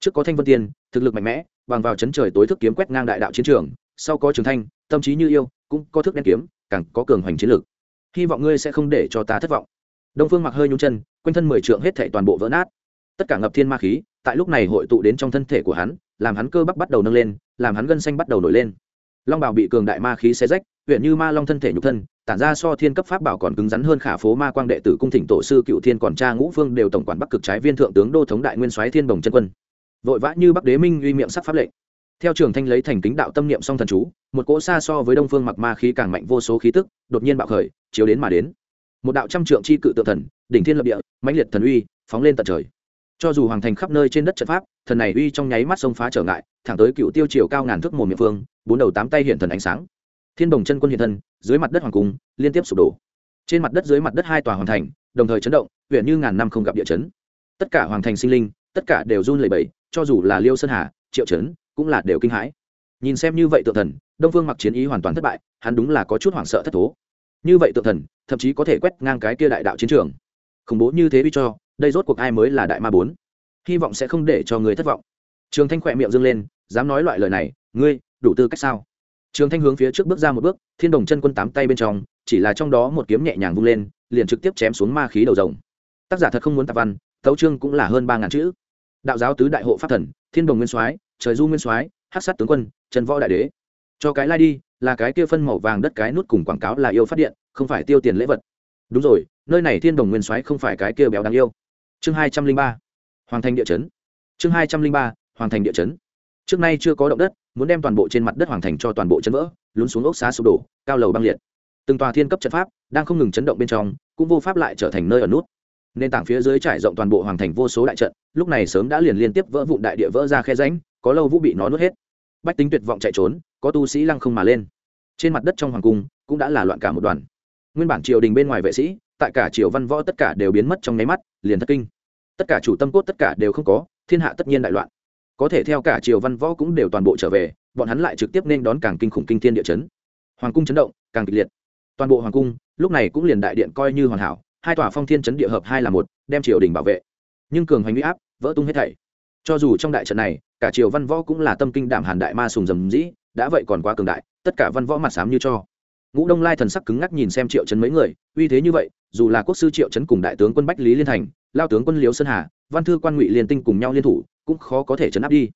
Trước có thanh vân tiên, thực lực mạnh mẽ, bằng vào chấn trời tối thức kiếm quét ngang đại đạo chiến trường, sau có trường thanh, tâm trí như yêu, cũng có thức đen kiếm, càng có cường hoành chiến lược hy vọng ngươi sẽ không để cho ta thất vọng. Đông phương mặc hơi nhung chân, quanh thân mười trượng hết thảy toàn bộ vỡ nát. Tất cả ngập thiên ma khí, tại lúc này hội tụ đến trong thân thể của hắn, làm hắn cơ bắp bắt đầu nâng lên, làm hắn gân xanh bắt đầu nổi lên. Long bào bị cường đại ma khí xé rách, huyện như ma long thân thể nhục thân tản ra so thiên cấp pháp bảo còn cứng rắn hơn khả phố ma quang đệ tử cung thỉnh tổ sư cựu thiên còn cha ngũ phương đều tổng quản bắc cực trái viên thượng tướng đô thống đại nguyên soái thiên đồng chân quân. Vội vã như bắc đế minh uy miệng sắc pháp lệnh. Theo trường thanh lấy thành kính đạo tâm niệm song thần chú, một cỗ xa so với đông phương mặc ma khí càng mạnh vô số khí tức, đột nhiên bạo khởi, chiếu đến mà đến. Một đạo trăm trượng chi cự tự thần, đỉnh thiên lập địa, mãnh liệt thần uy, phóng lên tận trời. Cho dù hoàng thành khắp nơi trên đất trận pháp, thần này uy trong nháy mắt sông phá trở ngại, thẳng tới cựu tiêu chiều cao ngàn thước mồm miệng phương bốn đầu tám tay hiện thần ánh sáng thiên đồng chân quân hiện thân, dưới mặt đất hoàng cung, liên tiếp sụp đổ. Trên mặt đất dưới mặt đất hai tòa hoàng thành, đồng thời chấn động, huyện như ngàn năm không gặp địa chấn. Tất cả hoàng thành sinh linh, tất cả đều run lẩy bẩy, cho dù là liêu sơn hà, triệu chấn cũng là đều kinh hãi. Nhìn xem như vậy tự thần, đông phương mặc chiến ý hoàn toàn thất bại, hắn đúng là có chút hoảng sợ thất thố. Như vậy tự thần, thậm chí có thể quét ngang cái kia đại đạo chiến trường. Khủng bố như thế đi cho, đây rốt cuộc ai mới là đại ma bốn? Hy vọng sẽ không để cho người thất vọng. Trường thanh khỏe miệng dâng lên, dám nói loại lời này, ngươi, đủ tư cách sao? Trường thanh hướng phía trước bước ra một bước, thiên đồng chân quân tám tay bên trong, chỉ là trong đó một kiếm nhẹ nhàng vung lên, liền trực tiếp chém xuống ma khí đầu rồng. Tác giả thật không muốn tạp văn, tấu chương cũng là hơn ba ngàn chữ. Đạo giáo tứ đại hộ pháp thần, thiên đồng nguyên soái, trời du nguyên soái hát sát tướng quân, trần võ đại đế. Cho cái lai、like、đi, là cái kia phân màu vàng đất cái nút cùng quảng cáo là yêu phát điện, không phải tiêu tiền lễ vật. Đúng rồi, nơi này thiên đồng nguyên soái không phải cái kia béo đáng yêu. Chương hai trăm linh ba, hoàng thành địa chấn. Chương hai trăm linh ba, hoàng thành địa chấn. Trước nay chưa có động đất muốn đem toàn bộ trên mặt đất hoàng thành cho toàn bộ chấn vỡ, lún xuống ốc xá sụp đổ, cao lầu băng liệt. Từng tòa thiên cấp trận pháp đang không ngừng chấn động bên trong, cũng vô pháp lại trở thành nơi ở nút. Nền tảng phía dưới trải rộng toàn bộ hoàng thành vô số đại trận, lúc này sớm đã liền liên tiếp vỡ vụn đại địa vỡ ra khe ránh có lâu vũ bị nó nuốt hết. Bách tính tuyệt vọng chạy trốn, có tu sĩ lăng không mà lên. Trên mặt đất trong hoàng cung cũng đã là loạn cả một đoàn. Nguyên bản triều đình bên ngoài vệ sĩ, tại cả triều văn võ tất cả đều biến mất trong nháy mắt, liền thất kinh. Tất cả chủ tâm cốt tất cả đều không có, thiên hạ tất nhiên đại loạn có thể theo cả triều văn võ cũng đều toàn bộ trở về, bọn hắn lại trực tiếp nên đón càng kinh khủng kinh thiên địa chấn. Hoàng cung chấn động, càng kịch liệt. Toàn bộ hoàng cung, lúc này cũng liền đại điện coi như hoàn hảo, hai tòa phong thiên chấn địa hợp hai là một, đem triều đình bảo vệ. Nhưng cường hành huy áp, vỡ tung hết thảy. Cho dù trong đại trận này, cả triều văn võ cũng là tâm kinh đảm hàn đại ma sùng dầm dĩ, đã vậy còn quá cường đại, tất cả văn võ mặt sám như cho. Ngũ đông lai thần sắc cứng ngắc nhìn xem triệu chấn mấy người, uy thế như vậy, dù là quốc sư triệu chấn cùng đại tướng quân bách lý liên thành, lao tướng quân liễu sơn hà văn thư quan ngụy liên tinh cùng nhau liên thủ, cũng khó có thể chấn áp đi.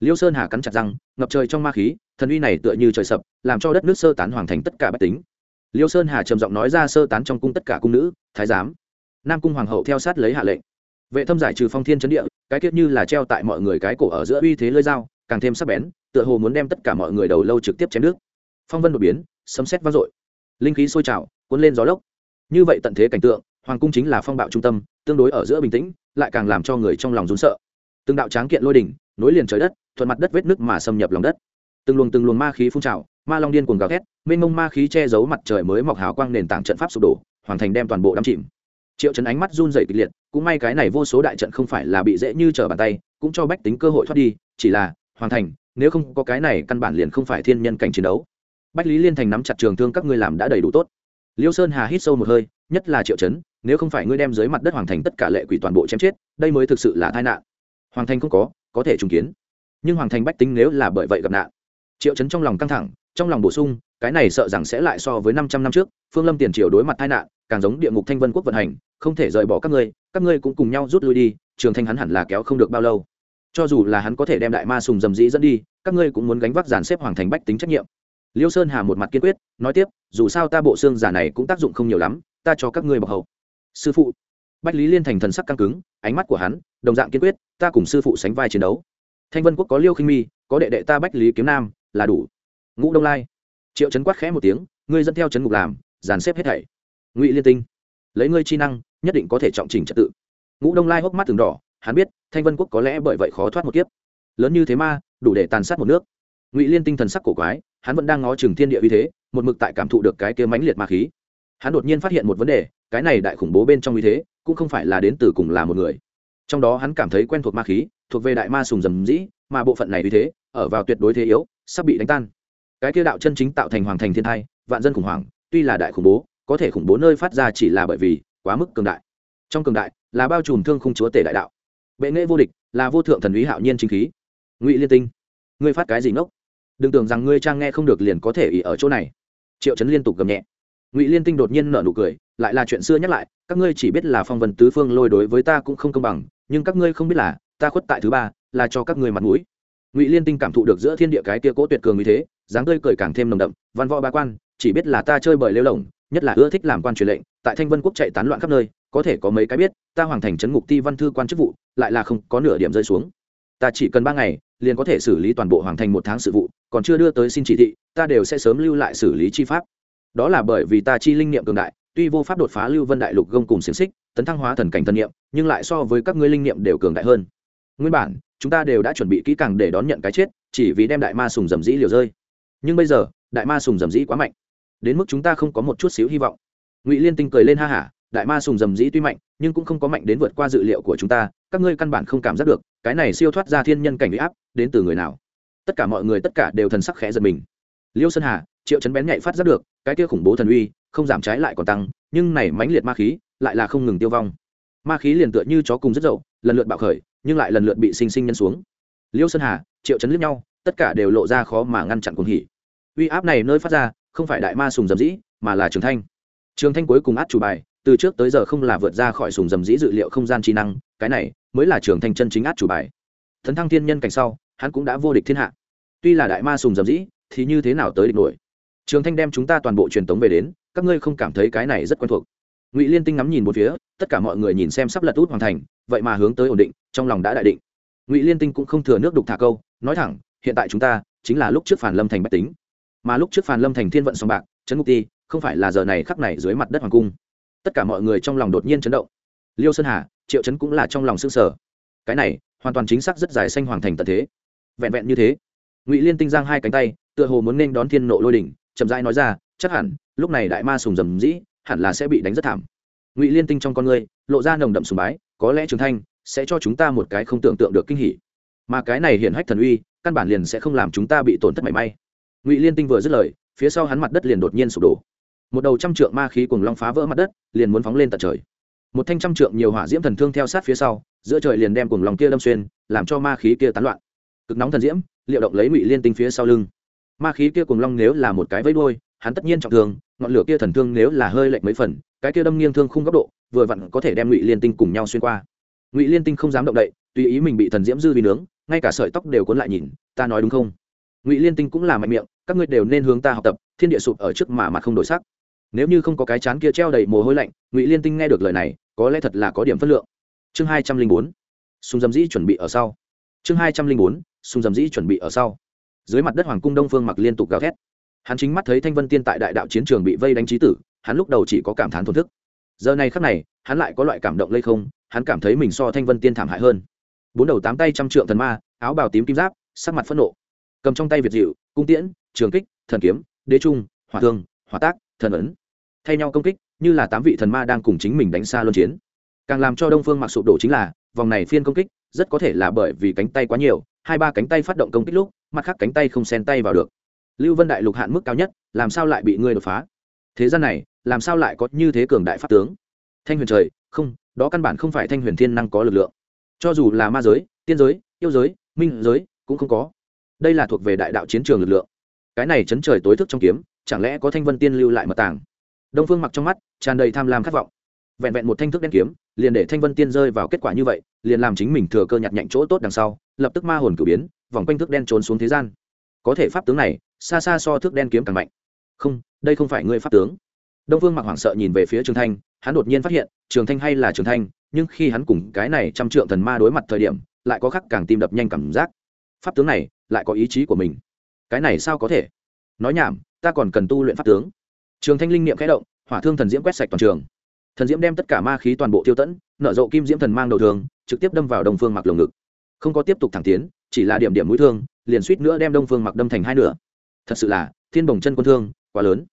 Liêu sơn hà cắn chặt răng, ngập trời trong ma khí, thần uy này tựa như trời sập, làm cho đất nước sơ tán hoàn thành tất cả bách tính. Liêu sơn hà trầm giọng nói ra sơ tán trong cung tất cả cung nữ, thái giám. Nam cung hoàng hậu theo sát lấy hạ lệnh. Vệ thâm giải trừ phong thiên chấn địa, cái tiết như là treo tại mọi người cái cổ ở giữa uy thế lơi dao, càng thêm sắc bén, tựa hồ muốn đem tất cả mọi người đầu lâu trực tiếp chém nước. Phong vân đột biến, sấm sét vang dội. Linh khí sôi trào, cuốn lên gió lốc. Như vậy tận thế cảnh tượng, hoàng cung chính là phong bạo trung tâm, tương đối ở giữa bình tĩnh lại càng làm cho người trong lòng rún sợ. Từng đạo tráng kiện lôi đỉnh, nối liền trời đất, thuận mặt đất vết nước mà xâm nhập lòng đất. Từng luồng từng luồng ma khí phun trào, ma long điên cuồng gào thét, mênh mông ma khí che giấu mặt trời mới mọc hào quang nền tảng trận pháp sụp đổ, hoàn thành đem toàn bộ đắm chìm. Triệu chấn ánh mắt run rẩy kịch liệt, cũng may cái này vô số đại trận không phải là bị dễ như trở bàn tay, cũng cho bách tính cơ hội thoát đi, chỉ là, hoàn thành, nếu không có cái này căn bản liền không phải thiên nhân cảnh chiến đấu. Bách lý liên thành nắm chặt trường thương các ngươi làm đã đầy đủ tốt. Liêu sơn hà hít sâu một hơi, nhất là triệu chấn nếu không phải ngươi đem dưới mặt đất hoàng thành tất cả lệ quỷ toàn bộ chém chết, đây mới thực sự là tai nạn. Hoàng thành không có có thể trùng kiến. Nhưng hoàng thành bách tính nếu là bởi vậy gặp nạn, triệu chấn trong lòng căng thẳng, trong lòng bổ sung, cái này sợ rằng sẽ lại so với năm trăm năm trước, phương lâm tiền triều đối mặt tai nạn, càng giống địa ngục thanh vân quốc vận hành, không thể rời bỏ các ngươi các ngươi cũng cùng nhau rút lui đi, trường thanh hắn hẳn là kéo không được bao lâu. Cho dù là hắn có thể đem đại ma sùng dầm dĩ dẫn đi, các ngươi cũng muốn gánh vác dàn xếp hoàng thành bách tính trách nhiệm. Liêu sơn hà một mặt kiên quyết, nói tiếp, dù sao ta bộ xương giả này cũng tác dụng không nhiều lắm, ta cho các ngươi bọc hậu sư phụ. Bách lý liên thành thần sắc căng cứng, ánh mắt của hắn, đồng dạng kiên quyết, ta cùng sư phụ sánh vai chiến đấu. Thanh vân quốc có liêu khinh mi, có đệ đệ ta bách lý kiếm nam, là đủ. Ngũ đông lai. Triệu chấn quát khẽ một tiếng, ngươi dẫn theo chấn ngục làm, dàn xếp hết thảy. Ngụy liên tinh. Lấy ngươi chi năng, nhất định có thể trọng trình trật tự. Ngũ đông lai hốc mắt từng đỏ, hắn biết, thanh vân quốc có lẽ bởi vậy khó thoát một kiếp. Lớn như thế ma, đủ để tàn sát một nước. Ngụy liên tinh thần sắc cổ quái, hắn vẫn đang ngó chừng thiên địa uy thế, một mực tại cảm thụ được cái kia mãnh liệt ma khí. Hắn đột nhiên phát hiện một vấn đề cái này đại khủng bố bên trong uy thế, cũng không phải là đến từ cùng là một người. Trong đó hắn cảm thấy quen thuộc ma khí, thuộc về đại ma sùng dầm dĩ, mà bộ phận này uy thế, ở vào tuyệt đối thế yếu, sắp bị đánh tan. Cái kia đạo chân chính tạo thành hoàng thành thiên thai, vạn dân khủng hoảng, tuy là đại khủng bố, có thể khủng bố nơi phát ra chỉ là bởi vì quá mức cường đại. Trong cường đại, là bao trùm thương khung chúa tể đại đạo. Bệ nghệ vô địch, là vô thượng thần lý hạo nhiên chính khí. Ngụy liên tinh, ngươi phát cái gì ngốc? Đừng tưởng rằng ngươi trang nghe không được liền có thể ỉ ở chỗ này. Triệu chấn liên tục gầm nhẹ ngụy liên tinh đột nhiên nở nụ cười lại là chuyện xưa nhắc lại các ngươi chỉ biết là phong vân tứ phương lôi đối với ta cũng không công bằng nhưng các ngươi không biết là ta khuất tại thứ ba là cho các ngươi mặt mũi ngụy liên tinh cảm thụ được giữa thiên địa cái kia cố tuyệt cường như thế dáng tươi cười càng thêm nồng đậm văn võ ba quan chỉ biết là ta chơi bời lêu lỏng nhất là ưa thích làm quan truyền lệnh tại thanh vân quốc chạy tán loạn khắp nơi có thể có mấy cái biết ta hoàng thành chấn ngục ti văn thư quan chức vụ lại là không có nửa điểm rơi xuống ta chỉ cần ba ngày liền có thể xử lý toàn bộ hoàng thành một tháng sự vụ còn chưa đưa tới xin chỉ thị ta đều sẽ sớm lưu lại xử lý chi pháp đó là bởi vì ta chi linh niệm cường đại, tuy vô pháp đột phá lưu vân đại lục gông cùng xiềng xích, tấn thăng hóa thần cảnh thần niệm, nhưng lại so với các ngươi linh niệm đều cường đại hơn. Nguyên bản, chúng ta đều đã chuẩn bị kỹ càng để đón nhận cái chết, chỉ vì đem đại ma sùng dầm dĩ liều rơi. Nhưng bây giờ, đại ma sùng dầm dĩ quá mạnh. Đến mức chúng ta không có một chút xíu hy vọng. Ngụy liên tinh cười lên ha hả, đại ma sùng dầm dĩ tuy mạnh, nhưng cũng không có mạnh đến vượt qua dự liệu của chúng ta, các ngươi căn bản không cảm giác được, cái này siêu thoát ra thiên nhân cảnh bị áp đến từ người nào. Tất cả mọi người tất cả đều thần sắc khẽ giật mình liêu sơn hà, triệu chấn bén nhạy phát giác được, cái kia khủng bố thần uy, không giảm trái lại còn tăng, nhưng này mãnh liệt ma khí, lại là không ngừng tiêu vong. Ma khí liền tựa như chó cùng rất dậu, lần lượt bạo khởi, nhưng lại lần lượt bị sinh sinh nhân xuống. Liêu sơn hà, triệu chấn liếc nhau, tất cả đều lộ ra khó mà ngăn chặn cuồng hỉ. Uy áp này nơi phát ra, không phải đại ma sùng dầm dĩ, mà là trường thanh. Trường thanh cuối cùng át chủ bài, từ trước tới giờ không là vượt ra khỏi sùng dầm dĩ dự liệu không gian trí năng, cái này mới là trường thanh chân chính át chủ bài. Thần thăng thiên nhân cảnh sau, hắn cũng đã vô địch thiên hạ. Tuy là đại ma sùng dầm dĩ thì như thế nào tới địch nổi? Trường thanh đem chúng ta toàn bộ truyền tống về đến, các ngươi không cảm thấy cái này rất quen thuộc. Ngụy liên tinh ngắm nhìn một phía, tất cả mọi người nhìn xem sắp lật út hoàn thành, vậy mà hướng tới ổn định, trong lòng đã đại định. Ngụy liên tinh cũng không thừa nước đục thả câu, nói thẳng, hiện tại chúng ta chính là lúc trước phản lâm thành bách tính. Mà lúc trước phản lâm thành thiên vận song bạc, trấn ngục ti, không phải là giờ này khắc này dưới mặt đất hoàng cung. Tất cả mọi người trong lòng đột nhiên chấn động. Liêu sơn hà, triệu chấn cũng là trong lòng xương sở cái này, hoàn toàn chính xác rất dài xanh hoàng thành tận thế. Vẹn vẹn như thế, ngụy liên tinh giang hai cánh tay tựa hồ muốn nên đón thiên nộ lôi đỉnh, chậm rãi nói ra, chắc hẳn, lúc này đại ma sùng rầm dĩ, hẳn là sẽ bị đánh rất thảm. Ngụy liên tinh trong con người lộ ra nồng đậm sùng bái, có lẽ trường thanh sẽ cho chúng ta một cái không tưởng tượng được kinh hỉ. Mà cái này hiển hách thần uy, căn bản liền sẽ không làm chúng ta bị tổn thất mảy may. Ngụy liên tinh vừa dứt lời, phía sau hắn mặt đất liền đột nhiên sụp đổ. Một đầu trăm trượng ma khí cùng long phá vỡ mặt đất, liền muốn phóng lên tận trời. Một thanh trăm trượng nhiều hỏa diễm thần thương theo sát phía sau, giữa trời liền đem cùng lòng kia lâm xuyên, làm cho ma khí kia tán loạn. Cực nóng thần diễm, liệu động lấy ngụy liên tinh phía sau lưng ma khí kia cùng long nếu là một cái vẫy đôi hắn tất nhiên trọng thương, ngọn lửa kia thần thương nếu là hơi lệch mấy phần, cái kia đâm nghiêng thương khung góc độ, vừa vặn có thể đem ngụy liên tinh cùng nhau xuyên qua. Ngụy liên tinh không dám động đậy, tùy ý mình bị thần diễm dư vì nướng, ngay cả sợi tóc đều cuốn lại nhìn, ta nói đúng không? Ngụy liên tinh cũng là mạnh miệng, các ngươi đều nên hướng ta học tập, thiên địa sụp ở trước mà mặt không đổi sắc. Nếu như không có cái chán kia treo đầy mồ hôi lạnh, ngụy liên tinh nghe được lời này, có lẽ thật là có điểm phân lượng. Chương hai trăm linh bốn sùng dầm dĩ chuẩn bị ở sau. Chương hai trăm linh bốn sùng dầm dĩ chuẩn bị ở sau dưới mặt đất hoàng cung đông phương mặc liên tục gào thét. Hắn chính mắt thấy thanh vân tiên tại đại đạo chiến trường bị vây đánh trí tử, hắn lúc đầu chỉ có cảm thán thổn thức. Giờ này khắc này, hắn lại có loại cảm động lây không, hắn cảm thấy mình so thanh vân tiên thảm hại hơn. Bốn đầu tám tay trăm trượng thần ma, áo bào tím kim giáp, sắc mặt phẫn nộ. Cầm trong tay việt dịu cung tiễn, trường kích, thần kiếm, đế trung, hỏa thương, hỏa tác, thần ấn. Thay nhau công kích, như là tám vị thần ma đang cùng chính mình đánh xa luân chiến. Càng làm cho đông phương mặc sụp đổ chính là, vòng này phiên công kích, rất có thể là bởi vì cánh tay quá nhiều, hai ba cánh tay phát động công kích lúc mặt khác cánh tay không xen tay vào được. Lưu vân đại lục hạn mức cao nhất, làm sao lại bị ngươi đột phá? Thế gian này, làm sao lại có như thế cường đại pháp tướng? Thanh huyền trời, không, đó căn bản không phải thanh huyền thiên năng có lực lượng. Cho dù là ma giới, tiên giới, yêu giới, minh giới, cũng không có. Đây là thuộc về đại đạo chiến trường lực lượng. Cái này chấn trời tối thức trong kiếm, chẳng lẽ có thanh vân tiên lưu lại mật tàng? Đông phương mặc trong mắt, tràn đầy tham lam khát vọng. Vẹn vẹn một thanh thức đen kiếm, liền để thanh vân tiên rơi vào kết quả như vậy, liền làm chính mình thừa cơ nhặt nhạnh chỗ tốt đằng sau, lập tức ma hồn cử biến vòng quanh thước đen trốn xuống thế gian. Có thể pháp tướng này, xa xa so thước đen kiếm càng mạnh. Không, đây không phải ngươi pháp tướng. Đông vương mặc hoảng sợ nhìn về phía trường thanh, hắn đột nhiên phát hiện, trường thanh hay là trường thanh, nhưng khi hắn cùng cái này trăm trượng thần ma đối mặt thời điểm, lại có khắc càng tim đập nhanh cảm giác. Pháp tướng này, lại có ý chí của mình. Cái này sao có thể? Nói nhảm, ta còn cần tu luyện pháp tướng. Trường thanh linh niệm khẽ động, hỏa thương thần diễm quét sạch toàn trường. Thần diễm đem tất cả ma khí toàn bộ tiêu tẫn, nở rộ kim diễm thần mang đầu thường, trực tiếp đâm vào đông phương mặc lồng ngực. Không có tiếp tục thẳng tiến chỉ là điểm điểm mũi thương, liền suýt nữa đem đông phương mặc đâm thành hai nửa. Thật sự là, thiên bồng chân quân thương, quá lớn.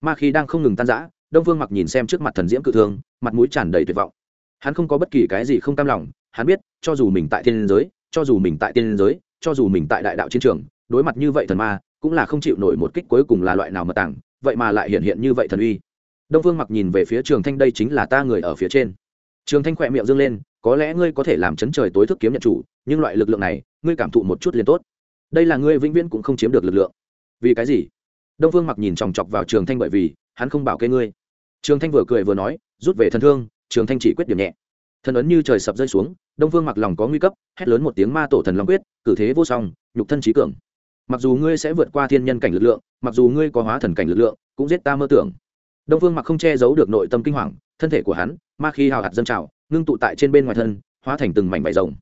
Ma khí đang không ngừng tan rã, đông phương mặc nhìn xem trước mặt thần diễm cự thương, mặt mũi tràn đầy tuyệt vọng. Hắn không có bất kỳ cái gì không cam lòng, hắn biết, cho dù mình tại thiên giới, cho dù mình tại tiên giới, cho dù mình tại đại đạo chiến trường, đối mặt như vậy thần ma, cũng là không chịu nổi một kích cuối cùng là loại nào mà tảng, vậy mà lại hiện hiện như vậy thần uy. Đông phương mặc nhìn về phía trường thanh đây chính là ta người ở phía trên trường thanh khỏe miệng dâng lên, có lẽ ngươi có thể làm chấn trời tối thức kiếm nhận chủ, nhưng loại lực lượng này, ngươi cảm thụ một chút liền tốt. Đây là ngươi vĩnh viễn cũng không chiếm được lực lượng. Vì cái gì? Đông phương mặc nhìn chòng chọc vào trường thanh bởi vì, hắn không bảo kê ngươi. Trường thanh vừa cười vừa nói, rút về thân thương, trường thanh chỉ quyết điểm nhẹ. Thần ấn như trời sập rơi xuống, đông phương mặc lòng có nguy cấp, hét lớn một tiếng ma tổ thần long quyết, cử thế vô song, nhục thân trí cường. Mặc dù ngươi sẽ vượt qua thiên nhân cảnh lực lượng, mặc dù ngươi có hóa thần cảnh lực lượng, cũng giết ta mơ tưởng. Đông phương mặc không che giấu được nội tâm kinh hoàng thân thể của hắn, ma khi hào hạt dâng trào, ngưng tụ tại trên bên ngoài thân, hóa thành từng mảnh vải rồng.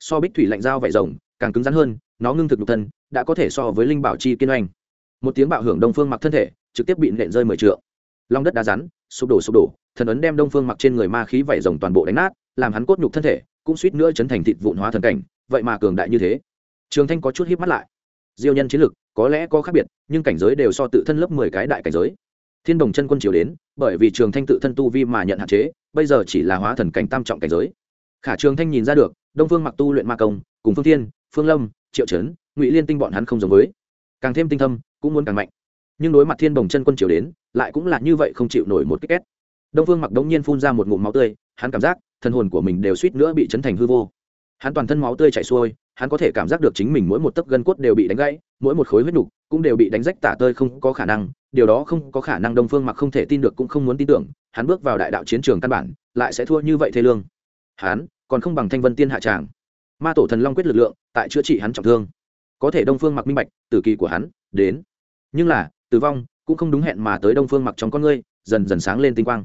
So bích thủy lạnh dao vải rồng, càng cứng rắn hơn, nó ngưng thực nhục thân, đã có thể so với linh bảo chi kiên oanh. Một tiếng bạo hưởng đông phương mặc thân thể, trực tiếp bị nện rơi mười trượng. Long đất đá rắn, sụp đổ sụp đổ, thần ấn đem đông phương mặc trên người ma khí vảy rồng toàn bộ đánh nát, làm hắn cốt nhục thân thể, cũng suýt nữa chấn thành thịt vụn hóa thần cảnh, vậy mà cường đại như thế. Trường thanh có chút híp mắt lại. Diêu nhân chiến lực, có lẽ có khác biệt, nhưng cảnh giới đều so tự thân lớp mười cái đại cảnh giới thiên đồng chân quân triều đến, bởi vì trường thanh tự thân tu vi mà nhận hạn chế, bây giờ chỉ là hóa thần cảnh tam trọng cảnh giới. Khả trường thanh nhìn ra được, đông phương mặc tu luyện ma công, cùng phương thiên, phương lâm, triệu trấn, ngụy liên tinh bọn hắn không giống với. Càng thêm tinh thâm, cũng muốn càng mạnh. Nhưng đối mặt thiên đồng chân quân triều đến, lại cũng là như vậy không chịu nổi một kích két. Đông phương mặc đống nhiên phun ra một ngụm máu tươi, hắn cảm giác thân hồn của mình đều suýt nữa bị chấn thành hư vô. Hắn toàn thân máu tươi chảy xuôi hắn có thể cảm giác được chính mình mỗi một tấc gân cốt đều bị đánh gãy, mỗi một khối huyết nục cũng đều bị đánh rách tả tơi không có khả năng. Điều đó không có khả năng đông phương mặc không thể tin được cũng không muốn tin tưởng, hắn bước vào đại đạo chiến trường căn bản, lại sẽ thua như vậy thế lương. Hắn còn không bằng thanh vân tiên hạ tràng. Ma tổ thần long quyết lực lượng, tại chữa trị hắn trọng thương. Có thể đông phương mặc minh bạch, tử kỳ của hắn đến. Nhưng là, tử vong cũng không đúng hẹn mà tới đông phương mặc trong con ngươi, dần dần sáng lên tinh quang.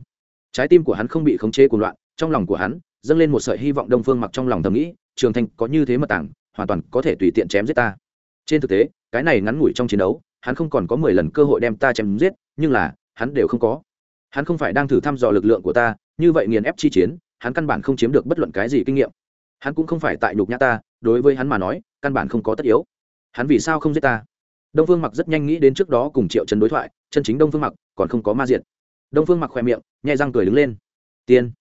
Trái tim của hắn không bị khống chế cuồng loạn, trong lòng của hắn dâng lên một sợi hy vọng đông phương mặc trong lòng thầm nghĩ, trường thanh có như thế mà tảng hoàn toàn có thể tùy tiện chém giết ta. Trên thực tế, cái này ngắn ngủi trong chiến đấu, hắn không còn có mười lần cơ hội đem ta chém giết, nhưng là, hắn đều không có. Hắn không phải đang thử thăm dò lực lượng của ta, như vậy nghiền ép chi chiến, hắn căn bản không chiếm được bất luận cái gì kinh nghiệm. Hắn cũng không phải tại nhục nhã ta, đối với hắn mà nói, căn bản không có tất yếu. Hắn vì sao không giết ta? Đông phương mặc rất nhanh nghĩ đến trước đó cùng triệu trần đối thoại, chân chính đông phương mặc còn không có ma diện đông phương mặc khoe miệng, nhai răng cười đứng lên. Tiên.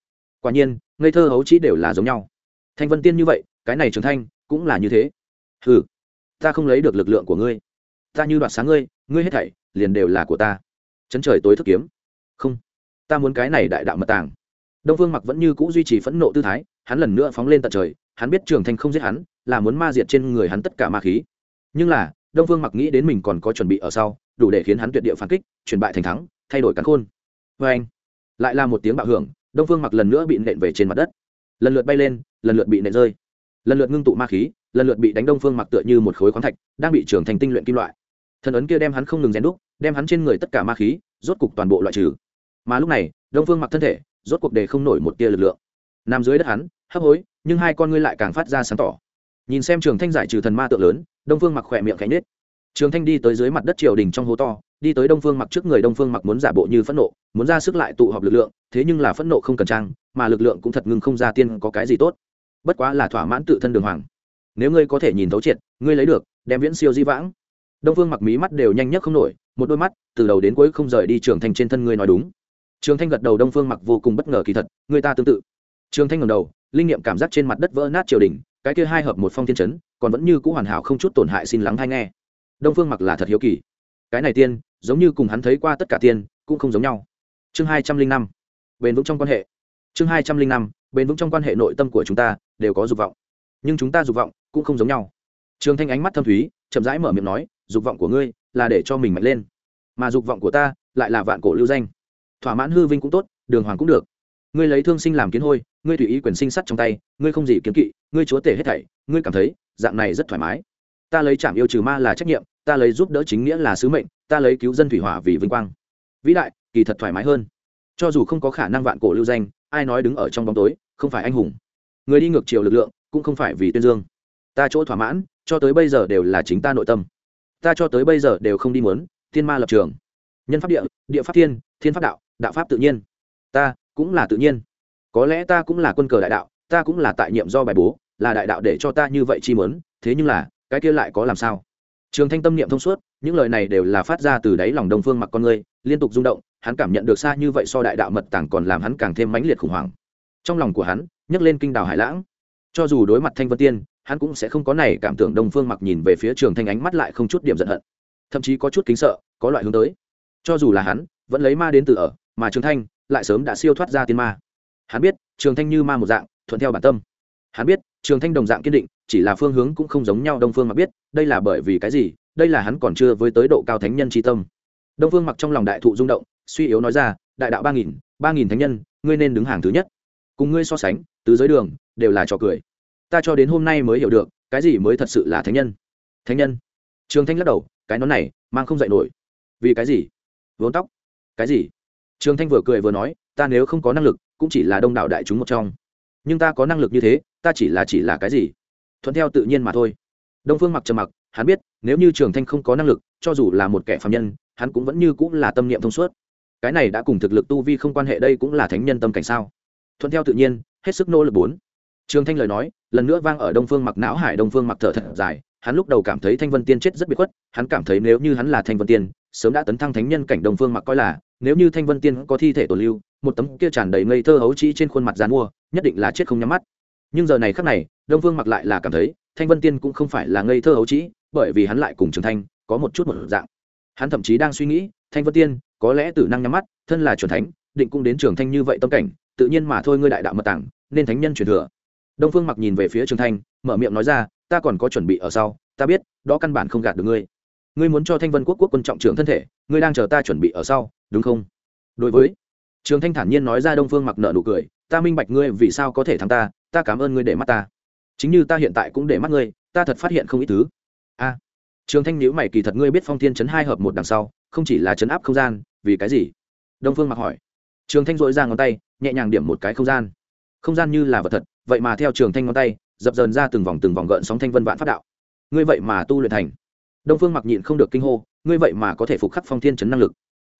Quả nhiên, ngây thơ hấu trí đều là giống nhau. Thanh vân tiên như vậy, cái này trường thanh cũng là như thế. Ừ ta không lấy được lực lượng của ngươi. Ta như đoạt sáng ngươi ngươi hết thảy liền đều là của ta. Chấn trời tối thức kiếm. Không, ta muốn cái này đại đạo mật tàng. Đông phương mặc vẫn như c ũ duy trì phẫn nộ tư thái, hắn lần nữa phóng lên tận trời, hắn biết trường thanh không giết hắn, là muốn ma diệt trên người hắn tất cả ma khí. Nhưng là, đông phương mặc nghĩ đến mình còn có chuẩn bị ở sau, đủ để khiến hắn tuyệt địa phản kích, chuyển bại thành thắng, thay đổi cắn khôn. Vê anh lại là một tiếng bạo hưởng, đông phương mặc lần nữa bị nện về trên mặt đất. Lần lượt bay lên, lần lượt bị nện rơi lần lượt ngưng tụ ma khí, lần lượt bị đánh đông phương mặc tựa như một khối khoáng thạch, đang bị trưởng thành tinh luyện kim loại. Thần ấn kia đem hắn không ngừng rèn đúc, đem hắn trên người tất cả ma khí, rốt cục toàn bộ loại trừ. Mà lúc này, đông phương mặc thân thể, rốt cuộc đề không nổi một tia lực lượng. Nằm dưới đất hắn, hấp hối, nhưng hai con ngươi lại càng phát ra sáng tỏ. Nhìn xem trường thanh giải trừ thần ma tượng lớn, đông phương mặc khỏe miệng cánh nết trường thanh đi tới dưới mặt đất triều đình trong hố to, đi tới đông phương mặc trước người đông phương mặc muốn giả bộ như phẫn nộ, muốn ra sức lại tụ họp lực lượng, thế nhưng là phẫn nộ không cần trang, mà lực lượng cũng thật ngưng không ra tiên có cái gì tốt bất quá là thỏa mãn tự thân đường hoàng. Nếu ngươi có thể nhìn thấu triệt, ngươi lấy được, đem viễn siêu di vãng. Đông phương mặc mí mắt đều nhanh nhất không nổi, một đôi mắt, từ đầu đến cuối không rời đi trường thanh trên thân ngươi nói đúng. Trường thanh gật đầu đông phương mặc vô cùng bất ngờ kỳ thật, người ta tương tự. Trường thanh ngầm đầu, linh nghiệm cảm giác trên mặt đất vỡ nát triều đình, cái kia hai hợp một phong thiên chấn, còn vẫn như c ũ hoàn hảo không chút tổn hại xin lắng hay nghe. Đông phương mặc là thật hiếu kỳ. Cái này tiên, giống như cùng hắn thấy qua tất cả tiên, cũng không giống nhau. Chương hai trăm linh năm, bền vững trong quan hệ. Chương hai trăm linh năm, bền vững trong quan hệ nội tâm của chúng ta đều có dục vọng. Nhưng chúng ta dục vọng cũng không giống nhau. Trường thanh ánh mắt thâm thúy, chậm rãi mở miệng nói, dục vọng của ngươi là để cho mình mạnh lên, mà dục vọng của ta lại là vạn cổ lưu danh. Thỏa mãn hư vinh cũng tốt, đường hoàng cũng được. Ngươi lấy thương sinh làm kiến hôi, ngươi tùy ý quyền sinh sắt trong tay, ngươi không gì kiến kỵ, ngươi chúa tể hết thảy, ngươi cảm thấy dạng này rất thoải mái. Ta lấy trảm yêu trừ ma là trách nhiệm, ta lấy giúp đỡ chính nghĩa là sứ mệnh, ta lấy cứu dân thủy hỏa vì vinh quang. Vĩ đại, kỳ thật thoải mái hơn. Cho dù không có khả năng vạn cổ lưu danh, ai nói đứng ở trong bóng tối, không phải anh hùng người đi ngược chiều lực lượng, cũng không phải vì tuyên dương. Ta chỗ thỏa mãn, cho tới bây giờ đều là chính ta nội tâm. Ta cho tới bây giờ đều không đi muốn, thiên ma lập trường. Nhân pháp địa địa pháp thiên thiên pháp đạo đạo pháp tự nhiên. Ta cũng là tự nhiên. Có lẽ ta cũng là quân cờ đại đạo, ta cũng là tại nhiệm do bài bố, là đại đạo để cho ta như vậy chi mớn thế nhưng là, cái kia lại có làm sao? Trường thanh tâm niệm thông suốt, những lời này đều là phát ra từ đáy lòng đông phương mặc con người, liên tục rung động, hắn cảm nhận được xa như vậy so đại đạo mật tàng còn làm hắn càng thêm mãnh liệt khủng hoảng. Trong lòng của hắn nhấc lên kinh đào hải lãng. Cho dù đối mặt thanh vân tiên, hắn cũng sẽ không có này cảm tưởng đông phương mặc nhìn về phía trường thanh ánh mắt lại không chút điểm giận hận. Thậm chí có chút kính sợ, có loại hướng tới. Cho dù là hắn, vẫn lấy ma đến từ ở, mà trường thanh lại sớm đã siêu thoát ra tiên ma. Hắn biết, trường thanh như ma một dạng, thuận theo bản tâm. Hắn biết, trường thanh đồng dạng kiên định, chỉ là phương hướng cũng không giống nhau đông phương mặc biết, đây là bởi vì cái gì, đây là hắn còn chưa với tới độ cao thánh nhân tri tâm. Đông phương mặc trong lòng đại thụ rung động, suy yếu nói ra, đại đạo ba nghìn ba nghìn thánh nhân, ngươi nên đứng hàng thứ nhất. Cùng ngươi so sánh từ giới đường, đều là trò cười. Ta cho đến hôm nay mới hiểu được, cái gì mới thật sự là thánh nhân. Thánh nhân? Trường thanh lắc đầu, cái nón này, mang không dạy nổi. Vì cái gì? Vốn tóc. Cái gì? Trường thanh vừa cười vừa nói, ta nếu không có năng lực, cũng chỉ là đông đảo đại chúng một trong. Nhưng ta có năng lực như thế, ta chỉ là chỉ là cái gì? Thuận theo tự nhiên mà thôi. Đông phương mặc trầm mặc, hắn biết, nếu như trường thanh không có năng lực, cho dù là một kẻ phạm nhân, hắn cũng vẫn như cũng là tâm niệm thông suốt. Cái này đã cùng thực lực tu vi không quan hệ, đây cũng là thánh nhân tâm cảnh sao? Thuận theo tự nhiên hết sức nỗ lực bốn. Trường thanh lời nói, lần nữa vang ở đông phương mặc não hải, đông phương mặc thở thật dài, hắn lúc đầu cảm thấy thanh vân tiên chết rất bị khuất, hắn cảm thấy nếu như hắn là thanh vân tiên, sớm đã tấn thăng thánh nhân cảnh đông phương mặc coi là, nếu như thanh vân tiên có thi thể tổ lưu, một tấm kia tràn đầy ngây thơ hấu trĩ trên khuôn mặt dán mua nhất định là chết không nhắm mắt. Nhưng giờ này khắc này, đông phương mặc lại là cảm thấy, thanh vân tiên cũng không phải là ngây thơ hấu trĩ, bởi vì hắn lại cùng trường thanh, có một chút một dạng. Hắn thậm chí đang suy nghĩ, thanh vân tiên, có lẽ tử năng nhắm mắt, thân là c thánh, định cũng đến trường thanh như vậy tâm cảnh tự nhiên mà thôi ngươi đại đạo mật tảng, nên thánh nhân truyền thừa. Đông phương mặc nhìn về phía trường thanh, mở miệng nói ra, ta còn có chuẩn bị ở sau, ta biết, đó căn bản không gạt được ngươi. Ngươi muốn cho thanh vân quốc quốc quân trọng trưởng thân thể, ngươi đang chờ ta chuẩn bị ở sau, đúng không? Đối với, trường thanh thản nhiên nói ra đông phương mặc nợ nụ cười, ta minh bạch ngươi vì sao có thể thắng ta ta cảm ơn ngươi để mắt ta. Chính như ta hiện tại cũng để mắt ngươi, ta thật phát hiện không ít thứ. A, trường thanh nhữ mày kỳ thật ngươi biết phong thiên chấn hai hợp một đằng sau, không chỉ là chấn áp không gian, vì cái gì? Đông phương mặc hỏi. Trường thanh dội ra ngón tay nhẹ nhàng điểm một cái không gian. Không gian như là vật thật, vậy mà theo trường thanh ngón tay, dập dờn ra từng vòng từng vòng gợn sóng thanh vân vạn phát đạo. Ngươi vậy mà tu luyện thành. Đông phương mặc nhịn không được kinh hô, ngươi vậy mà có thể phục khắc phong thiên chấn năng lực.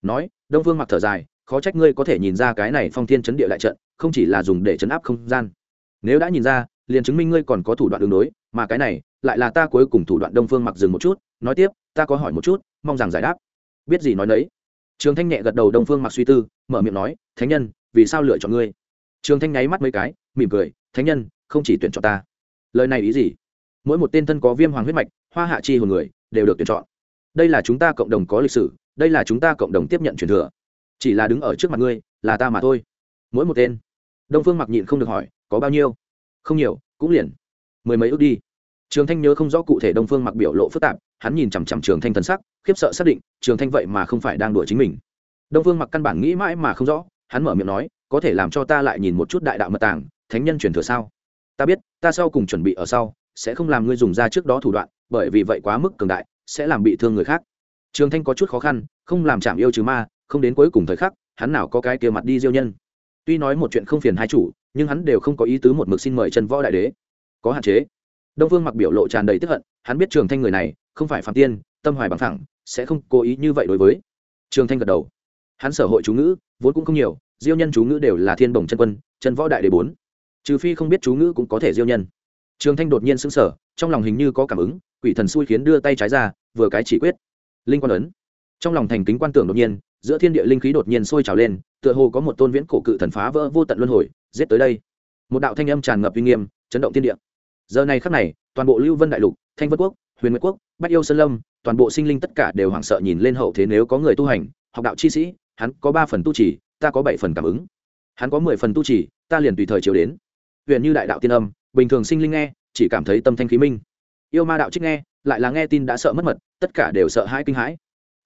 Nói, đông phương mặc thở dài, khó trách ngươi có thể nhìn ra cái này phong thiên chấn địa lại trận, không chỉ là dùng để chấn áp không gian. Nếu đã nhìn ra, liền chứng minh ngươi còn có thủ đoạn đường đối, mà cái này, lại là ta cuối cùng thủ đoạn đông phương mặc dừng một chút, nói tiếp, ta có hỏi một chút, mong rằng giải đáp. Biết gì nói nấy. Trường thanh nhẹ gật đầu đông phương mặc suy tư, mở miệng nói, thánh nhân vì sao lựa chọn ngươi? Trường thanh nháy mắt mấy cái, mỉm cười, thánh nhân, không chỉ tuyển chọn ta. Lời này ý gì? Mỗi một tên thân có viêm hoàng huyết mạch, hoa hạ chi hồn người, đều được tuyển chọn. Đây là chúng ta cộng đồng có lịch sử, đây là chúng ta cộng đồng tiếp nhận truyền thừa. Chỉ là đứng ở trước mặt ngươi, là ta mà thôi. Mỗi một tên. Đông phương mặc nhịn không được hỏi, có bao nhiêu? Không nhiều, cũng liền mười mấy ước đi. Trường thanh nhớ không rõ cụ thể đông phương mặc biểu lộ phức tạp, hắn nhìn chằm chằm trường thanh thần sắc, khiếp sợ xác định, trường thanh vậy mà không phải đang đuổi chính mình. Đông phương mặc căn bản nghĩ mãi mà không rõ hắn mở miệng nói, có thể làm cho ta lại nhìn một chút đại đạo mật tàng, thánh nhân truyền thừa sao? Ta biết, ta sau cùng chuẩn bị ở sau, sẽ không làm ngươi dùng ra trước đó thủ đoạn, bởi vì vậy quá mức cường đại, sẽ làm bị thương người khác. Trường thanh có chút khó khăn, không làm chạm yêu trừ ma, không đến cuối cùng thời khắc, hắn nào có cái kia mặt đi diêu nhân. Tuy nói một chuyện không phiền hai chủ, nhưng hắn đều không có ý tứ một mực xin mời trần võ đại đế. Có hạn chế. Đông vương mặc biểu lộ tràn đầy tức hận, hắn biết trường thanh người này, không phải phạm tiên, tâm hoài bằng thẳng sẽ không cố ý như vậy đối với. Trường thanh gật đầu. Hắn sở hội chú ngữ vốn cũng không nhiều, diêu nhân chú ngữ đều là thiên bổng chân quân, chân võ đại đế bốn. Trừ phi không biết chú ngữ cũng có thể diêu nhân. Trường thanh đột nhiên sững sờ, trong lòng hình như có cảm ứng, quỷ thần xui khiến đưa tay trái ra, vừa cái chỉ quyết. Linh quan ấn. Trong lòng thành kính quan tưởng đột nhiên, giữa thiên địa linh khí đột nhiên sôi trào lên, tựa hồ có một tôn viễn cổ cự thần phá vỡ vô tận luân hồi, giết tới đây. Một đạo thanh âm tràn ngập uy nghiêm, chấn động thiên địa. Giờ này khắc này, toàn bộ lưu vân đại lục, thanh vân quốc, huyền nguyệt quốc, bách yêu sơn lâm, toàn bộ sinh linh tất cả đều hoảng sợ nhìn lên hậu thế nếu có người tu hành, học đạo chi sĩ hắn có ba phần tu trì ta có bảy phần cảm ứng. Hắn có mười phần tu trì ta liền tùy thời chiều đến. Huyện như đại đạo tiên âm bình thường sinh linh nghe chỉ cảm thấy tâm thanh khí minh. Yêu ma đạo trích nghe lại là nghe tin đã sợ mất mật tất cả đều sợ hãi kinh hãi.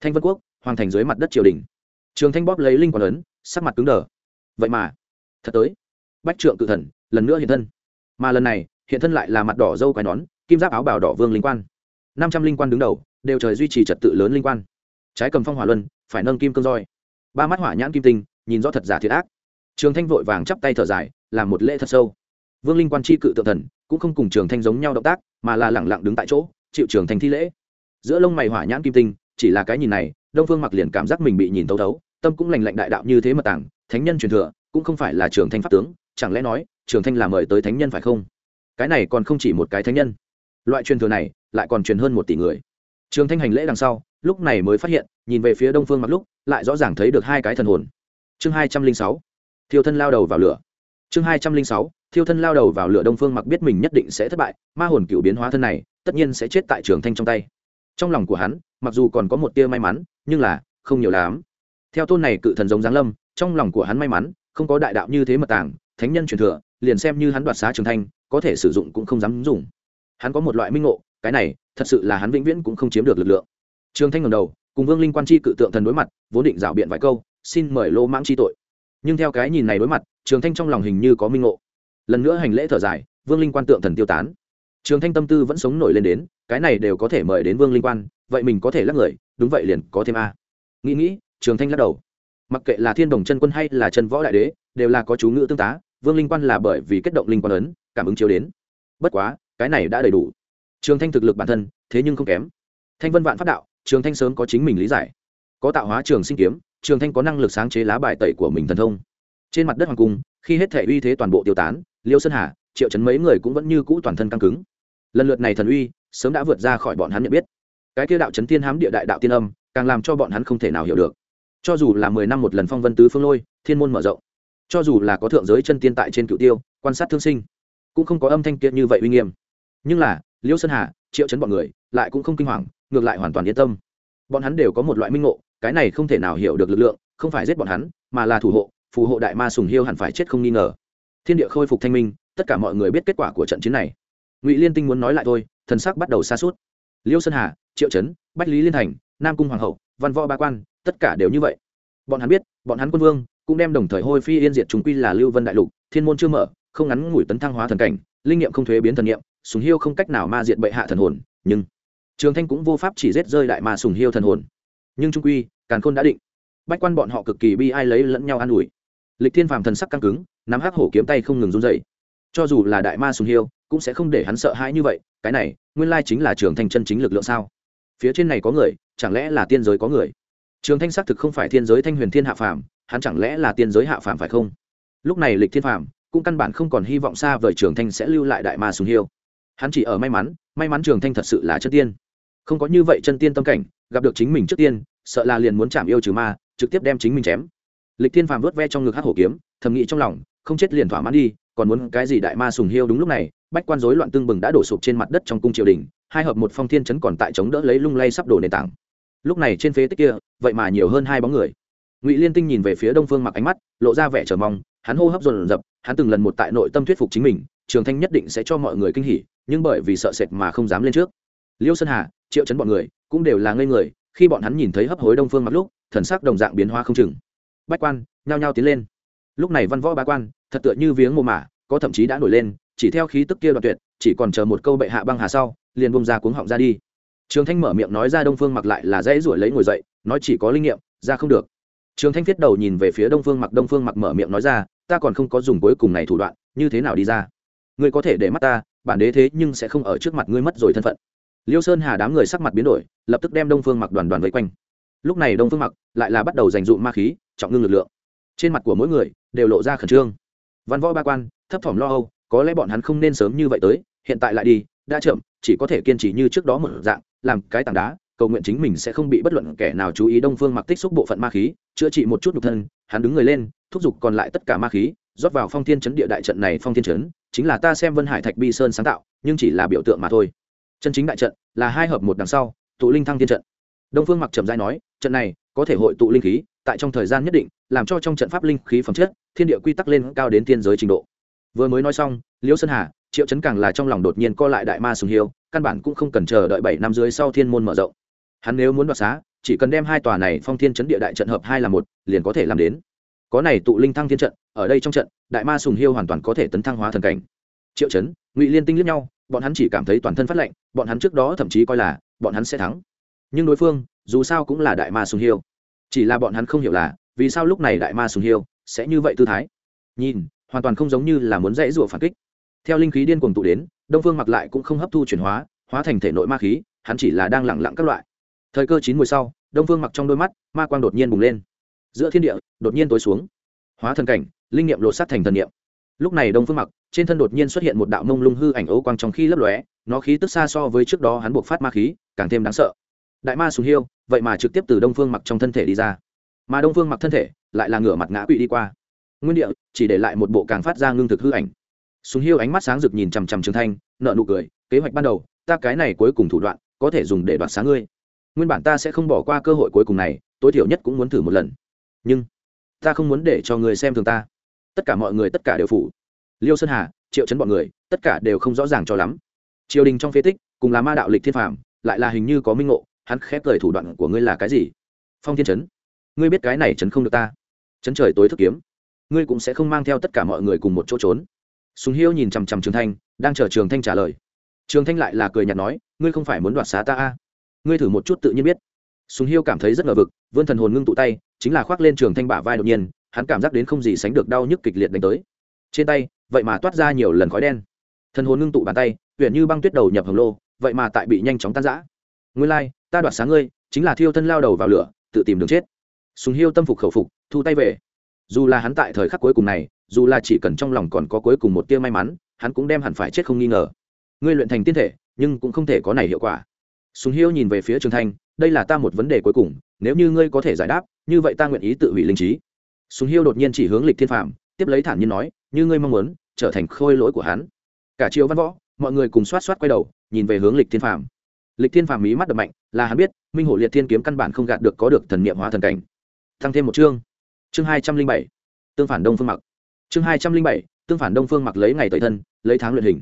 Thanh vân quốc hoàng thành dưới mặt đất triều đình. Trường thanh bóp lấy linh quản lớn, sắc mặt cứng đờ. Vậy mà thật tới. Bách trượng cự thần lần nữa hiện thân. Mà lần này hiện thân lại là mặt đỏ dâu quai nón kim giáp áo bào đỏ vương linh quan. Năm trăm linh quan đứng đầu đều trời duy trì trật tự lớn linh quan. Trái cầm phong hỏa luân phải nâng kim cương roi ba mắt hỏa nhãn kim tinh, nhìn rõ thật giả thiệt ác. Trường thanh vội vàng chắp tay thở dài, làm một lễ thật sâu. Vương linh quan c h i cự tự thần, cũng không cùng trường thanh giống nhau động tác, mà là lẳng lặng đứng tại chỗ, chịu trường thanh thi lễ. Giữa lông mày hỏa nhãn kim tinh, chỉ là cái nhìn này, đông phương mặc liền cảm giác mình bị nhìn thấu thấu, tâm cũng lành lạnh đại đạo như thế mà tảng thánh nhân truyền thừa, cũng không phải là trường thanh pháp tướng, chẳng lẽ nói, trường thanh là mời tới thánh nhân phải không? Cái này còn không chỉ một cái thánh nhân. Loại truyền thừa này, lại còn truyền hơn một tỷ người. Trường thanh hành lễ đằng sau lúc này mới phát hiện, nhìn về phía đông phương mặc lúc, lại rõ ràng thấy được hai cái thần hồn. Chương hai trăm linh sáu, thiêu thân lao đầu vào lửa. Chương hai trăm linh sáu, thiêu thân lao đầu vào lửa đông phương mặc biết mình nhất định sẽ thất bại, ma hồn cựu biến hóa thân này, tất nhiên sẽ chết tại trường thanh trong tay. Trong lòng của hắn, mặc dù còn có một tia may mắn, nhưng là, không nhiều lắm. Theo tôn này cự thần giống giáng lâm, trong lòng của hắn may mắn, không có đại đạo như thế mật tàng, thánh nhân truyền thừa, liền xem như hắn đoạt xá trường thanh, có thể sử dụng cũng không dám dùng. Hắn có một loại minh ngộ, cái này, thật sự là hắn vĩnh viễn cũng không chiếm được lực lượng trường thanh ngầm đầu, cùng vương linh quan chi cự tượng thần đối mặt, vốn định rảo biện vài câu, xin mời lô mãng chi tội. Nhưng theo cái nhìn này đối mặt, trường thanh trong lòng hình như có minh ngộ. Lần nữa hành lễ thở dài, vương linh quan tượng thần tiêu tán. Trường thanh tâm tư vẫn sống nổi lên đến, cái này đều có thể mời đến vương linh quan, vậy mình có thể lắc người, đúng vậy liền có thêm a. Nghĩ nghĩ, trường thanh lắc đầu. Mặc kệ là thiên đồng chân quân hay là chân võ đại đế, đều là có chú ngữ tương tá, vương linh quan là bởi vì kết động linh quan ấn, cảm ứng chiếu đến. Bất quá, cái này đã đầy đủ. Trường thanh thực lực bản thân, thế nhưng không kém. Thanh vân vạn pháp đạo trường thanh sớm có chính mình lý giải. Có tạo hóa trường sinh kiếm, trường thanh có năng lực sáng chế lá bài tẩy của mình thần thông. Trên mặt đất hoàng cung, khi hết thể uy thế toàn bộ tiêu tán, liêu sơn hà, triệu chấn mấy người cũng vẫn như cũ toàn thân căng cứng. Lần lượt này thần uy, sớm đã vượt ra khỏi bọn hắn nhận biết. Cái kia đạo chấn tiên hám địa đại đạo tiên âm, càng làm cho bọn hắn không thể nào hiểu được. Cho dù là mười năm một lần phong vân tứ phương lôi, thiên môn mở rộng, cho dù là có thượng giới chân tiên tại trên cựu tiêu, quan sát thương sinh, cũng không có âm thanh kiệt như vậy uy nghiêm. Nhưng là, liêu sơn hà, triệu chấn bọn người, lại cũng không kinh hoàng ngược lại hoàn toàn yên tâm. Bọn hắn đều có một loại minh ngộ, cái này không thể nào hiểu được lực lượng, không phải giết bọn hắn, mà là thủ hộ, phù hộ đại ma sùng hiêu hẳn phải chết không nghi ngờ. Thiên địa khôi phục thanh minh, tất cả mọi người biết kết quả của trận chiến này. Ngụy liên tinh muốn nói lại thôi, thần sắc bắt đầu xa suốt liêu sơn hà, triệu trấn, bách lý liên thành, nam cung hoàng hậu, văn võ ba quan, tất cả đều như vậy. Bọn hắn biết, bọn hắn quân vương cũng đem đồng thời hôi phi yên diệt chúng quy là lưu vân đại lục, thiên môn chưa mở, không ngắn ngủi tấn thăng hóa thần cảnh, linh nghiệm không thuế biến thần nghiệm, sùng hiêu không cách nào ma diệt bệ hạ thần hồn, nhưng trường thanh cũng vô pháp chỉ giết rơi đại ma sùng hiêu thần hồn. Nhưng trung quy, càn khôn đã định. Bách quan bọn họ cực kỳ bi ai lấy lẫn nhau an ủi. Lịch thiên phàm thần sắc căng cứng, nắm hắc hổ kiếm tay không ngừng run dậy cho dù là đại ma sùng hiêu, cũng sẽ không để hắn sợ hãi như vậy, cái này, nguyên lai chính là trường thanh chân chính lực lượng sao? Phía trên này có người, chẳng lẽ là tiên giới có người? Trường thanh xác thực không phải thiên giới thanh huyền thiên hạ phàm, hắn chẳng lẽ là tiên giới hạ phàm phải không? Lúc này lịch thiên phàm cũng căn bản không còn hy vọng xa vời trường thanh sẽ lưu lại đại ma sùng hiêu. Hắn chỉ ở may mắn may mắn trường thanh thật sự là chất tiên không có như vậy chân tiên tâm cảnh, gặp được chính mình trước tiên, sợ là liền muốn chạm yêu trừ ma, trực tiếp đem chính mình chém. Lịch thiên phàm vớt ve trong ngực hát hổ kiếm, thầm nghĩ trong lòng, không chết liền thỏa mãn đi, còn muốn cái gì đại ma sùng hiêu đúng lúc này, bách quan rối loạn tương bừng đã đổ sụp trên mặt đất trong cung triều đình, hai hợp một phong thiên chấn còn tại chống đỡ lấy lung lay sắp đổ nền tảng. Lúc này trên phế tích kia, vậy mà nhiều hơn hai bóng người. Ngụy liên tinh nhìn về phía đông phương mặc ánh mắt, lộ ra vẻ chờ mong, hắn hô hấp dồn dập, hắn từng lần một tại nội tâm thuyết phục chính mình, trường thanh nhất định sẽ cho mọi người kinh hỉ, nhưng bởi vì sợ sệt mà không dám lên trước. Liêu sơn hà triệu chấn bọn người, cũng đều là ngây người, khi bọn hắn nhìn thấy hấp hối đông phương mặc lúc, thần sắc đồng dạng biến hóa không chừng. Bách quan, nhao nhao tiến lên. Lúc này văn võ bá quan, thật tựa như viếng mồ mả, có thậm chí đã nổi lên, chỉ theo khí tức kia đoạn tuyệt, chỉ còn chờ một câu bệ hạ băng hà sau, liền bông ra cuống họng ra đi. Trường thanh mở miệng nói ra đông phương mặc lại là dãy ruổi lấy ngồi dậy, nói chỉ có linh nghiệm, ra không được. Trường thanh thiết đầu nhìn về phía đông phương mặc, đông phương mặc mở miệng nói ra, ta còn không có dùng cuối cùng này thủ đoạn, như thế nào đi ra? Ngươi có thể để mắt ta, bản đế thế nhưng sẽ không ở trước mặt ngươi mất rồi thân phận liêu sơn hà đám người sắc mặt biến đổi, lập tức đem đông phương mặc đoàn đoàn vây quanh. Lúc này đông phương mặc lại là bắt đầu dành dụm ma khí, trọng ngưng lực lượng. Trên mặt của mỗi người đều lộ ra khẩn trương. Văn võ ba quan, thấp thỏm lo âu, có lẽ bọn hắn không nên sớm như vậy tới, hiện tại lại đi, đã chậm, chỉ có thể kiên trì như trước đó một dạng, làm cái tảng đá, cầu nguyện chính mình sẽ không bị bất luận kẻ nào chú ý. Đông phương mặc tích xúc bộ phận ma khí, chữa trị một chút nhục thân, hắn đứng người lên, thúc giục còn lại tất cả ma khí, rót vào phong thiên chấn địa đại trận này. Phong thiên chấn chính là ta xem vân hải thạch bi sơn sáng tạo, nhưng chỉ là biểu tượng mà thôi chân chính đại trận là hai hợp một đằng sau, tụ linh thăng thiên trận. Đông phương mặc trầm giai nói, trận này có thể hội tụ linh khí, tại trong thời gian nhất định, làm cho trong trận pháp linh khí phẩm chất, thiên địa quy tắc lên cao đến thiên giới trình độ. Vừa mới nói xong, liễu sơn hà, triệu chấn càng là trong lòng đột nhiên co lại đại ma sùng hiêu, căn bản cũng không cần chờ đợi bảy năm dưới sau thiên môn mở rộng. Hắn nếu muốn đoạt xá, chỉ cần đem hai tòa này phong thiên chấn địa đại trận hợp hai là một, liền có thể làm đến. Có này tụ linh thăng thiên trận, ở đây trong trận, đại ma sùng hiêu hoàn toàn có thể tấn thăng hóa thần cảnh. Triệu chấn, ngụy liên tinh liếc nhau bọn hắn chỉ cảm thấy toàn thân phát lệnh bọn hắn trước đó thậm chí coi là bọn hắn sẽ thắng. Nhưng đối phương, dù sao cũng là đại ma sùng hiêu. Chỉ là bọn hắn không hiểu là, vì sao lúc này đại ma sùng hiêu sẽ như vậy tư thái. Nhìn, hoàn toàn không giống như là muốn dãy rủa phản kích. Theo linh khí điên cuồng tụ đến, đông phương mặc lại cũng không hấp thu chuyển hóa hóa thành thể nội ma khí, hắn chỉ là đang lẳng lặng các loại. Thời cơ chín mùi sau, đông phương mặc trong đôi mắt, ma quang đột nhiên bùng lên. Giữa thiên địa, đột nhiên tối xuống. Hóa thần cảnh, linh nghiệm lột sát thành thần niệm lúc này đông phương mặc, trên thân đột nhiên xuất hiện một đạo mông lung hư ảnh ấu quang trong khi lấp lóe, nó khí tức xa so với trước đó hắn buộc phát ma khí, càng thêm đáng sợ. Đại ma sùng hiêu, vậy mà trực tiếp từ đông phương mặc trong thân thể đi ra. Mà đông phương mặc thân thể lại là ngửa mặt ngã quỵ đi qua. Nguyên địa, chỉ để lại một bộ càng phát ra ngưng thực hư ảnh. Sùng hiêu ánh mắt sáng rực nhìn chằm chằm trường thanh nợ nụ cười, kế hoạch ban đầu, ta cái này cuối cùng thủ đoạn, có thể dùng để đoạt sáng ngươi. Nguyên bản ta sẽ không bỏ qua cơ hội cuối cùng này, tối thiểu nhất cũng muốn thử một lần. Nhưng, ta không muốn để cho người xem thường ta tất cả mọi người tất cả đều phủ. Liêu sơn hà, triệu chấn bọn người, tất cả đều không rõ ràng cho lắm. Triều đình trong phế tích, cùng là ma đạo lịch thiên phạm lại là hình như có minh ngộ, hắn khép cười thủ đoạn của ngươi là cái gì? Phong thiên chấn ngươi biết cái này chấn không được ta. Chấn trời tối thức kiếm. Ngươi cũng sẽ không mang theo tất cả mọi người cùng một chỗ trốn. Sùng hiêu nhìn chằm chằm trường thanh, đang chờ trường thanh trả lời. Trường thanh lại là cười nhạt nói, ngươi không phải muốn đoạt xá ta a? Ngươi thử một chút tự nhiên biết. Sùng hiêu cảm thấy rất ngờ vực, vươn thần hồn ngưng tụ tay, chính là khoác lên trường thanh bả vai đột nhiên hắn cảm giác đến không gì sánh được đau nhức kịch liệt đánh tới. Trên tay vậy mà toát ra nhiều lần khói đen. Thần hồn ngưng tụ bàn tay huyện như băng tuyết đầu nhập hồng lô vậy mà tại bị nhanh chóng tan rã. Nguyên lai、like, ta đoạt sáng ngươi chính là thiêu thân lao đầu vào lửa tự tìm đường chết. Sùng hiêu tâm phục khẩu phục thu tay về. Dù là hắn tại thời khắc cuối cùng này dù là chỉ cần trong lòng còn có cuối cùng một tia may mắn hắn cũng đem hẳn phải chết không nghi ngờ. Ngươi luyện thành tiên thể nhưng cũng không thể có này hiệu quả. Sùng hiêu nhìn về phía trường thanh đây là ta một vấn đề cuối cùng nếu như ngươi có thể giải đáp như vậy ta nguyện ý tự hủy linh trí sùng hiêu đột nhiên chỉ hướng lịch thiên phạm tiếp lấy thản nhiên nói, như ngươi mong muốn, trở thành khôi lỗi của hắn. Cả triều văn võ, mọi người cùng xoát xoát quay đầu, nhìn về hướng lịch thiên phạm lịch thiên phạm mí mắt đập mạnh, là hắn biết, minh hổ liệt thiên kiếm căn bản không gạt được có được thần niệm hóa thần cảnh. Thăng thêm một chương. Chương hai trăm linh bảy. Tương phản đông phương mặc. Chương hai trăm linh bảy, tương phản đông phương mặc lấy ngày tẩy thân, lấy tháng luyện hình.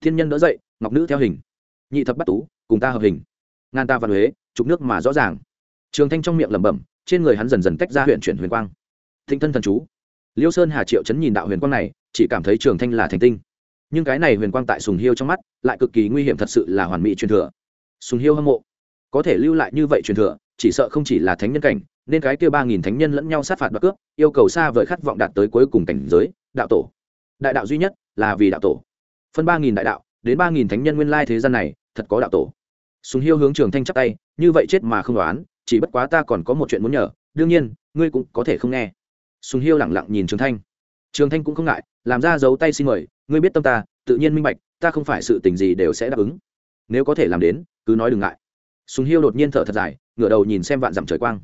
Thiên nhân đỡ dậy, ngọc nữ theo hình. Nhị thập bắt tú, cùng ta hợp hình. Ngàn ta văn huế, trục nước mà rõ ràng. Trường thanh trong miệng lẩm bẩm, trên người hắn dần dần tách ra huyện chuyển huyền quang thinh thân thần chú. Liêu sơn hà triệu chấn nhìn đạo huyền quang này, chỉ cảm thấy trường thanh là thành tinh. Nhưng cái này huyền quang tại sùng hiêu trong mắt, lại cực kỳ nguy hiểm thật sự là hoàn mỹ truyền thừa. Sùng hiêu hâm mộ. Có thể lưu lại như vậy truyền thừa, chỉ sợ không chỉ là thánh nhân cảnh, nên cái kia ba nghìn thánh nhân lẫn nhau sát phạt đoạt cướp, yêu cầu xa vời khát vọng đạt tới cuối cùng cảnh giới, đạo tổ. Đại đạo duy nhất là vì đạo tổ. Phân ba nghìn đại đạo, đến ba nghìn thánh nhân nguyên lai thế gian này, thật có đạo tổ. Sùng hiêu hướng trường thanh chắp tay, như vậy chết mà không đoán, chỉ bất quá ta còn có một chuyện muốn nhờ, đương nhiên, ngươi cũng có thể không nghe sùng hiêu lẳng lặng nhìn trường thanh. Trường thanh cũng không ngại, làm ra dấu tay xin mời, ngươi biết tâm ta, tự nhiên minh bạch, ta không phải sự tình gì đều sẽ đáp ứng. Nếu có thể làm đến, cứ nói đừng ngại. Sùng hiêu đột nhiên thở thật dài, ngửa đầu nhìn xem vạn dặm trời quang.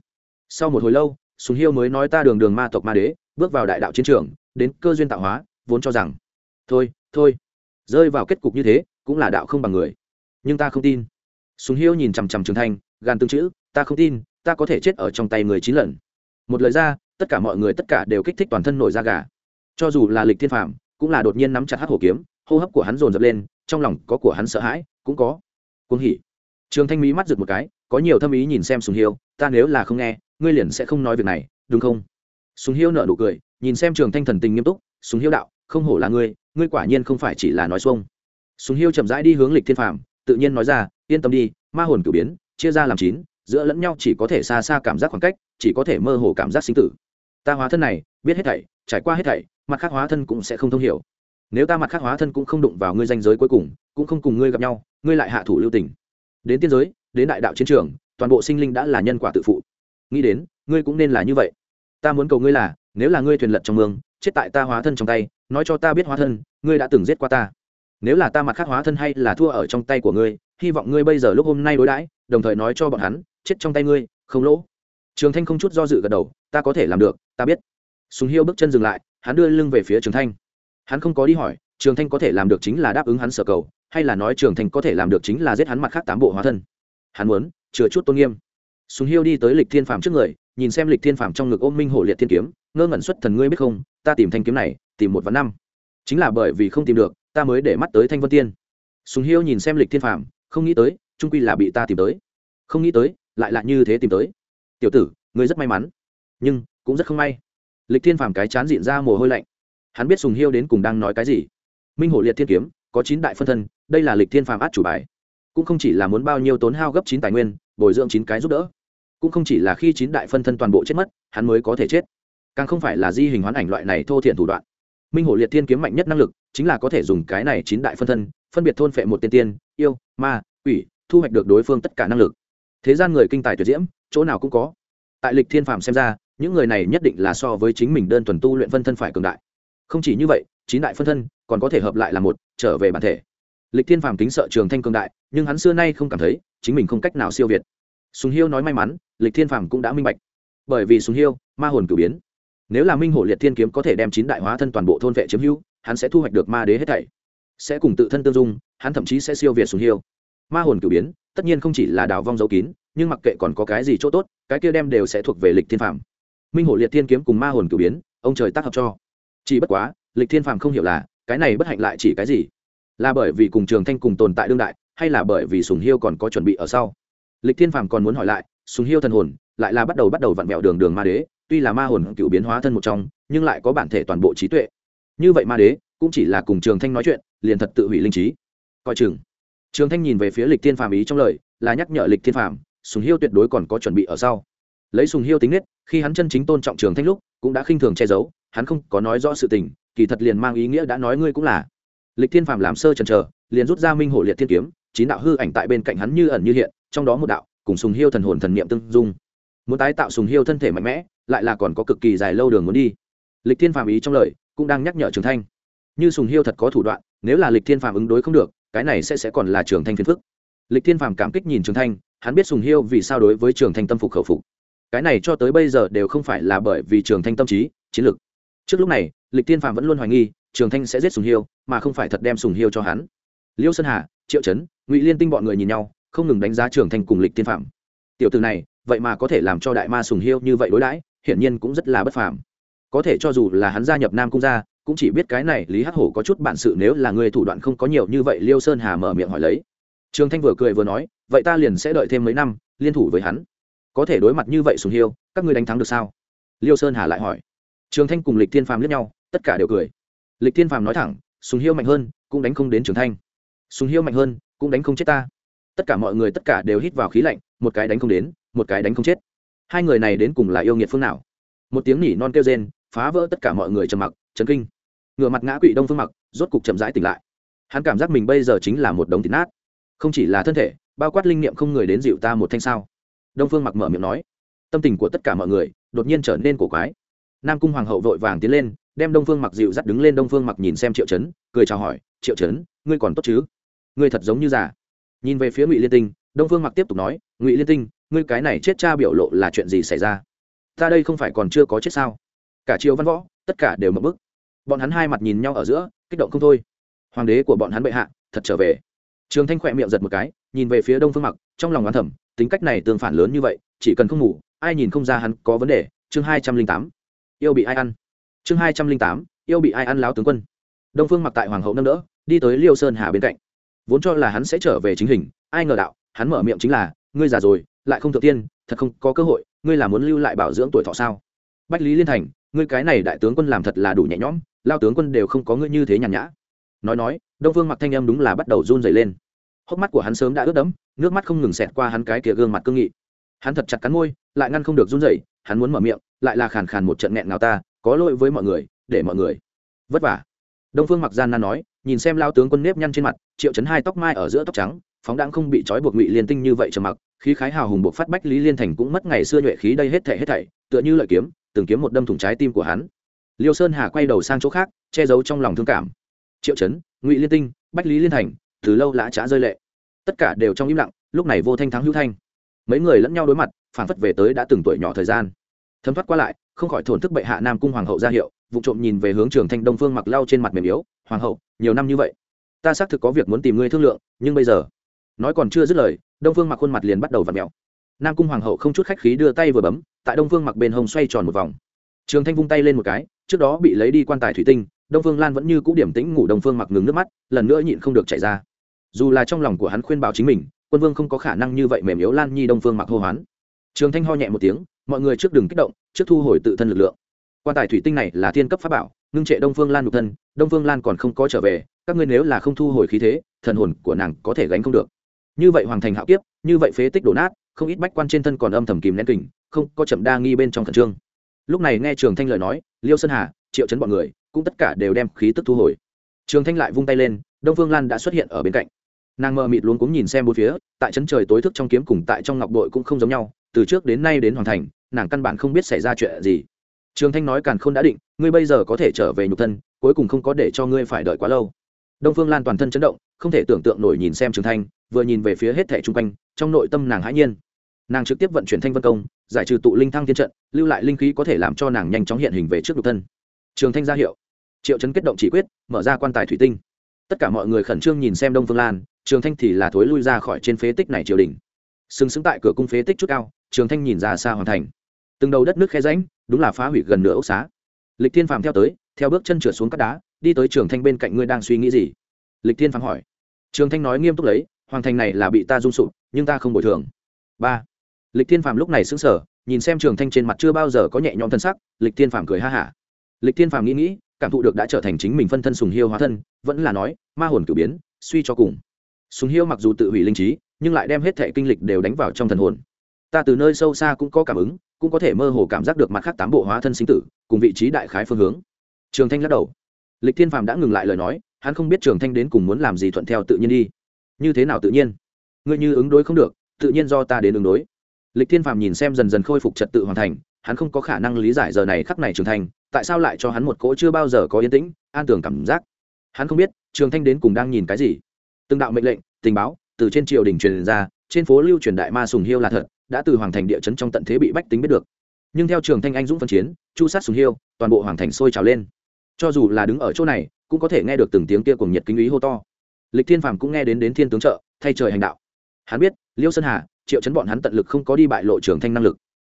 Sau một hồi lâu, sùng hiêu mới nói ta đường đường ma tộc ma đế, bước vào đại đạo chiến trường, đến cơ duyên tạo hóa, vốn cho rằng, thôi thôi, rơi vào kết cục như thế, cũng là đạo không bằng người. Nhưng ta không tin. Sùng hiêu nhìn chằm chằm trường thanh gan tương chữ, ta không tin, ta có thể chết ở trong tay người chín lần. Một lời ra tất cả mọi người tất cả đều kích thích toàn thân nổi da gà. Cho dù là lịch thiên phạm cũng là đột nhiên nắm chặt hát hổ kiếm, hô hấp của hắn dồn dập lên, trong lòng có của hắn sợ hãi, cũng có cuồng hỉ. Trường thanh mỹ mắt giật một cái, có nhiều thâm ý nhìn xem sùng hiêu, ta nếu là không nghe, ngươi liền sẽ không nói việc này, đúng không? Sùng hiêu nợ nụ cười, nhìn xem trường thanh thần tình nghiêm túc, sùng hiêu đạo, không hổ là ngươi ngươi quả nhiên không phải chỉ là nói xuông. Sùng hiêu chậm rãi đi hướng lịch thiên phạm tự nhiên nói ra, yên tâm đi, ma hồn cử biến, chia ra làm chín giữa lẫn nhau chỉ có thể xa xa cảm giác khoảng cách, chỉ có thể mơ hồ cảm giác sinh tử. Ta hóa thân này, biết hết thảy, trải qua hết thảy, mặt khác hóa thân cũng sẽ không thông hiểu. Nếu ta mặt khác hóa thân cũng không đụng vào ngươi danh giới cuối cùng, cũng không cùng ngươi gặp nhau, ngươi lại hạ thủ lưu tình. Đến tiên giới, đến đại đạo chiến trường, toàn bộ sinh linh đã là nhân quả tự phụ. Nghĩ đến, ngươi cũng nên là như vậy. Ta muốn cầu ngươi là, nếu là ngươi thuyền lật trong mương, chết tại ta hóa thân trong tay, nói cho ta biết hóa thân, ngươi đã từng giết qua ta. Nếu là ta mặt khác hóa thân hay là thua ở trong tay của ngươi, hy vọng ngươi bây giờ lúc hôm nay đối đãi, đồng thời nói cho bọn hắn chết trong tay ngươi, không lỗ. Trường thanh không chút do dự gật đầu, ta có thể làm được, ta biết. Sùng hiêu bước chân dừng lại, hắn đưa lưng về phía trường thanh. Hắn không có đi hỏi, trường thanh có thể làm được chính là đáp ứng hắn sở cầu, hay là nói trường thanh có thể làm được chính là giết hắn mặt khác tám bộ hóa thân. Hắn muốn, chừa chút tôn nghiêm. Sùng hiêu đi tới lịch thiên phàm trước người, nhìn xem lịch thiên phàm trong ngực ôm minh hổ liệt thiên kiếm, ngơ ngẩn xuất thần ngươi biết không, ta tìm thanh kiếm này, tìm một vạn năm. Chính là bởi vì không tìm được, ta mới để mắt tới thanh vân tiên. Sùng hiêu nhìn xem lịch thiên phàm, không nghĩ tới trung quy là bị ta tìm tới. Không nghĩ tới lại là như thế tìm tới. Tiểu tử, ngươi rất may mắn. Nhưng, cũng rất không may. Lịch thiên phàm cái chán diện ra mồ hôi lạnh. Hắn biết sùng hiêu đến cùng đang nói cái gì. Minh hổ liệt thiên kiếm, có chín đại phân thân, đây là lịch thiên phàm át chủ bài. Cũng không chỉ là muốn bao nhiêu tốn hao gấp chín tài nguyên, bồi dưỡng chín cái giúp đỡ. Cũng không chỉ là khi chín đại phân thân toàn bộ chết mất, hắn mới có thể chết. Càng không phải là di hình hoán ảnh loại này thô thiện thủ đoạn. Minh hổ liệt thiên kiếm mạnh nhất năng lực, chính là có thể dùng cái này chín đại phân thân, phân biệt thôn phệ một tiên tiên, yêu, ma, quỷ, thu hoạch được đối phương tất cả năng lực thế gian người kinh tài tuyệt diễm, chỗ nào cũng có. Tại lịch thiên phàm xem ra, những người này nhất định là so với chính mình đơn thuần tu luyện phân thân phải cường đại. Không chỉ như vậy, chín đại phân thân còn có thể hợp lại là một, trở về bản thể. Lịch thiên phàm kính sợ trường thanh cường đại, nhưng hắn xưa nay không cảm thấy, chính mình không cách nào siêu việt. Sùng hiêu nói may mắn, lịch thiên phàm cũng đã minh bạch. Bởi vì sùng hiêu, ma hồn cử biến. Nếu là minh hổ liệt thiên kiếm có thể đem chín đại hóa thân toàn bộ thôn vệ chiếm hữu, hắn sẽ thu hoạch được ma đế hết thảy. Sẽ cùng tự thân tương dung, hắn thậm chí sẽ siêu việt sùng hiêu ma hồn cử biến, tất nhiên không chỉ là đào vong dấu kín, nhưng mặc kệ còn có cái gì chỗ tốt, cái kia đem đều sẽ thuộc về lịch thiên phàm. Minh hổ liệt thiên kiếm cùng ma hồn cử biến, ông trời tác hợp cho. Chỉ bất quá, lịch thiên phàm không hiểu là, cái này bất hạnh lại chỉ cái gì? Là bởi vì cùng trường thanh cùng tồn tại đương đại, hay là bởi vì sùng hiêu còn có chuẩn bị ở sau? Lịch thiên phàm còn muốn hỏi lại, sùng hiêu thần hồn, lại là bắt đầu bắt đầu vặn vẹo đường đường ma đế, tuy là ma hồn cựu biến hóa thân một trong, nhưng lại có bản thể toàn bộ trí tuệ. Như vậy ma đế, cũng chỉ là cùng trường thanh nói chuyện, liền thật tự hủy linh trí. Coi chừng trường thanh nhìn về phía lịch thiên phàm ý trong lời, là nhắc nhở lịch thiên phàm, sùng hiêu tuyệt đối còn có chuẩn bị ở sau. Lấy sùng hiêu tính nết, khi hắn chân chính tôn trọng trường thanh lúc, cũng đã khinh thường che giấu, hắn không có nói rõ sự tình, kỳ thật liền mang ý nghĩa đã nói ngươi cũng là. Lịch thiên phàm làm sơ chần chờ, liền rút ra minh hổ liệt thiên kiếm, chín đạo hư ảnh tại bên cạnh hắn như ẩn như hiện, trong đó một đạo, cùng sùng hiêu thần hồn thần niệm tương dung. Muốn tái tạo sùng hiêu thân thể mạnh mẽ, lại là còn có cực kỳ dài lâu đường muốn đi. Lịch thiên phàm ý trong lời, cũng đang nhắc nhở trường thanh. Như sùng hiêu thật có thủ đoạn, nếu là lịch thiên phàm ứng đối không được cái này sẽ sẽ còn là trường thanh phiền phức. Lịch thiên phàm cảm kích nhìn trường thanh, hắn biết sùng hiêu vì sao đối với trường thanh tâm phục khẩu phục. Cái này cho tới bây giờ đều không phải là bởi vì trường thanh tâm trí, chiến lược. Trước lúc này, lịch thiên phàm vẫn luôn hoài nghi, trường thanh sẽ giết sùng hiêu, mà không phải thật đem sùng hiêu cho hắn. Liêu sơn hà, triệu trấn, ngụy liên tinh bọn người nhìn nhau, không ngừng đánh giá trường thanh cùng lịch thiên phạm tiểu từ này, vậy mà có thể làm cho đại ma sùng hiêu như vậy đối đãi, hiển nhiên cũng rất là bất phàm. Có thể cho dù là hắn gia nhập nam cung gia cũng chỉ biết cái này, lý hắc hổ có chút bản sự nếu là người thủ đoạn không có nhiều như vậy, liêu sơn hà mở miệng hỏi lấy. Trường thanh vừa cười vừa nói, vậy ta liền sẽ đợi thêm mấy năm, liên thủ với hắn. Có thể đối mặt như vậy sùng hiêu, các ngươi đánh thắng được sao? Liêu sơn hà lại hỏi. Trường thanh cùng lịch thiên phàm liếc nhau, tất cả đều cười. Lịch thiên phàm nói thẳng, sùng hiêu mạnh hơn, cũng đánh không đến trường thanh. Sùng hiêu mạnh hơn, cũng đánh không chết ta. Tất cả mọi người tất cả đều hít vào khí lạnh, một cái đánh không đến, một cái đánh không chết. Hai người này đến cùng là yêu nghiệt phương nào? Một tiếng nỉ non kêu rên, phá vỡ tất cả mọi người trầm mặc, chấn kinh ngựa mặt ngã quỵ đông phương mặc, rốt cục chậm rãi tỉnh lại. Hắn cảm giác mình bây giờ chính là một đống thịt nát. Không chỉ là thân thể, bao quát linh niệm không người đến dịu ta một thanh sao? Đông phương mặc mở miệng nói. Tâm tình của tất cả mọi người đột nhiên trở nên cổ quái. Nam cung hoàng hậu vội vàng tiến lên, đem đông phương mặc dịu dắt đứng lên. Đông phương mặc nhìn xem triệu chấn cười chào hỏi. Triệu chấn ngươi còn tốt chứ? Ngươi thật giống như già. Nhìn về phía ngụy liên tinh, đông phương mặc tiếp tục nói. Ngụy liên tinh, ngươi cái này chết cha biểu lộ là chuyện gì xảy ra? Ta đây không phải còn chưa có chết sao? Cả triều văn võ, tất cả đều mập bức bọn hắn hai mặt nhìn nhau ở giữa, kích động không thôi. Hoàng đế của bọn hắn bệ hạ, thật trở về. Trường thanh khỏe miệng giật một cái, nhìn về phía đông phương mặc, trong lòng oán thẩm tính cách này tương phản lớn như vậy, chỉ cần không ngủ, ai nhìn không ra hắn có vấn đề. Chương hai trăm linh tám, yêu bị ai ăn. Chương hai trăm linh tám, yêu bị ai ăn láo tướng quân. Đông phương mặc tại hoàng hậu nâng đỡ, đi tới liêu sơn hà bên cạnh. Vốn cho là hắn sẽ trở về chính hình, ai ngờ đạo, hắn mở miệng chính là, ngươi già rồi, lại không thượng tiên, thật không có cơ hội, ngươi là muốn lưu lại bảo dưỡng tuổi thọ sao? Bách lý liên thành, ngươi cái này đại tướng quân làm thật là đủ nhẹ nhõm lao tướng quân đều không có ngươi như thế nhàn nhã. Nói nói, đông phương mặc thanh em đúng là bắt đầu run dày lên. Hốc mắt của hắn sớm đã ướt đẫm, nước mắt không ngừng xẹt qua hắn cái kia gương mặt cương nghị. Hắn thật chặt cắn môi, lại ngăn không được run dày hắn muốn mở miệng, lại là khàn khàn một trận nghẹn nào ta, có lỗi với mọi người, để mọi người vất vả. Đông phương mặc gian nan nói, nhìn xem lao tướng quân nếp nhăn trên mặt, triệu chấn hai tóc mai ở giữa tóc trắng, phóng đãng không bị trói buộc ngụy liên tinh như vậy trầm mặc, khí khái hào hùng buộc phát bách lý liên thành cũng mất ngày xưa nhuệ khí đây hết thảy hết thảy, tựa như lợi kiếm, từng kiếm một đâm thủng trái tim của hắn liêu sơn hà quay đầu sang chỗ khác, che giấu trong lòng thương cảm. Triệu chấn ngụy liên tinh, bách lý liên thành, từ lâu lã trá rơi lệ. Tất cả đều trong im lặng, lúc này vô thanh thắng hữu thanh. Mấy người lẫn nhau đối mặt phản phất về tới đã từng tuổi nhỏ thời gian. Thấm thoát qua lại, không khỏi thổn thức bệ hạ nam cung hoàng hậu ra hiệu, vụ trộm nhìn về hướng trường thanh đông phương mặc lau trên mặt mềm yếu, hoàng hậu, nhiều năm như vậy, ta xác thực có việc muốn tìm ngươi thương lượng, nhưng bây giờ nói còn chưa dứt lời, đông phương mặc khuôn mặt liền bắt đầu v ặ mẹo. Nam cung hoàng hậu không chút khách khí đưa tay vừa bấm, tại đông phương mặc bên hông xoay tròn một vòng trường thanh vung tay lên một cái, trước đó bị lấy đi quan tài thủy tinh, đông phương lan vẫn như c ũ điểm tĩnh ngủ đông phương mặc ngừng nước mắt, lần nữa nhịn không được chảy ra. Dù là trong lòng của hắn khuyên bảo chính mình, quân vương không có khả năng như vậy mềm yếu lan nhi đông phương mặc hô hoán. Trường thanh ho nhẹ một tiếng, mọi người trước đừng kích động, trước thu hồi tự thân lực lượng. Quan tài thủy tinh này là thiên cấp pháp bảo, ngưng trệ đông phương lan nhục thân, đông phương lan còn không có trở về, các ngươi nếu là không thu hồi khí thế, thần hồn của nàng có thể gánh không được. Như vậy hoàng thành hạo kiếp, như vậy phế tích đổ nát, không ít bách quan trên thân còn âm thầm kìm nén kình, không có chậm đa nghi bên trong khẩn trương lúc này nghe trường thanh lời nói, liêu sơn hà, triệu chấn bọn người, cũng tất cả đều đem khí tức thu hồi. Trường thanh lại vung tay lên, đông phương lan đã xuất hiện ở bên cạnh. Nàng mờ mịt luống cuống nhìn xem bốn phía, tại chấn trời tối thức trong kiếm cùng tại trong ngọc đội cũng không giống nhau, từ trước đến nay đến hoàn thành, nàng căn bản không biết xảy ra chuyện gì. Trường thanh nói càn k h ô n đã định, ngươi bây giờ có thể trở về nhục thân, cuối cùng không có để cho ngươi phải đợi quá lâu. Đông phương lan toàn thân chấn động, không thể tưởng tượng nổi nhìn xem trường thanh, vừa nhìn về phía hết thẻ chung quanh, trong nội tâm nàng hãi nhiên nàng trực tiếp vận chuyển thanh vân công, giải trừ tụ linh thăng thiên trận, lưu lại linh khí có thể làm cho nàng nhanh chóng hiện hình về trước nhục thân. Trường thanh ra hiệu. Triệu chấn kết động chỉ quyết, mở ra quan tài thủy tinh. Tất cả mọi người khẩn trương nhìn xem đông phương lan, trường thanh thì là thối lui ra khỏi trên phế tích này triều đình. Sừng sững tại cửa cung phế tích chút cao, trường thanh nhìn ra xa hoàn thành. Từng đầu đất nước khe ránh đúng là phá hủy gần nửa ốc xá. Lịch thiên phàm theo tới, theo bước chân trượt xuống các đá, đi tới trường thanh bên cạnh ngươi đang suy nghĩ gì? Lịch thiên phàm hỏi. Trường thanh nói nghiêm túc lấy, hoàng thành này là bị ta rung sụp, nhưng ta không bồi thường. Ba lịch thiên phàm lúc này sững sờ, nhìn xem trường thanh trên mặt chưa bao giờ có nhẹ nhõm thân sắc lịch thiên phàm cười ha hả. Lịch thiên phàm nghĩ nghĩ cảm thụ được đã trở thành chính mình phân thân sùng hiêu hóa thân vẫn là nói ma hồn cử biến suy cho cùng. Sùng hiêu mặc dù tự hủy linh trí nhưng lại đem hết thệ kinh lịch đều đánh vào trong thần hồn. Ta từ nơi sâu xa cũng có cảm ứng cũng có thể mơ hồ cảm giác được mặt khác tám bộ hóa thân sinh tử cùng vị trí đại khái phương hướng. Trường thanh lắc đầu. Lịch thiên phàm đã ngừng lại lời nói hắn không biết trường thanh đến cùng muốn làm gì thuận theo tự nhiên đi. Như thế nào tự nhiên? Ngươi như ứng đối không được tự nhiên do ta đến ứng đối lịch thiên phàm nhìn xem dần dần khôi phục trật tự hoàn thành, hắn không có khả năng lý giải giờ này khắc này trường thanh tại sao lại cho hắn một cỗ chưa bao giờ có yên tĩnh, an tưởng cảm giác? Hắn không biết, trường thanh đến cùng đang nhìn cái gì? Từng đạo mệnh lệnh, tình báo, từ trên triều đình truyền ra, trên phố lưu truyền đại ma sùng hiêu là thật, đã từ hoàng thành địa chấn trong tận thế bị bách tính biết được. Nhưng theo trường thanh anh dũng phân chiến, chu sát sùng hiêu, toàn bộ hoàng thành sôi trào lên. Cho dù là đứng ở chỗ này, cũng có thể nghe được từng tiếng kia cùng nhiệt kinh ý hô to. Lịch thiên phàm cũng nghe đến đến thiên tướng trợ, thay trời hành đạo. Hắn biết, liêu sơn hà triệu chấn bọn hắn tận lực không có đi bại lộ trường thanh năng lực.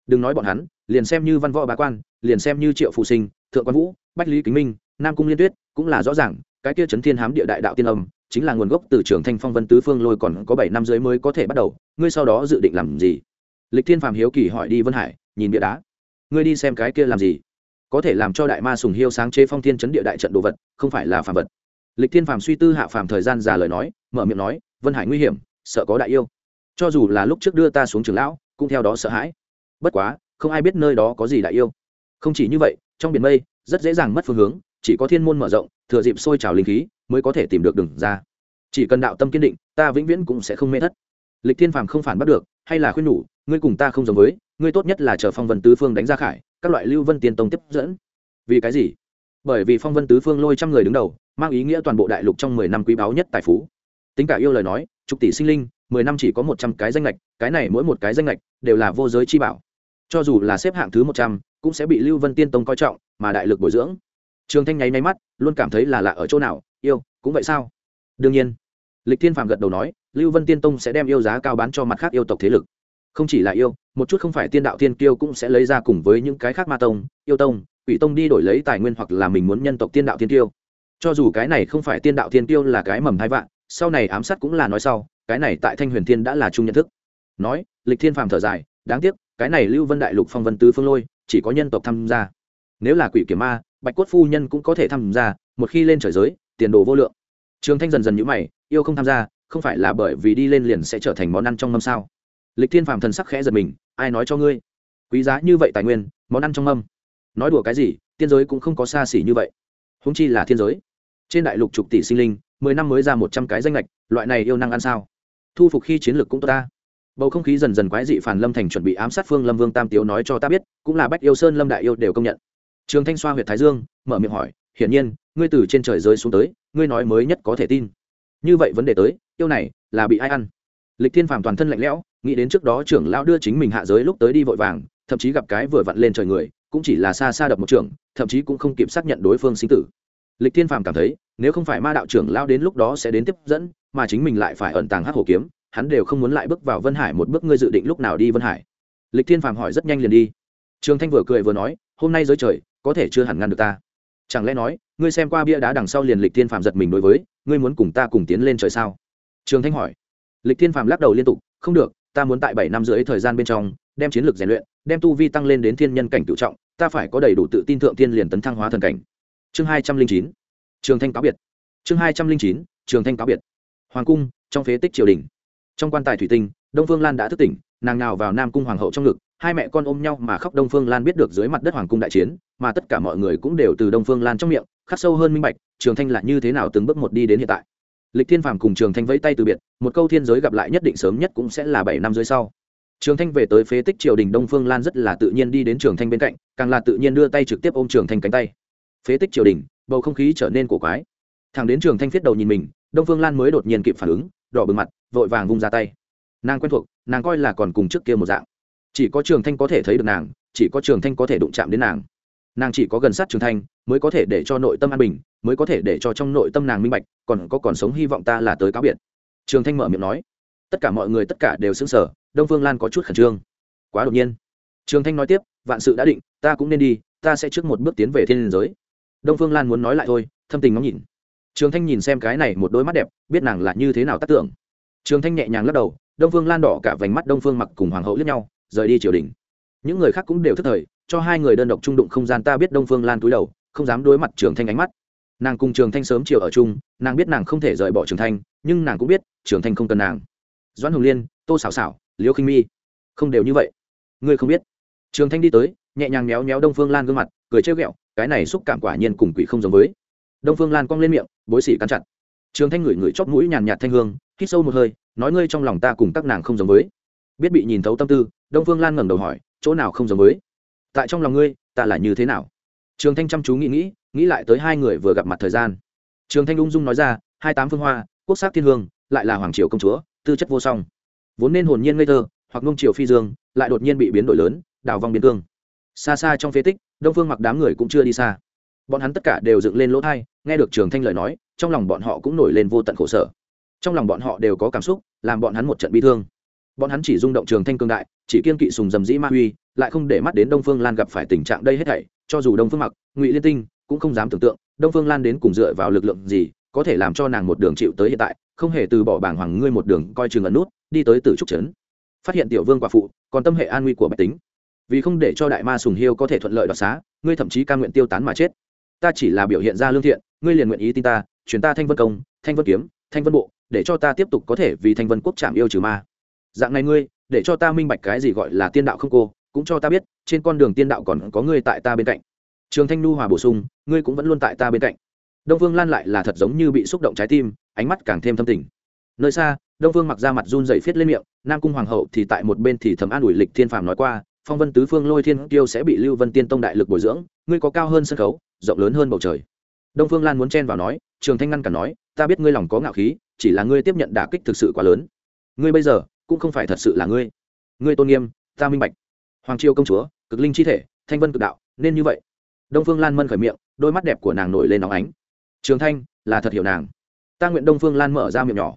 Đừng nói bọn hắn, liền xem như văn võ bá quan, liền xem như triệu phụ sinh, thượng quan vũ, bách lý kính minh, nam cung liên tuyết, cũng là rõ ràng, cái kia chấn thiên hám địa đại đạo tiên âm, chính là nguồn gốc từ trường thanh phong vân tứ phương lôi còn có bảy năm dưới mới có thể bắt đầu, ngươi sau đó dự định làm gì? Lịch thiên phàm hiếu kỳ hỏi đi vân hải, nhìn bia đá. Ngươi đi xem cái kia làm gì? Có thể làm cho đại ma sùng hiêu sáng chế phong thiên chấn địa đại trận đồ vật, không phải là phàm vật. Lịch thiên phàm suy tư hạ phàm thời gian già lời nói, mở miệng nói, vân hải nguy hiểm, sợ có đại yêu cho dù là lúc trước đưa ta xuống trường lão, cũng theo đó sợ hãi. Bất quá, không ai biết nơi đó có gì đại yêu. Không chỉ như vậy, trong biển mây, rất dễ dàng mất phương hướng, chỉ có thiên môn mở rộng, thừa dịp sôi trào linh khí, mới có thể tìm được đường ra. Chỉ cần đạo tâm kiên định, ta vĩnh viễn cũng sẽ không mê thất. Lịch thiên phàm không phản bắt được, hay là khuyên nhủ, ngươi cùng ta không giống với, ngươi tốt nhất là chờ phong vân tứ phương đánh ra khải, các loại lưu vân tiên tông tiếp dẫn. Vì cái gì? Bởi vì phong vân tứ phương lôi trăm người đứng đầu, mang ý nghĩa toàn bộ đại lục trong mười năm quý báu nhất tài phú. Tính cả yêu lời nói, chục tỷ sinh linh mười năm chỉ có một trăm cái danh lệch cái này mỗi một cái danh lệch đều là vô giới chi bảo. Cho dù là xếp hạng thứ một trăm, cũng sẽ bị lưu vân tiên tông coi trọng mà đại lực bồi dưỡng. Trường thanh nháy nháy mắt, luôn cảm thấy là lạ ở chỗ nào, yêu, cũng vậy sao? Đương nhiên, lịch thiên phạm gật đầu nói, lưu vân tiên tông sẽ đem yêu giá cao bán cho mặt khác yêu tộc thế lực. Không chỉ là yêu, một chút không phải tiên đạo tiên kiêu cũng sẽ lấy ra cùng với những cái khác ma tông, yêu tông, quỷ tông đi đổi lấy tài nguyên hoặc là mình muốn nhân tộc tiên đạo tiên kiêu. Cho dù cái này không phải tiên đạo tiên kiêu là cái mầm hai vạn, sau này ám sát cũng là nói sau cái này tại thanh huyền thiên đã là chung nhận thức. Nói, lịch thiên phàm thở dài, đáng tiếc, cái này lưu vân đại lục phong vân tứ phương lôi, chỉ có nhân tộc tham gia. Nếu là quỷ kiểm ma, bạch cốt phu nhân cũng có thể tham gia, một khi lên trời giới, tiền đồ vô lượng. Trường thanh dần dần nhữ mày, yêu không tham gia, không phải là bởi vì đi lên liền sẽ trở thành món ăn trong mâm sao? Lịch thiên phàm thần sắc khẽ giật mình, ai nói cho ngươi? Quý giá như vậy tài nguyên, món ăn trong mâm. Nói đùa cái gì, tiên giới cũng không có xa xỉ như vậy. Húng chi là thiên giới. Trên đại lục chục tỷ sinh linh, mười năm mới ra một trăm cái danh lệch loại này yêu năng ăn sao? Thu phục khi chiến lược cũng tốt ta. Bầu không khí dần dần quái dị phản lâm thành chuẩn bị ám sát phương lâm vương tam tiếu nói cho ta biết, cũng là bách yêu sơn lâm đại yêu đều công nhận. Trường thanh xoa huyện thái dương, mở miệng hỏi, hiển nhiên, ngươi từ trên trời rơi xuống tới, ngươi nói mới nhất có thể tin. Như vậy vấn đề tới, yêu này là bị ai ăn? Lịch thiên phàm toàn thân lạnh lẽo, nghĩ đến trước đó trưởng lão đưa chính mình hạ giới lúc tới đi vội vàng, thậm chí gặp cái vừa vặn lên trời người, cũng chỉ là xa xa đập một trưởng thậm chí cũng không kịp xác nhận đối phương sinh tử. Lịch thiên phàm cảm thấy, nếu không phải ma đạo trưởng lao đến lúc đó sẽ đến tiếp dẫn mà chính mình lại phải ẩn tàng hát hổ kiếm, hắn đều không muốn lại bước vào vân hải một bước, ngươi dự định lúc nào đi vân hải? Lịch thiên phàm hỏi rất nhanh liền đi. Trường thanh vừa cười vừa nói, hôm nay giới trời, có thể chưa hẳn ngăn được ta. Chẳng lẽ nói, ngươi xem qua bia đá đằng sau liền lịch thiên phàm giật mình đối với, ngươi muốn cùng ta cùng tiến lên trời sao? Trường thanh hỏi. Lịch thiên phàm lắc đầu liên tục, không được, ta muốn tại bảy năm rưỡi thời gian bên trong, đem chiến lược rèn luyện, đem tu vi tăng lên đến thiên nhân cảnh tự trọng, ta phải có đầy đủ tự tin thượng tiên liền tấn thăng hóa thần cảnh. Chương hai trăm linh chín. Trường thanh cáo biệt. Chương hai trăm linh chín. Trường thanh cáo biệt hoàng cung, trong phế tích triều đình. Trong quan tài thủy tinh, đông phương lan đã thức tỉnh, nàng nào vào nam cung hoàng hậu trong ngực, hai mẹ con ôm nhau mà khóc đông phương lan biết được dưới mặt đất hoàng cung đại chiến, mà tất cả mọi người cũng đều từ đông phương lan trong miệng, khắc sâu hơn minh bạch, trường thanh là như thế nào từng bước một đi đến hiện tại. Lịch thiên phàm cùng trường thanh vẫy tay từ biệt, một câu thiên giới gặp lại nhất định sớm nhất cũng sẽ là bảy năm dưới sau. Trường thanh về tới phế tích triều đình đông phương lan rất là tự nhiên đi đến trường thanh bên cạnh, càng là tự nhiên đưa tay trực tiếp ôm trường thanh cánh tay. Phế tích triều đình, bầu không khí trở nên cổ quái. Thằng đến trường thanh viết đầu nhìn mình đông phương lan mới đột nhiên kịp phản ứng, đỏ bừng mặt, vội vàng vung ra tay. Nàng quen thuộc, nàng coi là còn cùng trước kia một dạng. Chỉ có trường thanh có thể thấy được nàng, chỉ có trường thanh có thể đụng chạm đến nàng. Nàng chỉ có gần sát trường thanh, mới có thể để cho nội tâm an bình, mới có thể để cho trong nội tâm nàng minh bạch, còn có còn sống hy vọng ta là tới cáo biệt. Trường thanh mở miệng nói. Tất cả mọi người tất cả đều xứng sở đông phương lan có chút khẩn trương. Quá đột nhiên. Trường thanh nói tiếp, vạn sự đã định, ta cũng nên đi, ta sẽ trước một bước tiến về thiên giới. Đông phương lan muốn nói lại thôi, thâm tình ngóng nhìn trường thanh nhìn xem cái này một đôi mắt đẹp, biết nàng là như thế nào tác tưởng. Trường thanh nhẹ nhàng lắc đầu, đông phương lan đỏ cả vành mắt đông phương mặc cùng hoàng hậu lướt nhau, rời đi triều đình. Những người khác cũng đều thức thời, cho hai người đơn độc trung đụng không gian ta biết đông phương lan túi đầu, không dám đối mặt trường thanh ánh mắt. Nàng cùng trường thanh sớm chiều ở chung, nàng biết nàng không thể rời bỏ trường thanh, nhưng nàng cũng biết, trường thanh không cần nàng. Doãn hồng liên, tô xảo xảo liễu khinh mi, không đều như vậy. Ngươi không biết. Trường thanh đi tới, nhẹ nhàng méo méo đông phương lan gương mặt, cười trêu ghẹo, cái này xúc cảm quả nhiên cùng quỷ không giống với đông phương lan cong lên miệng, bối xỉ cắn chặt. Trường thanh ngửi ngửi chóp mũi nhàn nhạt thanh hương, hít sâu một hơi, nói ngươi trong lòng ta cùng các nàng không giống với. Biết bị nhìn thấu tâm tư, đông phương lan ngẩng đầu hỏi, chỗ nào không giống với? Tại trong lòng ngươi, ta là như thế nào? Trường thanh chăm chú nghĩ nghĩ nghĩ lại tới hai người vừa gặp mặt thời gian. Trường thanh ung dung nói ra, hai tám phương hoa, quốc sắc thiên hương, lại là hoàng triều công chúa, tư chất vô song. Vốn nên hồn nhiên ngây thơ, hoặc ngông triều phi dương, lại đột nhiên bị biến đổi lớn, đào vong biến cương. Xa xa trong phế tích, đông phương mặc đám người cũng chưa đi xa bọn hắn tất cả đều dựng lên lỗ thai, nghe được trường thanh lời nói, trong lòng bọn họ cũng nổi lên vô tận khổ sở. Trong lòng bọn họ đều có cảm xúc, làm bọn hắn một trận bi thương. Bọn hắn chỉ rung động trường thanh cương đại, chỉ kiên kỵ sùng dầm dĩ ma huy, lại không để mắt đến đông phương lan gặp phải tình trạng đây hết thảy, cho dù đông phương mặc, ngụy liên tinh cũng không dám tưởng tượng, đông phương lan đến cùng dựa vào lực lượng gì, có thể làm cho nàng một đường chịu tới hiện tại, không hề từ bỏ bảng hoàng ngươi một đường coi chừng ẩn nút, đi tới tử trúc trấn. Phát hiện tiểu vương quả phụ, còn tâm hệ an nguy của bách tính. Vì không để cho đại ma sùng hiêu có thể thuận lợi đoạt xá, ngươi thậm chí ca nguyện tiêu tán mà chết ta chỉ là biểu hiện ra lương thiện, ngươi liền nguyện ý tin ta chuyển ta thanh vân công, thanh vân kiếm, thanh vân bộ, để cho ta tiếp tục có thể vì thanh vân quốc chạm yêu trừ ma. Dạng này ngươi, để cho ta minh bạch cái gì gọi là tiên đạo không cô, cũng cho ta biết, trên con đường tiên đạo còn có ngươi tại ta bên cạnh. Trường thanh nu hòa bổ sung, ngươi cũng vẫn luôn tại ta bên cạnh. Đông vương lan lại là thật giống như bị xúc động trái tim, ánh mắt càng thêm thâm tình. Nơi xa, đông vương mặc ra mặt run dậy phiết lên miệng, nam cung hoàng hậu thì tại một bên thì thầm an ủi lịch thiên phàm nói qua phong vân tứ phương lôi thiên tiêu sẽ bị lưu vân tiên tông đại lực bồi dưỡng, ngươi có cao hơn sân khấu, rộng lớn hơn bầu trời. Đông phương lan muốn chen vào nói, trường thanh ngăn cản nói, ta biết ngươi lòng có ngạo khí, chỉ là ngươi tiếp nhận đả kích thực sự quá lớn. Ngươi bây giờ, cũng không phải thật sự là ngươi. Ngươi tôn nghiêm, ta minh bạch. Hoàng triều công chúa, cực linh chi thể, thanh vân cực đạo, nên như vậy. Đông phương lan mân khởi miệng, đôi mắt đẹp của nàng nổi lên nóng ánh. Trường thanh, là thật hiểu nàng. Ta nguyện đông phương lan mở ra miệng nhỏ.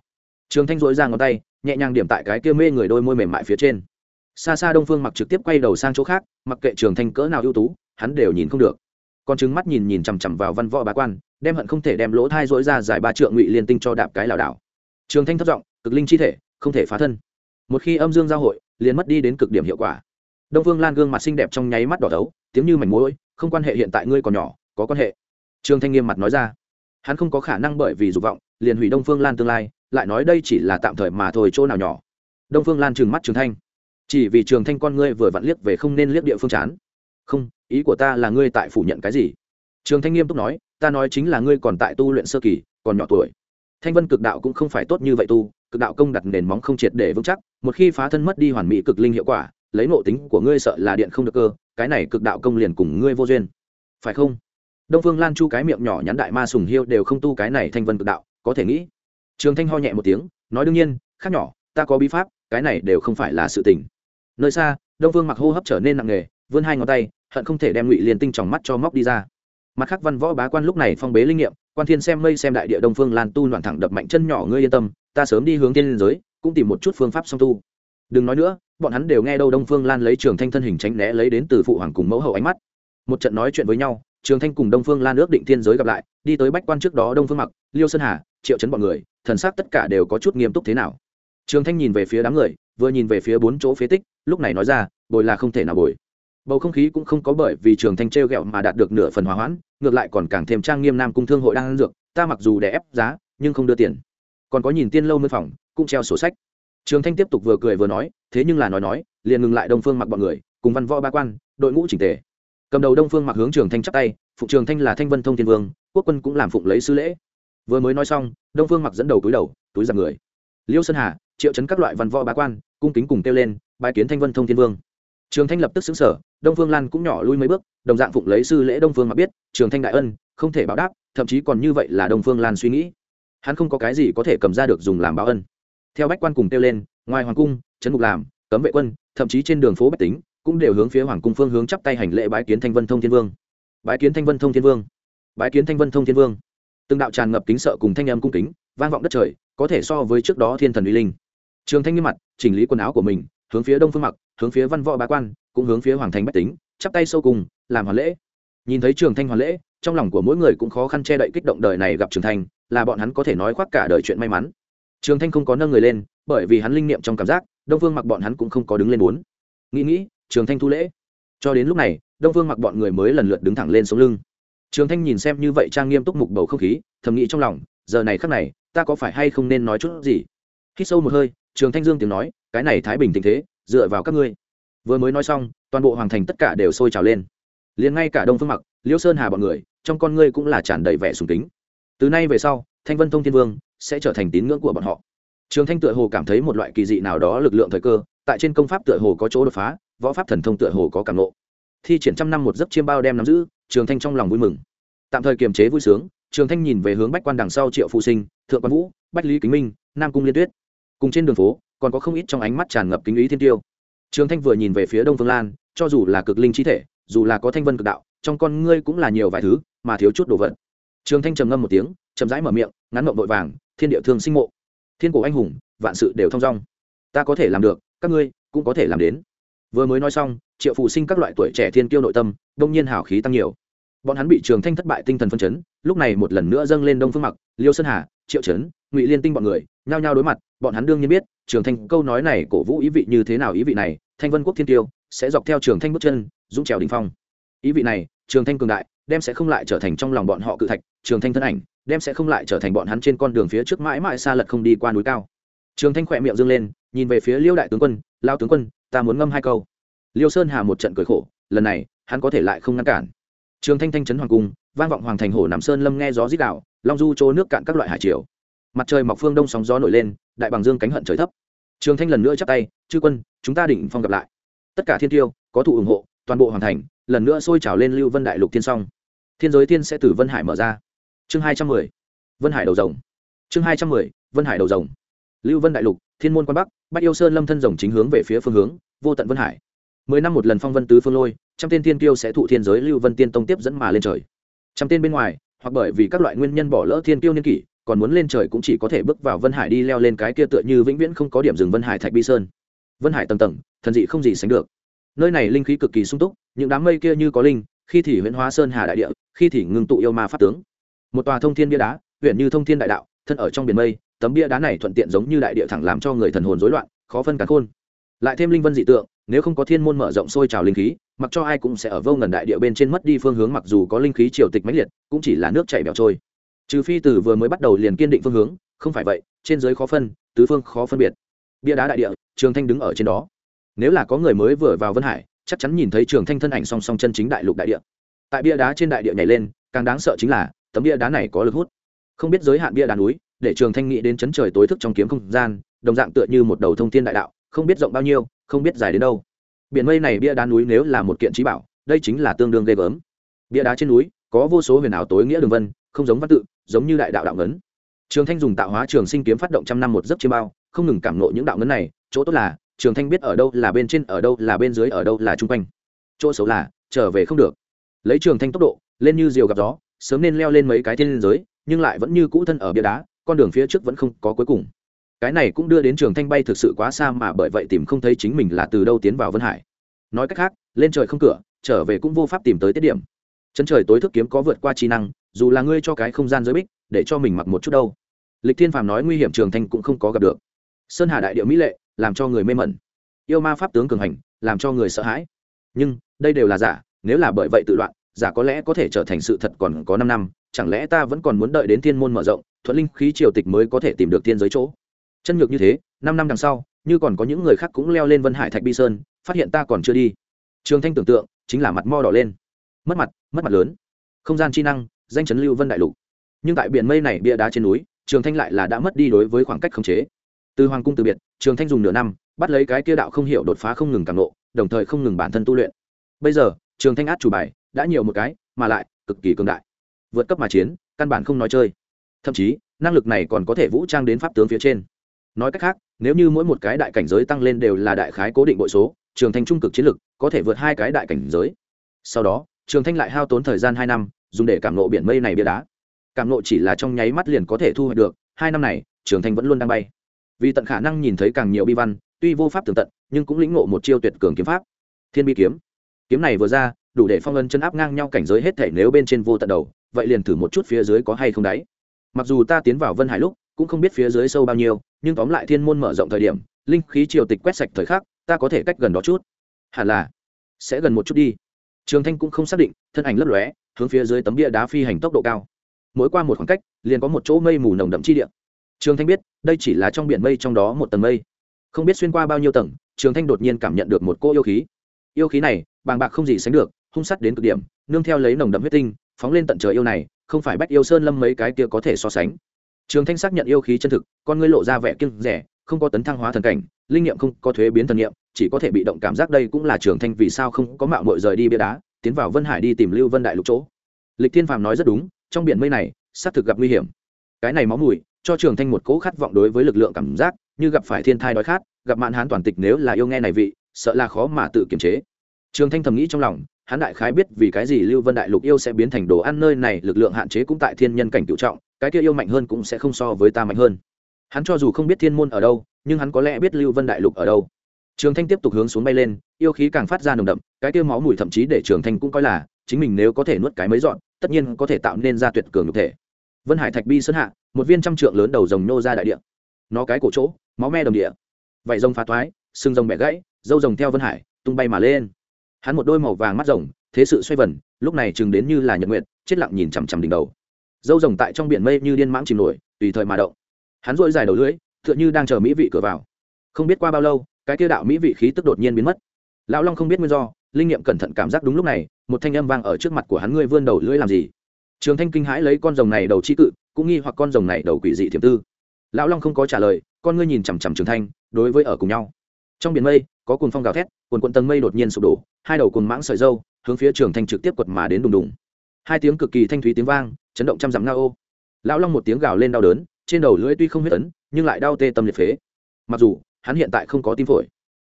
Trường thanh dội ra ngón tay, nhẹ nhàng điểm tại cái kia mê người đôi môi mềm mại phía trên xa xa đông phương mặc trực tiếp quay đầu sang chỗ khác, mặc kệ trường thanh cỡ nào ưu tú, hắn đều nhìn không được. Còn trứng mắt nhìn nhìn chằm chằm vào văn võ bá quan, đem hận không thể đem lỗ thai dỗi ra giải ba trượng ngụy liên tinh cho đạp cái lảo đảo. Trường thanh thất giọng, cực linh chi thể, không thể phá thân. Một khi âm dương giao hội, liền mất đi đến cực điểm hiệu quả. Đông phương lan gương mặt xinh đẹp trong nháy mắt đỏ thấu, tiếng như mảnh mối không quan hệ hiện tại ngươi còn nhỏ, có quan hệ. Trương thanh nghiêm mặt nói ra. Hắn không có khả năng bởi vì dục vọng, liền hủy đông phương lan tương lai, lại nói đây chỉ là tạm thời mà thôi, chỗ nào nhỏ. Đông phương lan trừng mắt trường thanh chỉ vì trường thanh con ngươi vừa vặn liếc về không nên liếc địa phương chán. Không, ý của ta là ngươi tại phủ nhận cái gì? Trường thanh nghiêm túc nói, ta nói chính là ngươi còn tại tu luyện sơ kỳ, còn nhỏ tuổi. Thanh vân cực đạo cũng không phải tốt như vậy tu, cực đạo công đặt nền móng không triệt để vững chắc, một khi phá thân mất đi hoàn mỹ cực linh hiệu quả, lấy nộ tính của ngươi sợ là điện không được cơ, cái này cực đạo công liền cùng ngươi vô duyên. Phải không? Đông phương lan chu cái miệng nhỏ nhắn đại ma sùng hiêu đều không tu cái này thanh vân cực đạo, có thể nghĩ. Trường thanh ho nhẹ một tiếng, nói đương nhiên, khác nhỏ, ta có bí pháp, cái này đều không phải là sự tình nơi xa, đông vương mặc hô hấp trở nên nặng nề, vươn hai ngón tay, hận không thể đem ngụy liền tinh tròng mắt cho móc đi ra. Mặt khác văn võ bá quan lúc này phong bế linh nghiệm, quan thiên xem mây xem đại địa đông phương lan tu loạn thẳng đập mạnh chân nhỏ ngươi yên tâm, ta sớm đi hướng tiên liên giới, cũng tìm một chút phương pháp song tu. Đừng nói nữa, bọn hắn đều nghe đâu đông phương lan lấy trường thanh thân hình tránh né lấy đến từ phụ hoàng cùng mẫu hậu ánh mắt. Một trận nói chuyện với nhau, trường thanh cùng đông phương lan ước định thiên giới gặp lại, đi tới bách quan trước đó đông phương mặc liêu sơn hà, triệu chấn bọn người, thần sắc tất cả đều có chút nghiêm túc thế nào. Trường thanh nhìn về phía đám người, vừa nhìn về phía bốn chỗ phế tích lúc này nói ra, bồi là không thể nào bồi. Bầu không khí cũng không có bởi vì trường thanh trêu ghẹo mà đạt được nửa phần hòa hoãn, ngược lại còn càng thêm trang nghiêm nam cung thương hội đang ăn dược, ta mặc dù để ép giá, nhưng không đưa tiền. Còn có nhìn tiên lâu mân phòng, cũng treo sổ sách. Trường thanh tiếp tục vừa cười vừa nói, thế nhưng là nói nói, liền ngừng lại đông phương mặc bọn người, cùng văn võ ba quan, đội ngũ chỉnh tề. Cầm đầu đông phương mặc hướng trường thanh chắp tay phụ trường thanh là thanh vân thông thiên vương, quốc quân cũng làm phụng lấy sứ lễ. Vừa mới nói xong, đông phương mặc dẫn đầu túi đầu, túi giặc người. Liêu sơn hà, triệu chấn các loại văn võ bá quan, cung kính cùng kêu lên bái kiến thanh vân thông thiên vương. Trường thanh lập tức xứng sở, đông phương lan cũng nhỏ lui mấy bước, đồng dạng phụng lấy sư lễ đông phương mà biết, trường thanh đại ân, không thể báo đáp, thậm chí còn như vậy là đông phương lan suy nghĩ. Hắn không có cái gì có thể cầm ra được dùng làm báo ân. Theo bách quan cùng kêu lên, ngoài hoàng cung, trấn mục làm, cấm vệ quân, thậm chí trên đường phố bách tính, cũng đều hướng phía hoàng cung phương hướng chắp tay hành lễ bái kiến thanh vân thông thiên vương. Bái kiến thanh vân thông thiên vương. Bái kiến thanh vân thông thiên vương. Từng đạo tràn ngập kính sợ cùng thanh âm cung kính, vang vọng đất trời, có thể so với trước đó thiên thần uy linh. Trường thanh nghiêm mặt, chỉnh lý quần áo của mình hướng phía đông phương mặc, hướng phía văn võ bá quan, cũng hướng phía hoàng thành bách tính, chắp tay sâu cùng, làm hoàn lễ. Nhìn thấy trường thanh hoàn lễ, trong lòng của mỗi người cũng khó khăn che đậy kích động đời này gặp trường thanh, là bọn hắn có thể nói khoác cả đời chuyện may mắn. Trường thanh không có nâng người lên, bởi vì hắn linh niệm trong cảm giác, đông phương mặc bọn hắn cũng không có đứng lên bốn nghĩ nghĩ, trường thanh thu lễ. Cho đến lúc này, đông phương mặc bọn người mới lần lượt đứng thẳng lên sống lưng. Trường thanh nhìn xem như vậy trang nghiêm túc mục bầu không khí, thầm nghĩ trong lòng, giờ này khắc này, ta có phải hay không nên nói chút gì? Hít sâu một hơi trường thanh dương tiếng nói, cái này thái bình tình thế, dựa vào các ngươi. Vừa mới nói xong, toàn bộ hoàng thành tất cả đều sôi trào lên. Liền ngay cả đông phương mặc liêu sơn hà bọn người, trong con ngươi cũng là tràn đầy vẻ sùng kính. Từ nay về sau, thanh vân thông thiên vương sẽ trở thành tín ngưỡng của bọn họ. Trường thanh tựa hồ cảm thấy một loại kỳ dị nào đó lực lượng thời cơ, tại trên công pháp tựa hồ có chỗ đột phá, võ pháp thần thông tựa hồ có cảm ngộ. Thi triển trăm năm một giấc chiêm bao đem nắm giữ, trường thanh trong lòng vui mừng. Tạm thời kiềm chế vui sướng, trường thanh nhìn về hướng bách quan đằng sau triệu phụ sinh, thượng quan vũ, bách lý kính minh, nam cung liên tuyết cùng trên đường phố, còn có không ít trong ánh mắt tràn ngập kính ý thiên tiêu. Trường thanh vừa nhìn về phía đông phương lan, cho dù là cực linh chi thể, dù là có thanh vân cực đạo, trong con ngươi cũng là nhiều vài thứ, mà thiếu chút đồ vật. Trường thanh trầm ngâm một tiếng, chậm rãi mở miệng, ngắn mộng vội vàng, thiên địa thương sinh mộ, thiên cổ anh hùng, vạn sự đều thong dong. Ta có thể làm được, các ngươi cũng có thể làm đến. Vừa mới nói xong, triệu phụ sinh các loại tuổi trẻ thiên kiêu nội tâm, đông nhiên hào khí tăng nhiều. Bọn hắn bị trường thanh thất bại tinh thần phân chấn, lúc này một lần nữa dâng lên đông phương mặc, liêu sơn hà, triệu trấn, ngụy liên tinh bọn người nhao nhao đối mặt, bọn hắn đương nhiên biết, trường thanh, câu nói này cổ vũ ý vị như thế nào ý vị này, thanh vân quốc thiên tiêu sẽ dọc theo trường thanh bước chân, dũng trèo đình phong. Ý vị này, trường thanh cường đại, đem sẽ không lại trở thành trong lòng bọn họ cự thạch, trường thanh thân ảnh, đem sẽ không lại trở thành bọn hắn trên con đường phía trước mãi mãi xa lật không đi qua núi cao. Trường thanh khỏe miệng dâng lên, nhìn về phía liêu đại tướng quân lao tướng quân, ta muốn ngâm hai câu. Liêu sơn hà một trận cười khổ, lần này, hắn có thể lại không ngăn cản. Trường thanh thanh trấn hoàng cung, vang vọng hoàng thành hồ nằm sơn lâm nghe gió dít đạo, long du chỗ nước cạn các loại hải triều mặt trời mọc phương đông sóng gió nổi lên, đại bằng dương cánh hận trời thấp. Trường thanh lần nữa chắp tay, chư quân, chúng ta định phong gặp lại. Tất cả thiên tiêu, có thụ ủng hộ, toàn bộ hoàn thành, lần nữa sôi trào lên lưu vân đại lục thiên song. Thiên giới thiên sẽ từ vân hải mở ra. Chương hai trăm mười, vân hải đầu rồng. Chương hai trăm mười, vân hải đầu rồng. Lưu vân đại lục, thiên môn quan bắc bắc yêu sơn lâm thân rồng chính hướng về phía phương hướng, vô tận vân hải. Mười năm một lần phong vân tứ phương lôi, trăm tên thiên tiêu sẽ thụ thiên giới lưu vân tiên tông tiếp dẫn mà lên trời. Trăm tên bên ngoài, hoặc bởi vì các loại nguyên nhân bỏ lỡ thiên tiêu niên kỷ còn muốn lên trời cũng chỉ có thể bước vào vân hải đi leo lên cái kia tựa như vĩnh viễn không có điểm dừng vân hải thạch bi sơn. Vân hải tầng tầng, thần dị không gì sánh được. Nơi này linh khí cực kỳ sung túc, những đám mây kia như có linh, khi thì huyễn hóa sơn hà đại địa, khi thì ngưng tụ yêu ma pháp tướng. Một tòa thông thiên bia đá huyện như thông thiên đại đạo, thân ở trong biển mây, tấm bia đá này thuận tiện giống như đại địa thẳng làm cho người thần hồn rối loạn, khó phân cắn khôn. Lại thêm linh vân dị tượng, nếu không có thiên môn mở rộng sôi trào linh khí, mặc cho ai cũng sẽ ở vô ngần đại địa bên trên mất đi phương hướng, mặc dù có linh khí triều tịch mãnh liệt, cũng chỉ là nước chảy bẻo trôi trừ phi từ vừa mới bắt đầu liền kiên định phương hướng, không phải vậy, trên giới khó phân, tứ phương khó phân biệt. Bia đá đại địa, trường thanh đứng ở trên đó. Nếu là có người mới vừa vào vân hải, chắc chắn nhìn thấy trường thanh thân ảnh song song chân chính đại lục đại địa. Tại bia đá trên đại địa nhảy lên, càng đáng sợ chính là, tấm bia đá này có lực hút. Không biết giới hạn bia đá núi, để trường thanh nghĩ đến chấn trời tối thức trong kiếm không gian, đồng dạng tựa như một đầu thông thiên đại đạo, không biết rộng bao nhiêu, không biết dài đến đâu. Biển mây này bia đá núi nếu là một kiện trí bảo, đây chính là tương đương ghê gớm. Bia đá trên núi, có vô số huyền ảo tối nghĩa đường vân, không giống văn tự giống như đại đạo đạo ngấn. Trường thanh dùng tạo hóa trường sinh kiếm phát động trăm năm một giấc chiêm bao, không ngừng cảm nộ những đạo ngấn này, chỗ tốt là, trường thanh biết ở đâu là bên trên, ở đâu là bên dưới, ở đâu là chung quanh. Chỗ xấu là, trở về không được. Lấy trường thanh tốc độ, lên như diều gặp gió, sớm nên leo lên mấy cái thiên giới, nhưng lại vẫn như cũ thân ở bia đá, con đường phía trước vẫn không có cuối cùng. Cái này cũng đưa đến trường thanh bay thực sự quá xa mà bởi vậy tìm không thấy chính mình là từ đâu tiến vào vân hải. Nói cách khác, lên trời không cửa, trở về cũng vô pháp tìm tới tiết điểm. Chân trời tối thức kiếm có vượt qua trí năng dù là ngươi cho cái không gian giới bích, để cho mình mặc một chút đâu. Lịch thiên phàm nói nguy hiểm trường thanh cũng không có gặp được. Sơn hà đại địa mỹ lệ, làm cho người mê mẩn. Yêu ma pháp tướng cường hành, làm cho người sợ hãi. Nhưng, đây đều là giả, nếu là bởi vậy tự loạn, giả có lẽ có thể trở thành sự thật còn có năm năm, chẳng lẽ ta vẫn còn muốn đợi đến thiên môn mở rộng, thuận linh khí triều tịch mới có thể tìm được thiên giới chỗ? Chân ngược như thế, năm năm đằng sau, như còn có những người khác cũng leo lên vân hải thạch bi sơn, phát hiện ta còn chưa đi. Trường thanh tưởng tượng, chính là mặt mo đỏ lên. Mất mặt mất mặt lớn. Không gian chi năng danh chấn lưu vân đại lục. Nhưng tại biển mây này bia đá trên núi, trường thanh lại là đã mất đi đối với khoảng cách khống chế. Từ hoàng cung từ biệt, trường thanh dùng nửa năm, bắt lấy cái kia đạo không hiểu đột phá không ngừng càng lộ đồng thời không ngừng bản thân tu luyện. Bây giờ, trường thanh át chủ bài, đã nhiều một cái, mà lại, cực kỳ cường đại. Vượt cấp mà chiến, căn bản không nói chơi. Thậm chí, năng lực này còn có thể vũ trang đến pháp tướng phía trên. Nói cách khác, nếu như mỗi một cái đại cảnh giới tăng lên đều là đại khái cố định bội số, trường thanh trung cực chiến lực có thể vượt hai cái đại cảnh giới. Sau đó, trường thanh lại hao tốn thời gian hai năm dùng để cảm nộ biển mây này bia đá. Cảm nộ chỉ là trong nháy mắt liền có thể thu hoạch được, hai năm này, trường thanh vẫn luôn đang bay. Vì tận khả năng nhìn thấy càng nhiều bi văn, tuy vô pháp tường tận, nhưng cũng lĩnh ngộ một chiêu tuyệt cường kiếm pháp. Thiên bi kiếm. Kiếm này vừa ra, đủ để phong ân chân áp ngang nhau cảnh giới hết thể nếu bên trên vô tận đầu, vậy liền thử một chút phía dưới có hay không đáy. Mặc dù ta tiến vào vân hải lúc, cũng không biết phía dưới sâu bao nhiêu, nhưng tóm lại thiên môn mở rộng thời điểm, linh khí triều tịch quét sạch thời khắc, ta có thể cách gần đó chút. Hẳn là sẽ gần một chút đi trường thanh cũng không xác định, thân ảnh lấp lóe, hướng phía dưới tấm bia đá phi hành tốc độ cao. Mỗi qua một khoảng cách, liền có một chỗ mây mù nồng đậm chi địa. Trường thanh biết, đây chỉ là trong biển mây trong đó một tầng mây. Không biết xuyên qua bao nhiêu tầng, trường thanh đột nhiên cảm nhận được một cô yêu khí. Yêu khí này, bàng bạc không gì sánh được, hung sắt đến cực điểm, nương theo lấy nồng đậm huyết tinh, phóng lên tận trời yêu này, không phải bách yêu sơn lâm mấy cái kia có thể so sánh. Trường thanh xác nhận yêu khí chân thực, con ngươi lộ ra vẻ kiêng rẻ không có tấn thăng hóa thần cảnh, linh nghiệm không có thuế biến thần nghiệm chỉ có thể bị động cảm giác đây cũng là trường thanh vì sao không có mạo mội rời đi bia đá, tiến vào vân hải đi tìm lưu vân đại lục chỗ. Lịch thiên phàm nói rất đúng, trong biển mây này, xác thực gặp nguy hiểm. Cái này máu mùi, cho trường thanh một cỗ khát vọng đối với lực lượng cảm giác, như gặp phải thiên thai đói khát, gặp mạn hán toàn tịch nếu là yêu nghe này vị, sợ là khó mà tự kiềm chế. Trường thanh thầm nghĩ trong lòng, hắn đại khái biết vì cái gì lưu vân đại lục yêu sẽ biến thành đồ ăn nơi này, lực lượng hạn chế cũng tại thiên nhân cảnh cựu trọng, cái kia yêu mạnh hơn cũng sẽ không so với ta mạnh hơn. Hắn cho dù không biết thiên môn ở đâu, nhưng hắn có lẽ biết lưu vân đại lục ở đâu trường thanh tiếp tục hướng xuống bay lên, yêu khí càng phát ra nồng đậm, cái kia máu mùi thậm chí để trường thanh cũng coi là, chính mình nếu có thể nuốt cái mấy dọn tất nhiên có thể tạo nên ra tuyệt cường nhục thể. Vân hải thạch bi sơn hạ, một viên trăm trượng lớn đầu rồng nô ra đại địa. Nó cái cổ chỗ, máu me đồng địa. Vậy rồng phá thoái, xương rồng bẻ gãy, dâu rồng theo vân hải, tung bay mà lên. Hắn một đôi màu vàng mắt rồng, thế sự xoay vần, lúc này chừng đến như là nhật nguyện chết lặng nhìn chằm chằm đỉnh đầu. Dâu rồng tại trong biển mây như điên mãng chìm nổi, tùy thời mà động. Hắn dội dài đầu lưỡi, tựa như đang chờ mỹ vị cửa vào. Không biết qua bao lâu cái kia đạo mỹ vị khí tức đột nhiên biến mất. Lão long không biết nguyên do, linh nghiệm cẩn thận cảm giác đúng lúc này, một thanh âm vang ở trước mặt của hắn, ngươi vươn đầu lưỡi làm gì? Trường thanh kinh hãi lấy con rồng này đầu chi cự, cũng nghi hoặc con rồng này đầu quỷ dị thiểm tư. Lão long không có trả lời, con ngươi nhìn chằm chằm trường thanh, đối với ở cùng nhau. Trong biển mây, có cồn phong gào thét, cuồn cuộn tầng mây đột nhiên sụp đổ, hai đầu cồn mãng sợi dâu hướng phía trường thanh trực tiếp quật mà đến đùng đùng. Hai tiếng cực kỳ thanh thúy tiếng vang, chấn động trăm dặm nga ô. Lão long một tiếng gào lên đau đớn, trên đầu lưỡi tuy không huyết tấn, nhưng lại đau tê tâm liệt phế. Mặc dù hắn hiện tại không có tim phổi.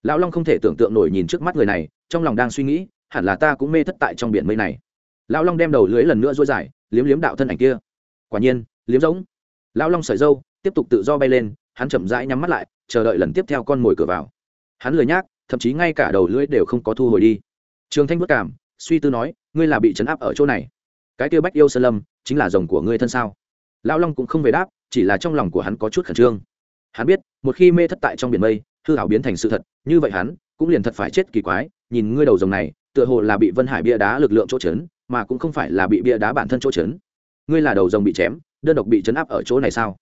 Lão long không thể tưởng tượng nổi nhìn trước mắt người này, trong lòng đang suy nghĩ, hẳn là ta cũng mê thất tại trong biển mây này. Lão long đem đầu lưới lần nữa dối dài, liếm liếm đạo thân ảnh kia. Quả nhiên, liếm giống. Lão long sợi dâu, tiếp tục tự do bay lên, hắn chậm rãi nhắm mắt lại, chờ đợi lần tiếp theo con mồi cửa vào. Hắn lười nhác, thậm chí ngay cả đầu lưỡi đều không có thu hồi đi. Trường thanh bất cảm, suy tư nói, ngươi là bị chấn áp ở chỗ này. Cái kia bách yêu sơn lâm, chính là rồng của ngươi thân sao? Lão long cũng không về đáp, chỉ là trong lòng của hắn có chút khẩn trương hắn biết, một khi mê thất tại trong biển mây, hư hảo biến thành sự thật, như vậy hắn cũng liền thật phải chết kỳ quái, nhìn ngươi đầu rồng này, tựa hồ là bị vân hải bia đá lực lượng chỗ chấn, mà cũng không phải là bị bia đá bản thân chỗ chấn. Ngươi là đầu rồng bị chém, đơn độc bị chấn áp ở chỗ này sao?